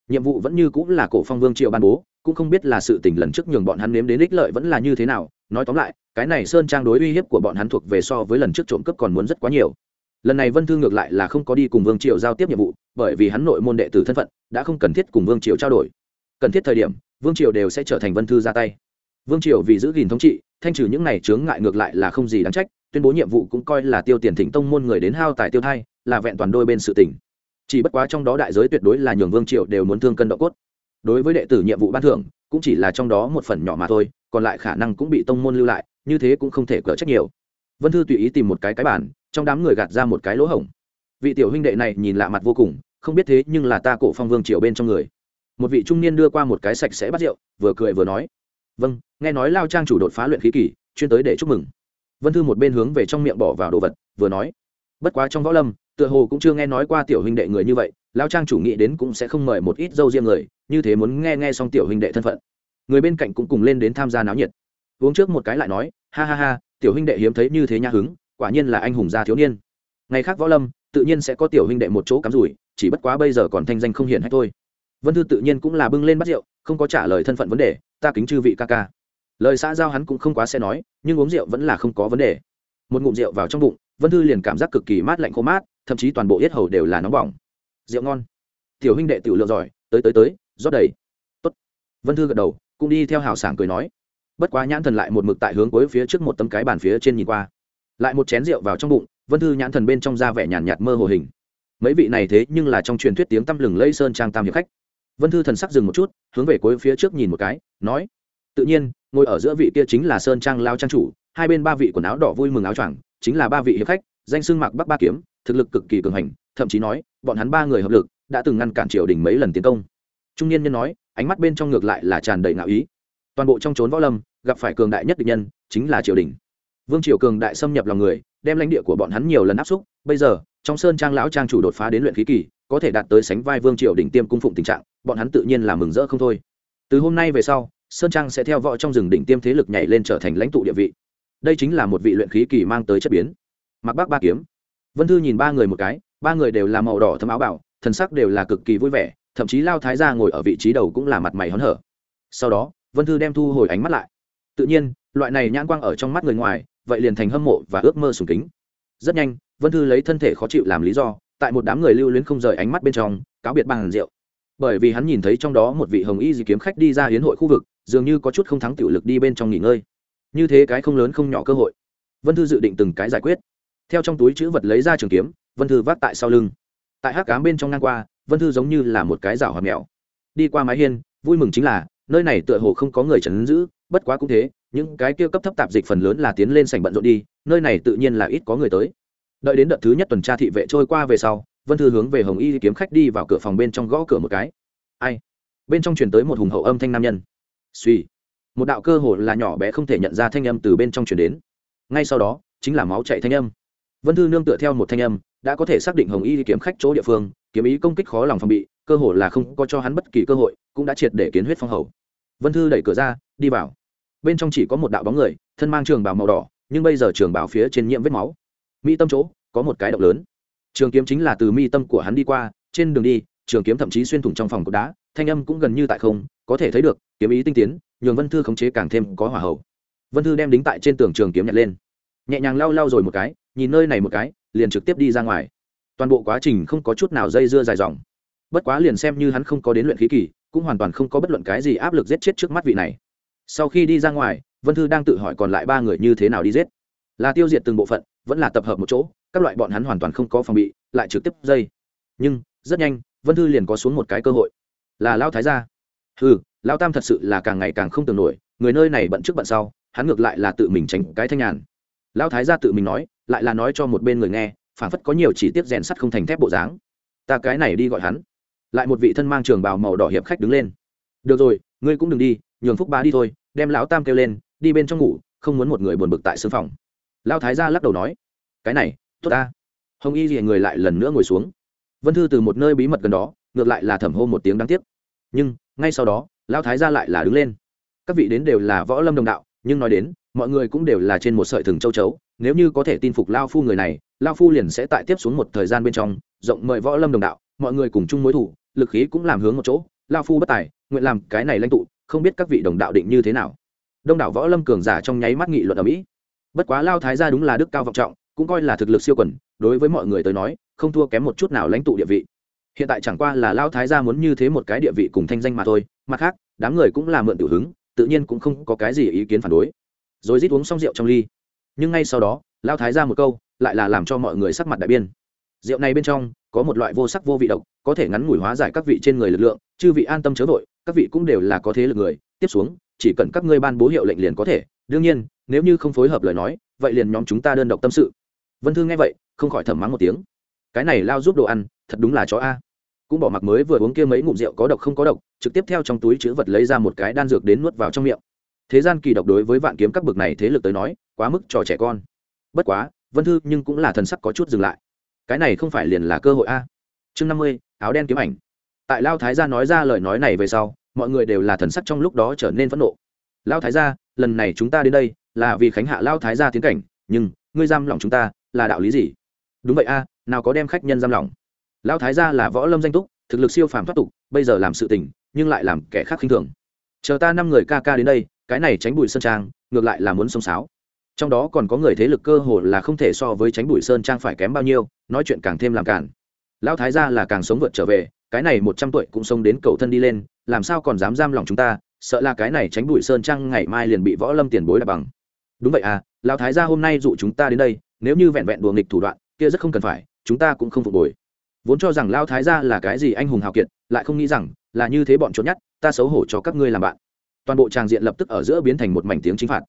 Nhiệm vụ vẫn như cũng là cổ phong vương triệu ban bố, cũng không biết là sự tình lần trước nhường bọn hắn nếm đến ích lợi vẫn là như thế nào. Nói tóm lại, cái này sơn trang đối uy hiếp của bọn hắn thuộc về so với lần trước trộm cướp còn muốn rất quá nhiều lần này vân thư ngược lại là không có đi cùng vương triều giao tiếp nhiệm vụ, bởi vì hắn nội môn đệ tử thân phận đã không cần thiết cùng vương triều trao đổi. Cần thiết thời điểm, vương triều đều sẽ trở thành vân thư ra tay. Vương triều vì giữ gìn thống trị, thanh trừ những này chướng ngại ngược lại là không gì đáng trách, tuyên bố nhiệm vụ cũng coi là tiêu tiền thỉnh tông môn người đến hao tài tiêu thai, là vẹn toàn đôi bên sự tỉnh chỉ bất quá trong đó đại giới tuyệt đối là nhường vương triều đều muốn thương cân độ cốt. Đối với đệ tử nhiệm vụ ban thưởng, cũng chỉ là trong đó một phần nhỏ mà thôi, còn lại khả năng cũng bị tông môn lưu lại, như thế cũng không thể cỡ trách nhiều vân thư tùy ý tìm một cái cái bản trong đám người gạt ra một cái lỗ hổng. Vị tiểu huynh đệ này nhìn lạ mặt vô cùng, không biết thế nhưng là ta cổ phong vương triều bên trong người. Một vị trung niên đưa qua một cái sạch sẽ bắt rượu, vừa cười vừa nói vâng nghe nói lao trang chủ đột phá luyện khí kỳ, chuyên tới để chúc mừng. Vân thư một bên hướng về trong miệng bỏ vào đồ vật, vừa nói, bất quá trong võ lâm, tựa hồ cũng chưa nghe nói qua tiểu huynh đệ người như vậy, lao trang chủ nghĩ đến cũng sẽ không mời một ít dâu riêng người, như thế muốn nghe nghe xong tiểu huynh đệ thân phận. Người bên cạnh cũng cùng lên đến tham gia náo nhiệt. Uống trước một cái lại nói, ha ha ha tiểu huynh đệ hiếm thấy như thế nhã hứng, quả nhiên là anh hùng gia thiếu niên. Ngày khác võ lâm, tự nhiên sẽ có tiểu huynh đệ một chỗ cắm rủi, chỉ bất quá bây giờ còn thanh danh không hiển hay thôi. Vân thư tự nhiên cũng là bưng lên bắt rượu, không có trả lời thân phận vấn đề, ta kính chư vị ca ca. Lời xã giao hắn cũng không quá sẽ nói, nhưng uống rượu vẫn là không có vấn đề. Một ngụm rượu vào trong bụng, vân thư liền cảm giác cực kỳ mát lạnh khô mát, thậm chí toàn bộ yết hầu đều là nóng bỏng. Rượu ngon. Tiểu huynh đệ tiểu lượng giỏi, tới tới tới, rót đầy. Tốt. vân thư gật đầu, cũng đi theo hào sảng cười nói bất quá nhãn thần lại một mực tại hướng cuối phía trước một tấm cái bàn phía trên nhìn qua. Lại một chén rượu vào trong bụng vân thư nhãn thần bên trong da vẻ nhàn nhạt, nhạt mơ hồ hình. Mấy vị này thế nhưng là trong truyền thuyết tiếng tăm lừng lây sơn trang tam hiệp khách. Vân thư thần sắc dừng một chút hướng về cuối phía trước nhìn một cái nói tự nhiên ngồi ở giữa vị kia chính là sơn trang lao trang chủ hai bên ba vị quần áo đỏ vui mừng áo choàng chính là ba vị hiệp khách danh xưng mạc bắc ba kiếm thực lực cực kỳ cường hành thậm chí nói bọn hắn ba người hợp lực đã từng ngăn cản triều đình mấy lần tiến công. Trung niên nhân nói ánh mắt bên trong ngược lại là tràn đầy ngạo ý. Toàn bộ trong trốn võ lâm gặp phải cường đại nhất địch nhân, chính là triều đình. Vương triều cường đại xâm nhập lòng người, đem lãnh địa của bọn hắn nhiều lần áp xúc. Bây giờ, trong sơn trang lão trang chủ đột phá đến luyện khí kỳ, có thể đạt tới sánh vai vương triều đỉnh tiêm cung phụng tình trạng, bọn hắn tự nhiên là mừng rỡ không thôi. Từ hôm nay về sau, sơn trang sẽ theo võ trong rừng đỉnh tiêm thế lực nhảy lên trở thành lãnh tụ địa vị. Đây chính là một vị luyện khí kỳ mang tới chất biến. Mặc bác ba kiếm. Vân thư nhìn ba người một cái, ba người đều là màu đỏ thấm áo bảo thần sắc đều là cực kỳ vui vẻ, thậm chí lao thái gia ngồi ở vị trí đầu cũng là mặt mày hớn hở. Sau đó, vân thư đem thu hồi ánh mắt lại tự nhiên, loại này nhãn quang ở trong mắt người ngoài, vậy liền thành hâm mộ và ước mơ sùng kính. Rất nhanh, vân thư lấy thân thể khó chịu làm lý do, tại một đám người lưu luyến không rời ánh mắt bên trong, cáo biệt bằng rượu. Bởi vì hắn nhìn thấy trong đó một vị hồng y di kiếm khách đi ra hiến hội khu vực, dường như có chút không thắng tiểu lực đi bên trong nghỉ ngơi. Như thế cái không lớn không nhỏ cơ hội. Vân thư dự định từng cái giải quyết. Theo trong túi chữ vật lấy ra trường kiếm, vân thư vác tại sau lưng. Tại hát cám bên trong ngang qua, vân thư giống như là một cái rào hòa mèo. Đi qua mái hiên, vui mừng chính là, nơi này tựa hồ không có người chấn giữ bất quá cũng thế, những cái kia cấp thấp tạp dịch phần lớn là tiến lên sảnh bận rộn đi, nơi này tự nhiên là ít có người tới. Đợi đến đợt thứ nhất tuần tra thị vệ trôi qua về sau, vân thư hướng về hồng y kiếm khách đi vào cửa phòng bên trong gõ cửa một cái. Ai? Bên trong truyền tới một hùng hậu âm thanh nam nhân. Suy một đạo cơ hồ là nhỏ bé không thể nhận ra thanh âm từ bên trong truyền đến. Ngay sau đó, chính là máu chạy thanh âm. Vân thư nương tựa theo một thanh âm, đã có thể xác định hồng y kiếm khách chỗ địa phương, kiếm ý công kích khó lòng phòng bị, cơ hồ là không có cho hắn bất kỳ cơ hội, cũng đã triệt để kiến huyết phong hầu. Vân thư đẩy cửa ra, đi vào bên trong chỉ có một đạo bóng người, thân mang trường bào màu đỏ, nhưng bây giờ trường bào phía trên nhiễm vết máu. Mi tâm chỗ, có một cái động lớn. Trường kiếm chính là từ mi tâm của hắn đi qua, trên đường đi, trường kiếm thậm chí xuyên thủng trong phòng cột đá, thanh âm cũng gần như tại không, có thể thấy được, kiếm ý tinh tiến, nhường vân thư khống chế càng thêm có hỏa hậu. Vân thư đem đính tại trên tường trường kiếm nhặt lên. Nhẹ nhàng lau lau rồi một cái, nhìn nơi này một cái, liền trực tiếp đi ra ngoài. Toàn bộ quá trình không có chút nào dây dưa dài dòng. Bất quá liền xem như hắn không có đến luyện khí kỳ, cũng hoàn toàn không có bất luận cái gì áp lực giết chết trước mắt vị này sau khi đi ra ngoài, vân thư đang tự hỏi còn lại ba người như thế nào đi giết. Là tiêu diệt từng bộ phận, vẫn là tập hợp một chỗ, các loại bọn hắn hoàn toàn không có phòng bị, lại trực tiếp dây. Nhưng, rất nhanh, vân thư liền có xuống một cái cơ hội. Là lao thái gia. Ừ lao tam thật sự là càng ngày càng không tưởng nổi, người nơi này bận trước bận sau, hắn ngược lại là tự mình tránh cái thanh nhàn. Lao thái gia tự mình nói, lại là nói cho một bên người nghe phản phất có nhiều chỉ tiết rèn sắt không thành thép bộ dáng. Ta cái này đi gọi hắn. Lại một vị thân mang trường bào màu đỏ hiệp khách đứng lên được rồi, ngươi cũng đừng đi, nhường phúc bá đi thôi, đem lão tam kêu lên, đi bên trong ngủ, không muốn một người buồn bực tại sưng phòng. Lao thái gia lắc đầu nói, cái này, tốt ta. Hồng y rìa người lại lần nữa ngồi xuống. Vân thư từ một nơi bí mật gần đó, ngược lại là thẩm hô một tiếng đáng tiếc. Nhưng, ngay sau đó lao thái gia lại là đứng lên. Các vị đến đều là võ lâm đồng đạo, nhưng nói đến, mọi người cũng đều là trên một sợi thừng châu chấu. Nếu như có thể tin phục lao phu người này lao phu liền sẽ tại tiếp xuống một thời gian bên trong, rộng mời võ lâm đồng đạo, mọi người cùng chung mối thủ, lực khí cũng làm hướng một chỗ lao phu bất tài, nguyện làm cái này lãnh tụ, không biết các vị đồng đạo định như thế nào. Đông đảo võ lâm cường giả trong nháy mắt nghị luận ở mỹ. Bất quá lao thái gia đúng là đức cao vọng trọng, cũng coi là thực lực siêu quần, đối với mọi người tới nói, không thua kém một chút nào lãnh tụ địa vị. Hiện tại chẳng qua là lao thái gia muốn như thế một cái địa vị cùng thanh danh mà thôi, mặt khác, đám người cũng là mượn tiểu hứng, tự nhiên cũng không có cái gì ý kiến phản đối. Rồi rít uống xong rượu trong ly. Nhưng ngay sau đó, lao thái ra một câu, lại là làm cho mọi người sắc mặt đại biên rượu này bên trong có một loại vô sắc vô vị độc, có thể ngắn ngủi hóa giải các vị trên người lực lượng, chư vị an tâm chớ vội, các vị cũng đều là có thế lực người. Tiếp xuống, chỉ cần các ngươi ban bố hiệu lệnh liền có thể. Đương nhiên, nếu như không phối hợp lời nói, vậy liền nhóm chúng ta đơn độc tâm sự. Vân thư nghe vậy, không khỏi thầm mắng một tiếng. Cái này lao giúp đồ ăn, thật đúng là chó a. Cũng bỏ mặc mới vừa uống kia mấy ngụm rượu có độc không có độc, trực tiếp theo trong túi chữ vật lấy ra một cái đan dược đến nuốt vào trong miệng. Thế gian kỳ độc đối với vạn kiếm các bực này thế lực tới nói, quá mức trò trẻ con. Bất quá, vân thư nhưng cũng là thần sắc có chút dừng lại cái này không phải liền là cơ hội a. Chương năm mươi, áo đen kiếm ảnh. Tại lao thái gia nói ra lời nói này về sau, mọi người đều là thần sắc trong lúc đó trở nên phẫn nộ. Lao thái gia, lần này chúng ta đến đây là vì khánh hạ lao thái gia tiến cảnh, nhưng ngươi giam lòng chúng ta là đạo lý gì? Đúng vậy a, nào có đem khách nhân giam lòng lao thái gia là võ lâm danh túc, thực lực siêu phàm thoát tục, bây giờ làm sự tình, nhưng lại làm kẻ khác khinh thường. Chờ ta năm người ca ca đến đây, cái này tránh bụi sơn trang, ngược lại là muốn sông sáo trong đó còn có người thế lực cơ hồ là không thể so với tránh bụi sơn trang phải kém bao nhiêu, nói chuyện càng thêm làm cản. Lão thái gia là càng sống vượt trở về, cái này một trăm tuổi cũng sống đến cầu thân đi lên, làm sao còn dám giam lòng chúng ta, sợ là cái này tránh bụi sơn trang ngày mai liền bị võ lâm tiền bối đạp bằng. Đúng vậy à lão thái gia hôm nay dụ chúng ta đến đây, nếu như vẹn vẹn đùa nghịch thủ đoạn, kia rất không cần phải, chúng ta cũng không phục hồi. Vốn cho rằng lão thái gia là cái gì anh hùng hào kiệt, lại không nghĩ rằng là như thế bọn trốn nhát ta xấu hổ cho các ngươi làm bạn. Toàn bộ tràng diện lập tức ở giữa biến thành một mảnh tiếng chính phạt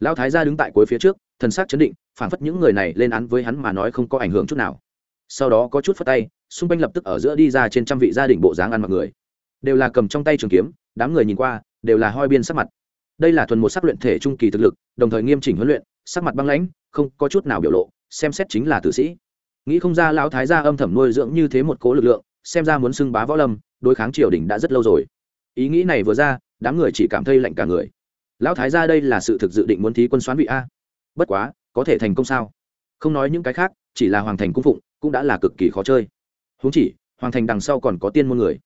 lão thái gia đứng tại cuối phía trước, thần sắc chấn định phản phất những người này lên án với hắn mà nói không có ảnh hưởng chút nào. Sau đó có chút phất tay, xung quanh lập tức ở giữa đi ra trên trăm vị gia đình bộ dáng ăn mặc người. Đều là cầm trong tay trường kiếm, đám người nhìn qua, đều là hoi biên sắc mặt. Đây là thuần một sắc luyện thể trung kỳ thực lực, đồng thời nghiêm chỉnh huấn luyện, sắc mặt băng lãnh, không có chút nào biểu lộ, xem xét chính là tử sĩ. Nghĩ không ra lão thái gia âm thầm nuôi dưỡng như thế một cố lực lượng, xem ra muốn xưng bá võ lâm, đối kháng triều đình đã rất lâu rồi. Ý nghĩ này vừa ra, đám người chỉ cảm thấy lạnh cả người lão thái gia đây là sự thực dự định muốn thí quân xoán vị a. Bất quá, có thể thành công sao? Không nói những cái khác, chỉ là hoàng thành cung phụng, cũng đã là cực kỳ khó chơi. Huống chỉ, hoàng thành đằng sau còn có tiên môn người.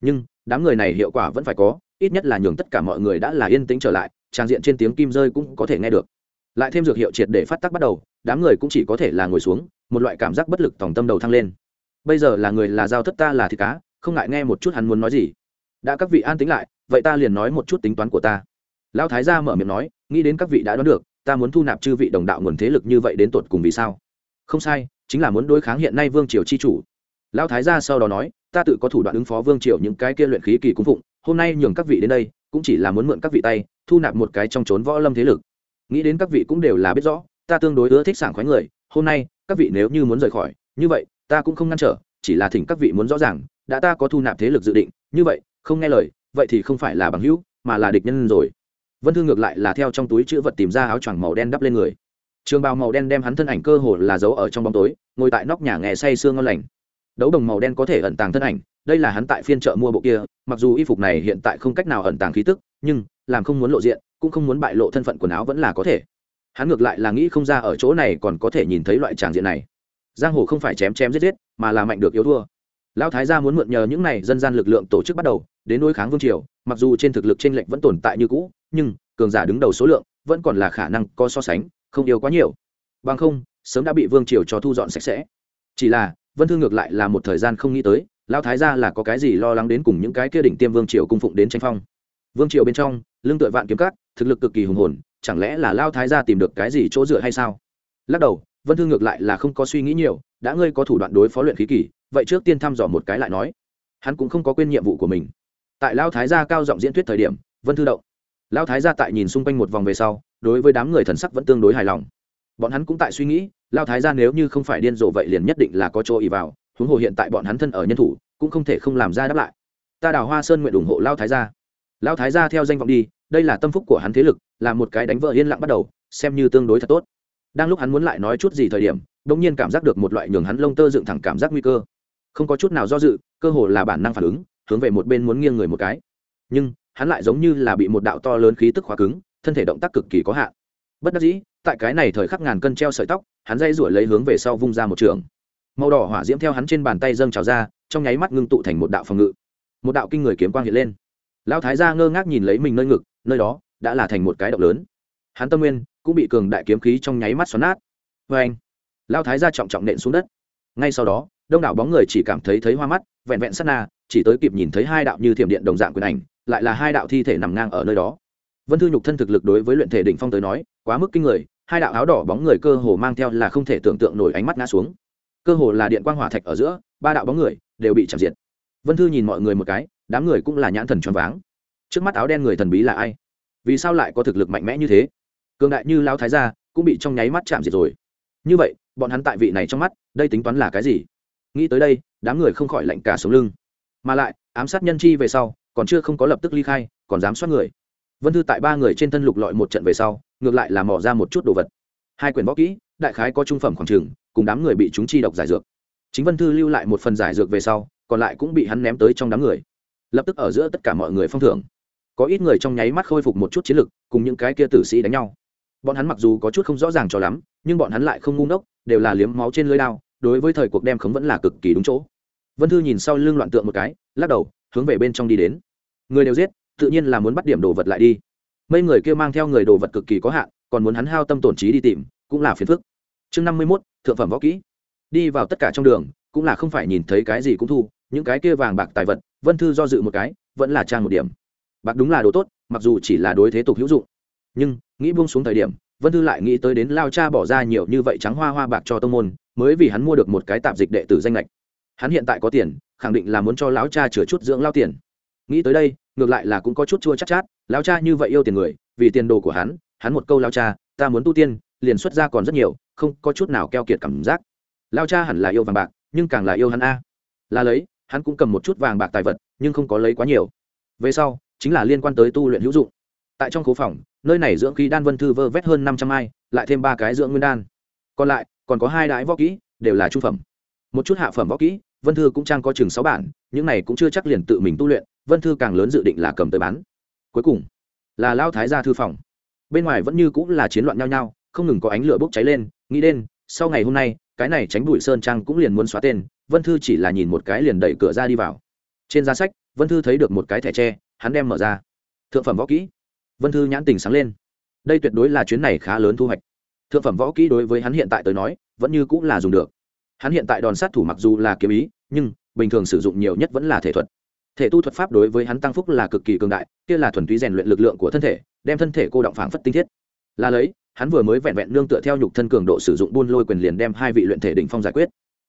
Nhưng, đám người này hiệu quả vẫn phải có, ít nhất là nhường tất cả mọi người đã là yên tĩnh trở lại, trang diện trên tiếng kim rơi cũng có thể nghe được. Lại thêm dược hiệu triệt để phát tắc bắt đầu, đám người cũng chỉ có thể là ngồi xuống, một loại cảm giác bất lực tòng tâm đầu thăng lên. Bây giờ là người là giao thất ta là thịt cá, không ngại nghe một chút hắn muốn nói gì. Đã các vị an tính lại, vậy ta liền nói một chút tính toán của ta lão thái gia mở miệng nói, nghĩ đến các vị đã đoán được, ta muốn thu nạp chư vị đồng đạo nguồn thế lực như vậy đến tột cùng vì sao? Không sai, chính là muốn đối kháng hiện nay vương triều chi chủ. Lão thái gia sau đó nói, ta tự có thủ đoạn ứng phó vương triều những cái kia luyện khí kỳ cung phụng, hôm nay nhường các vị đến đây, cũng chỉ là muốn mượn các vị tay, thu nạp một cái trong trốn võ lâm thế lực. Nghĩ đến các vị cũng đều là biết rõ, ta tương đối ưa thích sảng khoái người, hôm nay, các vị nếu như muốn rời khỏi, như vậy, ta cũng không ngăn trở, chỉ là thỉnh các vị muốn rõ ràng, đã ta có thu nạp thế lực dự định, như vậy, không nghe lời, vậy thì không phải là bằng hữu, mà là địch nhân rồi vân thư ngược lại là theo trong túi chữ vật tìm ra áo choàng màu đen đắp lên người. Trường bào màu đen đem hắn thân ảnh cơ hồ là giấu ở trong bóng tối, ngồi tại nóc nhà nghe say sương ngon lành. Đấu đồng màu đen có thể ẩn tàng thân ảnh, đây là hắn tại phiên chợ mua bộ kia, mặc dù y phục này hiện tại không cách nào ẩn tàng khí tức, nhưng, làm không muốn lộ diện, cũng không muốn bại lộ thân phận quần áo vẫn là có thể. Hắn ngược lại là nghĩ không ra ở chỗ này còn có thể nhìn thấy loại tràng diện này. Giang hồ không phải chém chém giết giết, mà là mạnh được yếu thua lão thái gia muốn mượn nhờ những này dân gian lực lượng tổ chức bắt đầu, đến đối kháng vương triều, mặc dù trên thực lực trên lệnh vẫn tồn tại như cũ, nhưng cường giả đứng đầu số lượng vẫn còn là khả năng có so sánh, không yêu quá nhiều. Bằng không, sớm đã bị vương triều cho thu dọn sạch sẽ. Chỉ là, vân thương ngược lại là một thời gian không nghĩ tới, lão thái gia là có cái gì lo lắng đến cùng những cái kia đỉnh tiêm vương triều cung phụng đến tranh phong. Vương triều bên trong lương tựa vạn kiếm cát thực lực cực kỳ hùng hồn, chẳng lẽ là lao thái gia tìm được cái gì chỗ dựa hay sao? Lắc đầu vân thư ngược lại là không có suy nghĩ nhiều, đã ngươi có thủ đoạn đối phó luyện khí kỳ, vậy trước tiên thăm dò một cái lại nói. Hắn cũng không có quên nhiệm vụ của mình. Tại lao thái gia cao giọng diễn thuyết thời điểm, vân thư động. Lao thái gia tại nhìn xung quanh một vòng về sau, đối với đám người thần sắc vẫn tương đối hài lòng. Bọn hắn cũng tại suy nghĩ, lao thái gia nếu như không phải điên rồ vậy liền nhất định là có chỗ ý vào, huống hồ hiện tại bọn hắn thân ở nhân thủ, cũng không thể không làm ra đáp lại. Ta đào hoa sơn nguyện ủng hộ lao thái gia. Lao thái gia theo danh vọng đi, đây là tâm phúc của hắn thế lực, là một cái đánh vợ yên lặng bắt đầu, xem như tương đối thật tốt đang lúc hắn muốn lại nói chút gì thời điểm bỗng nhiên cảm giác được một loại nhường hắn lông tơ dựng thẳng cảm giác nguy cơ. Không có chút nào do dự, cơ hồ là bản năng phản ứng, hướng về một bên muốn nghiêng người một cái. Nhưng, hắn lại giống như là bị một đạo to lớn khí tức khóa cứng, thân thể động tác cực kỳ có hạn. Bất đắc dĩ, tại cái này thời khắc ngàn cân treo sợi tóc, hắn dây rủi lấy hướng về sau vung ra một trường. Màu đỏ hỏa diễm theo hắn trên bàn tay dâng trào ra, trong nháy mắt ngưng tụ thành một đạo phòng ngự. Một đạo kinh người kiếm quang hiện lên. Lão thái gia ngơ ngác nhìn lấy mình nơi ngực, nơi đó đã là thành một cái động lớn. Hắn tâm nguyên cũng bị cường đại kiếm khí trong nháy mắt xoắn nát. Vê anh lao thái ra trọng trọng nện xuống đất. Ngay sau đó, đông đảo bóng người chỉ cảm thấy thấy hoa mắt, vẹn vẹn sát na, chỉ tới kịp nhìn thấy hai đạo như thiểm điện đồng dạng quyền ảnh, lại là hai đạo thi thể nằm ngang ở nơi đó. Vân thư nhục thân thực lực đối với luyện thể đỉnh phong tới nói, quá mức kinh người, hai đạo áo đỏ bóng người cơ hồ mang theo là không thể tưởng tượng nổi ánh mắt ngã xuống. Cơ hồ là điện quang hỏa thạch ở giữa, ba đạo bóng người đều bị chạm diệt. Vân thư nhìn mọi người một cái, đám người cũng là nhãn thần choáng váng. Trước mắt áo đen người thần bí là ai? Vì sao lại có thực lực mạnh mẽ như thế? Cường đại như lao thái gia cũng bị trong nháy mắt chạm diệt rồi. Như vậy, bọn hắn tại vị này trong mắt, đây tính toán là cái gì? Nghĩ tới đây, đám người không khỏi lạnh cả sống lưng. Mà lại, ám sát nhân chi về sau, còn chưa không có lập tức ly khai, còn dám soát người. Vân thư tại ba người trên thân lục lọi một trận về sau, ngược lại là mỏ ra một chút đồ vật. Hai quyển võ kỹ, đại khái có trung phẩm khoảng trường, cùng đám người bị chúng chi độc giải dược. Chính vân thư lưu lại một phần giải dược về sau, còn lại cũng bị hắn ném tới trong đám người. Lập tức ở giữa tất cả mọi người phong thưởng. Có ít người trong nháy mắt khôi phục một chút chiến lực, cùng những cái kia tử sĩ đánh nhau bọn hắn mặc dù có chút không rõ ràng cho lắm, nhưng bọn hắn lại không ngu ngốc, đều là liếm máu trên lưới đao, đối với thời cuộc đem khống vẫn là cực kỳ đúng chỗ. Vân thư nhìn sau lưng loạn tượng một cái, lắc đầu, hướng về bên trong đi đến. Người đều giết, tự nhiên là muốn bắt điểm đồ vật lại đi. Mấy người kia mang theo người đồ vật cực kỳ có hạn, còn muốn hắn hao tâm tổn trí đi tìm, cũng là phiền phức. Chương năm mươi mốt, thượng phẩm võ kỹ. Đi vào tất cả trong đường, cũng là không phải nhìn thấy cái gì cũng thu, những cái kia vàng bạc tài vật, vân thư do dự một cái, vẫn là trang một điểm. Bạc đúng là đồ tốt, mặc dù chỉ là đối thế tục hữu dụng nhưng nghĩ buông xuống thời điểm vân thư lại nghĩ tới đến lao cha bỏ ra nhiều như vậy trắng hoa hoa bạc cho tông môn mới vì hắn mua được một cái tạp dịch đệ tử danh lệch hắn hiện tại có tiền khẳng định là muốn cho lão cha chừa chút dưỡng lao tiền. Nghĩ tới đây ngược lại là cũng có chút chua chắc chát, chát lão cha như vậy yêu tiền người vì tiền đồ của hắn hắn một câu lao cha ta muốn tu tiên liền xuất ra còn rất nhiều không có chút nào keo kiệt cảm giác. Lao cha hẳn là yêu vàng bạc nhưng càng là yêu hắn a. Là lấy hắn cũng cầm một chút vàng bạc tài vật nhưng không có lấy quá nhiều. Về sau chính là liên quan tới tu luyện hữu dụng tại trong khố phòng, nơi này dưỡng khí đan vân thư vơ vét hơn năm trăm ai, lại thêm ba cái dưỡng nguyên đan. Còn lại, còn có hai đái võ kỹ, đều là trung phẩm. Một chút hạ phẩm võ kỹ, vân thư cũng trang có chừng sáu bản, những này cũng chưa chắc liền tự mình tu luyện, vân thư càng lớn dự định là cầm tới bán. Cuối cùng, là lao thái gia thư phòng. Bên ngoài vẫn như cũng là chiến loạn nhau nhau, không ngừng có ánh lửa bốc cháy lên, nghĩ đến, sau ngày hôm nay, cái này tránh bụi sơn trang cũng liền muốn xóa tên, vân thư chỉ là nhìn một cái liền đẩy cửa ra đi vào. Trên giá sách, vân thư thấy được một cái thẻ tre, hắn đem mở ra. Thượng phẩm võ kỹ vân thư nhãn tình sáng lên. Đây tuyệt đối là chuyến này khá lớn thu hoạch. Thượng phẩm võ kỹ đối với hắn hiện tại tới nói, vẫn như cũng là dùng được. Hắn hiện tại đòn sát thủ mặc dù là kiếm ý, nhưng bình thường sử dụng nhiều nhất vẫn là thể thuật. Thể tu thuật pháp đối với hắn tăng phúc là cực kỳ cường đại, kia là thuần túy rèn luyện lực lượng của thân thể, đem thân thể cô động phảng phất tinh thiết. Là lấy, hắn vừa mới vẹn vẹn nương tựa theo nhục thân cường độ sử dụng buôn lôi quyền liền đem hai vị luyện thể đỉnh phong giải quyết.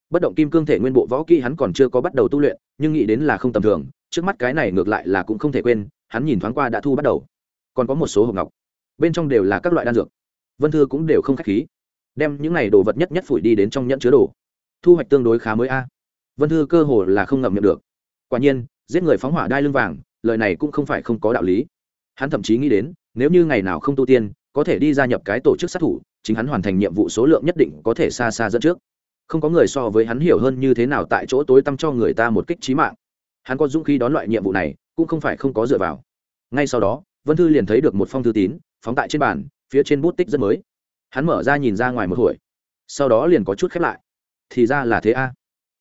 Bất động kim cương thể nguyên bộ võ kỹ hắn còn chưa có bắt đầu tu luyện, nhưng nghĩ đến là không tầm thường, trước mắt cái này ngược lại là cũng không thể quên, hắn nhìn thoáng qua đã thu bắt đầu còn có một số hộp ngọc. Bên trong đều là các loại đan dược. Vân thư cũng đều không k h á c h khí. Đem những này đồ vật nhất nhất phủi đi đến trong nhẫn chứa đồ. Thu hoạch tương đối khá mới a. À. Vân thư cơ hồ là không ngậm miệng được. Quả nhiên, giết người phóng hỏa đai lưng vàng, lời này cũng không phải không có đạo lý. Hắn thậm chí nghĩ đến, nếu như ngày nào không tu tiên, có thể đi gia nhập cái tổ chức sát thủ, chính hắn hoàn thành nhiệm vụ số lượng nhất định có thể xa xa dẫn trước. Không có người so với hắn hiểu hơn như thế nào tại chỗ tối tăm cho người ta một kích trí mạng. Hắn có dũng khí đón loại nhiệm vụ này, cũng không phải không có dựa vào. Ngay sau đó vân thư liền thấy được một phong thư tín, phóng tại trên bàn, phía trên bút tích rất mới. Hắn mở ra nhìn ra ngoài một hồi, sau đó liền có chút khép lại. Thì ra là thế a.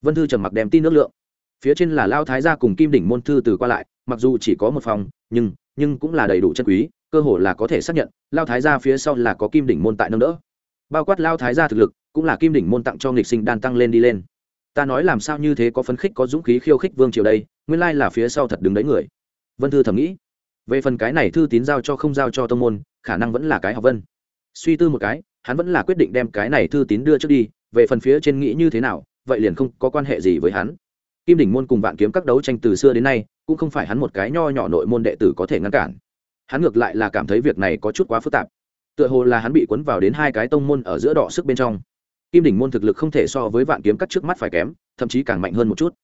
Vân thư trầm mặc đem tin nước lượng. Phía trên là lao thái gia cùng kim đỉnh môn thư từ qua lại, mặc dù chỉ có một phòng, nhưng nhưng cũng là đầy đủ chân quý, cơ hồ là có thể xác nhận, lao thái gia phía sau là có kim đỉnh môn tại nâng đỡ. Bao quát lao thái gia thực lực, cũng là kim đỉnh môn tặng cho nghịch sinh đan tăng lên đi lên. Ta nói làm sao như thế có phấn khích, có dũng khí khiêu khích vương triều đây, nguyên lai là phía sau thật đứng đấy người. Vân thư thầm nghĩ về phần cái này thư tín giao cho không giao cho tông môn, khả năng vẫn là cái học vân. Suy tư một cái, hắn vẫn là quyết định đem cái này thư tín đưa trước đi, về phần phía trên nghĩ như thế nào, vậy liền không có quan hệ gì với hắn. Kim đỉnh môn cùng vạn kiếm các đấu tranh từ xưa đến nay, cũng không phải hắn một cái nho nhỏ nội môn đệ tử có thể ngăn cản. Hắn ngược lại là cảm thấy việc này có chút quá phức tạp. Tựa hồ là hắn bị cuốn vào đến hai cái tông môn ở giữa đỏ sức bên trong. Kim đỉnh môn thực lực không thể so với vạn kiếm các trước mắt phải kém, thậm chí càng mạnh hơn một chút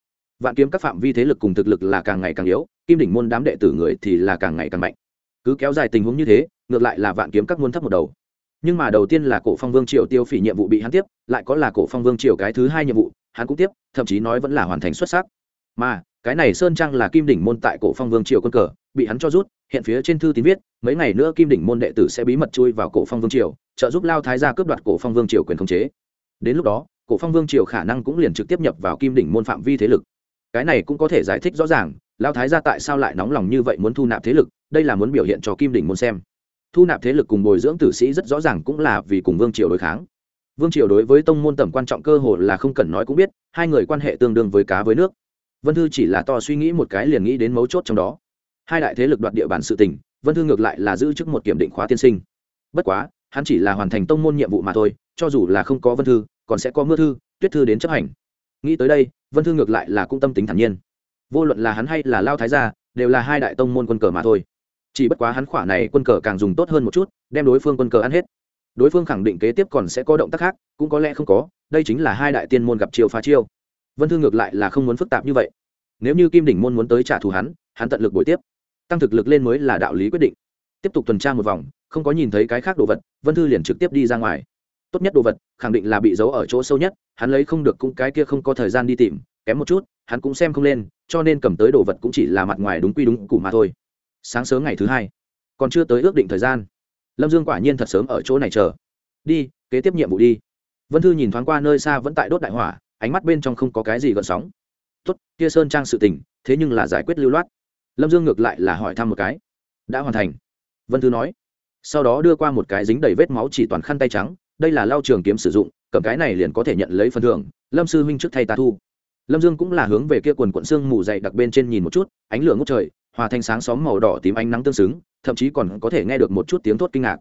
vạn kiếm các phạm vi thế lực cùng thực lực là càng ngày càng yếu, kim đỉnh môn đám đệ tử người thì là càng ngày càng mạnh. Cứ kéo dài tình huống như thế, ngược lại là vạn kiếm các muôn thấp một đầu. Nhưng mà đầu tiên là cổ phong vương triều tiêu phỉ nhiệm vụ bị hắn tiếp, lại có là cổ phong vương triều cái thứ hai nhiệm vụ, hắn cũng tiếp, thậm chí nói vẫn là hoàn thành xuất sắc. Mà, cái này sơn trang là kim đỉnh môn tại cổ phong vương triều quân cờ, bị hắn cho rút, hiện phía trên thư tín viết, mấy ngày nữa kim đỉnh môn đệ tử sẽ bí mật chui vào cổ phong vương triều, trợ giúp lao thái gia cướp đoạt cổ phong vương triều quyền khống chế. Đến lúc đó, cổ phong vương triều khả năng cũng liền trực tiếp nhập vào kim đỉnh môn phạm vi thế lực cái này cũng có thể giải thích rõ ràng lao thái gia tại sao lại nóng lòng như vậy muốn thu nạp thế lực, đây là muốn biểu hiện cho kim đỉnh muốn xem. Thu nạp thế lực cùng bồi dưỡng tử sĩ rất rõ ràng cũng là vì cùng vương triều đối kháng. Vương triều đối với tông môn tầm quan trọng cơ hội là không cần nói cũng biết, hai người quan hệ tương đương với cá với nước. Vân thư chỉ là to suy nghĩ một cái liền nghĩ đến mấu chốt trong đó. Hai đại thế lực đoạt địa bàn sự tình, vân thư ngược lại là giữ chức một kiểm định khóa tiên sinh. Bất quá, hắn chỉ là hoàn thành tông môn nhiệm vụ mà thôi, cho dù là không có vân thư, còn sẽ có mưa thư, tuyết thư đến chấp hành. Nghĩ tới đây vân thư ngược lại là cũng tâm tính thản nhiên. Vô luận là hắn hay là lao thái gia, đều là hai đại tông môn quân cờ mà thôi. Chỉ bất quá hắn khỏa này quân cờ càng dùng tốt hơn một chút, đem đối phương quân cờ ăn hết. Đối phương khẳng định kế tiếp còn sẽ có động tác khác, cũng có lẽ không có, đây chính là hai đại tiên môn gặp chiêu phá chiêu. Vân thư ngược lại là không muốn phức tạp như vậy. Nếu như kim đỉnh môn muốn tới trả thù hắn hắn tận lực buổi tiếp. Tăng thực lực lên mới là đạo lý quyết định. Tiếp tục tuần tra một vòng, không có nhìn thấy cái khác đồ vật, vân thư liền trực tiếp đi ra ngoài tốt nhất đồ vật, khẳng định là bị giấu ở chỗ sâu nhất, hắn lấy không được cũng cái kia không có thời gian đi tìm, kém một chút, hắn cũng xem không lên, cho nên cầm tới đồ vật cũng chỉ là mặt ngoài đúng quy đúng củ mà thôi. Sáng sớm ngày thứ hai, còn chưa tới ước định thời gian, lâm dương quả nhiên thật sớm ở chỗ này chờ. Đi, kế tiếp nhiệm vụ đi. Vân thư nhìn thoáng qua nơi xa vẫn tại đốt đại hỏa, ánh mắt bên trong không có cái gì gợn sóng. Tốt, kia sơn trang sự tình, thế nhưng là giải quyết lưu loát. Lâm dương ngược lại là hỏi thăm một cái. Đã hoàn thành. Vân thư nói. Sau đó đưa qua một cái dính đầy vết máu chỉ toàn khăn tay trắng đây là lao trường kiếm sử dụng, cầm cái này liền có thể nhận lấy phần thưởng, lâm sư huynh trước thay ta thu. Lâm dương cũng là hướng về kia quần quận xương mù dậy đặc bên trên nhìn một chút, ánh lửa ngốc trời, hòa thanh sáng xóm màu đỏ tím ánh nắng tương xứng, thậm chí còn có thể nghe được một chút tiếng thốt kinh ngạc.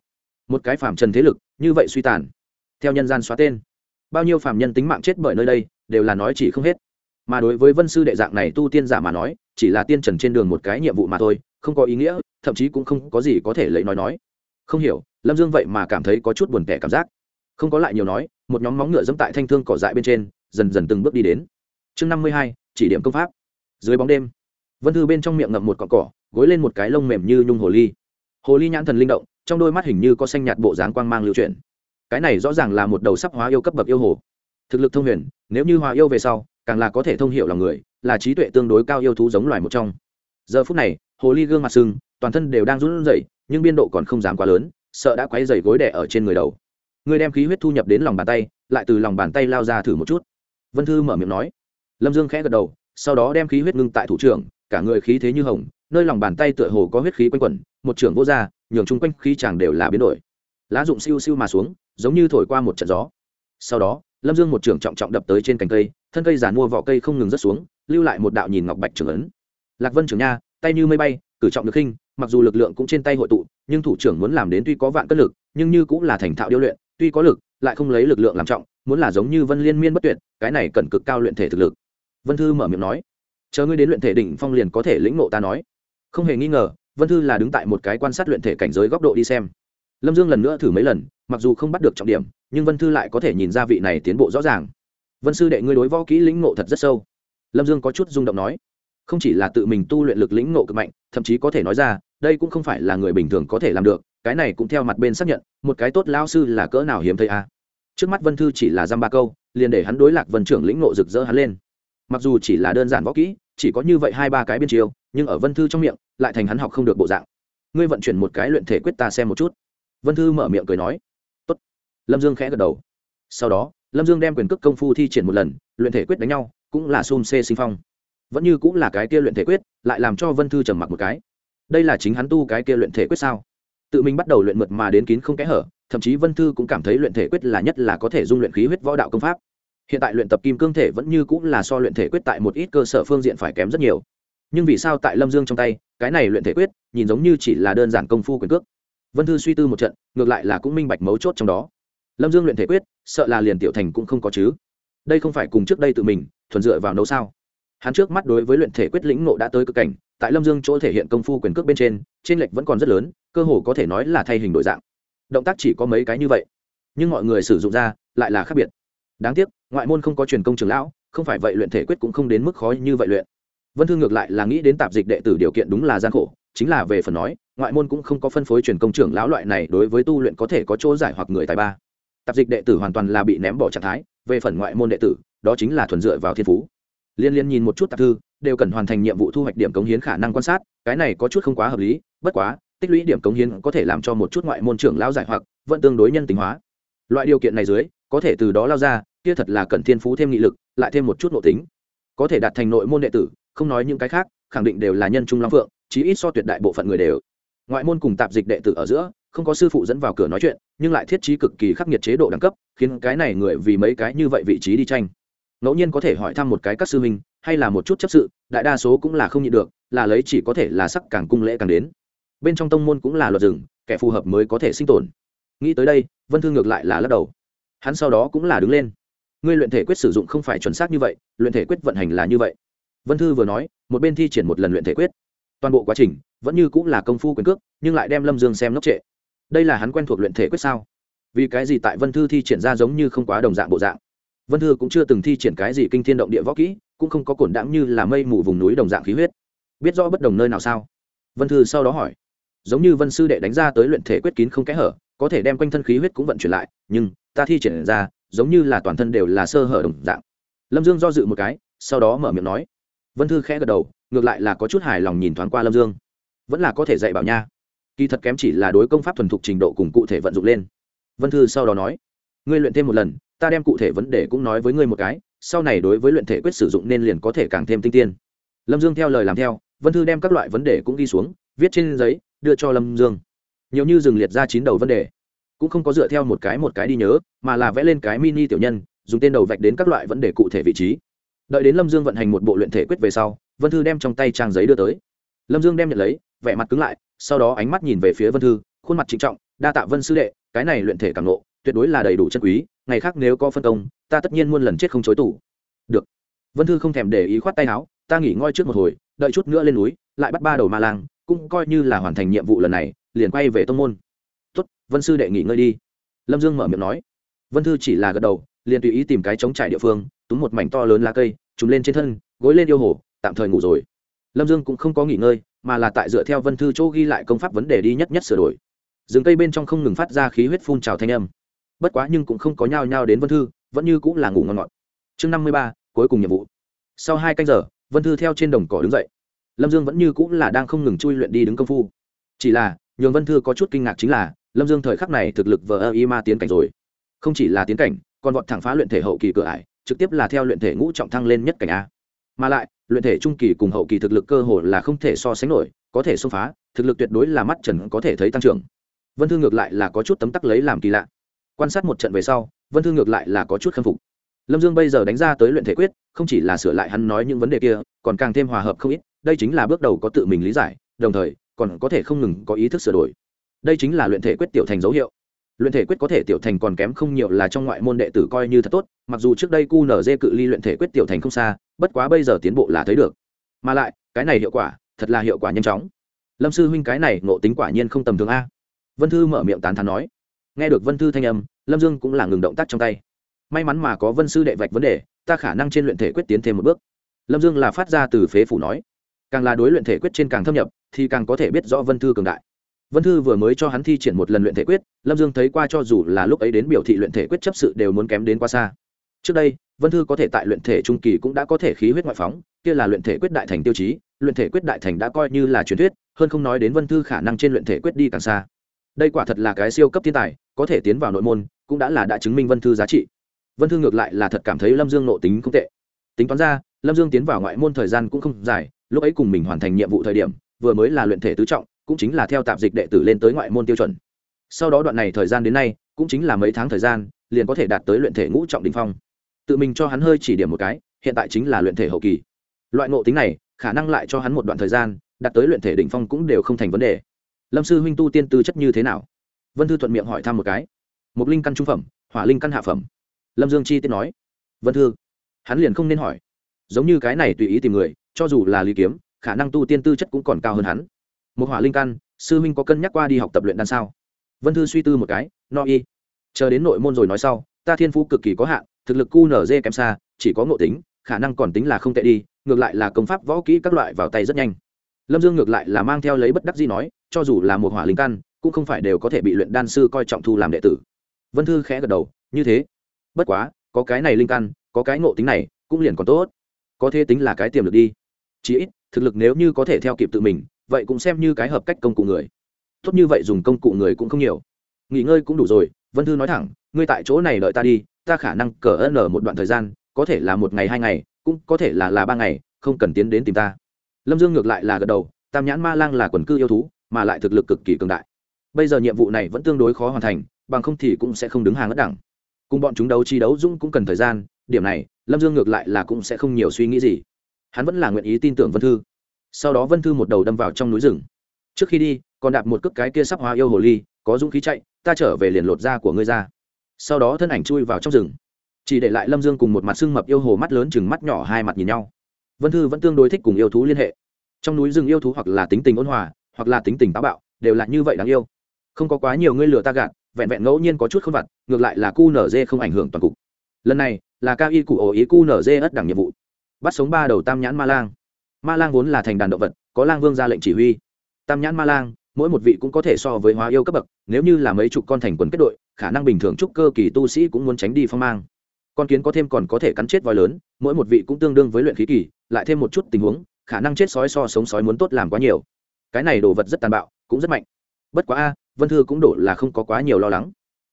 Một cái phàm trần thế lực, như vậy suy tàn. Theo nhân gian xóa tên, bao nhiêu phàm nhân tính mạng chết bởi nơi đây, đều là nói chỉ không hết. Mà đối với vân sư đệ dạng này tu tiên giả mà nói, chỉ là tiên trần trên đường một cái nhiệm vụ mà thôi, không có ý nghĩa, thậm chí cũng không có gì có thể lấy nói nói. Không hiểu, lâm dương vậy mà cảm thấy có chút buồn tẻ cảm giác không có lại nhiều nói, một nhóm móng ngựa dẫm tại thanh thương cỏ dại bên trên, dần dần từng bước đi đến. Chương năm mươi hai, chỉ điểm công pháp. Dưới bóng đêm, vân thư bên trong miệng ngậm một cọn cỏ, gối lên một cái lông mềm như nhung hồ ly. Hồ ly nhãn thần linh động, trong đôi mắt hình như có xanh nhạt bộ dáng quang mang lưu chuyển. Cái này rõ ràng là một đầu sắp hóa yêu cấp bậc yêu hồ. Thực lực thông huyền, nếu như hòa yêu về sau, càng là có thể thông hiểu lòng người, là trí tuệ tương đối cao yêu thú giống loài một trong. Giờ phút này, hồ ly gương mặt sưng, toàn thân đều đang run rẩy, nhưng biên độ còn không dám quá lớn, sợ đã quấy dày gối đẻ ở trên người đầu người đem khí huyết thu nhập đến lòng bàn tay, lại từ lòng bàn tay lao ra thử một chút. Vân thư mở miệng nói. Lâm dương khẽ gật đầu, sau đó đem khí huyết ngưng tại thủ trưởng, cả người khí thế như hồng, nơi lòng bàn tay tựa hồ có huyết khí quanh quẩn, một trưởng vô r nhường chung quanh khí chàng đều là biến đổi. Lá dụng siêu siêu mà xuống, giống như thổi qua một trận gió. Sau đó, lâm dương một trưởng trọng trọng đập tới trên cành cây, thân cây giàn mua vỏ cây không ngừng rớt xuống, lưu lại một đạo nhìn ngọc bạch trưởng ấn. Lạc vân trưởng nha, tay như mây bay, cử trọng được khinh, mặc dù lực lượng cũng trên tay hội tụ, nhưng thủ trưởng muốn làm đến tuy có vạn cân lực, nhưng như cũng là thành thạo điêu luyện tuy có lực, lại không lấy lực lượng làm trọng, muốn là giống như vân liên miên bất tuyệt, cái này cần cực cao luyện thể thực lực. Vân thư mở miệng nói. Chờ ngươi đến luyện thể đỉnh phong liền có thể lĩnh ngộ ta nói. Không hề nghi ngờ, vân thư là đứng tại một cái quan sát luyện thể cảnh giới góc độ đi xem. Lâm dương lần nữa thử mấy lần, mặc dù không bắt được trọng điểm, nhưng vân thư lại có thể nhìn ra vị này tiến bộ rõ ràng. Vân sư đệ ngươi đối võ kỹ lĩnh ngộ thật rất sâu. Lâm dương có chút rung động nói. Không chỉ là tự mình tu luyện lực lĩnh ngộ cực mạnh, thậm chí có thể nói ra, đây cũng không phải là người bình thường có thể làm được cái này cũng theo mặt bên xác nhận, một cái tốt lao sư là cỡ nào hiếm thấy a. À. trước mắt vân thư chỉ là dăm ba câu, liền để hắn đối lạc vân trưởng lĩnh ngộ rực rỡ hắn lên. Mặc dù chỉ là đơn giản võ kỹ, chỉ có như vậy hai ba cái biên chiều nhưng ở vân thư trong miệng, lại thành hắn học không được bộ dạng. Ngươi vận chuyển một cái luyện thể quyết ta xem một chút. Vân thư mở miệng cười nói. Tốt. lâm dương khẽ gật đầu. Sau đó, lâm dương đem quyền cước công phu thi triển một lần, luyện thể quyết đánh nhau, cũng là xôn xê sinh phong. Vẫn như cũng là cái kia luyện thể quyết, lại làm cho vân thư trầm mặc một cái. Đây là chính hắn tu cái kia luyện thể quyết sao? Tự mình bắt đầu luyện mượt mà đến kín không kẽ hở, thậm chí vân thư cũng cảm thấy luyện thể quyết là nhất là có thể dung luyện khí huyết võ đạo công pháp. Hiện tại luyện tập kim cương thể vẫn như cũng là so luyện thể quyết tại một ít cơ sở phương diện phải kém rất nhiều. Nhưng vì sao tại lâm dương trong tay, cái này luyện thể quyết, nhìn giống như chỉ là đơn giản công phu quyền cước. Vân thư suy tư một trận, ngược lại là cũng minh bạch mấu chốt trong đó. Lâm dương luyện thể quyết, sợ là liền tiểu thành cũng không có chứ. Đây không phải cùng trước đây tự mình, thuần dựa vào nấu sao? Hắn trước mắt đối với luyện thể quyết lĩnh nộ đã tới cực cảnh, tại lâm dương chỗ thể hiện công phu quyền cước bên trên trên lệch vẫn còn rất lớn cơ hồ có thể nói là thay hình đổi dạng. Động tác chỉ có mấy cái như vậy, nhưng mọi người sử dụng ra lại là khác biệt. Đáng tiếc, ngoại môn không có truyền công trường lão, không phải vậy luyện thể quyết cũng không đến mức khó như vậy luyện. Vân thương ngược lại là nghĩ đến tạp dịch đệ tử điều kiện đúng là gian khổ, chính là về phần nói, ngoại môn cũng không có phân phối truyền công trưởng lão loại này đối với tu luyện có thể có chỗ giải hoặc người tài ba. Tạp dịch đệ tử hoàn toàn là bị ném bỏ trạng thái, về phần ngoại môn đệ tử, đó chính là thuần dựa vào thiên phú. Liên liên nhìn một chút tạp thư, đều cần hoàn thành nhiệm vụ thu hoạch điểm cống hiến khả năng quan sát, cái này có chút không quá hợp lý, bất quá tích lũy điểm cống hiến có thể làm cho một chút ngoại môn trưởng lão giải hoặc, vẫn tương đối nhân tính hóa. Loại điều kiện này dưới, có thể từ đó lao ra, kia thật là cần thiên phú thêm nghị lực, lại thêm một chút nội tính. Có thể đạt thành nội môn đệ tử, không nói những cái khác, khẳng định đều là nhân trung long phượng, chí ít so tuyệt đại bộ phận người đều. Ngoại môn cùng tạp dịch đệ tử ở giữa, không có sư phụ dẫn vào cửa nói chuyện, nhưng lại thiết trí cực kỳ khắc nghiệt chế độ đẳng cấp, khiến cái này người vì mấy cái như vậy vị trí đi tranh. Ngẫu nhiên có thể hỏi thăm một cái các sư huynh, hay là một chút chấp sự, đại đa số cũng là không nhịn được, là lấy chỉ có thể là sắc càng cung lễ càng đến bên trong tông môn cũng là luật rừng, kẻ phù hợp mới có thể sinh tồn. Nghĩ tới đây, vân thương ngược lại là lắc đầu. Hắn sau đó cũng là đứng lên. Ngươi luyện thể quyết sử dụng không phải chuẩn xác như vậy, luyện thể quyết vận hành là như vậy. Vân thư vừa nói, một bên thi triển một lần luyện thể quyết. Toàn bộ quá trình vẫn như cũng là công phu quyền cước, nhưng lại đem lâm dương xem ngốc trệ. Đây là hắn quen thuộc luyện thể quyết sao? Vì cái gì tại vân thư thi triển ra giống như không quá đồng dạng bộ dạng? Vân thư cũng chưa từng thi triển cái gì kinh thiên động địa võ kỹ, cũng không có cổn đãng như là mây mù vùng núi đồng dạng khí huyết. Biết rõ bất đồng nơi nào sao? Vân thư sau đó hỏi giống như vân sư đệ đánh ra tới luyện thể quyết kín không kẽ hở, có thể đem quanh thân khí huyết cũng vận chuyển lại, nhưng ta thi triển ra, giống như là toàn thân đều là sơ hở đồng dạng. Lâm dương do dự một cái, sau đó mở miệng nói. Vân thư khẽ gật đầu, ngược lại là có chút hài lòng nhìn thoáng qua lâm dương. Vẫn là có thể dạy bảo nha. Kỳ thật kém chỉ là đối công pháp thuần thục trình độ cùng cụ thể vận dụng lên. Vân thư sau đó nói. Ngươi luyện thêm một lần, ta đem cụ thể vấn đề cũng nói với ngươi một cái, sau này đối với luyện thể quyết sử dụng nên liền có thể càng thêm tinh tiên. Lâm dương theo lời làm theo, vân thư đem các loại vấn đề cũng ghi xuống, viết trên giấy đưa cho lâm dương. Nhiều như dừng liệt ra chín đầu vấn đề. Cũng không có dựa theo một cái một cái đi nhớ, mà là vẽ lên cái mini tiểu nhân, dùng tên đầu vạch đến các loại vấn đề cụ thể vị trí. Đợi đến lâm dương vận hành một bộ luyện thể quyết về sau, vân thư đem trong tay trang giấy đưa tới. Lâm dương đem nhận lấy, vẻ mặt cứng lại, sau đó ánh mắt nhìn về phía vân thư, khuôn mặt trịnh trọng, đa tạ vân sư đệ, cái này luyện thể càng lộ tuyệt đối là đầy đủ chân quý, ngày khác nếu có phân công, ta tất nhiên muôn lần chết không chối tủ. Được. Vân thư không thèm để ý khoát tay áo, ta nghỉ ngơi trước một hồi, đợi chút nữa lên núi, lại bắt ba đầu ma lang cũng coi như là hoàn thành nhiệm vụ lần này, liền quay về tông môn. Tốt, vân sư đệ nghỉ ngơi đi. Lâm dương mở miệng nói. Vân thư chỉ là gật đầu, liền tùy ý tìm cái chống trải địa phương, túm một mảnh to lớn lá cây, trùm lên trên thân, gối lên yêu hồ, tạm thời ngủ rồi. Lâm dương cũng không có nghỉ ngơi, mà là tại dựa theo vân thư chỗ ghi lại công pháp vấn đề đi nhất nhất sửa đổi. Rừng cây bên trong không ngừng phát ra khí huyết phun trào thanh âm. Bất quá nhưng cũng không có nhao nhao đến vân thư, vẫn như cũng là ngủ ngon ngọt. Chương năm mươi ba, cuối cùng nhiệm vụ. Sau hai canh giờ, vân thư theo trên đồng cỏ đứng dậy lâm dương vẫn như cũng là đang không ngừng chui luyện đi đứng công phu. Chỉ là, nhường vân thư có chút kinh ngạc chính là, lâm dương thời khắc này thực lực vờ ơ y ma tiến cảnh rồi. Không chỉ là tiến cảnh, còn vọt thẳng phá luyện thể hậu kỳ cửa ải, trực tiếp là theo luyện thể ngũ trọng thăng lên nhất cảnh a. Mà lại, luyện thể trung kỳ cùng hậu kỳ thực lực cơ hồ là không thể so sánh nổi, có thể xông phá, thực lực tuyệt đối là mắt trần có thể thấy tăng trưởng. Vân thư ngược lại là có chút tấm tắc lấy làm kỳ lạ. Quan sát một trận về sau, vân thư ngược lại là có chút khâm phục. Lâm dương bây giờ đánh ra tới luyện thể quyết, không chỉ là sửa lại hắn nói những vấn đề kia, còn càng thêm hòa hợp không ít đây chính là bước đầu có tự mình lý giải, đồng thời, còn có thể không ngừng có ý thức sửa đổi. Đây chính là luyện thể quyết tiểu thành dấu hiệu. Luyện thể quyết có thể tiểu thành còn kém không nhiều là trong ngoại môn đệ tử coi như thật tốt, mặc dù trước đây cu nở dê cự ly luyện thể quyết tiểu thành không xa, bất quá bây giờ tiến bộ là thấy được. Mà lại, cái này hiệu quả, thật là hiệu quả nhanh chóng. Lâm sư huynh cái này nộ tính quả nhiên không tầm thường a. Vân thư mở miệng tán thán nói. Nghe được vân thư thanh âm, lâm dương cũng là ngừng động tác trong tay. May mắn mà có vân sư đệ vạch vấn đề, ta khả năng trên luyện thể quyết tiến thêm một bước. Lâm dương là phát ra từ phế phủ nói càng là đối luyện thể quyết trên càng thâm nhập, thì càng có thể biết rõ vân thư cường đại. Vân thư vừa mới cho hắn thi triển một lần luyện thể quyết, lâm dương thấy qua cho dù là lúc ấy đến biểu thị luyện thể quyết chấp sự đều muốn kém đến quá xa. Trước đây, vân thư có thể tại luyện thể trung kỳ cũng đã có thể khí huyết ngoại phóng, kia là luyện thể quyết đại thành tiêu chí, luyện thể quyết đại thành đã coi như là truyền thuyết, hơn không nói đến vân thư khả năng trên luyện thể quyết đi càng xa. Đây quả thật là cái siêu cấp thiên tài, có thể tiến vào nội môn, cũng đã là đã chứng minh vân thư giá trị. Vân thư ngược lại là thật cảm thấy lâm dương nộ tính không tệ. Tính toán ra, lâm dương tiến vào ngoại môn thời gian cũng không dài lúc ấy cùng mình hoàn thành nhiệm vụ thời điểm, vừa mới là luyện thể tứ trọng, cũng chính là theo tạp dịch đệ tử lên tới ngoại môn tiêu chuẩn. Sau đó đoạn này thời gian đến nay, cũng chính là mấy tháng thời gian, liền có thể đạt tới luyện thể ngũ trọng đình phong. Tự mình cho hắn hơi chỉ điểm một cái, hiện tại chính là luyện thể hậu kỳ. Loại ngộ tính này, khả năng lại cho hắn một đoạn thời gian, đạt tới luyện thể đỉnh phong cũng đều không thành vấn đề. Lâm sư huynh tu tiên tư chất như thế nào? Vân thư thuận miệng hỏi thăm một cái. Một linh căn trung phẩm, hỏa linh căn hạ phẩm. Lâm dương chi tiết nói. Vân thư, hắn liền không nên hỏi. Giống như cái này tùy ý tìm người cho dù là lý kiếm, khả năng tu tiên tư chất cũng còn cao hơn hắn. Một hỏa linh căn, sư huynh có cân nhắc qua đi học tập luyện đan sao? Vân thư suy tư một cái, no y. Chờ đến nội môn rồi nói sau, ta thiên phú cực kỳ có hạn, thực lực cu nở dê kém xa, chỉ có ngộ tính, khả năng còn tính là không tệ đi, ngược lại là công pháp võ kỹ các loại vào tay rất nhanh. Lâm dương ngược lại là mang theo lấy bất đắc gì nói, cho dù là một hỏa linh căn, cũng không phải đều có thể bị luyện đan sư coi trọng thu làm đệ tử. Vân thư khẽ gật đầu, như thế. Bất quá, có cái này linh căn, có cái ngộ tính này, cũng liền còn tốt. Có thế tính là cái tiềm lực đi chí ít, thực lực nếu như có thể theo kịp tự mình, vậy cũng xem như cái hợp cách công cụ người. Tốt như vậy dùng công cụ người cũng không nhiều. Nghỉ ngơi cũng đủ rồi, vân thư nói thẳng, ngươi tại chỗ này đợi ta đi, ta khả năng cờ ân ở một đoạn thời gian, có thể là một ngày, hai ngày, cũng có thể là là ba ngày, không cần tiến đến tìm ta. Lâm dương ngược lại là gật đầu, tam nhãn ma lang là quần cư yêu thú, mà lại thực lực cực kỳ cường đại. Bây giờ nhiệm vụ này vẫn tương đối khó hoàn thành, bằng không thì cũng sẽ không đứng hàng ất đẳng. Cùng bọn chúng đấu chi đấu dũng cũng cần thời gian, điểm này, lâm dương ngược lại là cũng sẽ không nhiều suy nghĩ gì hắn vẫn là nguyện ý tin tưởng vân thư. Sau đó vân thư một đầu đâm vào trong núi rừng. Trước khi đi, còn đạp một cước cái kia sắp hóa yêu hồ ly, có dũng khí chạy, ta trở về liền lột da của ngươi ra. Sau đó thân ảnh chui vào trong rừng. Chỉ để lại lâm dương cùng một mặt xương mập yêu hồ mắt lớn chừng mắt nhỏ hai mặt nhìn nhau. Vân thư vẫn tương đối thích cùng yêu thú liên hệ. Trong núi rừng yêu thú hoặc là tính tình ôn hòa, hoặc là tính tình táo bạo, đều là như vậy đáng yêu. Không có quá nhiều ngươi lừa ta gạt, vẹn vẹn ngẫu nhiên có chút không vặt, ngược lại là cu nở dê không ảnh hưởng toàn cục. Lần này là cao y cụ ổ ý cu nở dê ất đẳng nhiệm vụ bắt sống ba đầu tam nhãn ma lang. Ma lang vốn là thành đàn động vật, có lang vương ra lệnh chỉ huy. Tam nhãn ma lang, mỗi một vị cũng có thể so với hóa yêu cấp bậc, nếu như là mấy chục con thành quần kết đội, khả năng bình thường trúc cơ kỳ tu sĩ cũng muốn tránh đi phong mang. Con kiến có thêm còn có thể cắn chết voi lớn, mỗi một vị cũng tương đương với luyện khí kỳ, lại thêm một chút tình huống, khả năng chết sói so sống sói muốn tốt làm quá nhiều. Cái này đồ vật rất tàn bạo, cũng rất mạnh. Bất quá a, vân thư cũng đổ là không có quá nhiều lo lắng.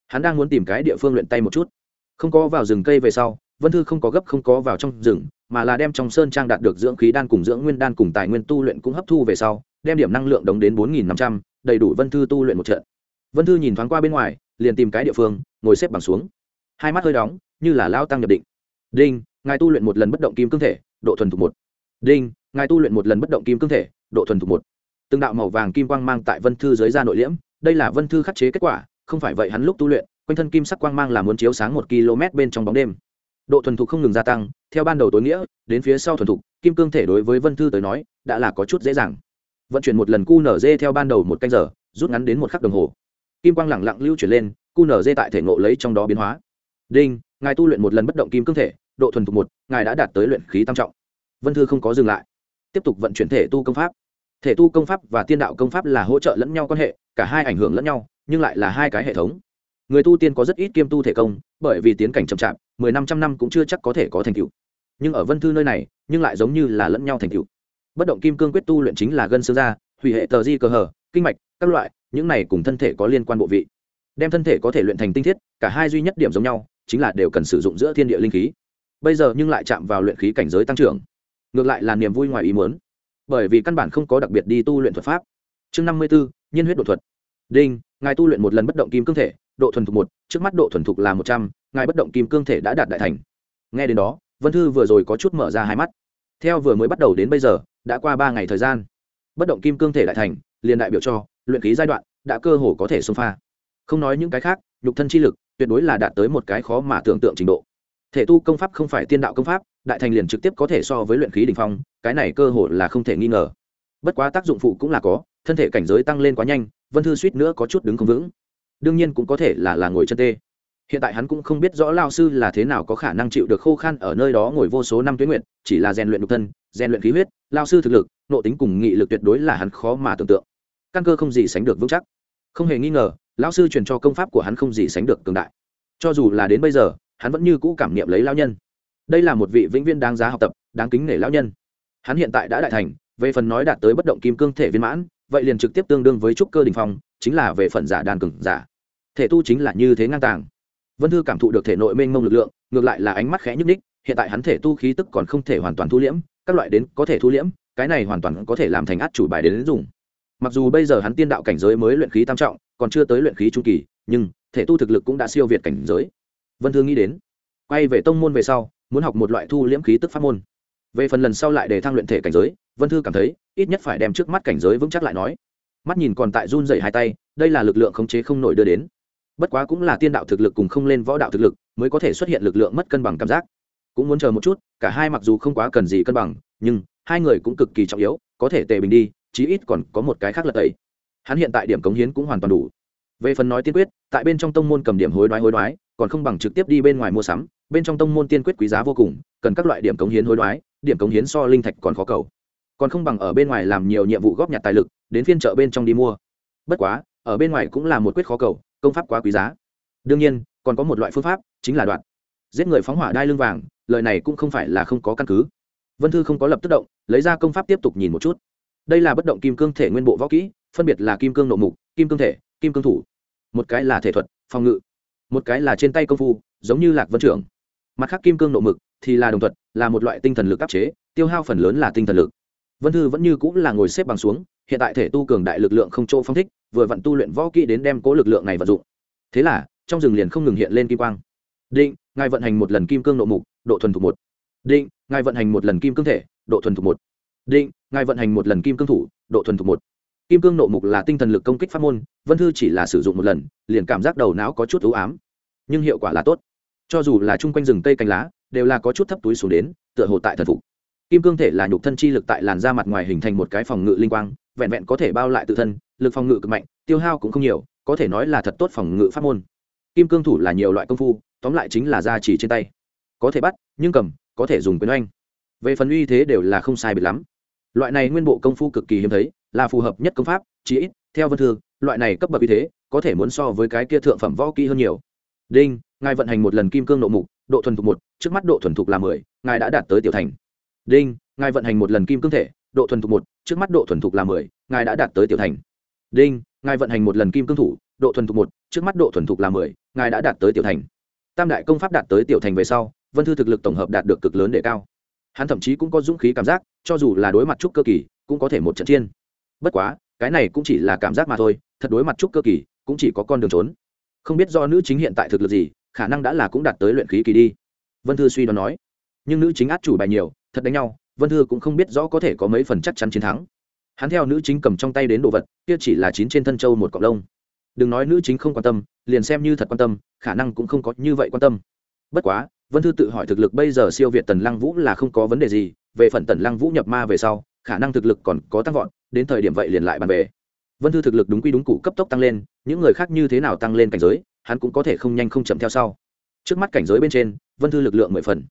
Hắn đang muốn tìm cái địa phương luyện tay một chút. Không có vào rừng cây về sau, vân thư không có gấp không có vào trong rừng mà là đem trong sơn trang đạt được dưỡng khí đan cùng dưỡng nguyên đan cùng tài nguyên tu luyện cũng hấp thu về sau, đem điểm năng lượng đóng đến bốn nghìn năm trăm, đầy đủ vân thư tu luyện một trận. Vân thư nhìn thoáng qua bên ngoài, liền tìm cái địa phương, ngồi xếp bằng xuống. Hai mắt hơi đóng, như là lao tăng nhập định. Đinh, ngài tu luyện một lần bất động kim cương thể, độ thuần thục một. Đinh, ngài tu luyện một lần bất động kim cương thể, độ thuần thục một. Từng đạo màu vàng kim quang mang tại vân thư dưới da nội liễm, đây là vân thư khắc chế kết quả, không phải vậy hắn lúc tu luyện, quanh thân kim sắc quang mang là muốn chiếu sáng một km bên trong bóng đêm. Độ thuần thục không ngừng gia tăng theo ban đầu tối nghĩa, đến phía sau thuần thục, kim cương thể đối với vân thư tới nói, đã là có chút dễ dàng. Vận chuyển một lần cu nở dê theo ban đầu một canh giờ, rút ngắn đến một khắc đồng hồ. Kim quang lẳng lặng lưu chuyển lên, cu nở dê tại thể ngộ lấy trong đó biến hóa. Đinh, ngài tu luyện một lần bất động kim cương thể, độ thuần thục một, ngài đã đạt tới luyện khí tam trọng. Vân thư không có dừng lại. Tiếp tục vận chuyển thể tu công pháp. Thể tu công pháp và tiên đạo công pháp là hỗ trợ lẫn nhau quan hệ, cả hai ảnh hưởng lẫn nhau, nhưng lại là hai cái hệ thống. Người tu tiên có rất ít kiêm tu thể công, bởi vì tiến cảnh chậm chạp mười năm trăm năm cũng chưa chắc có thể có thành tựu. Nhưng ở vân thư nơi này, nhưng lại giống như là lẫn nhau thành tựu. Bất động kim cương quyết tu luyện chính là gân xương da, hủy hệ tờ di cơ hở kinh mạch, các loại, những này cùng thân thể có liên quan bộ vị. Đem thân thể có thể luyện thành tinh thiết, cả hai duy nhất điểm giống nhau, chính là đều cần sử dụng giữa thiên địa linh khí. Bây giờ nhưng lại chạm vào luyện khí cảnh giới tăng trưởng. Ngược lại là niềm vui ngoài ý muốn. Bởi vì căn bản không có đặc biệt đi tu luyện thuật pháp. Chương năm mươi bốn nhiên huyết độ thuật. Đinh, ngài tu luyện một lần bất động kim cương thể, độ thuần thục một, trước mắt độ thuần thục là một trăm ngài bất động kim cương thể đã đạt đại thành. Nghe đến đó, vân thư vừa rồi có chút mở ra hai mắt. Theo vừa mới bắt đầu đến bây giờ, đã qua ba ngày thời gian. Bất động kim cương thể đại thành, liền đại biểu cho, luyện khí giai đoạn, đã cơ hồ có thể xông pha. Không nói những cái khác, nhục thân chi lực, tuyệt đối là đạt tới một cái khó mà tưởng tượng trình độ. Thể tu công pháp không phải tiên đạo công pháp, đại thành liền trực tiếp có thể so với luyện khí đ ỉ n h phong, cái này cơ hồ là không thể nghi ngờ. Bất quá tác dụng phụ cũng là có, thân thể cảnh giới tăng lên quá nhanh, vân thư suýt nữa có chút đứng không vững. Đương nhiên cũng có thể là là ngồi chân tê hiện tại hắn cũng không biết rõ lao sư là thế nào có khả năng chịu được khô khan ở nơi đó ngồi vô số năm tuyến nguyện, chỉ là rèn luyện độc thân, rèn luyện khí huyết, lao sư thực lực nộ tính cùng nghị lực tuyệt đối là hắn khó mà tưởng tượng. Căn cơ không gì sánh được vững chắc. Không hề nghi ngờ, lao sư truyền cho công pháp của hắn không gì sánh được cường đại. Cho dù là đến bây giờ, hắn vẫn như cũ cảm niệm lấy lao nhân. Đây là một vị vĩnh viên đáng giá học tập, đáng kính nể lao nhân. Hắn hiện tại đã đại thành, về phần nói đạt tới bất động kim cương thể viên mãn, vậy liền trực tiếp tương đương với trúc cơ đình phong, chính là về phần giả đàn cừng giả. Thể tu chính là như thế ngang tàng vân thư cảm thụ được thể nội mênh mông lực lượng, ngược lại là ánh mắt khẽ nhúc ních hiện tại hắn thể tu khí tức còn không thể hoàn toàn thu liễm, các loại đến có thể thu liễm, cái này hoàn toàn có thể làm thành át chủ bài đến dùng mặc dù bây giờ hắn tiên đạo cảnh giới mới luyện khí tam trọng, còn chưa tới luyện khí trung kỳ, nhưng thể tu thực lực cũng đã siêu việt cảnh giới. Vân Thư nghĩ đến, quay về tông môn về sau, muốn học một loại thu liễm khí tức pháp môn. Về phần lần sau lại để thăng luyện thể cảnh giới, vân thư cảm thấy, ít nhất phải đem trước mắt cảnh giới vững chắc lại nói. Mắt nhìn còn tại run dày hai tay, đây là lực lượng khống chế không nổi đưa đến bất quá cũng là tiên đạo thực lực cùng không lên võ đạo thực lực, mới có thể xuất hiện lực lượng mất cân bằng cảm giác. Cũng muốn chờ một chút, cả hai mặc dù không quá cần gì cân bằng, nhưng hai người cũng cực kỳ trọng yếu, có thể tề bình đi, chí ít còn có một cái khác lật tẩy. Hắn hiện tại điểm cống hiến cũng hoàn toàn đủ. Về phần nói tiên quyết, tại bên trong tông môn cầm điểm hối đoái hối đoái, còn không bằng trực tiếp đi bên ngoài mua sắm, bên trong tông môn tiên quyết quý giá vô cùng, cần các loại điểm cống hiến hối đoái, điểm cống hiến so linh thạch còn khó cầu. Còn không bằng ở bên ngoài làm nhiều nhiệm vụ góp nhặt tài lực, đến phiên chợ bên trong đi mua. Bất quá, ở bên ngoài cũng là một quyết khó cầu công pháp quá quý giá. Đương nhiên, còn có một loại phương pháp, chính là đoạn. Giết người phóng hỏa đai lưng vàng, lời này cũng không phải là không có căn cứ. Vân thư không có lập tức động, lấy ra công pháp tiếp tục nhìn một chút. Đây là bất động kim cương thể nguyên bộ võ kỹ, phân biệt là kim cương nộ mục, kim cương thể, kim cương thủ. Một cái là thể thuật, phòng ngự. Một cái là trên tay công phu, giống như lạc vân trưởng. Mặt khác kim cương nộ mực thì là đồng thuật, là một loại tinh thần lực áp chế, tiêu hao phần lớn là tinh thần lực vân thư vẫn như cũng là ngồi xếp bằng xuống, hiện tại thể tu cường đại lực lượng không chỗ phong thích, vừa vặn tu luyện võ kỹ đến đem cố lực lượng này vận dụng. Thế là, trong rừng liền không ngừng hiện lên kim quang. Định, ngài vận hành một lần kim cương nộ mục, độ thuần thục một. Định, ngài vận hành một lần kim cương thể, độ thuần thục một. Định, ngài vận hành một lần kim cương thủ, độ thuần thục một. Kim cương nộ mục là tinh thần lực công kích pháp môn, vân thư chỉ là sử dụng một lần, liền cảm giác đầu não có chút ưu ám. Nhưng hiệu quả là tốt. Cho dù là chung quanh rừng cây cành lá, đều là có chút thấp túi xuống đến, tựa hồ tại thần phục kim cương thể là nhục thân chi lực tại làn da mặt ngoài hình thành một cái phòng ngự linh quang, vẹn vẹn có thể bao lại tự thân, lực phòng ngự cực mạnh, tiêu hao cũng không nhiều, có thể nói là thật tốt phòng ngự pháp môn. Kim cương thủ là nhiều loại công phu, tóm lại chính là da chỉ trên tay. Có thể bắt, nhưng cầm, có thể dùng quyền oanh. Về phần uy thế đều là không sai biệt lắm. Loại này nguyên bộ công phu cực kỳ hiếm thấy, là phù hợp nhất công pháp chỉ ít, theo vân thư, loại này cấp bậc uy thế, có thể muốn so với cái kia thượng phẩm võ kỹ hơn nhiều. Đinh, ngài vận hành một lần kim cương nộ mục, độ thuần thục một, trước mắt độ thuần thục là mười, ngài đã đạt tới tiểu thành đinh, ngài vận hành một lần kim cương thể, độ thuần thục một, trước mắt độ thuần thục là mười, ngài đã đạt tới tiểu thành. Đinh, ngài vận hành một lần kim cương thủ, độ thuần thục một, trước mắt độ thuần thục là mười, ngài đã đạt tới tiểu thành. Tam đại công pháp đạt tới tiểu thành về sau, vân thư thực lực tổng hợp đạt được cực lớn để cao. Hắn thậm chí cũng có dũng khí cảm giác, cho dù là đối mặt trúc cơ kỳ, cũng có thể một trận chiên bất quá, cái này cũng chỉ là cảm giác mà thôi, thật đối mặt trúc cơ kỳ, cũng chỉ có con đường trốn. Không biết do nữ chính hiện tại thực lực gì, khả năng đã là cũng đạt tới luyện khí kỳ đi. Vân thư suy đoán nói. Nhưng nữ chính át chủ bài nhiều thật đánh nhau, vân thư cũng không biết rõ có thể có mấy phần chắc chắn chiến thắng. Hắn theo nữ chính cầm trong tay đến đồ vật, kia chỉ là chín trên thân châu một cọng lông. Đừng nói nữ chính không quan tâm, liền xem như thật quan tâm, khả năng cũng không có như vậy quan tâm. Bất quá, vân thư tự hỏi thực lực bây giờ siêu việt tần lăng vũ là không có vấn đề gì, về phần tần lăng vũ nhập ma về sau, khả năng thực lực còn có tăng vọt, đến thời điểm vậy liền lại bàn về. Vân thư thực lực đúng quy đúng cụ cấp tốc tăng lên, những người khác như thế nào tăng lên cảnh giới, hắn cũng có thể không nhanh không chậm theo sau. Trước mắt cảnh giới bên trên, vân thư lực lượng mười phần.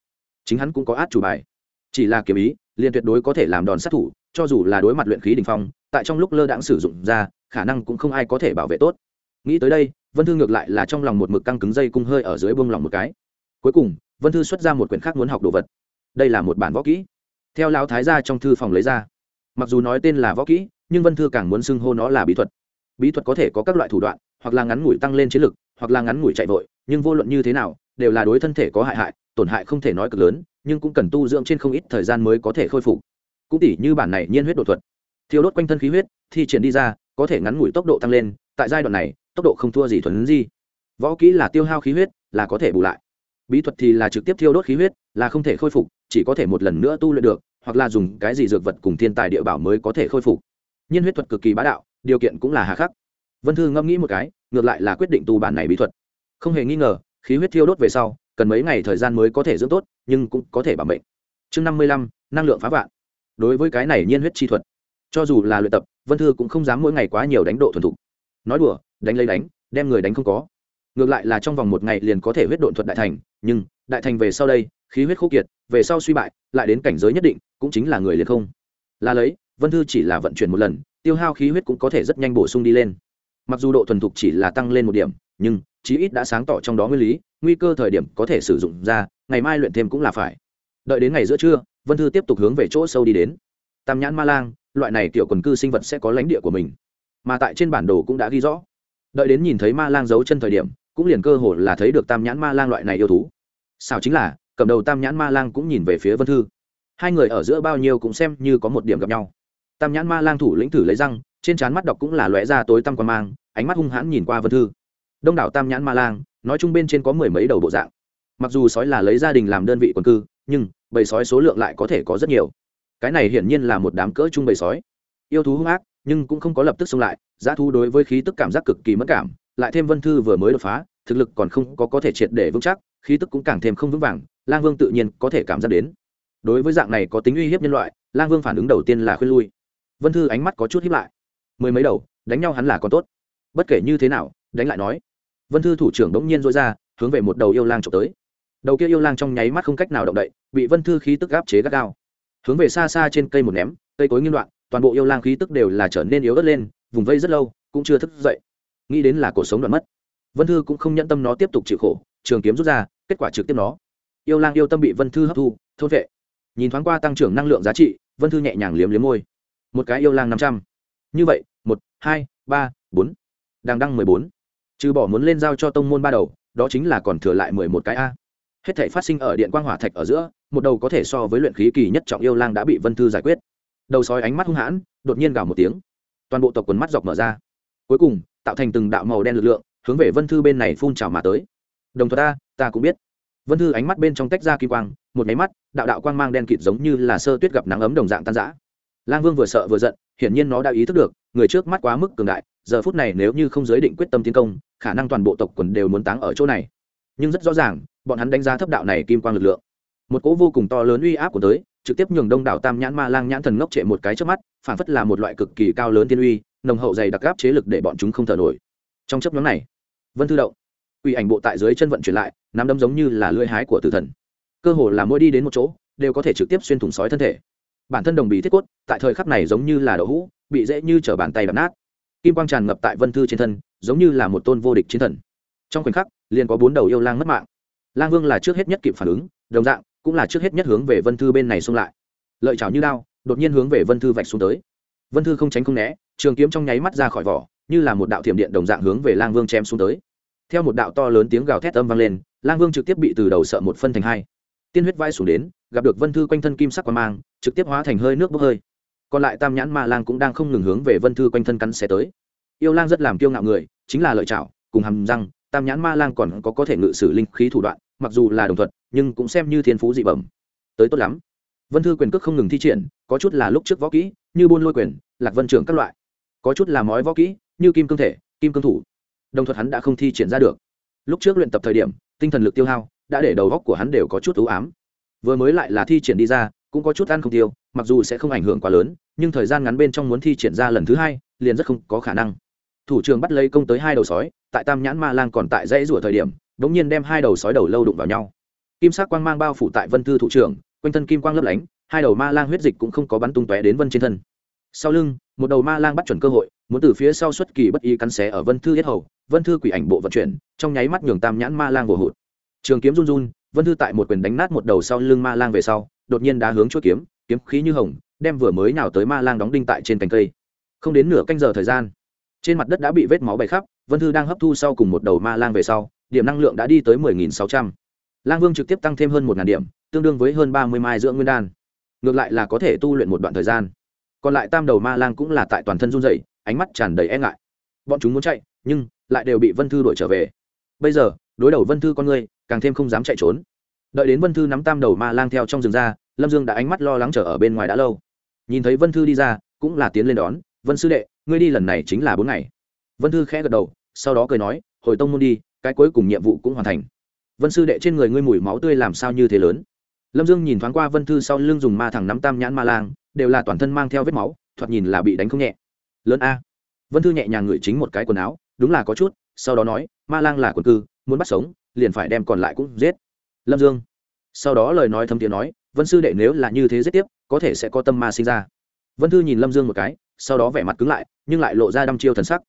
Chính hắn cũng có át chủ bài chỉ là kiếm ý, liền tuyệt đối có thể làm đòn sát thủ, cho dù là đối mặt luyện khí đình phong, tại trong lúc lơ đãng sử dụng ra, khả năng cũng không ai có thể bảo vệ tốt. Nghĩ tới đây, vân thư ngược lại là trong lòng một mực căng cứng dây cung hơi ở dưới buông lòng một cái. Cuối cùng, vân thư xuất ra một quyển khác muốn học đồ vật. Đây là một bản võ kỹ. Theo lão thái gia trong thư phòng lấy ra. Mặc dù nói tên là võ kỹ, nhưng vân thư càng muốn xưng hô nó là bí thuật. Bí thuật có thể có các loại thủ đoạn, hoặc là ngắn ngủi tăng lên chiến lực, hoặc là ngắn ngủi chạy vội, nhưng vô luận như thế nào, đều là đối thân thể có hại hại, tổn hại không thể nói cực lớn nhưng cũng cần tu dưỡng trên không ít thời gian mới có thể khôi phục. Cũng tỉ như bản này nhiên huyết đột thuật. Thiêu đốt quanh thân khí huyết, thi triển đi ra, có thể ngắn ngủi tốc độ tăng lên, tại giai đoạn này, tốc độ không thua gì thuần di. Võ kỹ là tiêu hao khí huyết, là có thể bù lại. Bí thuật thì là trực tiếp thiêu đốt khí huyết, là không thể khôi phục, chỉ có thể một lần nữa tu luyện được, hoặc là dùng cái gì dược vật cùng thiên tài địa bảo mới có thể khôi phục. Nhiên huyết thuật cực kỳ bá đạo, điều kiện cũng là hà khắc. Vân thư ngẫm nghĩ một cái, ngược lại là quyết định tu bản này bí thuật. Không hề nghi ngờ, khí huyết thiêu đốt về sau cần mấy ngày thời gian mới có thể dưỡng tốt, nhưng cũng có thể bảo mệnh. Chương năm mươi lăm, năng lượng phá vạn. Đối với cái này nhiên huyết chi thuật, cho dù là luyện tập, vân thư cũng không dám mỗi ngày quá nhiều đánh độ thuần thục. Nói đùa, đánh lấy đánh, đem người đánh không có. Ngược lại là trong vòng một ngày liền có thể huyết độn thuật đại thành, nhưng đại thành về sau đây, khí huyết khô kiệt, về sau suy bại, lại đến cảnh giới nhất định, cũng chính là người liền không. Là lấy, vân thư chỉ là vận chuyển một lần, tiêu hao khí huyết cũng có thể rất nhanh bổ sung đi lên. Mặc dù độ thuần thục chỉ là tăng lên một điểm nhưng chí ít đã sáng tỏ trong đó nguyên lý, nguy cơ thời điểm có thể sử dụng ra, ngày mai luyện thêm cũng là phải. Đợi đến ngày giữa trưa, vân thư tiếp tục hướng về chỗ sâu đi đến. Tam nhãn ma lang, loại này kiểu quần cư sinh vật sẽ có lãnh địa của mình, mà tại trên bản đồ cũng đã ghi rõ. Đợi đến nhìn thấy ma lang giấu chân thời điểm, cũng liền cơ hội là thấy được tam nhãn ma lang loại này yêu thú. Sao chính là, cầm đầu tam nhãn ma lang cũng nhìn về phía vân thư. Hai người ở giữa bao nhiêu cũng xem như có một điểm gặp nhau. Tam nhãn ma lang thủ lĩnh thử lấy răng, trên trán mắt đọc cũng là lóe ra tối tăm quan mang, ánh mắt hung hãn nhìn qua vân thư đông đảo tam nhãn ma lang, nói chung bên trên có mười mấy đầu bộ dạng. Mặc dù sói là lấy gia đình làm đơn vị quần cư, nhưng bầy sói số lượng lại có thể có rất nhiều. Cái này hiển nhiên là một đám cỡ chung bầy sói. Yêu thú hung ác, nhưng cũng không có lập tức xông lại, giá thú đối với khí tức cảm giác cực kỳ mất cảm, lại thêm vân thư vừa mới đột phá, thực lực còn không có có thể triệt để vững chắc, khí tức cũng càng thêm không vững vàng, lang vương tự nhiên có thể cảm giác đến. Đối với dạng này có tính uy hiếp nhân loại, lang vương phản ứng đầu tiên là khuyên lui. Vân thư ánh mắt có chút hiếp lại. Mười mấy đầu, đánh nhau hắn là còn tốt. Bất kể như thế nào đánh lại nói. Vân thư thủ trưởng đống nhiên dối ra, hướng về một đầu yêu lang trộm tới. Đầu kia yêu lang trong nháy mắt không cách nào động đậy, bị vân thư khí tức gáp chế gắt gao. Hướng về xa xa trên cây một ném, cây cối nghiêm đoạn toàn bộ yêu lang khí tức đều là trở nên yếu ớt lên, vùng vây rất lâu, cũng chưa thức dậy. Nghĩ đến là cuộc sống đoạn mất. Vân thư cũng không nhẫn tâm nó tiếp tục chịu khổ, trường kiếm rút ra, kết quả trực tiếp nó. Yêu lang yêu tâm bị vân thư hấp thu, thôn vệ. Nhìn thoáng qua tăng trưởng năng lượng giá trị, vân thư nhẹ nhàng liếm liếm môi. Một cái yêu lang năm trăm. Như vậy, một, hai, ba, bốn. Đang đăng mười bốn trừ bỏ muốn lên giao cho tông môn ba đầu, đó chính là còn thừa lại mười một cái a. Hết thể phát sinh ở điện quang hỏa thạch ở giữa, một đầu có thể so với luyện khí kỳ nhất trọng yêu lang đã bị vân thư giải quyết. Đầu sói ánh mắt hung hãn, đột nhiên gào một tiếng. Toàn bộ tộc quần mắt dọc mở ra. Cuối cùng, tạo thành từng đạo màu đen lực lượng, hướng về vân thư bên này phun trào mà tới. Đồng thuật ta ta cũng biết. Vân thư ánh mắt bên trong tách ra kỳ quang, một máy mắt, đạo đạo quang mang đen kịt giống như là sơ tuyết gặp nắng ấm đồng dạng tan giã lang vương vừa sợ vừa giận, hiển nhiên nó đã ý thức được, người trước mắt quá mức cường đại giờ phút này nếu như không giới định quyết tâm tiến công, khả năng toàn bộ tộc quần đều muốn táng ở chỗ này. Nhưng rất rõ ràng, bọn hắn đánh giá thấp đạo này kim quang lực lượng. Một cỗ vô cùng to lớn uy áp của tới, trực tiếp nhường đông đảo tam nhãn ma lang nhãn thần ngốc trệ một cái trước mắt, phản phất là một loại cực kỳ cao lớn tiên uy, nồng hậu dày đặc áp chế lực để bọn chúng không thở nổi. Trong chấp nhóm này, vân thư động uy ảnh bộ tại dưới chân vận chuyển lại, nắm đấm giống như là lưỡi hái của tử thần. Cơ hồ là mỗi đi đến một chỗ, đều có thể trực tiếp xuyên thủng sói thân thể. Bản thân đồng bì thiết cốt, tại thời khắc này giống như là đậu hũ, bị dễ như chở bàn tay đập nát kim quang tràn ngập tại vân thư trên thân, giống như là một tôn vô địch chiến thần. Trong khoảnh khắc, liền có bốn đầu yêu lang mất mạng. Lang vương là trước hết nhất kịp phản ứng, đồng dạng, cũng là trước hết nhất hướng về vân thư bên này xông lại. Lợi chảo như đao, đột nhiên hướng về vân thư vạch xuống tới. Vân thư không tránh không né, trường kiếm trong nháy mắt ra khỏi vỏ, như là một đạo thiểm điện đồng dạng hướng về lang vương chém xuống tới. Theo một đạo to lớn tiếng gào thét âm vang lên, lang vương trực tiếp bị từ đầu sợ một phân thành hai. Tiên huyết vai xuống đến, gặp được vân thư quanh thân kim sắc qua mang, trực tiếp hóa thành hơi nước bốc hơi còn lại tam nhãn ma lang cũng đang không ngừng hướng về vân thư quanh thân cắn xé tới. Yêu lang rất làm kiêu ngạo người, chính là lợi chảo cùng hầm răng, tam nhãn ma lang còn có có thể ngự sử linh khí thủ đoạn, mặc dù là đồng thuận nhưng cũng xem như thiên phú dị bẩm. Tới tốt lắm. Vân thư quyền cước không ngừng thi triển, có chút là lúc trước võ kỹ, như buôn lôi quyền, lạc vân trưởng các loại. Có chút là mói võ kỹ, như kim cương thể, kim cương thủ. Đồng thuật hắn đã không thi triển ra được. Lúc trước luyện tập thời điểm, tinh thần lực tiêu hao, đã để đầu góc của hắn đều có chút ưu ám. Vừa mới lại là thi triển đi ra, cũng có chút ăn không tiêu mặc dù sẽ không ảnh hưởng quá lớn, nhưng thời gian ngắn bên trong muốn thi triển ra lần thứ hai, liền rất không có khả năng. Thủ trưởng bắt lấy công tới hai đầu sói, tại tam nhãn ma lang còn tại dãy rủa thời điểm đ ỗ n g nhiên đem hai đầu sói đầu lâu đụng vào nhau. Kim sắc quang mang bao phủ tại vân thư thủ trưởng, quanh thân kim quang lấp lánh, hai đầu ma lang huyết dịch cũng không có bắn tung tóe đến vân trên thân. Sau lưng, một đầu ma lang bắt chuẩn cơ hội, muốn từ phía sau xuất kỳ bất ý cắn xé ở vân thư yết hầu, vân thư quỷ ảnh bộ vận chuyển, trong nháy mắt nhường tam nhãn ma lang vồ hụt. Trường kiếm run run, vân thư tại một quyền đánh nát một đầu sau lưng ma lang về sau, đột nhiên đá hướng chuỗi kiếm kiếm khí như hồng đem vừa mới nào tới ma lang đóng đinh tại trên cành cây. Không đến nửa canh giờ thời gian trên mặt đất đã bị vết máu bày khắp vân thư đang hấp thu sau cùng một đầu ma lang về sau điểm năng lượng đã đi tới mười nghìn sáu trăm. Lang vương trực tiếp tăng thêm hơn một điểm tương đương với hơn ba mươi mai dưỡng nguyên đan. Ngược lại là có thể tu luyện một đoạn thời gian. Còn lại tam đầu ma lang cũng là tại toàn thân run rẩy, ánh mắt tràn đầy e ngại. Bọn chúng muốn chạy nhưng lại đều bị vân thư đuổi trở về. Bây giờ đối đầu vân thư con người càng thêm không dám chạy trốn. Đợi đến vân thư nắm tam đầu ma lang theo trong rừng ra lâm dương đã ánh mắt lo lắng chờ ở bên ngoài đã lâu. Nhìn thấy vân thư đi ra, cũng là tiến lên đón, vân sư đệ, ngươi đi lần này chính là bốn ngày. Vân thư khẽ gật đầu, sau đó cười nói, hồi tông môn đi, cái cuối cùng nhiệm vụ cũng hoàn thành. Vân sư đệ trên người ngươi mùi máu tươi làm sao như thế lớn? Lâm dương nhìn thoáng qua vân thư sau lưng dùng ma thẳng nắm tam nhãn ma lang, đều là toàn thân mang theo vết máu, thoạt nhìn là bị đánh không nhẹ. Lớn a. Vân thư nhẹ nhàng ngửi chính một cái quần áo, đúng là có chút. Sau đó nói, ma lang là quần cư, muốn bắt sống, liền phải đem còn lại cũng giết. Lâm dương sau đó lời nói thâm tiếng nói vân sư đệ nếu là như thế giết tiếp, có thể sẽ có tâm ma sinh ra. Vân thư nhìn lâm dương một cái, sau đó vẻ mặt cứng lại, nhưng lại lộ ra đăm chiêu thần sắc.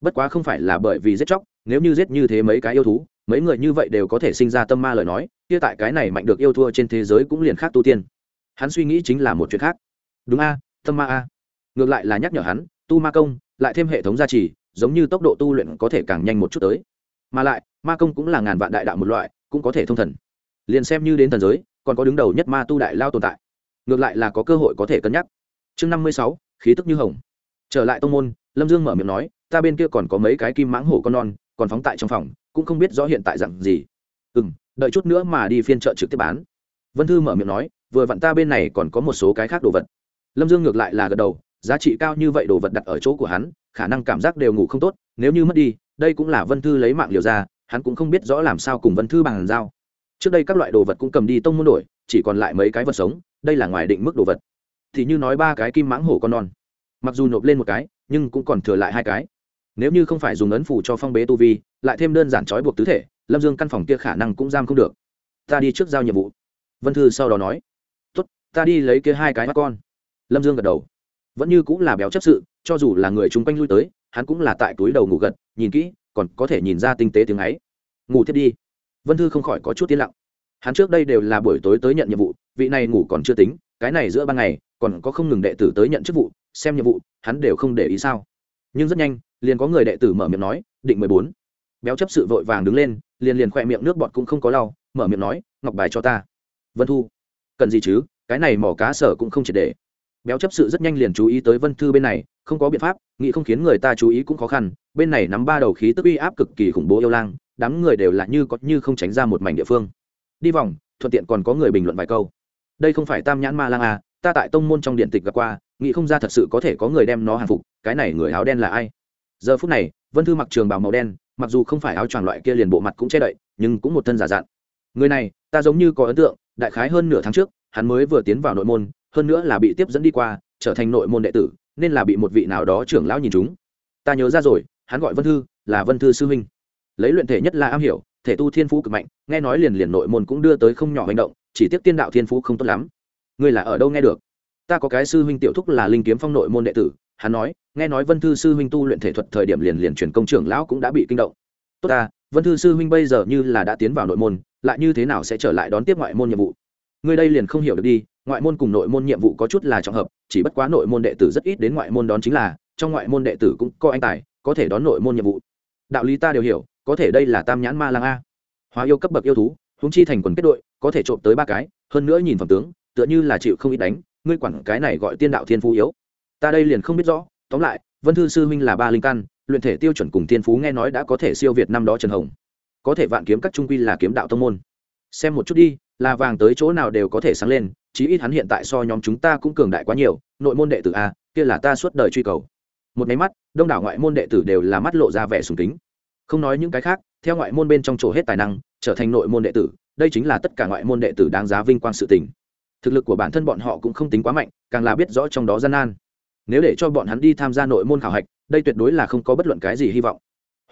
Bất quá không phải là bởi vì giết chóc, nếu như giết như thế mấy cái yêu thú, mấy người như vậy đều có thể sinh ra tâm ma lời nói, kia tại cái này mạnh được yêu thua trên thế giới cũng liền khác tu tiên. Hắn suy nghĩ chính là một chuyện khác. Đúng a, tâm ma a. Ngược lại là nhắc nhở hắn, tu ma công, lại thêm hệ thống gia trì, giống như tốc độ tu luyện có thể càng nhanh một chút tới. Mà lại, ma công cũng là ngàn vạn đại đạo một loại, cũng có thể thông thần. Liền xem như đến thần giới còn có đứng đầu nhất ma tu đại lao tồn tại. Ngược lại là có cơ hội có thể cân nhắc. Chương năm mươi sáu, khí tức như hồng. Trở lại tông môn, lâm dương mở miệng nói, ta bên kia còn có mấy cái kim mãng hổ con non, còn phóng tại trong phòng, cũng không biết rõ hiện tại dặn gì. Ừ m đợi chút nữa mà đi phiên chợ trực tiếp bán. Vân thư mở miệng nói, vừa vặn ta bên này còn có một số cái khác đồ vật. Lâm dương ngược lại là gật đầu, giá trị cao như vậy đồ vật đặt ở chỗ của hắn, khả năng cảm giác đều ngủ không tốt, nếu như mất đi, đây cũng là vân thư lấy mạng liều ra, hắn cũng không biết rõ làm sao cùng vân thư bằng giao trước đây các loại đồ vật cũng cầm đi tông môn đổi, chỉ còn lại mấy cái vật sống, đây là ngoài định mức đồ vật. Thì như nói ba cái kim mãng hổ con non. Mặc dù nộp lên một cái, nhưng cũng còn thừa lại hai cái. Nếu như không phải dùng ấn phủ cho phong bế tu vi, lại thêm đơn giản trói buộc tứ thể, lâm dương căn phòng kia khả năng cũng giam không được. Ta đi trước giao nhiệm vụ. Vân thư sau đó nói. Tốt, ta đi lấy kia hai cái mắt con. Lâm dương gật đầu. Vẫn như cũng là béo chấp sự, cho dù là người chung quanh lui tới, hắn cũng là tại túi đầu ngủ gật, nhìn kỹ, còn có thể nhìn ra tinh tế tiếng ấy. Ngủ thiết đi vân thư không khỏi có chút tiến lặng. Hắn trước đây đều là buổi tối tới nhận nhiệm vụ, vị này ngủ còn chưa tính, cái này giữa ban ngày, còn có không ngừng đệ tử tới nhận chức vụ, xem nhiệm vụ, hắn đều không để ý sao. Nhưng rất nhanh, liền có người đệ tử mở miệng nói, định mười bốn. Béo chấp sự vội vàng đứng lên, liền liền khỏe miệng nước bọt cũng không có lau, mở miệng nói, ngọc bài cho ta. Vân thu, cần gì chứ? Cái này mỏ cá sở cũng không triệt để. Béo chấp sự rất nhanh liền chú ý tới vân thư bên này, không có biện pháp, nghĩ không khiến người ta chú ý cũng khó khăn, bên này nắm ba đầu khí tức uy áp cực kỳ khủng bố yêu lang đám người đều là như có như không tránh ra một mảnh địa phương. Đi vòng, thuận tiện còn có người bình luận vài câu. Đây không phải tam nhãn ma lang à ta tại tông môn trong điện tịch gặp qua, nghĩ không ra thật sự có thể có người đem nó hàng phục, cái này người áo đen là ai? Giờ phút này, vân thư mặc trường bào màu đen, mặc dù không phải áo choàng loại kia liền bộ mặt cũng che đậy, nhưng cũng một thân giả dặn người này, ta giống như có ấn tượng, đại khái hơn nửa tháng trước, hắn mới vừa tiến vào nội môn, hơn nữa là bị tiếp dẫn đi qua, trở thành nội môn đệ tử, nên là bị một vị nào đó trưởng lão nhìn chúng. Ta nhớ ra rồi, hắn gọi vân thư, là vân thư sư huynh lấy luyện thể nhất là am hiểu, thể tu thiên phú cực mạnh, nghe nói liền liền nội môn cũng đưa tới không nhỏ hành động, chỉ tiếc tiên đạo thiên phú không tốt lắm. Ngươi là ở đâu nghe được? Ta có cái sư huynh tiểu thúc là linh kiếm phong nội môn đệ tử, hắn nói, nghe nói vân thư sư huynh tu luyện thể thuật thời điểm liền liền truyền công trưởng lão cũng đã bị kinh động. Tốt ta, vân thư sư huynh bây giờ như là đã tiến vào nội môn, lại như thế nào sẽ trở lại đón tiếp ngoại môn nhiệm vụ? Ngươi đây liền không hiểu được đi, ngoại môn cùng nội môn nhiệm vụ có chút là trọng hợp, chỉ bất quá nội môn đệ tử rất ít đến ngoại môn đón chính là, trong ngoại môn đệ tử cũng có anh tài, có thể đón nội môn nhiệm vụ. Đạo lý ta đều hiểu có thể đây là tam nhãn ma lang a. Hóa yêu cấp bậc yêu thú húng chi thành quần kết đội, có thể trộm tới ba cái, hơn nữa nhìn phẩm tướng, tựa như là chịu không ít đánh, ngươi quản cái này gọi tiên đạo thiên phú yếu. Ta đây liền không biết rõ, tóm lại, vân thư sư huynh là ba linh căn, luyện thể tiêu chuẩn cùng thiên phú nghe nói đã có thể siêu việt năm đó trần hồng. Có thể vạn kiếm các trung quy là kiếm đạo tông môn. Xem một chút đi, là vàng tới chỗ nào đều có thể sáng lên, chí ít hắn hiện tại so nhóm chúng ta cũng cường đại quá nhiều, nội môn đệ tử a, kia là ta suốt đời truy cầu. Một máy mắt, đông đảo ngoại môn đệ tử đều là mắt lộ ra vẻ sùng kính không nói những cái khác, theo ngoại môn bên trong chỗ hết tài năng, trở thành nội môn đệ tử, đây chính là tất cả ngoại môn đệ tử đáng giá vinh quang sự tình. Thực lực của bản thân bọn họ cũng không tính quá mạnh, càng là biết rõ trong đó gian nan. Nếu để cho bọn hắn đi tham gia nội môn khảo hạch, đây tuyệt đối là không có bất luận cái gì hy vọng.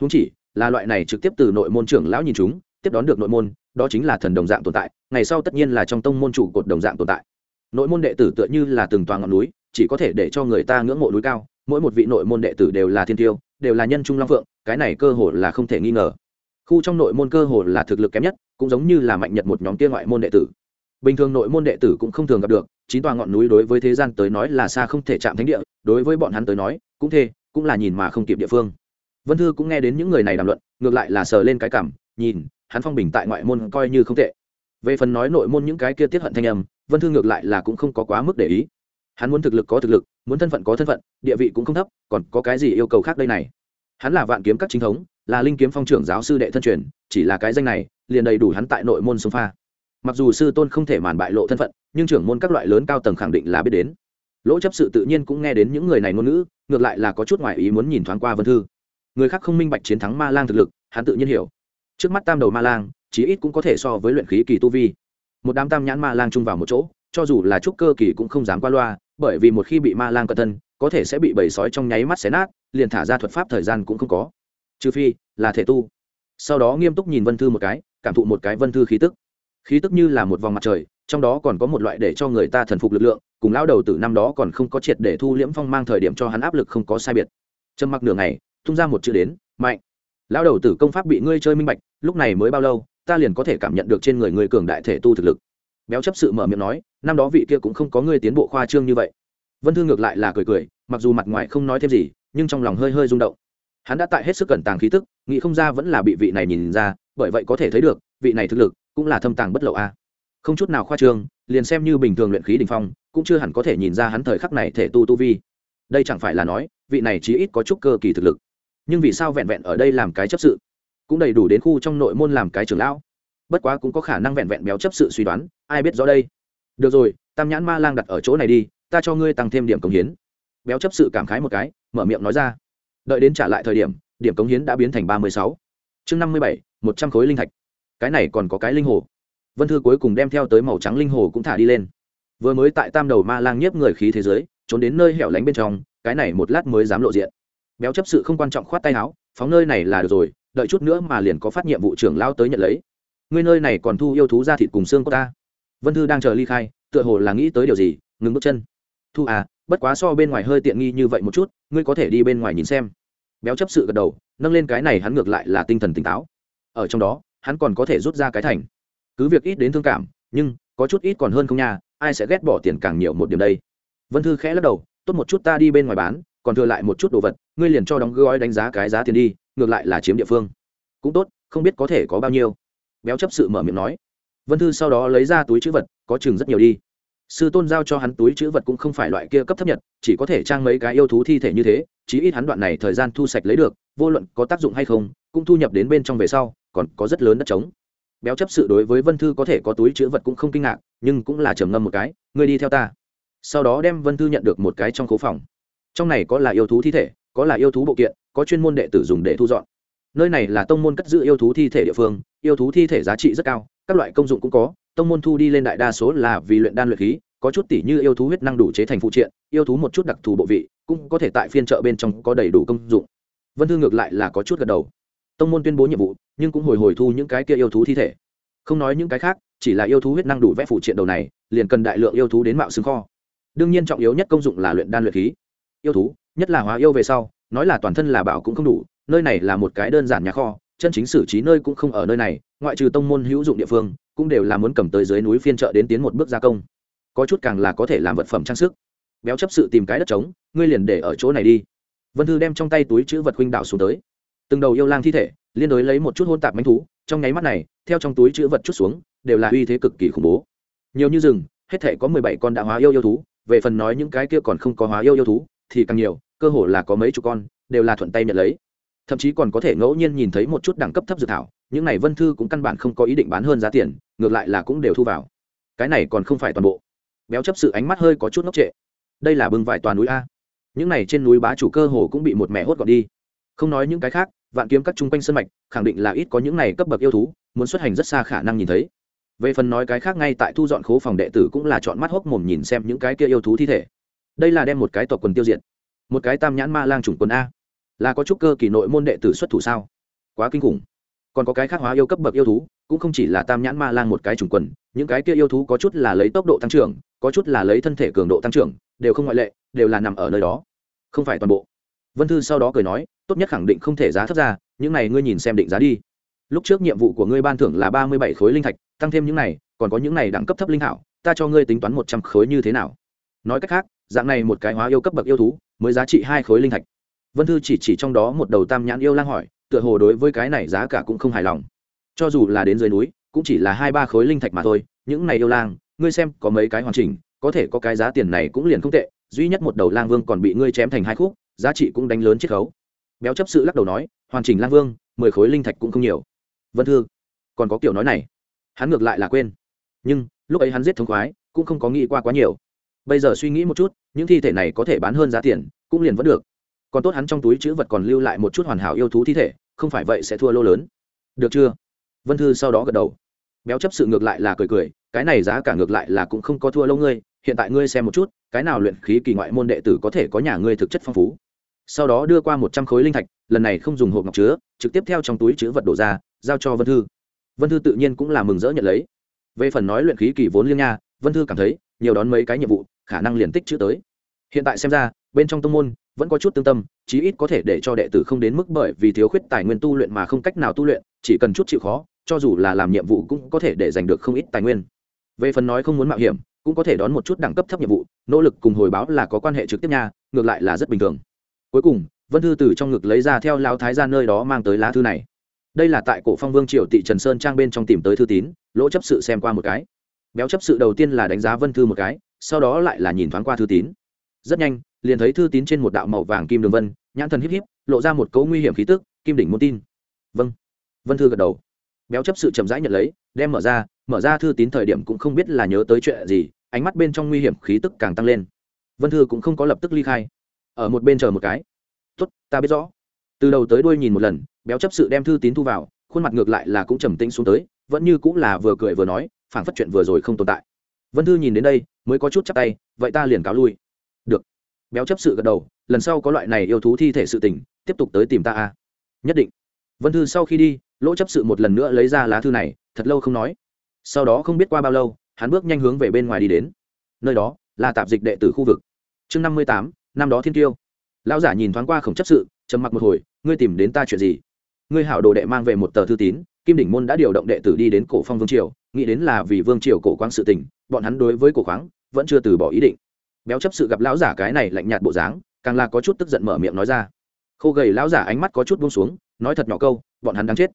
Húng chỉ, là loại này trực tiếp từ nội môn trưởng lão nhìn chúng, tiếp đón được nội môn, đó chính là thần đồng dạng tồn tại, ngày sau tất nhiên là trong tông môn chủ cột đồng dạng tồn tại. Nội môn đệ tử tựa như là từng toàn ngọn núi, chỉ có thể để cho người ta ngưỡng mộ núi cao, mỗi một vị nội môn đệ tử đều là thiên tiêu đều là nhân trung long phượng, cái này cơ hội là không thể nghi ngờ. Khu trong nội môn cơ hội là thực lực kém nhất, cũng giống như là mạnh nhật một nhóm kia ngoại môn đệ tử. Bình thường nội môn đệ tử cũng không thường gặp được, chín tòa ngọn núi đối với thế gian tới nói là xa không thể chạm thánh địa, đối với bọn hắn tới nói, cũng thế cũng là nhìn mà không kịp địa phương. Vân thư cũng nghe đến những người này đàm luận, ngược lại là sờ lên cái cảm, nhìn, hắn phong bình tại ngoại môn coi như không tệ. Về phần nói nội môn những cái kia tiết hận thanh âm, vân thư ngược lại là cũng không có quá mức để ý hắn muốn thực lực có thực lực, muốn thân phận có thân phận, địa vị cũng không thấp, còn có cái gì yêu cầu khác đây này? Hắn là vạn kiếm các chính thống, là linh kiếm phong trưởng giáo sư đệ thân truyền, chỉ là cái danh này, liền đầy đủ hắn tại nội môn sông pha. Mặc dù sư tôn không thể màn bại lộ thân phận, nhưng trưởng môn các loại lớn cao tầng khẳng định là biết đến. Lỗ chấp sự tự nhiên cũng nghe đến những người này ngôn ngữ, ngược lại là có chút ngoại ý muốn nhìn thoáng qua vân thư. Người khác không minh bạch chiến thắng ma lang thực lực, hắn tự nhiên hiểu. Trước mắt tam đầu ma lang, chí ít cũng có thể so với luyện khí kỳ tu vi. Một đám tam nhãn ma lang chung vào một chỗ, cho dù là trúc cơ kỳ cũng không dám qua loa bởi vì một khi bị ma lang cận thân, có thể sẽ bị bầy sói trong nháy mắt xé nát, liền thả ra thuật pháp thời gian cũng không có. Trừ phi, là thể tu. Sau đó nghiêm túc nhìn vân thư một cái, cảm thụ một cái vân thư khí tức. Khí tức như là một vòng mặt trời, trong đó còn có một loại để cho người ta thần phục lực lượng, cùng lao đầu từ năm đó còn không có triệt để thu liễm phong mang thời điểm cho hắn áp lực không có sai biệt. Trầm mặc nửa ngày, tung ra một chữ đến, mạnh. Lao đầu tử công pháp bị ngươi chơi minh bạch, lúc này mới bao lâu, ta liền có thể cảm nhận được trên người người cường đại thể tu thực lực béo chấp sự mở miệng nói, năm đó vị kia cũng không có người tiến bộ khoa trương như vậy. Vân thương ngược lại là cười cười, mặc dù mặt ngoài không nói thêm gì, nhưng trong lòng hơi hơi rung động. Hắn đã tại hết sức cẩn tàng khí tức, nghĩ không ra vẫn là bị vị này nhìn ra, bởi vậy có thể thấy được, vị này thực lực cũng là thâm tàng bất lậu a. Không chút nào khoa trương, liền xem như bình thường luyện khí đình phong, cũng chưa hẳn có thể nhìn ra hắn thời khắc này thể tu tu vi. Đây chẳng phải là nói, vị này chí ít có chút cơ kỳ thực lực. Nhưng vì sao vẹn vẹn ở đây làm cái chấp sự? Cũng đầy đủ đến khu trong nội môn làm cái trưởng lão. Bất quá cũng có khả năng vẹn vẹn béo chấp sự suy đoán ai biết rõ đây? Được rồi, tam nhãn ma lang đặt ở chỗ này đi, ta cho ngươi tăng thêm điểm cống hiến. Béo chấp sự cảm khái một cái, mở miệng nói ra. Đợi đến trả lại thời điểm điểm cống hiến đã biến thành ba mươi sáu. Chương năm mươi bảy, một trăm khối linh thạch. Cái này còn có cái linh hồ. Vân thư cuối cùng đem theo tới màu trắng linh hồ cũng thả đi lên. Vừa mới tại tam đầu ma lang nhiếp người khí thế giới, trốn đến nơi hẻo lánh bên trong, cái này một lát mới dám lộ diện. Béo chấp sự không quan trọng khoát tay áo, phóng nơi này là được rồi, đợi chút nữa mà liền có phát nhiệm vụ trưởng lao tới nhận lấy. Ngươi nơi này còn thu yêu thú ra thịt cùng xương của ta vân thư đang chờ ly khai, tựa hồ là nghĩ tới điều gì, ngừng bước chân. Thu à bất quá so bên ngoài hơi tiện nghi như vậy một chút, ngươi có thể đi bên ngoài nhìn xem. Béo chấp sự gật đầu, nâng lên cái này hắn ngược lại là tinh thần tỉnh táo. Ở trong đó, hắn còn có thể rút ra cái thành. Cứ việc ít đến thương cảm, nhưng có chút ít còn hơn không nha, ai sẽ ghét bỏ tiền càng nhiều một điểm đây? Vân thư khẽ lắc đầu, tốt một chút ta đi bên ngoài bán, còn thừa lại một chút đồ vật, ngươi liền cho đóng gói đánh giá cái giá tiền đi, ngược lại là chiếm địa phương. Cũng tốt, không biết có thể có bao nhiêu. Béo chấp sự mở miệng nói vân thư sau đó lấy ra túi chữ vật có chừng rất nhiều đi. Sư tôn giao cho hắn túi chữ vật cũng không phải loại kia cấp thấp nhất, chỉ có thể trang mấy cái yêu thú thi thể như thế chí ít hắn đoạn này thời gian thu sạch lấy được vô luận có tác dụng hay không cũng thu nhập đến bên trong về sau còn có rất lớn đất trống. Béo chấp sự đối với vân thư có thể có túi chữ vật cũng không kinh ngạc nhưng cũng là trầm ngâm một cái ngươi đi theo ta. Sau đó đem vân thư nhận được một cái trong khố phòng. Trong này có là yêu thú thi thể có là yêu thú bộ kiện có chuyên môn đệ tử dùng để thu dọn. Nơi này là tông môn cất giữ yêu thú thi thể địa phương yêu thú thi thể giá trị rất cao các loại công dụng cũng có, tông môn thu đi lên đại đa số là vì luyện đan luyện khí, có chút tỷ như yêu thú huyết năng đủ chế thành phụ triện, yêu thú một chút đặc thù bộ vị, cũng có thể tại phiên chợ bên trong có đầy đủ công dụng. Vân thư ngược lại là có chút gật đầu. Tông môn tuyên bố nhiệm vụ, nhưng cũng hồi hồi thu những cái kia yêu thú thi thể. Không nói những cái khác, chỉ là yêu thú huyết năng đủ vẽ phụ triện đầu này, liền cần đại lượng yêu thú đến mạo xương kho. Đương nhiên trọng yếu nhất công dụng là luyện đan luyện khí. Yêu thú, nhất là hóa yêu về sau, nói là toàn thân là bảo cũng không đủ, nơi này là một cái đơn giản nhà kho chân chính xử trí nơi cũng không ở nơi này, ngoại trừ tông môn hữu dụng địa phương, cũng đều là muốn cầm tới dưới núi phiên chợ đến tiến một bước gia công. Có chút càng là có thể làm vật phẩm trang sức. Béo chấp sự tìm cái đất trống, ngươi liền để ở chỗ này đi. Vân thư đem trong tay túi chữ vật huynh đảo xuống tới. Từng đầu yêu lang thi thể, liên đối lấy một chút hôn tạp manh thú, trong nháy mắt này, theo trong túi chữ vật chút xuống, đều là uy thế cực kỳ khủng bố. Nhiều như rừng, hết thể có mười bảy con đã hóa yêu yêu thú, về phần nói những cái kia còn không có hóa yêu yêu thú, thì càng nhiều, cơ hồ là có mấy chục con, đều là thuận tay nhận lấy thậm chí còn có thể ngẫu nhiên nhìn thấy một chút đẳng cấp thấp dự thảo, những này vân thư cũng căn bản không có ý định bán hơn giá tiền, ngược lại là cũng đều thu vào. Cái này còn không phải toàn bộ. Béo chấp sự ánh mắt hơi có chút ngốc trệ. Đây là bưng vải toàn núi a. Những này trên núi bá chủ cơ hồ cũng bị một mẹ hốt gọn đi. Không nói những cái khác, vạn kiếm các chung quanh sân mạch, khẳng định là ít có những này cấp bậc yêu thú, muốn xuất hành rất xa khả năng nhìn thấy. Về phần nói cái khác ngay tại thu dọn khố phòng đệ tử cũng là chọn mắt hốc mồm nhìn xem những cái kia yêu thú thi thể. Đây là đem một cái tộc quần tiêu diệt. Một cái tam nhãn ma lang chủng quần a là có chút cơ kỳ nội môn đệ tử xuất thủ sao? Quá kinh khủng. Còn có cái khác hóa yêu cấp bậc yêu thú, cũng không chỉ là tam nhãn ma lang một cái trùng quần, những cái kia yêu thú có chút là lấy tốc độ tăng trưởng, có chút là lấy thân thể cường độ tăng trưởng, đều không ngoại lệ, đều là nằm ở nơi đó. Không phải toàn bộ. Vân thư sau đó cười nói, tốt nhất khẳng định không thể giá thấp ra, những này ngươi nhìn xem định giá đi. Lúc trước nhiệm vụ của ngươi ban thưởng là ba mươi bảy khối linh thạch, tăng thêm những này, còn có những này đẳng cấp thấp linh hảo ta cho ngươi tính toán một trăm khối như thế nào? Nói cách khác, dạng này một cái hóa yêu cấp bậc yêu thú, mới giá trị hai khối linh thạch vân thư chỉ chỉ trong đó một đầu tam nhãn yêu lang hỏi, tựa hồ đối với cái này giá cả cũng không hài lòng. Cho dù là đến dưới núi, cũng chỉ là hai ba khối linh thạch mà thôi, những này yêu lang, ngươi xem có mấy cái hoàn chỉnh, có thể có cái giá tiền này cũng liền không tệ, duy nhất một đầu lang vương còn bị ngươi chém thành hai khúc, giá trị cũng đánh lớn chiết khấu. Béo chấp sự lắc đầu nói, hoàn chỉnh lang vương, mười khối linh thạch cũng không nhiều. Vân thư, còn có kiểu nói này. Hắn ngược lại là quên. Nhưng, lúc ấy hắn giết thống khoái, cũng không có nghĩ qua quá nhiều. Bây giờ suy nghĩ một chút, những thi thể này có thể bán hơn giá tiền, cũng liền vẫn được còn tốt hắn trong túi chữ vật còn lưu lại một chút hoàn hảo yêu thú thi thể, không phải vậy sẽ thua lô lớn. Được chưa? Vân thư sau đó gật đầu. Béo chấp sự ngược lại là cười cười, cái này giá cả ngược lại là cũng không có thua lâu ngươi, hiện tại ngươi xem một chút, cái nào luyện khí kỳ ngoại môn đệ tử có thể có nhà ngươi thực chất phong phú. Sau đó đưa qua một trăm khối linh thạch, lần này không dùng hộp ngọc chứa, trực tiếp theo trong túi chứa vật đổ ra, giao cho vân thư. Vân thư tự nhiên cũng là mừng rỡ nhận lấy. Về phần nói luyện khí kỳ vốn liêng nha, vân thư cảm thấy, nhiều đón mấy cái nhiệm vụ, khả năng liền tích chữ tới hiện tại xem ra, bên trong tông môn vẫn có chút tương tâm, chí ít có thể để cho đệ tử không đến mức bởi vì thiếu khuyết tài nguyên tu luyện mà không cách nào tu luyện, chỉ cần chút chịu khó, cho dù là làm nhiệm vụ cũng có thể để giành được không ít tài nguyên. Về phần nói không muốn mạo hiểm, cũng có thể đón một chút đẳng cấp thấp nhiệm vụ, nỗ lực cùng hồi báo là có quan hệ trực tiếp nha, ngược lại là rất bình thường. Cuối cùng, vân thư từ trong ngực lấy ra theo lao thái ra nơi đó mang tới lá thư này. Đây là tại cổ phong vương triều tị trần sơn trang bên trong tìm tới thư tín, lỗ chấp sự xem qua một cái. Béo chấp sự đầu tiên là đánh giá vân thư một cái, sau đó lại là nhìn thoáng qua thư tín rất nhanh, liền thấy thư tín trên một đạo màu vàng kim đường vân, nhãn thần híp híp, lộ ra một cấu nguy hiểm khí tức, kim đỉnh môn tin. Vâng. Vân thư gật đầu. Béo chấp sự chậm rãi nhận lấy, đem mở ra mở ra thư tín thời điểm cũng không biết là nhớ tới chuyện gì, ánh mắt bên trong nguy hiểm khí tức càng tăng lên. Vân thư cũng không có lập tức ly khai. Ở một bên chờ một cái. Tốt, ta biết rõ. Từ đầu tới đuôi nhìn một lần, béo chấp sự đem thư tín thu vào, khuôn mặt ngược lại là cũng trầm tĩnh xuống tới, vẫn như cũng là vừa cười vừa nói, phảng phất chuyện vừa rồi không tồn tại. Vân thư nhìn đến đây, mới có chút chắc tay, vậy ta liền cáo lui được. Béo chấp sự gật đầu, lần sau có loại này yêu thú thi thể sự tình, tiếp tục tới tìm ta a. Nhất định. Vân thư sau khi đi, lỗ chấp sự một lần nữa lấy ra lá thư này, thật lâu không nói. Sau đó không biết qua bao lâu, hắn bước nhanh hướng về bên ngoài đi đến. Nơi đó, là tạp dịch đệ tử khu vực. Chương năm mươi tám, năm đó thiên tiêu. Lão giả nhìn thoáng qua khổng chấp sự, trầm mặc một hồi, ngươi tìm đến ta chuyện gì? Ngươi hảo đồ đệ mang về một tờ thư tín, kim đỉnh môn đã điều động đệ tử đi đến cổ phong vương triều, nghĩ đến là vì vương triều cổ quang sự tình, bọn hắn đối với cổ khoáng vẫn chưa từ bỏ ý định béo chấp sự gặp lão giả cái này lạnh nhạt bộ dáng, càng là có chút tức giận mở miệng nói ra. Khô gầy lão giả ánh mắt có chút buông xuống, nói thật nhỏ câu, bọn hắn đáng chết.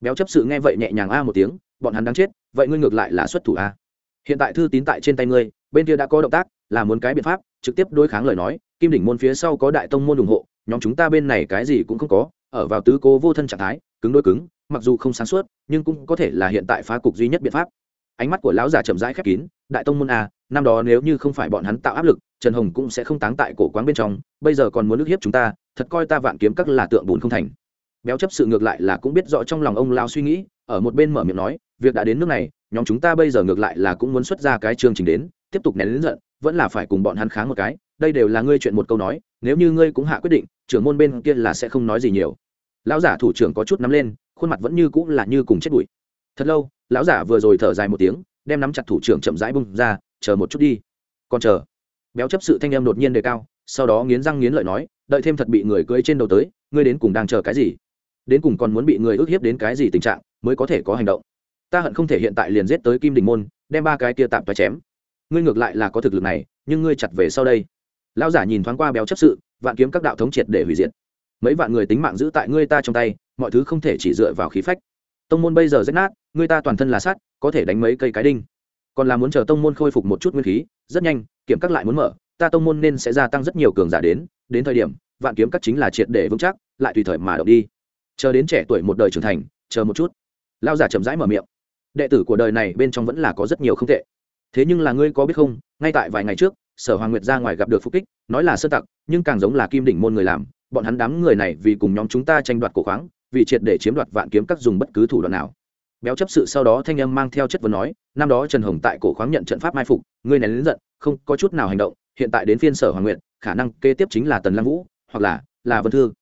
Béo chấp sự nghe vậy nhẹ nhàng a một tiếng, bọn hắn đáng chết, vậy ngươi ngược lại là xuất thủ a. Hiện tại thư tín tại trên tay ngươi, bên kia đã có động tác, là muốn cái biện pháp, trực tiếp đối kháng lời nói, kim đỉnh môn phía sau có đại tông môn ủng hộ, nhóm chúng ta bên này cái gì cũng không có, ở vào tứ cố vô thân trạng thái, cứng đôi cứng, mặc dù không sáng suốt, nhưng cũng có thể là hiện tại phá cục duy nhất biện pháp. Ánh mắt của lão già chậm rãi khép kín, đại tông môn a năm đó nếu như không phải bọn hắn tạo áp lực, trần hồng cũng sẽ không táng tại cổ quán bên trong, bây giờ còn muốn nước hiếp chúng ta, thật coi ta vạn kiếm các là tượng bùn không thành. Béo chấp sự ngược lại là cũng biết rõ trong lòng ông lao suy nghĩ, ở một bên mở miệng nói, việc đã đến nước này, nhóm chúng ta bây giờ ngược lại là cũng muốn xuất ra cái chương trình đến, tiếp tục nén lính giận, vẫn là phải cùng bọn hắn kháng một cái, đây đều là ngươi chuyện một câu nói, nếu như ngươi cũng hạ quyết định, trưởng môn bên kia là sẽ không nói gì nhiều. Lão giả thủ trưởng có chút nắm lên, khuôn mặt vẫn như cũng là như cùng chết bụi thật lâu, lão giả vừa rồi thở dài một tiếng, đem nắm chặt thủ trưởng chậm rãi bung ra chờ một chút đi. Còn chờ. Béo chấp sự thanh em đột nhiên đề cao sau đó nghiến răng nghiến lợi nói đợi thêm thật bị người cưới trên đầu tới ngươi đến cùng đang chờ cái gì? Đến cùng còn muốn bị người ức hiếp đến cái gì tình trạng mới có thể có hành động? Ta hận không thể hiện tại liền giết tới kim đình môn đem ba cái kia tạm toa chém. Ngươi ngược lại là có thực lực này nhưng ngươi chặt về sau đây. Lão giả nhìn thoáng qua béo chấp sự vạn kiếm các đạo thống triệt để hủy diệt. Mấy vạn người tính mạng giữ tại ngươi ta trong tay mọi thứ không thể chỉ dựa vào khí phách. Tông môn bây giờ rách nát ngươi ta toàn thân là sát, có thể đánh mấy cây cái đinh còn là muốn chờ tông môn khôi phục một chút nguyên khí, rất nhanh, kiểm các lại muốn mở, ta tông môn nên sẽ gia tăng rất nhiều cường giả đến đến thời điểm, vạn kiếm các chính là triệt để vững chắc, lại tùy thời mà động đi. Chờ đến trẻ tuổi một đời trưởng thành, chờ một chút. Lao giả chậm rãi mở miệng. Đệ tử của đời này bên trong vẫn là có rất nhiều không tệ. Thế nhưng là ngươi có biết không, ngay tại vài ngày trước, sở hoàng nguyệt ra ngoài gặp được phục kích, nói là sơ tặc, nhưng càng giống là kim đỉnh môn người làm, bọn hắn đám người này vì cùng nhóm chúng ta tranh đoạt cổ khoáng, vì triệt để chiếm đoạt vạn kiếm các dùng bất cứ thủ đoạn nào béo chấp sự sau đó thanh âm mang theo chất vấn nói, năm đó trần hồng tại cổ khoáng nhận trận pháp mai phục, ngươi này lớn giận, không có chút nào hành động, hiện tại đến phiên sở hoàng nguyện khả năng kế tiếp chính là tần lăng vũ, hoặc là là vân thư.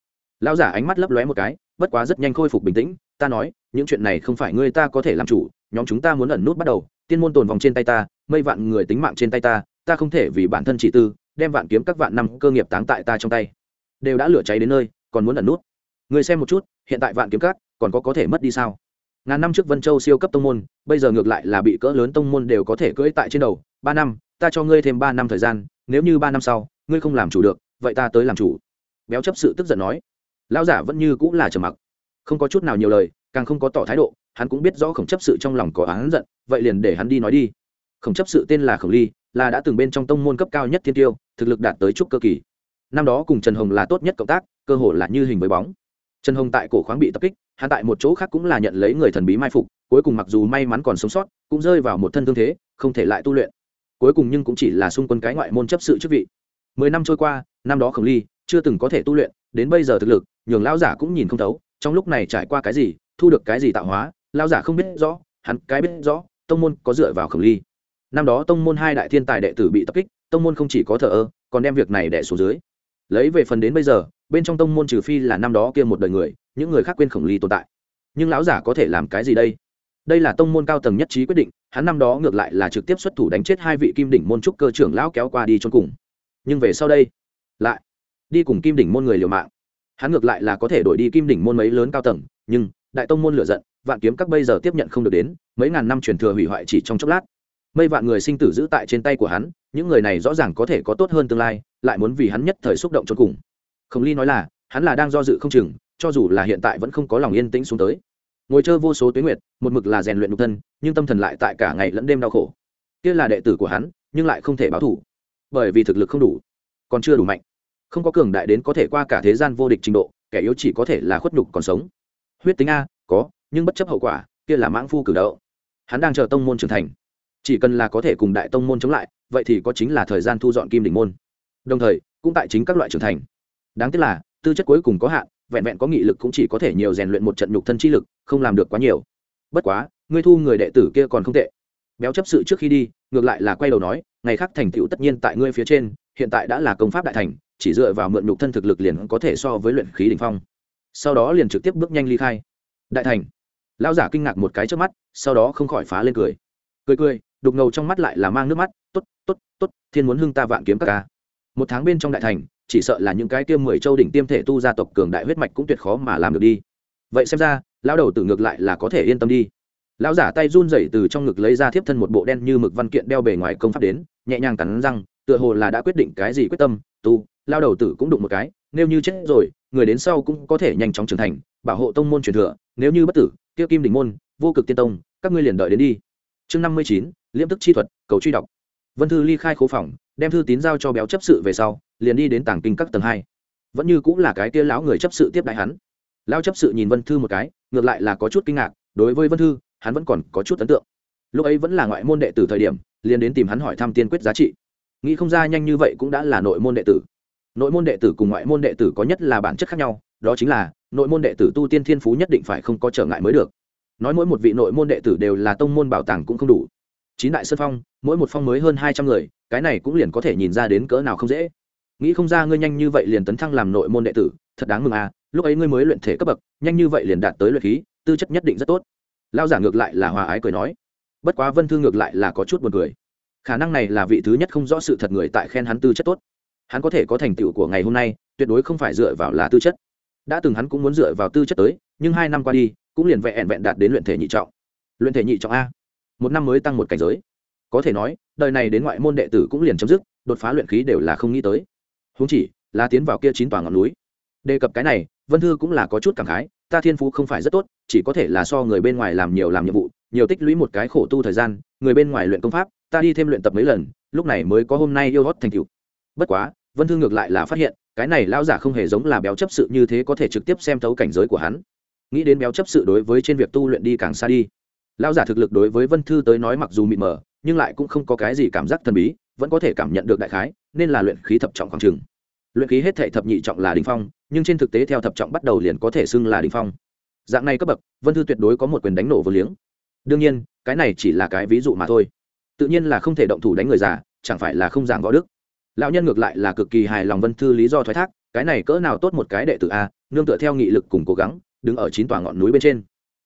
Lão giả ánh mắt lấp lóe một cái, bất quá rất nhanh khôi phục bình tĩnh, ta nói, những chuyện này không phải ngươi ta có thể làm chủ, nhóm chúng ta muốn ẩn nút bắt đầu, tiên môn tồn vòng trên tay ta, mây vạn người tính mạng trên tay ta ta không thể vì bản thân chỉ tư, đem vạn kiếm các vạn năm cơ nghiệp táng tại ta trong tay. Đều đã lửa cháy đến nơi, còn muốn ẩn nút. Người xem một chút, hiện tại vạn kiếm các, còn có có thể mất đi sao? Ngàn năm trước vân châu siêu cấp tông môn, bây giờ ngược lại là bị cỡ lớn tông môn đều có thể cưỡi tại trên đầu. Ba năm, ta cho ngươi thêm ba năm thời gian, nếu như ba năm sau, ngươi không làm chủ được, vậy ta tới làm chủ. Béo chấp sự tức giận nói. Lão giả vẫn như cũng là trầm mặc. Không có chút nào nhiều lời, càng không có tỏ thái độ, hắn cũng biết rõ khổng chấp sự trong lòng có hắn giận, vậy liền để hắn đi nói đi. Khổng chấp sự tên là khổng ly, là đã từng bên trong tông môn cấp cao nhất thiên tiêu, thực lực đạt tới trúc cơ kỳ. Năm đó cùng trần hồng là tốt nhất cộng tác, cơ hồ là như hình với bóng. Trần hồng tại cổ khoáng bị tập kích hắn tại một chỗ khác cũng là nhận lấy người thần bí mai phục, cuối cùng mặc dù may mắn còn sống sót, cũng rơi vào một thân thương thế, không thể lại tu luyện. Cuối cùng nhưng cũng chỉ là xung quân cái ngoại môn chấp sự chức vị. Mười năm trôi qua, năm đó khổng ly chưa từng có thể tu luyện, đến bây giờ thực lực, nhường lão giả cũng nhìn không thấu, trong lúc này trải qua cái gì, thu được cái gì tạo hóa, lão giả không biết rõ, hắn cái biết rõ, tông môn có dựa vào khổng ly. Năm đó tông môn hai đại thiên tài đệ tử bị tập kích, tông môn không chỉ có thờ ơ, còn đem việc này đẻ xuống dưới. Lấy về phần đến bây giờ bên trong tông môn trừ phi là năm đó kia một đời người, những người khác quên khổng ly tồn tại. Nhưng lão giả có thể làm cái gì đây? Đây là tông môn cao tầng nhất trí quyết định, hắn năm đó ngược lại là trực tiếp xuất thủ đánh chết hai vị kim đỉnh môn trúc cơ trưởng lão kéo qua đi cho cùng. Nhưng về sau đây, lại đi cùng kim đỉnh môn người liều mạng. Hắn ngược lại là có thể đổi đi kim đỉnh môn mấy lớn cao tầng, nhưng đại tông môn lựa giận, vạn kiếm các bây giờ tiếp nhận không được đến, mấy ngàn năm truyền thừa hủy hoại chỉ trong chốc lát. Mây vạn người sinh tử giữ tại trên tay của hắn, những người này rõ ràng có thể có tốt hơn tương lai, lại muốn vì hắn nhất thời xúc động cho cùng khổng ly nói là, hắn là đang do dự không chừng, cho dù là hiện tại vẫn không có lòng yên tĩnh xuống tới. Ngồi chơi vô số tuyến nguyệt, một mực là rèn luyện nhục thân, nhưng tâm thần lại tại cả ngày lẫn đêm đau khổ. Kia là đệ tử của hắn, nhưng lại không thể báo thủ bởi vì thực lực không đủ, còn chưa đủ mạnh. Không có cường đại đến có thể qua cả thế gian vô địch trình độ, kẻ yếu chỉ có thể là khuất nhục còn sống. Huyết tính a, có, nhưng bất chấp hậu quả, kia là mãng phu cử đậu hắn đang chờ tông môn trưởng thành. Chỉ cần là có thể cùng đại tông môn chống lại, vậy thì có chính là thời gian thu dọn kim đỉnh môn. Đồng thời, cũng tại chính các loại trưởng thành đáng tiếc là, tư chất cuối cùng có hạn, vẹn vẹn có nghị lực cũng chỉ có thể nhiều rèn luyện một trận nhục thân chi lực, không làm được quá nhiều. Bất quá, ngươi thu người đệ tử kia còn không tệ. Béo chấp sự trước khi đi, ngược lại là quay đầu nói, ngày khác thành tựu tất nhiên tại ngươi phía trên, hiện tại đã là công pháp đại thành, chỉ dựa vào mượn nhục thân thực lực liền có thể so với luyện khí đ ỉ n h phong. Sau đó liền trực tiếp bước nhanh ly khai. Đại thành. Lao giả kinh ngạc một cái trước mắt, sau đó không khỏi phá lên cười. Cười cười, đục ngầu trong mắt lại là mang nước mắt t ố t t ố t t ố t thiên muốn hưng ta vạn kiếm các ca. Một tháng bên trong đại thành chỉ sợ là những cái tiêm mười châu đỉnh tiêm thể tu gia tộc cường đại huyết mạch cũng tuyệt khó mà làm được đi. Vậy xem ra, lão đầu tử ngược lại là có thể yên tâm đi. Lão giả tay run rẩy từ trong ngực lấy ra thiếp thân một bộ đen như mực văn kiện đeo bề ngoài công pháp đến, nhẹ nhàng cắn răng, tựa hồ là đã quyết định cái gì quyết tâm, tu lao đầu tử cũng đụng một cái, nếu như chết rồi, người đến sau cũng có thể nhanh chóng trưởng thành, bảo hộ tông môn truyền thừa, nếu như bất tử tiêu kim đỉnh môn, vô cực tiên tông, các ngươi liền đợi đến đi. Chương năm mươi chín, liễm tức chi thuật, cầu truy đọc. Vân thư ly khai khố phòng đem thư tín giao cho béo chấp sự về sau, liền đi đến tảng kinh các tầng hai. Vẫn như cũng là cái kia lão người chấp sự tiếp đại hắn. Lão chấp sự nhìn vân thư một cái, ngược lại là có chút kinh ngạc, đối với vân thư, hắn vẫn còn có chút ấn tượng. Lúc ấy vẫn là ngoại môn đệ tử thời điểm, liền đến tìm hắn hỏi thăm tiên quyết giá trị. Nghĩ không ra nhanh như vậy cũng đã là nội môn đệ tử. Nội môn đệ tử cùng ngoại môn đệ tử có nhất là bản chất khác nhau, đó chính là, nội môn đệ tử tu tiên thiên phú nhất định phải không có trở ngại mới được. Nói mỗi một vị nội môn đệ tử đều là tông môn bảo tàng cũng không đủ. Chín đại sơn phong, mỗi một phong mới hơn hai trăm người cái này cũng liền có thể nhìn ra đến cỡ nào không dễ. Nghĩ không ra ngươi nhanh như vậy liền tấn thăng làm nội môn đệ tử, thật đáng mừng à lúc ấy ngươi mới luyện thể cấp bậc, nhanh như vậy liền đạt tới luyện khí, tư chất nhất định rất tốt. Lao giả ngược lại là hòa ái cười nói. Bất quá vân thư ngược lại là có chút b u ồ n cười. Khả năng này là vị thứ nhất không rõ sự thật người tại khen hắn tư chất tốt. Hắn có thể có thành tựu của ngày hôm nay, tuyệt đối không phải dựa vào là tư chất. Đã từng hắn cũng muốn dựa vào tư chất tới, nhưng hai năm qua đi, cũng liền vẹn vẹn đạt đến luyện thể nhị trọng. Luyện thể nhị trọng a. Một năm mới tăng một cảnh giới. Có thể nói đời này đến ngoại môn đệ tử cũng liền chấm dứt, đột phá luyện khí đều là không nghĩ tới. Húng chỉ, là tiến vào kia chín tòa ngọn núi. Đề cập cái này, vân thư cũng là có chút cảm khái, ta thiên phú không phải rất tốt, chỉ có thể là so người bên ngoài làm nhiều làm nhiệm vụ, nhiều tích lũy một cái khổ tu thời gian, người bên ngoài luyện công pháp, ta đi thêm luyện tập mấy lần, lúc này mới có hôm nay yêu hót thành cựu bất quá, vân thư ngược lại là phát hiện, cái này lao giả không hề giống là béo chấp sự như thế có thể trực tiếp xem thấu cảnh giới của hắn. Nghĩ đến béo chấp sự đối với trên việc tu luyện đi càng xa đi. Lao giả thực lực đối với vân thư tới nói mặc dù mịt mờ nhưng lại cũng không có cái gì cảm giác thần bí vẫn có thể cảm nhận được đại khái nên là luyện khí thập trọng khoảng trường, luyện khí hết thể thập nhị trọng là đỉnh phong nhưng trên thực tế theo thập trọng bắt đầu liền có thể xưng là đỉnh phong. Dạng này cấp bậc vân thư tuyệt đối có một quyền đánh nổ vô liếng. Đương nhiên cái này chỉ là cái ví dụ mà thôi. Tự nhiên là không thể động thủ đánh người già chẳng phải là không giảng võ đức. Lão nhân ngược lại là cực kỳ hài lòng vân thư lý do thoái thác cái này cỡ nào tốt một cái đệ tử a nương tựa theo nghị lực cùng cố gắng đứng ở chín tòa ngọn núi bên trên.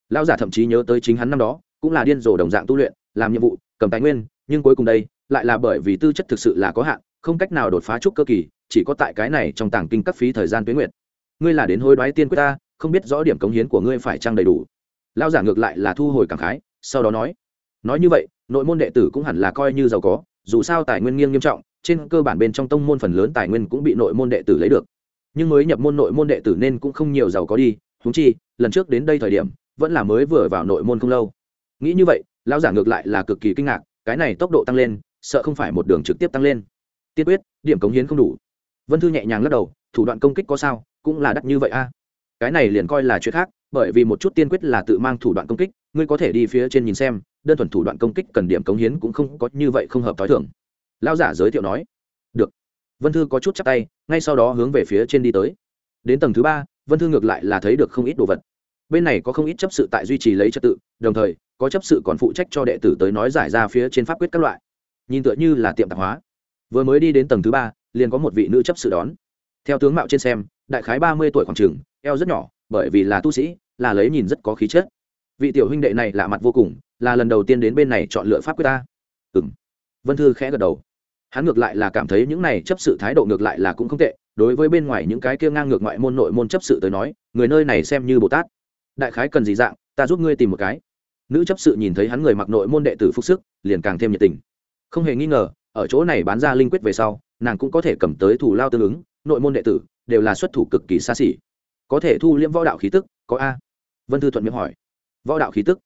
Lão giả thậm chí nhớ tới chính hắn năm đó cũng là điên rồ đồng dạng tu luyện làm nhiệm vụ cầm tài nguyên, nhưng cuối cùng đây lại là bởi vì tư chất thực sự là có hạn, không cách nào đột phá trúc cơ kỳ, chỉ có tại cái này trong tàng kinh các phí thời gian tuyến nguyện ngươi là đến hối đoái tiên quyết ta, không biết rõ điểm cống hiến của ngươi phải trăng đầy đủ. Lao giả ngược lại là thu hồi cảm khái, sau đó nói nói như vậy, nội môn đệ tử cũng hẳn là coi như giàu có, dù sao tài nguyên nghiêng nghiêm trọng, trên cơ bản bên trong tông môn phần lớn tài nguyên cũng bị nội môn đệ tử lấy được. Nhưng mới nhập môn nội môn đệ tử nên cũng không nhiều giàu có đi húng chi, lần trước đến đây thời điểm, vẫn là mới vừa vào nội môn không lâu. Nghĩ như vậy lão giả ngược lại là cực kỳ kinh ngạc, cái này tốc độ tăng lên, sợ không phải một đường trực tiếp tăng lên. Tiên quyết, điểm cống hiến không đủ. Vân thư nhẹ nhàng lắc đầu, thủ đoạn công kích có sao, cũng là đắt như vậy a. Cái này liền coi là chuyện khác, bởi vì một chút tiên quyết là tự mang thủ đoạn công kích, ngươi có thể đi phía trên nhìn xem, đơn thuần thủ đoạn công kích cần điểm cống hiến cũng không có như vậy không hợp t h o i thưởng lão giả giới thiệu nói. Được. Vân thư có chút chắc tay, ngay sau đó hướng về phía trên đi tới. Đến tầng thứ ba, vân thư ngược lại là thấy được không ít đồ vật. Bên này có không ít chấp sự tại duy trì lấy trật tự, đồng thời có chấp sự còn phụ trách cho đệ tử tới nói giải ra phía trên pháp quyết các loại. Nhìn tựa như là tiệm tạp hóa. Vừa mới đi đến tầng thứ ba, liền có một vị nữ chấp sự đón. Theo tướng mạo trên xem, đại khái ba mươi tuổi khoảng trường eo rất nhỏ, bởi vì là tu sĩ, là lấy nhìn rất có khí chất. Vị tiểu huynh đệ này lạ mặt vô cùng, là lần đầu tiên đến bên này chọn lựa pháp quyết ta. Ừ m vân thư khẽ gật đầu. Hắn ngược lại là cảm thấy những này chấp sự thái độ ngược lại là cũng không tệ, đối với bên ngoài những cái kia ngang ngược ngoại môn nội môn chấp sự tới nói, người nơi này xem như bồ tát. Đại khái cần gì dạng, ta giúp ngươi tìm một cái nữ chấp sự nhìn thấy hắn người mặc nội môn đệ tử phúc sức, liền càng thêm nhiệt tình. Không hề nghi ngờ, ở chỗ này bán ra linh quyết về sau, nàng cũng có thể cầm tới thủ lao tương ứng, nội môn đệ tử đều là xuất thủ cực kỳ xa xỉ. Có thể thu liễm võ đạo khí tức, có a. Vân thư thuận miệng hỏi. Võ đạo khí tức?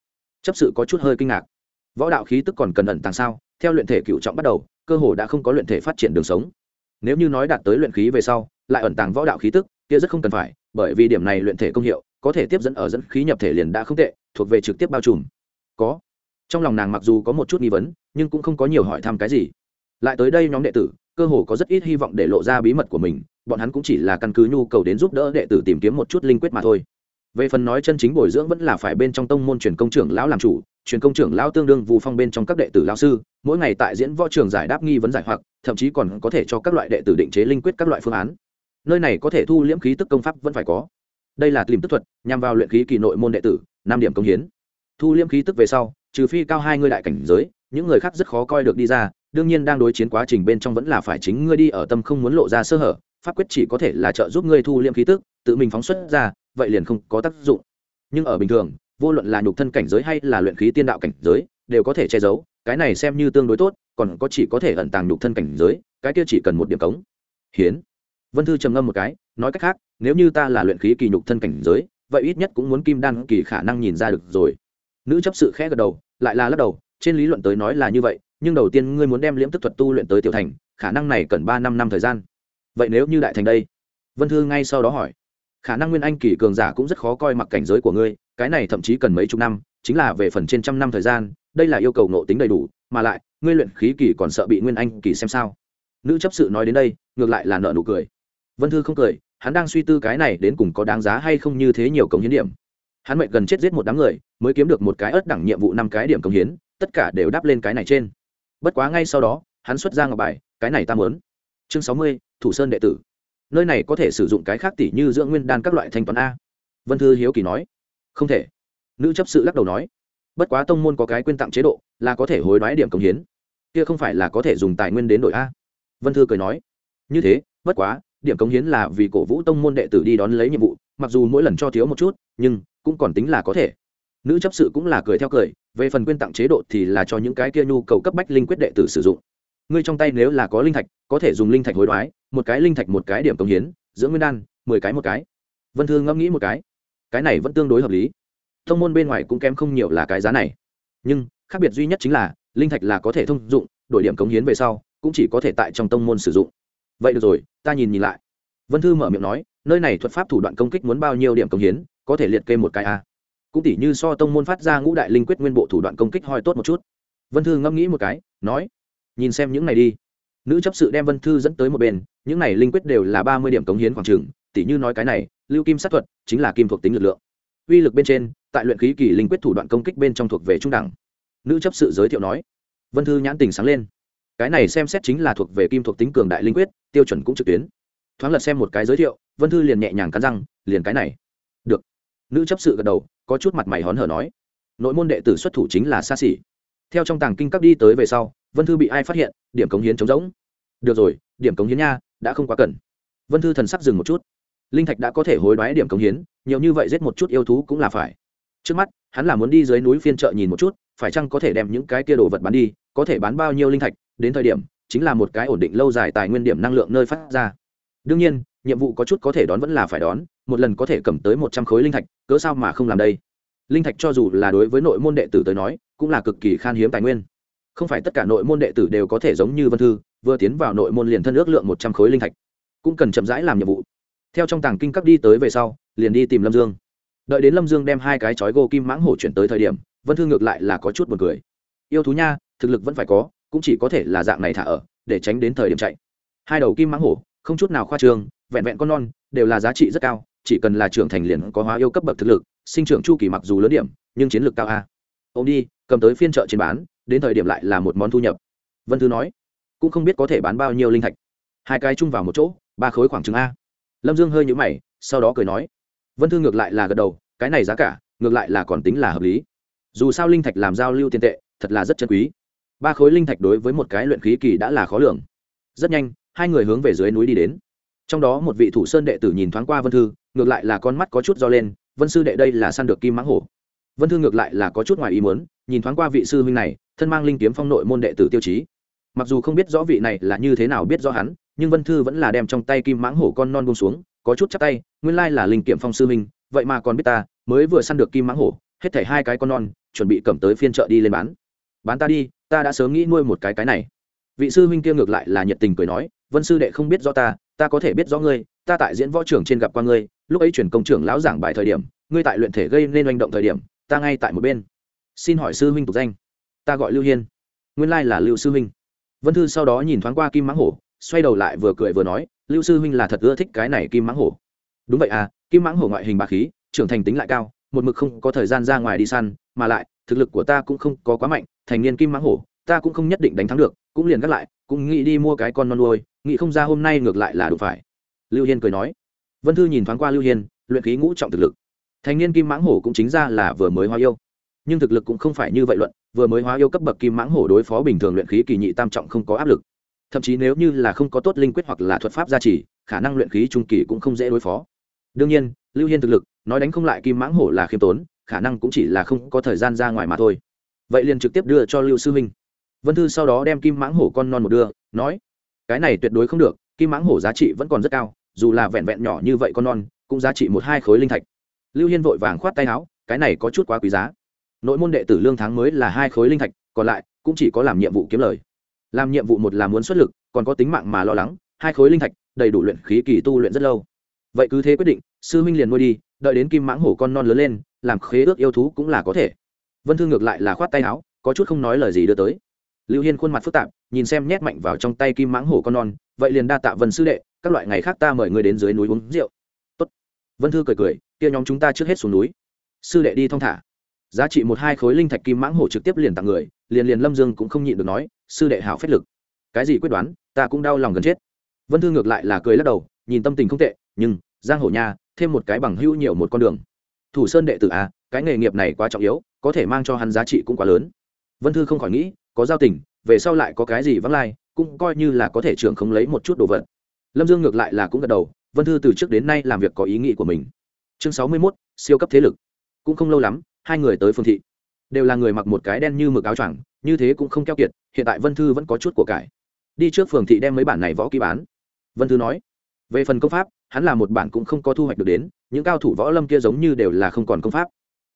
Chấp sự có chút hơi kinh ngạc. Võ đạo khí tức còn cần ẩn tàng sao? Theo luyện thể cựu trọng bắt đầu, cơ hồ đã không có luyện thể phát triển đường sống. Nếu như nói đạt tới luyện khí về sau, lại ẩn tàng võ đạo khí tức, kia rất không cần phải, bởi vì điểm này luyện thể công hiệu có thể tiếp dẫn ở dẫn khí nhập thể liền đã không tệ, thuộc về trực tiếp bao trùm. Có. Trong lòng nàng mặc dù có một chút nghi vấn, nhưng cũng không có nhiều hỏi thăm cái gì. Lại tới đây nhóm đệ tử, cơ hồ có rất ít hy vọng để lộ ra bí mật của mình, bọn hắn cũng chỉ là căn cứ nhu cầu đến giúp đỡ đệ tử tìm kiếm một chút linh quyết mà thôi. Về phần nói chân chính bồi dưỡng vẫn là phải bên trong tông môn truyền công trưởng lão làm chủ, truyền công trưởng lão tương đương vụ phong bên trong các đệ tử lão sư, mỗi ngày tại diễn võ trường giải đáp nghi vấn giải hoặc, thậm chí còn có thể cho các loại đệ tử định chế linh quyết các loại phương án. Nơi này có thể thu liễm khí tức công pháp vẫn phải có đây là tìm tức thuật, nhằm vào luyện khí kỳ nội môn đệ tử, năm điểm công hiến. Thu liễm khí tức về sau, trừ phi cao hai ngươi đại cảnh giới, những người khác rất khó coi được đi ra, đương nhiên đang đối chiến quá trình bên trong vẫn là phải chính ngươi đi ở tâm không muốn lộ ra sơ hở, pháp quyết chỉ có thể là trợ giúp ngươi thu liễm khí tức, tự mình phóng xuất ra, vậy liền không có tác dụng. Nhưng ở bình thường, vô luận là nhục thân cảnh giới hay là luyện khí tiên đạo cảnh giới, đều có thể che giấu, cái này xem như tương đối tốt, còn có chỉ có thể ẩn tàng nhục thân cảnh giới, cái kia chỉ cần một điểm cống. Hiến vân thư trầm ngâm một cái, nói cách khác, nếu như ta là luyện khí kỳ nhục thân cảnh giới, vậy ít nhất cũng muốn kim đan kỳ khả năng nhìn ra được rồi. Nữ chấp sự khẽ gật đầu, lại là lắc đầu, trên lý luận tới nói là như vậy, nhưng đầu tiên ngươi muốn đem liễm tức thuật tu luyện tới tiểu thành, khả năng này cần ba năm năm thời gian. Vậy nếu như đại thành đây? Vân thư ngay sau đó hỏi. Khả năng nguyên anh kỳ cường giả cũng rất khó coi mặc cảnh giới của ngươi, cái này thậm chí cần mấy chục năm, chính là về phần trên trăm năm thời gian, đây là yêu cầu nộ tính đầy đủ, mà lại, ngươi luyện khí kỳ còn sợ bị nguyên anh kỳ xem sao. Nữ chấp sự nói đến đây, ngược lại là nợ nụ cười vân thư không cười, hắn đang suy tư cái này đến cùng có đáng giá hay không như thế nhiều cống hiến điểm. Hắn mệnh gần chết giết một đám người, mới kiếm được một cái ớt đẳng nhiệm vụ năm cái điểm cống hiến, tất cả đều đáp lên cái này trên. Bất quá ngay sau đó, hắn xuất ra ngọc bài, cái này ta muốn. chương sáu mươi, thủ sơn đệ tử. Nơi này có thể sử dụng cái khác tỷ như dưỡng nguyên đan các loại thanh toán a. Vân thư hiếu kỳ nói. Không thể. Nữ chấp sự lắc đầu nói. Bất quá tông môn có cái quyên tặng chế độ, là có thể hối đoái điểm cống hiến. Kia không phải là có thể dùng tài nguyên đến đổi a. Vân thư cười nói. Như thế, bất quá điểm cống hiến là vì cổ vũ tông môn đệ tử đi đón lấy nhiệm vụ, mặc dù mỗi lần cho thiếu một chút, nhưng cũng còn tính là có thể. Nữ chấp sự cũng là cười theo cười, về phần quyên tặng chế độ thì là cho những cái kia nhu cầu cấp bách linh quyết đệ tử sử dụng. Ngươi trong tay nếu là có linh thạch, có thể dùng linh thạch hối đoái, một cái linh thạch một cái điểm cống hiến, dưỡng nguyên đan, mười cái một cái. Vân thương ngẫm nghĩ một cái. Cái này vẫn tương đối hợp lý. Thông môn bên ngoài cũng kém không nhiều là cái giá này. Nhưng, khác biệt duy nhất chính là, linh thạch là có thể thông dụng, đổi điểm cống hiến về sau, cũng chỉ có thể tại trong tông môn sử dụng vậy được rồi, ta nhìn nhìn lại. Vân thư mở miệng nói, nơi này thuật pháp thủ đoạn công kích muốn bao nhiêu điểm công hiến, có thể liệt kê một cái a. Cũng tỉ như so tông môn phát ra ngũ đại linh quyết nguyên bộ thủ đoạn công kích hoi tốt một chút. Vân thư ngẫm nghĩ một cái, nói, nhìn xem những này đi. Nữ chấp sự đem vân thư dẫn tới một bên, những này linh quyết đều là ba mươi điểm cống hiến khoảng trường tỉ như nói cái này, lưu kim sát thuật, chính là kim thuộc tính lực lượng. Uy lực bên trên, tại luyện khí kỳ linh quyết thủ đoạn công kích bên trong thuộc về trung đẳng. Nữ chấp sự giới thiệu nói. Vân thư nhãn tình sáng lên cái này xem xét chính là thuộc về kim thuộc tính cường đại linh quyết, tiêu chuẩn cũng trực tuyến. Thoáng lật xem một cái giới thiệu, vân thư liền nhẹ nhàng cắn răng, liền cái này. Được. Nữ chấp sự gật đầu, có chút mặt mày hón hở nói. Nội môn đệ tử xuất thủ chính là xa xỉ. Theo trong tàng kinh các đi tới về sau, vân thư bị ai phát hiện, điểm cống hiến trống rỗng. Được rồi, điểm cống hiến nha, đã không quá cần. Vân thư thần sắc dừng một chút. Linh thạch đã có thể hối đoái điểm cống hiến, nhiều như vậy giết một chút yêu thú cũng là phải. Trước mắt, hắn là muốn đi dưới núi phiên chợ nhìn một chút, phải chăng có thể đem những cái kia đồ vật bán đi, có thể bán bao nhiêu linh thạch đến thời điểm, chính là một cái ổn định lâu dài tài nguyên điểm năng lượng nơi phát ra. Đương nhiên, nhiệm vụ có chút có thể đón vẫn là phải đón, một lần có thể cầm tới một trăm khối linh thạch, cớ sao mà không làm đây? Linh thạch cho dù là đối với nội môn đệ tử tới nói, cũng là cực kỳ khan hiếm tài nguyên. Không phải tất cả nội môn đệ tử đều có thể giống như vân thư, vừa tiến vào nội môn liền thân ước lượng một trăm khối linh thạch. Cũng cần chậm rãi làm nhiệm vụ. Theo trong tàng kinh cấp đi tới về sau, liền đi tìm lâm dương. Đợi đến lâm dương đem hai cái chói gô kim mãng hổ chuyển tới thời điểm, vân thư ngược lại là có chút b u ồ n yêu thú nha, thực lực vẫn phải có cũng chỉ có thể là dạng này thả ở, để tránh đến thời điểm chạy. Hai đầu kim mãng hổ, không chút nào khoa trương, vẹn vẹn con non, đều là giá trị rất cao, chỉ cần là trưởng thành liền có hóa yêu cấp bậc thực lực, sinh trưởng chu kỳ mặc dù lớn điểm, nhưng chiến lược cao a. Ông đi, cầm tới phiên chợ trên bán, đến thời điểm lại là một món thu nhập. Vân thư nói, cũng không biết có thể bán bao nhiêu linh thạch. Hai cái chung vào một chỗ, ba khối khoảng chừng a. Lâm dương hơi nhũ mày, sau đó cười nói, vân thư ngược lại là gật đầu, cái này giá cả, ngược lại là còn tính là hợp lý. Dù sao linh thạch làm giao lưu tiền tệ, thật là rất chân quý ba khối linh thạch đối với một cái luyện khí kỳ đã là khó lường. Rất nhanh, hai người hướng về dưới núi đi đến. Trong đó một vị thủ sơn đệ tử nhìn thoáng qua vân thư, ngược lại là con mắt có chút do lên, vân sư đệ đây là săn được kim mãng hổ. Vân thư ngược lại là có chút ngoài ý muốn, nhìn thoáng qua vị sư huynh này, thân mang linh kiếm phong nội môn đệ tử tiêu chí. Mặc dù không biết rõ vị này là như thế nào biết rõ hắn, nhưng vân thư vẫn là đem trong tay kim mãng hổ con non bông xuống, có chút chắc tay, nguyên lai là linh kiếm phong sư huynh, vậy mà còn biết ta, mới vừa săn được kim mãng hổ, hết thảy hai cái con non, chuẩn bị cầm tới phiên chợ đi lên bán. Bán ta đi ta đã sớm nghĩ nuôi một cái cái này. Vị sư huynh kia ngược lại là nhiệt tình cười nói, vân sư đệ không biết do ta ta có thể biết rõ ngươi, ta tại diễn võ trưởng trên gặp qua ngươi, lúc ấy chuyển công trưởng lão giảng bài thời điểm, ngươi tại luyện thể gây nên oanh động thời điểm, ta ngay tại một bên. Xin hỏi sư huynh tục danh. Ta gọi lưu hiên, nguyên lai là lưu sư huynh. Vân thư sau đó nhìn thoáng qua kim mãng hổ, xoay đầu lại vừa cười vừa nói, lưu sư huynh là thật ưa thích cái này kim mãng hổ. Đúng vậy à kim mãng hổ ngoại hình bà khí, trưởng thành tính lại cao, một mực không có thời gian ra ngoài đi săn, mà lại, thực lực của ta cũng không có quá mạnh thành niên kim mãng hổ, ta cũng không nhất định đánh thắng được, cũng liền gắt lại, cũng nghĩ đi mua cái con non nuôi, nghĩ không ra hôm nay ngược lại là đủ phải. Lưu hiên cười nói. Vân thư nhìn thoáng qua lưu hiên, luyện khí ngũ trọng thực lực. Thành niên kim mãng hổ cũng chính ra là vừa mới hóa yêu. Nhưng thực lực cũng không phải như vậy luận, vừa mới hóa yêu cấp bậc kim mãng hổ đối phó bình thường luyện khí kỳ nhị tam trọng không có áp lực. Thậm chí nếu như là không có tốt linh quyết hoặc là thuật pháp gia trì, khả năng luyện khí trung kỳ cũng không dễ đối phó. Đương nhiên, lưu hiên thực lực, nói đánh không lại kim mãng hổ là khiêm tốn, khả năng cũng chỉ là không có thời gian ra ngoài mà thôi vậy liền trực tiếp đưa cho lưu sư huynh. Vân thư sau đó đem kim mãng hổ con non một đưa, nói, cái này tuyệt đối không được, kim mãng hổ giá trị vẫn còn rất cao, dù là vẹn vẹn nhỏ như vậy con non, cũng giá trị một hai khối linh thạch. Lưu hiên vội vàng khoát tay áo, cái này có chút quá quý giá. Nội môn đệ tử lương tháng mới là hai khối linh thạch, còn lại cũng chỉ có làm nhiệm vụ kiếm lời. Làm nhiệm vụ một là muốn xuất lực, còn có tính mạng mà lo lắng, hai khối linh thạch đầy đủ luyện khí kỳ tu luyện rất lâu. Vậy cứ thế quyết định, sư huynh liền nuôi đi, đợi đến kim mãng hổ con non lớn lên, làm khế ước yêu thú cũng là có thể vân thư ngược lại là khoát tay áo, có chút không nói lời gì đưa tới. Lưu hiên khuôn mặt phức tạp, nhìn xem nhét mạnh vào trong tay kim mãng hổ con non, vậy liền đa tạ vân sư đệ, các loại ngày khác ta mời người đến dưới núi uống rượu. Tốt. vân thư cười cười, kia nhóm chúng ta trước hết xuống núi. Sư đệ đi thong thả. Giá trị một hai khối linh thạch kim mãng hổ trực tiếp liền tặng người, liền liền lâm dương cũng không nhịn được nói, sư đệ hảo phết lực. Cái gì quyết đoán, ta cũng đau lòng gần chết. Vân thư ngược lại là cười lắc đầu, nhìn tâm tình không tệ, nhưng, giang hổ nha thêm một cái bằng hữu nhiều một con đường thủ sơn đệ tử à cái nghề nghiệp này quá trọng yếu, có thể mang cho hắn giá trị cũng quá lớn. Vân thư không khỏi nghĩ, có giao tình, về sau lại có cái gì vắng lai, cũng coi như là có thể trưởng không lấy một chút đồ vật. Lâm dương ngược lại là cũng gật đầu, vân thư từ trước đến nay làm việc có ý nghĩ của mình. Chương sáu mươi mốt, siêu cấp thế lực. Cũng không lâu lắm, hai người tới phương thị. Đều là người mặc một cái đen như mực áo choàng, như thế cũng không keo kiệt, hiện tại vân thư vẫn có chút của cải. Đi trước phường thị đem mấy bản này võ ký bán. Vân thư nói về phần công pháp, hắn là một bản cũng không có thu hoạch được đến, những cao thủ võ lâm kia giống như đều là không còn công pháp.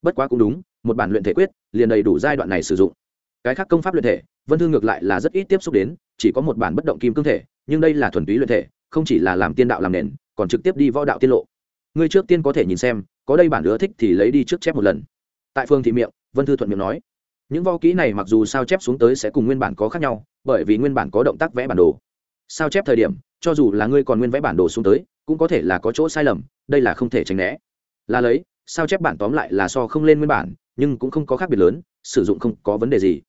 Bất quá cũng đúng, một bản luyện thể quyết, liền đầy đủ giai đoạn này sử dụng. Cái khác công pháp luyện thể, vân thư ngược lại là rất ít tiếp xúc đến, chỉ có một bản bất động kim cương thể, nhưng đây là thuần túy luyện thể, không chỉ là làm tiên đạo làm nền, còn trực tiếp đi võ đạo tiên lộ. Ngươi trước tiên có thể nhìn xem, có đây bản ưa thích thì lấy đi trước chép một lần. Tại phương thị miệng, vân thư thuận miệng nói, những võ kỹ này mặc dù sao chép xuống tới sẽ cùng nguyên bản có khác nhau, bởi vì nguyên bản có động tác vẽ bản đồ. Sao chép thời điểm cho dù là ngươi còn nguyên vẽ bản đồ xuống tới, cũng có thể là có chỗ sai lầm, đây là không thể tránh né. Là lấy, sao chép bản tóm lại là so không lên nguyên bản, nhưng cũng không có khác biệt lớn, sử dụng không có vấn đề gì.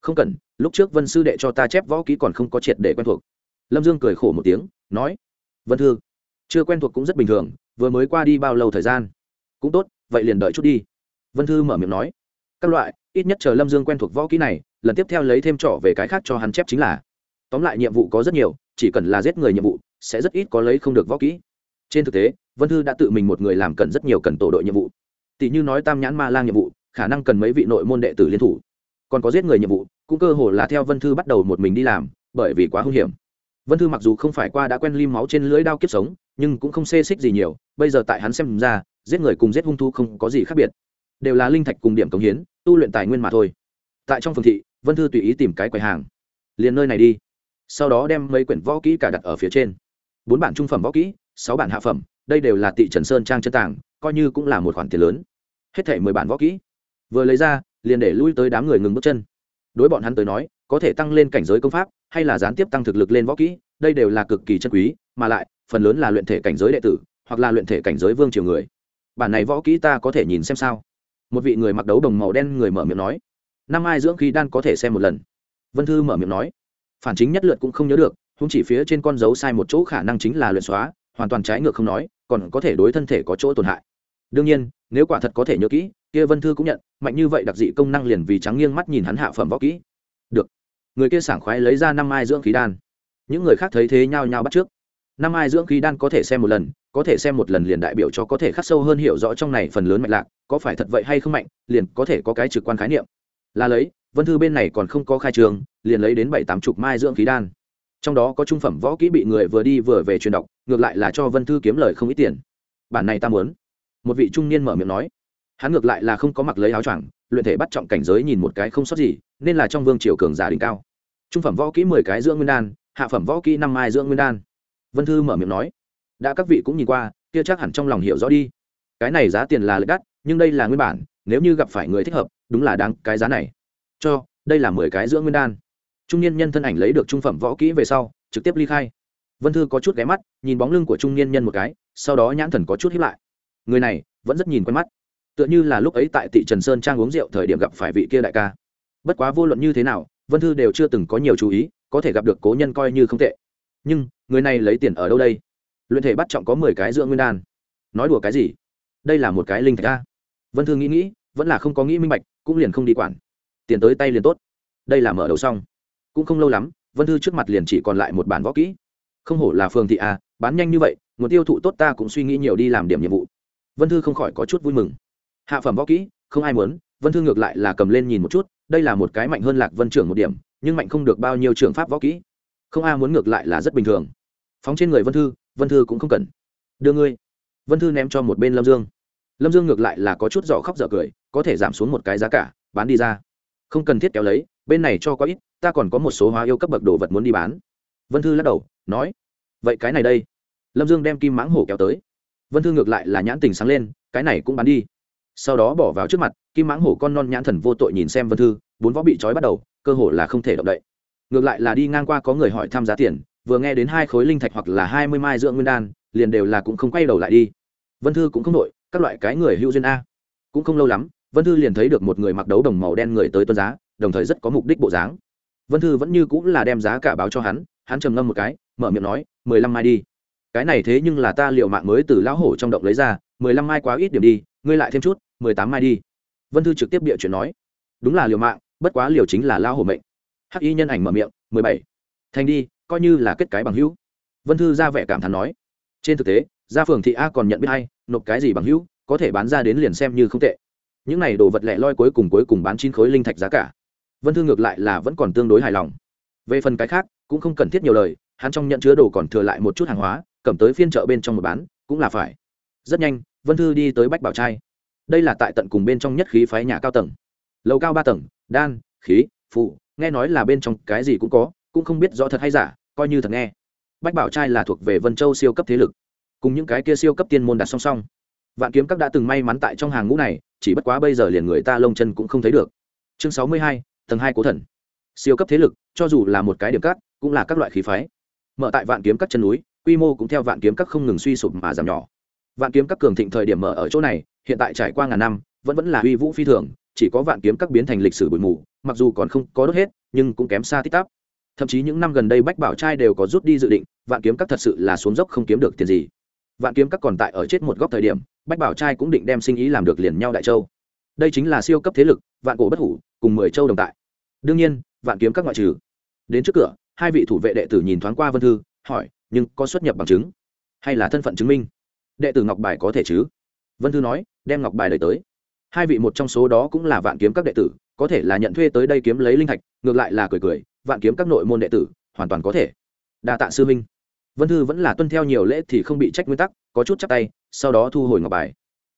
Không cần, lúc trước vân sư đệ cho ta chép võ kỹ còn không có triệt để quen thuộc. Lâm dương cười khổ một tiếng, nói, vân thư, chưa quen thuộc cũng rất bình thường, vừa mới qua đi bao lâu thời gian? Cũng tốt, vậy liền đợi chút đi. Vân thư mở miệng nói, các loại, ít nhất chờ lâm dương quen thuộc võ kỹ này, lần tiếp theo lấy thêm trỏ về cái khác cho hắn chép chính là. Tóm lại nhiệm vụ có rất nhiều chỉ cần là giết người nhiệm vụ, sẽ rất ít có lấy không được võ kỹ. Trên thực tế, vân thư đã tự mình một người làm cần rất nhiều cần tổ đội nhiệm vụ. Tỷ như nói tam nhãn ma lang nhiệm vụ, khả năng cần mấy vị nội môn đệ tử liên thủ. Còn có giết người nhiệm vụ, cũng cơ hồ là theo vân thư bắt đầu một mình đi làm, bởi vì quá hung hiểm. Vân thư mặc dù không phải qua đã quen lim máu trên lưỡi đao kiếp sống, nhưng cũng không xê xích gì nhiều, bây giờ tại hắn xem ra, giết người cùng giết hung thu không có gì khác biệt. Đều là linh thạch cùng điểm cống hiến, tu luyện tài nguyên mà thôi. Tại trong phường thị, vân thư tùy ý tìm cái quầy hàng. Liền nơi này đi sau đó đem mấy quyển võ kỹ cả đặt ở phía trên. Bốn bản trung phẩm võ kỹ, sáu bản hạ phẩm, đây đều là tị trần sơn trang chân tàng, coi như cũng là một khoản tiền lớn. Hết thể mười bản võ kỹ. Vừa lấy ra, liền để lui tới đám người ngừng bước chân. Đối bọn hắn tới nói, có thể tăng lên cảnh giới công pháp, hay là gián tiếp tăng thực lực lên võ kỹ, đây đều là cực kỳ chân quý, mà lại, phần lớn là luyện thể cảnh giới đệ tử, hoặc là luyện thể cảnh giới vương triều người. Bản này võ kỹ ta có thể nhìn xem sao? Một vị người mặc đấu đồng màu đen người mở miệng nói. Năm ai dưỡng khí đan có thể xem một lần? Vân thư mở miệng nói phản chính nhất lượt cũng không nhớ được không chỉ phía trên con dấu sai một chỗ khả năng chính là luyện xóa, hoàn toàn trái ngược không nói, còn có thể đối thân thể có chỗ tổn hại. Đương nhiên, nếu quả thật có thể nhớ kỹ, kia vân thư cũng nhận, mạnh như vậy đặc dị công năng liền vì trắng nghiêng mắt nhìn hắn hạ phẩm võ kỹ. Được. Người kia sảng khoái lấy ra năm ai dưỡng khí đan. Những người khác thấy thế nhao nhao bắt trước. Năm ai dưỡng khí đan có thể xem một lần, có thể xem một lần liền đại biểu cho có thể khắc sâu hơn hiểu rõ trong này phần lớn mạch lạc, có phải thật vậy hay không mạnh, liền có thể có cái trực quan khái niệm. Là lấy, vân thư bên này còn không có khai trường liền lấy đến bảy tám chục mai dưỡng khí đan. Trong đó có trung phẩm võ kỹ bị người vừa đi vừa về truyền đọc, ngược lại là cho vân thư kiếm lời không ít tiền. Bản này ta muốn. Một vị trung niên mở miệng nói. Hắn ngược lại là không có mặc lấy áo choàng, luyện thể bắt trọng cảnh giới nhìn một cái không sót gì, nên là trong vương triều cường giả đỉnh cao. Trung phẩm võ kỹ mười cái dưỡng nguyên đan, hạ phẩm võ kỹ năm mai dưỡng nguyên đan. Vân thư mở miệng nói. Đã các vị cũng nhìn qua, kia chắc hẳn trong lòng hiểu rõ đi. Cái này giá tiền là lợi đắt, nhưng đây là nguyên bản, nếu như gặp phải người thích hợp, đúng là đáng cái giá này. Cho, đây là mười cái dưỡng nguyên đan trung niên nhân thân ảnh lấy được trung phẩm võ kỹ về sau, trực tiếp ly khai. Vân thư có chút ghé mắt, nhìn bóng lưng của trung niên nhân một cái, sau đó nhãn thần có chút hiếp lại. Người này, vẫn rất nhìn quen mắt. Tựa như là lúc ấy tại thị trần sơn trang uống rượu thời điểm gặp phải vị kia đại ca. Bất quá vô luận như thế nào, vân thư đều chưa từng có nhiều chú ý, có thể gặp được cố nhân coi như không tệ. Nhưng, người này lấy tiền ở đâu đây? Luyện thể bắt trọng có mười cái dưỡng nguyên đan. Nói đùa cái gì? Đây là một cái linh thạch a. Vân thư nghĩ nghĩ, vẫn là không có nghĩ minh bạch, cũng liền không đi quản. Tiền tới tay liền tốt. Đây là mở đầu xong cũng không lâu lắm, vân thư trước mặt liền chỉ còn lại một bản võ kỹ. Không hổ là phường thị a bán nhanh như vậy, nguồn tiêu thụ tốt ta cũng suy nghĩ nhiều đi làm điểm nhiệm vụ. Vân thư không khỏi có chút vui mừng. Hạ phẩm võ kỹ, không ai muốn, vân thư ngược lại là cầm lên nhìn một chút, đây là một cái mạnh hơn lạc vân trưởng một điểm, nhưng mạnh không được bao nhiêu trường pháp võ kỹ. Không ai muốn ngược lại là rất bình thường. Phóng trên người vân thư vân thư cũng không cần. Đưa ngươi. Vân thư ném cho một bên lâm dương. Lâm dương ngược lại là có chút giỏ khóc dở cười, có thể giảm xuống một cái giá cả, bán đi ra. Không cần thiết kéo lấy, bên này cho có ít ta còn có một số hóa yêu cấp bậc đồ vật muốn đi bán. Vân thư lắc đầu, nói, vậy cái này đây. Lâm dương đem kim mãng hổ kéo tới. Vân thư ngược lại là nhãn tình sáng lên, cái này cũng bán đi. Sau đó bỏ vào trước mặt, kim mãng hổ con non nhãn thần vô tội nhìn xem vân thư, bốn võ bị trói bắt đầu, cơ hồ là không thể động đậy. Ngược lại là đi ngang qua có người hỏi tham giá tiền, vừa nghe đến hai khối linh thạch hoặc là hai mươi mai dưỡng nguyên đan, liền đều là cũng không quay đầu lại đi. Vân thư cũng không đội các loại cái người hữu duyên a. Cũng không lâu lắm, vân thư liền thấy được một người mặc đấu đồng màu đen người tới tuân giá, đồng thời rất có mục đích bộ dáng vân thư vẫn như cũng là đem giá cả báo cho hắn hắn trầm ngâm một cái, mở miệng nói, mười lăm mai đi. Cái này thế nhưng là ta liệu mạng mới từ lão hổ trong động lấy ra, mười lăm mai quá ít điểm đi, ngươi lại thêm chút, mười tám mai đi. Vân thư trực tiếp bịa chuyện nói, đúng là liều mạng, bất quá liều chính là lao hổ mệnh. Hắc y nhân ảnh mở miệng, mười bảy. Thành đi, coi như là kết cái bằng hữu. Vân thư ra vẻ cảm thán nói, trên thực tế, gia phường thị a còn nhận biết hay nộp cái gì bằng hữu, có thể bán ra đến liền xem như không tệ. Những này đồ vật lẻ loi cuối cùng cuối cùng bán chín khối linh thạch giá cả vân thư ngược lại là vẫn còn tương đối hài lòng. Về phần cái khác, cũng không cần thiết nhiều lời, hắn trong nhận chứa đồ còn thừa lại một chút hàng hóa, cầm tới phiên chợ bên trong một bán, cũng là phải. Rất nhanh, vân thư đi tới bách bảo trai. Đây là tại tận cùng bên trong nhất khí phái nhà cao tầng. Lầu cao ba tầng, đan, khí, phụ, nghe nói là bên trong cái gì cũng có, cũng không biết rõ thật hay giả, coi như thật nghe. Bách bảo trai là thuộc về vân châu siêu cấp thế lực. Cùng những cái kia siêu cấp tiên môn đặt song song. Vạn kiếm các đã từng may mắn tại trong hàng ngũ này, chỉ bất quá bây giờ liền người ta lông chân cũng không thấy được. Chương sáu mươi hai tầng hai cố thần. Siêu cấp thế lực, cho dù là một cái điểm cắt cũng là các loại khí phái. Mở tại vạn kiếm các chân núi, quy mô cũng theo vạn kiếm các không ngừng suy sụp mà giảm nhỏ. Vạn kiếm các cường thịnh thời điểm mở ở chỗ này, hiện tại trải qua ngàn năm, vẫn vẫn là uy vũ phi thường, chỉ có vạn kiếm các biến thành lịch sử bụi mù, mặc dù còn không có đốt hết, nhưng cũng kém xa tích tắp. Thậm chí những năm gần đây bách bảo trai đều có rút đi dự định, vạn kiếm các thật sự là xuống dốc không kiếm được tiền gì. Vạn kiếm các còn tại ở chết một góc thời điểm, bách bảo trai cũng định đem sinh ý làm được liền nhau đại châu đây chính là siêu cấp thế lực, vạn cổ bất hủ, cùng mười châu đồng tại. Đương nhiên, vạn kiếm các ngoại trừ. Đến trước cửa, hai vị thủ vệ đệ tử nhìn thoáng qua vân thư, hỏi, nhưng có xuất nhập bằng chứng? Hay là thân phận chứng minh? Đệ tử ngọc bài có thể chứ. Vân thư nói, đem ngọc bài đẩy tới. Hai vị một trong số đó cũng là vạn kiếm các đệ tử, có thể là nhận thuê tới đây kiếm lấy linh thạch, ngược lại là cười cười, vạn kiếm các nội môn đệ tử, hoàn toàn có thể. Đa tạ sư minh vân thư vẫn là tuân theo nhiều lễ thì không bị trách nguyên tắc, có chút chắc tay, sau đó thu hồi ngọc bài.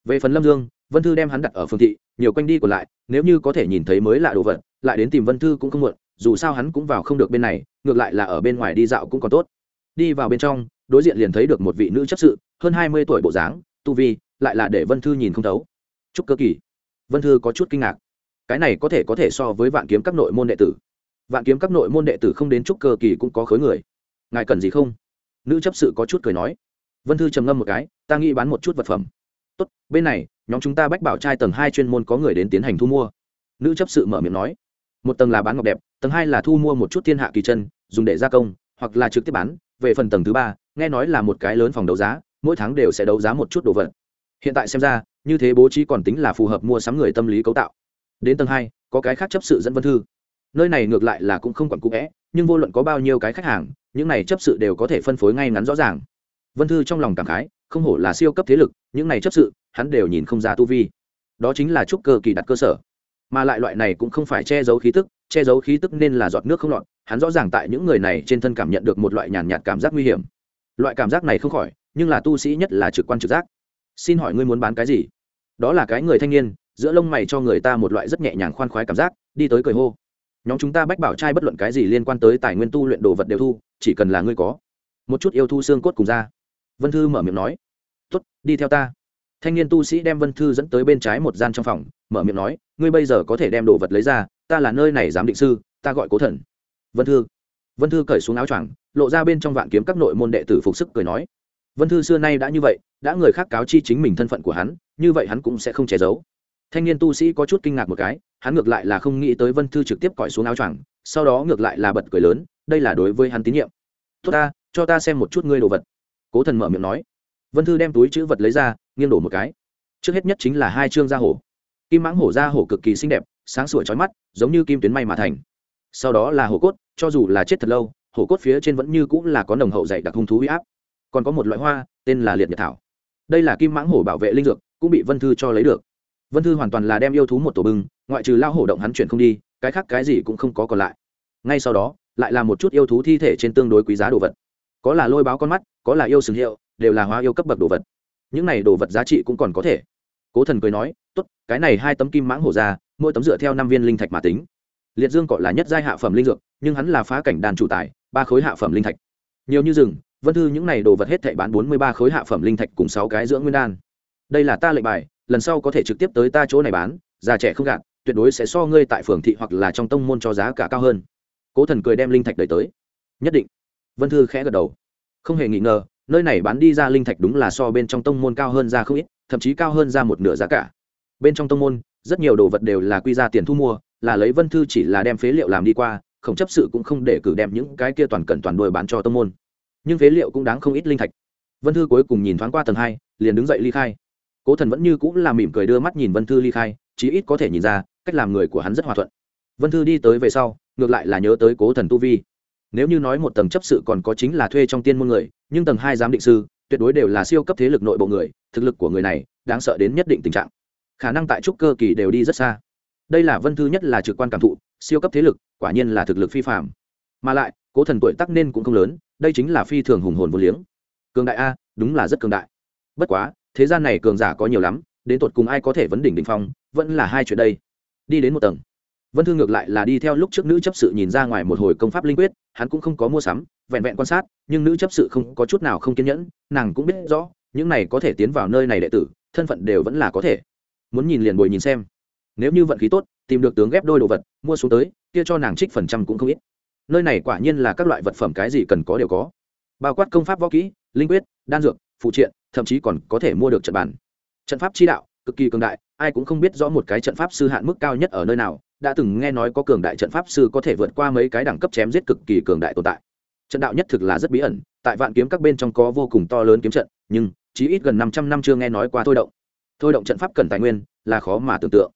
Về phần lâm dương vân thư đem hắn đặt ở phương thị, nhiều quanh đi còn lại, nếu như có thể nhìn thấy mới lạ đồ vật, lại đến tìm vân thư cũng không muộn, dù sao hắn cũng vào không được bên này, ngược lại là ở bên ngoài đi dạo cũng còn tốt. Đi vào bên trong, đối diện liền thấy được một vị nữ chấp sự, hơn hai mươi tuổi bộ dáng, tu vi, lại là để vân thư nhìn không thấu. Chúc cơ kỳ. Vân thư có chút kinh ngạc. Cái này có thể có thể so với vạn kiếm các nội môn đệ tử. Vạn kiếm các nội môn đệ tử không đến chúc cơ kỳ cũng có khối người. Ngài cần gì không? Nữ chấp sự có chút cười nói. Vân thư trầm ngâm một cái, ta nghĩ bán một chút vật phẩm. Tốt, bên này nhóm chúng ta bách bảo trai tầng hai chuyên môn có người đến tiến hành thu mua. Nữ chấp sự mở miệng nói, một tầng là bán ngọc đẹp, tầng hai là thu mua một chút thiên hạ kỳ chân, dùng để gia công, hoặc là trực tiếp bán. Về phần tầng thứ ba, nghe nói là một cái lớn phòng đấu giá, mỗi tháng đều sẽ đấu giá một chút đồ vật. Hiện tại xem ra, như thế bố trí còn tính là phù hợp mua sắm người tâm lý cấu tạo. Đến tầng hai, có cái khác chấp sự dẫn vân thư. Nơi này ngược lại là cũng không còn cũ vẽ, nhưng vô luận có bao nhiêu cái khách hàng, những này chấp sự đều có thể phân phối ngay ngắn rõ ràng. Vân thư trong lòng cảm khái không hổ là siêu cấp thế lực, những này chấp sự, hắn đều nhìn không ra tu vi. Đó chính là trúc cơ kỳ đặt cơ sở. Mà lại loại này cũng không phải che giấu khí tức, che giấu khí tức nên là giọt nước không lọt, hắn rõ ràng tại những người này trên thân cảm nhận được một loại nhàn nhạt cảm giác nguy hiểm. Loại cảm giác này không khỏi, nhưng là tu sĩ nhất là trực quan trực giác. Xin hỏi ngươi muốn bán cái gì? Đó là cái người thanh niên, giữa lông mày cho người ta một loại rất nhẹ nhàng khoan khoái cảm giác, đi tới cười hô. Nhóm chúng ta bách bảo trai bất luận cái gì liên quan tới tài nguyên tu luyện đồ vật đều thu, chỉ cần là ngươi có. Một chút yêu thu xương cốt cùng ra vân thư mở miệng nói tuất đi theo ta. Thanh niên tu sĩ đem vân thư dẫn tới bên trái một gian trong phòng, mở miệng nói, ngươi bây giờ có thể đem đồ vật lấy ra, ta là nơi này giám định sư, ta gọi cố thần. Vân thư vân thư cởi xuống áo choàng, lộ ra bên trong vạn kiếm các nội môn đệ tử phục sức cười nói, vân thư xưa nay đã như vậy, đã người khác cáo chi chính mình thân phận của hắn, như vậy hắn cũng sẽ không che giấu. Thanh niên tu sĩ có chút kinh ngạc một cái, hắn ngược lại là không nghĩ tới vân thư trực tiếp cõi xuống áo choàng, sau đó ngược lại là bật cười lớn, đây là đối với hắn tín nhiệm. Tốt ta, cho ta xem một chút ngươi đồ vật cố thần mở miệng nói. Vân thư đem túi chữ vật lấy ra, nghiêng đổ một cái. Trước hết nhất chính là hai chương da hổ. Kim mãng hổ da hổ cực kỳ xinh đẹp, sáng sủa trói mắt, giống như kim tuyến may mà thành. Sau đó là hổ cốt, cho dù là chết thật lâu, hổ cốt phía trên vẫn như cũng là có nồng hậu dày đặc hung thú huy áp. Còn có một loại hoa, tên là liệt nhật thảo. Đây là kim mãng hổ bảo vệ linh dược, cũng bị vân thư cho lấy được. Vân thư hoàn toàn là đem yêu thú một tổ bưng, ngoại trừ lao hổ động hắn chuyển không đi, cái khác cái gì cũng không có còn lại. Ngay sau đó, lại là một chút yêu thú thi thể trên tương đối quý giá đồ vật có là lôi báo con mắt, có là yêu sừng hiệu, đều là hóa yêu cấp bậc đồ vật. Những này đồ vật giá trị cũng còn có thể. Cố thần cười nói, tốt, cái này hai tấm kim mãng hổ ra, mỗi tấm dựa theo năm viên linh thạch mà tính. Liệt dương cọ là nhất giai hạ phẩm linh dược, nhưng hắn là phá cảnh đàn chủ tài, ba khối hạ phẩm linh thạch. Nhiều như rừng, vân thư những này đồ vật hết thảy bán bốn mươi ba khối hạ phẩm linh thạch cùng sáu cái dưỡng nguyên đan. Đây là ta lệnh bài, lần sau có thể trực tiếp tới ta chỗ này bán, già trẻ không gạt, tuyệt đối sẽ so ngươi tại phường thị hoặc là trong tông môn cho giá cả cao hơn. Cố thần cười đem linh thạch đẩy tới. Nhất định vân thư khẽ gật đầu. Không hề nghi ngờ, nơi này bán đi ra linh thạch đúng là so bên trong tông môn cao hơn ra không ít, thậm chí cao hơn ra một nửa giá cả. Bên trong tông môn, rất nhiều đồ vật đều là quy ra tiền thu mua, là lấy vân thư chỉ là đem phế liệu làm đi qua, không chấp sự cũng không để cử đem những cái kia toàn cẩn toàn đuổi bán cho tông môn. Nhưng phế liệu cũng đáng không ít linh thạch. Vân thư cuối cùng nhìn thoáng qua tầng hai, liền đứng dậy ly khai. Cố thần vẫn như cũng là mỉm cười đưa mắt nhìn vân thư ly khai, chí ít có thể nhìn ra, cách làm người của hắn rất hòa thuận. Vân thư đi tới về sau, ngược lại là nhớ tới cố thần tu vi nếu như nói một tầng chấp sự còn có chính là thuê trong tiên môn người, nhưng tầng hai giám định sư, tuyệt đối đều là siêu cấp thế lực nội bộ người, thực lực của người này, đáng sợ đến nhất định tình trạng. Khả năng tại trúc cơ kỳ đều đi rất xa. Đây là vân thư nhất là trực quan cảm thụ, siêu cấp thế lực, quả nhiên là thực lực phi phạm mà lại, cố thần tuổi tắc nên cũng không lớn, đây chính là phi thường hùng hồn vô liếng. Cường đại a, đúng là rất cường đại. Bất quá, thế gian này cường giả có nhiều lắm, đến tột cùng ai có thể vấn đỉnh đ ỉ n h phong, vẫn là hai chuyện đây. Đi đến một tầng vân thư ngược lại là đi theo lúc trước nữ chấp sự nhìn ra ngoài một hồi công pháp linh quyết, hắn cũng không có mua sắm, vẹn vẹn quan sát, nhưng nữ chấp sự không có chút nào không kiên nhẫn, nàng cũng biết rõ, những này có thể tiến vào nơi này đệ tử, thân phận đều vẫn là có thể. Muốn nhìn liền bồi nhìn xem. Nếu như vận khí tốt, tìm được tướng ghép đôi đồ vật, mua xuống tới, kia cho nàng trích phần trăm cũng không ít. Nơi này quả nhiên là các loại vật phẩm cái gì cần có đều có. Bao quát công pháp võ kỹ, linh quyết, đan dược, phụ triện, thậm chí còn có thể mua được trận bản trận pháp chi đạo, cực kỳ cường đại, ai cũng không biết rõ một cái trận pháp sư hạn mức cao nhất ở nơi nào đã từng nghe nói có cường đại trận pháp sư có thể vượt qua mấy cái đẳng cấp chém giết cực kỳ cường đại tồn tại. Trận đạo nhất thực là rất bí ẩn, tại vạn kiếm các bên trong có vô cùng to lớn kiếm trận, nhưng chí ít gần năm trăm năm chưa nghe nói qua thôi động. Thôi động trận pháp cần tài nguyên là khó mà tưởng tượng.